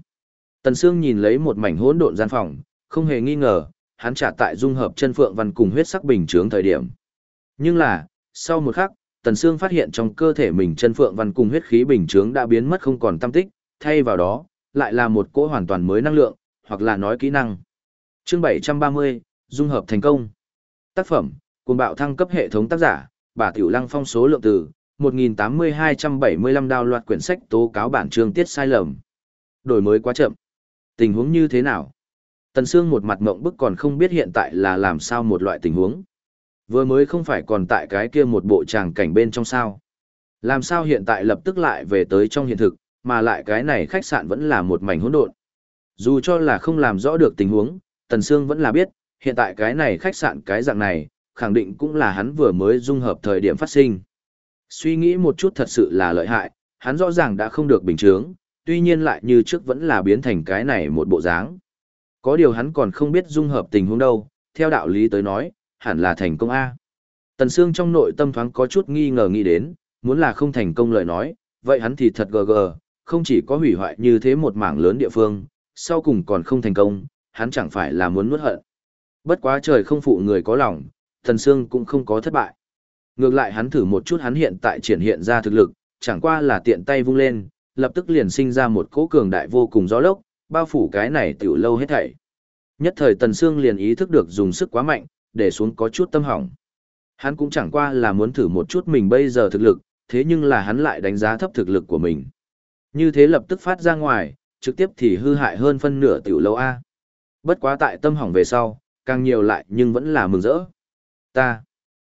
Tần Sương nhìn lấy một mảnh hỗn độn gian phòng, không hề nghi ngờ, hắn trả tại dung hợp chân phượng văn cùng huyết sắc bình chướng thời điểm. Nhưng là, sau một khắc, Tần Sương phát hiện trong cơ thể mình chân phượng văn cùng huyết khí bình chướng đã biến mất không còn tâm tích, thay vào đó, lại là một cỗ hoàn toàn mới năng lượng, hoặc là nói kỹ năng. Chương 730, dung hợp thành công. Tác phẩm, cùng bạo thăng cấp hệ thống tác giả, bà Tiểu Lăng phong số lượng từ 1.8275 đào loạt quyển sách tố cáo bản chương tiết sai lầm. Đổi mới quá chậm. Tình huống như thế nào? Tần Sương một mặt mộng bức còn không biết hiện tại là làm sao một loại tình huống. Vừa mới không phải còn tại cái kia một bộ tràng cảnh bên trong sao. Làm sao hiện tại lập tức lại về tới trong hiện thực, mà lại cái này khách sạn vẫn là một mảnh hỗn độn. Dù cho là không làm rõ được tình huống, Tần Sương vẫn là biết, hiện tại cái này khách sạn cái dạng này, khẳng định cũng là hắn vừa mới dung hợp thời điểm phát sinh. Suy nghĩ một chút thật sự là lợi hại, hắn rõ ràng đã không được bình thường, tuy nhiên lại như trước vẫn là biến thành cái này một bộ dáng. Có điều hắn còn không biết dung hợp tình huống đâu, theo đạo lý tới nói, hẳn là thành công A. Tần Sương trong nội tâm thoáng có chút nghi ngờ nghĩ đến, muốn là không thành công lời nói, vậy hắn thì thật gờ gờ, không chỉ có hủy hoại như thế một mảng lớn địa phương, sau cùng còn không thành công, hắn chẳng phải là muốn nuốt hận. Bất quá trời không phụ người có lòng, thần Sương cũng không có thất bại. Ngược lại hắn thử một chút hắn hiện tại triển hiện ra thực lực, chẳng qua là tiện tay vung lên, lập tức liền sinh ra một cỗ cường đại vô cùng gió lốc, bao phủ cái này tiểu lâu hết thảy. Nhất thời Tần Sương liền ý thức được dùng sức quá mạnh, để xuống có chút tâm hỏng. Hắn cũng chẳng qua là muốn thử một chút mình bây giờ thực lực, thế nhưng là hắn lại đánh giá thấp thực lực của mình. Như thế lập tức phát ra ngoài, trực tiếp thì hư hại hơn phân nửa tiểu lâu A. Bất quá tại tâm hỏng về sau, càng nhiều lại nhưng vẫn là mừng rỡ. Ta.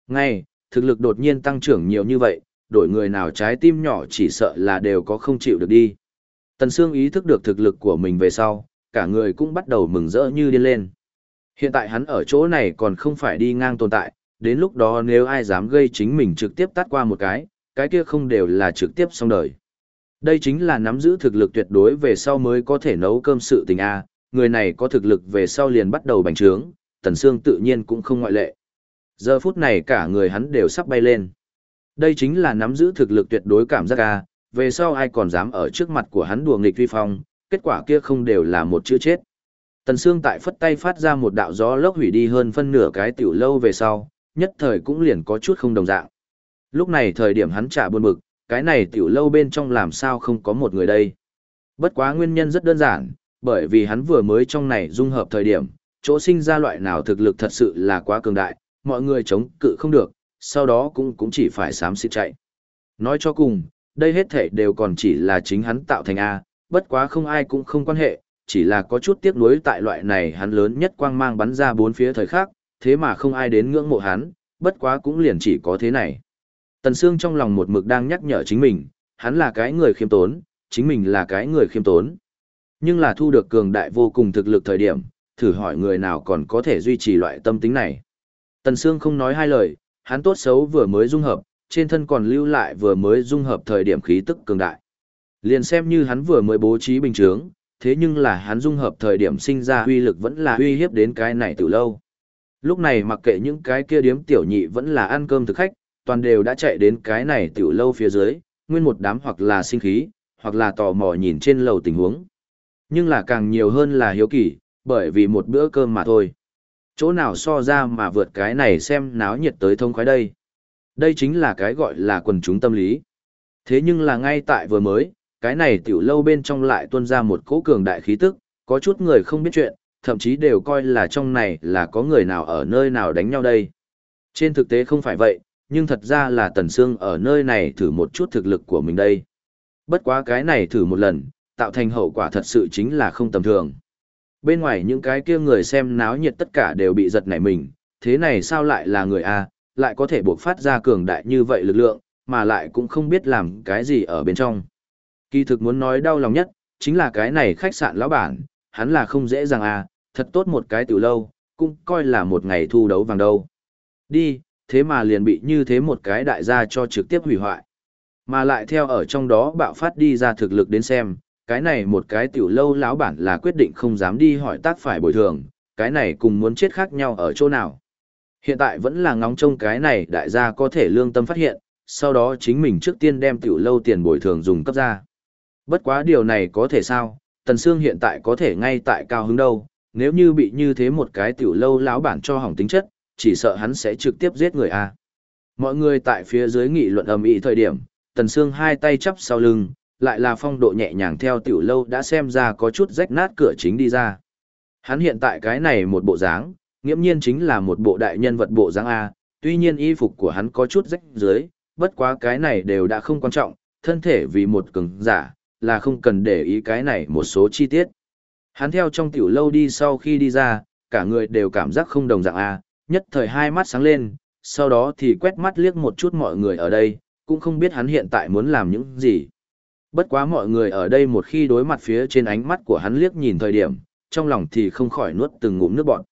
Ngay, thực lực đột nhiên tăng trưởng nhiều như vậy, đổi người nào trái tim nhỏ chỉ sợ là đều có không chịu được đi. Tần Sương ý thức được thực lực của mình về sau, cả người cũng bắt đầu mừng rỡ như điên lên. Hiện tại hắn ở chỗ này còn không phải đi ngang tồn tại, đến lúc đó nếu ai dám gây chính mình trực tiếp tắt qua một cái, cái kia không đều là trực tiếp xong đời. Đây chính là nắm giữ thực lực tuyệt đối về sau mới có thể nấu cơm sự tình A, người này có thực lực về sau liền bắt đầu bành trướng, Tần Sương tự nhiên cũng không ngoại lệ. Giờ phút này cả người hắn đều sắp bay lên. Đây chính là nắm giữ thực lực tuyệt đối cảm giác A, về sau ai còn dám ở trước mặt của hắn đùa nghịch vi phong, kết quả kia không đều là một chữ chết. Tần Sương tại phất tay phát ra một đạo gió lốc hủy đi hơn phân nửa cái tiểu lâu về sau, nhất thời cũng liền có chút không đồng dạng. Lúc này thời điểm hắn trả buồn bực, cái này tiểu lâu bên trong làm sao không có một người đây. Bất quá nguyên nhân rất đơn giản, bởi vì hắn vừa mới trong này dung hợp thời điểm, chỗ sinh ra loại nào thực lực thật sự là quá cường đại, mọi người chống cự không được, sau đó cũng cũng chỉ phải xám xịt chạy. Nói cho cùng, đây hết thể đều còn chỉ là chính hắn tạo thành A, bất quá không ai cũng không quan hệ, chỉ là có chút tiếc nuối tại loại này hắn lớn nhất quang mang bắn ra bốn phía thời khắc, thế mà không ai đến ngưỡng mộ hắn, bất quá cũng liền chỉ có thế này. Tần Sương trong lòng một mực đang nhắc nhở chính mình, hắn là cái người khiêm tốn, chính mình là cái người khiêm tốn. Nhưng là thu được cường đại vô cùng thực lực thời điểm, thử hỏi người nào còn có thể duy trì loại tâm tính này. Tần Sương không nói hai lời, hắn tốt xấu vừa mới dung hợp, trên thân còn lưu lại vừa mới dung hợp thời điểm khí tức cường đại. Liền xem như hắn vừa mới bố trí bình chướng, thế nhưng là hắn dung hợp thời điểm sinh ra uy lực vẫn là uy hiếp đến cái này từ lâu. Lúc này mặc kệ những cái kia điếm tiểu nhị vẫn là ăn cơm thực khách, toàn đều đã chạy đến cái này tiểu lâu phía dưới, nguyên một đám hoặc là sinh khí, hoặc là tò mò nhìn trên lầu tình huống. Nhưng là càng nhiều hơn là hiếu kỳ, bởi vì một bữa cơm mà thôi. Chỗ nào so ra mà vượt cái này xem náo nhiệt tới thông khoái đây. Đây chính là cái gọi là quần chúng tâm lý. Thế nhưng là ngay tại vừa mới, cái này tiểu lâu bên trong lại tuôn ra một cỗ cường đại khí tức, có chút người không biết chuyện, thậm chí đều coi là trong này là có người nào ở nơi nào đánh nhau đây. Trên thực tế không phải vậy, nhưng thật ra là Tần Sương ở nơi này thử một chút thực lực của mình đây. Bất quá cái này thử một lần, tạo thành hậu quả thật sự chính là không tầm thường. Bên ngoài những cái kia người xem náo nhiệt tất cả đều bị giật nảy mình, thế này sao lại là người A, lại có thể buộc phát ra cường đại như vậy lực lượng, mà lại cũng không biết làm cái gì ở bên trong. Kỳ thực muốn nói đau lòng nhất, chính là cái này khách sạn lão bản, hắn là không dễ dàng à, thật tốt một cái từ lâu, cũng coi là một ngày thu đấu vàng đâu. Đi, thế mà liền bị như thế một cái đại gia cho trực tiếp hủy hoại. Mà lại theo ở trong đó bạo phát đi ra thực lực đến xem, cái này một cái tiểu lâu lão bản là quyết định không dám đi hỏi tác phải bồi thường, cái này cùng muốn chết khác nhau ở chỗ nào. Hiện tại vẫn là ngóng trông cái này đại gia có thể lương tâm phát hiện, sau đó chính mình trước tiên đem tiểu lâu tiền bồi thường dùng cấp ra. Bất quá điều này có thể sao, Tần Sương hiện tại có thể ngay tại cao hứng đâu, nếu như bị như thế một cái tiểu lâu lão bản cho hỏng tính chất, chỉ sợ hắn sẽ trực tiếp giết người a. Mọi người tại phía dưới nghị luận ầm ĩ thời điểm, Tần Sương hai tay chắp sau lưng, lại là phong độ nhẹ nhàng theo tiểu lâu đã xem ra có chút rách nát cửa chính đi ra. Hắn hiện tại cái này một bộ dáng, nghiễm nhiên chính là một bộ đại nhân vật bộ dáng A, tuy nhiên y phục của hắn có chút rách dưới, bất quá cái này đều đã không quan trọng, thân thể vì một cường giả, là không cần để ý cái này một số chi tiết. Hắn theo trong tiểu lâu đi sau khi đi ra, cả người đều cảm giác không đồng dạng A, nhất thời hai mắt sáng lên, sau đó thì quét mắt liếc một chút mọi người ở đây, cũng không biết hắn hiện tại muốn làm những gì. Bất quá mọi người ở đây một khi đối mặt phía trên ánh mắt của hắn liếc nhìn thời điểm, trong lòng thì không khỏi nuốt từng ngụm nước bọt.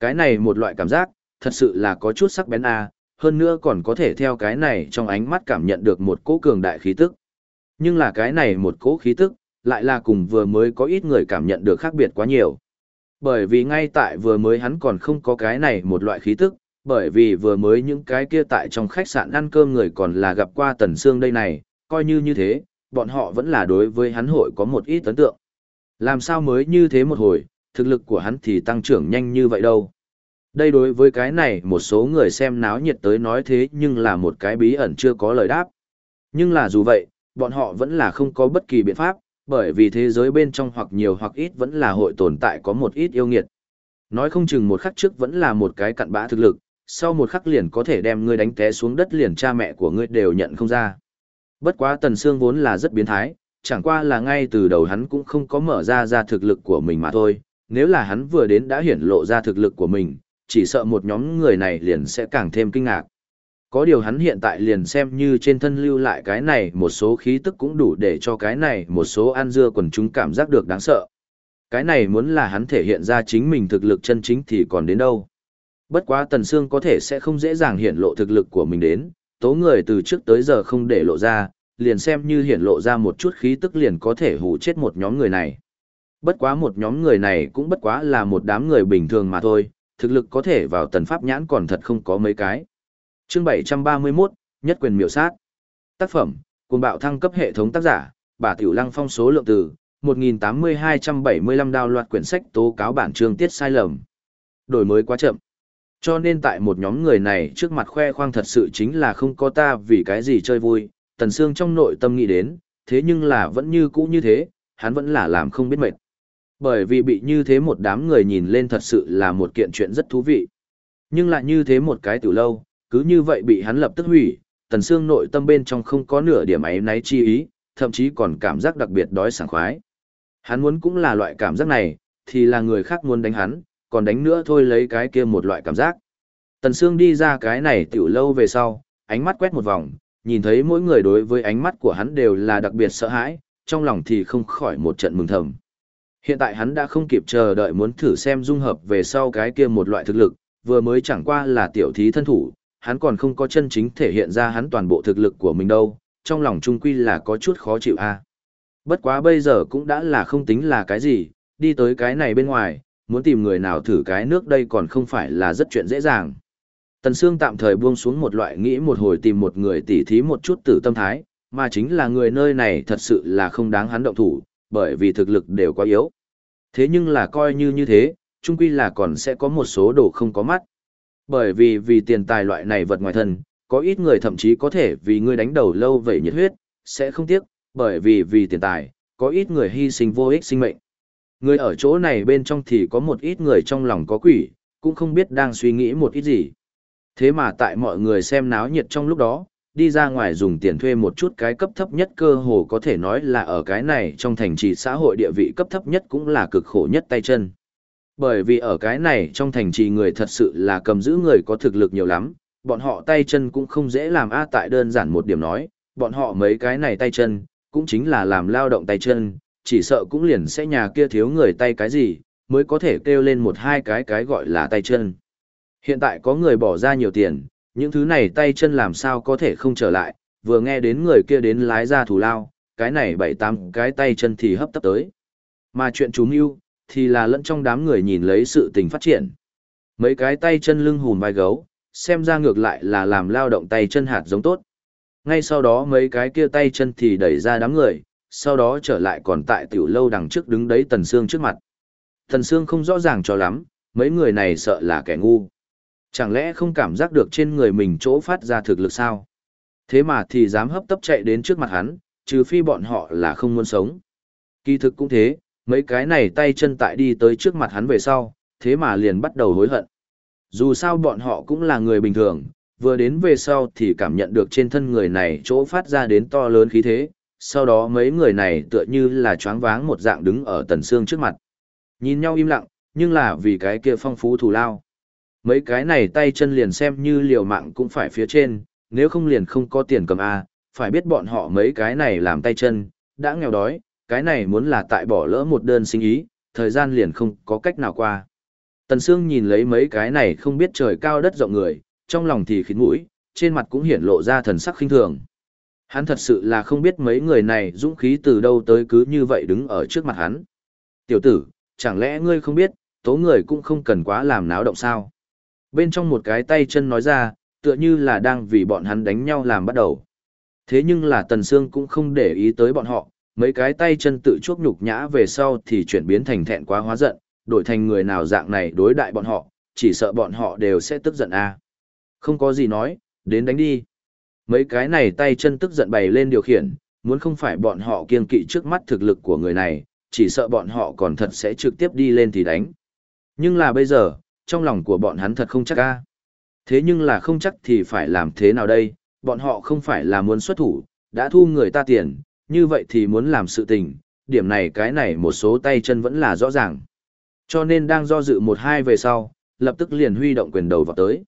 Cái này một loại cảm giác, thật sự là có chút sắc bén a, hơn nữa còn có thể theo cái này trong ánh mắt cảm nhận được một cỗ cường đại khí tức. Nhưng là cái này một cỗ khí tức, lại là cùng vừa mới có ít người cảm nhận được khác biệt quá nhiều. Bởi vì ngay tại vừa mới hắn còn không có cái này một loại khí tức, bởi vì vừa mới những cái kia tại trong khách sạn ăn cơm người còn là gặp qua Tần Sương đây này, coi như như thế, bọn họ vẫn là đối với hắn hội có một ít ấn tượng. Làm sao mới như thế một hồi, thực lực của hắn thì tăng trưởng nhanh như vậy đâu. Đây đối với cái này một số người xem náo nhiệt tới nói thế nhưng là một cái bí ẩn chưa có lời đáp. Nhưng là dù vậy, bọn họ vẫn là không có bất kỳ biện pháp, bởi vì thế giới bên trong hoặc nhiều hoặc ít vẫn là hội tồn tại có một ít yêu nghiệt. Nói không chừng một khắc trước vẫn là một cái cặn bã thực lực, sau một khắc liền có thể đem ngươi đánh té xuống đất liền cha mẹ của ngươi đều nhận không ra. Bất quá Tần Sương vốn là rất biến thái, chẳng qua là ngay từ đầu hắn cũng không có mở ra ra thực lực của mình mà thôi, nếu là hắn vừa đến đã hiển lộ ra thực lực của mình, chỉ sợ một nhóm người này liền sẽ càng thêm kinh ngạc. Có điều hắn hiện tại liền xem như trên thân lưu lại cái này một số khí tức cũng đủ để cho cái này một số an dưa quần chúng cảm giác được đáng sợ. Cái này muốn là hắn thể hiện ra chính mình thực lực chân chính thì còn đến đâu. Bất quá Tần Sương có thể sẽ không dễ dàng hiển lộ thực lực của mình đến, tố người từ trước tới giờ không để lộ ra, liền xem như hiển lộ ra một chút khí tức liền có thể hù chết một nhóm người này. Bất quá một nhóm người này cũng bất quá là một đám người bình thường mà thôi, thực lực có thể vào tần pháp nhãn còn thật không có mấy cái. Chương 731, Nhất quyền miểu sát. Tác phẩm, cùng bạo thăng cấp hệ thống tác giả, bà Tiểu Lăng phong số lượng từ, 1.8275 đào loạt quyển sách tố cáo bản chương tiết sai lầm. Đổi mới quá chậm. Cho nên tại một nhóm người này trước mặt khoe khoang thật sự chính là không có ta vì cái gì chơi vui, Tần Sương trong nội tâm nghĩ đến, thế nhưng là vẫn như cũ như thế, hắn vẫn là làm không biết mệt. Bởi vì bị như thế một đám người nhìn lên thật sự là một kiện chuyện rất thú vị. Nhưng lại như thế một cái từ lâu, cứ như vậy bị hắn lập tức hủy, Tần Sương nội tâm bên trong không có nửa điểm ấy náy chi ý, thậm chí còn cảm giác đặc biệt đói sảng khoái. Hắn muốn cũng là loại cảm giác này, thì là người khác muốn đánh hắn, còn đánh nữa thôi lấy cái kia một loại cảm giác. Tần Sương đi ra cái này tiểu lâu về sau, ánh mắt quét một vòng, nhìn thấy mỗi người đối với ánh mắt của hắn đều là đặc biệt sợ hãi, trong lòng thì không khỏi một trận mừng thầm. Hiện tại hắn đã không kịp chờ đợi muốn thử xem dung hợp về sau cái kia một loại thực lực, vừa mới chẳng qua là tiểu thí thân thủ, hắn còn không có chân chính thể hiện ra hắn toàn bộ thực lực của mình đâu, trong lòng trung quy là có chút khó chịu a. Bất quá bây giờ cũng đã là không tính là cái gì, đi tới cái này bên ngoài, muốn tìm người nào thử cái nước đây còn không phải là rất chuyện dễ dàng. Tần Sương tạm thời buông xuống một loại nghĩ một hồi tìm một người tỉ thí một chút tử tâm thái, mà chính là người nơi này thật sự là không đáng hắn động thủ, bởi vì thực lực đều quá yếu. Thế nhưng là coi như như thế, chung quy là còn sẽ có một số đồ không có mắt. Bởi vì vì tiền tài loại này vật ngoài thân, có ít người thậm chí có thể vì ngươi đánh đầu lâu vậy nhiệt huyết, sẽ không tiếc, bởi vì vì tiền tài, có ít người hy sinh vô ích sinh mệnh. Người ở chỗ này bên trong thì có một ít người trong lòng có quỷ, cũng không biết đang suy nghĩ một ít gì. Thế mà tại mọi người xem náo nhiệt trong lúc đó, đi ra ngoài dùng tiền thuê một chút cái cấp thấp nhất cơ hồ có thể nói là ở cái này trong thành trì xã hội địa vị cấp thấp nhất cũng là cực khổ nhất tay chân. Bởi vì ở cái này trong thành trì người thật sự là cầm giữ người có thực lực nhiều lắm, bọn họ tay chân cũng không dễ làm a tại đơn giản một điểm nói, bọn họ mấy cái này tay chân, cũng chính là làm lao động tay chân, chỉ sợ cũng liền sẽ nhà kia thiếu người tay cái gì, mới có thể kêu lên một hai cái cái gọi là tay chân. Hiện tại có người bỏ ra nhiều tiền, những thứ này tay chân làm sao có thể không trở lại, vừa nghe đến người kia đến lái ra thủ lao, cái này bảy tám cái tay chân thì hấp tấp tới. Mà chuyện chú mưu, thì là lẫn trong đám người nhìn lấy sự tình phát triển. Mấy cái tay chân lưng hùn vai gấu, xem ra ngược lại là làm lao động tay chân hạt giống tốt. Ngay sau đó mấy cái kia tay chân thì đẩy ra đám người, sau đó trở lại còn tại tiểu lâu đằng trước đứng đấy Tần Sương trước mặt. Tần Sương không rõ ràng cho lắm, mấy người này sợ là kẻ ngu. Chẳng lẽ không cảm giác được trên người mình chỗ phát ra thực lực sao? Thế mà thì dám hấp tấp chạy đến trước mặt hắn, trừ phi bọn họ là không muốn sống. Kỳ thực cũng thế, mấy cái này tay chân tại đi tới trước mặt hắn về sau, thế mà liền bắt đầu hối hận. Dù sao bọn họ cũng là người bình thường, vừa đến về sau thì cảm nhận được trên thân người này chỗ phát ra đến to lớn khí thế, sau đó mấy người này tựa như là choáng váng một dạng đứng ở tần xương trước mặt. Nhìn nhau im lặng, nhưng là vì cái kia phong phú thù lao. Mấy cái này tay chân liền xem như liều mạng cũng phải phía trên, nếu không liền không có tiền cầm A, phải biết bọn họ mấy cái này làm tay chân, đã nghèo đói, cái này muốn là tại bỏ lỡ một đơn sinh ý, thời gian liền không có cách nào qua. Tần Sương nhìn lấy mấy cái này không biết trời cao đất rộng người, trong lòng thì khít mũi, trên mặt cũng hiển lộ ra thần sắc khinh thường. Hắn thật sự là không biết mấy người này dũng khí từ đâu tới cứ như vậy đứng ở trước mặt hắn. Tiểu tử, chẳng lẽ ngươi không biết, tố người cũng không cần quá làm náo động sao? Bên trong một cái tay chân nói ra, tựa như là đang vì bọn hắn đánh nhau làm bắt đầu. Thế nhưng là Tần Sương cũng không để ý tới bọn họ, mấy cái tay chân tự chuốc nhục nhã về sau thì chuyển biến thành thẹn quá hóa giận, đổi thành người nào dạng này đối đại bọn họ, chỉ sợ bọn họ đều sẽ tức giận a. Không có gì nói, đến đánh đi. Mấy cái này tay chân tức giận bày lên điều khiển, muốn không phải bọn họ kiên kỵ trước mắt thực lực của người này, chỉ sợ bọn họ còn thật sẽ trực tiếp đi lên thì đánh. Nhưng là bây giờ, trong lòng của bọn hắn thật không chắc a. Thế nhưng là không chắc thì phải làm thế nào đây, bọn họ không phải là muốn xuất thủ, đã thu người ta tiền, như vậy thì muốn làm sự tình, điểm này cái này một số tay chân vẫn là rõ ràng. Cho nên đang do dự một hai về sau, lập tức liền huy động quyền đầu vào tới.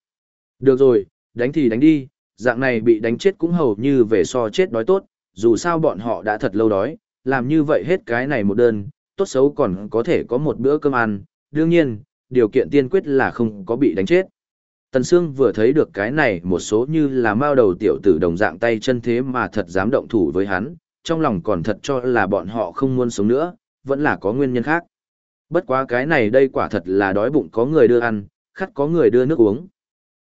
Được rồi, đánh thì đánh đi, dạng này bị đánh chết cũng hầu như về so chết đói tốt, dù sao bọn họ đã thật lâu đói, làm như vậy hết cái này một đơn, tốt xấu còn có thể có một bữa cơm ăn, đương nhiên, điều kiện tiên quyết là không có bị đánh chết. Tần Sương vừa thấy được cái này một số như là mao đầu tiểu tử đồng dạng tay chân thế mà thật dám động thủ với hắn, trong lòng còn thật cho là bọn họ không muốn sống nữa, vẫn là có nguyên nhân khác. Bất quá cái này đây quả thật là đói bụng có người đưa ăn, khát có người đưa nước uống.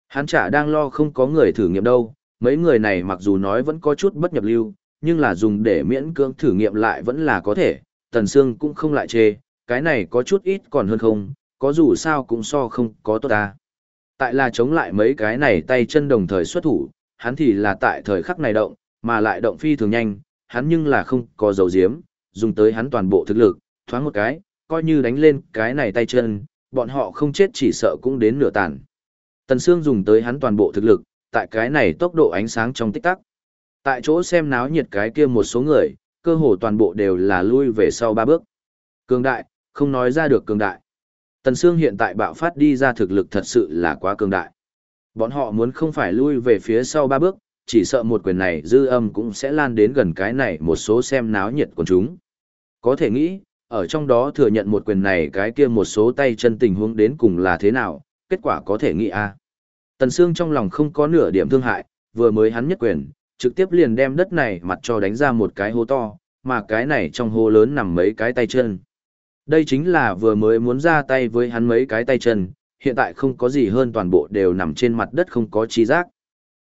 Hắn chả đang lo không có người thử nghiệm đâu, mấy người này mặc dù nói vẫn có chút bất nhập lưu, nhưng là dùng để miễn cưỡng thử nghiệm lại vẫn là có thể, Tần Sương cũng không lại chê, cái này có chút ít còn hơn không, có dù sao cũng so không có tốt ta. Tại là chống lại mấy cái này tay chân đồng thời xuất thủ, hắn thì là tại thời khắc này động, mà lại động phi thường nhanh, hắn nhưng là không có dấu diếm, dùng tới hắn toàn bộ thực lực, thoáng một cái, coi như đánh lên cái này tay chân, bọn họ không chết chỉ sợ cũng đến nửa tàn. Tần Sương dùng tới hắn toàn bộ thực lực, tại cái này tốc độ ánh sáng trong tích tắc. Tại chỗ xem náo nhiệt cái kia một số người, cơ hồ toàn bộ đều là lui về sau ba bước. Cường đại, không nói ra được cường đại. Tần Sương hiện tại bạo phát đi ra thực lực thật sự là quá cường đại. Bọn họ muốn không phải lui về phía sau ba bước, chỉ sợ một quyền này dư âm cũng sẽ lan đến gần cái này một số xem náo nhiệt của chúng. Có thể nghĩ, ở trong đó thừa nhận một quyền này cái kia một số tay chân tình huống đến cùng là thế nào, kết quả có thể nghĩ a. Tần Sương trong lòng không có nửa điểm thương hại, vừa mới hắn nhất quyền, trực tiếp liền đem đất này mặt cho đánh ra một cái hố to, mà cái này trong hố lớn nằm mấy cái tay chân. Đây chính là vừa mới muốn ra tay với hắn mấy cái tay chân, hiện tại không có gì hơn toàn bộ đều nằm trên mặt đất không có chi giác.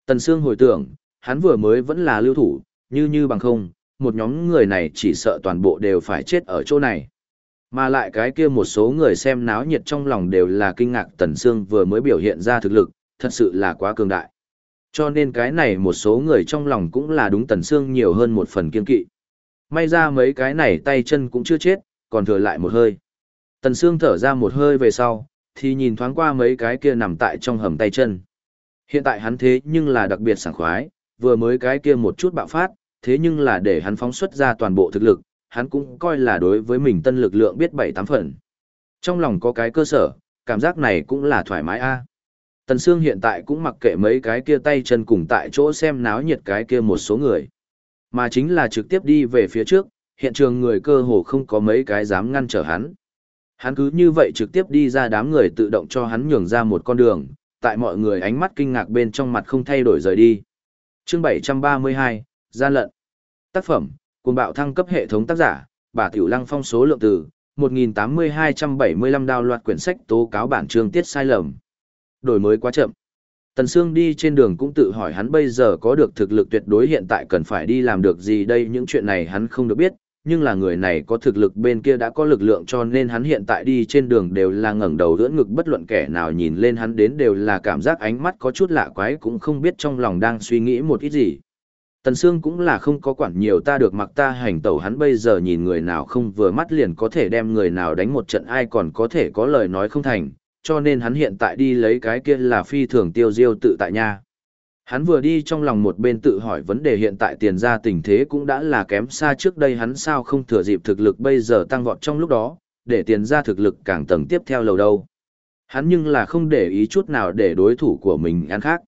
Tần Sương hồi tưởng, hắn vừa mới vẫn là lưu thủ, như như bằng không, một nhóm người này chỉ sợ toàn bộ đều phải chết ở chỗ này. Mà lại cái kia một số người xem náo nhiệt trong lòng đều là kinh ngạc Tần Sương vừa mới biểu hiện ra thực lực, thật sự là quá cường đại. Cho nên cái này một số người trong lòng cũng là đúng Tần Sương nhiều hơn một phần kiên kỵ. May ra mấy cái này tay chân cũng chưa chết, còn thừa lại một hơi. Tần Sương thở ra một hơi về sau, thì nhìn thoáng qua mấy cái kia nằm tại trong hầm tay chân. Hiện tại hắn thế nhưng là đặc biệt sảng khoái, vừa mới cái kia một chút bạo phát, thế nhưng là để hắn phóng xuất ra toàn bộ thực lực, hắn cũng coi là đối với mình tân lực lượng biết bảy tám phần. Trong lòng có cái cơ sở, cảm giác này cũng là thoải mái a. Tần Sương hiện tại cũng mặc kệ mấy cái kia tay chân cùng tại chỗ xem náo nhiệt cái kia một số người. Mà chính là trực tiếp đi về phía trước, hiện trường người cơ hồ không có mấy cái dám ngăn trở hắn. Hắn cứ như vậy trực tiếp đi ra đám người tự động cho hắn nhường ra một con đường, tại mọi người ánh mắt kinh ngạc bên trong mặt không thay đổi rời đi. Chương 732, Gian lận. Tác phẩm, cùng bạo thăng cấp hệ thống tác giả, bà Tiểu Lăng phong số lượng từ, 1.8275 đào loạt quyển sách tố cáo bản chương tiết sai lầm. Đổi mới quá chậm. Tần Sương đi trên đường cũng tự hỏi hắn bây giờ có được thực lực tuyệt đối hiện tại cần phải đi làm được gì đây những chuyện này hắn không được biết, nhưng là người này có thực lực bên kia đã có lực lượng cho nên hắn hiện tại đi trên đường đều là ngẩng đầu đỡ ngực bất luận kẻ nào nhìn lên hắn đến đều là cảm giác ánh mắt có chút lạ quái cũng không biết trong lòng đang suy nghĩ một ít gì. Tần Sương cũng là không có quản nhiều ta được mặc ta hành tẩu hắn bây giờ nhìn người nào không vừa mắt liền có thể đem người nào đánh một trận ai còn có thể có lời nói không thành, cho nên hắn hiện tại đi lấy cái kia là phi thường tiêu diêu tự tại nha. Hắn vừa đi trong lòng một bên tự hỏi vấn đề hiện tại tiền ra tình thế cũng đã là kém xa trước đây hắn sao không thừa dịp thực lực bây giờ tăng vọt trong lúc đó, để tiền ra thực lực càng tầng tiếp theo lầu đâu. Hắn nhưng là không để ý chút nào để đối thủ của mình ăn khác.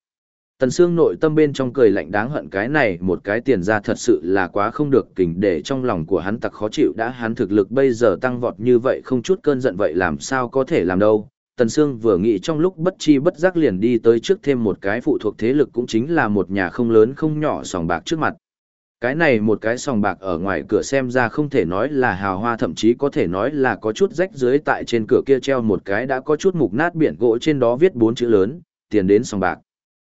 Tần Sương nội tâm bên trong cười lạnh đáng hận cái này một cái tiền ra thật sự là quá không được kình để trong lòng của hắn tặc khó chịu đã hắn thực lực bây giờ tăng vọt như vậy không chút cơn giận vậy làm sao có thể làm đâu, Tần Sương vừa nghĩ trong lúc bất chi bất giác liền đi tới trước thêm một cái phụ thuộc thế lực cũng chính là một nhà không lớn không nhỏ sòng bạc trước mặt. Cái này một cái sòng bạc ở ngoài cửa xem ra không thể nói là hào hoa thậm chí có thể nói là có chút rách dưới tại trên cửa kia treo một cái đã có chút mục nát biển gỗ trên đó viết bốn chữ lớn, tiền đến sòng bạc.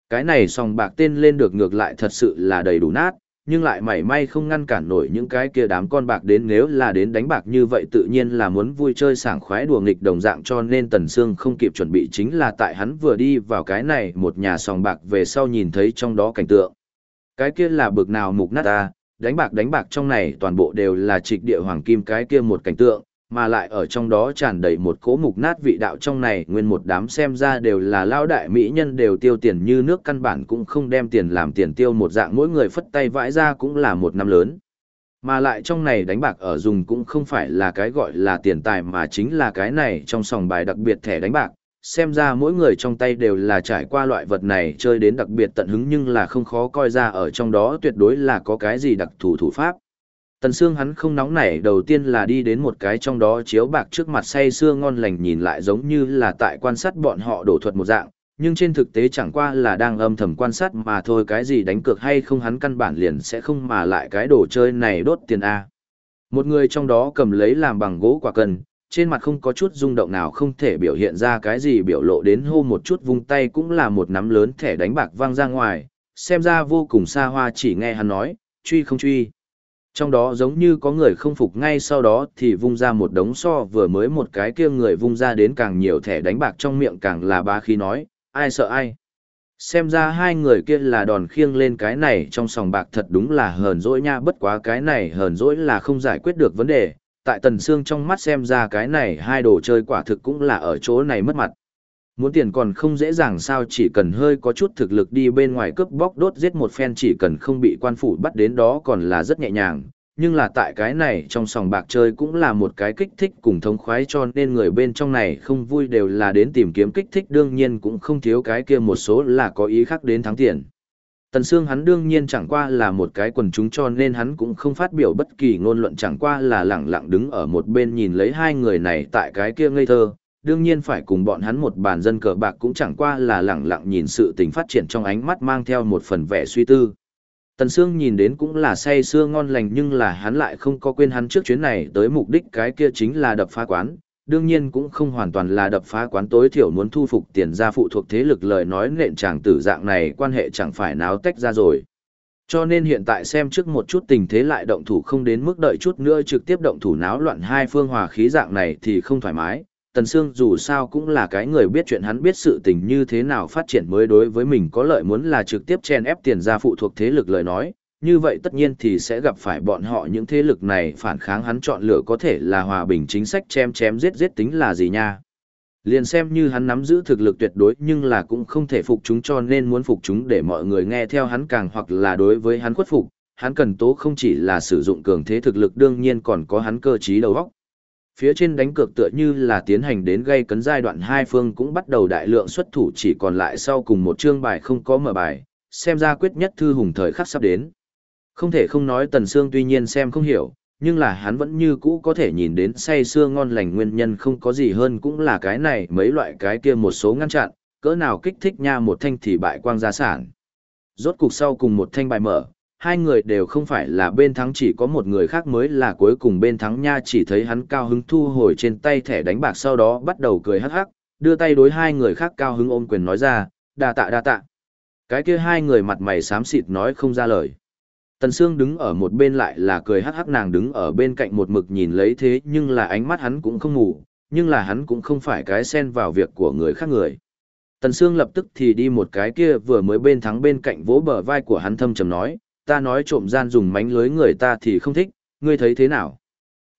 Cái này sòng bạc tên lên được ngược lại thật sự là đầy đủ nát, nhưng lại mảy may không ngăn cản nổi những cái kia đám con bạc đến nếu là đến đánh bạc như vậy tự nhiên là muốn vui chơi sảng khoái đùa nghịch đồng dạng cho nên Tần Sương không kịp chuẩn bị chính là tại hắn vừa đi vào cái này một nhà sòng bạc về sau nhìn thấy trong đó cảnh tượng. Cái kia là bực nào mục nát ta, đánh bạc đánh bạc trong này toàn bộ đều là trịch địa hoàng kim cái kia một cảnh tượng, mà lại ở trong đó tràn đầy một cỗ mục nát vị đạo trong này nguyên một đám xem ra đều là lao đại mỹ nhân đều tiêu tiền như nước căn bản cũng không đem tiền làm tiền tiêu một dạng mỗi người phất tay vãi ra cũng là một năm lớn. Mà lại trong này đánh bạc ở dùng cũng không phải là cái gọi là tiền tài mà chính là cái này trong sòng bài đặc biệt thẻ đánh bạc, xem ra mỗi người trong tay đều là trải qua loại vật này chơi đến đặc biệt tận hứng nhưng là không khó coi ra ở trong đó tuyệt đối là có cái gì đặc thù thủ pháp. Tần Sương hắn không nóng nảy đầu tiên là đi đến một cái trong đó chiếu bạc trước mặt say sưa ngon lành nhìn lại giống như là tại quan sát bọn họ đổ thuật một dạng, nhưng trên thực tế chẳng qua là đang âm thầm quan sát mà thôi cái gì đánh cược hay không hắn căn bản liền sẽ không mà lại cái đồ chơi này đốt tiền A. Một người trong đó cầm lấy làm bằng gỗ quả cần, trên mặt không có chút rung động nào không thể biểu hiện ra cái gì biểu lộ đến hô một chút vung tay cũng là một nắm lớn thẻ đánh bạc văng ra ngoài, xem ra vô cùng xa hoa chỉ nghe hắn nói, truy không truy. Trong đó giống như có người không phục ngay sau đó thì vung ra một đống so vừa mới một cái kia người vung ra đến càng nhiều thẻ đánh bạc trong miệng càng là ba khi nói, ai sợ ai. Xem ra hai người kia là đòn khiêng lên cái này trong sòng bạc thật đúng là hờn dỗi nha bất quá cái này hờn dỗi là không giải quyết được vấn đề. Tại tần xương trong mắt xem ra cái này hai đồ chơi quả thực cũng là ở chỗ này mất mặt. Muốn tiền còn không dễ dàng sao chỉ cần hơi có chút thực lực đi bên ngoài cướp bóc đốt giết một phen chỉ cần không bị quan phủ bắt đến đó còn là rất nhẹ nhàng. Nhưng là tại cái này trong sòng bạc chơi cũng là một cái kích thích cùng thống khoái cho nên người bên trong này không vui đều là đến tìm kiếm kích thích đương nhiên cũng không thiếu cái kia một số là có ý khác đến thắng tiền. Tần Sương hắn đương nhiên chẳng qua là một cái quần chúng cho nên hắn cũng không phát biểu bất kỳ ngôn luận chẳng qua là lẳng lặng đứng ở một bên nhìn lấy hai người này tại cái kia ngây thơ, đương nhiên phải cùng bọn hắn một bàn dân cờ bạc cũng chẳng qua là lẳng lặng nhìn sự tình phát triển trong ánh mắt mang theo một phần vẻ suy tư. Tần Sương nhìn đến cũng là say sưa ngon lành nhưng là hắn lại không có quên hắn trước chuyến này tới mục đích cái kia chính là đập phá quán, đương nhiên cũng không hoàn toàn là đập phá quán tối thiểu muốn thu phục tiền ra phụ thuộc thế lực lời nói nện chàng tử dạng này quan hệ chẳng phải náo tách ra rồi. Cho nên hiện tại xem trước một chút tình thế lại động thủ không đến mức đợi chút nữa trực tiếp động thủ náo loạn hai phương hòa khí dạng này thì không thoải mái, Tần Sương dù sao cũng là cái người biết chuyện hắn biết sự tình như thế nào phát triển mới đối với mình có lợi muốn là trực tiếp chen ép tiền ra phụ thuộc thế lực lời nói, như vậy tất nhiên thì sẽ gặp phải bọn họ những thế lực này phản kháng hắn chọn lựa có thể là hòa bình chính sách chém chém giết giết tính là gì nha. Liền xem như hắn nắm giữ thực lực tuyệt đối nhưng là cũng không thể phục chúng cho nên muốn phục chúng để mọi người nghe theo hắn càng hoặc là đối với hắn khuất phục, hắn cần tố không chỉ là sử dụng cường thế thực lực đương nhiên còn có hắn cơ trí đầu óc. Phía trên đánh cược tựa như là tiến hành đến gây cấn giai đoạn hai phương cũng bắt đầu đại lượng xuất thủ chỉ còn lại sau cùng một chương bài không có mở bài, xem ra quyết nhất thư hùng thời khắc sắp đến. Không thể không nói Tần Sương tuy nhiên xem không hiểu, nhưng là hắn vẫn như cũ có thể nhìn đến say sưa ngon lành nguyên nhân không có gì hơn cũng là cái này mấy loại cái kia một số ngăn chặn, cỡ nào kích thích nha một thanh thì bại quang gia sản. Rốt cục sau cùng một thanh bài mở, hai người đều không phải là bên thắng chỉ có một người khác mới là cuối cùng bên thắng nha chỉ thấy hắn cao hứng thu hồi trên tay thẻ đánh bạc sau đó bắt đầu cười hắc hắc, đưa tay đối hai người khác cao hứng ôm quyền nói ra, đa tạ đa tạ. Cái kia hai người mặt mày xám xịt nói không ra lời. Tần Sương đứng ở một bên lại là cười hắc hắc nàng đứng ở bên cạnh một mực nhìn lấy thế nhưng là ánh mắt hắn cũng không ngủ, nhưng là hắn cũng không phải cái xen vào việc của người khác người. Tần Sương lập tức thì đi một cái kia vừa mới bên thắng bên cạnh vỗ bờ vai của hắn thâm trầm nói, ta nói trộm gian dùng mánh lưới người ta thì không thích, ngươi thấy thế nào?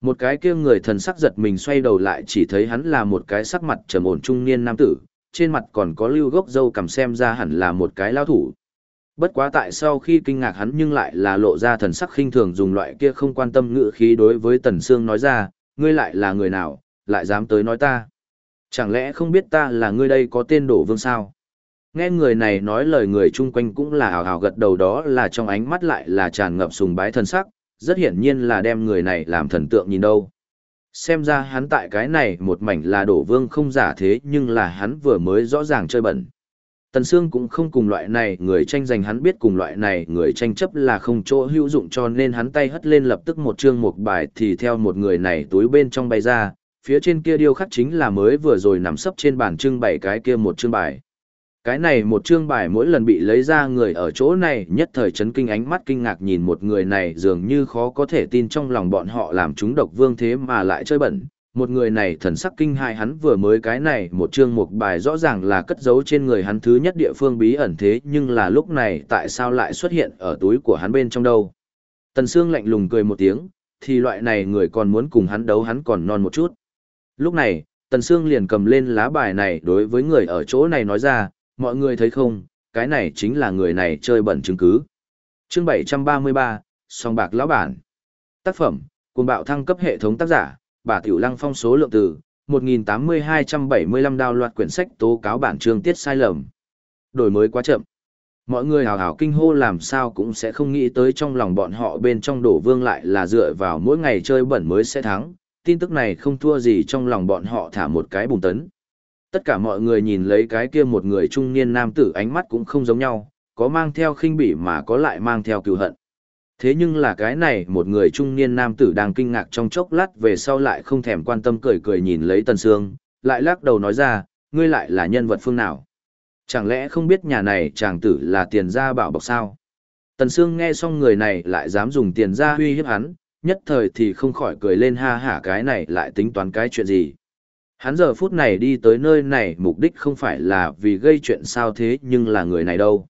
Một cái kia người thần sắc giật mình xoay đầu lại chỉ thấy hắn là một cái sắc mặt trầm ổn trung niên nam tử, trên mặt còn có lưu gốc dâu cầm xem ra hẳn là một cái lao thủ. Bất quá tại sau khi kinh ngạc hắn nhưng lại là lộ ra thần sắc khinh thường dùng loại kia không quan tâm ngữ khí đối với Tần Sương nói ra, ngươi lại là người nào, lại dám tới nói ta. Chẳng lẽ không biết ta là ngươi đây có tên đổ vương sao? Nghe người này nói lời người chung quanh cũng là hào hào gật đầu đó là trong ánh mắt lại là tràn ngập sùng bái thần sắc, rất hiển nhiên là đem người này làm thần tượng nhìn đâu. xem ra hắn tại cái này một mảnh là đổ vương không giả thế nhưng là hắn vừa mới rõ ràng chơi bẩn. Tần Sương cũng không cùng loại này người tranh giành hắn biết cùng loại này người tranh chấp là không chỗ hữu dụng cho nên hắn tay hất lên lập tức một chương một bài thì theo một người này túi bên trong bay ra, phía trên kia điêu khắc chính là mới vừa rồi nằm sấp trên bàn trưng bày cái kia một chương bài. Cái này một chương bài mỗi lần bị lấy ra người ở chỗ này nhất thời chấn kinh ánh mắt kinh ngạc nhìn một người này dường như khó có thể tin trong lòng bọn họ làm chúng độc vương thế mà lại chơi bẩn. Một người này thần sắc kinh hại hắn vừa mới cái này một chương một bài rõ ràng là cất giấu trên người hắn thứ nhất địa phương bí ẩn thế nhưng là lúc này tại sao lại xuất hiện ở túi của hắn bên trong đâu. Tần Sương lạnh lùng cười một tiếng, thì loại này người còn muốn cùng hắn đấu hắn còn non một chút. Lúc này, Tần Sương liền cầm lên lá bài này đối với người ở chỗ này nói ra, mọi người thấy không, cái này chính là người này chơi bẩn chứng cứ. Chương 733, song bạc lão bản. Tác phẩm, cùng bạo thăng cấp hệ thống tác giả, bà Tiểu Lăng phong số lượng từ, 1.8275 đào loạt quyển sách tố cáo bản chương tiết sai lầm. Đổi mới quá chậm. Mọi người hào hào kinh hô làm sao cũng sẽ không nghĩ tới trong lòng bọn họ bên trong đổ vương lại là dựa vào mỗi ngày chơi bẩn mới sẽ thắng. Tin tức này không thua gì trong lòng bọn họ thả một cái bùng tấn. Tất cả mọi người nhìn lấy cái kia một người trung niên nam tử ánh mắt cũng không giống nhau, có mang theo khinh bỉ mà có lại mang theo cừu hận. Thế nhưng là cái này một người trung niên nam tử đang kinh ngạc trong chốc lát về sau lại không thèm quan tâm cười cười nhìn lấy Tần Sương, lại lắc đầu nói ra, ngươi lại là nhân vật phương nào? Chẳng lẽ không biết nhà này chàng tử là tiền gia bảo bọc sao? Tần Sương nghe xong người này lại dám dùng tiền gia uy hiếp hắn, nhất thời thì không khỏi cười lên ha hả cái này lại tính toán cái chuyện gì. Hắn giờ phút này đi tới nơi này mục đích không phải là vì gây chuyện sao thế nhưng là người này đâu.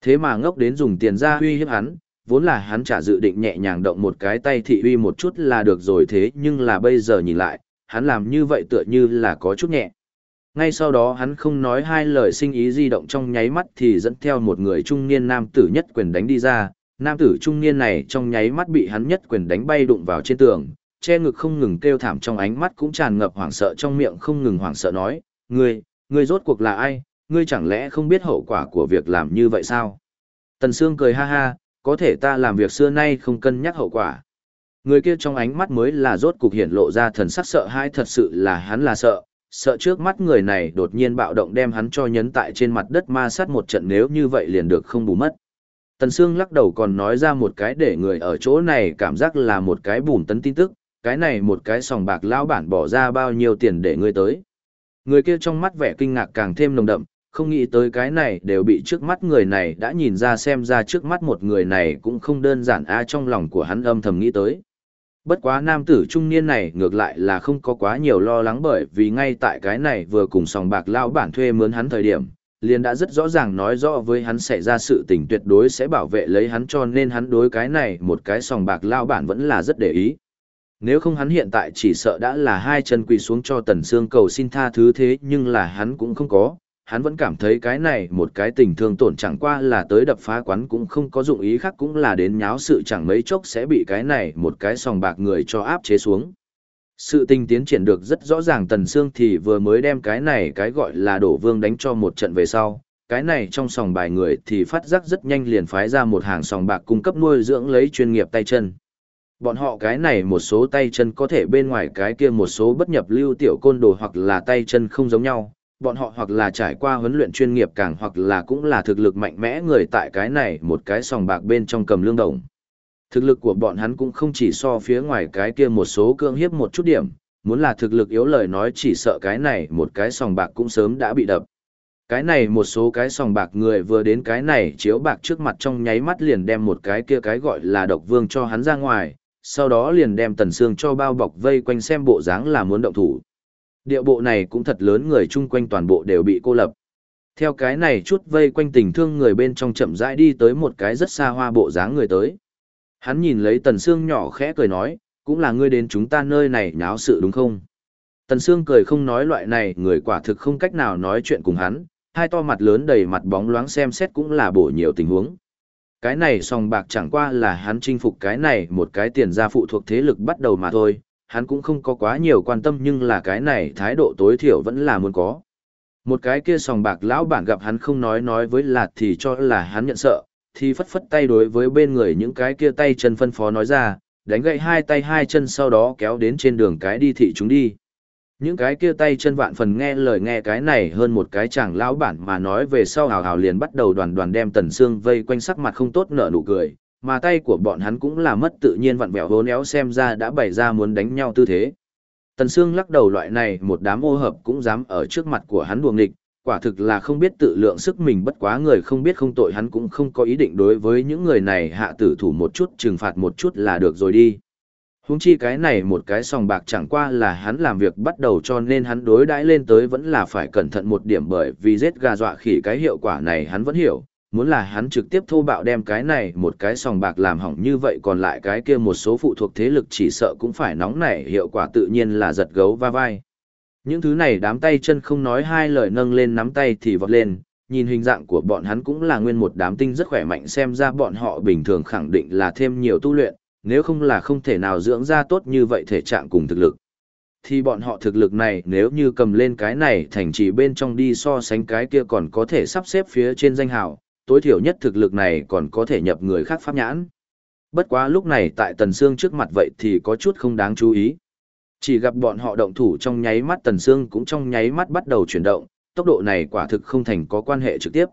Thế mà ngốc đến dùng tiền ra huy hiếp hắn, vốn là hắn trả dự định nhẹ nhàng động một cái tay thị huy một chút là được rồi thế nhưng là bây giờ nhìn lại, hắn làm như vậy tựa như là có chút nhẹ. Ngay sau đó hắn không nói hai lời sinh ý di động trong nháy mắt thì dẫn theo một người trung niên nam tử nhất quyền đánh đi ra, nam tử trung niên này trong nháy mắt bị hắn nhất quyền đánh bay đụng vào trên tường, che ngực không ngừng kêu thảm trong ánh mắt cũng tràn ngập hoảng sợ trong miệng không ngừng hoảng sợ nói, ngươi, ngươi rốt cuộc là ai, ngươi chẳng lẽ không biết hậu quả của việc làm như vậy sao? Tần Sương cười ha ha, có thể ta làm việc xưa nay không cân nhắc hậu quả. Người kia trong ánh mắt mới là rốt cục hiện lộ ra thần sắc sợ hãi thật sự là hắn là sợ, sợ trước mắt người này đột nhiên bạo động đem hắn cho nhấn tại trên mặt đất ma sát một trận nếu như vậy liền được không bù mất. Tần Sương lắc đầu còn nói ra một cái để người ở chỗ này cảm giác là một cái bùn tấn tin tức, cái này một cái sòng bạc lão bản bỏ ra bao nhiêu tiền để ngươi tới. Người kia trong mắt vẻ kinh ngạc càng thêm nồng đậm, không nghĩ tới cái này đều bị trước mắt người này đã nhìn ra xem ra trước mắt một người này cũng không đơn giản a trong lòng của hắn âm thầm nghĩ tới. Bất quá nam tử trung niên này ngược lại là không có quá nhiều lo lắng bởi vì ngay tại cái này vừa cùng sòng bạc lão bản thuê mướn hắn thời điểm, liền đã rất rõ ràng nói rõ với hắn sẽ ra sự tình tuyệt đối sẽ bảo vệ lấy hắn cho nên hắn đối cái này một cái sòng bạc lão bản vẫn là rất để ý. Nếu không hắn hiện tại chỉ sợ đã là hai chân quỳ xuống cho Tần Sương cầu xin tha thứ thế nhưng là hắn cũng không có, hắn vẫn cảm thấy cái này một cái tình thương tổn chẳng qua là tới đập phá quán cũng không có dụng ý khác cũng là đến nháo sự chẳng mấy chốc sẽ bị cái này một cái sòng bạc người cho áp chế xuống. Sự tình tiến triển được rất rõ ràng Tần Sương thì vừa mới đem cái này cái gọi là đổ vương đánh cho một trận về sau, cái này trong sòng bài người thì phát giác rất nhanh liền phái ra một hàng sòng bạc cung cấp nuôi dưỡng lấy chuyên nghiệp tay chân. Bọn họ cái này một số tay chân có thể bên ngoài cái kia một số bất nhập lưu tiểu côn đồ hoặc là tay chân không giống nhau, bọn họ hoặc là trải qua huấn luyện chuyên nghiệp càng hoặc là cũng là thực lực mạnh mẽ người tại cái này một cái sòng bạc bên trong cầm lương đồng. Thực lực của bọn hắn cũng không chỉ so phía ngoài cái kia một số cương hiếp một chút điểm, muốn là thực lực yếu lời nói chỉ sợ cái này một cái sòng bạc cũng sớm đã bị đập. Cái này một số cái sòng bạc người vừa đến cái này chiếu bạc trước mặt trong nháy mắt liền đem một cái kia cái gọi là độc vương cho hắn ra ngoài, sau đó liền đem tần xương cho bao bọc vây quanh xem bộ dáng là muốn động thủ. Địa bộ này cũng thật lớn người chung quanh toàn bộ đều bị cô lập. Theo cái này chút vây quanh tình thương người bên trong chậm rãi đi tới một cái rất xa hoa bộ dáng người tới. Hắn nhìn lấy tần xương nhỏ khẽ cười nói, cũng là ngươi đến chúng ta nơi này nháo sự đúng không? Tần xương cười không nói loại này người quả thực không cách nào nói chuyện cùng hắn, hai to mặt lớn đầy mặt bóng loáng xem xét cũng là bổ nhiều tình huống. Cái này song bạc chẳng qua là hắn chinh phục cái này một cái tiền gia phụ thuộc thế lực bắt đầu mà thôi, hắn cũng không có quá nhiều quan tâm nhưng là cái này thái độ tối thiểu vẫn là muốn có. Một cái kia sòng bạc lão bản gặp hắn không nói nói với lạt thì cho là hắn nhận sợ, thì phất phất tay đối với bên người những cái kia tay chân phân phó nói ra, đánh gậy hai tay hai chân sau đó kéo đến trên đường cái đi thị chúng đi. Những cái kia tay chân vạn phần nghe lời nghe cái này hơn một cái chàng lão bản mà nói về sau hào hào liền bắt đầu đoàn đoàn đem tần xương vây quanh sắc mặt không tốt nở nụ cười, mà tay của bọn hắn cũng là mất tự nhiên vặn vẹo hố néo xem ra đã bày ra muốn đánh nhau tư thế. Tần xương lắc đầu loại này một đám ô hợp cũng dám ở trước mặt của hắn đuồng địch, quả thực là không biết tự lượng sức mình bất quá người không biết không tội hắn cũng không có ý định đối với những người này hạ tử thủ một chút trừng phạt một chút là được rồi đi. Húng chi cái này một cái sòng bạc chẳng qua là hắn làm việc bắt đầu cho nên hắn đối đãi lên tới vẫn là phải cẩn thận một điểm bởi vì giết gà dọa khỉ cái hiệu quả này hắn vẫn hiểu, muốn là hắn trực tiếp thô bạo đem cái này một cái sòng bạc làm hỏng như vậy còn lại cái kia một số phụ thuộc thế lực chỉ sợ cũng phải nóng nảy hiệu quả tự nhiên là giật gấu va vai. Những thứ này đám tay chân không nói hai lời nâng lên nắm tay thì vọt lên, nhìn hình dạng của bọn hắn cũng là nguyên một đám tinh rất khỏe mạnh xem ra bọn họ bình thường khẳng định là thêm nhiều tu luyện, nếu không là không thể nào dưỡng ra tốt như vậy thể trạng cùng thực lực. Thì bọn họ thực lực này nếu như cầm lên cái này thành trì bên trong đi so sánh cái kia còn có thể sắp xếp phía trên danh hào, tối thiểu nhất thực lực này còn có thể nhập người khác pháp nhãn. Bất quá lúc này tại Tần Sương trước mặt vậy thì có chút không đáng chú ý. Chỉ gặp bọn họ động thủ trong nháy mắt Tần Sương cũng trong nháy mắt bắt đầu chuyển động, tốc độ này quả thực không thành có quan hệ trực tiếp.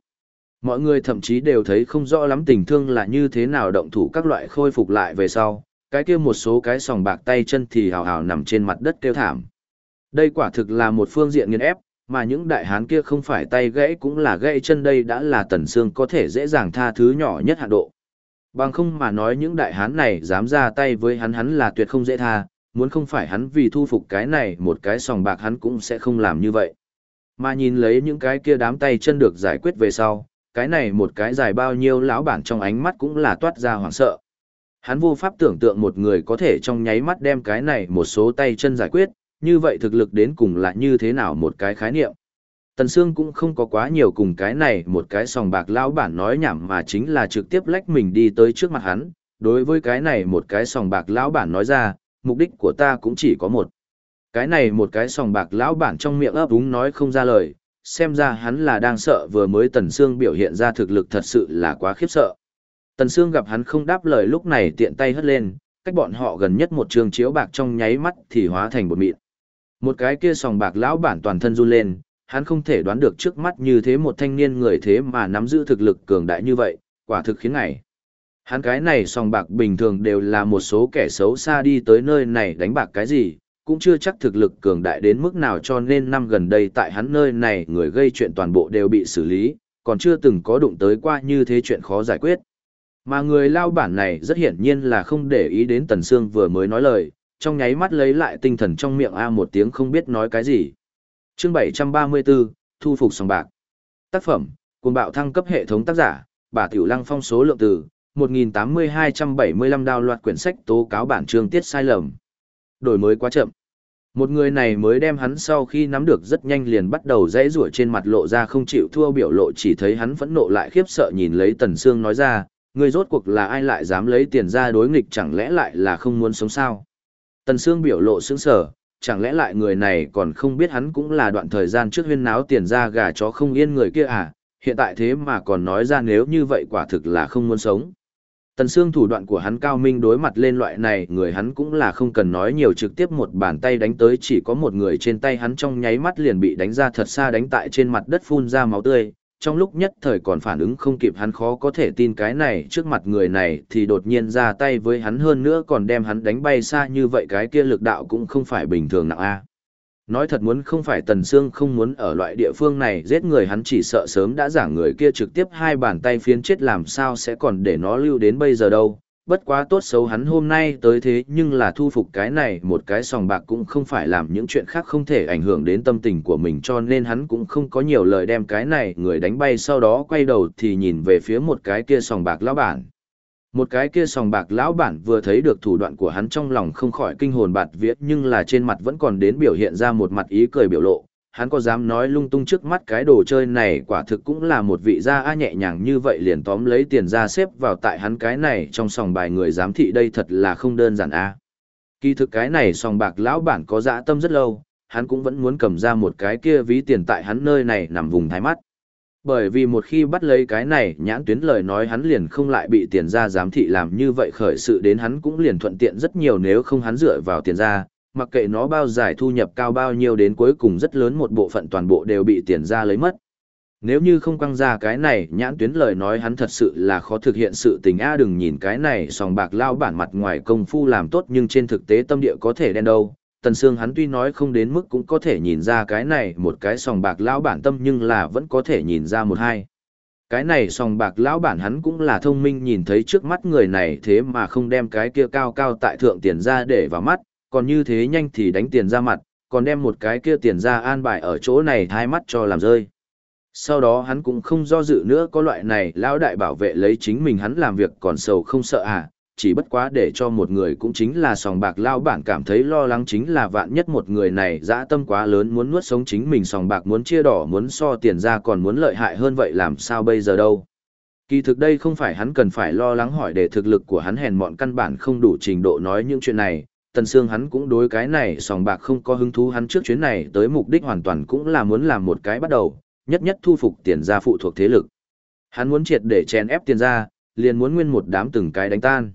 Mọi người thậm chí đều thấy không rõ lắm tình thương là như thế nào động thủ các loại khôi phục lại về sau, cái kia một số cái sòng bạc tay chân thì hào hào nằm trên mặt đất kêu thảm. Đây quả thực là một phương diện nghiền ép, mà những đại hán kia không phải tay gãy cũng là gãy chân đây đã là tần xương có thể dễ dàng tha thứ nhỏ nhất hạn độ. Bằng không mà nói những đại hán này dám ra tay với hắn hắn là tuyệt không dễ tha, muốn không phải hắn vì thu phục cái này một cái sòng bạc hắn cũng sẽ không làm như vậy. Mà nhìn lấy những cái kia đám tay chân được giải quyết về sau, cái này một cái dài bao nhiêu lão bản trong ánh mắt cũng là toát ra hoảng sợ. Hắn vô pháp tưởng tượng một người có thể trong nháy mắt đem cái này một số tay chân giải quyết, như vậy thực lực đến cùng là như thế nào một cái khái niệm. Tần Sương cũng không có quá nhiều cùng cái này một cái sòng bạc lão bản nói nhảm mà chính là trực tiếp lách mình đi tới trước mặt hắn, đối với cái này một cái sòng bạc lão bản nói ra, mục đích của ta cũng chỉ có một. Cái này một cái sòng bạc lão bản trong miệng ấp úng nói không ra lời, xem ra hắn là đang sợ vừa mới Tần Sương biểu hiện ra thực lực thật sự là quá khiếp sợ. Tần Sương gặp hắn không đáp lời lúc này tiện tay hất lên, cách bọn họ gần nhất một trường chiếu bạc trong nháy mắt thì hóa thành một mịn. Một cái kia sòng bạc lão bản toàn thân run lên, hắn không thể đoán được trước mắt như thế một thanh niên người thế mà nắm giữ thực lực cường đại như vậy, quả thực khiến ngài. Hắn cái này sòng bạc bình thường đều là một số kẻ xấu xa đi tới nơi này đánh bạc cái gì, cũng chưa chắc thực lực cường đại đến mức nào cho nên năm gần đây tại hắn nơi này người gây chuyện toàn bộ đều bị xử lý, còn chưa từng có đụng tới qua như thế chuyện khó giải quyết. Mà người lao bản này rất hiển nhiên là không để ý đến Tần Sương vừa mới nói lời, trong nháy mắt lấy lại tinh thần trong miệng A một tiếng không biết nói cái gì. chương 734, Thu phục sòng bạc. Tác phẩm, cùng bạo thăng cấp hệ thống tác giả, bà Tiểu Lăng phong số lượng từ, 1.8275 đào loạt quyển sách tố cáo bản chương tiết sai lầm. Đổi mới quá chậm. Một người này mới đem hắn sau khi nắm được rất nhanh liền bắt đầu dãy rủa trên mặt lộ ra không chịu thua biểu lộ chỉ thấy hắn phẫn nộ lại khiếp sợ nhìn lấy Tần Sương nói ra, người rốt cuộc là ai lại dám lấy tiền ra đối nghịch chẳng lẽ lại là không muốn sống sao? Tần Sương biểu lộ sững sờ, chẳng lẽ lại người này còn không biết hắn cũng là đoạn thời gian trước huyên náo tiền ra gà chó không yên người kia à, hiện tại thế mà còn nói ra nếu như vậy quả thực là không muốn sống. Tần Sương thủ đoạn của hắn cao minh đối mặt lên loại này người hắn cũng là không cần nói nhiều trực tiếp một bàn tay đánh tới chỉ có một người trên tay hắn trong nháy mắt liền bị đánh ra thật xa đánh tại trên mặt đất phun ra máu tươi, trong lúc nhất thời còn phản ứng không kịp hắn khó có thể tin cái này trước mặt người này thì đột nhiên ra tay với hắn hơn nữa còn đem hắn đánh bay xa như vậy cái kia lực đạo cũng không phải bình thường nặng a. Nói thật muốn không phải Tần Sương không muốn ở loại địa phương này giết người, hắn chỉ sợ sớm đã giảng người kia trực tiếp hai bàn tay phiến chết làm sao sẽ còn để nó lưu đến bây giờ đâu. Bất quá tốt xấu hắn hôm nay tới thế nhưng là thu phục cái này, một cái sòng bạc cũng không phải làm những chuyện khác không thể ảnh hưởng đến tâm tình của mình, cho nên hắn cũng không có nhiều lời đem cái này người đánh bay sau đó quay đầu thì nhìn về phía một cái kia sòng bạc lão bản. Một cái kia sòng bạc lão bản vừa thấy được thủ đoạn của hắn trong lòng không khỏi kinh hồn bạt viết nhưng là trên mặt vẫn còn đến biểu hiện ra một mặt ý cười biểu lộ. Hắn có dám nói lung tung trước mắt cái đồ chơi này quả thực cũng là một vị gia a nhẹ nhàng như vậy liền tóm lấy tiền ra xếp vào tại hắn cái này trong sòng bài người giám thị đây thật là không đơn giản a. Kỳ thực cái này sòng bạc lão bản có dã tâm rất lâu, hắn cũng vẫn muốn cầm ra một cái kia ví tiền tại hắn nơi này nằm vùng thái mắt. Bởi vì một khi bắt lấy cái này nhãn tuyến lời nói hắn liền không lại bị tiền ra giám thị làm như vậy khởi sự đến hắn cũng liền thuận tiện rất nhiều nếu không hắn dựa vào tiền ra, mặc kệ nó bao giải thu nhập cao bao nhiêu đến cuối cùng rất lớn một bộ phận toàn bộ đều bị tiền ra lấy mất. Nếu như không quăng ra cái này nhãn tuyến lời nói hắn thật sự là khó thực hiện sự tình a đừng nhìn cái này sòng bạc lao bản mặt ngoài công phu làm tốt nhưng trên thực tế tâm địa có thể đen đâu. Tần Sương hắn tuy nói không đến mức cũng có thể nhìn ra cái này một cái sòng bạc lão bản tâm nhưng là vẫn có thể nhìn ra một hai. Cái này sòng bạc lão bản hắn cũng là thông minh nhìn thấy trước mắt người này thế mà không đem cái kia cao cao tại thượng tiền ra để vào mắt, còn như thế nhanh thì đánh tiền ra mặt, còn đem một cái kia tiền ra an bài ở chỗ này hai mắt cho làm rơi. Sau đó hắn cũng không do dự nữa có loại này lão đại bảo vệ lấy chính mình hắn làm việc còn sầu không sợ à, chỉ bất quá để cho một người cũng chính là sòng bạc lao bản cảm thấy lo lắng chính là vạn nhất một người này dã tâm quá lớn muốn nuốt sống chính mình sòng bạc muốn chia đỏ muốn so tiền ra còn muốn lợi hại hơn vậy làm sao bây giờ đâu. Kỳ thực đây không phải hắn cần phải lo lắng hỏi để thực lực của hắn hèn mọn căn bản không đủ trình độ nói những chuyện này, Tần Sương hắn cũng đối cái này sòng bạc không có hứng thú hắn trước chuyến này tới mục đích hoàn toàn cũng là muốn làm một cái bắt đầu, nhất nhất thu phục tiền gia phụ thuộc thế lực. Hắn muốn triệt để chèn ép tiền gia, liền muốn nguyên một đám từng cái đánh tan.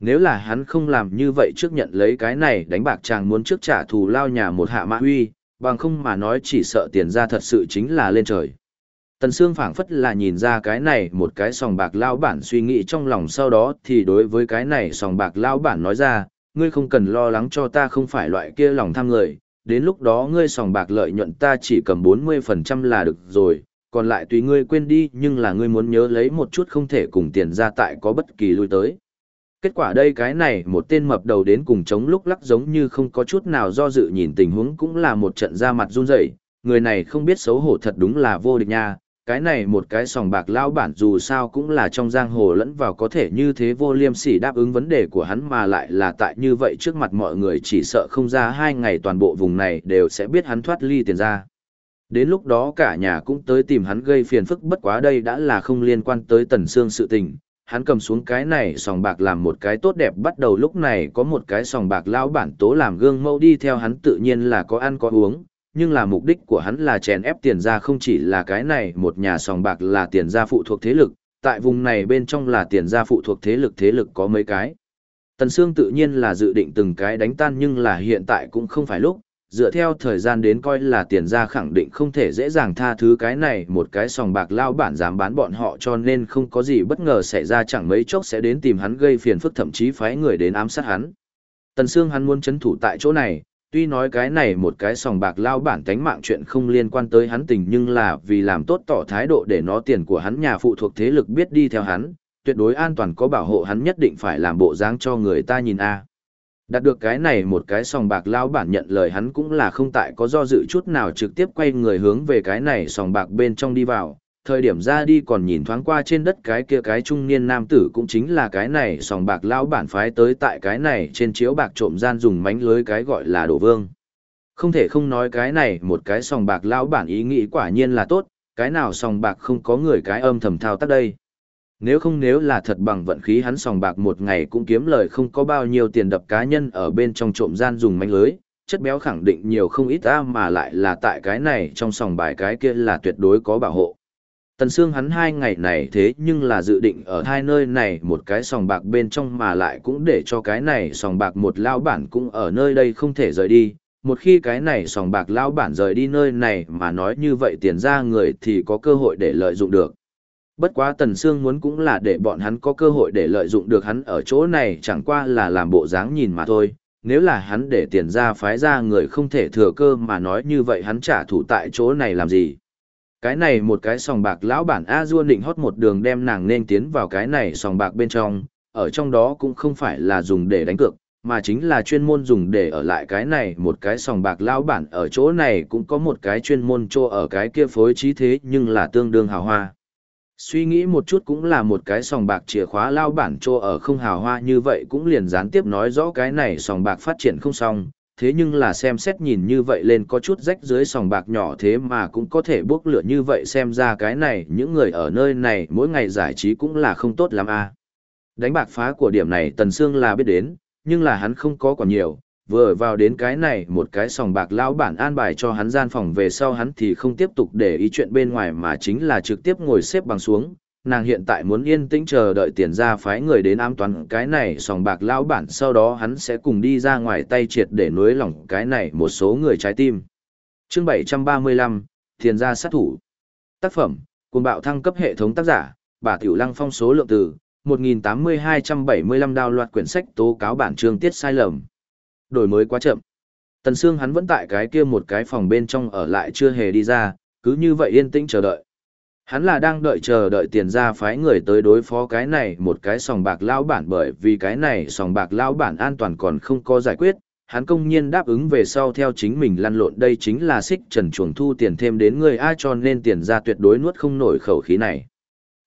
Nếu là hắn không làm như vậy trước nhận lấy cái này đánh bạc chàng muốn trước trả thù lao nhà một hạ mã huy, bằng không mà nói chỉ sợ tiền ra thật sự chính là lên trời. Tần Sương phảng phất là nhìn ra cái này một cái sòng bạc lao bản suy nghĩ trong lòng sau đó thì đối với cái này sòng bạc lao bản nói ra, ngươi không cần lo lắng cho ta không phải loại kia lòng tham người, đến lúc đó ngươi sòng bạc lợi nhuận ta chỉ cầm 40% là được rồi, còn lại tùy ngươi quên đi nhưng là ngươi muốn nhớ lấy một chút không thể cùng tiền ra tại có bất kỳ lui tới. Kết quả đây cái này một tên mập đầu đến cùng chống lúc lắc giống như không có chút nào do dự nhìn tình huống cũng là một trận ra mặt run rẩy người này không biết xấu hổ thật đúng là vô địch nha, cái này một cái sòng bạc lao bản dù sao cũng là trong giang hồ lẫn vào có thể như thế vô liêm sỉ đáp ứng vấn đề của hắn mà lại là tại như vậy trước mặt mọi người chỉ sợ không ra hai ngày toàn bộ vùng này đều sẽ biết hắn thoát ly tiền ra. Đến lúc đó cả nhà cũng tới tìm hắn gây phiền phức bất quá đây đã là không liên quan tới tần xương sự tình. Hắn cầm xuống cái này sòng bạc làm một cái tốt đẹp bắt đầu lúc này có một cái sòng bạc lão bản tố làm gương mẫu đi theo hắn tự nhiên là có ăn có uống, nhưng là mục đích của hắn là chèn ép tiền ra không chỉ là cái này một nhà sòng bạc là tiền ra phụ thuộc thế lực, tại vùng này bên trong là tiền ra phụ thuộc thế lực thế lực có mấy cái. Tần Sương tự nhiên là dự định từng cái đánh tan nhưng là hiện tại cũng không phải lúc, dựa theo thời gian đến coi là tiền gia khẳng định không thể dễ dàng tha thứ cái này một cái sòng bạc lao bản dám bán bọn họ cho nên không có gì bất ngờ xảy ra chẳng mấy chốc sẽ đến tìm hắn gây phiền phức thậm chí phái người đến ám sát hắn. Tần Sương hắn muốn chấn thủ tại chỗ này, tuy nói cái này một cái sòng bạc lao bản tánh mạng chuyện không liên quan tới hắn tình nhưng là vì làm tốt tỏ thái độ để nó tiền của hắn nhà phụ thuộc thế lực biết đi theo hắn, tuyệt đối an toàn có bảo hộ hắn nhất định phải làm bộ dáng cho người ta nhìn a. Đạt được cái này một cái sòng bạc lao bản nhận lời hắn cũng là không tại có do dự chút nào trực tiếp quay người hướng về cái này sòng bạc bên trong đi vào, thời điểm ra đi còn nhìn thoáng qua trên đất cái kia cái trung niên nam tử cũng chính là cái này sòng bạc lão bản phái tới tại cái này trên chiếu bạc trộm gian dùng mánh lưới cái gọi là đổ vương. Không thể không nói cái này một cái sòng bạc lão bản ý nghĩ quả nhiên là tốt, cái nào sòng bạc không có người cái âm thầm thao tác đây. Nếu không nếu là thật bằng vận khí hắn sòng bạc một ngày cũng kiếm lời không có bao nhiêu tiền đập cá nhân ở bên trong trộm gian dùng manh lưới, chất béo khẳng định nhiều không ít ta mà lại là tại cái này trong sòng bài cái kia là tuyệt đối có bảo hộ. Tần Sương hắn hai ngày này thế nhưng là dự định ở hai nơi này một cái sòng bạc bên trong mà lại cũng để cho cái này sòng bạc một lao bản cũng ở nơi đây không thể rời đi. Một khi cái này sòng bạc lao bản rời đi nơi này mà nói như vậy tiền ra người thì có cơ hội để lợi dụng được. Bất quá Tần Sương muốn cũng là để bọn hắn có cơ hội để lợi dụng được hắn ở chỗ này chẳng qua là làm bộ dáng nhìn mà thôi. Nếu là hắn để tiền ra phái ra người không thể thừa cơ mà nói như vậy hắn trả thù tại chỗ này làm gì. Cái này một cái sòng bạc lão bản A Dua định hót một đường đem nàng nên tiến vào cái này sòng bạc bên trong, ở trong đó cũng không phải là dùng để đánh cược, mà chính là chuyên môn dùng để ở lại cái này một cái sòng bạc lão bản ở chỗ này cũng có một cái chuyên môn cho ở cái kia phối trí thế nhưng là tương đương hào hoa. Suy nghĩ một chút cũng là một cái sòng bạc chìa khóa lao bản trô ở không hào hoa như vậy cũng liền gián tiếp nói rõ cái này sòng bạc phát triển không xong, thế nhưng là xem xét nhìn như vậy lên có chút rách dưới sòng bạc nhỏ thế mà cũng có thể bước lửa như vậy xem ra cái này những người ở nơi này mỗi ngày giải trí cũng là không tốt lắm a à. Đánh bạc phá của điểm này Tần Sương là biết đến, nhưng là hắn không có còn nhiều, vừa vào đến cái này một cái sòng bạc lão bản an bài cho hắn gian phòng về sau hắn thì không tiếp tục để ý chuyện bên ngoài mà chính là trực tiếp ngồi xếp bằng xuống. Nàng hiện tại muốn yên tĩnh chờ đợi tiền ra phái người đến ám toán cái này sòng bạc lão bản sau đó hắn sẽ cùng đi ra ngoài tay triệt để nối lỏng cái này một số người trái tim. Chương 735, Tiền gia sát thủ. Tác phẩm, cùng bạo thăng cấp hệ thống tác giả, bà Tiểu Lăng phong số lượng từ 1.8275 đào loạt quyển sách tố cáo bản chương tiết sai lầm. Đổi mới quá chậm. Tần Sương hắn vẫn tại cái kia một cái phòng bên trong ở lại chưa hề đi ra, cứ như vậy yên tĩnh chờ đợi. Hắn là đang đợi chờ đợi tiền ra phái người tới đối phó cái này một cái sòng bạc lão bản bởi vì cái này sòng bạc lão bản an toàn còn không có giải quyết, hắn công nhiên đáp ứng về sau theo chính mình lăn lộn đây chính là xích trần chuồng thu tiền thêm đến người ai cho nên tiền ra tuyệt đối nuốt không nổi khẩu khí này.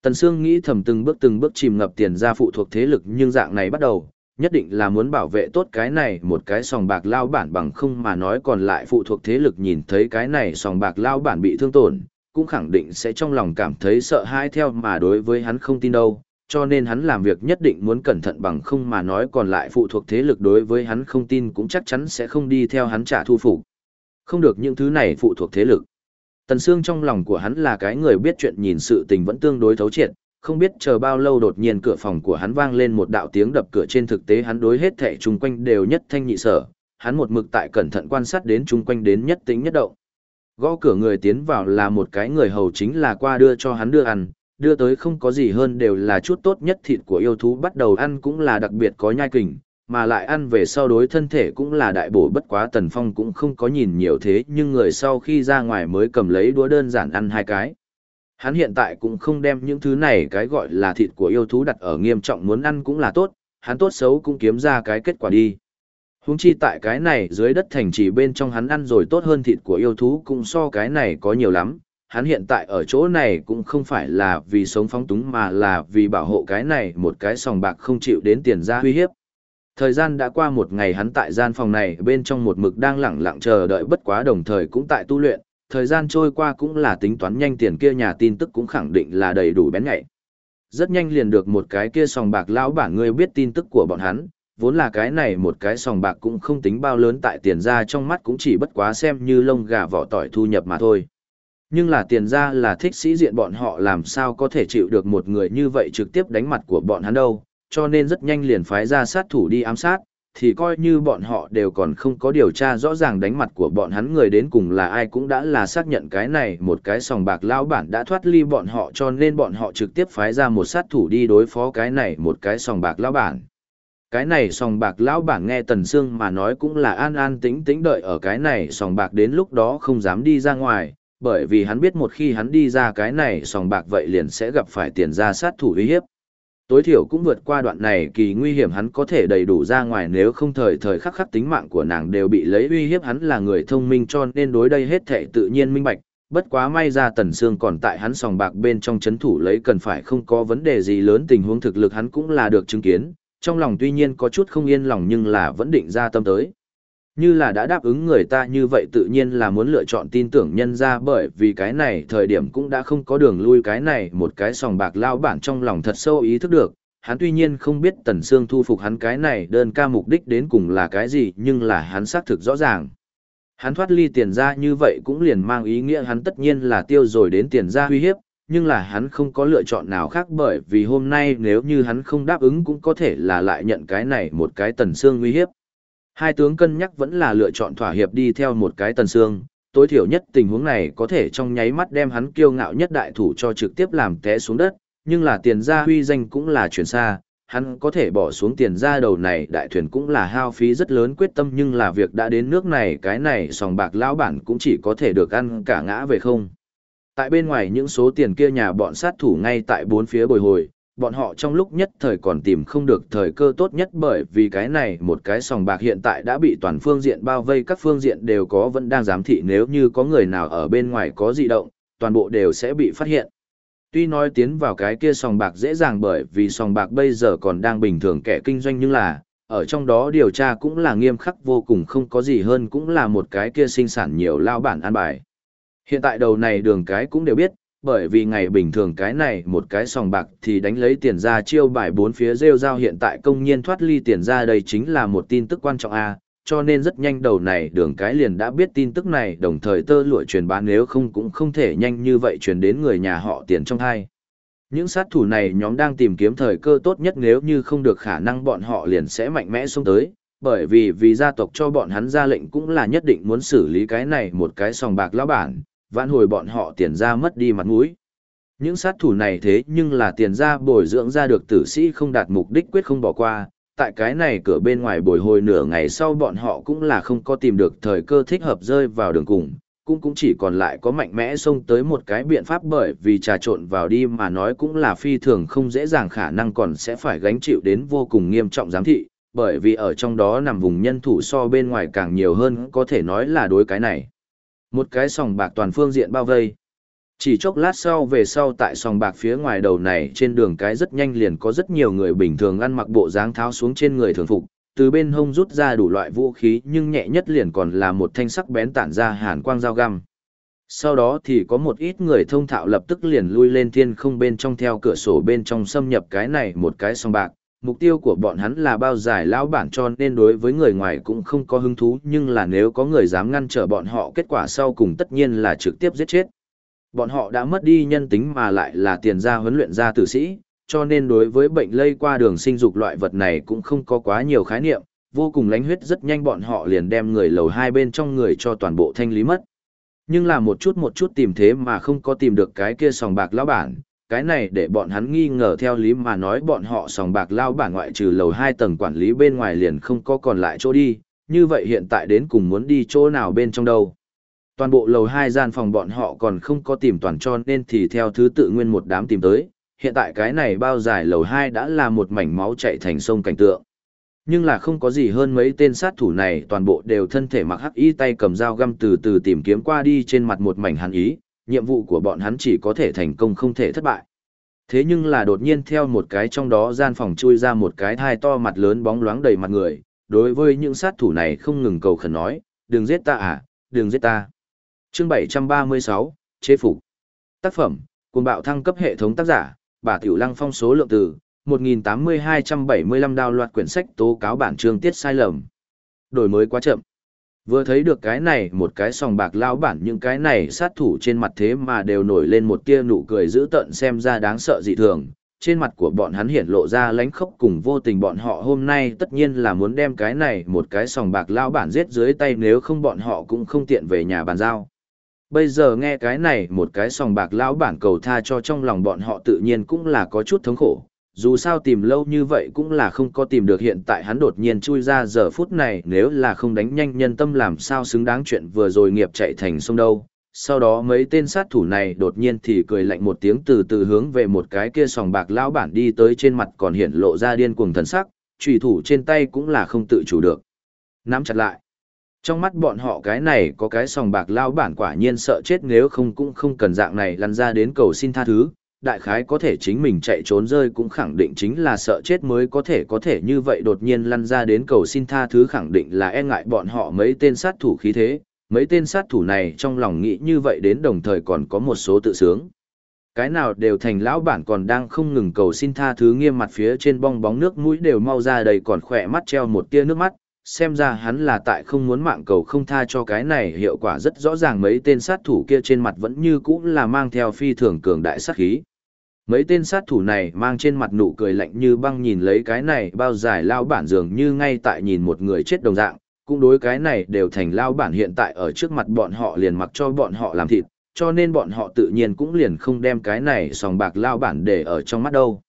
Tần Sương nghĩ thầm từng bước từng bước chìm ngập tiền ra phụ thuộc thế lực nhưng dạng này bắt đầu, nhất định là muốn bảo vệ tốt cái này một cái sòng bạc lao bản bằng không mà nói còn lại phụ thuộc thế lực nhìn thấy cái này sòng bạc lao bản bị thương tổn, cũng khẳng định sẽ trong lòng cảm thấy sợ hãi theo mà đối với hắn không tin đâu, cho nên hắn làm việc nhất định muốn cẩn thận bằng không mà nói còn lại phụ thuộc thế lực đối với hắn không tin cũng chắc chắn sẽ không đi theo hắn trả thu phục. Không được những thứ này phụ thuộc thế lực. Tần Sương trong lòng của hắn là cái người biết chuyện nhìn sự tình vẫn tương đối thấu triệt, không biết chờ bao lâu đột nhiên cửa phòng của hắn vang lên một đạo tiếng đập cửa trên thực tế hắn đối hết thẻ chung quanh đều nhất thanh nhị sở, hắn một mực tại cẩn thận quan sát đến chung quanh đến nhất tính nhất động. Gõ cửa người tiến vào là một cái người hầu chính là qua đưa cho hắn đưa ăn, đưa tới không có gì hơn đều là chút tốt nhất thịt của yêu thú bắt đầu ăn cũng là đặc biệt có nhai kình, mà lại ăn về sau đối thân thể cũng là đại bổ bất quá tần phong cũng không có nhìn nhiều thế nhưng người sau khi ra ngoài mới cầm lấy đũa đơn giản ăn hai cái. Hắn hiện tại cũng không đem những thứ này cái gọi là thịt của yêu thú đặt ở nghiêm trọng muốn ăn cũng là tốt, hắn tốt xấu cũng kiếm ra cái kết quả đi. Huống chi tại cái này dưới đất thành trì bên trong hắn ăn rồi tốt hơn thịt của yêu thú cũng so cái này có nhiều lắm. Hắn hiện tại ở chỗ này cũng không phải là vì sống phóng túng mà là vì bảo hộ cái này một cái sòng bạc không chịu đến tiền ra uy hiếp. Thời gian đã qua một ngày hắn tại gian phòng này bên trong một mực đang lẳng lặng chờ đợi bất quá đồng thời cũng tại tu luyện, thời gian trôi qua cũng là tính toán nhanh tiền kia nhà tin tức cũng khẳng định là đầy đủ bén nhạy. Rất nhanh liền được một cái kia sòng bạc lão bản người biết tin tức của bọn hắn, vốn là cái này một cái sòng bạc cũng không tính bao lớn tại tiền ra trong mắt cũng chỉ bất quá xem như lông gà vỏ tỏi thu nhập mà thôi. Nhưng là tiền ra là thích sĩ diện bọn họ làm sao có thể chịu được một người như vậy trực tiếp đánh mặt của bọn hắn đâu, cho nên rất nhanh liền phái ra sát thủ đi ám sát, thì coi như bọn họ đều còn không có điều tra rõ ràng đánh mặt của bọn hắn người đến cùng là ai cũng đã là xác nhận cái này một cái sòng bạc lão bản đã thoát ly bọn họ cho nên bọn họ trực tiếp phái ra một sát thủ đi đối phó cái này một cái sòng bạc lão bản. Cái này sòng bạc lão bản nghe Tần Sương mà nói cũng là an an tĩnh tĩnh đợi ở cái này sòng bạc đến lúc đó không dám đi ra ngoài, bởi vì hắn biết một khi hắn đi ra cái này sòng bạc vậy liền sẽ gặp phải tiền ra sát thủ uy hiếp tối thiểu cũng vượt qua đoạn này kỳ nguy hiểm hắn có thể đầy đủ ra ngoài nếu không thời thời khắc khắc tính mạng của nàng đều bị lấy uy hiếp hắn là người thông minh cho nên đối đây hết thể tự nhiên minh bạch. Bất quá may ra tần sương còn tại hắn sòng bạc bên trong chấn thủ lấy cần phải không có vấn đề gì lớn tình huống thực lực hắn cũng là được chứng kiến. Trong lòng tuy nhiên có chút không yên lòng nhưng là vẫn định ra tâm tới như là đã đáp ứng người ta như vậy tự nhiên là muốn lựa chọn tin tưởng nhân ra bởi vì cái này thời điểm cũng đã không có đường lui cái này một cái sòng bạc lao bản trong lòng thật sâu ý thức được. Hắn tuy nhiên không biết Tần Sương thu phục hắn cái này đơn ca mục đích đến cùng là cái gì nhưng là hắn xác thực rõ ràng. Hắn thoát ly tiền ra như vậy cũng liền mang ý nghĩa hắn tất nhiên là tiêu rồi đến tiền ra uy hiếp, nhưng là hắn không có lựa chọn nào khác bởi vì hôm nay nếu như hắn không đáp ứng cũng có thể là lại nhận cái này một cái Tần Sương uy hiếp. Hai tướng cân nhắc vẫn là lựa chọn thỏa hiệp đi theo một cái tần xương, tối thiểu nhất tình huống này có thể trong nháy mắt đem hắn kiêu ngạo nhất đại thủ cho trực tiếp làm té xuống đất, nhưng là tiền gia huy danh cũng là chuyển xa, hắn có thể bỏ xuống tiền gia đầu này đại thuyền cũng là hao phí rất lớn quyết tâm nhưng là việc đã đến nước này cái này sòng bạc lão bản cũng chỉ có thể được ăn cả ngã về không. Tại bên ngoài những số tiền kia nhà bọn sát thủ ngay tại bốn phía bồi hồi, bọn họ trong lúc nhất thời còn tìm không được thời cơ tốt nhất bởi vì cái này một cái sòng bạc hiện tại đã bị toàn phương diện bao vây các phương diện đều có vẫn đang giám thị nếu như có người nào ở bên ngoài có dị động, toàn bộ đều sẽ bị phát hiện. Tuy nói tiến vào cái kia sòng bạc dễ dàng bởi vì sòng bạc bây giờ còn đang bình thường kẻ kinh doanh nhưng là, ở trong đó điều tra cũng là nghiêm khắc vô cùng không có gì hơn cũng là một cái kia sinh sản nhiều lao bản an bài. Hiện tại đầu này đường cái cũng đều biết, bởi vì ngày bình thường cái này một cái sòng bạc thì đánh lấy tiền ra chiêu bài bốn phía rêu giao hiện tại công nhiên thoát ly tiền ra đây chính là một tin tức quan trọng a cho nên rất nhanh đầu này đường cái liền đã biết tin tức này đồng thời tơ lụa truyền bán nếu không cũng không thể nhanh như vậy truyền đến người nhà họ tiền trong hai. Những sát thủ này nhóm đang tìm kiếm thời cơ tốt nhất nếu như không được khả năng bọn họ liền sẽ mạnh mẽ xông tới, bởi vì vì gia tộc cho bọn hắn ra lệnh cũng là nhất định muốn xử lý cái này một cái sòng bạc lão bản, vãn hồi bọn họ tiền ra mất đi mặt mũi. Những sát thủ này thế nhưng là tiền ra bồi dưỡng ra được tử sĩ không đạt mục đích quyết không bỏ qua, tại cái này cửa bên ngoài bồi hồi nửa ngày sau bọn họ cũng là không có tìm được thời cơ thích hợp rơi vào đường cùng, cũng cũng chỉ còn lại có mạnh mẽ xông tới một cái biện pháp bởi vì trà trộn vào đi mà nói cũng là phi thường không dễ dàng khả năng còn sẽ phải gánh chịu đến vô cùng nghiêm trọng giám thị, bởi vì ở trong đó nằm vùng nhân thủ so bên ngoài càng nhiều hơn có thể nói là đối cái này. Một cái sòng bạc toàn phương diện bao vây. Chỉ chốc lát sau về sau tại sòng bạc phía ngoài đầu này trên đường cái rất nhanh liền có rất nhiều người bình thường ăn mặc bộ dáng tháo xuống trên người thường phục, từ bên hông rút ra đủ loại vũ khí nhưng nhẹ nhất liền còn là một thanh sắc bén tản ra hàn quang dao găm. Sau đó thì có một ít người thông thạo lập tức liền lui lên thiên không bên trong theo cửa sổ bên trong xâm nhập cái này một cái sòng bạc. Mục tiêu của bọn hắn là bao giải lão bản cho nên đối với người ngoài cũng không có hứng thú nhưng là nếu có người dám ngăn trở bọn họ kết quả sau cùng tất nhiên là trực tiếp giết chết. Bọn họ đã mất đi nhân tính mà lại là tiền gia huấn luyện gia tử sĩ, cho nên đối với bệnh lây qua đường sinh dục loại vật này cũng không có quá nhiều khái niệm, vô cùng lánh huyết rất nhanh bọn họ liền đem người lầu hai bên trong người cho toàn bộ thanh lý mất. Nhưng là một chút một chút tìm thế mà không có tìm được cái kia sòng bạc lão bản, cái này để bọn hắn nghi ngờ theo lý mà nói bọn họ sòng bạc lao bản ngoại trừ lầu hai tầng quản lý bên ngoài liền không có còn lại chỗ đi, như vậy hiện tại đến cùng muốn đi chỗ nào bên trong đâu. Toàn bộ lầu hai gian phòng bọn họ còn không có tìm toàn cho nên thì theo thứ tự nguyên một đám tìm tới, hiện tại cái này bao dài lầu hai đã là một mảnh máu chạy thành sông cảnh tượng. Nhưng là không có gì hơn mấy tên sát thủ này toàn bộ đều thân thể mặc hắc y tay cầm dao găm từ từ tìm kiếm qua đi trên mặt một mảnh hàn ý, nhiệm vụ của bọn hắn chỉ có thể thành công không thể thất bại. Thế nhưng là đột nhiên theo một cái trong đó gian phòng chui ra một cái thai to mặt lớn bóng loáng đầy mặt người, đối với những sát thủ này không ngừng cầu khẩn nói, đừng giết ta à, đừng giết ta. Chương 736, chế phục. Tác phẩm, cùng bạo thăng cấp hệ thống tác giả, bà Tiểu Lăng phong số lượng từ 1.8275 đào loạt quyển sách tố cáo bản chương tiết sai lầm. Đổi mới quá chậm. Vừa thấy được cái này, một cái sòng bạc lão bản những cái này sát thủ trên mặt thế mà đều nổi lên một tia nụ cười dữ tợn xem ra đáng sợ dị thường. Trên mặt của bọn hắn hiện lộ ra lánh khốc cùng vô tình bọn họ hôm nay tất nhiên là muốn đem cái này, một cái sòng bạc lão bản giết dưới tay nếu không bọn họ cũng không tiện về nhà bàn giao. Bây giờ nghe cái này, một cái sòng bạc lão bản cầu tha cho trong lòng bọn họ tự nhiên cũng là có chút thống khổ. Dù sao tìm lâu như vậy cũng là không có tìm được hiện tại hắn đột nhiên chui ra giờ phút này nếu là không đánh nhanh nhân tâm làm sao xứng đáng chuyện vừa rồi nghiệp chạy thành sông đâu. Sau đó mấy tên sát thủ này đột nhiên thì cười lạnh một tiếng từ từ hướng về một cái kia sòng bạc lão bản đi tới trên mặt còn hiện lộ ra điên cuồng thần sắc, trùy thủ trên tay cũng là không tự chủ được. Nắm chặt lại. Trong mắt bọn họ cái này có cái sòng bạc lao bản quả nhiên sợ chết nếu không cũng không cần dạng này lăn ra đến cầu xin tha thứ, đại khái có thể chính mình chạy trốn rơi cũng khẳng định chính là sợ chết mới có thể có thể như vậy đột nhiên lăn ra đến cầu xin tha thứ khẳng định là e ngại bọn họ mấy tên sát thủ khí thế, mấy tên sát thủ này trong lòng nghĩ như vậy đến đồng thời còn có một số tự sướng. Cái nào đều thành lão bản còn đang không ngừng cầu xin tha thứ nghiêm mặt phía trên bong bóng nước mũi đều mau ra đầy còn khỏe mắt treo một tia nước mắt, xem ra hắn là tại không muốn mạng cầu không tha cho cái này hiệu quả rất rõ ràng mấy tên sát thủ kia trên mặt vẫn như cũ là mang theo phi thường cường đại sát khí. Mấy tên sát thủ này mang trên mặt nụ cười lạnh như băng nhìn lấy cái này bao dài lao bản dường như ngay tại nhìn một người chết đồng dạng, cũng đối cái này đều thành lao bản hiện tại ở trước mặt bọn họ liền mặc cho bọn họ làm thịt, cho nên bọn họ tự nhiên cũng liền không đem cái này sòng bạc lao bản để ở trong mắt đâu.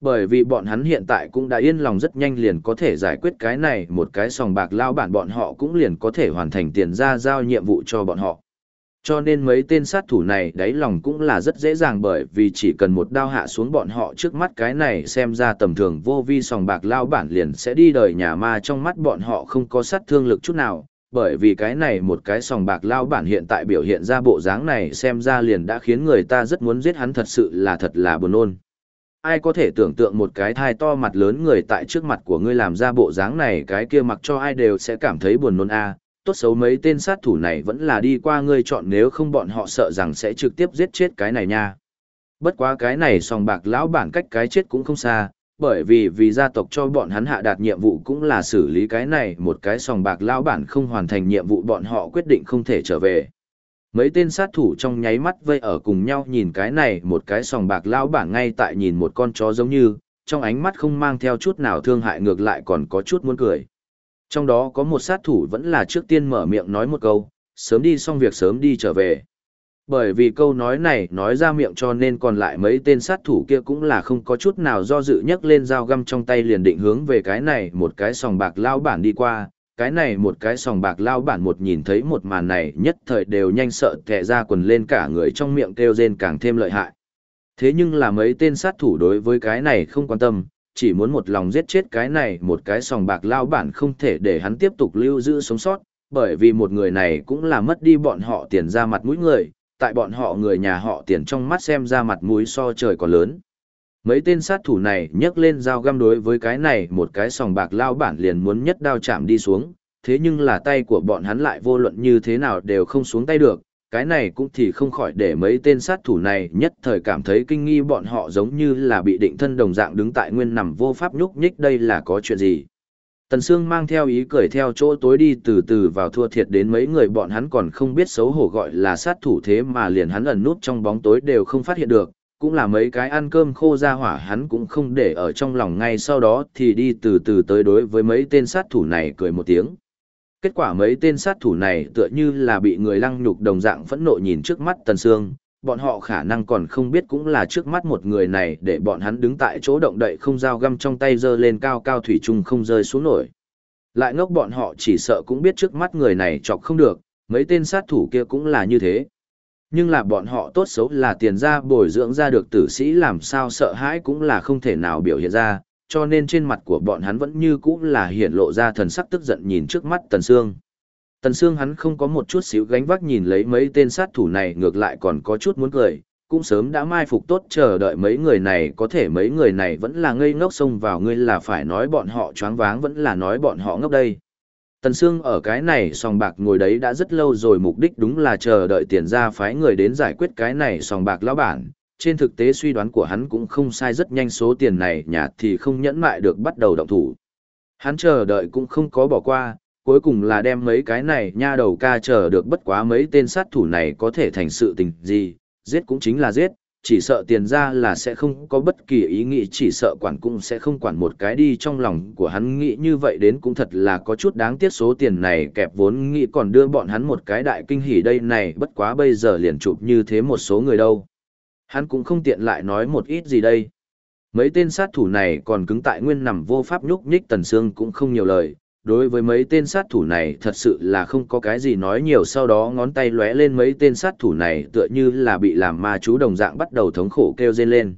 Bởi vì bọn hắn hiện tại cũng đã yên lòng rất nhanh liền có thể giải quyết cái này một cái sòng bạc lao bản bọn họ cũng liền có thể hoàn thành tiền ra giao nhiệm vụ cho bọn họ. Cho nên mấy tên sát thủ này đáy lòng cũng là rất dễ dàng bởi vì chỉ cần một đao hạ xuống bọn họ trước mắt cái này xem ra tầm thường vô vi sòng bạc lao bản liền sẽ đi đời nhà ma trong mắt bọn họ không có sát thương lực chút nào, bởi vì cái này một cái sòng bạc lao bản hiện tại biểu hiện ra bộ dáng này xem ra liền đã khiến người ta rất muốn giết hắn thật sự là thật là buồn ôn ai có thể tưởng tượng một cái thai to mặt lớn người tại trước mặt của ngươi làm ra bộ dáng này cái kia mặc cho ai đều sẽ cảm thấy buồn nôn a tốt xấu mấy tên sát thủ này vẫn là đi qua ngươi chọn nếu không bọn họ sợ rằng sẽ trực tiếp giết chết cái này nha bất quá cái này sòng bạc lão bản cách cái chết cũng không xa bởi vì vì gia tộc cho bọn hắn hạ đạt nhiệm vụ cũng là xử lý cái này một cái sòng bạc lão bản không hoàn thành nhiệm vụ bọn họ quyết định không thể trở về. Mấy tên sát thủ trong nháy mắt vây ở cùng nhau nhìn cái này một cái sòng bạc lão bản ngay tại nhìn một con chó giống như, trong ánh mắt không mang theo chút nào thương hại ngược lại còn có chút muốn cười. Trong đó có một sát thủ vẫn là trước tiên mở miệng nói một câu, sớm đi xong việc sớm đi trở về. Bởi vì câu nói này nói ra miệng cho nên còn lại mấy tên sát thủ kia cũng là không có chút nào do dự nhấc lên dao găm trong tay liền định hướng về cái này một cái sòng bạc lao bản đi qua. Cái này một cái sòng bạc lao bản một nhìn thấy một màn này nhất thời đều nhanh sợ kẹ ra quần lên cả người trong miệng kêu rên càng thêm lợi hại. Thế nhưng là mấy tên sát thủ đối với cái này không quan tâm, chỉ muốn một lòng giết chết cái này một cái sòng bạc lao bản không thể để hắn tiếp tục lưu giữ sống sót, bởi vì một người này cũng là mất đi bọn họ tiền ra mặt mũi người, tại bọn họ người nhà họ tiền trong mắt xem ra mặt mũi so trời còn lớn. Mấy tên sát thủ này nhấc lên dao găm đối với cái này một cái sòng bạc lao bản liền muốn nhất đao chạm đi xuống, thế nhưng là tay của bọn hắn lại vô luận như thế nào đều không xuống tay được, cái này cũng thì không khỏi để mấy tên sát thủ này nhất thời cảm thấy kinh nghi bọn họ giống như là bị định thân đồng dạng đứng tại nguyên nằm vô pháp nhúc nhích đây là có chuyện gì. Tần Sương mang theo ý cười theo chỗ tối đi từ từ vào thua thiệt đến mấy người bọn hắn còn không biết xấu hổ gọi là sát thủ thế mà liền hắn ẩn nút trong bóng tối đều không phát hiện được, cũng là mấy cái ăn cơm khô ra hỏa hắn cũng không để ở trong lòng ngay sau đó thì đi từ từ tới đối với mấy tên sát thủ này cười một tiếng. Kết quả mấy tên sát thủ này tựa như là bị người lăng nhục đồng dạng phẫn nộ nhìn trước mắt Tần Sương, bọn họ khả năng còn không biết cũng là trước mắt một người này để bọn hắn đứng tại chỗ động đậy không dao găm trong tay giơ lên cao cao thủy chung không rơi xuống nổi. Lại ngốc bọn họ chỉ sợ cũng biết trước mắt người này chọc không được, mấy tên sát thủ kia cũng là như thế. Nhưng là bọn họ tốt xấu là tiền ra bồi dưỡng ra được tử sĩ làm sao sợ hãi cũng là không thể nào biểu hiện ra, cho nên trên mặt của bọn hắn vẫn như cũ là hiện lộ ra thần sắc tức giận nhìn trước mắt Tần Sương. Tần Sương hắn không có một chút xíu gánh vác nhìn lấy mấy tên sát thủ này ngược lại còn có chút muốn cười, cũng sớm đã mai phục tốt chờ đợi mấy người này có thể mấy người này vẫn là ngây ngốc xông vào ngươi là phải nói bọn họ choáng váng vẫn là nói bọn họ ngốc đây. Tần Sương ở cái này sòng bạc ngồi đấy đã rất lâu rồi mục đích đúng là chờ đợi tiền ra phái người đến giải quyết cái này sòng bạc lão bản. Trên thực tế suy đoán của hắn cũng không sai rất nhanh số tiền này nhà thì không nhẫn mại được bắt đầu động thủ. Hắn chờ đợi cũng không có bỏ qua, cuối cùng là đem mấy cái này nha đầu ca chờ được bất quá mấy tên sát thủ này có thể thành sự tình gì, giết cũng chính là giết, chỉ sợ tiền ra là sẽ không có bất kỳ ý nghĩ chỉ sợ quản cũng sẽ không quản một cái đi trong lòng của hắn nghĩ như vậy đến cũng thật là có chút đáng tiếc số tiền này kẹp vốn nghĩ còn đưa bọn hắn một cái đại kinh hỉ đây này bất quá bây giờ liền chụp như thế một số người đâu. Hắn cũng không tiện lại nói một ít gì đây. Mấy tên sát thủ này còn cứng tại nguyên nằm vô pháp nhúc nhích tần Sương cũng không nhiều lời, đối với mấy tên sát thủ này thật sự là không có cái gì nói nhiều sau đó ngón tay lóe lên mấy tên sát thủ này tựa như là bị làm ma chú đồng dạng bắt đầu thống khổ kêu rên lên.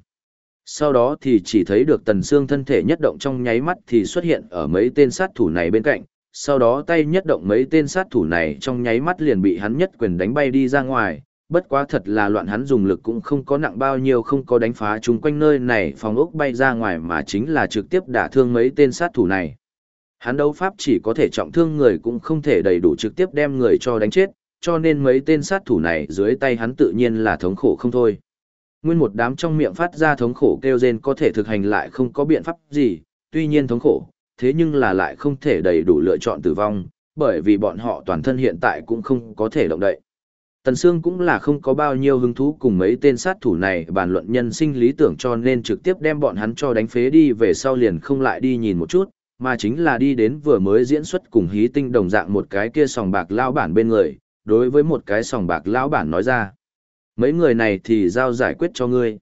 Sau đó thì chỉ thấy được tần xương thân thể nhất động trong nháy mắt thì xuất hiện ở mấy tên sát thủ này bên cạnh, sau đó tay nhất động mấy tên sát thủ này trong nháy mắt liền bị hắn nhất quyền đánh bay đi ra ngoài, bất quá thật là loạn hắn dùng lực cũng không có nặng bao nhiêu không có đánh phá chúng quanh nơi này phòng ốc bay ra ngoài mà chính là trực tiếp đả thương mấy tên sát thủ này. Hắn đấu pháp chỉ có thể trọng thương người cũng không thể đầy đủ trực tiếp đem người cho đánh chết, cho nên mấy tên sát thủ này dưới tay hắn tự nhiên là thống khổ không thôi. Nguyên một đám trong miệng phát ra thống khổ kêu rên có thể thực hành lại không có biện pháp gì, tuy nhiên thống khổ, thế nhưng là lại không thể đầy đủ lựa chọn tử vong, bởi vì bọn họ toàn thân hiện tại cũng không có thể động đậy. Tần Sương cũng là không có bao nhiêu hứng thú cùng mấy tên sát thủ này bàn luận nhân sinh lý tưởng cho nên trực tiếp đem bọn hắn cho đánh phế đi về sau liền không lại đi nhìn một chút, mà chính là đi đến vừa mới diễn xuất cùng hí tinh đồng dạng một cái kia sòng bạc lao bản bên người, đối với một cái sòng bạc lão bản nói ra. Mấy người này thì giao giải quyết cho ngươi.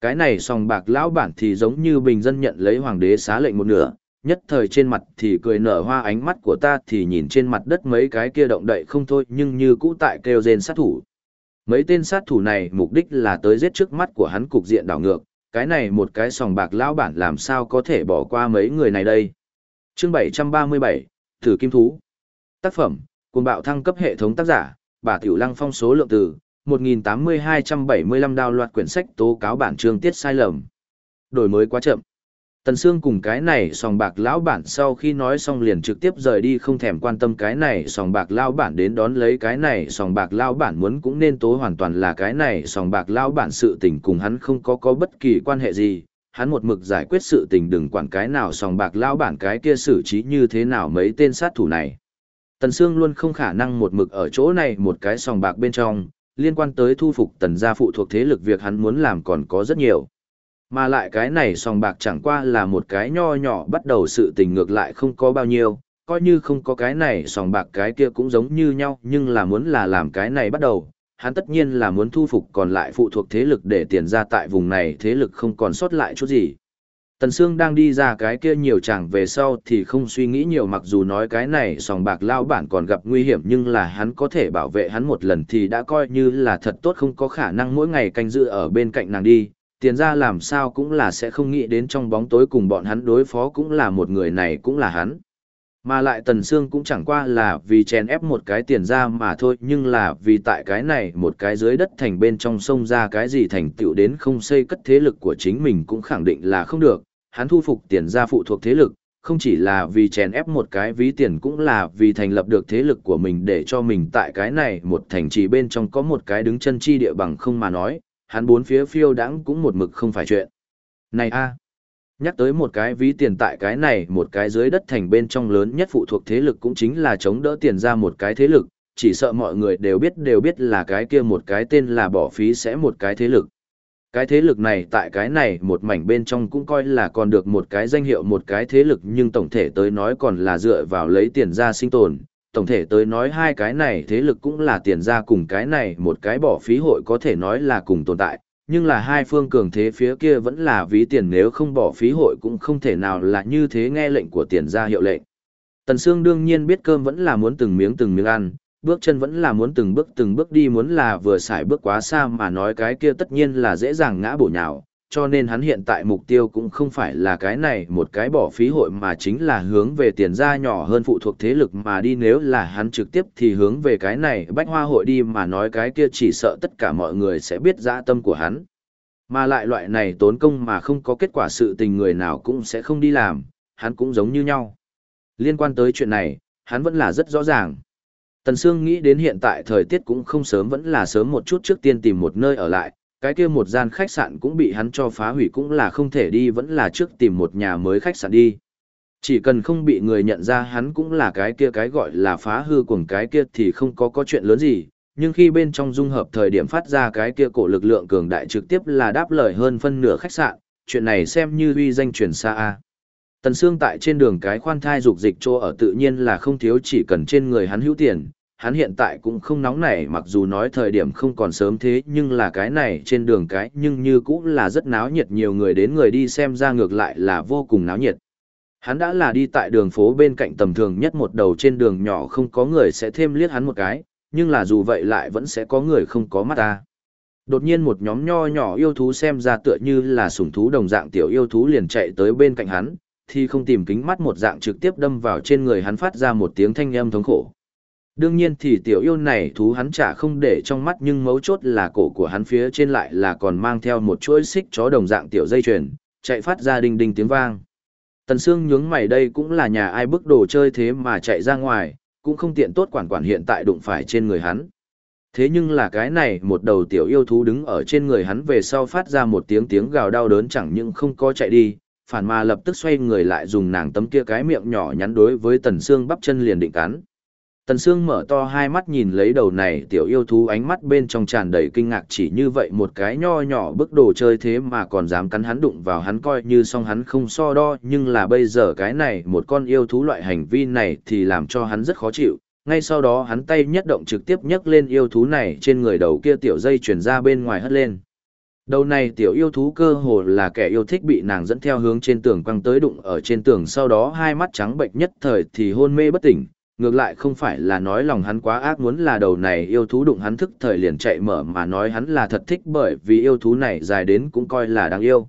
Cái này sòng bạc lão bản thì giống như bình dân nhận lấy hoàng đế xá lệnh một nửa, nhất thời trên mặt thì cười nở hoa ánh mắt của ta thì nhìn trên mặt đất mấy cái kia động đậy không thôi nhưng như cũ tại kêu rên sát thủ. Mấy tên sát thủ này mục đích là tới giết trước mắt của hắn cục diện đảo ngược, cái này một cái sòng bạc lão bản làm sao có thể bỏ qua mấy người này đây chương 737, Thử Kim Thú. Tác phẩm, cùng bạo thăng cấp hệ thống tác giả, bà Tiểu Lăng phong số lượng từ, 1.8275 đào loạt quyển sách tố cáo bản chương tiết sai lầm. Đổi mới quá chậm. Tần Sương cùng cái này sòng bạc lão bản sau khi nói xong liền trực tiếp rời đi không thèm quan tâm cái này sòng bạc lão bản đến đón lấy cái này sòng bạc lão bản muốn cũng nên tố hoàn toàn là cái này sòng bạc lão bản sự tình cùng hắn không có có bất kỳ quan hệ gì, hắn một mực giải quyết sự tình đừng quản cái nào sòng bạc Lão bản cái kia xử trí như thế nào mấy tên sát thủ này. Tần Sương luôn không khả năng một mực ở chỗ này một cái sòng bạc bên trong, liên quan tới thu phục tần gia phụ thuộc thế lực việc hắn muốn làm còn có rất nhiều. Mà lại cái này sòng bạc chẳng qua là một cái nho nhỏ bắt đầu sự tình ngược lại không có bao nhiêu, coi như không có cái này sòng bạc cái kia cũng giống như nhau nhưng là muốn là làm cái này bắt đầu, hắn tất nhiên là muốn thu phục còn lại phụ thuộc thế lực để tiền ra tại vùng này thế lực không còn sót lại chút gì. Tần Sương đang đi ra cái kia nhiều chẳng về sau thì không suy nghĩ nhiều mặc dù nói cái này sòng bạc lao bản còn gặp nguy hiểm nhưng là hắn có thể bảo vệ hắn một lần thì đã coi như là thật tốt không có khả năng mỗi ngày canh giữ ở bên cạnh nàng đi, tiền ra làm sao cũng là sẽ không nghĩ đến trong bóng tối cùng bọn hắn đối phó cũng là một người này cũng là hắn. Mà lại Tần Sương cũng chẳng qua là vì chèn ép một cái tiền ra mà thôi nhưng là vì tại cái này một cái dưới đất thành bên trong sông ra cái gì thành tựu đến không xây cất thế lực của chính mình cũng khẳng định là không được, hắn thu phục tiền ra phụ thuộc thế lực, không chỉ là vì chèn ép một cái ví tiền cũng là vì thành lập được thế lực của mình để cho mình tại cái này một thành trì bên trong có một cái đứng chân chi địa bằng không mà nói, hắn bốn phía phiêu đãng cũng một mực không phải chuyện. Này a Nhắc tới một cái ví tiền tại cái này một cái dưới đất thành bên trong lớn nhất phụ thuộc thế lực cũng chính là chống đỡ tiền ra một cái thế lực, chỉ sợ mọi người đều biết đều biết là cái kia một cái tên là bỏ phí sẽ một cái thế lực. Cái thế lực này tại cái này một mảnh bên trong cũng coi là còn được một cái danh hiệu một cái thế lực nhưng tổng thể tới nói còn là dựa vào lấy tiền ra sinh tồn. Tổng thể tới nói hai cái này thế lực cũng là tiền ra cùng cái này một cái bỏ phí hội có thể nói là cùng tồn tại, nhưng là hai phương cường thế phía kia vẫn là ví tiền nếu không bỏ phí hội cũng không thể nào là như thế nghe lệnh của tiền ra hiệu lệnh. Tần Sương đương nhiên biết cơm vẫn là muốn từng miếng từng miếng ăn, bước chân vẫn là muốn từng bước từng bước đi muốn là vừa xài bước quá xa mà nói cái kia tất nhiên là dễ dàng ngã bổ nhào, cho nên hắn hiện tại mục tiêu cũng không phải là cái này một cái bỏ phí hội mà chính là hướng về tiền gia nhỏ hơn phụ thuộc thế lực mà đi nếu là hắn trực tiếp thì hướng về cái này bách hoa hội đi mà nói cái kia chỉ sợ tất cả mọi người sẽ biết dã tâm của hắn. Mà lại loại này tốn công mà không có kết quả sự tình người nào cũng sẽ không đi làm, hắn cũng giống như nhau. Liên quan tới chuyện này, hắn vẫn là rất rõ ràng. Tần Sương nghĩ đến hiện tại thời tiết cũng không sớm vẫn là sớm một chút trước tiên tìm một nơi ở lại, cái kia một gian khách sạn cũng bị hắn cho phá hủy cũng là không thể đi vẫn là trước tìm một nhà mới khách sạn đi. Chỉ cần không bị người nhận ra hắn cũng là cái kia cái gọi là phá hư cùng cái kia thì không có có chuyện lớn gì, nhưng khi bên trong dung hợp thời điểm phát ra cái kia cổ lực lượng cường đại trực tiếp là đáp lời hơn phân nửa khách sạn, chuyện này xem như uy danh truyền xa a. Tần Sương tại trên đường cái khoan thai dục dịch chỗ ở tự nhiên là không thiếu chỉ cần trên người hắn hữu tiền, hắn hiện tại cũng không nóng nảy mặc dù nói thời điểm không còn sớm thế nhưng là cái này trên đường cái nhưng như cũng là rất náo nhiệt nhiều người đến người đi xem ra ngược lại là vô cùng náo nhiệt. Hắn đã là đi tại đường phố bên cạnh tầm thường nhất một đầu trên đường nhỏ không có người sẽ thêm liếc hắn một cái, nhưng là dù vậy lại vẫn sẽ có người không có mắt ta. Đột nhiên một nhóm nho nhỏ yêu thú xem ra tựa như là sủng thú đồng dạng tiểu yêu thú liền chạy tới bên cạnh hắn, thì không tìm kính mắt một dạng trực tiếp đâm vào trên người hắn phát ra một tiếng thanh âm thống khổ. Đương nhiên thì tiểu yêu này thú hắn chả không để trong mắt nhưng mấu chốt là cổ của hắn phía trên lại là còn mang theo một chuỗi xích chó đồng dạng tiểu dây chuyền, chạy phát ra đinh đinh tiếng vang. Tần Sương nhướng mày đây cũng là nhà ai bức đồ chơi thế mà chạy ra ngoài, cũng không tiện tốt quản quản hiện tại đụng phải trên người hắn. Thế nhưng là cái này một đầu tiểu yêu thú đứng ở trên người hắn về sau phát ra một tiếng tiếng gào đau đớn chẳng những không có chạy đi, phản mà lập tức xoay người lại dùng nàng tấm kia cái miệng nhỏ nhắn đối với Tần Sương bắp chân liền định cắn. Tần Sương mở to hai mắt nhìn lấy đầu này tiểu yêu thú ánh mắt bên trong tràn đầy kinh ngạc chỉ như vậy một cái nho nhỏ bức đồ chơi thế mà còn dám cắn hắn đụng vào hắn coi như song hắn không so đo nhưng là bây giờ cái này một con yêu thú loại hành vi này thì làm cho hắn rất khó chịu. Ngay sau đó hắn tay nhất động trực tiếp nhấc lên yêu thú này trên người đầu kia tiểu dây chuyển ra bên ngoài hất lên. Đầu này tiểu yêu thú cơ hồ là kẻ yêu thích bị nàng dẫn theo hướng trên tường quăng tới đụng ở trên tường sau đó hai mắt trắng bệnh nhất thời thì hôn mê bất tỉnh, ngược lại không phải là nói lòng hắn quá ác muốn là đầu này yêu thú đụng hắn thức thời liền chạy mở mà nói hắn là thật thích bởi vì yêu thú này dài đến cũng coi là đáng yêu.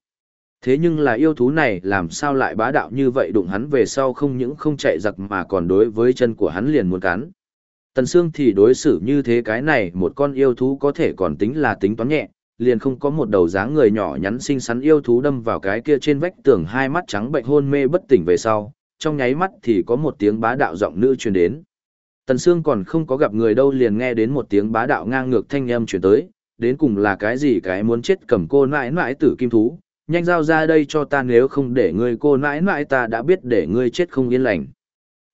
Thế nhưng là yêu thú này làm sao lại bá đạo như vậy đụng hắn về sau không những không chạy giặc mà còn đối với chân của hắn liền muốn cắn. Tần Sương thì đối xử như thế cái này một con yêu thú có thể còn tính là tính toán nhẹ, liền không có một đầu dáng người nhỏ nhắn xinh xắn yêu thú đâm vào cái kia trên vách tường hai mắt trắng bệnh hôn mê bất tỉnh về sau, trong nháy mắt thì có một tiếng bá đạo giọng nữ truyền đến. Tần Sương còn không có gặp người đâu liền nghe đến một tiếng bá đạo ngang ngược thanh âm truyền tới, đến cùng là cái gì cái muốn chết cầm cô nãi nãi tử kim thú, nhanh giao ra đây cho ta nếu không để ngươi cô nãi nãi ta đã biết để ngươi chết không yên lành.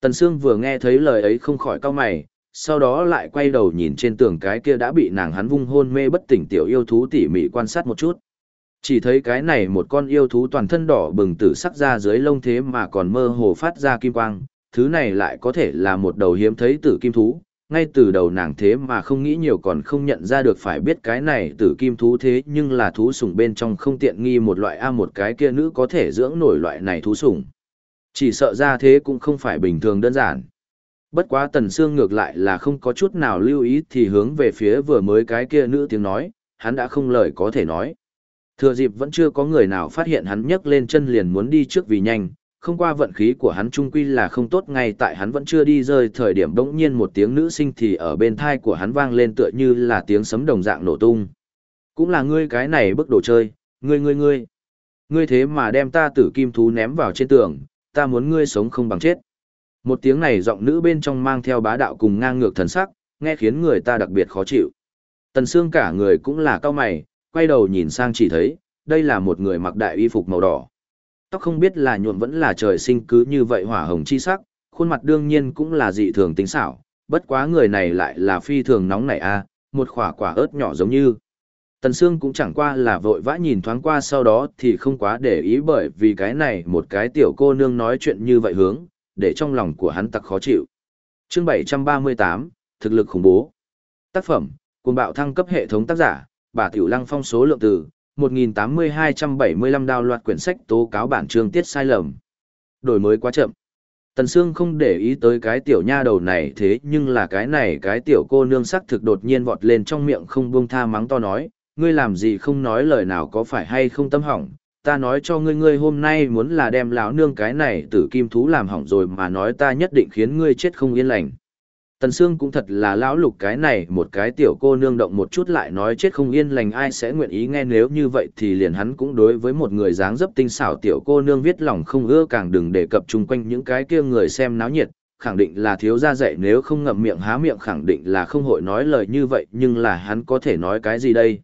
Tần Sương vừa nghe thấy lời ấy không khỏi cau mày, sau đó lại quay đầu nhìn trên tường cái kia đã bị nàng hắn vung hôn mê bất tỉnh tiểu yêu thú tỉ mỉ quan sát một chút. Chỉ thấy cái này một con yêu thú toàn thân đỏ bừng tử sắc ra dưới lông thế mà còn mơ hồ phát ra kim quang, thứ này lại có thể là một đầu hiếm thấy tử kim thú, ngay từ đầu nàng thế mà không nghĩ nhiều còn không nhận ra được phải biết cái này tử kim thú thế nhưng là thú sủng bên trong không tiện nghi một loại A một cái kia nữ có thể dưỡng nổi loại này thú sủng. Chỉ sợ ra thế cũng không phải bình thường đơn giản. Bất quá tần xương ngược lại là không có chút nào lưu ý thì hướng về phía vừa mới cái kia nữ tiếng nói, hắn đã không lời có thể nói. Thừa dịp vẫn chưa có người nào phát hiện hắn nhấc lên chân liền muốn đi trước vì nhanh, không qua vận khí của hắn trung quy là không tốt ngay tại hắn vẫn chưa đi rơi thời điểm bỗng nhiên một tiếng nữ sinh thì ở bên thai của hắn vang lên tựa như là tiếng sấm đồng dạng nổ tung. Cũng là ngươi cái này bức đồ chơi, ngươi ngươi ngươi. Ngươi thế mà đem ta tử kim thú ném vào trên tường, ta muốn ngươi sống không bằng chết. Một tiếng này giọng nữ bên trong mang theo bá đạo cùng ngang ngược thần sắc, nghe khiến người ta đặc biệt khó chịu. Tần xương cả người cũng là cao mày, quay đầu nhìn sang chỉ thấy, đây là một người mặc đại y phục màu đỏ. Tóc không biết là nhuộm vẫn là trời sinh cứ như vậy hỏa hồng chi sắc, khuôn mặt đương nhiên cũng là dị thường tính xảo, bất quá người này lại là phi thường nóng nảy a, một khỏa quả ớt nhỏ giống như. Tần Sương cũng chẳng qua là vội vã nhìn thoáng qua sau đó thì không quá để ý bởi vì cái này một cái tiểu cô nương nói chuyện như vậy hướng, để trong lòng của hắn tặc khó chịu. Chương 738, thực lực khủng bố. Tác phẩm, cuồng bạo thăng cấp hệ thống tác giả, bà Tiểu Lăng phong số lượng từ 1.8275 đào loạt quyển sách tố cáo bản chương tiết sai lầm. Đổi mới quá chậm. Tần Sương không để ý tới cái tiểu nha đầu này thế nhưng là cái này cái tiểu cô nương sắc thực đột nhiên vọt lên trong miệng không buông tha mắng to nói, ngươi làm gì không nói lời nào có phải hay không tâm hỏng, ta nói cho ngươi ngươi hôm nay muốn là đem lão nương cái này tử kim thú làm hỏng rồi mà nói ta nhất định khiến ngươi chết không yên lành. Tần Sương cũng thật là lão lục cái này một cái tiểu cô nương động một chút lại nói chết không yên lành ai sẽ nguyện ý nghe nếu như vậy thì liền hắn cũng đối với một người dáng dấp tinh xảo tiểu cô nương viết lòng không ưa càng đừng đề cập chung quanh những cái kia người xem náo nhiệt, khẳng định là thiếu gia dạy nếu không ngậm miệng há miệng khẳng định là không hội nói lời như vậy nhưng là hắn có thể nói cái gì đây.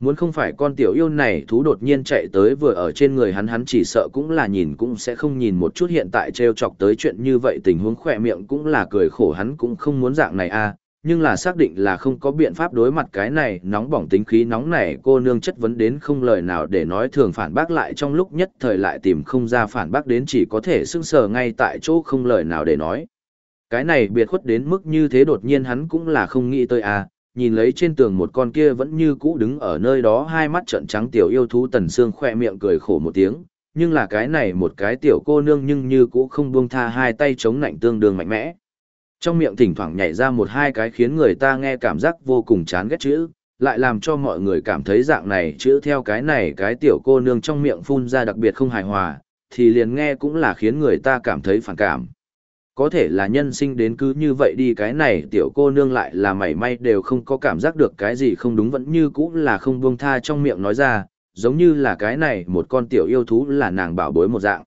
Muốn không phải con tiểu yêu này thú đột nhiên chạy tới vừa ở trên người hắn hắn chỉ sợ cũng là nhìn cũng sẽ không nhìn một chút hiện tại trêu chọc tới chuyện như vậy tình huống khỏe miệng cũng là cười khổ hắn cũng không muốn dạng này a à, nhưng là xác định là không có biện pháp đối mặt cái này nóng bỏng tính khí nóng này cô nương chất vấn đến không lời nào để nói thường phản bác lại trong lúc nhất thời lại tìm không ra phản bác đến chỉ có thể sưng sờ ngay tại chỗ không lời nào để nói. Cái này biệt khuất đến mức như thế đột nhiên hắn cũng là không nghĩ tới a à, nhìn lấy trên tường một con kia vẫn như cũ đứng ở nơi đó hai mắt trợn trắng tiểu yêu thú tần xương khỏe miệng cười khổ một tiếng, nhưng là cái này một cái tiểu cô nương nhưng như cũ không buông tha hai tay chống nạnh tương đương mạnh mẽ. Trong miệng thỉnh thoảng nhảy ra một hai cái khiến người ta nghe cảm giác vô cùng chán ghét chữ, lại làm cho mọi người cảm thấy dạng này chữ theo cái này cái tiểu cô nương trong miệng phun ra đặc biệt không hài hòa, thì liền nghe cũng là khiến người ta cảm thấy phản cảm có thể là nhân sinh đến cứ như vậy đi cái này tiểu cô nương lại là mảy may đều không có cảm giác được cái gì không đúng vẫn như cũ là không buông tha trong miệng nói ra, giống như là cái này một con tiểu yêu thú là nàng bảo bối một dạng.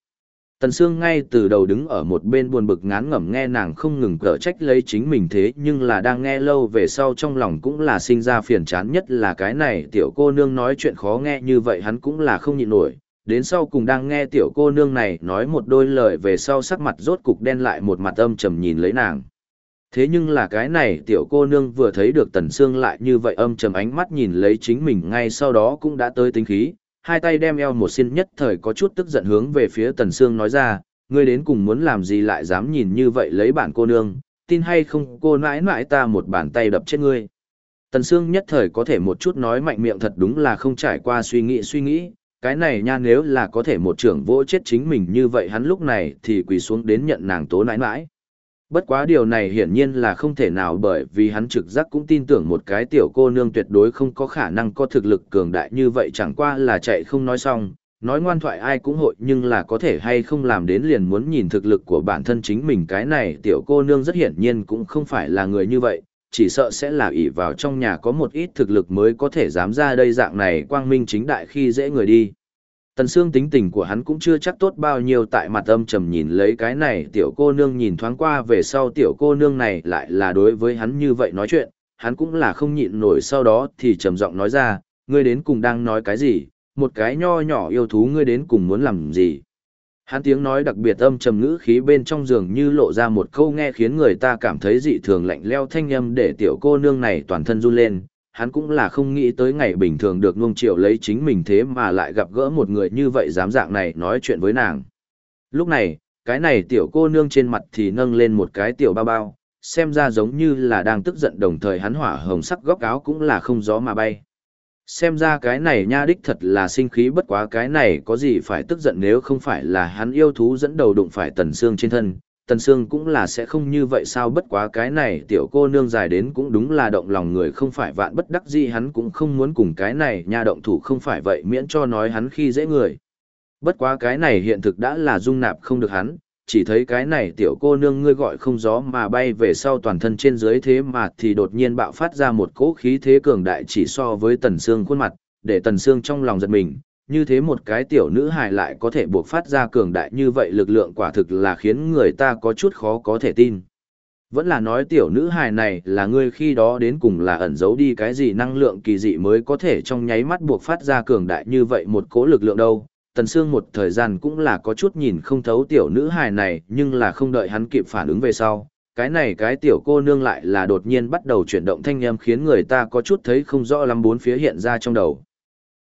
Tần Sương ngay từ đầu đứng ở một bên buồn bực ngán ngẩm nghe nàng không ngừng cở trách lấy chính mình thế nhưng là đang nghe lâu về sau trong lòng cũng là sinh ra phiền chán nhất là cái này tiểu cô nương nói chuyện khó nghe như vậy hắn cũng là không nhịn nổi, đến sau cùng đang nghe tiểu cô nương này nói một đôi lời về sau sắc mặt rốt cục đen lại một mặt âm trầm nhìn lấy nàng. Thế nhưng là cái này tiểu cô nương vừa thấy được tần xương lại như vậy âm trầm ánh mắt nhìn lấy chính mình ngay sau đó cũng đã tới tính khí, hai tay đem eo một xin nhất thời có chút tức giận hướng về phía tần xương nói ra, ngươi đến cùng muốn làm gì lại dám nhìn như vậy lấy bản cô nương, tin hay không cô nãi nãi ta một bàn tay đập chết ngươi. Tần xương nhất thời có thể một chút nói mạnh miệng thật đúng là không trải qua suy nghĩ suy nghĩ, cái này nha nếu là có thể một trưởng vỗ chết chính mình như vậy hắn lúc này thì quỳ xuống đến nhận nàng tố nãi nãi. Bất quá điều này hiển nhiên là không thể nào bởi vì hắn trực giác cũng tin tưởng một cái tiểu cô nương tuyệt đối không có khả năng có thực lực cường đại như vậy chẳng qua là chạy không nói xong, nói ngoan thoại ai cũng hội nhưng là có thể hay không làm đến liền muốn nhìn thực lực của bản thân chính mình cái này tiểu cô nương rất hiển nhiên cũng không phải là người như vậy, chỉ sợ sẽ là ỷ vào trong nhà có một ít thực lực mới có thể dám ra đây dạng này quang minh chính đại khi dễ người đi. Tần Sương tính tình của hắn cũng chưa chắc tốt bao nhiêu tại mặt âm trầm nhìn lấy cái này tiểu cô nương nhìn thoáng qua về sau tiểu cô nương này lại là đối với hắn như vậy nói chuyện, hắn cũng là không nhịn nổi sau đó thì trầm giọng nói ra, ngươi đến cùng đang nói cái gì, một cái nho nhỏ yêu thú ngươi đến cùng muốn làm gì. Hắn tiếng nói đặc biệt âm trầm ngữ khí bên trong giường như lộ ra một câu nghe khiến người ta cảm thấy dị thường lạnh leo thanh âm để tiểu cô nương này toàn thân run lên. Hắn cũng là không nghĩ tới ngày bình thường được nuông chiều lấy chính mình thế mà lại gặp gỡ một người như vậy dám dạng này nói chuyện với nàng. Lúc này, cái này tiểu cô nương trên mặt thì nâng lên một cái tiểu bao bao, xem ra giống như là đang tức giận đồng thời hắn hỏa hồng sắc góc áo cũng là không gió mà bay. Xem ra cái này nha đích thật là sinh khí bất quá cái này có gì phải tức giận nếu không phải là hắn yêu thú dẫn đầu đụng phải tần xương trên thân. Tần xương cũng là sẽ không như vậy sao bất quá cái này tiểu cô nương dài đến cũng đúng là động lòng người không phải vạn bất đắc gì hắn cũng không muốn cùng cái này nha động thủ không phải vậy miễn cho nói hắn khi dễ người. Bất quá cái này hiện thực đã là dung nạp không được hắn, chỉ thấy cái này tiểu cô nương ngươi gọi không gió mà bay về sau toàn thân trên dưới thế mà thì đột nhiên bạo phát ra một cỗ khí thế cường đại chỉ so với tần xương khuôn mặt, để tần xương trong lòng giật mình, như thế một cái tiểu nữ hài lại có thể buộc phát ra cường đại như vậy lực lượng quả thực là khiến người ta có chút khó có thể tin. Vẫn là nói tiểu nữ hài này là ngươi khi đó đến cùng là ẩn giấu đi cái gì năng lượng kỳ dị mới có thể trong nháy mắt buộc phát ra cường đại như vậy một cỗ lực lượng đâu, Tần Sương một thời gian cũng là có chút nhìn không thấu tiểu nữ hài này nhưng là không đợi hắn kịp phản ứng về sau. Cái này cái tiểu cô nương lại là đột nhiên bắt đầu chuyển động thanh âm khiến người ta có chút thấy không rõ lắm bốn phía hiện ra trong đầu.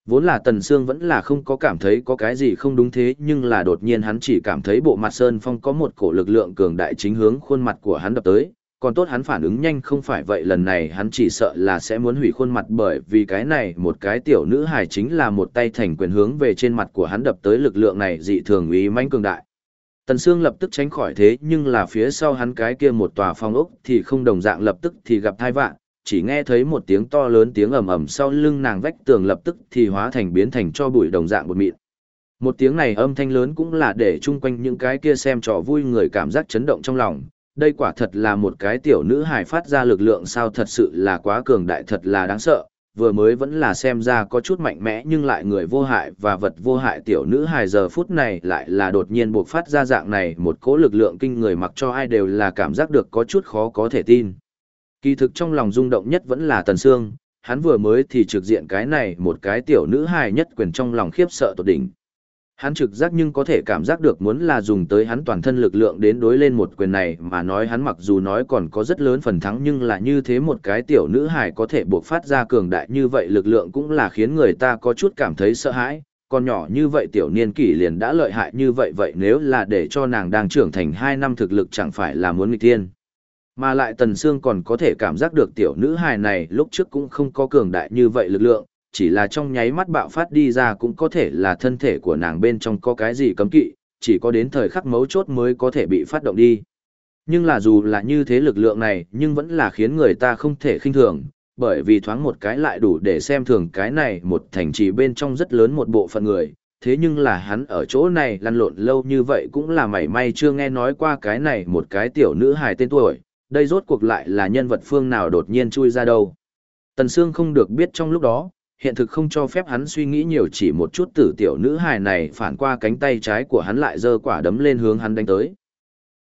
Vốn là Tần Sương vẫn là không có cảm thấy có cái gì không đúng thế nhưng là đột nhiên hắn chỉ cảm thấy bộ mặt Sơn Phong có một cổ lực lượng cường đại chính hướng khuôn mặt của hắn đập tới, còn tốt hắn phản ứng nhanh không phải vậy lần này hắn chỉ sợ là sẽ muốn hủy khuôn mặt bởi vì cái này một cái tiểu nữ hài chính là một tay thành quyền hướng về trên mặt của hắn đập tới lực lượng này dị thường uy mãnh cường đại. Tần Sương lập tức tránh khỏi thế nhưng là phía sau hắn cái kia một tòa phong ốc thì không đồng dạng lập tức thì gặp thai vạn, chỉ nghe thấy một tiếng to lớn tiếng ầm ầm sau lưng nàng vách tường lập tức thì hóa thành biến thành cho bụi đồng dạng một mịn. Một tiếng này âm thanh lớn cũng là để chung quanh những cái kia xem trò vui người cảm giác chấn động trong lòng, đây quả thật là một cái tiểu nữ hài phát ra lực lượng sao thật sự là quá cường đại thật là đáng sợ, vừa mới vẫn là xem ra có chút mạnh mẽ nhưng lại người vô hại và vật vô hại tiểu nữ hài giờ phút này lại là đột nhiên buộc phát ra dạng này một cỗ lực lượng kinh người mặc cho ai đều là cảm giác được có chút khó có thể tin. Kỳ thực trong lòng rung động nhất vẫn là Tần Sương, hắn vừa mới thì trực diện cái này một cái tiểu nữ hài nhất quyền trong lòng khiếp sợ tột đỉnh. Hắn trực giác nhưng có thể cảm giác được muốn là dùng tới hắn toàn thân lực lượng đến đối lên một quyền này mà nói hắn mặc dù nói còn có rất lớn phần thắng nhưng là như thế một cái tiểu nữ hài có thể buộc phát ra cường đại như vậy lực lượng cũng là khiến người ta có chút cảm thấy sợ hãi. Còn nhỏ như vậy tiểu niên kỷ liền đã lợi hại như vậy vậy nếu là để cho nàng đang trưởng thành 2 năm thực lực chẳng phải là muốn nghịch tiên. Mà lại Tần Sương còn có thể cảm giác được tiểu nữ hài này lúc trước cũng không có cường đại như vậy lực lượng, chỉ là trong nháy mắt bạo phát đi ra cũng có thể là thân thể của nàng bên trong có cái gì cấm kỵ, chỉ có đến thời khắc mấu chốt mới có thể bị phát động đi. Nhưng là dù là như thế lực lượng này, nhưng vẫn là khiến người ta không thể khinh thường, bởi vì thoáng một cái lại đủ để xem thường cái này một thành trì bên trong rất lớn một bộ phận người. Thế nhưng là hắn ở chỗ này lăn lộn lâu như vậy cũng là mảy may chưa nghe nói qua cái này một cái tiểu nữ hài tên tuổi, đây rốt cuộc lại là nhân vật phương nào đột nhiên chui ra đâu. Tần Sương không được biết trong lúc đó, hiện thực không cho phép hắn suy nghĩ nhiều, chỉ một chút tử tiểu nữ hài này phản qua cánh tay trái của hắn lại giơ quả đấm lên hướng hắn đánh tới.